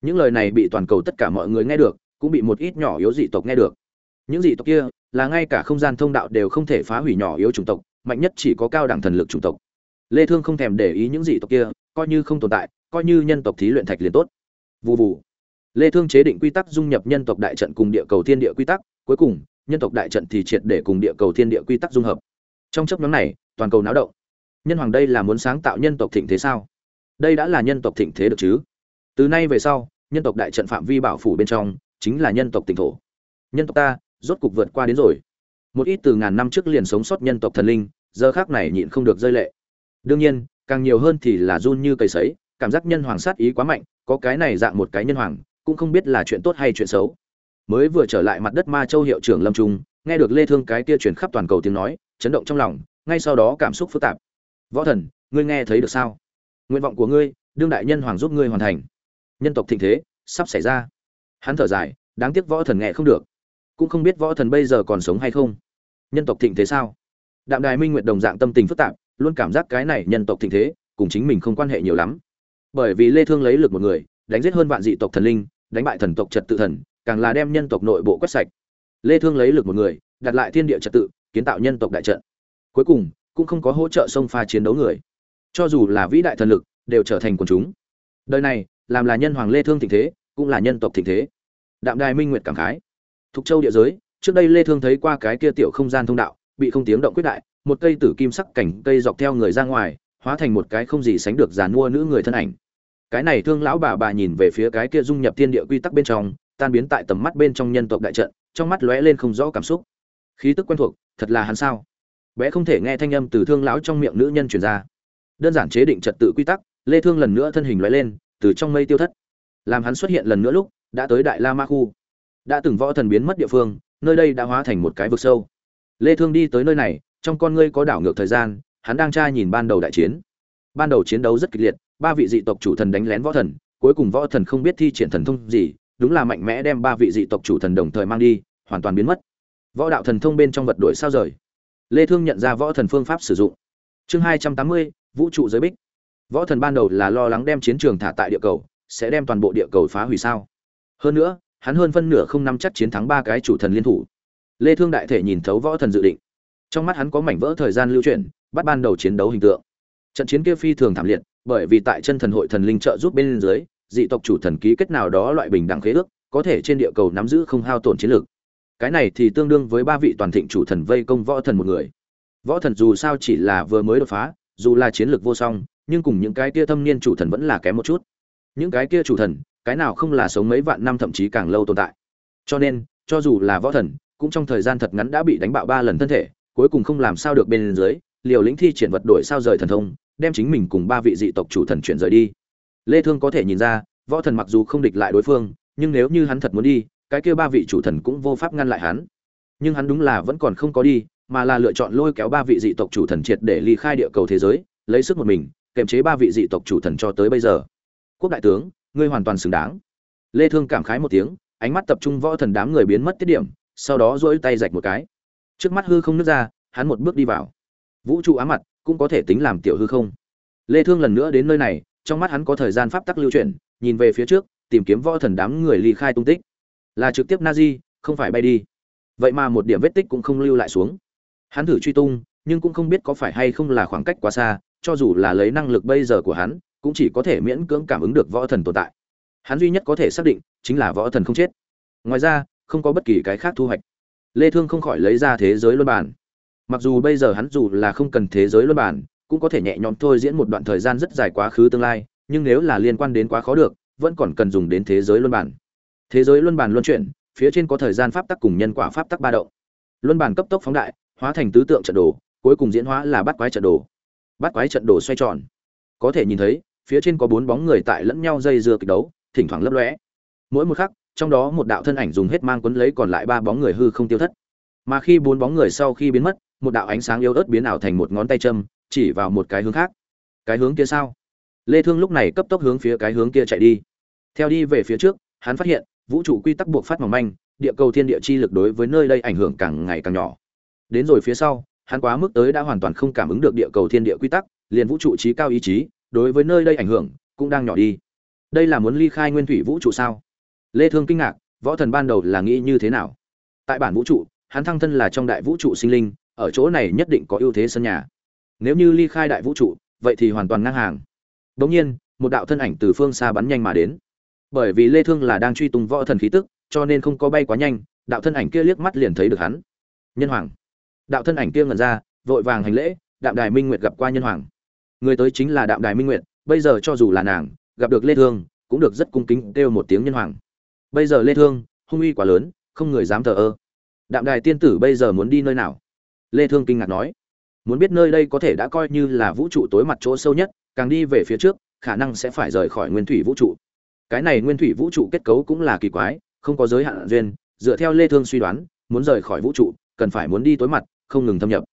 [SPEAKER 1] Những lời này bị toàn cầu tất cả mọi người nghe được, cũng bị một ít nhỏ yếu dị tộc nghe được. Những dị tộc kia là ngay cả không gian thông đạo đều không thể phá hủy nhỏ yếu chủng tộc, mạnh nhất chỉ có cao đẳng thần lực chủng tộc. Lê thương không thèm để ý những dị tộc kia, coi như không tồn tại, coi như nhân tộc thí luyện thạch liền tốt. Vù vù. Lê thương chế định quy tắc dung nhập nhân tộc đại trận cùng địa cầu thiên địa quy tắc, cuối cùng, nhân tộc đại trận thì triệt để cùng địa cầu thiên địa quy tắc dung hợp. Trong chấp nhóm này, toàn cầu náo động. Nhân hoàng đây là muốn sáng tạo nhân tộc thịnh thế sao? Đây đã là nhân tộc thịnh thế được chứ? Từ nay về sau, nhân tộc đại trận phạm vi bảo phủ bên trong chính là nhân tộc tỉnh thổ. Nhân tộc ta rốt cục vượt qua đến rồi. Một ít từ ngàn năm trước liền sống sót nhân tộc thần linh, giờ khác này nhịn không được rơi lệ. Đương nhiên, càng nhiều hơn thì là run như cây sấy, cảm giác nhân hoàng sát ý quá mạnh, có cái này dạng một cái nhân hoàng, cũng không biết là chuyện tốt hay chuyện xấu. Mới vừa trở lại mặt đất ma châu hiệu trưởng lâm trung, nghe được lê thương cái kia truyền khắp toàn cầu tiếng nói, chấn động trong lòng, ngay sau đó cảm xúc phức tạp. Võ thần, ngươi nghe thấy được sao? Nguyện vọng của ngươi, đương đại nhân hoàng giúp ngươi hoàn thành. Nhân tộc thịnh thế, sắp xảy ra. Hắn thở dài, đáng tiếc võ thần nghe không được. Cũng không biết võ thần bây giờ còn sống hay không. Nhân tộc thịnh thế sao? Đạm đài minh nguyện đồng dạng tâm tình phức tạp, luôn cảm giác cái này nhân tộc thịnh thế, cùng chính mình không quan hệ nhiều lắm. Bởi vì lê thương lấy lực một người, đánh giết hơn vạn dị tộc thần linh, đánh bại thần tộc trật tự thần, càng là đem nhân tộc nội bộ quét sạch. Lê thương lấy lực một người, đặt lại thiên địa trật tự, kiến tạo nhân tộc đại trận. Cuối cùng, cũng không có hỗ trợ sông pha chiến đấu người cho dù là vĩ đại thần lực, đều trở thành quần chúng. Đời này, làm là nhân hoàng lê thương thịnh thế, cũng là nhân tộc thịnh thế. Đạm đài minh nguyệt cảm khái. Thục châu địa giới, trước đây lê thương thấy qua cái kia tiểu không gian thông đạo, bị không tiếng động quyết đại, một cây tử kim sắc cảnh cây dọc theo người ra ngoài, hóa thành một cái không gì sánh được giàn mua nữ người thân ảnh. Cái này thương lão bà bà nhìn về phía cái kia dung nhập thiên địa quy tắc bên trong, tan biến tại tầm mắt bên trong nhân tộc đại trận, trong mắt lóe lên không rõ cảm xúc. Khí tức quen thuộc, thật là hắn sao? Bé không thể nghe thanh âm từ thương lão trong miệng nữ nhân truyền ra đơn giản chế định trật tự quy tắc lê thương lần nữa thân hình lóe lên từ trong mây tiêu thất. Làm hắn xuất hiện lần nữa lúc đã tới đại la ma khu. Đã từng võ thần biến mất địa phương nơi đây đã hóa thành một cái vực sâu. Lê thương đi tới nơi này trong con ngươi có đảo ngược thời gian hắn đang tra nhìn ban đầu đại chiến. Ban đầu chiến đấu rất kịch liệt ba vị dị tộc chủ thần đánh lén võ thần cuối cùng võ thần không biết thi triển thần thông gì đúng là mạnh mẽ đem ba vị dị tộc chủ thần đồng thời mang đi hoàn toàn biến mất. Võ đạo thần thông bên trong vật đổi sao rời. Lê thương nhận ra võ thần phương pháp sử dụng. Chương 280, vũ trụ giới bích. Võ thần ban đầu là lo lắng đem chiến trường thả tại địa cầu, sẽ đem toàn bộ địa cầu phá hủy sao? Hơn nữa, hắn hơn phân nửa không nắm chắc chiến thắng ba cái chủ thần liên thủ. Lê thương đại thể nhìn thấu võ thần dự định. Trong mắt hắn có mảnh vỡ thời gian lưu chuyển, bắt ban đầu chiến đấu hình tượng. Trận chiến kia phi thường thảm liệt, bởi vì tại chân thần hội thần linh trợ giúp bên dưới, dị tộc chủ thần ký kết nào đó loại bình đẳng khế ước, có thể trên địa cầu nắm giữ không hao tổn chiến lược. Cái này thì tương đương với ba vị toàn thịnh chủ thần vây công võ thần một người. Võ thần dù sao chỉ là vừa mới đột phá dù là chiến lược vô song, nhưng cùng những cái kia thâm niên chủ thần vẫn là kém một chút. Những cái kia chủ thần, cái nào không là sống mấy vạn năm thậm chí càng lâu tồn tại. Cho nên, cho dù là võ thần, cũng trong thời gian thật ngắn đã bị đánh bạo ba lần thân thể, cuối cùng không làm sao được bên dưới, liều lĩnh thi triển vật đổi sao rời thần thông, đem chính mình cùng ba vị dị tộc chủ thần chuyển rời đi. Lê thương có thể nhìn ra, võ thần mặc dù không địch lại đối phương, nhưng nếu như hắn thật muốn đi, cái kia ba vị chủ thần cũng vô pháp ngăn lại hắn. Nhưng hắn đúng là vẫn còn không có đi mà là lựa chọn lôi kéo ba vị dị tộc chủ thần triệt để ly khai địa cầu thế giới, lấy sức một mình kềm chế ba vị dị tộc chủ thần cho tới bây giờ. Quốc đại tướng, ngươi hoàn toàn xứng đáng. Lê thương cảm khái một tiếng, ánh mắt tập trung võ thần đám người biến mất tiết điểm, sau đó duỗi tay rạch một cái. Trước mắt hư không nứt ra, hắn một bước đi vào. Vũ trụ ám mặt, cũng có thể tính làm tiểu hư không. Lê thương lần nữa đến nơi này, trong mắt hắn có thời gian pháp tắc lưu chuyển, nhìn về phía trước, tìm kiếm võ thần đám người ly khai tung tích. Là trực tiếp nazi, không phải bay đi. Vậy mà một điểm vết tích cũng không lưu lại xuống hắn thử truy tung, nhưng cũng không biết có phải hay không là khoảng cách quá xa, cho dù là lấy năng lực bây giờ của hắn, cũng chỉ có thể miễn cưỡng cảm ứng được võ thần tồn tại. Hắn duy nhất có thể xác định chính là võ thần không chết. Ngoài ra, không có bất kỳ cái khác thu hoạch. Lê thương không khỏi lấy ra thế giới luân bản mặc dù bây giờ hắn dù là không cần thế giới luân bản cũng có thể nhẹ nhõm thôi diễn một đoạn thời gian rất dài quá khứ tương lai, nhưng nếu là liên quan đến quá khó được, vẫn còn cần dùng đến thế giới luân bản thế giới luân bản luân chuyển, phía trên có thời gian pháp tắc cùng nhân quả pháp tắc ba động. Luân bản cấp tốc phóng đại hóa thành tứ tượng trận đồ, cuối cùng diễn hóa là bắt quái trận đồ. Bắt quái trận đồ xoay tròn. Có thể nhìn thấy, phía trên có bốn bóng người tại lẫn nhau dây dưa kịch đấu, thỉnh thoảng lấp lóe. Mỗi một khắc, trong đó một đạo thân ảnh dùng hết mang quấn lấy còn lại ba bóng người hư không tiêu thất. Mà khi bốn bóng người sau khi biến mất, một đạo ánh sáng yếu ớt biến ảo thành một ngón tay châm, chỉ vào một cái hướng khác. Cái hướng kia sao? Lê thương lúc này cấp tốc hướng phía cái hướng kia chạy đi. Theo đi về phía trước, hắn phát hiện, vũ trụ quy tắc buộc phát mỏng manh, địa cầu thiên địa chi lực đối với nơi đây ảnh hưởng càng ngày càng nhỏ đến rồi phía sau, hắn quá mức tới đã hoàn toàn không cảm ứng được địa cầu thiên địa quy tắc, liền vũ trụ trí cao ý chí, đối với nơi đây ảnh hưởng, cũng đang nhỏ đi. Đây là muốn ly khai nguyên thủy vũ trụ sao? Lê thương kinh ngạc, võ thần ban đầu là nghĩ như thế nào? Tại bản vũ trụ, hắn thăng thân là trong đại vũ trụ sinh linh, ở chỗ này nhất định có ưu thế sân nhà. Nếu như ly khai đại vũ trụ, vậy thì hoàn toàn ngang hàng. Đống nhiên, một đạo thân ảnh từ phương xa bắn nhanh mà đến. Bởi vì lê thương là đang truy tung võ thần khí tức, cho nên không có bay quá nhanh, đạo thân ảnh kia liếc mắt liền thấy được hắn. Nhân hoàng đạo thân ảnh kia ngẩn ra, vội vàng hành lễ, đạm đài minh nguyệt gặp qua nhân hoàng. Người tới chính là đạm đài minh nguyệt, bây giờ cho dù là nàng, gặp được lê thương, cũng được rất cung kính kêu một tiếng nhân hoàng. Bây giờ lê thương, hung uy quá lớn, không người dám thờ ơ. Đạm đài tiên tử bây giờ muốn đi nơi nào? Lê thương kinh ngạc nói. Muốn biết nơi đây có thể đã coi như là vũ trụ tối mặt chỗ sâu nhất, càng đi về phía trước, khả năng sẽ phải rời khỏi nguyên thủy vũ trụ. Cái này nguyên thủy vũ trụ kết cấu cũng là kỳ quái, không có giới hạn duyên, dựa theo lê thương suy đoán, muốn rời khỏi vũ trụ, cần phải muốn đi tối mặt không ngừng thâm nhập.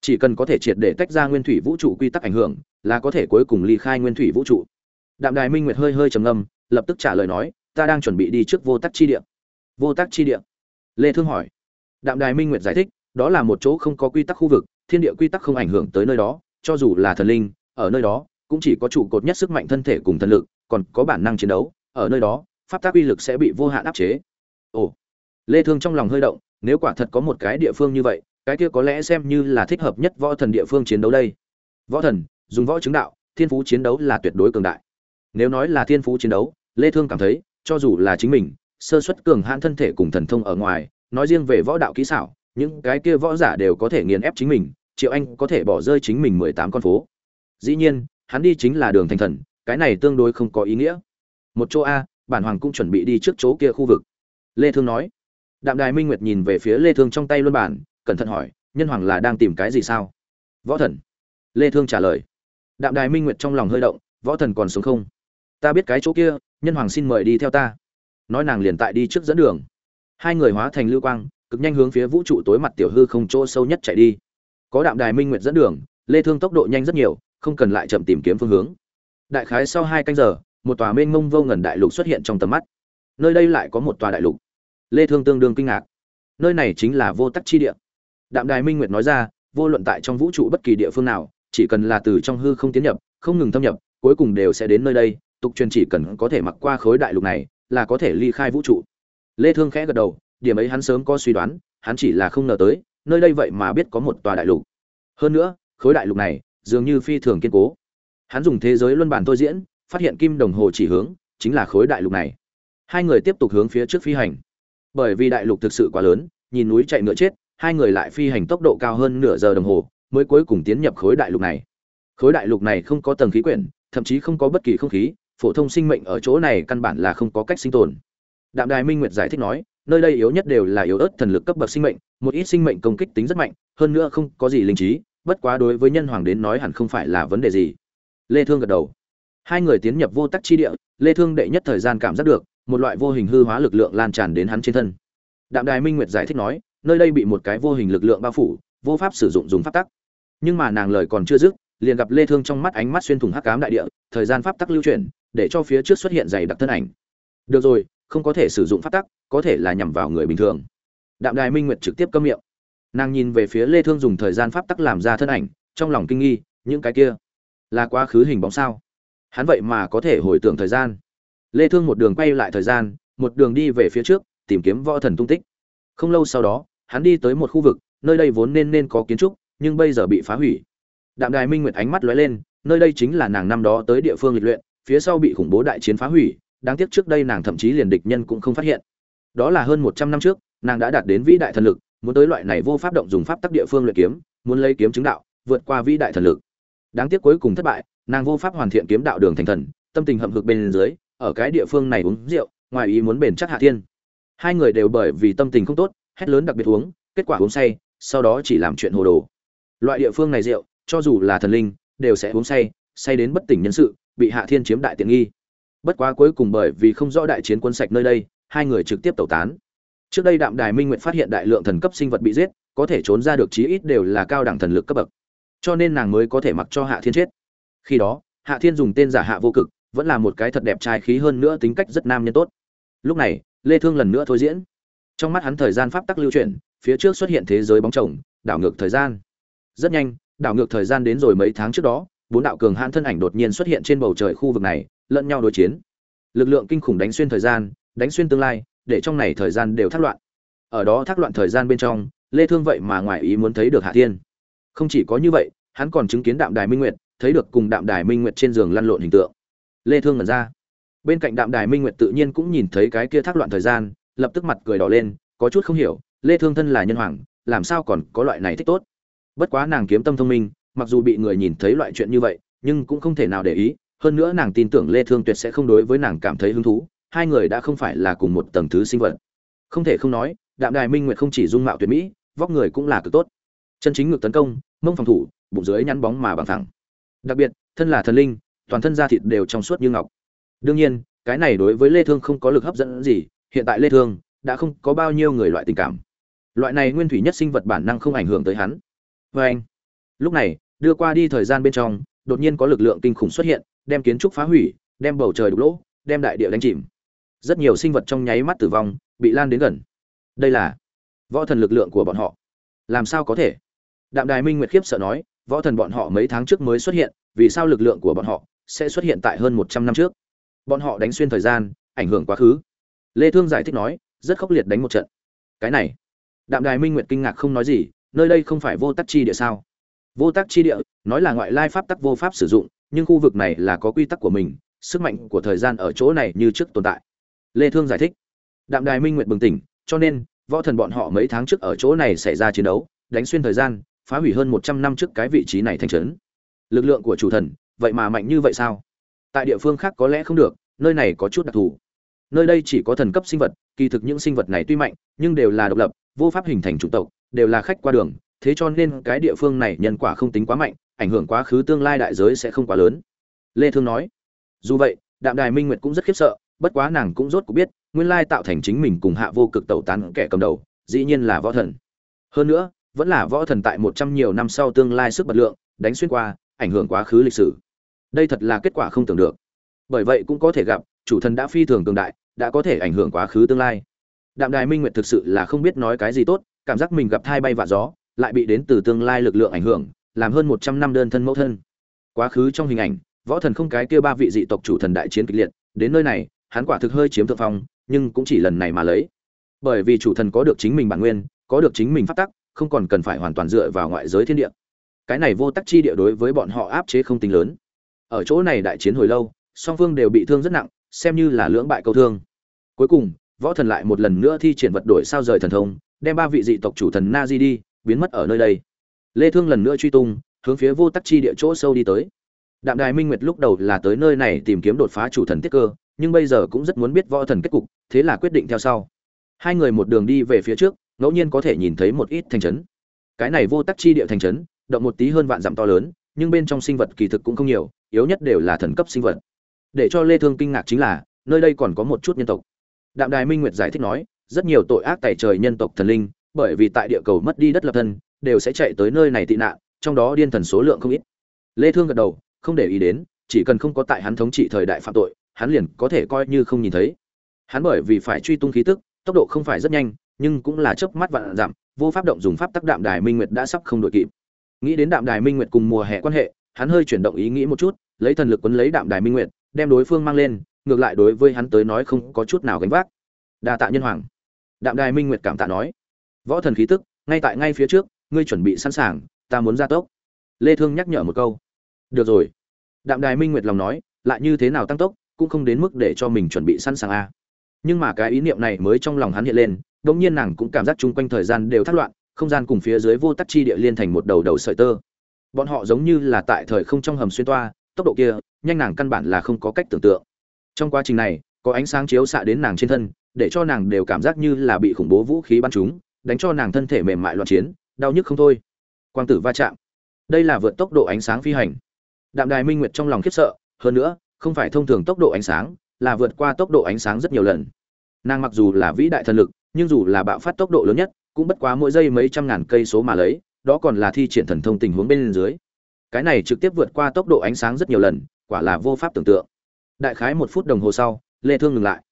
[SPEAKER 1] Chỉ cần có thể triệt để tách ra nguyên thủy vũ trụ quy tắc ảnh hưởng, là có thể cuối cùng ly khai nguyên thủy vũ trụ. Đạm đài minh nguyệt hơi hơi trầm ngâm, lập tức trả lời nói, ta đang chuẩn bị đi trước vô tắc chi địa. Vô tắc chi địa? Lê thương hỏi. Đạm đài minh nguyệt giải thích, đó là một chỗ không có quy tắc khu vực, thiên địa quy tắc không ảnh hưởng tới nơi đó, cho dù là thần linh, ở nơi đó, cũng chỉ có trụ cột nhất sức mạnh thân thể cùng thần lực, còn có bản năng chiến đấu, ở nơi đó, pháp tác uy lực sẽ bị vô hạn áp chế. Ồ. Lê thương trong lòng hơi động, nếu quả thật có một cái địa phương như vậy cái kia có lẽ xem như là thích hợp nhất võ thần địa phương chiến đấu đây. Võ thần, dùng võ chứng đạo, thiên phú chiến đấu là tuyệt đối cường đại. Nếu nói là thiên phú chiến đấu, lê thương cảm thấy, cho dù là chính mình, sơ xuất cường hãn thân thể cùng thần thông ở ngoài, nói riêng về võ đạo kỹ xảo, những cái kia võ giả đều có thể nghiền ép chính mình, triệu anh có thể bỏ rơi chính mình mười tám con phố. Dĩ nhiên, hắn đi chính là đường thành thần, cái này tương đối không có ý nghĩa. Một chỗ a, bản hoàng cũng chuẩn bị đi trước chỗ kia khu vực. Lê thương nói. Đạm đài minh nguyệt nhìn về phía lê thương trong tay luân bản cẩn thận hỏi, nhân hoàng là đang tìm cái gì sao? Võ thần. Lê thương trả lời, đạm đài minh nguyệt trong lòng hơi động, võ thần còn sống không? Ta biết cái chỗ kia, nhân hoàng xin mời đi theo ta. Nói nàng liền tại đi trước dẫn đường. Hai người hóa thành lưu quang, cực nhanh hướng phía vũ trụ tối mặt tiểu hư không chỗ sâu nhất chạy đi. Có đạm đài minh nguyệt dẫn đường, lê thương tốc độ nhanh rất nhiều, không cần lại chậm tìm kiếm phương hướng. Đại khái sau hai canh giờ, một tòa mênh mông vô ngần đại lục xuất hiện trong tầm mắt. Nơi đây lại có một tòa đại lục. Lê thương tương đương kinh ngạc. Nơi này chính là vô tắc chi địa đạm đài minh nguyệt nói ra, vô luận tại trong vũ trụ bất kỳ địa phương nào, chỉ cần là từ trong hư không tiến nhập, không ngừng thâm nhập, cuối cùng đều sẽ đến nơi đây, tục truyền chỉ cần có thể mặc qua khối đại lục này, là có thể ly khai vũ trụ. Lê thương khẽ gật đầu, điểm ấy hắn sớm có suy đoán, hắn chỉ là không ngờ tới, nơi đây vậy mà biết có một tòa đại lục. Hơn nữa, khối đại lục này, dường như phi thường kiên cố. Hắn dùng thế giới luân bản tôi diễn, phát hiện kim đồng hồ chỉ hướng, chính là khối đại lục này. Hai người tiếp tục hướng phía trước phi hành. Bởi vì đại lục thực sự quá lớn, nhìn núi chạy ngựa chết hai người lại phi hành tốc độ cao hơn nửa giờ đồng hồ, mới cuối cùng tiến nhập khối đại lục này. Khối đại lục này không có tầng khí quyển, thậm chí không có bất kỳ không khí, phổ thông sinh mệnh ở chỗ này căn bản là không có cách sinh tồn. Đạm đài minh nguyệt giải thích nói, nơi đây yếu nhất đều là yếu ớt thần lực cấp bậc sinh mệnh, một ít sinh mệnh công kích tính rất mạnh, hơn nữa không có gì linh trí, bất quá đối với nhân hoàng đến nói hẳn không phải là vấn đề gì. Lê thương gật đầu. Hai người tiến nhập vô tắc chi địa, lê thương đệ nhất thời gian cảm giác được, một loại vô hình hư hóa lực lượng lan tràn đến hắn trên thân. Đạm đài minh nguyệt giải thích nói nơi đây bị một cái vô hình lực lượng bao phủ, vô pháp sử dụng dùng pháp tắc. Nhưng mà nàng lời còn chưa dứt, liền gặp lê thương trong mắt ánh mắt xuyên thủng hắc ám đại địa, thời gian pháp tắc lưu chuyển, để cho phía trước xuất hiện dày đặc thân ảnh. Được rồi, không có thể sử dụng pháp tắc, có thể là nhằm vào người bình thường. Đạm đài minh nguyệt trực tiếp câm miệng. Nàng nhìn về phía lê thương dùng thời gian pháp tắc làm ra thân ảnh, trong lòng kinh nghi, những cái kia là quá khứ hình bóng sao? Hắn vậy mà có thể hồi tưởng thời gian. Lê thương một đường quay lại thời gian, một đường đi về phía trước, tìm kiếm võ thần tung tích. Không lâu sau đó hắn đi tới một khu vực, nơi đây vốn nên nên có kiến trúc, nhưng bây giờ bị phá hủy. Đạm đài minh nguyệt ánh mắt lóe lên, nơi đây chính là nàng năm đó tới địa phương lịch luyện, phía sau bị khủng bố đại chiến phá hủy, đáng tiếc trước đây nàng thậm chí liền địch nhân cũng không phát hiện. Đó là hơn 100 năm trước, nàng đã đạt đến vĩ đại thần lực, muốn tới loại này vô pháp động dùng pháp tắc địa phương luyện kiếm, muốn lấy kiếm chứng đạo, vượt qua vĩ đại thần lực. Đáng tiếc cuối cùng thất bại, nàng vô pháp hoàn thiện kiếm đạo đường thành thần, tâm tình hậm hực bên dưới, ở cái địa phương này uống rượu, ngoài ý muốn bền chắc hạ thiên. Hai người đều bởi vì tâm tình không tốt hét lớn đặc biệt uống, kết quả uống say, sau đó chỉ làm chuyện hồ đồ. Loại địa phương này rượu, cho dù là thần linh, đều sẽ uống say say đến bất tỉnh nhân sự, bị hạ thiên chiếm đại tiện nghi. Bất quá cuối cùng bởi vì không rõ đại chiến quân sạch nơi đây, hai người trực tiếp tẩu tán. Trước đây đạm đài minh nguyện phát hiện đại lượng thần cấp sinh vật bị giết, có thể trốn ra được chí ít đều là cao đẳng thần lực cấp bậc. Cho nên nàng mới có thể mặc cho hạ thiên chết. Khi đó, hạ thiên dùng tên giả hạ vô cực, vẫn là một cái thật đẹp trai khí hơn nữa tính cách rất nam nhân tốt. Lúc này, lê thương lần nữa thôi diễn trong mắt hắn thời gian pháp tắc lưu chuyển, phía trước xuất hiện thế giới bóng chồng, đảo ngược thời gian. Rất nhanh, đảo ngược thời gian đến rồi mấy tháng trước đó, bốn đạo cường hãn thân ảnh đột nhiên xuất hiện trên bầu trời khu vực này, lẫn nhau đối chiến. Lực lượng kinh khủng đánh xuyên thời gian, đánh xuyên tương lai, để trong này thời gian đều thác loạn. Ở đó thác loạn thời gian bên trong, lê thương vậy mà ngoài ý muốn thấy được hạ thiên. Không chỉ có như vậy, hắn còn chứng kiến đạm đài minh nguyệt, thấy được cùng đạm đài minh nguyệt trên giường lăn lộn hình tượng. Lê thương ngẩn ra. Bên cạnh đạm đài minh nguyệt tự nhiên cũng nhìn thấy cái kia thác loạn thời gian lập tức mặt cười đỏ lên, có chút không hiểu, lê thương thân là nhân hoàng, làm sao còn có loại này thích tốt? Bất quá nàng kiếm tâm thông minh, mặc dù bị người nhìn thấy loại chuyện như vậy, nhưng cũng không thể nào để ý, hơn nữa nàng tin tưởng lê thương tuyệt sẽ không đối với nàng cảm thấy hứng thú, hai người đã không phải là cùng một tầng thứ sinh vật. Không thể không nói, đạm đài minh nguyệt không chỉ dung mạo tuyệt mỹ, vóc người cũng là cực tốt. Chân chính ngược tấn công, mông phòng thủ, bụng dưới nhăn bóng mà bằng thẳng. Đặc biệt, thân là thần linh, toàn thân da thịt đều trong suốt như ngọc. Đương nhiên, cái này đối với lê thương không có lực hấp dẫn gì hiện tại lê thương đã không có bao nhiêu người loại tình cảm. Loại này nguyên thủy nhất sinh vật bản năng không ảnh hưởng tới hắn. Với anh, lúc này, đưa qua đi thời gian bên trong, đột nhiên có lực lượng kinh khủng xuất hiện, đem kiến trúc phá hủy, đem bầu trời đục lỗ, đem đại địa đánh chìm. Rất nhiều sinh vật trong nháy mắt tử vong, bị lan đến gần. Đây là võ thần lực lượng của bọn họ. Làm sao có thể? Đạm đài minh nguyệt khiếp sợ nói, võ thần bọn họ mấy tháng trước mới xuất hiện, vì sao lực lượng của bọn họ sẽ xuất hiện tại hơn một trăm năm trước? Bọn họ đánh xuyên thời gian, ảnh hưởng quá khứ lê thương giải thích nói, rất khốc liệt đánh một trận. Cái này, đạm đài minh nguyệt kinh ngạc không nói gì, nơi đây không phải vô tắc chi địa sao? Vô tắc chi địa, nói là ngoại lai pháp tắc vô pháp sử dụng, nhưng khu vực này là có quy tắc của mình, sức mạnh của thời gian ở chỗ này như trước tồn tại. Lê thương giải thích. Đạm đài minh nguyệt bừng tỉnh, cho nên, võ thần bọn họ mấy tháng trước ở chỗ này xảy ra chiến đấu, đánh xuyên thời gian, phá hủy hơn 100 năm trước cái vị trí này thành trấn. Lực lượng của chủ thần, vậy mà mạnh như vậy sao? Tại địa phương khác có lẽ không được, nơi này có chút đặc thù nơi đây chỉ có thần cấp sinh vật, kỳ thực những sinh vật này tuy mạnh, nhưng đều là độc lập, vô pháp hình thành chủng tộc, đều là khách qua đường, thế cho nên cái địa phương này nhân quả không tính quá mạnh, ảnh hưởng quá khứ tương lai đại giới sẽ không quá lớn. Lê thương nói, dù vậy, đạm đài minh nguyệt cũng rất khiếp sợ, bất quá nàng cũng rốt cuộc biết, nguyên lai tạo thành chính mình cùng hạ vô cực tẩu tán kẻ cầm đầu, dĩ nhiên là võ thần. Hơn nữa, vẫn là võ thần tại một trăm nhiều năm sau tương lai sức bật lượng, đánh xuyên qua, ảnh hưởng quá khứ lịch sử. Đây thật là kết quả không tưởng được. Bởi vậy cũng có thể gặp chủ thần đã phi thường cường đại, đã có thể ảnh hưởng quá khứ tương lai. Đạm đài minh nguyệt thực sự là không biết nói cái gì tốt, cảm giác mình gặp thai bay vạ gió, lại bị đến từ tương lai lực lượng ảnh hưởng, làm hơn một trăm năm đơn thân mẫu thân. Quá khứ trong hình ảnh, võ thần không cái kia ba vị dị tộc chủ thần đại chiến kịch liệt, đến nơi này, hắn quả thực hơi chiếm thượng phong, nhưng cũng chỉ lần này mà lấy. Bởi vì chủ thần có được chính mình bản nguyên, có được chính mình phát tắc, không còn cần phải hoàn toàn dựa vào ngoại giới thiên địa. Cái này vô tắc chi địa đối với bọn họ áp chế không tính lớn. Ở chỗ này đại chiến hồi lâu, song phương đều bị thương rất nặng xem như là lưỡng bại câu thương. Cuối cùng, võ thần lại một lần nữa thi triển vật đổi sao rời thần thông, đem ba vị dị tộc chủ thần na di đi, biến mất ở nơi đây. Lê thương lần nữa truy tung, hướng phía vô tắc chi địa chỗ sâu đi tới. Đạm đài minh nguyệt lúc đầu là tới nơi này tìm kiếm đột phá chủ thần tiết cơ, nhưng bây giờ cũng rất muốn biết võ thần kết cục, thế là quyết định theo sau. Hai người một đường đi về phía trước, ngẫu nhiên có thể nhìn thấy một ít thành trấn. Cái này vô tắc chi địa thành trấn, động một tí hơn vạn dặm to lớn, nhưng bên trong sinh vật kỳ thực cũng không nhiều, yếu nhất đều là thần cấp sinh vật để cho lê thương kinh ngạc chính là, nơi đây còn có một chút nhân tộc. Đạm đài minh nguyệt giải thích nói, rất nhiều tội ác tại trời nhân tộc thần linh, bởi vì tại địa cầu mất đi đất lập thân, đều sẽ chạy tới nơi này tị nạn, trong đó điên thần số lượng không ít. Lê thương gật đầu, không để ý đến, chỉ cần không có tại hắn thống trị thời đại phạm tội, hắn liền có thể coi như không nhìn thấy. Hắn bởi vì phải truy tung khí tức, tốc độ không phải rất nhanh, nhưng cũng là chớp mắt vạn giảm, vô pháp động dùng pháp tắc đạm đài minh nguyệt đã sắp không đội kịp. Nghĩ đến đạm đài minh nguyệt cùng mùa hè quan hệ, hắn hơi chuyển động ý nghĩ một chút, lấy thần lực quấn lấy đạm đài minh nguyệt đem đối phương mang lên, ngược lại đối với hắn tới nói không có chút nào gánh vác. Đa tạ nhân hoàng. Đạm đài minh nguyệt cảm tạ nói. Võ thần khí tức, ngay tại ngay phía trước, ngươi chuẩn bị sẵn sàng, ta muốn ra tốc. Lê thương nhắc nhở một câu. Được rồi. Đạm đài minh nguyệt lòng nói, lại như thế nào tăng tốc, cũng không đến mức để cho mình chuẩn bị sẵn sàng a nhưng mà cái ý niệm này mới trong lòng hắn hiện lên, đống nhiên nàng cũng cảm giác chung quanh thời gian đều thắt loạn, không gian cùng phía dưới vô tắc chi địa liên thành một đầu đầu sợi tơ. Bọn họ giống như là tại thời không trong hầm xuyên toa tốc độ kia, nhanh nàng căn bản là không có cách tưởng tượng. Trong quá trình này, có ánh sáng chiếu xạ đến nàng trên thân, để cho nàng đều cảm giác như là bị khủng bố vũ khí bắn trúng, đánh cho nàng thân thể mềm mại loạn chiến, đau nhức không thôi. Quang tử va chạm. Đây là vượt tốc độ ánh sáng phi hành. Đạm đài minh nguyệt trong lòng khiếp sợ, hơn nữa, không phải thông thường tốc độ ánh sáng, là vượt qua tốc độ ánh sáng rất nhiều lần. Nàng mặc dù là vĩ đại thần lực, nhưng dù là bạo phát tốc độ lớn nhất, cũng bất quá mỗi giây mấy trăm ngàn cây số mà lấy, đó còn là thi triển thần thông tình huống bên dưới cái này trực tiếp vượt qua tốc độ ánh sáng rất nhiều lần, quả là vô pháp tưởng tượng. Đại khái một phút đồng hồ sau, lê thương ngừng lại.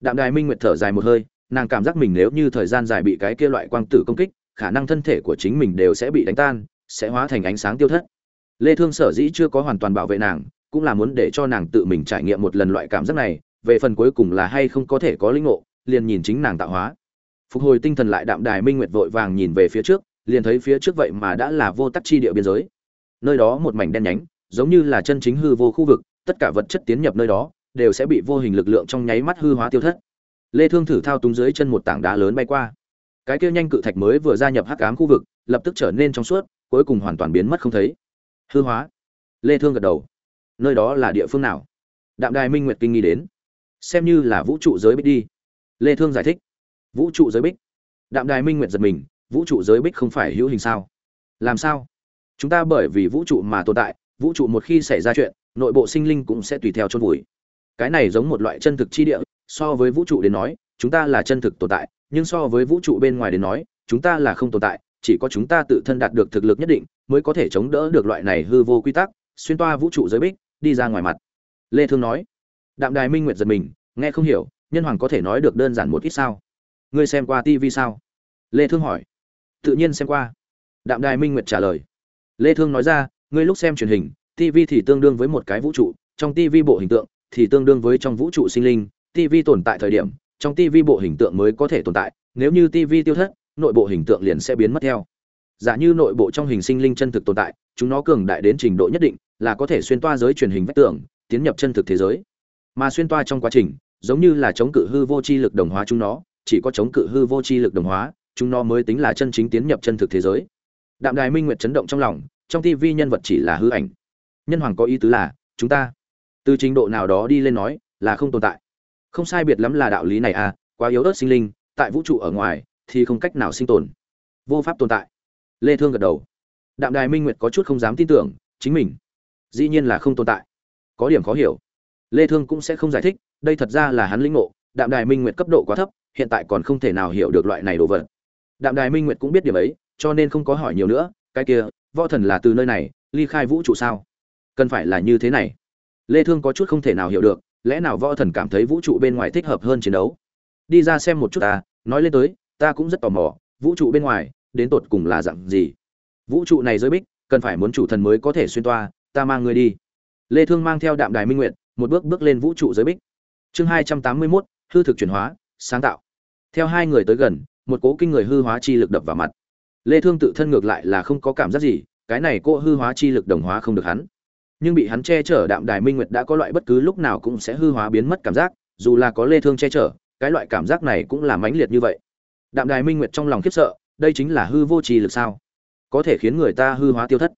[SPEAKER 1] Đạm đài minh nguyệt thở dài một hơi, nàng cảm giác mình nếu như thời gian dài bị cái kia loại quang tử công kích, khả năng thân thể của chính mình đều sẽ bị đánh tan, sẽ hóa thành ánh sáng tiêu thất. Lê thương sở dĩ chưa có hoàn toàn bảo vệ nàng, cũng là muốn để cho nàng tự mình trải nghiệm một lần loại cảm giác này, về phần cuối cùng là hay không có thể có linh ngộ, liền nhìn chính nàng tạo hóa. Phục hồi tinh thần lại, đạm đài minh nguyệt vội vàng nhìn về phía trước, liền thấy phía trước vậy mà đã là vô tắc chi địa biên giới nơi đó một mảnh đen nhánh, giống như là chân chính hư vô khu vực, tất cả vật chất tiến nhập nơi đó, đều sẽ bị vô hình lực lượng trong nháy mắt hư hóa tiêu thất. Lê thương thử thao túng dưới chân một tảng đá lớn bay qua. Cái kia nhanh cự thạch mới vừa gia nhập hắc ám khu vực, lập tức trở nên trong suốt, cuối cùng hoàn toàn biến mất không thấy. Hư hóa. Lê thương gật đầu. Nơi đó là địa phương nào? Đạm đài minh nguyệt kinh nghi đến. Xem như là vũ trụ giới bích đi. Lê thương giải thích. Vũ trụ giới bích. Đạm đài minh nguyệt giật mình. Vũ trụ giới bích không phải hữu hình sao? Làm sao? Chúng ta bởi vì vũ trụ mà tồn tại, vũ trụ một khi xảy ra chuyện, nội bộ sinh linh cũng sẽ tùy theo chôn vùi. Cái này giống một loại chân thực chi địa, so với vũ trụ đến nói, chúng ta là chân thực tồn tại, nhưng so với vũ trụ bên ngoài đến nói, chúng ta là không tồn tại, chỉ có chúng ta tự thân đạt được thực lực nhất định, mới có thể chống đỡ được loại này hư vô quy tắc, xuyên toa vũ trụ giới bích, đi ra ngoài mặt. Lê thương nói. Đạm đài minh nguyệt giật mình, nghe không hiểu, nhân hoàng có thể nói được đơn giản một ít sao? Ngươi xem qua tivi sao? Lê thương hỏi. Tự nhiên xem qua. Đạm đài minh nguyệt trả lời lê thương nói ra, ngươi lúc xem truyền hình TV thì tương đương với một cái vũ trụ, trong TV bộ hình tượng thì tương đương với trong vũ trụ sinh linh TV tồn tại thời điểm, trong TV bộ hình tượng mới có thể tồn tại, nếu như TV tiêu thất, nội bộ hình tượng liền sẽ biến mất theo. Giả như nội bộ trong hình sinh linh chân thực tồn tại, chúng nó cường đại đến trình độ nhất định là có thể xuyên toa giới truyền hình vách tường, tiến nhập chân thực thế giới. Mà xuyên toa trong quá trình, giống như là chống cự hư vô chi lực đồng hóa chúng nó, chỉ có chống cự hư vô chi lực đồng hóa, chúng nó mới tính là chân chính tiến nhập chân thực thế giới. Đạm đài minh nguyệt chấn động trong lòng trong tv nhân vật chỉ là hư ảnh. Nhân hoàng có ý tứ là, chúng ta, từ trình độ nào đó đi lên nói, là không tồn tại. Không sai biệt lắm là đạo lý này à quá yếu ớt sinh linh, tại vũ trụ ở ngoài, thì không cách nào sinh tồn. Vô pháp tồn tại. Lê thương gật đầu. Đạm đài minh nguyệt có chút không dám tin tưởng, chính mình, dĩ nhiên là không tồn tại. Có điểm khó hiểu. Lê thương cũng sẽ không giải thích, đây thật ra là hắn lĩnh ngộ, đạm đài minh nguyệt cấp độ quá thấp, hiện tại còn không thể nào hiểu được loại này đồ vật. Đạm đài minh nguyệt cũng biết điểm ấy, cho nên không có hỏi nhiều nữa, cái kia võ thần là từ nơi này ly khai vũ trụ sao? Cần phải là như thế này. Lê thương có chút không thể nào hiểu được lẽ nào võ thần cảm thấy vũ trụ bên ngoài thích hợp hơn chiến đấu? Đi ra xem một chút ta nói lên tới ta cũng rất tò mò vũ trụ bên ngoài đến tột cùng là dạng gì? Vũ trụ này giới bích cần phải muốn chủ thần mới có thể xuyên toa ta mang ngươi đi. Lê thương mang theo đạm đài minh nguyện một bước bước lên vũ trụ giới bích. Chương 281, hư thực chuyển hóa sáng tạo. Theo hai người tới gần một cố kinh người hư hóa chi lực đập vào mặt lê thương tự thân ngược lại là không có cảm giác gì, cái này cô hư hóa chi lực đồng hóa không được hắn. Nhưng bị hắn che chở đạm đài minh nguyệt đã có loại bất cứ lúc nào cũng sẽ hư hóa biến mất cảm giác, dù là có lê thương che chở, cái loại cảm giác này cũng là mãnh liệt như vậy. Đạm đài minh nguyệt trong lòng khiếp sợ, đây chính là hư vô trì lực sao? Có thể khiến người ta hư hóa tiêu thất.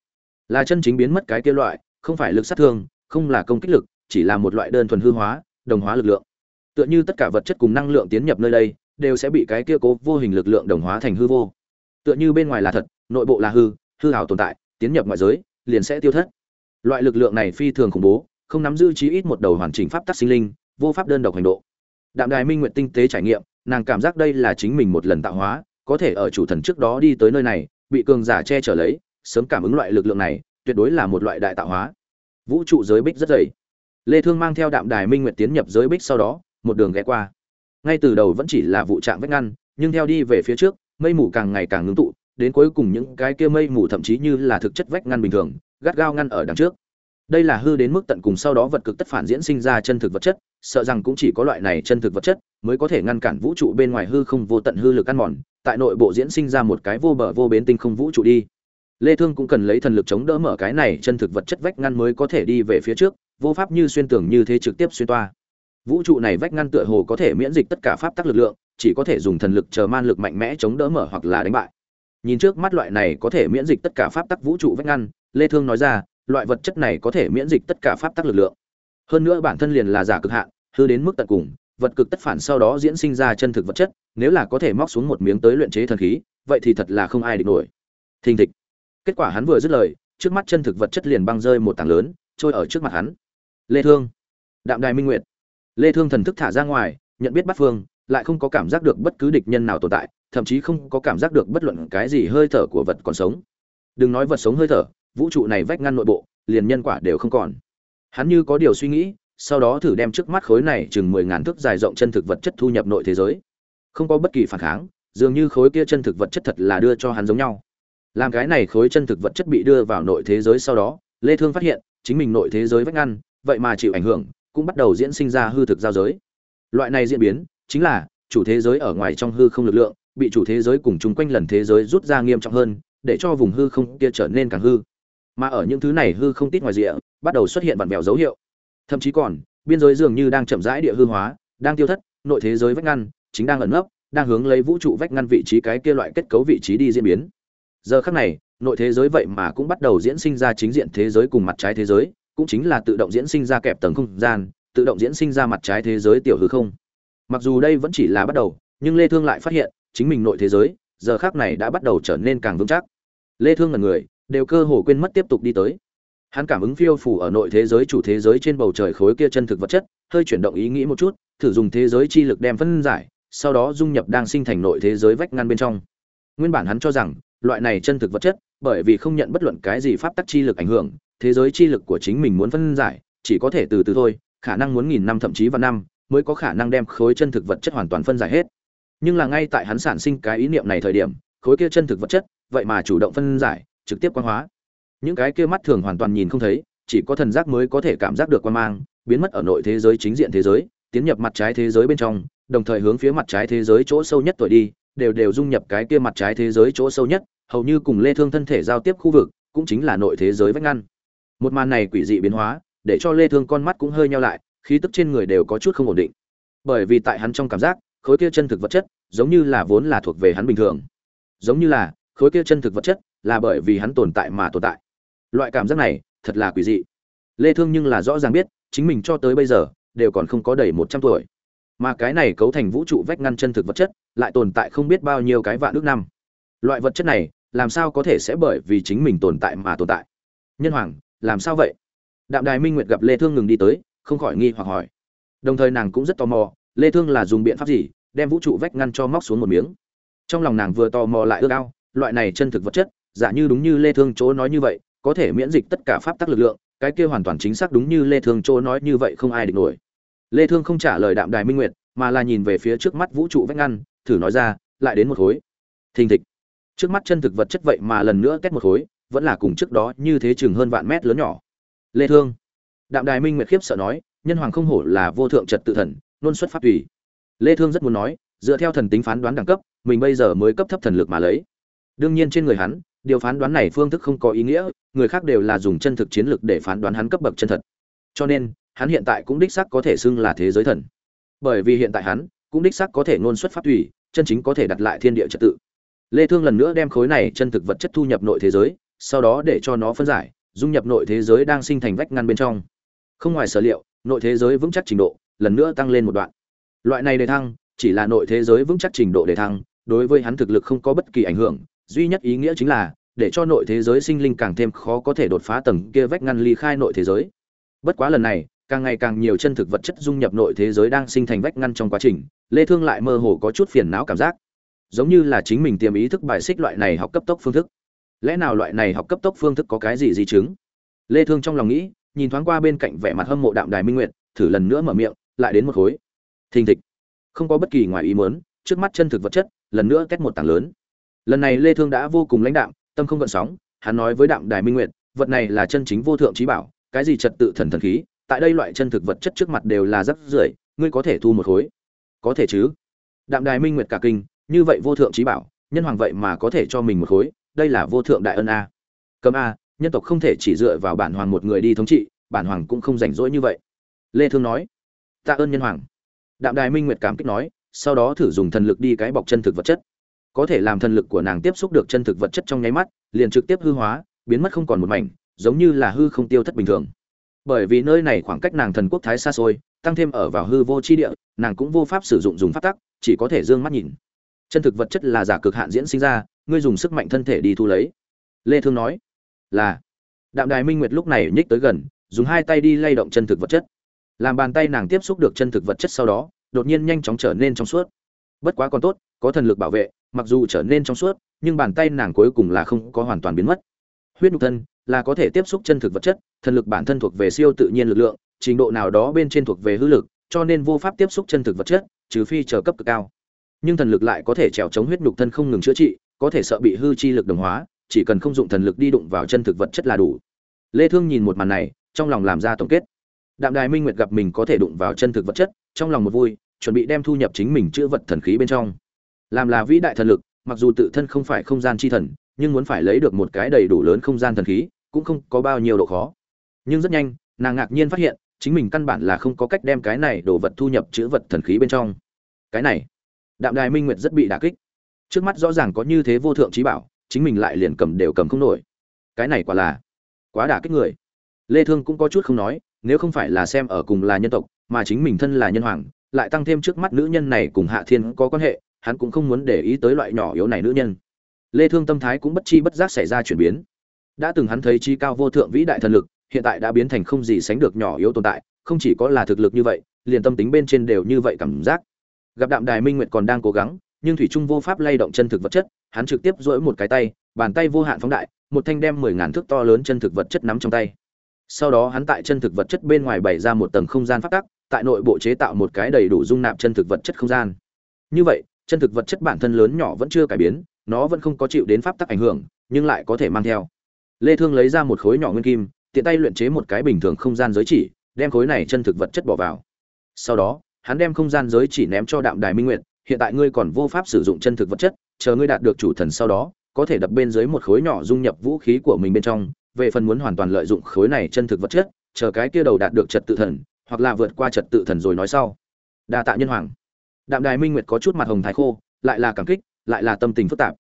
[SPEAKER 1] Là chân chính biến mất cái kia loại, không phải lực sát thương, không là công kích lực, chỉ là một loại đơn thuần hư hóa, đồng hóa lực lượng. Tựa như tất cả vật chất cùng năng lượng tiến nhập nơi đây, đều sẽ bị cái kia cố vô hình lực lượng đồng hóa thành hư vô tựa như bên ngoài là thật, nội bộ là hư hư hào tồn tại, tiến nhập ngoại giới, liền sẽ tiêu thất. Loại lực lượng này phi thường khủng bố, không nắm giữ chí ít một đầu hoàn chỉnh pháp tắc sinh linh, vô pháp đơn độc hành độ. Đạm đài minh nguyện tinh tế trải nghiệm, nàng cảm giác đây là chính mình một lần tạo hóa, có thể ở chủ thần trước đó đi tới nơi này, bị cường giả che chở lấy, sớm cảm ứng loại lực lượng này, tuyệt đối là một loại đại tạo hóa. Vũ trụ giới bích rất dày. Lê thương mang theo đạm đài minh nguyện tiến nhập giới bích sau đó, một đường ghé qua. Ngay từ đầu vẫn chỉ là vụ trạng vách ngăn, nhưng theo đi về phía trước mây mù càng ngày càng ngưng tụ, đến cuối cùng những cái kia mây mù thậm chí như là thực chất vách ngăn bình thường, gắt gao ngăn ở đằng trước. Đây là hư đến mức tận cùng sau đó vật cực tất phản diễn sinh ra chân thực vật chất, sợ rằng cũng chỉ có loại này chân thực vật chất mới có thể ngăn cản vũ trụ bên ngoài hư không vô tận hư lực ăn mòn, tại nội bộ diễn sinh ra một cái vô bờ vô bến tinh không vũ trụ đi. Lê thương cũng cần lấy thần lực chống đỡ mở cái này chân thực vật chất vách ngăn mới có thể đi về phía trước, vô pháp như xuyên tưởng như thế trực tiếp xuyên toa vũ trụ này vách ngăn tựa hồ có thể miễn dịch tất cả pháp tắc lực lượng, chỉ có thể dùng thần lực chờ man lực mạnh mẽ chống đỡ mở hoặc là đánh bại. Nhìn trước mắt loại này có thể miễn dịch tất cả pháp tắc vũ trụ vách ngăn, lê thương nói ra, loại vật chất này có thể miễn dịch tất cả pháp tắc lực lượng. Hơn nữa bản thân liền là giả cực hạn, hư đến mức tận cùng, vật cực tất phản sau đó diễn sinh ra chân thực vật chất, nếu là có thể móc xuống một miếng tới luyện chế thần khí, vậy thì thật là không ai địch nổi. Thình thịch. Kết quả hắn vừa dứt lời, trước mắt chân thực vật chất liền băng rơi một tảng lớn, trôi ở trước mặt hắn. Lê thương. Đạm đài minh nguyệt lê thương thần thức thả ra ngoài, nhận biết bắt phương, lại không có cảm giác được bất cứ địch nhân nào tồn tại, thậm chí không có cảm giác được bất luận cái gì hơi thở của vật còn sống. Đừng nói vật sống hơi thở, vũ trụ này vách ngăn nội bộ, liền nhân quả đều không còn. Hắn như có điều suy nghĩ, sau đó thử đem trước mắt khối này chừng mười ngàn thước dài rộng chân thực vật chất thu nhập nội thế giới. Không có bất kỳ phản kháng, dường như khối kia chân thực vật chất thật là đưa cho hắn giống nhau. Làm cái này khối chân thực vật chất bị đưa vào nội thế giới sau đó, lê thương phát hiện, chính mình nội thế giới vách ngăn, vậy mà chịu ảnh hưởng cũng bắt đầu diễn sinh ra hư thực giao giới. Loại này diễn biến chính là chủ thế giới ở ngoài trong hư không lực lượng bị chủ thế giới cùng chung quanh lần thế giới rút ra nghiêm trọng hơn, để cho vùng hư không kia trở nên càng hư. Mà ở những thứ này hư không tít ngoài rìa, bắt đầu xuất hiện vặn vẹo dấu hiệu. Thậm chí còn, biên giới dường như đang chậm rãi địa hư hóa, đang tiêu thất, nội thế giới vách ngăn chính đang ẩn nấp, đang hướng lấy vũ trụ vách ngăn vị trí cái kia loại kết cấu vị trí đi diễn biến. Giờ khắc này, nội thế giới vậy mà cũng bắt đầu diễn sinh ra chính diện thế giới cùng mặt trái thế giới cũng chính là tự động diễn sinh ra kẹp tầng không gian, tự động diễn sinh ra mặt trái thế giới tiểu hư không. Mặc dù đây vẫn chỉ là bắt đầu, nhưng lê thương lại phát hiện, chính mình nội thế giới, giờ khắc này đã bắt đầu trở nên càng vững chắc. Lê thương là người, đều cơ hồ quên mất tiếp tục đi tới. Hắn cảm ứng phiêu phù ở nội thế giới chủ thế giới trên bầu trời khối kia chân thực vật chất, hơi chuyển động ý nghĩ một chút, thử dùng thế giới chi lực đem phân giải, sau đó dung nhập đang sinh thành nội thế giới vách ngăn bên trong. Nguyên bản hắn cho rằng, loại này chân thực vật chất, bởi vì không nhận bất luận cái gì pháp tắc chi lực ảnh hưởng thế giới chi lực của chính mình muốn phân giải, chỉ có thể từ từ thôi, khả năng muốn nghìn năm thậm chí vạn năm mới có khả năng đem khối chân thực vật chất hoàn toàn phân giải hết. Nhưng là ngay tại hắn sản sinh cái ý niệm này thời điểm, khối kia chân thực vật chất, vậy mà chủ động phân giải, trực tiếp quan hóa. Những cái kia mắt thường hoàn toàn nhìn không thấy, chỉ có thần giác mới có thể cảm giác được quan mang, biến mất ở nội thế giới chính diện thế giới, tiến nhập mặt trái thế giới bên trong, đồng thời hướng phía mặt trái thế giới chỗ sâu nhất tuổi đi, đều đều dung nhập cái kia mặt trái thế giới chỗ sâu nhất, hầu như cùng lê thương thân thể giao tiếp khu vực, cũng chính là nội thế giới vách ngăn một màn này quỷ dị biến hóa, để cho lê thương con mắt cũng hơi nheo lại, khí tức trên người đều có chút không ổn định. Bởi vì tại hắn trong cảm giác, khối kia chân thực vật chất, giống như là vốn là thuộc về hắn bình thường. Giống như là, khối kia chân thực vật chất là bởi vì hắn tồn tại mà tồn tại. Loại cảm giác này, thật là quỷ dị. Lê thương nhưng là rõ ràng biết, chính mình cho tới bây giờ, đều còn không có đầy 100 tuổi. Mà cái này cấu thành vũ trụ vách ngăn chân thực vật chất, lại tồn tại không biết bao nhiêu cái vạn nước năm. Loại vật chất này, làm sao có thể sẽ bởi vì chính mình tồn tại mà tồn tại? Nhân hoàng làm sao vậy? Đạm đài minh nguyệt gặp lê thương ngừng đi tới, không khỏi nghi hoặc hỏi. Đồng thời nàng cũng rất tò mò, lê thương là dùng biện pháp gì, đem vũ trụ vách ngăn cho móc xuống một miếng? Trong lòng nàng vừa tò mò lại ước ao, loại này chân thực vật chất, giả như đúng như lê thương chỗ nói như vậy, có thể miễn dịch tất cả pháp tắc lực lượng, cái kia hoàn toàn chính xác đúng như lê thương chỗ nói như vậy không ai địch nổi. Lê thương không trả lời đạm đài minh nguyệt, mà là nhìn về phía trước mắt vũ trụ vách ngăn, thử nói ra, lại đến một khối. Thình thịch. Trước mắt chân thực vật chất vậy mà lần nữa kết một khối vẫn là cùng trước đó như thế chừng hơn vạn mét lớn nhỏ. Lê thương. Đạm đài minh nguyệt khiếp sợ nói, nhân hoàng không hổ là vô thượng trật tự thần luôn xuất pháp tùy. Lê thương rất muốn nói, dựa theo thần tính phán đoán đẳng cấp, mình bây giờ mới cấp thấp thần lực mà lấy. Đương nhiên trên người hắn, điều phán đoán này phương thức không có ý nghĩa, người khác đều là dùng chân thực chiến lực để phán đoán hắn cấp bậc chân thật. Cho nên, hắn hiện tại cũng đích xác có thể xưng là thế giới thần. Bởi vì hiện tại hắn, cũng đích xác có thể ngôn xuất pháp tùy, chân chính có thể đặt lại thiên địa trật tự. Lê thương lần nữa đem khối này chân thực vật chất thu nhập nội thế giới sau đó để cho nó phân giải, dung nhập nội thế giới đang sinh thành vách ngăn bên trong. Không ngoài sở liệu, nội thế giới vững chắc trình độ, lần nữa tăng lên một đoạn. Loại này đề thăng, chỉ là nội thế giới vững chắc trình độ đề thăng, đối với hắn thực lực không có bất kỳ ảnh hưởng, duy nhất ý nghĩa chính là, để cho nội thế giới sinh linh càng thêm khó có thể đột phá tầng kia vách ngăn ly khai nội thế giới. Bất quá lần này, càng ngày càng nhiều chân thực vật chất dung nhập nội thế giới đang sinh thành vách ngăn trong quá trình, lê thương lại mơ hồ có chút phiền não cảm giác. Giống như là chính mình tiềm ý thức bài xích loại này học cấp tốc phương thức lẽ nào loại này học cấp tốc phương thức có cái gì di chứng? Lê thương trong lòng nghĩ, nhìn thoáng qua bên cạnh vẻ mặt hâm mộ đạm đài minh nguyệt, thử lần nữa mở miệng, lại đến một khối. Thình thịch. Không có bất kỳ ngoài ý muốn, trước mắt chân thực vật chất, lần nữa kết một tảng lớn. Lần này lê thương đã vô cùng lãnh đạm, tâm không gợn sóng, hắn nói với đạm đài minh nguyệt, vật này là chân chính vô thượng trí bảo, cái gì trật tự thần thần khí, tại đây loại chân thực vật chất trước mặt đều là rất rưởi, ngươi có thể thu một khối. Có thể chứ? Đạm đài minh nguyệt cả kinh, như vậy vô thượng trí bảo, nhân hoàng vậy mà có thể cho mình một khối đây là vô thượng đại ân a. Cầm a, nhân tộc không thể chỉ dựa vào bản hoàng một người đi thống trị, bản hoàng cũng không rảnh rỗi như vậy. Lê thương nói, tạ ơn nhân hoàng. Đạm đài minh nguyệt cảm kích nói, sau đó thử dùng thần lực đi cái bọc chân thực vật chất. Có thể làm thần lực của nàng tiếp xúc được chân thực vật chất trong nháy mắt, liền trực tiếp hư hóa, biến mất không còn một mảnh, giống như là hư không tiêu thất bình thường. Bởi vì nơi này khoảng cách nàng thần quốc thái xa xôi, tăng thêm ở vào hư vô chi địa, nàng cũng vô pháp sử dụng dùng pháp tắc, chỉ có thể dương mắt nhìn. Chân thực vật chất là giả cực hạn diễn sinh ra ngươi dùng sức mạnh thân thể đi thu lấy. Lê thương nói, là. Đạm đài minh nguyệt lúc này nhích tới gần, dùng hai tay đi lay động chân thực vật chất. Làm bàn tay nàng tiếp xúc được chân thực vật chất sau đó, đột nhiên nhanh chóng trở nên trong suốt. Bất quá còn tốt, có thần lực bảo vệ, mặc dù trở nên trong suốt, nhưng bàn tay nàng cuối cùng là không có hoàn toàn biến mất. Huyết nhục thân là có thể tiếp xúc chân thực vật chất, thần lực bản thân thuộc về siêu tự nhiên lực lượng, trình độ nào đó bên trên thuộc về hư lực, cho nên vô pháp tiếp xúc chân thực vật chất, trừ phi chờ cấp cực cao. Nhưng thần lực lại có thể trèo chống huyết nhục thân không ngừng chữa trị có thể sợ bị hư chi lực đồng hóa, chỉ cần không dụng thần lực đi đụng vào chân thực vật chất là đủ. Lê thương nhìn một màn này, trong lòng làm ra tổng kết. Đạm đài minh nguyệt gặp mình có thể đụng vào chân thực vật chất, trong lòng một vui, chuẩn bị đem thu nhập chính mình chữa vật thần khí bên trong. Làm là vĩ đại thần lực, mặc dù tự thân không phải không gian chi thần, nhưng muốn phải lấy được một cái đầy đủ lớn không gian thần khí, cũng không có bao nhiêu độ khó. Nhưng rất nhanh, nàng ngạc nhiên phát hiện, chính mình căn bản là không có cách đem cái này đồ vật thu nhập chữ vật thần khí bên trong. Cái này, đạm đài minh nguyệt rất bị đả kích trước mắt rõ ràng có như thế vô thượng trí bảo, chính mình lại liền cầm đều cầm không nổi. Cái này quả là quá đả kích người. Lê thương cũng có chút không nói, nếu không phải là xem ở cùng là nhân tộc, mà chính mình thân là nhân hoàng, lại tăng thêm trước mắt nữ nhân này cùng hạ thiên có quan hệ, hắn cũng không muốn để ý tới loại nhỏ yếu này nữ nhân. Lê thương tâm thái cũng bất chi bất giác xảy ra chuyển biến. Đã từng hắn thấy chi cao vô thượng vĩ đại thần lực, hiện tại đã biến thành không gì sánh được nhỏ yếu tồn tại, không chỉ có là thực lực như vậy, liền tâm tính bên trên đều như vậy cảm giác. Gặp đạm đài minh nguyệt còn đang cố gắng nhưng thủy trung vô pháp lay động chân thực vật chất, hắn trực tiếp duỗi một cái tay, bàn tay vô hạn phóng đại, một thanh đem mười ngàn thước to lớn chân thực vật chất nắm trong tay. Sau đó hắn tại chân thực vật chất bên ngoài bày ra một tầng không gian phát tắc, tại nội bộ chế tạo một cái đầy đủ dung nạp chân thực vật chất không gian. Như vậy, chân thực vật chất bản thân lớn nhỏ vẫn chưa cải biến, nó vẫn không có chịu đến pháp tắc ảnh hưởng, nhưng lại có thể mang theo. Lê thương lấy ra một khối nhỏ nguyên kim, tiện tay luyện chế một cái bình thường không gian giới chỉ, đem khối này chân thực vật chất bỏ vào. Sau đó, hắn đem không gian giới chỉ ném cho đạm đài minh nguyệt hiện tại ngươi còn vô pháp sử dụng chân thực vật chất, chờ ngươi đạt được chủ thần sau đó, có thể đập bên dưới một khối nhỏ dung nhập vũ khí của mình bên trong, về phần muốn hoàn toàn lợi dụng khối này chân thực vật chất, chờ cái kia đầu đạt được trật tự thần, hoặc là vượt qua trật tự thần rồi nói sau. Đa tạ nhân hoàng. Đạm đài minh nguyệt có chút mặt hồng thái khô, lại là cảm kích, lại là tâm tình phức tạp.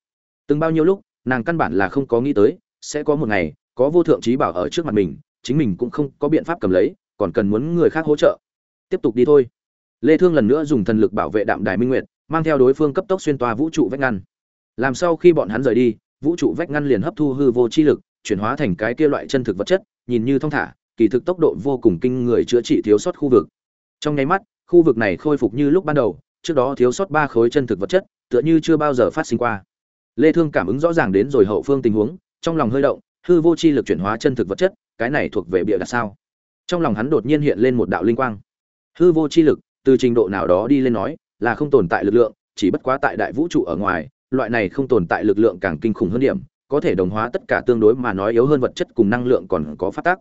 [SPEAKER 1] Từng bao nhiêu lúc, nàng căn bản là không có nghĩ tới, sẽ có một ngày, có vô thượng trí bảo ở trước mặt mình, chính mình cũng không có biện pháp cầm lấy, còn cần muốn người khác hỗ trợ. Tiếp tục đi thôi. Lê thương lần nữa dùng thần lực bảo vệ đạm đài minh nguyệt mang theo đối phương cấp tốc xuyên toa vũ trụ vách ngăn. Làm sau khi bọn hắn rời đi, vũ trụ vách ngăn liền hấp thu hư vô chi lực, chuyển hóa thành cái kia loại chân thực vật chất, nhìn như thông thả, kỳ thực tốc độ vô cùng kinh người chữa trị thiếu sót khu vực. Trong nháy mắt, khu vực này khôi phục như lúc ban đầu, trước đó thiếu sót ba khối chân thực vật chất, tựa như chưa bao giờ phát sinh qua. Lê thương cảm ứng rõ ràng đến rồi hậu phương tình huống, trong lòng hơi động, hư vô chi lực chuyển hóa chân thực vật chất, cái này thuộc về bịa đặt sao? Trong lòng hắn đột nhiên hiện lên một đạo linh quang. Hư vô chi lực, từ trình độ nào đó đi lên nói là không tồn tại lực lượng, chỉ bất quá tại đại vũ trụ ở ngoài, loại này không tồn tại lực lượng càng kinh khủng hơn điểm, có thể đồng hóa tất cả tương đối mà nói yếu hơn vật chất cùng năng lượng còn có phát tác.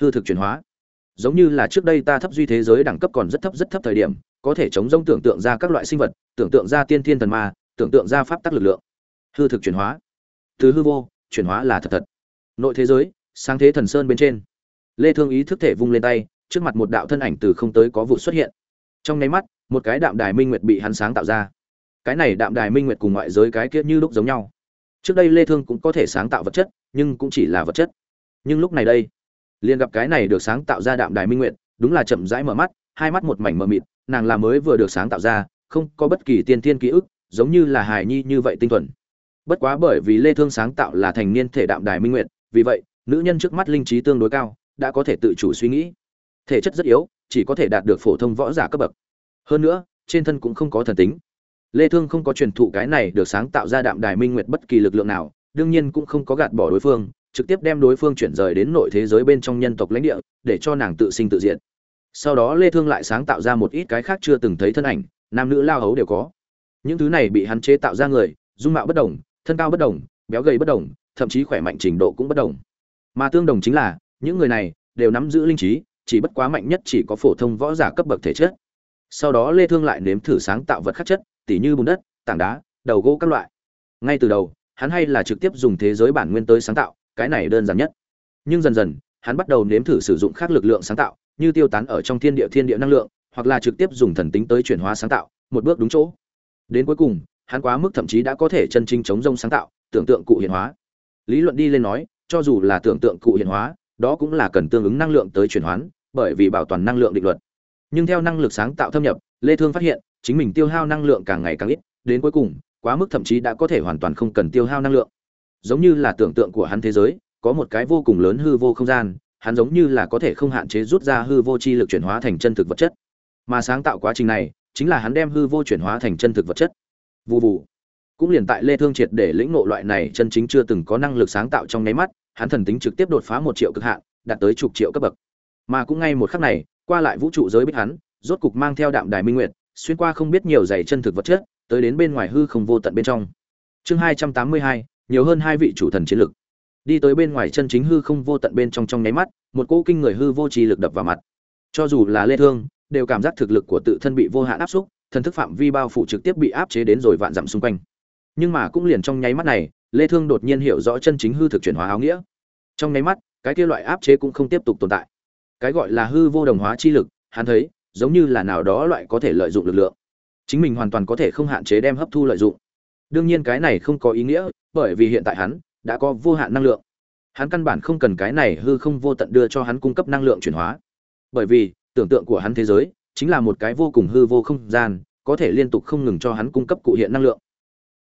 [SPEAKER 1] Hư thực chuyển hóa. Giống như là trước đây ta thấp duy thế giới đẳng cấp còn rất thấp rất thấp thời điểm, có thể chống rông tưởng tượng ra các loại sinh vật, tưởng tượng ra tiên thiên thần ma, tưởng tượng ra pháp tắc lực lượng. Hư thực chuyển hóa. Từ hư vô, chuyển hóa là thật thật. Nội thế giới, sáng thế thần sơn bên trên. Lê thương ý thức thể vung lên tay, trước mặt một đạo thân ảnh từ không tới có vụ xuất hiện. Trong nháy mắt một cái đạm đài minh nguyệt bị hắn sáng tạo ra. Cái này đạm đài minh nguyệt cùng ngoại giới cái kia như lúc giống nhau. Trước đây lê thương cũng có thể sáng tạo vật chất, nhưng cũng chỉ là vật chất. Nhưng lúc này đây, liền gặp cái này được sáng tạo ra đạm đài minh nguyệt, đúng là chậm rãi mở mắt, hai mắt một mảnh mờ mịt, nàng là mới vừa được sáng tạo ra, không có bất kỳ tiên thiên ký ức, giống như là hài nhi như vậy tinh thuần. Bất quá bởi vì lê thương sáng tạo là thành niên thể đạm đài minh nguyệt, vì vậy, nữ nhân trước mắt linh trí tương đối cao, đã có thể tự chủ suy nghĩ. Thể chất rất yếu, chỉ có thể đạt được phổ thông võ giả cấp bậc hơn nữa, trên thân cũng không có thần tính. Lê thương không có truyền thụ cái này được sáng tạo ra đạm đài minh nguyệt bất kỳ lực lượng nào, đương nhiên cũng không có gạt bỏ đối phương, trực tiếp đem đối phương chuyển rời đến nội thế giới bên trong nhân tộc lãnh địa, để cho nàng tự sinh tự diệt. Sau đó lê thương lại sáng tạo ra một ít cái khác chưa từng thấy thân ảnh, nam nữ lao hấu đều có. Những thứ này bị hắn chế tạo ra người, dung mạo bất đồng, thân cao bất đồng, béo gầy bất đồng, thậm chí khỏe mạnh trình độ cũng bất đồng. Mà tương đồng chính là, những người này đều nắm giữ linh trí, chỉ bất quá mạnh nhất chỉ có phổ thông võ giả cấp bậc thể chất sau đó lê thương lại nếm thử sáng tạo vật khắc chất tỉ như bùn đất tảng đá đầu gỗ các loại. Ngay từ đầu hắn hay là trực tiếp dùng thế giới bản nguyên tới sáng tạo cái này đơn giản nhất. Nhưng dần dần hắn bắt đầu nếm thử sử dụng khác lực lượng sáng tạo như tiêu tán ở trong thiên địa thiên địa năng lượng hoặc là trực tiếp dùng thần tính tới chuyển hóa sáng tạo một bước đúng chỗ. Đến cuối cùng hắn quá mức thậm chí đã có thể chân chính chống rông sáng tạo tưởng tượng cụ hiện hóa. Lý luận đi lên nói cho dù là tưởng tượng cụ hiện hóa đó cũng là cần tương ứng năng lượng tới chuyển hóa, bởi vì bảo toàn năng lượng định luật nhưng theo năng lực sáng tạo thâm nhập, lê thương phát hiện, chính mình tiêu hao năng lượng càng ngày càng ít, đến cuối cùng, quá mức thậm chí đã có thể hoàn toàn không cần tiêu hao năng lượng. Giống như là tưởng tượng của hắn thế giới, có một cái vô cùng lớn hư vô không gian, hắn giống như là có thể không hạn chế rút ra hư vô chi lực chuyển hóa thành chân thực vật chất. Mà sáng tạo quá trình này, chính là hắn đem hư vô chuyển hóa thành chân thực vật chất. Vụ vụ cũng liền tại lê thương triệt để lĩnh ngộ loại này chân chính chưa từng có năng lực sáng tạo trong nháy mắt, hắn thần tính trực tiếp đột phá một triệu cực hạn, đạt tới chục triệu cấp bậc. Mà cũng ngay một khắc này qua lại vũ trụ giới bích hắn, rốt cục mang theo đạm đài minh nguyệt, xuyên qua không biết nhiều dày chân thực vật chất, tới đến bên ngoài hư không vô tận bên trong. Chương hai trăm tám mươi hai, nhiều hơn hai vị chủ thần chiến lực. Đi tới bên ngoài chân chính hư không vô tận bên trong trong nháy mắt, một cỗ kinh người hư vô trì lực đập vào mặt. Cho dù là lê thương, đều cảm giác thực lực của tự thân bị vô hạn áp xúc, thần thức phạm vi bao phủ trực tiếp bị áp chế đến rồi vạn dặm xung quanh. Nhưng mà cũng liền trong nháy mắt này, lê thương đột nhiên hiểu rõ chân chính hư thực chuyển hóa áo nghĩa. Trong nháy mắt, cái kia loại áp chế cũng không tiếp tục tồn tại cái gọi là hư vô đồng hóa chi lực, hắn thấy, giống như là nào đó loại có thể lợi dụng lực lượng. Chính mình hoàn toàn có thể không hạn chế đem hấp thu lợi dụng. Đương nhiên cái này không có ý nghĩa, bởi vì hiện tại hắn đã có vô hạn năng lượng. Hắn căn bản không cần cái này hư không vô tận đưa cho hắn cung cấp năng lượng chuyển hóa. Bởi vì, tưởng tượng của hắn thế giới chính là một cái vô cùng hư vô không gian, có thể liên tục không ngừng cho hắn cung cấp cụ hiện năng lượng.